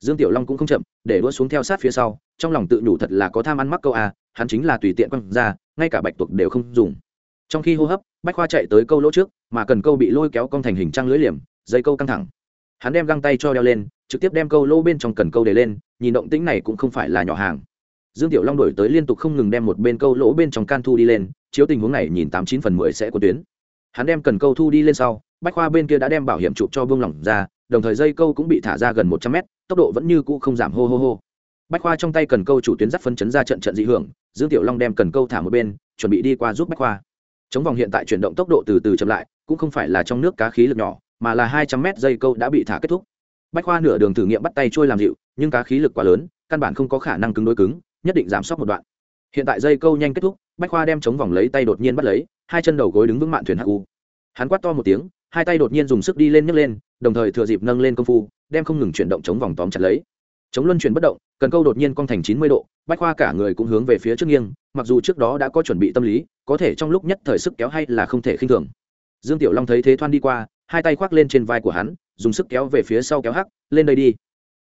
Dương tiểu long cũng không chậm, để đua xuống theo sát phía sau, trong lòng tự nhủ thật là có tham ăn mắc câu à hắn chính là tùy tiện quăng ra, ngay cả bạch tuộc đều không dùng trong khi hô hấp, bách khoa chạy tới câu lỗ trước, mà cần câu bị lôi kéo cong thành hình trăng lưới liềm, dây câu căng thẳng. Hắn đem găng tay cho đeo lên, trực tiếp đem câu lỗ bên trong cần câu để lên, nhìn động tĩnh này cũng không phải là nhỏ hàng. Dương tiểu long đổi tới liên tục không ngừng đem một bên câu lỗ bên trong can thu đi lên, chiếu tình huống này nhìn tám chín phần mười sẽ có tuyến. Hắn đem cần câu thu đi lên sau, bách khoa bên kia đã đem bảo hiểm chụp cho vương lỏng ra, đồng thời dây câu cũng bị thả ra gần một trăm mét, tốc độ vẫn như cũ không giảm hô hô hô. Bách khoa trong tay cần câu chủ tuyến dắt phân chấn ra trận trận dị hưởng, dương tiểu long đem cần câu thả một bên, chuẩn bị đi qua giúp bách khoa chống vòng hiện tại chuyển động tốc độ từ từ chậm lại, cũng không phải là trong nước cá khí lực nhỏ, mà là hai trăm mét dây câu đã bị thả kết thúc. Bách khoa nửa đường thử nghiệm bắt tay trôi làm dịu, nhưng cá khí lực quá lớn, căn bản không có khả năng cứng đối cứng, nhất định giảm sốc một đoạn. Hiện tại dây câu nhanh kết thúc, bách khoa đem chống vòng lấy tay đột nhiên bắt lấy, hai chân đầu gối đứng vững mạn thuyền hạ u. Hắn quát to một tiếng, hai tay đột nhiên dùng sức đi lên nhấc lên, đồng thời thừa dịp nâng lên công phu, đem không ngừng chuyển động chống vòng tóm chặt lấy. Chống luân chuyển bất động, cần câu đột nhiên cong thành chín mươi độ bách khoa cả người cũng hướng về phía trước nghiêng, mặc dù trước đó đã có chuẩn bị tâm lý, có thể trong lúc nhất thời sức kéo hay là không thể khinh thường. Dương tiểu long thấy thế thoan đi qua, hai tay khoác lên trên vai của hắn, dùng sức kéo về phía sau kéo hắc, lên đây đi.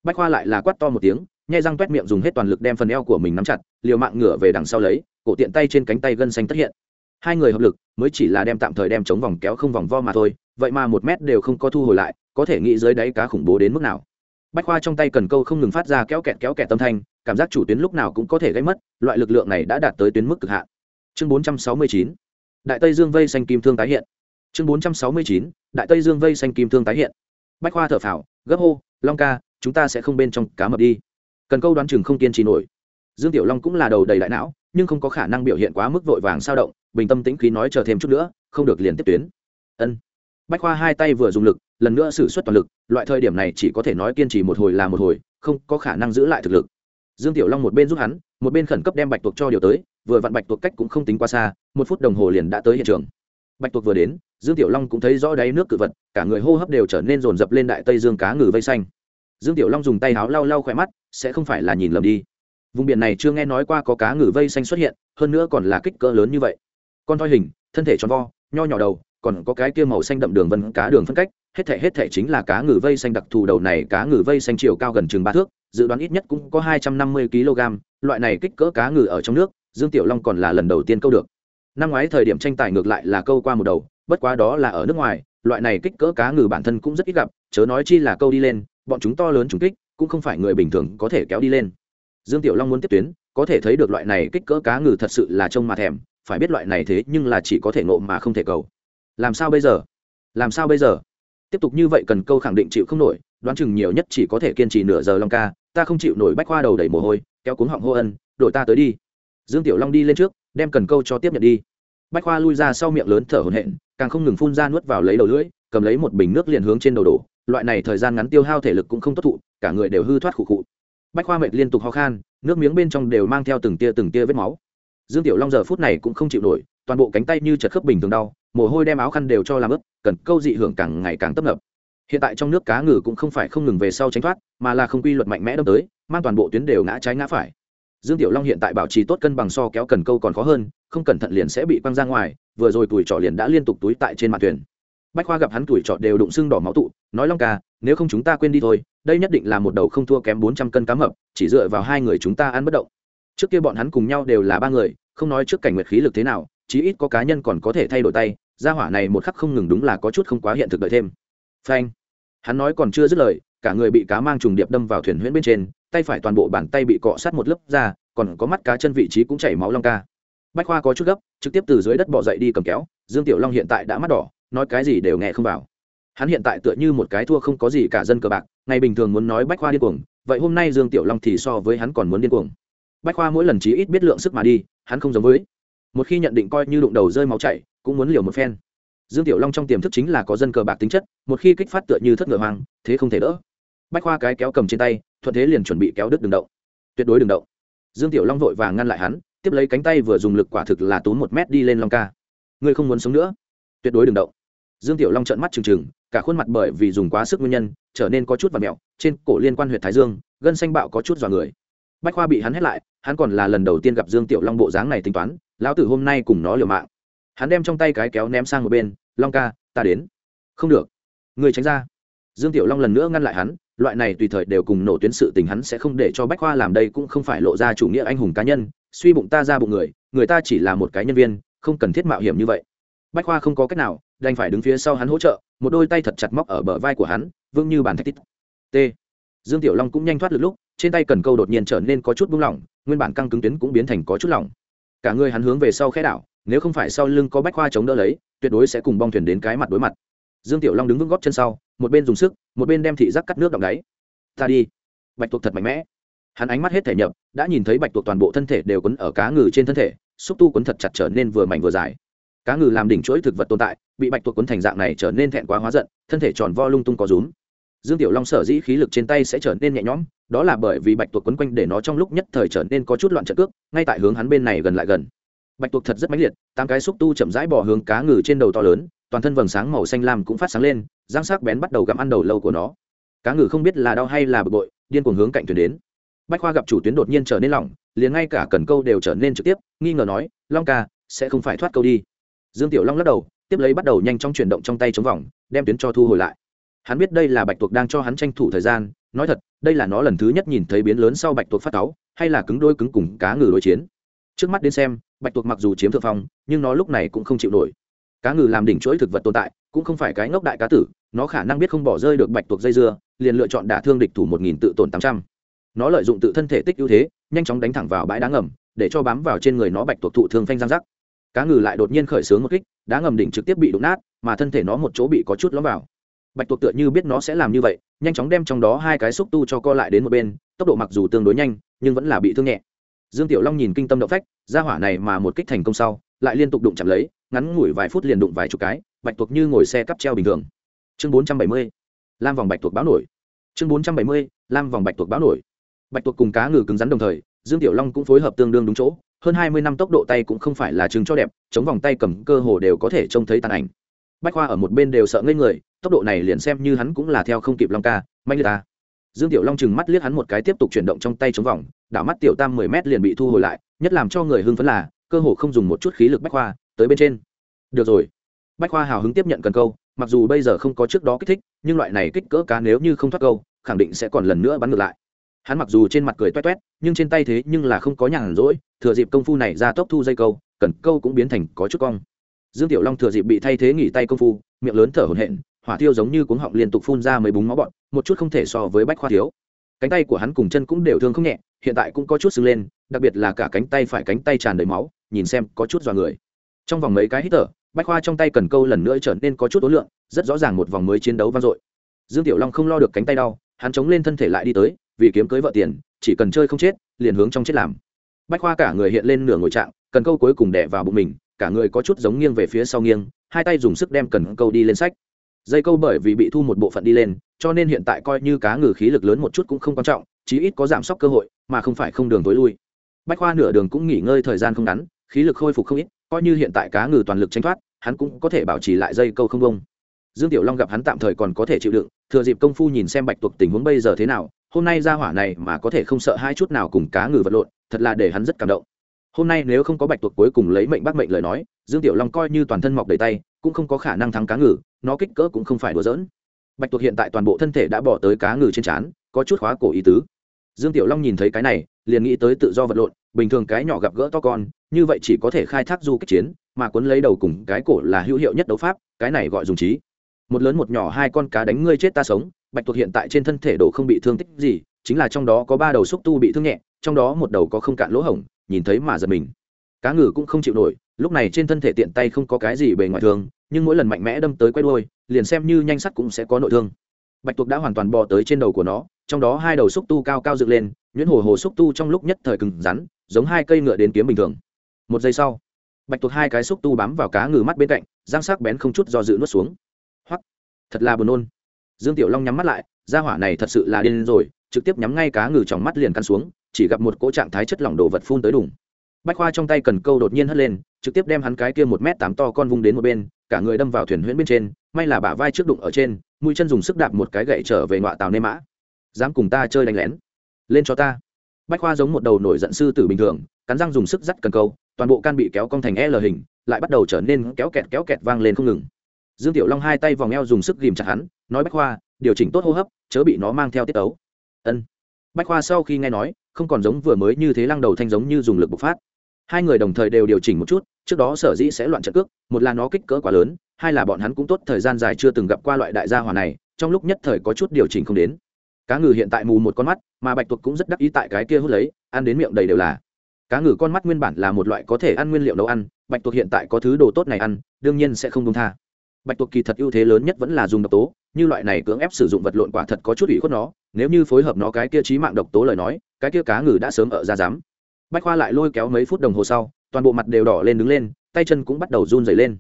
Bách khoa lại là quát to một tiếng, nhai răng toét miệng dùng hết toàn lực đem phần eo của mình nắm chặt, liều mạng ngửa về đằng sau lấy, cổ tiện tay trên cánh tay gân xanh tất hiện. Hai người hợp lực, mới chỉ là đem tạm thời đem chống vòng kéo không vòng vo mà thôi, vậy mà một mét đều không có thu hồi lại, có thể nghĩ dưới đáy cá khủng bố đến mức nào bách khoa trong tay cần câu không ngừng phát ra kéo kẹt kéo kẹt tâm thanh, cảm giác chủ tuyến lúc nào cũng có thể gây mất, loại lực lượng này đã đạt tới tuyến mức cực hạn. Chương 469 đại tây dương vây xanh kim thương tái hiện. Chương 469 đại tây dương vây xanh kim thương tái hiện. Bách khoa thở phào, gấp hô, long ca, chúng ta sẽ không bên trong cá mập đi. Cần câu đoán chừng không kiên trì nổi. Dương tiểu long cũng là đầu đầy đại não, nhưng không có khả năng biểu hiện quá mức vội vàng sao động, bình tâm tĩnh khí nói chờ thêm chút nữa, không được liền tiếp tuyến. Ân. Bách khoa hai tay vừa dùng lực lần nữa xử suất toàn lực, loại thời điểm này chỉ có thể nói kiên trì một hồi là một hồi, không có khả năng giữ lại thực lực. Dương tiểu long một bên giúp hắn, một bên khẩn cấp đem bạch tuộc cho điều tới, vừa vặn bạch tuộc cách cũng không tính quá xa, một phút đồng hồ liền đã tới hiện trường. Bạch tuộc vừa đến, dương tiểu long cũng thấy rõ đáy nước cự vật, cả người hô hấp đều trở nên rồn rập lên đại tây dương cá ngừ vây xanh. Dương tiểu long dùng tay háo lau lau khỏe mắt, sẽ không phải là nhìn lầm đi. Vùng biển này chưa nghe nói qua có cá ngừ vây xanh xuất hiện, hơn nữa còn là kích cỡ lớn như vậy. Con thoi hình, thân thể tròn vo, nho nhỏ đầu, còn có cái kia màu xanh đậm đường vân cá đường phân cách hết thể hết thể chính là cá ngừ vây xanh đặc thù đầu này cá ngừ vây xanh chiều cao gần chừng ba thước, dự đoán ít nhất cũng có hai trăm năm mươi kg, loại này kích cỡ cá ngừ ở trong nước, dương tiểu long còn là lần đầu tiên câu được. Năm ngoái thời điểm tranh tài ngược lại là câu qua một đầu, bất quá đó là ở nước ngoài, loại này kích cỡ cá ngừ bản thân cũng rất ít gặp, chớ nói chi là câu đi lên, bọn chúng to lớn trùng kích, cũng không phải người bình thường có thể kéo đi lên. Dương tiểu long muốn tiếp tuyến, có thể thấy được loại này kích cỡ cá ngừ thật sự là trông mà thèm, phải biết loại này thế nhưng là chỉ có thể nộ mà không thể cầu. Làm sao bây giờ? Làm sao bây giờ? Tiếp tục như vậy cần câu khẳng định chịu không nổi, đoán chừng nhiều nhất chỉ có thể kiên trì nửa giờ long ca, ta không chịu nổi bách khoa đầu đầy mồ hôi, kéo cuống họng hô ân, đổi ta tới đi. Dương tiểu long đi lên trước, đem cần câu cho tiếp nhận đi. Bách khoa lui ra sau miệng lớn thở hổn hển, càng không ngừng phun ra nuốt vào lấy đầu lưỡi, cầm lấy một bình nước liền hướng trên đầu đổ, loại này thời gian ngắn tiêu hao thể lực cũng không tốt thụ, cả người đều hư thoát khụ khụ. Bách khoa mệt liên tục ho khan, nước miếng bên trong đều mang theo từng tia từng tia vết máu. Dương tiểu long giờ phút này cũng không chịu nổi, toàn bộ cánh tay như chật khớp bình thường đau mồ hôi đem áo khăn đều cho làm ướt, cần câu dị hưởng càng ngày càng tấp nập. Hiện tại trong nước cá ngừ cũng không phải không ngừng về sau tránh thoát, mà là không quy luật mạnh mẽ đâm tới, mang toàn bộ tuyến đều ngã trái ngã phải. Dương tiểu long hiện tại bảo trì tốt cân bằng so kéo cần câu còn khó hơn, không cẩn thận liền sẽ bị quăng ra ngoài, vừa rồi tuổi trọ liền đã liên tục túi tại trên mặt thuyền. Bách khoa gặp hắn tuổi trọ đều đụng xương đỏ máu tụ, nói long ca, nếu không chúng ta quên đi thôi, đây nhất định là một đầu không thua kém bốn trăm cân cá mập, chỉ dựa vào hai người chúng ta ăn bất động. Trước kia bọn hắn cùng nhau đều là ba người, không nói trước cảnh nguyệt khí lực thế nào chí ít có cá nhân còn có thể thay đổi tay, gia hỏa này một khắc không ngừng đúng là có chút không quá hiện thực đợi thêm. Phanh. Hắn nói còn chưa dứt lời, cả người bị cá mang trùng điệp đâm vào thuyền huyễn bên trên, tay phải toàn bộ bàn tay bị cọ sát một lớp ra, còn có mắt cá chân vị trí cũng chảy máu long ca. Bách khoa có chút gấp, trực tiếp từ dưới đất bỏ dậy đi cầm kéo, dương tiểu long hiện tại đã mắt đỏ, nói cái gì đều nghe không vào. Hắn hiện tại tựa như một cái thua không có gì cả dân cờ bạc, ngày bình thường muốn nói bách khoa điên cuồng, vậy hôm nay dương tiểu long thì so với hắn còn muốn điên cuồng. Bách khoa mỗi lần chí ít biết lượng sức mà đi, hắn không giống với một khi nhận định coi như đụng đầu rơi máu chảy, cũng muốn liều một phen. Dương tiểu long trong tiềm thức chính là có dân cờ bạc tính chất, một khi kích phát tựa như thất ngựa hoang, thế không thể đỡ. Bách khoa cái kéo cầm trên tay, thuận thế liền chuẩn bị kéo đứt đường động. Tuyệt đối đường động. Dương tiểu long vội vàng ngăn lại hắn, tiếp lấy cánh tay vừa dùng lực quả thực là tốn một mét đi lên long ca. Ngươi không muốn sống nữa? Tuyệt đối đường động. Dương tiểu long trợn mắt trừng trừng, cả khuôn mặt bởi vì dùng quá sức nguyên nhân, trở nên có chút và mẹo, trên cổ liên quan huyện thái dương, gân xanh bạo có chút dọa người bách khoa bị hắn hét lại, hắn còn là lần đầu tiên gặp dương tiểu long bộ dáng này tính toán, lão tử hôm nay cùng nó liều mạng. Hắn đem trong tay cái kéo ném sang một bên, long ca, ta đến. Không được. Người tránh ra. Dương tiểu long lần nữa ngăn lại hắn, loại này tùy thời đều cùng nổ tuyến sự tình hắn sẽ không để cho bách khoa làm đây cũng không phải lộ ra chủ nghĩa anh hùng cá nhân, suy bụng ta ra bụng người người ta chỉ là một cái nhân viên, không cần thiết mạo hiểm như vậy. Bách khoa không có cách nào, đành phải đứng phía sau hắn hỗ trợ, một đôi tay thật chặt móc ở bờ vai của hắn, vững như bàn thách tít. T. Dương tiểu long cũng nhanh thoát được lúc trên tay cần câu đột nhiên trở nên có chút buông lỏng, nguyên bản căng cứng tuyến cũng biến thành có chút lỏng. Cả người hắn hướng về sau khe đảo, nếu không phải sau lưng có bách khoa chống đỡ lấy, tuyệt đối sẽ cùng bong thuyền đến cái mặt đối mặt. Dương tiểu long đứng vững góp chân sau, một bên dùng sức, một bên đem thị giác cắt nước đọng đáy. Ta đi. Bạch tuộc thật mạnh mẽ. Hắn ánh mắt hết thể nhập, đã nhìn thấy bạch tuộc toàn bộ thân thể đều quấn ở cá ngừ trên thân thể, xúc tu quấn thật chặt trở nên vừa mảnh vừa dài. Cá ngừ làm đỉnh chuỗi thực vật tồn tại, bị bạch tuộc quấn thành dạng này trở nên thẹn quá hóa giận, thân thể tròn vo lung tung có rúm. Dương tiểu long sở dĩ khí lực trên tay sẽ trở nên nhẹ nhõm đó là bởi vì bạch tuộc quấn quanh để nó trong lúc nhất thời trở nên có chút loạn trận cước, ngay tại hướng hắn bên này gần lại gần. Bạch tuộc thật rất mãnh liệt, tám cái xúc tu chậm rãi bỏ hướng cá ngừ trên đầu to lớn, toàn thân vầng sáng màu xanh lam cũng phát sáng lên giang sắc bén bắt đầu gặm ăn đầu lâu của nó. Cá ngừ không biết là đau hay là bực bội, điên cuồng hướng cạnh thuyền đến. Bách khoa gặp chủ tuyến đột nhiên trở nên lỏng, liền ngay cả cần câu đều trở nên trực tiếp, nghi ngờ nói, long ca, sẽ không phải thoát câu đi. Dương tiểu long lắc đầu, tiếp lấy bắt đầu nhanh chóng chuyển động trong tay chống vòng, đem tuyến cho thu hồi lại. Hắn biết đây là bạch tuộc đang cho hắn tranh thủ thời gian nói thật, đây là nó lần thứ nhất nhìn thấy biến lớn sau bạch tuộc phát cáu, hay là cứng đôi cứng cùng cá ngừ đối chiến. Trước mắt đến xem, bạch tuộc mặc dù chiếm thượng phong, nhưng nó lúc này cũng không chịu nổi. Cá ngừ làm đỉnh chuỗi thực vật tồn tại, cũng không phải cái ngốc đại cá tử, nó khả năng biết không bỏ rơi được bạch tuộc dây dưa, liền lựa chọn đả thương địch thủ một nghìn tự tổn tám trăm. Nó lợi dụng tự thân thể tích ưu thế, nhanh chóng đánh thẳng vào bãi đá ngầm, để cho bám vào trên người nó bạch tuộc thụ thương phanh giang rắc. Cá ngừ lại đột nhiên khởi xướng một kích, đá ngầm đỉnh trực tiếp bị đụng nát, mà thân thể nó một chỗ bị có chút lõm vào bạch tuộc tựa như biết nó sẽ làm như vậy, nhanh chóng đem trong đó hai cái xúc tu cho co lại đến một bên, tốc độ mặc dù tương đối nhanh, nhưng vẫn là bị thương nhẹ. Dương tiểu long nhìn kinh tâm động phách ra hỏa này mà một kích thành công sau, lại liên tục đụng chạm lấy, ngắn ngủi vài phút liền đụng vài chục cái, bạch tuộc như ngồi xe cắp treo bình thường. Chương bốn trăm bảy mươi, lam vòng bạch tuộc báo nổi. Chương bốn trăm bảy mươi, lam vòng bạch tuộc báo nổi. Bạch tuộc cùng cá ngừ cứng rắn đồng thời, dương tiểu long cũng phối hợp tương đương đúng chỗ, hơn hai mươi năm tốc độ tay cũng không phải là chứng cho đẹp, chống vòng tay cầm cơ hồ đều có thể trông thấy tàn ảnh bách khoa ở một bên đều sợ ngây người, tốc độ này liền xem như hắn cũng là theo không kịp long ca, mạnh liệt ta. Dương tiểu long chừng mắt liếc hắn một cái tiếp tục chuyển động trong tay chống vòng, đảo mắt tiểu tam mười mét liền bị thu hồi lại, nhất làm cho người hưng phấn là, cơ hồ không dùng một chút khí lực bách khoa, tới bên trên. Được rồi. Bách khoa hào hứng tiếp nhận cần câu, mặc dù bây giờ không có trước đó kích thích, nhưng loại này kích cỡ cá nếu như không thoát câu, khẳng định sẽ còn lần nữa bắn ngược lại. Hắn mặc dù trên mặt cười toét toét, nhưng trên tay thế nhưng là không có nhàn rỗi, thừa dịp công phu này ra tốc thu dây câu, cần câu cũng biến thành có chút cong dương tiểu long thừa dịp bị thay thế nghỉ tay công phu, miệng lớn thở hổn hển, hỏa thiêu giống như cuống họng liên tục phun ra mấy búng máu bọn một chút không thể so với bách khoa thiếu. Cánh tay của hắn cùng chân cũng đều thương không nhẹ, hiện tại cũng có chút sưng lên, đặc biệt là cả cánh tay phải cánh tay tràn đầy máu, nhìn xem có chút dọa người. Trong vòng mấy cái hít thở, bách khoa trong tay cần câu lần nữa trở nên có chút ối lượng rất rõ ràng một vòng mới chiến đấu vang dội. Dương tiểu long không lo được cánh tay đau, hắn chống lên thân thể lại đi tới, vì kiếm cưới vợ tiền, chỉ cần chơi không chết, liền hướng trong chết làm. Bách khoa cả người hiện lên nửa ngồi trạng, cần câu cuối cùng đẻ vào bụng mình cả người có chút giống nghiêng về phía sau nghiêng, hai tay dùng sức đem cần câu đi lên sách. Dây câu bởi vì bị thu một bộ phận đi lên, cho nên hiện tại coi như cá ngừ khí lực lớn một chút cũng không quan trọng, chí ít có giảm sốc cơ hội, mà không phải không đường tối lui. Bách khoa nửa đường cũng nghỉ ngơi thời gian không ngắn, khí lực khôi phục không ít, coi như hiện tại cá ngừ toàn lực tranh thoát, hắn cũng có thể bảo trì lại dây câu không bông dương tiểu long gặp hắn tạm thời còn có thể chịu đựng, thừa dịp công phu nhìn xem bạch tuộc tình huống bây giờ thế nào, hôm nay ra hỏa này mà có thể không sợ hai chút nào cùng cá ngừ vật lộn, thật là để hắn rất cảm động hôm nay nếu không có bạch tuộc cuối cùng lấy mệnh bắt mệnh lời nói, dương tiểu long coi như toàn thân mọc đầy tay, cũng không có khả năng thắng cá ngừ, nó kích cỡ cũng không phải đùa giỡn. Bạch tuộc hiện tại toàn bộ thân thể đã bỏ tới cá ngừ trên trán, có chút khóa cổ ý tứ. Dương tiểu long nhìn thấy cái này, liền nghĩ tới tự do vật lộn, bình thường cái nhỏ gặp gỡ to con, như vậy chỉ có thể khai thác du kích chiến, mà cuốn lấy đầu cùng cái cổ là hữu hiệu nhất đấu pháp, cái này gọi dùng trí. Một lớn một nhỏ hai con cá đánh ngươi chết ta sống, bạch tuộc hiện tại trên thân thể đồ không bị thương tích gì, chính là trong đó có ba đầu xúc tu bị thương nhẹ, trong đó một đầu có không cạn lỗ hổng nhìn thấy mà giật mình. Cá ngừ cũng không chịu nổi, lúc này trên thân thể tiện tay không có cái gì bề ngoài thương nhưng mỗi lần mạnh mẽ đâm tới quay đôi liền xem như nhanh sắt cũng sẽ có nội thương. Bạch tuộc đã hoàn toàn bò tới trên đầu của nó, trong đó hai đầu xúc tu cao cao dựng lên, nhuyễn hồ hồ xúc tu trong lúc nhất thời cứng rắn, giống hai cây ngựa đến kiếm bình thường. Một giây sau, bạch tuộc hai cái xúc tu bám vào cá ngừ mắt bên cạnh giang sắc bén không chút do dự nuốt xuống. Hoặc thật là buồn nôn. Dương tiểu long nhắm mắt lại ra hỏa này thật sự là điên rồi, trực tiếp nhắm ngay cá ngừ trong mắt liền căn xuống chỉ gặp một cỗ trạng thái chất lỏng đồ vật phun tới đùng. Bách khoa trong tay cần câu đột nhiên hất lên, trực tiếp đem hắn cái kia một m tám to con vung đến một bên, cả người đâm vào thuyền huyễn bên trên, may là bả vai trước đụng ở trên, mũi chân dùng sức đạp một cái gậy trở về ngoại tàu nê mã. Dám cùng ta chơi đánh lén? Lên cho ta. Bách khoa giống một đầu nổi giận sư tử bình thường, cắn răng dùng sức dắt cần câu, toàn bộ can bị kéo cong thành l hình, lại bắt đầu trở nên kéo kẹt kéo kẹt vang lên không ngừng. Dương tiểu long hai tay vòng eo dùng sức ghìm chặt hắn, nói bách khoa, điều chỉnh tốt hô hấp, chớ bị nó mang theo tiết ấu ân bách khoa sau khi nghe nói, không còn giống vừa mới như thế lăng đầu thanh giống như dùng lực bộc phát. Hai người đồng thời đều điều chỉnh một chút, trước đó sở dĩ sẽ loạn trận cước, một là nó kích cỡ quá lớn, hai là bọn hắn cũng tốt, thời gian dài chưa từng gặp qua loại đại gia hỏa này, trong lúc nhất thời có chút điều chỉnh không đến. Cá ngừ hiện tại mù một con mắt, mà bạch tuộc cũng rất đắc ý tại cái kia hút lấy, ăn đến miệng đầy đều là. Cá ngừ con mắt nguyên bản là một loại có thể ăn nguyên liệu nấu ăn, bạch tuộc hiện tại có thứ đồ tốt này ăn, đương nhiên sẽ không công tha. Bạch tuộc kỳ thật ưu thế lớn nhất vẫn là dùng độc tố như loại này cưỡng ép sử dụng vật lộn quả thật có chút ủy khuất nó, nếu như phối hợp nó cái kia trí mạng độc tố lời nói, cái kia cá ngừ đã sớm ở ra dám. Bách khoa lại lôi kéo mấy phút đồng hồ sau, toàn bộ mặt đều đỏ lên đứng lên, tay chân cũng bắt đầu run dày lên.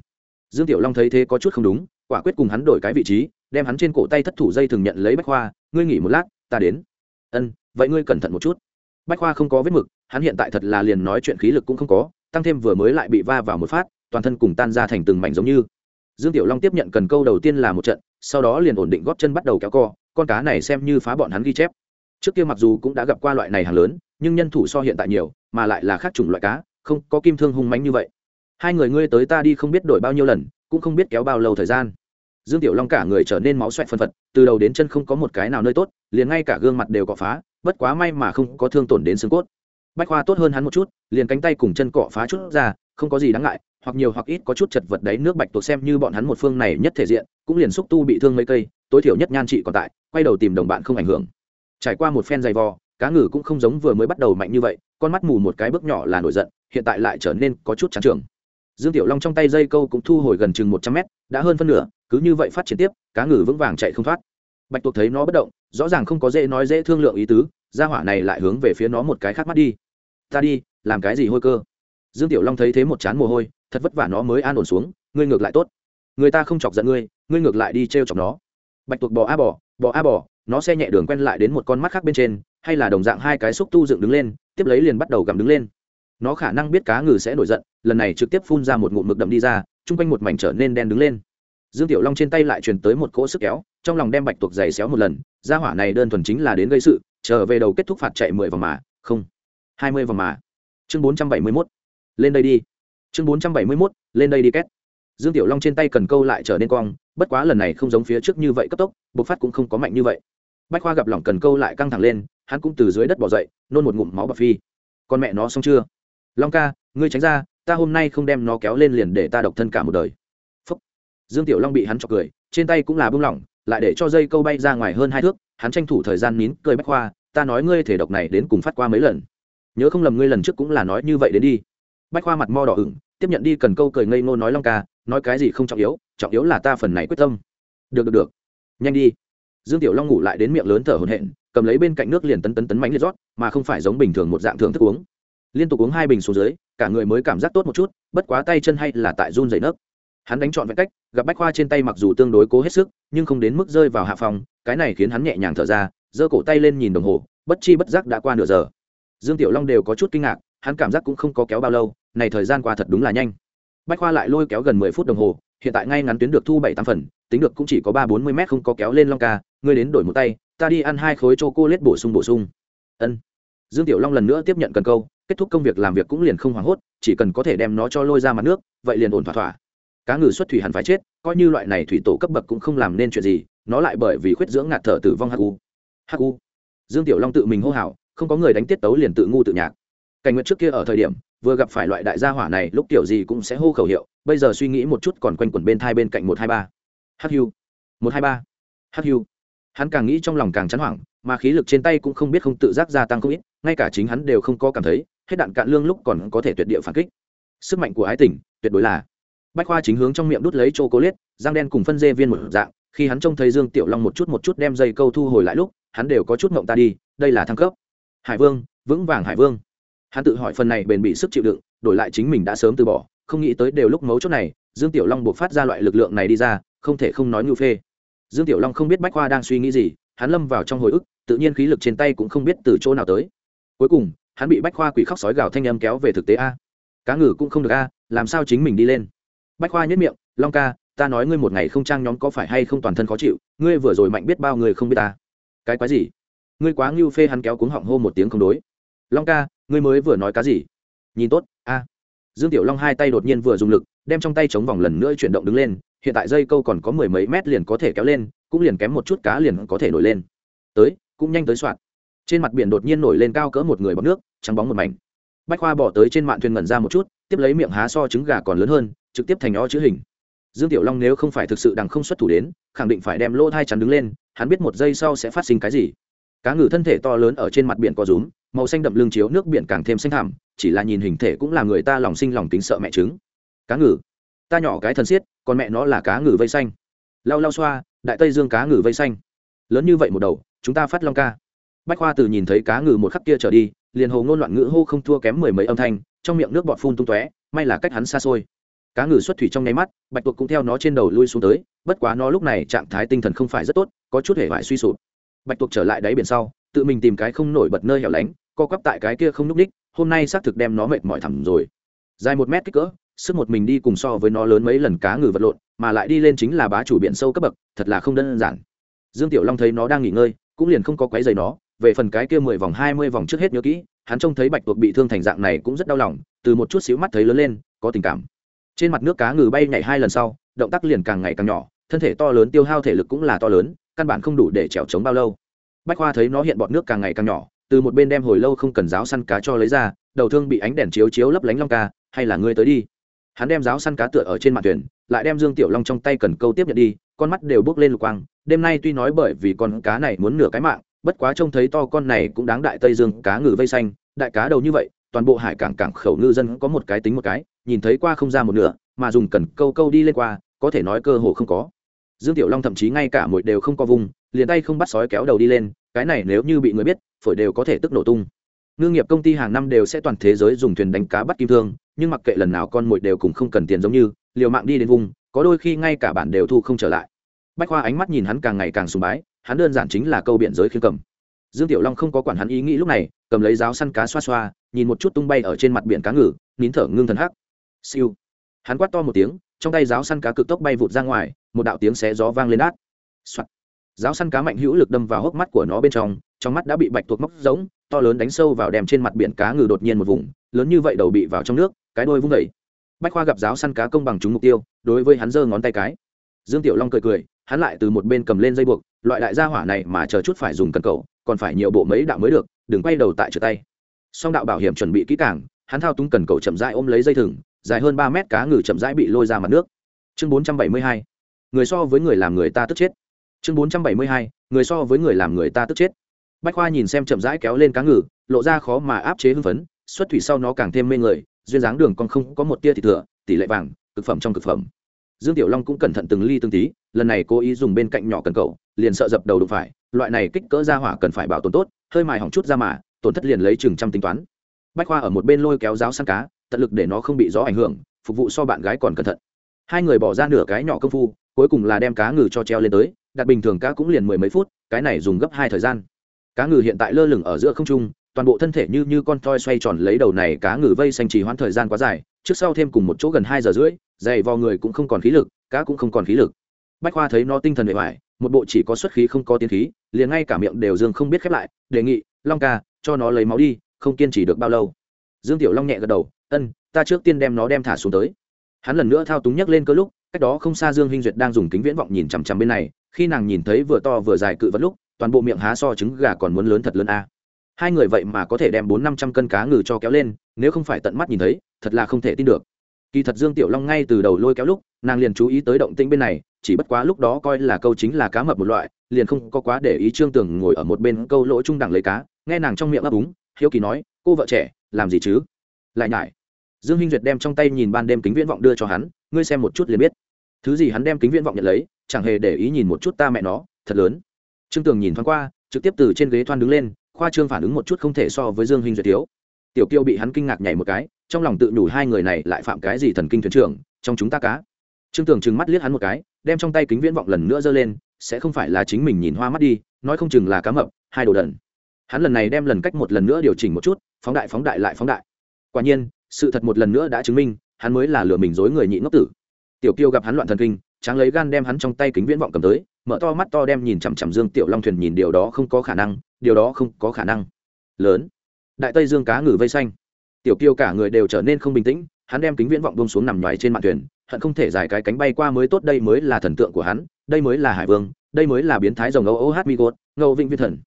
Dương tiểu long thấy thế có chút không đúng, quả quyết cùng hắn đổi cái vị trí, đem hắn trên cổ tay thất thủ dây thường nhận lấy bách khoa, ngươi nghỉ một lát, ta đến. Ân, vậy ngươi cẩn thận một chút. Bách khoa không có vết mực, hắn hiện tại thật là liền nói chuyện khí lực cũng không có, tăng thêm vừa mới lại bị va vào một phát, toàn thân cùng tan ra thành từng mảnh giống như dương tiểu long tiếp nhận cần câu đầu tiên là một trận, sau đó liền ổn định góp chân bắt đầu kéo co, con cá này xem như phá bọn hắn ghi chép. Trước kia mặc dù cũng đã gặp qua loại này hàng lớn, nhưng nhân thủ so hiện tại nhiều, mà lại là khác chủng loại cá, không có kim thương hung mánh như vậy. Hai người ngươi tới ta đi không biết đổi bao nhiêu lần, cũng không biết kéo bao lâu thời gian. Dương tiểu long cả người trở nên máu xoẹt phân phật, từ đầu đến chân không có một cái nào nơi tốt, liền ngay cả gương mặt đều cọ phá, bất quá may mà không có thương tổn đến xương cốt. Bách khoa tốt hơn hắn một chút, liền cánh tay cùng chân cọ phá chút ra, không có gì đáng ngại hoặc nhiều hoặc ít có chút chật vật đấy, nước bạch tuộc xem như bọn hắn một phương này nhất thể diện, cũng liền xúc tu bị thương mấy cây, tối thiểu nhất nhan trị còn tại, quay đầu tìm đồng bạn không ảnh hưởng. Trải qua một phen dày vò, cá ngừ cũng không giống vừa mới bắt đầu mạnh như vậy, con mắt mù một cái bước nhỏ là nổi giận, hiện tại lại trở nên có chút chán trường. Dương tiểu long trong tay dây câu cũng thu hồi gần chừng một trăm mét, đã hơn phân nửa, cứ như vậy phát triển tiếp, cá ngừ vững vàng chạy không thoát. Bạch tuộc thấy nó bất động, rõ ràng không có dễ nói dễ thương lượng ý tứ ra hỏa này lại hướng về phía nó một cái khác mắt đi. Ta đi, làm cái gì hôi cơ? Dương tiểu long thấy thế một chán mồ hôi thật vất vả nó mới an ổn xuống, ngươi ngược lại tốt. Người ta không chọc giận ngươi ngươi ngược lại đi t r e o chọc nó. Bạch tuộc bò a bò bò a bò, nó xe nhẹ đường quen lại đến một con mắt khác bên trên, hay là đồng dạng hai cái xúc tu dựng đứng lên, tiếp lấy liền bắt đầu gặm đứng lên. Nó khả năng biết cá ngừ sẽ nổi giận, lần này trực tiếp phun ra một ngụm mực đậm đi ra, chung quanh một mảnh trở nên đen đứng lên. Dương tiểu long trên tay lại truyền tới một cỗ sức kéo, trong lòng đem bạch tuộc giày xéo một lần ra hỏa này đơn thuần chính là đến gây sự, trở về đầu kết thúc phạt chạy mười vòng mà, không, hai mươi vòng mà. Chương bốn trăm bảy mươi mốt, lên đây đi chương bốn trăm bảy mươi mốt, lên đây đi két. Dương tiểu long trên tay cần câu lại trở nên cong, bất quá lần này không giống phía trước như vậy cấp tốc, bộc phát cũng không có mạnh như vậy. Bách khoa gặp lỏng cần câu lại căng thẳng lên, hắn cũng từ dưới đất bỏ dậy, nôn một ngụm máu bạc phi. Con mẹ nó xong chưa? Long ca, ngươi tránh ra, ta hôm nay không đem nó kéo lên liền để ta độc thân cả một đời. Phúc. dương tiểu long bị hắn chọc cười, trên tay cũng là bưng lỏng, lại để cho dây câu bay ra ngoài hơn hai thước, hắn tranh thủ thời gian nín cười bách khoa, ta nói ngươi thể độc này đến cùng phát qua mấy lần. Nhớ không lầm ngươi lần trước cũng là nói như vậy đến đi bách khoa mặt mo đỏ ửng, tiếp nhận đi cần câu cười ngây ngô nói long ca, nói cái gì không trọng yếu trọng yếu là ta phần này quyết tâm. Được được được. Nhanh đi. Dương tiểu long ngủ lại đến miệng lớn thở hổn hển, cầm lấy bên cạnh nước liền tấn tấn tấn mánh liệt rót, mà không phải giống bình thường một dạng thường thức uống. Liên tục uống hai bình xuống dưới, cả người mới cảm giác tốt một chút, bất quá tay chân hay là tại run dày nấc. Hắn đánh trọn vẹn cách, gặp bách khoa trên tay mặc dù tương đối cố hết sức, nhưng không đến mức rơi vào hạ phòng, cái này khiến hắn nhẹ nhàng thở ra, giơ cổ tay lên nhìn đồng hồ, bất chi bất giác đã qua nửa giờ. Dương tiểu long đều có chút kinh ngạc, hắn cảm giác cũng không có kéo bao lâu này thời gian qua thật đúng là nhanh. Bách khoa lại lôi kéo gần mười phút đồng hồ, hiện tại ngay ngắn tuyến được thu bảy tám phần, tính được cũng chỉ có ba bốn mươi mét không có kéo lên long ca, ngươi đến đổi một tay, ta đi ăn hai khối chocolate cô lết bổ sung bổ sung. Ân. Dương tiểu long lần nữa tiếp nhận cần câu, kết thúc công việc làm việc cũng liền không hoảng hốt, chỉ cần có thể đem nó cho lôi ra mặt nước, vậy liền ổn thỏa thỏa. Cá ngừ xuất thủy hẳn phải chết, coi như loại này thủy tổ cấp bậc cũng không làm nên chuyện gì, nó lại bởi vì khuyết dưỡng ngạt thở tử vong haku haku dương tiểu long tự mình hô hào, không có người đánh tiết tấu liền tự ngu tự nhạc. Cảnh nguyện trước kia ở thời điểm vừa gặp phải loại đại gia hỏa này, lúc kiểu gì cũng sẽ hô khẩu hiệu, bây giờ suy nghĩ một chút còn quanh quẩn bên thai bên cạnh một hai ba. Hắc hưu. Một hai ba. Hắc hưu. Hắn càng nghĩ trong lòng càng chán hoảng, mà khí lực trên tay cũng không biết không tự giác gia tăng không ít, ngay cả chính hắn đều không có cảm thấy, hết đạn cạn lương lúc còn có thể tuyệt địa phản kích. Sức mạnh của ái tình, tuyệt đối là. Bách khoa chính hướng trong miệng đút lấy c h liết giang đen cùng phân dê viên một dạng, khi hắn trông thấy dương tiểu long một chút một chút đem dây câu thu hồi lại lúc, hắn đều có chút mộng ta đi, đây là thăng cấp. Hải vương, vững vàng hải vương hắn tự hỏi phần này bền bị sức chịu đựng, đổi lại chính mình đã sớm từ bỏ, không nghĩ tới đều lúc mấu chốt này, dương tiểu long buộc phát ra loại lực lượng này đi ra, không thể không nói ngưu phê. Dương tiểu long không biết bách khoa đang suy nghĩ gì, hắn lâm vào trong hồi ức, tự nhiên khí lực trên tay cũng không biết từ chỗ nào tới. Cuối cùng, hắn bị bách khoa quỷ khóc sói gào thanh âm kéo về thực tế a. Cá ngừ cũng không được a, làm sao chính mình đi lên? Bách khoa nhất miệng, long ca, ta nói ngươi một ngày không trang nhóm có phải hay không toàn thân khó chịu, ngươi vừa rồi mạnh biết bao người không biết ta. Cái quái gì? Ngươi quá ngưu phê. Hắn kéo cuống họng hô một tiếng không đối. Long ca ngươi mới vừa nói cá gì? Nhìn tốt, a. Dương tiểu long hai tay đột nhiên vừa dùng lực, đem trong tay chống vòng lần nữa chuyển động đứng lên, hiện tại dây câu còn có mười mấy mét liền có thể kéo lên, cũng liền kém một chút cá liền có thể nổi lên. Tới, cũng nhanh tới soạn trên mặt biển đột nhiên nổi lên cao cỡ một người bọc nước, trắng bóng một mảnh. Bách khoa bỏ tới trên mạn thuyền ngẩn ra một chút, tiếp lấy miệng há so trứng gà còn lớn hơn, trực tiếp thành o chữ hình. Dương tiểu long nếu không phải thực sự đằng không xuất thủ đến, khẳng định phải đem lỗ thai chắn đứng lên, hắn biết một giây sau sẽ phát sinh cái gì cá ngừ thân thể to lớn ở trên mặt biển có rúm, màu xanh đậm lưng chiếu nước biển càng thêm xanh thảm chỉ là nhìn hình thể cũng là người ta lòng sinh lòng tính sợ mẹ trứng. Cá ngừ. Ta nhỏ cái thân xiết, còn mẹ nó là cá ngừ vây xanh. Lau lau xoa, đại tây dương cá ngừ vây xanh. Lớn như vậy một đầu, chúng ta phát long ca. Bách khoa từ nhìn thấy cá ngừ một khắc kia trở đi, liền hồ ngôn loạn ngữ hô không thua kém mười mấy âm thanh, trong miệng nước bọt phun tung tóe, may là cách hắn xa xôi. Cá ngừ xuất thủy trong nháy mắt, bạch tuộc cũng theo nó trên đầu lui xuống tới, bất quá nó lúc này trạng thái tinh thần không phải rất tốt, có chút hề vải suy sụp bạch tuộc trở lại đáy biển sau, tự mình tìm cái không nổi bật nơi hẻo lánh, co quắp tại cái kia không núp ních hôm nay xác thực đem nó mệt mỏi thẳm rồi. Dài một mét kích cỡ, sức một mình đi cùng so với nó lớn mấy lần cá ngừ vật lộn, mà lại đi lên chính là bá chủ biển sâu cấp bậc, thật là không đơn giản. Dương tiểu long thấy nó đang nghỉ ngơi, cũng liền không có quấy giày nó, về phần cái kia mười vòng, hai mươi vòng trước hết nhớ kỹ, hắn trông thấy bạch tuộc bị thương thành dạng này cũng rất đau lòng, từ một chút xíu mắt thấy lớn lên, có tình cảm. Trên mặt nước cá ngừ bay nhảy hai lần sau, động tác liền càng ngày càng nhỏ, thân thể to lớn tiêu hao thể lực cũng là to lớn căn bản không đủ để trèo trống bao lâu. Bách khoa thấy nó hiện bọt nước càng ngày càng nhỏ, từ một bên đem hồi lâu không cần giáo săn cá cho lấy ra, đầu thương bị ánh đèn chiếu chiếu lấp lánh long ca, hay là ngươi tới đi. Hắn đem giáo săn cá tựa ở trên mặt thuyền, lại đem dương tiểu long trong tay cần câu tiếp nhận đi, con mắt đều bước lên lục quang. Đêm nay tuy nói bởi vì con cá này muốn nửa cái mạng, bất quá trông thấy to con này cũng đáng đại tây dương cá ngừ vây xanh, đại cá đầu như vậy, toàn bộ hải cảng cảng khẩu ngư dân có một cái tính một cái, nhìn thấy qua không ra một nửa, mà dùng cần câu câu đi lên qua, có thể nói cơ hồ không có dương tiểu long thậm chí ngay cả mồi đều không co vùng, liền tay không bắt sói kéo đầu đi lên, cái này nếu như bị người biết, phổi đều có thể tức nổ tung. Ngư nghiệp công ty hàng năm đều sẽ toàn thế giới dùng thuyền đánh cá bắt kim thương, nhưng mặc kệ lần nào con mồi đều cùng không cần tiền giống như, liều mạng đi đến vùng, có đôi khi ngay cả bản đều thu không trở lại. Bách khoa ánh mắt nhìn hắn càng ngày càng sùng bái, hắn đơn giản chính là câu biện giới khiêm cầm. Dương tiểu long không có quản hắn ý nghĩ lúc này, cầm lấy giáo săn cá xoa xoa, nhìn một chút tung bay ở trên mặt biển cá ngừ, nín thở ngưng thần hắc. Siêu. Hắn quát to một tiếng, trong tay giáo săn cá cực tốc bay vụt ra ngoài một đạo tiếng xé gió vang lên át Soạn. giáo săn cá mạnh hữu lực đâm vào hốc mắt của nó bên trong trong mắt đã bị bạch tuộc móc giống to lớn đánh sâu vào đèm trên mặt biển cá ngừ đột nhiên một vùng, lớn như vậy đầu bị vào trong nước, cái đôi vung vẩy bách khoa gặp giáo săn cá công bằng trúng mục tiêu, đối với hắn giơ ngón tay cái. Dương tiểu long cười cười, hắn lại từ một bên cầm lên dây buộc, loại đại gia hỏa này mà chờ chút phải dùng cần cầu, còn phải nhiều bộ mấy đạo mới được, đừng quay đầu tại trượt tay. Song đạo bảo hiểm chuẩn bị kỹ càng, hắn thao túng cần cầu chậm rãi ôm lấy dây thừng, dài hơn ba mét cá ngừ chậm rãi bị lôi ra mặt nước. Chương bốn trăm bảy mươi hai người so với người làm người ta tức chết. Chương bốn trăm bảy mươi hai, người so với người làm người ta tức chết. Bách khoa nhìn xem chậm rãi kéo lên cá ngừ, lộ ra khó mà áp chế hưng phấn, xuất thủy sau nó càng thêm mê người, duyên dáng đường còn không có một tia thịt thừa, tỷ lệ vàng, cực phẩm trong cực phẩm. Dương tiểu long cũng cẩn thận từng ly từng tí, lần này cố ý dùng bên cạnh nhỏ cần cầu, liền sợ dập đầu đụng phải, loại này kích cỡ ra hỏa cần phải bảo tồn tốt, hơi mài hỏng chút ra mà, tổn thất liền lấy chừng trăm tính toán. Bách khoa ở một bên lôi kéo giáo săn cá, tận lực để nó không bị gió ảnh hưởng, phục vụ so bạn gái còn cẩn thận. Hai người bỏ ra nửa cái nhỏ công phu cuối cùng là đem cá ngừ cho treo lên tới, đặt bình thường cá cũng liền mười mấy phút, cái này dùng gấp hai thời gian. Cá ngừ hiện tại lơ lửng ở giữa không trung, toàn bộ thân thể như như con toi xoay tròn lấy đầu này cá ngừ vây xanh trì hoãn thời gian quá dài, trước sau thêm cùng một chỗ gần hai giờ rưỡi, dày vò người cũng không còn khí lực, cá cũng không còn khí lực. Bách khoa thấy nó tinh thần bề ngoài một bộ chỉ có xuất khí không có tiến khí, liền ngay cả miệng đều dương không biết khép lại, đề nghị, long ca, cho nó lấy máu đi, không kiên trì được bao lâu. Dương tiểu long nhẹ gật đầu, ân, ta trước tiên đem nó đem thả xuống tới. Hắn lần nữa thao túng nhấc lên cơ lúc cách đó không xa dương hinh duyệt đang dùng kính viễn vọng nhìn chằm chằm bên này, khi nàng nhìn thấy vừa to vừa dài cự vật lúc, toàn bộ miệng há so trứng gà còn muốn lớn thật lớn a. Hai người vậy mà có thể đem bốn năm trăm cân cá ngừ cho kéo lên, nếu không phải tận mắt nhìn thấy, thật là không thể tin được. Kỳ thật dương tiểu long ngay từ đầu lôi kéo lúc, nàng liền chú ý tới động tĩnh bên này, chỉ bất quá lúc đó coi là câu chính là cá mập một loại, liền không có quá để ý trương tường ngồi ở một bên câu lỗ trung đẳng lấy cá, nghe nàng trong miệng ấp úng, hiếu kỳ nói, cô vợ trẻ, làm gì chứ? Lại nhải. Dương hinh duyệt đem trong tay nhìn ban đêm kính viễn vọng đưa cho hắn ngươi xem một chút liền biết. Thứ gì hắn đem kính viễn vọng nhận lấy, chẳng hề để ý nhìn một chút ta mẹ nó, thật lớn. Trương tường nhìn thoáng qua, trực tiếp từ trên ghế thoan đứng lên, khoa trương phản ứng một chút không thể so với dương hình duyệt thiếu. Tiểu kiêu bị hắn kinh ngạc nhảy một cái, trong lòng tự nhủ hai người này lại phạm cái gì thần kinh thuyền trưởng, trong chúng ta cá. Trương tường trừng mắt liếc hắn một cái, đem trong tay kính viễn vọng lần nữa giơ lên, sẽ không phải là chính mình nhìn hoa mắt đi, nói không chừng là cá mập, hai đồ đần. Hắn lần này đem lần cách một lần nữa điều chỉnh một chút, phóng đại phóng đại lại phóng đại. Quả nhiên, sự thật một lần nữa đã chứng minh hắn mới là lừa mình dối người nhị ngốc tử. Tiểu kiêu gặp hắn loạn thần kinh, tráng lấy gan đem hắn trong tay kính viễn vọng cầm tới, mở to mắt to đem nhìn chằm chằm dương tiểu long thuyền nhìn điều đó không có khả năng, điều đó không có khả năng. Lớn. Đại tây dương cá ngừ vây xanh. Tiểu kiêu cả người đều trở nên không bình tĩnh, hắn đem kính viễn vọng bông xuống nằm ngoài trên mạn thuyền, hận không thể giải cái cánh bay qua mới tốt, đây mới là thần tượng của hắn, đây mới là hải vương, đây mới là biến thái rồng âu ô hát mi gốt ngâu vĩnh viên thần.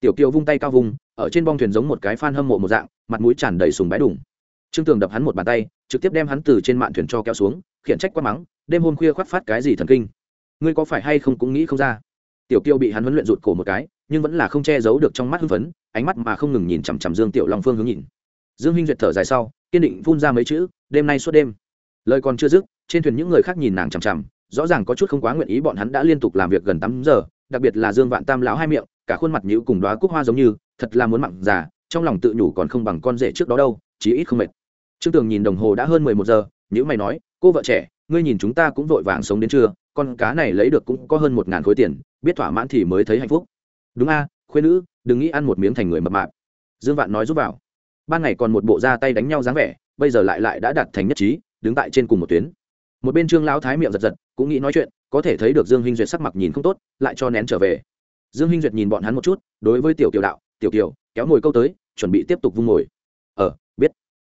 Tiểu kiều vung tay cao vùng ở trên bong thuyền giống một cái phan hâm mộ một dạng, mặt mũi tràn đầy sùng bái đủng trương tường đập hắn một bàn tay, trực tiếp đem hắn từ trên mạn thuyền cho kéo xuống, khiển trách quát mắng, đêm hôm khuya khoác phát cái gì thần kinh? Ngươi có phải hay không cũng nghĩ không ra? Tiểu Kiêu bị hắn huấn luyện rụt cổ một cái, nhưng vẫn là không che giấu được trong mắt hưng phấn, ánh mắt mà không ngừng nhìn chằm chằm dương tiểu long phương hướng nhìn. Dương hinh duyệt thở dài sau, kiên định phun ra mấy chữ, đêm nay suốt đêm. Lời còn chưa dứt, trên thuyền những người khác nhìn nàng chằm chằm, rõ ràng có chút không quá nguyện ý bọn hắn đã liên tục làm việc gần tám giờ, đặc biệt là dương vạn tam lão hai miệng, cả khuôn mặt nhữ cùng đoá cúc hoa giống như, thật là muốn mặn già, trong lòng tự nhủ còn không bằng con rể trước đó đâu, chí ít không mệt trương tường nhìn đồng hồ đã hơn mười một giờ nhữ mày nói, cô vợ trẻ, ngươi nhìn chúng ta cũng vội vàng sống đến trưa, con cá này lấy được cũng có hơn một ngàn khối tiền, biết thỏa mãn thì mới thấy hạnh phúc. Đúng a khuyên nữ, đừng nghĩ ăn một miếng thành người mập mạp. Dương vạn nói giúp vào. Ban ngày còn một bộ ra tay đánh nhau dáng vẻ, bây giờ lại lại đã đạt thành nhất trí, đứng tại trên cùng một tuyến. Một bên trương lão thái miệng giật giật, cũng nghĩ nói chuyện, có thể thấy được dương hinh duyệt sắc mặt nhìn không tốt, lại cho nén trở về. Dương hinh duyệt nhìn bọn hắn một chút, đối với tiểu kiều đạo, tiểu kiều, kéo ngồi câu tới, chuẩn bị tiếp tục vung ngồi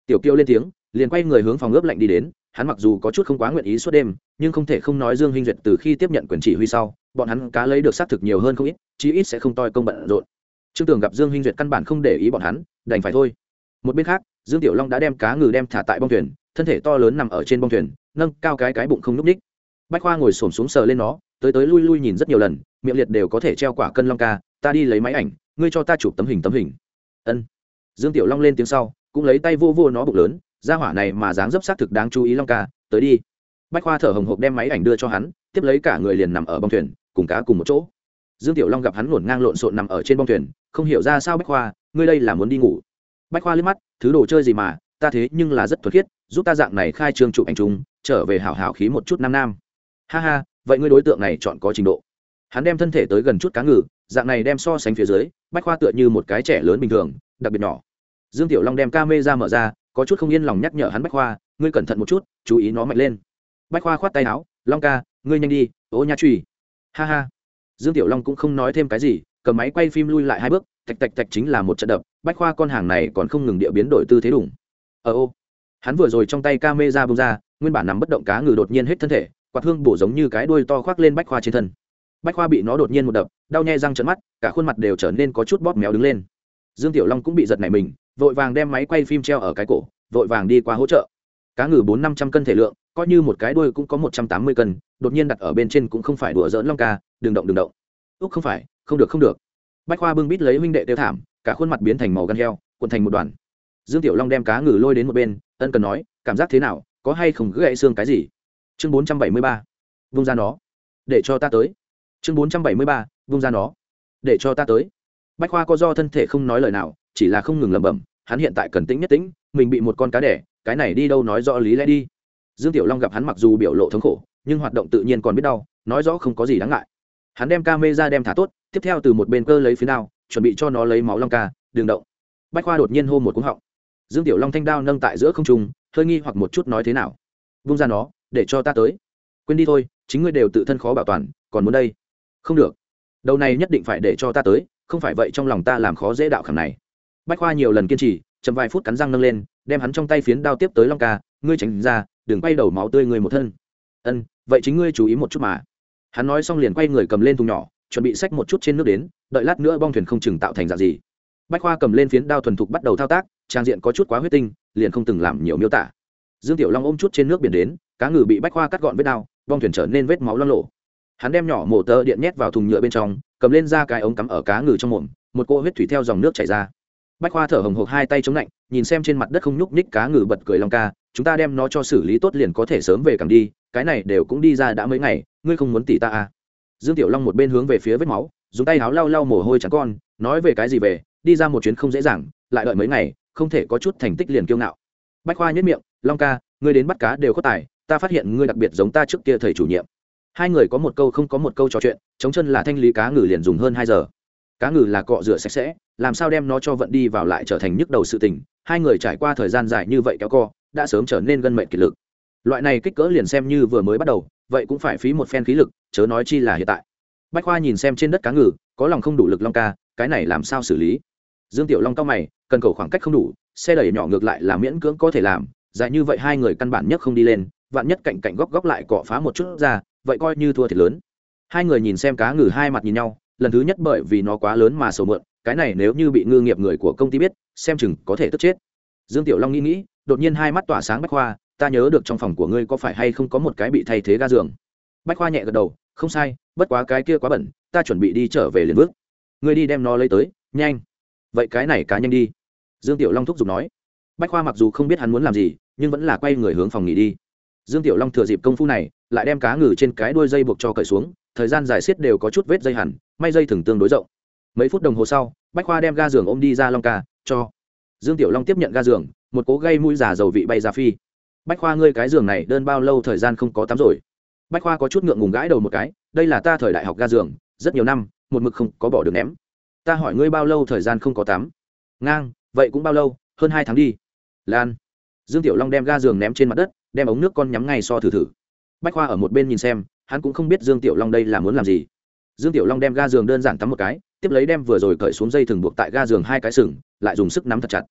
tiểu Kiêu lên tiếng, liền quay người hướng phòng ướp lạnh đi đến. Hắn mặc dù có chút không quá nguyện ý suốt đêm, nhưng không thể không nói dương hinh duyệt từ khi tiếp nhận quyền chỉ huy sau, bọn hắn cá lấy được xác thực nhiều hơn không ít, chí ít sẽ không toi công bận rộn. Trương tường gặp dương hinh duyệt căn bản không để ý bọn hắn, đành phải thôi. Một bên khác, dương tiểu long đã đem cá ngừ đem thả tại bong thuyền, thân thể to lớn nằm ở trên bong thuyền, nâng cao cái cái bụng không n ú c ních bách khoa ngồi s ổ m xuống sờ lên nó, tới tới lui lui nhìn rất nhiều lần, miệng liệt đều có thể treo quả cân long ca, ta đi lấy máy ảnh, ngươi cho ta chụp tấm hình tấm hình. Ân. Dương tiểu long lên tiếng sau cũng lấy tay vô vô nó bụng lớn ra hỏa này mà dáng dấp xác thực đáng chú ý long ca tới đi. Bách khoa thở hồng hộc đem máy ảnh đưa cho hắn tiếp lấy cả người liền nằm ở bong thuyền cùng cá cùng một chỗ. Dương tiểu long gặp hắn ngổn ngang lộn xộn nằm ở trên bong thuyền không hiểu ra sao bách khoa ngươi đây là muốn đi ngủ. Bách khoa liếc mắt thứ đồ chơi gì mà ta thế nhưng là rất thuật khiết giúp ta dạng này khai trương chụp ảnh chúng, trở về hảo hảo khí một chút nam nam. Ha ha vậy ngươi đối tượng này chọn có trình độ. Hắn đem thân thể tới gần chút cá ngừ dạng này đem so sánh phía dưới bách khoa tựa như một cái trẻ lớn bình thường đặc biệt nhỏ dương tiểu long đem ca mê ra mở ra, có chút không yên lòng nhắc nhở hắn bách khoa, ngươi cẩn thận một chút, chú ý nó mạnh lên. Bách khoa khoát tay áo, long ca, ngươi nhanh đi, ô nha truy. Ha ha. Dương tiểu long cũng không nói thêm cái gì, cầm máy quay phim lui lại hai bước, tạch tạch tạch chính là một trận đập, bách khoa con hàng này còn không ngừng địa biến đổi tư thế đủng ờ ô. Hắn vừa rồi trong tay ca mê ra bông ra nguyên bản nằm bất động cá ngừ đột nhiên hết thân thể, quạt hương bổ giống như cái đuôi to khoác lên bách khoa trên thân. Bách khoa bị nó đột nhiên một đập, đau nhai răng trận mắt, cả khuôn mặt đều trở nên có chút bóp méo đứng lên. Dương tiểu long cũng bị giật nảy mình vội vàng đem máy quay phim treo ở cái cổ, vội vàng đi qua hỗ trợ. Cá ngừ bốn năm trăm cân thể lượng, coi như một cái đuôi cũng có một trăm tám mươi cân, đột nhiên đặt ở bên trên cũng không phải đùa dỡn long ca, đừng động đừng động. Úc không phải, không được không được. Bách khoa bưng bít lấy huynh đệ tiêu thảm, cả khuôn mặt biến thành màu gan heo, cuộn thành một đoàn. Dương tiểu long đem cá ngừ lôi đến một bên, ân cần nói, cảm giác thế nào, có hay không gãy xương cái gì? Chương bốn trăm bảy mươi ba, vung ra nó, để cho ta tới. Chương bốn trăm bảy mươi ba, vung ra nó, để cho ta tới. Bách khoa có do thân thể không nói lời nào, chỉ là không ngừng lẩm bẩm hắn hiện tại cần tĩnh nhất tĩnh, mình bị một con cá đẻ, cái này đi đâu nói rõ lý lẽ đi. Dương tiểu long gặp hắn mặc dù biểu lộ thống khổ, nhưng hoạt động tự nhiên còn biết đau, nói rõ không có gì đáng ngại. Hắn đem ca mê ra đem thả tốt, tiếp theo từ một bên cơ lấy phía nào chuẩn bị cho nó lấy máu long ca đường động. Bách khoa đột nhiên hô một cúng họng. Dương tiểu long thanh đao nâng tại giữa không trung, hơi nghi hoặc một chút nói thế nào. Vung ra nó, để cho ta tới. Quên đi thôi, chính ngươi đều tự thân khó bảo toàn, còn muốn đây? Không được. Đầu này nhất định phải để cho ta tới, không phải vậy trong lòng ta làm khó dễ đạo khảm này bách khoa nhiều lần kiên trì, chậm vài phút cắn răng nâng lên, đem hắn trong tay phiến đao tiếp tới long ca, ngươi tránh ra, đừng quay đầu máu tươi người một thân. Ân, vậy chính ngươi chú ý một chút mà. Hắn nói xong liền quay người cầm lên thùng nhỏ, chuẩn bị xách một chút trên nước đến, đợi lát nữa bong thuyền không chừng tạo thành dạng gì. Bách khoa cầm lên phiến đao thuần thục bắt đầu thao tác, trang diện có chút quá huyết tinh, liền không từng làm nhiều miêu tả. Dương tiểu long ôm chút trên nước biển đến, cá ngừ bị bách khoa cắt gọn vết đao, bong thuyền trở nên vết máu loang lộ hắn đem nhỏ mổ tơ điện nhét vào thùng nhựa bên trong, cầm lên ra cái ống cắm ở cá ngừ trong mồm, một cô huyết thủy theo dòng nước chảy ra bách khoa thở hồng hộc hai tay chống lạnh, nhìn xem trên mặt đất không nhúc nhích cá ngừ bật cười long ca, chúng ta đem nó cho xử lý tốt liền có thể sớm về cảng đi, cái này đều cũng đi ra đã mấy ngày, ngươi không muốn tỉ ta à? Dương tiểu long một bên hướng về phía vết máu, dùng tay áo lau lau mồ hôi trắng con, nói về cái gì về, đi ra một chuyến không dễ dàng, lại đợi mấy ngày, không thể có chút thành tích liền kiêu ngạo. Bách khoa nhất miệng, long ca, ngươi đến bắt cá đều có tài, ta phát hiện ngươi đặc biệt giống ta trước kia thầy chủ nhiệm. Hai người có một câu không có một câu trò chuyện, chống chân là thanh lý cá ngừ liền dùng hơn hai giờ. Cá ngừ là cọ rửa sạch sẽ làm sao đem nó cho vận đi vào lại trở thành nhức đầu sự tình, hai người trải qua thời gian dài như vậy kéo co, đã sớm trở nên gân mệnh kiệt lực. Loại này kích cỡ liền xem như vừa mới bắt đầu, vậy cũng phải phí một phen khí lực, chớ nói chi là hiện tại. Bách khoa nhìn xem trên đất cá ngừ, có lòng không đủ lực long ca, cái này làm sao xử lý? Dương tiểu long cao mày, cần cầu khoảng cách không đủ, xe đẩy nhỏ ngược lại là miễn cưỡng có thể làm, dài như vậy hai người căn bản nhất không đi lên, vạn nhất cạnh cạnh góc góc lại cọ phá một chút ra, vậy coi như thua thiệt lớn. Hai người nhìn xem cá ngừ hai mặt nhìn nhau, lần thứ nhất bởi vì nó quá lớn mà sầu mượn cái này nếu như bị ngư nghiệp người của công ty biết, xem chừng có thể tức chết. Dương tiểu long nghĩ nghĩ, đột nhiên hai mắt tỏa sáng bách khoa ta nhớ được trong phòng của ngươi có phải hay không có một cái bị thay thế ga giường. Bách khoa nhẹ gật đầu, không sai, bất quá cái kia quá bẩn, ta chuẩn bị đi trở về liền bước ngươi đi đem nó lấy tới, nhanh. Vậy cái này cá nhanh đi. Dương tiểu long thúc giục nói. Bách khoa mặc dù không biết hắn muốn làm gì, nhưng vẫn là quay người hướng phòng nghỉ đi. Dương tiểu long thừa dịp công phu này, lại đem cá ngừ trên cái đuôi dây buộc cho cởi xuống, thời gian dài xiết đều có chút vết dây hẳn, may dây thừng tương đối rộng. Mấy phút đồng hồ sau bách khoa đem ga giường ôm đi ra long ca, cho. Dương tiểu long tiếp nhận ga giường, một cố gây mũi giả dầu vị bay ra phi. Bách khoa ngươi cái giường này đơn bao lâu thời gian không có tắm rồi? Bách khoa có chút ngượng ngùng gãi đầu một cái, đây là ta thời đại học ga giường, rất nhiều năm, một mực không có bỏ được ném. Ta hỏi ngươi bao lâu thời gian không có tắm? Ngang, vậy cũng bao lâu? Hơn hai tháng đi. Lan. Dương tiểu long đem ga giường ném trên mặt đất, đem ống nước con nhắm ngay so thử thử. Bách khoa ở một bên nhìn xem, hắn cũng không biết dương tiểu long đây là muốn làm gì dương tiểu long đem ga giường đơn giản tắm một cái tiếp lấy đem vừa rồi cởi xuống dây thừng buộc tại ga giường hai cái sừng lại dùng sức nắm thật chặt.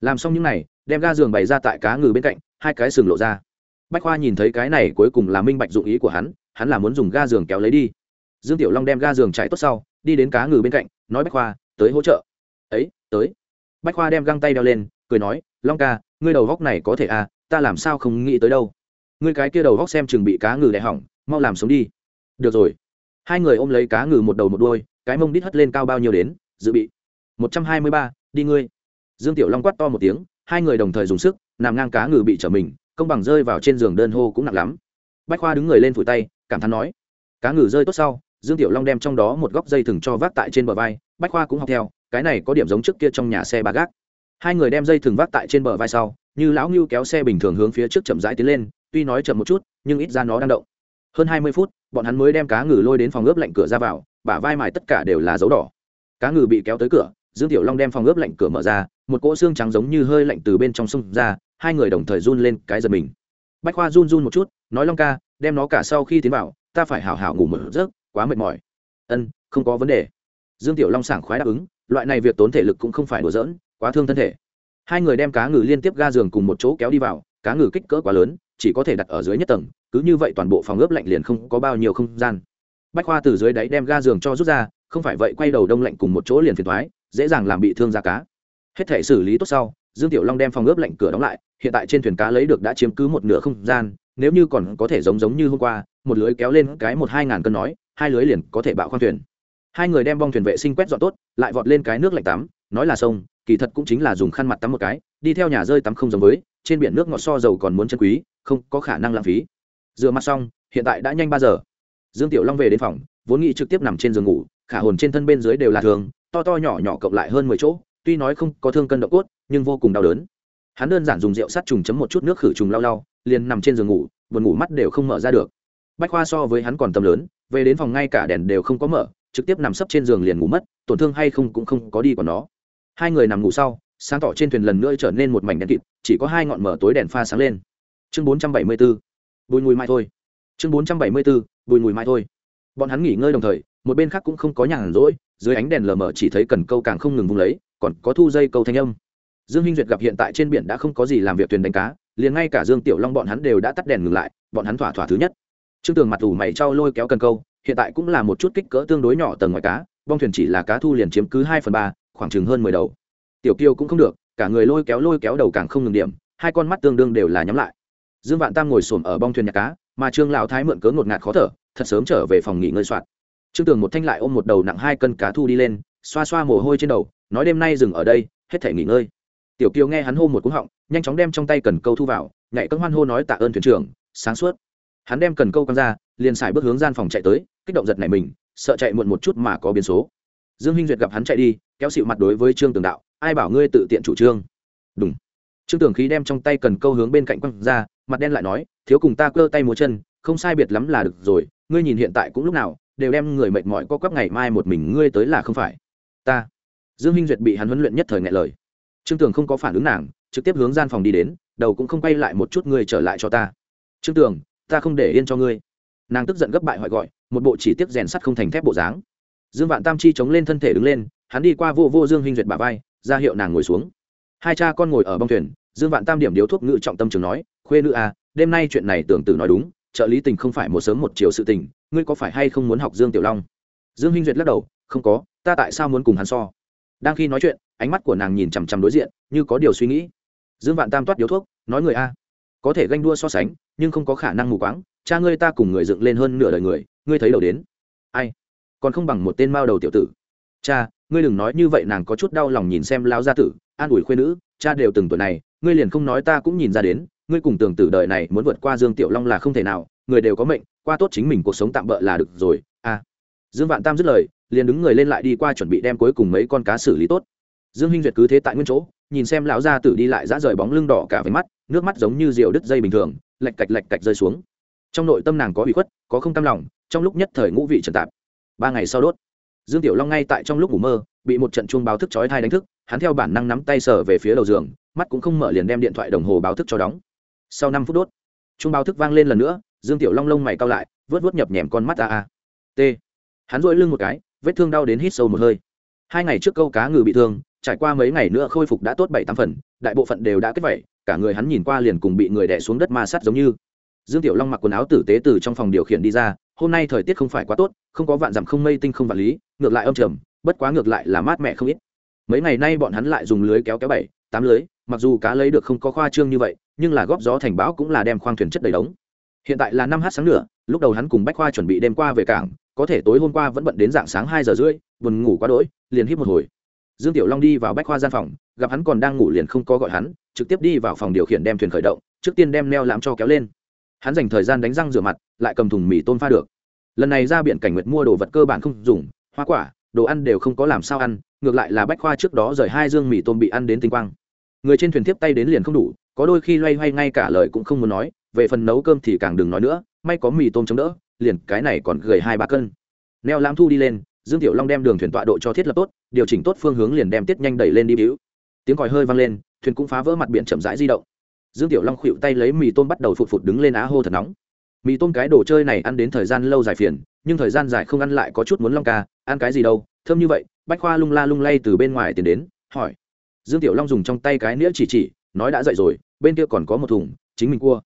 Làm xong những này, đem ga giường bày ra tại cá ngừ bên cạnh hai cái sừng lộ ra. Bách khoa nhìn thấy cái này cuối cùng là minh bạch dụng ý của hắn hắn là muốn dùng ga giường kéo lấy đi. Dương tiểu long đem ga giường chạy tốt sau đi đến cá ngừ bên cạnh nói bách khoa tới hỗ trợ. Ấy tới. Bách khoa đem găng tay đeo lên cười nói long ca ngươi đầu góc này có thể à ta làm sao không nghĩ tới đâu. Ngươi cái kia đầu góc xem chừng bị cá ngừ đẻ hỏng mau làm sống đi. Được rồi hai người ôm lấy cá ngừ một đầu một đôi cái mông đít hất lên cao bao nhiêu đến, dự bị. Một trăm hai mươi ba, đi ngươi. Dương tiểu long quát to một tiếng, hai người đồng thời dùng sức, nằm ngang cá ngừ bị trở mình, công bằng rơi vào trên giường đơn hô cũng nặng lắm. Bách khoa đứng người lên phủi tay, cảm thán nói, cá ngừ rơi tốt sau. Dương tiểu long đem trong đó một góc dây thừng cho vác tại trên bờ vai, bách khoa cũng học theo, cái này có điểm giống trước kia trong nhà xe ba gác. Hai người đem dây thừng vác tại trên bờ vai sau, như lão ngưu kéo xe bình thường hướng phía trước chậm rãi tiến lên, tuy nói chậm một chút, nhưng ít ra nó đang động. Hơn hai mươi phút bọn hắn mới đem cá ngừ lôi đến phòng ướp lạnh cửa ra vào, bả vai mài tất cả đều là dấu đỏ. Cá ngừ bị kéo tới cửa, dương tiểu long đem phòng ướp lạnh cửa mở ra, một cỗ xương trắng giống như hơi lạnh từ bên trong sông ra, hai người đồng thời run lên cái giật mình. Bách khoa run run một chút, nói long ca, đem nó cả sau khi tiến vào, ta phải hảo hảo ngủ một giấc, quá mệt mỏi. Ân, không có vấn đề. Dương tiểu long sảng khoái đáp ứng, loại này việc tốn thể lực cũng không phải đùa giỡn, quá thương thân thể. Hai người đem cá ngừ liên tiếp ga giường cùng một chỗ kéo đi vào, cá ngừ kích cỡ quá lớn, chỉ có thể đặt ở dưới nhất tầng cứ như vậy toàn bộ phòng ướp lạnh liền không có bao nhiêu không gian. Bách khoa từ dưới đáy đem ga giường cho rút ra, không phải vậy quay đầu đông lạnh cùng một chỗ liền phiền thoái dễ dàng làm bị thương da cá. Hết thể xử lý tốt sau, dương tiểu long đem phòng ướp lạnh cửa đóng lại, hiện tại trên thuyền cá lấy được đã chiếm cứ một nửa không gian, nếu như còn có thể giống giống như hôm qua, một lưới kéo lên cái một hai ngàn cân nói, hai lưới liền có thể bạo khoang thuyền. Hai người đem bong thuyền vệ sinh quét dọn tốt, lại vọt lên cái nước lạnh tắm, nói là sông, kỳ thật cũng chính là dùng khăn mặt tắm một cái, đi theo nhà rơi tắm không giống với, trên biển nước ngọt so dầu còn muốn chân quý, không có khả năng lãng phí rửa mặt xong, hiện tại đã nhanh ba giờ. Dương tiểu long về đến phòng, vốn nghĩ trực tiếp nằm trên giường ngủ, khả hồn trên thân bên dưới đều là thường to to nhỏ nhỏ cộng lại hơn mười chỗ, tuy nói không có thương cân độ cốt, nhưng vô cùng đau đớn. Hắn đơn giản dùng rượu sát trùng chấm một chút nước khử trùng lau lau, liền nằm trên giường ngủ, buồn ngủ mắt đều không mở ra được. Bách khoa so với hắn còn tầm lớn, về đến phòng ngay cả đèn đều không có mở, trực tiếp nằm sấp trên giường liền ngủ mất, tổn thương hay không cũng không có đi còn nó. Hai người nằm ngủ sau, sáng tỏ trên thuyền lần nữa trở nên một mảnh đèn kịt, chỉ có hai ngọn mở tối đèn pha sáng lên. Chương bốn trăm bảy mươi bốn bùi mùi mai thôi. Chương bốn trăm bảy mươi bốn bùi mùi mai thôi. Bọn hắn nghỉ ngơi đồng thời, một bên khác cũng không có nhàn rỗi, dưới ánh đèn lờ mờ chỉ thấy cần câu càng không ngừng vung lấy, còn có thu dây câu thanh âm. Dương hinh duyệt gặp hiện tại trên biển đã không có gì làm việc thuyền đánh cá, liền ngay cả dương tiểu long bọn hắn đều đã tắt đèn ngừng lại, bọn hắn thỏa thỏa thứ nhất. Trương tường mặt ủ mày trao lôi kéo cần câu, hiện tại cũng là một chút kích cỡ tương đối nhỏ tầng ngoài cá, bong thuyền chỉ là cá thu liền chiếm cứ hai phần ba, khoảng chừng hơn mười đầu. Tiểu kiêu cũng không được, cả người lôi kéo lôi kéo đầu càng không ngừng điểm, hai con mắt tương đương đều là nhắm lại dương vạn tam ngồi xổm ở bong thuyền nhà cá, mà trương lão thái mượn cớ ngột ngạt khó thở, thật sớm trở về phòng nghỉ ngơi soạn. Trương tường một thanh lại ôm một đầu nặng hai cân cá thu đi lên, xoa xoa mồ hôi trên đầu, nói đêm nay dừng ở đây, hết thể nghỉ ngơi. Tiểu kiều nghe hắn hô một cú họng, nhanh chóng đem trong tay cần câu thu vào nhạy cân hoan hô nói tạ ơn thuyền trưởng, sáng suốt. Hắn đem cần câu quăng ra, liền xài bước hướng gian phòng chạy tới, kích động giật này mình, sợ chạy muộn một chút mà có biến số. Dương hinh duyệt gặp hắn chạy đi, kéo xịu mặt đối với trương tường đạo, ai bảo ngươi tự tiện chủ trương? Đúng. Trương tường khí đem trong tay cần câu hướng bên cạnh quăng ra mặt đen lại nói, thiếu cùng ta cơ tay múa chân, không sai biệt lắm là được rồi, ngươi nhìn hiện tại cũng lúc nào, đều đem người mệt mỏi co quắp ngày mai một mình ngươi tới là không phải. Ta. Dương hinh duyệt bị hắn huấn luyện nhất thời ngại lời. Trương tường không có phản ứng nàng, trực tiếp hướng gian phòng đi đến, đầu cũng không quay lại một chút ngươi trở lại cho ta. Trương tường, ta không để yên cho ngươi. Nàng tức giận gấp bại hỏi gọi, một bộ chỉ tiếp rèn sắt không thành thép bộ dáng. Dương vạn tam chi chống lên thân thể đứng lên, hắn đi qua vô vô dương hinh duyệt bà vai, ra hiệu nàng ngồi xuống. Hai cha con ngồi ở bong thuyền, dương vạn tam điểm điếu thuốc ngự trọng tâm trường nói khuê nữ à đêm nay chuyện này tưởng tử nói đúng, trợ lý tình không phải một sớm một chiều sự tình, ngươi có phải hay không muốn học dương tiểu long? Dương hinh duyệt lắc đầu, không có, ta tại sao muốn cùng hắn so? Đang khi nói chuyện, ánh mắt của nàng nhìn chằm chằm đối diện, như có điều suy nghĩ. Dương vạn tam toát điếu thuốc, nói người a, có thể ganh đua so sánh, nhưng không có khả năng mù quáng, cha ngươi ta cùng người dựng lên hơn nửa đời người, ngươi thấy đầu đến. Ai? Còn không bằng một tên mao đầu tiểu tử. Cha, ngươi đừng nói như vậy, nàng có chút đau lòng nhìn xem lao gia tử, an ủi khuyên nữ, cha đều từng tuổi này, ngươi liền không nói ta cũng nhìn ra đến ngươi cùng tưởng tử đời này muốn vượt qua dương tiểu long là không thể nào, người đều có mệnh, qua tốt chính mình cuộc sống tạm bỡ là được rồi à. Dương vạn tam dứt lời, liền đứng người lên lại đi qua chuẩn bị đem cuối cùng mấy con cá xử lý tốt. Dương hinh duyệt cứ thế tại nguyên chỗ, nhìn xem lão gia tử đi lại dã rời bóng lưng đỏ cả với mắt, nước mắt giống như rượu đứt dây bình thường lạch cạch lạch cạch rơi xuống. Trong nội tâm nàng có bị khuất, có không tâm lòng, trong lúc nhất thời ngũ vị trần tạp. Ba ngày sau đốt, dương tiểu long ngay tại trong lúc ngủ mơ, bị một trận chuông báo thức chói thai đánh thức, hắn theo bản năng nắm tay sở về phía đầu giường, mắt cũng không mở liền đem điện thoại đồng hồ báo thức cho đóng sau năm phút đốt trung báo thức vang lên lần nữa, dương tiểu long lông mày cao lại, vớt vớt nhập nhèm con mắt a a. T. Hắn dội lưng một cái, vết thương đau đến hít sâu một hơi. Hai ngày trước câu cá ngừ bị thương, trải qua mấy ngày nữa khôi phục đã tốt bảy tám phần, đại bộ phận đều đã kết vẩy cả người hắn nhìn qua liền cùng bị người đẻ xuống đất ma sát giống như. Dương tiểu long mặc quần áo tử tế từ trong phòng điều khiển đi ra, hôm nay thời tiết không phải quá tốt, không có vạn dặm không mây tinh không vạn lý, ngược lại âm trầm, bất quá ngược lại là mát mẻ không ít. Mấy ngày nay bọn hắn lại dùng lưới kéo kéo bảy, tám lưới mặc dù cá lấy được không có khoa trương như vậy, nhưng là góp gió thành bão cũng là đem khoang thuyền chất đầy đống. Hiện tại là năm h sáng nữa lúc đầu hắn cùng bách khoa chuẩn bị đêm qua về cảng, có thể tối hôm qua vẫn bận đến dạng sáng hai giờ rưỡi, buồn ngủ quá đỗi, liền hít một hồi. Dương tiểu long đi vào bách khoa gian phòng, gặp hắn còn đang ngủ liền không có gọi hắn, trực tiếp đi vào phòng điều khiển đem thuyền khởi động, trước tiên đem neo làm cho kéo lên. Hắn dành thời gian đánh răng rửa mặt, lại cầm thùng mì tôm pha được. Lần này ra biển cảnh nguyệt mua đồ vật cơ bản không dùng, hoa quả, đồ ăn đều không có làm sao ăn, ngược lại là bách khoa trước đó rời hai dương mì tôm bị ăn đến tinh quang người trên thuyền tiếp tay đến liền không đủ, có đôi khi loay hoay ngay cả lời cũng không muốn nói, về phần nấu cơm thì càng đừng nói nữa, may có mì tôm chống đỡ, liền cái này còn gầy hai ba cân. Neo lãm thu đi lên, dương tiểu long đem đường thuyền tọa độ cho thiết lập tốt, điều chỉnh tốt phương hướng liền đem tiết nhanh đẩy lên đi bĩu tiếng còi hơi vang lên, thuyền cũng phá vỡ mặt biển chậm rãi di động. Dương tiểu long khuỵu tay lấy mì tôm bắt đầu phụt phụt đứng lên á hô thật nóng. Mì tôm cái đồ chơi này ăn đến thời gian lâu dài phiền, nhưng thời gian dài không ăn lại có chút muốn long ca, ăn cái gì đâu, thơm như vậy, bách khoa lung la lung lay từ bên ngoài tiến đến, hỏi dương tiểu long dùng trong tay cái nĩa chỉ chỉ, nói đã dậy rồi, bên kia còn có một thùng, chính mình cua.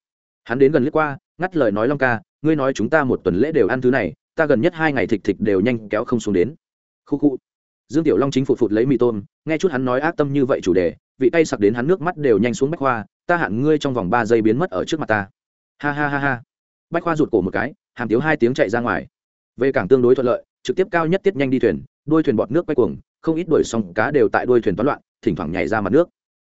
Hắn đến gần lướt qua, ngắt lời nói long ca, ngươi nói chúng ta một tuần lễ đều ăn thứ này, ta gần nhất hai ngày thịt thịt đều nhanh kéo không xuống đến. Khu khu. Dương tiểu long chính phụt phụt lấy mì tôm, nghe chút hắn nói ác tâm như vậy chủ đề, vị tay sặc đến hắn nước mắt đều nhanh xuống bách khoa, ta hạn ngươi trong vòng ba giây biến mất ở trước mặt ta. Ha ha ha ha. Bách khoa rụt cổ một cái, hàm tiếu hai tiếng chạy ra ngoài. Về cảng tương đối thuận lợi, trực tiếp cao nhất tiết nhanh đi thuyền, đuôi thuyền bọt nước quay cuồng không ít đuổi sóng cá đều tại đuôi thuyền toán loạn thỉnh thoảng nhảy ra mặt nước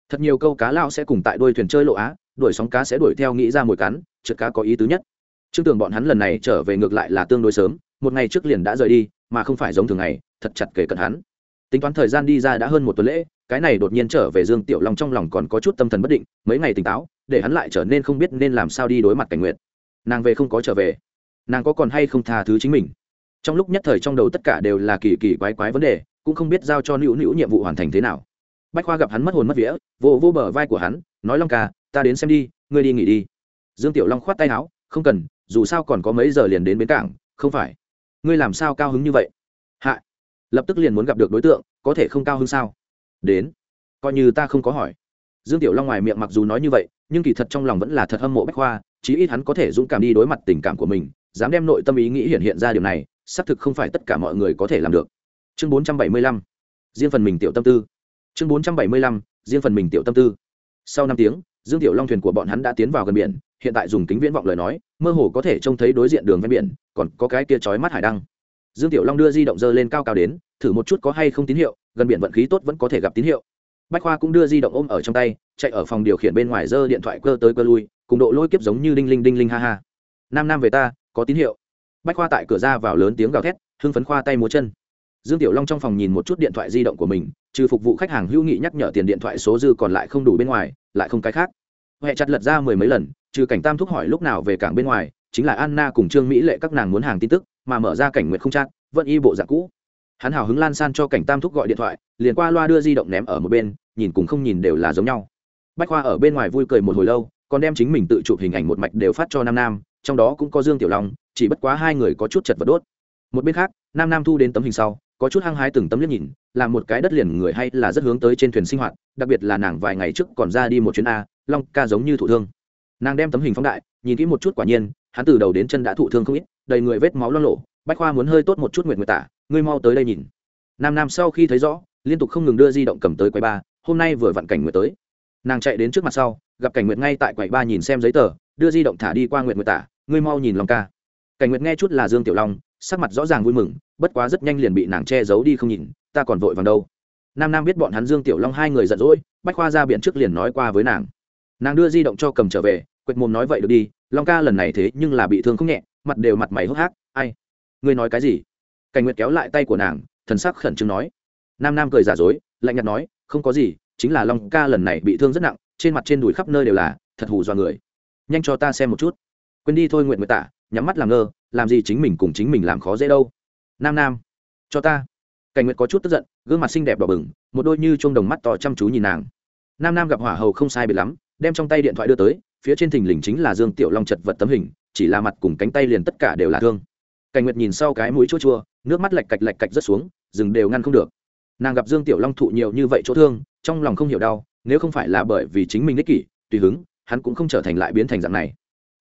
thật nhiều câu cá lao sẽ cùng tại đuôi thuyền chơi lộ á đuổi sóng cá sẽ đuổi theo nghĩ ra mồi cắn trượt cá có ý tứ nhất Trương tưởng bọn hắn lần này trở về ngược lại là tương đối sớm, một ngày trước liền đã rời đi, mà không phải giống thường ngày, thật chặt kể cận hắn. Tính toán thời gian đi ra đã hơn một tuần lễ, cái này đột nhiên trở về Dương Tiểu Long trong lòng còn có chút tâm thần bất định, mấy ngày tỉnh táo, để hắn lại trở nên không biết nên làm sao đi đối mặt cảnh nguyện. Nàng về không có trở về, nàng có còn hay không tha thứ chính mình. Trong lúc nhất thời trong đầu tất cả đều là kỳ kỳ quái quái vấn đề, cũng không biết giao cho Nữu Nữu nhiệm vụ hoàn thành thế nào. Bách Khoa gặp hắn mất hồn mất vía, vô vô bờ vai của hắn, nói Long ca, ta đến xem đi, ngươi đi nghỉ đi. Dương Tiểu Long khoát tay áo, không cần, dù sao còn có mấy giờ liền đến bến cảng không phải. Ngươi làm sao cao hứng như vậy? Hạ lập tức liền muốn gặp được đối tượng có thể không cao hứng sao? Đến. Coi như ta không có hỏi. Dương tiểu long ngoài miệng mặc dù nói như vậy nhưng kỳ thật trong lòng vẫn là thật hâm mộ bách khoa chí ít hắn có thể dũng cảm đi đối mặt tình cảm của mình dám đem nội tâm ý nghĩ hiện hiện ra điều này xác thực không phải tất cả mọi người có thể làm được chương 475 riêng phần mình tiểu tâm tư. chương 475 riêng phần mình tiểu tâm tư. Sau năm tiếng, dương tiểu long thuyền của bọn hắn đã tiến vào gần biển, hiện tại dùng kính viễn vọng lời nói, mơ hồ có thể trông thấy đối diện đường ven biển, còn có cái kia chói mắt hải đăng. Dương tiểu long đưa di động dơ lên cao cao đến, thử một chút có hay không tín hiệu, gần biển vận khí tốt vẫn có thể gặp tín hiệu. Bách khoa cũng đưa di động ôm ở trong tay, chạy ở phòng điều khiển bên ngoài giơ điện thoại cơ tới cơ lui, cùng độ lôi kiếp giống như đinh linh đinh linh ha ha. Nam nam về ta, có tín hiệu. Bách khoa tại cửa ra vào lớn tiếng gào thét, hưng phấn khoa tay múa chân dương tiểu long trong phòng nhìn một chút điện thoại di động của mình, trừ phục vụ khách hàng hữu nghị nhắc nhở tiền điện thoại số dư còn lại không đủ bên ngoài, lại không cái khác. Huệ chặt lật ra mười mấy lần, trừ cảnh tam thúc hỏi lúc nào về cảng bên ngoài, chính là anna cùng trương mỹ lệ các nàng muốn hàng tin tức, mà mở ra cảnh nguyện không chát vẫn y bộ dạng cũ. Hắn hào hứng lan san cho cảnh tam thúc gọi điện thoại, liền qua loa đưa di động ném ở một bên, nhìn cùng không nhìn đều là giống nhau. Bách khoa ở bên ngoài vui cười một hồi lâu, còn đem chính mình tự chụp hình ảnh một mạch đều phát cho nam nam, trong đó cũng có dương tiểu long, chỉ bất quá hai người có chút chật vật đốt. Một bên khác, nam nam thu đến tấm hình sau có chút hăng hái từng tấm liếc nhìn, là một cái đất liền người hay là rất hướng tới trên thuyền sinh hoạt, đặc biệt là nàng vài ngày trước còn ra đi một chuyến a, long ca giống như thụ thương. Nàng đem tấm hình phóng đại, nhìn kỹ một chút quả nhiên, hắn từ đầu đến chân đã thụ thương không ít, đầy người vết máu lo lộ, bách khoa muốn hơi tốt một chút nguyện nguyện tả, ngươi mau tới đây nhìn. Nam nam sau khi thấy rõ, liên tục không ngừng đưa di động cầm tới quầy ba, hôm nay vừa vặn cảnh nguyện tới. Nàng chạy đến trước mặt sau, gặp cảnh nguyện ngay tại quầy ba nhìn xem giấy tờ, đưa di động thả đi qua nguyện nguyện tả, ngươi mau nhìn long ca. Cảnh nguyện nghe chút là dương tiểu long sắc mặt rõ ràng vui mừng, bất quá rất nhanh liền bị nàng che giấu đi không nhìn, ta còn vội vàng đâu. Nam nam biết bọn hắn dương tiểu long hai người giận dỗi, bách khoa ra biển trước liền nói qua với nàng. Nàng đưa di động cho cầm trở về, quệt mồm nói vậy được đi, long ca lần này thế nhưng là bị thương không nhẹ, mặt đều mặt mày hốc hác, ai? Ngươi nói cái gì? Cảnh nguyệt kéo lại tay của nàng, thần sắc khẩn trương nói. Nam nam cười giả dối, lạnh nhạt nói, không có gì, chính là long ca lần này bị thương rất nặng, trên mặt trên đùi khắp nơi đều là, thật hù do người. Nhanh cho ta xem một chút. Quên đi thôi nguyện nguyện tả nhắm mắt làm ngơ làm gì chính mình cùng chính mình làm khó dễ đâu. Nam nam, cho ta. Cảnh nguyệt có chút tức giận, gương mặt xinh đẹp đỏ bừng, một đôi như chuông đồng mắt to chăm chú nhìn nàng. Nam nam gặp hỏa hầu không sai biệt lắm, đem trong tay điện thoại đưa tới, phía trên thình lình chính là dương tiểu long chật vật tấm hình, chỉ là mặt cùng cánh tay liền tất cả đều là thương. Cảnh nguyệt nhìn sau cái mũi chua chua, nước mắt lạch cạch lạch cạch rất xuống, rừng đều ngăn không được. Nàng gặp dương tiểu long thụ nhiều như vậy chỗ thương, trong lòng không hiểu đau, nếu không phải là bởi vì chính mình ích kỷ, tùy hứng, hắn cũng không trở thành lại biến thành dạng này.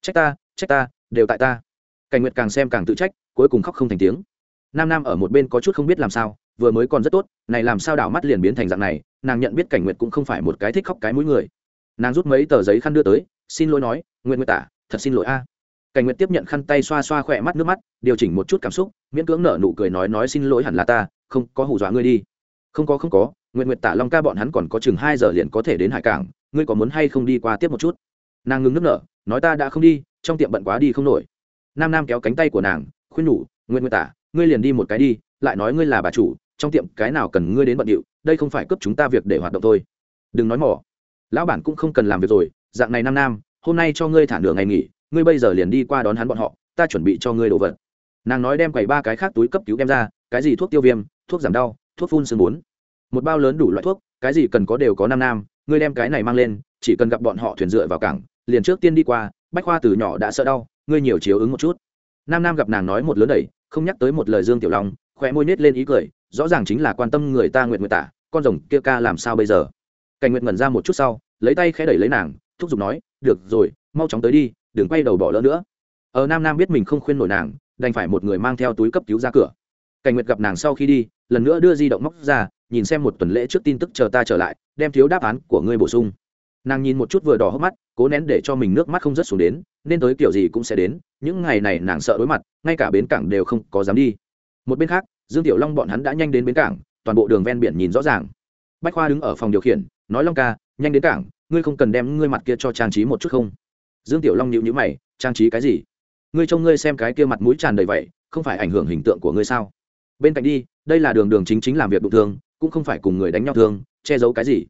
Trách ta trách ta, đều tại ta cảnh nguyệt càng xem càng tự trách, cuối cùng khóc không thành tiếng. Nam nam ở một bên có chút không biết làm sao, vừa mới còn rất tốt, này làm sao đảo mắt liền biến thành dạng này, nàng nhận biết cảnh nguyệt cũng không phải một cái thích khóc cái mũi người. Nàng rút mấy tờ giấy khăn đưa tới, xin lỗi nói nguyện nguyệt tả à, thật xin lỗi a. Cảnh nguyệt tiếp nhận khăn tay xoa xoa khỏe mắt nước mắt, điều chỉnh một chút cảm xúc, miễn cưỡng nở nụ cười nói nói xin lỗi hẳn là ta, không có hù dọa ngươi đi. Không có không có nguyện nguyệt tả long ca bọn hắn còn có chừng hai giờ liền có thể đến hải cảng, ngươi có muốn hay không đi qua tiếp một chút? Nàng ngừng nước nở, nói, ta đã không đi, trong tiệm bận quá đi không nổi nam nam kéo cánh tay của nàng, khuyên nhủ nguyện nguyệt tả, ngươi liền đi một cái đi, lại nói ngươi là bà chủ, trong tiệm cái nào cần ngươi đến bận điệu, đây không phải cướp chúng ta việc để hoạt động thôi. Đừng nói mỏ. Lão bản cũng không cần làm việc rồi, dạng này nam nam, hôm nay cho ngươi thả nửa ngày nghỉ, ngươi bây giờ liền đi qua đón hắn bọn họ, ta chuẩn bị cho ngươi đồ vật. Nàng nói đem quầy ba cái khác túi cấp cứu đem ra, cái gì thuốc tiêu viêm, thuốc giảm đau, thuốc phun sương bốn một bao lớn đủ loại thuốc, cái gì cần có đều có nam nam, ngươi đem cái này mang lên, chỉ cần gặp bọn họ thuyền dựa vào cảng, liền trước tiên đi qua, bách khoa từ nhỏ đã sợ đau ngươi nhiều chiếu ứng một chút. Nam nam gặp nàng nói một lớn đầy, không nhắc tới một lời dương tiểu long khỏe môi nết lên ý cười rõ ràng chính là quan tâm người ta nguyện nguyện tả con rồng kia ca làm sao bây giờ? Cảnh nguyện ngẩn ra một chút sau lấy tay khẽ đẩy lấy nàng thúc giục nói được rồi mau chóng tới đi đừng quay đầu bỏ lỡ nữa. Ở nam nam biết mình không khuyên nổi nàng đành phải một người mang theo túi cấp cứu ra cửa. Cảnh nguyệt gặp nàng sau khi đi lần nữa đưa di động móc ra nhìn xem một tuần lễ trước tin tức chờ ta trở lại đem thiếu đáp án của ngươi bổ sung nàng nhìn một chút vừa đỏ hốc mắt, cố nén để cho mình nước mắt không rớt xuống đến, nên tới kiểu gì cũng sẽ đến, những ngày này nàng sợ đối mặt, ngay cả bến cảng đều không có dám đi. Một bên khác, dương tiểu long bọn hắn đã nhanh đến bến cảng, toàn bộ đường ven biển nhìn rõ ràng. Bách khoa đứng ở phòng điều khiển, nói long ca, nhanh đến cảng, ngươi không cần đem ngươi mặt kia cho trang trí một chút không? Dương tiểu long nhịu nhữ mày, trang trí cái gì? Ngươi trông ngươi xem cái kia mặt mũi tràn đầy vậy, không phải ảnh hưởng hình tượng của ngươi sao? Bên cạnh đi, đây là đường đường chính chính làm việc đụng thương, cũng không phải cùng người đánh nhau thương, che giấu cái gì?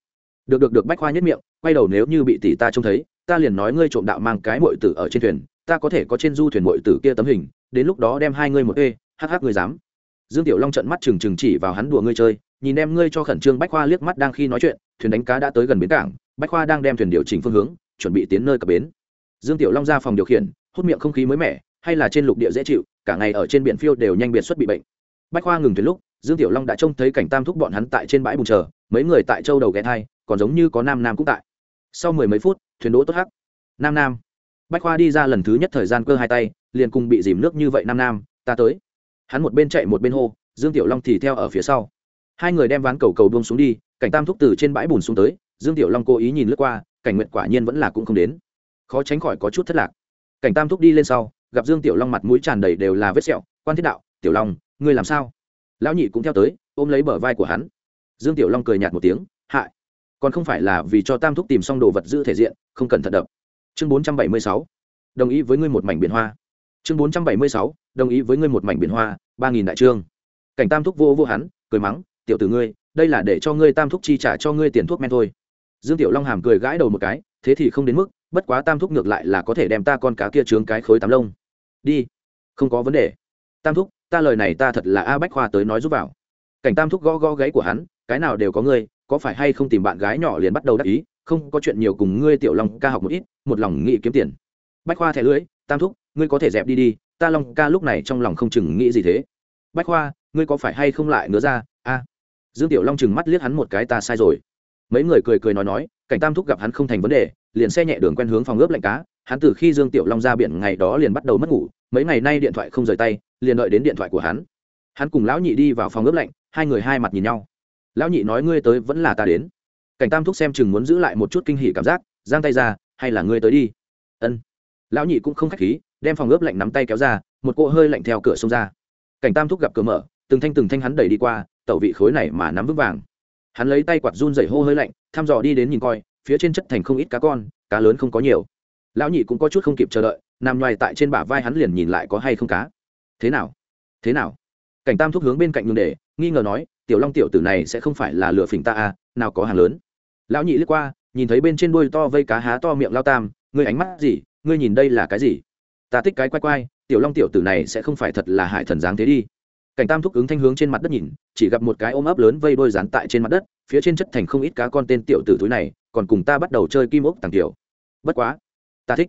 Được được được bách khoa nhất miệng, quay đầu nếu như bị tỷ ta trông thấy, ta liền nói ngươi trộm đạo mang cái mội tử ở trên thuyền, ta có thể có trên du thuyền mội tử kia tấm hình, đến lúc đó đem hai ngươi một ê hh ngươi dám. Dương tiểu long trận mắt trừng trừng chỉ vào hắn đùa ngươi chơi, nhìn em ngươi cho khẩn trương bách khoa liếc mắt đang khi nói chuyện, thuyền đánh cá đã tới gần bến cảng, bách khoa đang đem thuyền điều chỉnh phương hướng, chuẩn bị tiến nơi cập bến. Dương tiểu long ra phòng điều khiển, hút miệng không khí mới mẻ, hay là trên lục địa dễ chịu, cả ngày ở trên biển phiêu đều nhanh biệt xuất bị bệnh. Bách khoa ngừng thuyền lúc, dương tiểu long đã trông thấy cảnh tam thúc bọn hắn tại trên bãi bùn chờ, mấy người tại châu đầu ghé thai còn giống như có nam nam cũng tại. Sau mười mấy phút, thuyền đỗ tốt hắc. Nam nam. Bách khoa đi ra lần thứ nhất thời gian cơ hai tay, liền cùng bị dìm nước như vậy nam nam, ta tới. Hắn một bên chạy một bên hô, dương tiểu long thì theo ở phía sau. Hai người đem ván cầu cầu buông xuống đi, cảnh tam thúc từ trên bãi bùn xuống tới, dương tiểu long cố ý nhìn lướt qua, cảnh nguyện quả nhiên vẫn là cũng không đến. Khó tránh khỏi có chút thất lạc. Cảnh tam thúc đi lên sau, gặp dương tiểu long mặt mũi tràn đầy đều là vết sẹo, quan thiết đạo, tiểu long, ngươi làm sao? Lão nhị cũng theo tới, ôm lấy bờ vai của hắn. Dương tiểu long cười nhạt một tiếng, hại còn không phải là vì cho tam thúc tìm xong đồ vật giữ thể diện, không cần thận đập. Chương bốn trăm bảy mươi sáu, đồng ý với ngươi một mảnh biển hoa. Chương bốn trăm bảy mươi sáu, đồng ý với ngươi một mảnh biển hoa, ba nghìn đại trương. Cảnh tam thúc vô vô hắn, cười mắng, tiểu tử ngươi, đây là để cho ngươi tam thúc chi trả cho ngươi tiền thuốc men thôi. Dương tiểu long hàm cười gãi đầu một cái, thế thì không đến mức, bất quá tam thúc ngược lại là có thể đem ta con cá kia trướng cái khối tắm lông. Đi, không có vấn đề. Tam thúc, ta lời này ta thật là a bách khoa tới nói giúp vào. Cảnh tam thúc gõ gõ gáy của hắn, cái nào đều có ngươi có phải hay không tìm bạn gái nhỏ liền bắt đầu đắc ý, không có chuyện nhiều cùng ngươi tiểu long ca học một ít, một lòng nghĩ kiếm tiền. Bách khoa thẻ lưới tam thúc, ngươi có thể dẹp đi đi, ta long ca lúc này trong lòng không chừng nghĩ gì thế. Bách khoa, ngươi có phải hay không lại ngứa ra? A. Dương tiểu long chừng mắt liếc hắn một cái, ta sai rồi. Mấy người cười cười nói nói, cảnh tam thúc gặp hắn không thành vấn đề, liền xe nhẹ đường quen hướng phòng ướp lạnh cá. Hắn từ khi dương tiểu long ra biển ngày đó liền bắt đầu mất ngủ, mấy ngày nay điện thoại không rời tay, liền đợi đến điện thoại của hắn. Hắn cùng lão nhị đi vào phòng ướp lạnh, hai người hai mặt nhìn nhau lão nhị nói ngươi tới vẫn là ta đến. Cảnh tam thúc xem chừng muốn giữ lại một chút kinh hỉ cảm giác, giang tay ra, hay là ngươi tới đi? Ân. Lão nhị cũng không k h á c h khí, đem phòng ướp lạnh nắm tay kéo ra, một cỗ hơi lạnh theo cửa xông ra. Cảnh tam thúc gặp cửa mở, từng thanh từng thanh hắn đẩy đi qua, tẩu vị khối này mà nắm vững vàng. Hắn lấy tay quạt run dày hô hơi lạnh, thăm dò đi đến nhìn coi, phía trên chất thành không ít cá con, cá lớn không có nhiều. Lão nhị cũng có chút không kịp chờ đợi, nằm ngoài tại trên bả vai hắn liền nhìn lại có hay không cá. Thế nào? Thế nào? Cảnh tam thúc hướng bên cạnh nhường để nghi ngờ nói, tiểu long tiểu tử này sẽ không phải là lựa phỉnh ta à nào có hàng lớn. Lão nhị lướt qua, nhìn thấy bên trên đuôi to vây cá há to miệng lao tam, ngươi ánh mắt gì, ngươi nhìn đây là cái gì? Ta thích cái quay quay tiểu long tiểu tử này sẽ không phải thật là hại thần dáng thế đi. Cảnh tam thúc ứng thanh hướng trên mặt đất nhìn, chỉ gặp một cái ôm ấp lớn vây đôi rán tại trên mặt đất, phía trên chất thành không ít cá con tên tiểu tử túi này, còn cùng ta bắt đầu chơi kim ốc tàng tiểu. Bất quá, ta thích.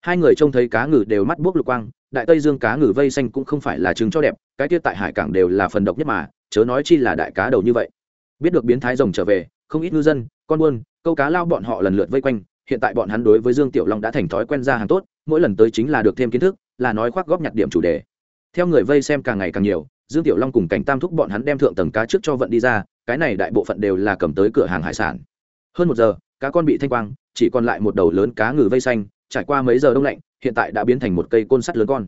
Hai người trông thấy cá ngừ đều mắt buốc lục quang, đại tây dương cá ngừ vây xanh cũng không phải là trứng cho đẹp, cái tiết tại hải cảng đều là phần độc nhất mà chớ nói chi là đại cá đầu như vậy. Biết được biến thái rồng trở về, không ít ngư dân, con buôn, câu cá lao bọn họ lần lượt vây quanh, hiện tại bọn hắn đối với dương tiểu long đã thành thói quen ra hàng tốt, mỗi lần tới chính là được thêm kiến thức, là nói khoác góp nhặt điểm chủ đề. Theo người vây xem càng ngày càng nhiều, dương tiểu long cùng cảnh tam thúc bọn hắn đem thượng tầng cá trước cho vận đi ra, cái này đại bộ phận đều là cầm tới cửa hàng hải sản. Hơn một giờ, cá con bị thanh quang, chỉ còn lại một đầu lớn cá ngừ vây xanh, trải qua mấy giờ đông lạnh, hiện tại đã biến thành một cây côn sắt lớn con.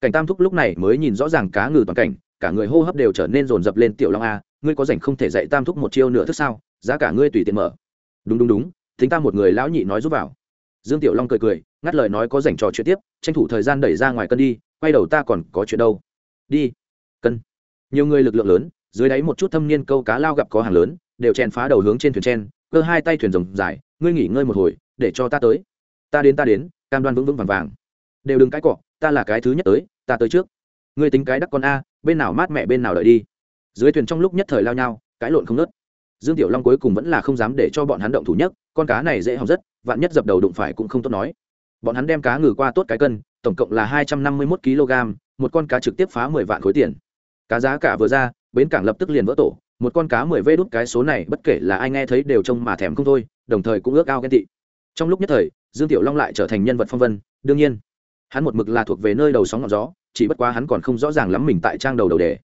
Cảnh tam thúc lúc này mới nhìn rõ ràng cá ngừ toàn cảnh cả người hô hấp đều trở nên rồn rập lên tiểu long a, ngươi có rảnh không thể dạy tam thúc một chiêu nửa thức sao, giá cả ngươi tùy tiện mở. Đúng đúng đúng, thính ta một người lão nhị nói giúp vào. Dương tiểu long cười cười, ngắt lời nói có rảnh trò chuyện tiếp, tranh thủ thời gian đẩy ra ngoài cân đi, quay đầu ta còn có chuyện đâu. Đi. Cân. Nhiều người lực lượng lớn, dưới đáy một chút thâm niên câu cá lao gặp có hàng lớn, đều chen phá đầu hướng trên thuyền chen, cơ hai tay thuyền rồng dài, ngươi nghỉ ngơi một hồi, để cho ta tới. Ta đến ta đến, cam đoan vững vững vàng vàng. Đều đừng cái cọ, ta là cái thứ nhất tới, ta tới trước. Ngươi tính cái đắc con a bên nào mát mẹ bên nào đợi đi. Dưới thuyền trong lúc nhất thời lao nhau cãi lộn không nớt dương tiểu long cuối cùng vẫn là không dám để cho bọn hắn động thủ nhất, con cá này dễ hỏng rất, vạn nhất dập đầu đụng phải cũng không tốt nói. Bọn hắn đem cá ngừ qua tốt cái cân, tổng cộng là hai trăm năm mươi một kg, một con cá trực tiếp phá mười vạn khối tiền. Cá giá cả vừa ra, bến cảng lập tức liền vỡ tổ, một con cá mười vê đút cái số này bất kể là ai nghe thấy đều trông mà thèm không thôi, đồng thời cũng ước ao ghen tị. Trong lúc nhất thời, dương tiểu long lại trở thành nhân vật phong vân, đương nhiên, hắn một mực là thuộc về nơi đầu sóng ngọn gió chỉ bất quá hắn còn không rõ ràng lắm mình tại trang đầu đầu đề.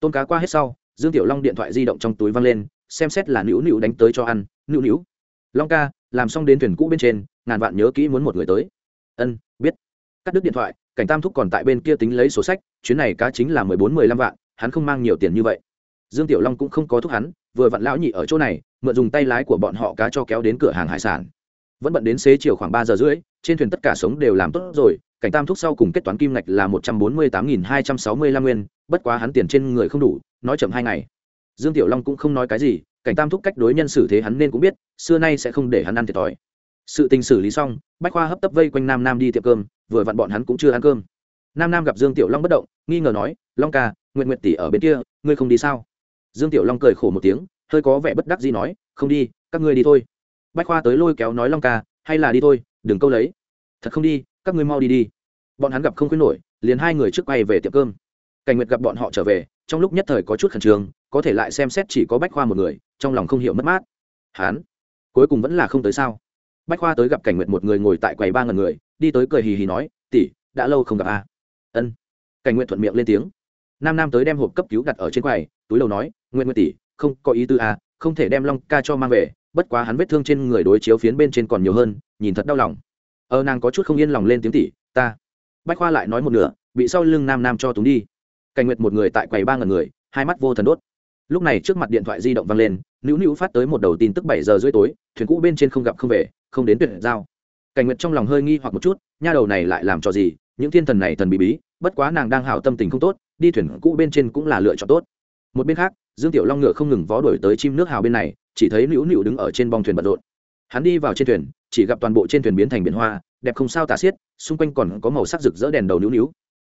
Tôn cá qua hết sau, dương tiểu long điện thoại di động trong túi văng lên, xem xét là nữu nữu đánh tới cho ăn. Nữu nữu, long ca, làm xong đến thuyền cũ bên trên, ngàn vạn nhớ kỹ muốn một người tới. Ân, biết. Cắt đứt điện thoại, cảnh tam thúc còn tại bên kia tính lấy sổ sách, chuyến này cá chính là mười bốn, mười lăm vạn, hắn không mang nhiều tiền như vậy. Dương tiểu long cũng không có thúc hắn, vừa vặn lão nhị ở chỗ này, mượn dùng tay lái của bọn họ cá cho kéo đến cửa hàng hải sản vẫn bận đến xế chiều khoảng ba giờ rưỡi, trên thuyền tất cả sống đều làm tốt rồi, cảnh tam thúc sau cùng kết toán kim ngạch là một trăm bốn mươi tám nghìn hai trăm sáu mươi lăm nguyên, bất quá hắn tiền trên người không đủ, nói chậm hai ngày. Dương tiểu long cũng không nói cái gì, cảnh tam thúc cách đối nhân xử thế hắn nên cũng biết, xưa nay sẽ không để hắn ăn thiệt thòi. Sự tình xử lý xong, bách khoa hấp tấp vây quanh nam nam đi tiệm cơm, vừa vặn bọn hắn cũng chưa ăn cơm. Nam nam gặp dương tiểu long bất động, nghi ngờ nói, long ca nguyện nguyện tỷ ở bên kia, ngươi không đi sao? Dương tiểu long cười khổ một tiếng, hơi có vẻ bất đắc gì nói, không đi, các ngươi đi thôi bách khoa tới lôi kéo nói long ca, hay là đi thôi, đừng câu lấy. Thật không đi, các ngươi mau đi đi. Bọn hắn gặp không khuyến nổi, liền hai người trước quay về tiệm cơm. Cảnh nguyệt gặp bọn họ trở về, trong lúc nhất thời có chút khẩn trương, có thể lại xem xét chỉ có bách khoa một người, trong lòng không hiểu mất mát. Hắn, cuối cùng vẫn là không tới sao? Bách khoa tới gặp cảnh nguyệt một người ngồi tại quầy ba ngần người, đi tới cười hì hì nói, tỷ, đã lâu không gặp a. Ân. Cảnh nguyệt thuận miệng lên tiếng. Nam nam tới đem hộp cấp cứu đặt ở trên quầy, túi đầu nói nguyện nguyện tỷ, không có ý tư a không thể đem long ca cho mang về bất quá hắn vết thương trên người đối chiếu phiến bên trên còn nhiều hơn, nhìn thật đau lòng. Ờ nàng có chút không yên lòng lên tiếng tỷ ta. Bách khoa lại nói một nửa, bị sau lưng nam nam cho túng đi. Cảnh nguyệt một người tại quầy ba ngần người, hai mắt vô thần đốt. Lúc này trước mặt điện thoại di động vang lên, nữu nữu phát tới một đầu tin tức bảy giờ rưỡi tối, thuyền cũ bên trên không gặp không về, không đến tuyệt giao. Cảnh nguyệt trong lòng hơi nghi hoặc một chút, nha đầu này lại làm cho gì, những thiên thần này thần bí bí, bất quá nàng đang hảo tâm tình không tốt, đi thuyền cũ bên trên cũng là lựa chọn tốt. Một bên khác, dương tiểu long ngựa không ngừng vó đuổi tới chim nước hào bên này chỉ thấy nữu nữu đứng ở trên bong thuyền bận rộn. Hắn đi vào trên thuyền, chỉ gặp toàn bộ trên thuyền biến thành biển hoa, đẹp không sao tả xiết, xung quanh còn có màu sắc rực rỡ đèn đầu nữu nữu.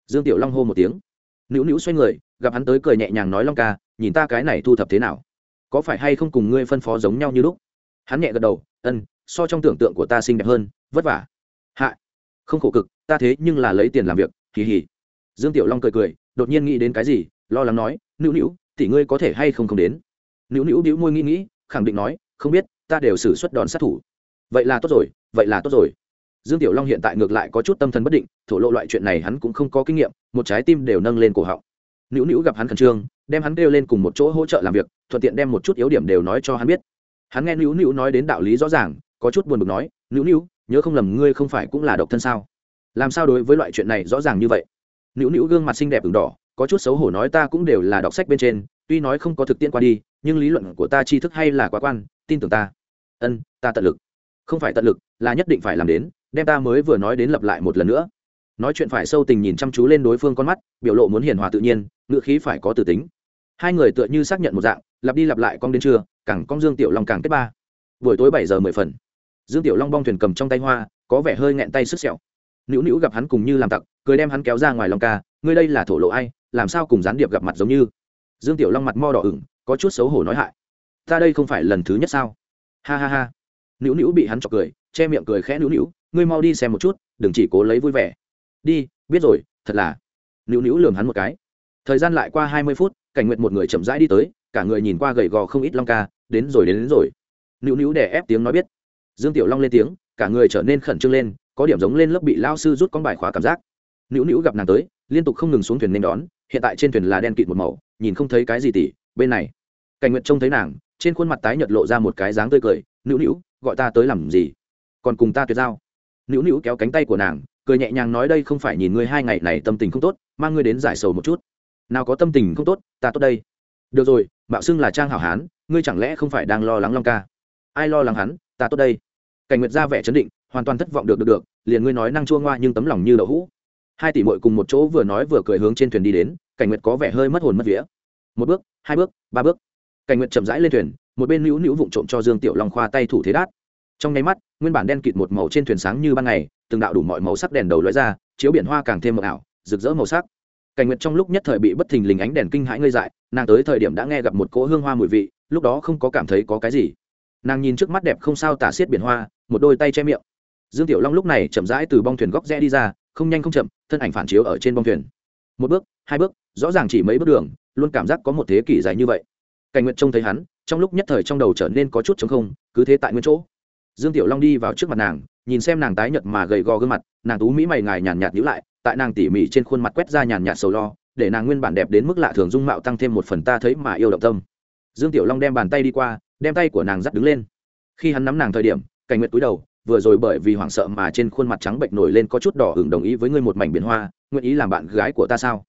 Dương tiểu long hô một tiếng. Nữu nữu xoay người, gặp hắn tới cười nhẹ nhàng nói, long ca, nhìn ta cái này thu thập thế nào? Có phải hay không cùng ngươi phân phó giống nhau như lúc? Hắn nhẹ gật đầu, ân, so trong tưởng tượng của ta xinh đẹp hơn, vất vả. Hạ, không khổ cực, ta thế nhưng là lấy tiền làm việc kỳ hỉ dương tiểu long cười cười, đột nhiên nghĩ đến cái gì, lo lắng nói, nữu nữu thì ngươi có thể hay không không đến? Nữu nữu đĩu môi nghĩ nghĩ khẳng định nói, không biết, ta đều xử suất đòn sát thủ. Vậy là tốt rồi, vậy là tốt rồi. Dương tiểu long hiện tại ngược lại có chút tâm thần bất định, thổ lộ loại chuyện này hắn cũng không có kinh nghiệm, một trái tim đều nâng lên cổ họng. Nữu nữu gặp hắn khẩn trương, đem hắn kêu lên cùng một chỗ hỗ trợ làm việc, thuận tiện đem một chút yếu điểm đều nói cho hắn biết. Hắn nghe nữu nữu nói đến đạo lý rõ ràng, có chút buồn bực nói, nữu nữu, nhớ không lầm ngươi không phải cũng là độc thân sao? Làm sao đối với loại chuyện này rõ ràng như vậy? Nữu nữu gương mặt xinh đẹp ửng đỏ, có chút xấu hổ nói, ta cũng đều là đọc sách bên trên, tuy nói không có thực tiễn qua đi nhưng lý luận của ta tri thức hay là quá quan, tin tưởng ta. Ân, ta tận lực. Không phải tận lực, là nhất định phải làm đến, đem ta mới vừa nói đến lặp lại một lần nữa. Nói chuyện phải sâu tình nhìn chăm chú lên đối phương con mắt, biểu lộ muốn hiền hòa tự nhiên ngựa khí phải có từ tính. Hai người tựa như xác nhận một dạng, lặp đi lặp lại con đến trưa, càng con dương tiểu long càng kết ba. Buổi tối bảy giờ mười phần. Dương tiểu long bong thuyền cầm trong tay hoa, có vẻ hơi nghẹn tay sức sẹo. Nữu nữu gặp hắn cùng như làm tặc, cười đem hắn kéo ra ngoài lòng ca, ngươi đây là thổ lộ ai, làm sao cùng gián điệp gặp mặt giống như? Dương tiểu long mặt mo đỏ ửng có chút xấu hổ nói hại. Ta đây không phải lần thứ nhất sao? Ha ha ha. Nữu nữu bị hắn chọc cười che miệng cười khẽ nữu nữu ngươi mau đi xem một chút đừng chỉ cố lấy vui vẻ. Đi biết rồi thật là. Nữu nữu lường hắn một cái. Thời gian lại qua hai mươi phút cảnh nguyện một người chậm rãi đi tới cả người nhìn qua gầy gò không ít long ca đến rồi đến, đến rồi. Nữu nữu đè ép tiếng nói biết. Dương tiểu long lên tiếng cả người trở nên khẩn trương lên có điểm giống lên lớp bị lao sư rút con bài khóa cảm giác. Nữu nữu gặp nàng tới liên tục không ngừng xuống thuyền nên đón hiện tại trên thuyền là đen kịt một màu nhìn không thấy cái gì tỉ bên này cảnh nguyện trông thấy nàng, trên khuôn mặt tái nhợt lộ ra một cái dáng tươi cười, nữu nữu, gọi ta tới làm gì? Còn cùng ta tuyệt giao. Nữu nữu kéo cánh tay của nàng, cười nhẹ nhàng nói, đây không phải nhìn ngươi hai ngày này tâm tình không tốt, mang ngươi đến giải sầu một chút. Nào có tâm tình không tốt, ta tốt đây. Được rồi, mạo xưng là trang hảo hán, ngươi chẳng lẽ không phải đang lo lắng long ca? Ai lo lắng hắn, ta tốt đây. Cảnh nguyệt ra vẻ chấn định, hoàn toàn thất vọng được được được, liền ngươi nói năng chua ngoa nhưng tấm lòng như đậu hũ. Hai tỷ mội cùng một chỗ vừa nói vừa cười hướng trên thuyền đi đến, cảnh nguyệt có vẻ hơi mất hồn mất vía. Một bước, hai bước, ba bước cảnh nguyệt chậm rãi lên thuyền, một bên nữu nữu vụng trộm cho dương tiểu long khoa tay thủ thế đát. Trong nháy mắt, nguyên bản đen kịt một màu trên thuyền sáng như ban ngày, từng đạo đủ mọi màu sắc đèn đầu lóe ra, chiếu biển hoa càng thêm mờ ảo, rực rỡ màu sắc. Cảnh nguyệt trong lúc nhất thời bị bất thình lình ánh đèn kinh hãi ngơi dại, nàng tới thời điểm đã nghe gặp một cỗ hương hoa mùi vị, lúc đó không có cảm thấy có cái gì. Nàng nhìn trước mắt đẹp không sao tả xiết biển hoa, một đôi tay che miệng. Dương tiểu long lúc này chậm rãi từ bong thuyền góc rẽ đi ra, không nhanh không chậm, thân ảnh phản chiếu ở trên bong thuyền. Một bước, hai bước, rõ ràng chỉ mấy bước đường, luôn cảm giác có một thế kỷ dài như vậy cảnh nguyệt trông thấy hắn, trong lúc nhất thời trong đầu trở nên có chút chống không, cứ thế tại nguyên chỗ. Dương tiểu long đi vào trước mặt nàng, nhìn xem nàng tái nhợt mà gầy gò gương mặt, nàng tú mỹ mày ngài nhàn nhạt nhữ lại, tại nàng tỉ mỉ trên khuôn mặt quét ra nhàn nhạt sầu lo, để nàng nguyên bản đẹp đến mức lạ thường dung mạo tăng thêm một phần ta thấy mà yêu động tâm. Dương tiểu long đem bàn tay đi qua, đem tay của nàng dắt đứng lên. Khi hắn nắm nàng thời điểm, cảnh nguyệt túi đầu, vừa rồi bởi vì hoảng sợ mà trên khuôn mặt trắng bệnh nổi lên có chút đỏ hưởng đồng ý với ngươi một mảnh biển hoa, nguyện ý làm bạn gái của ta sao?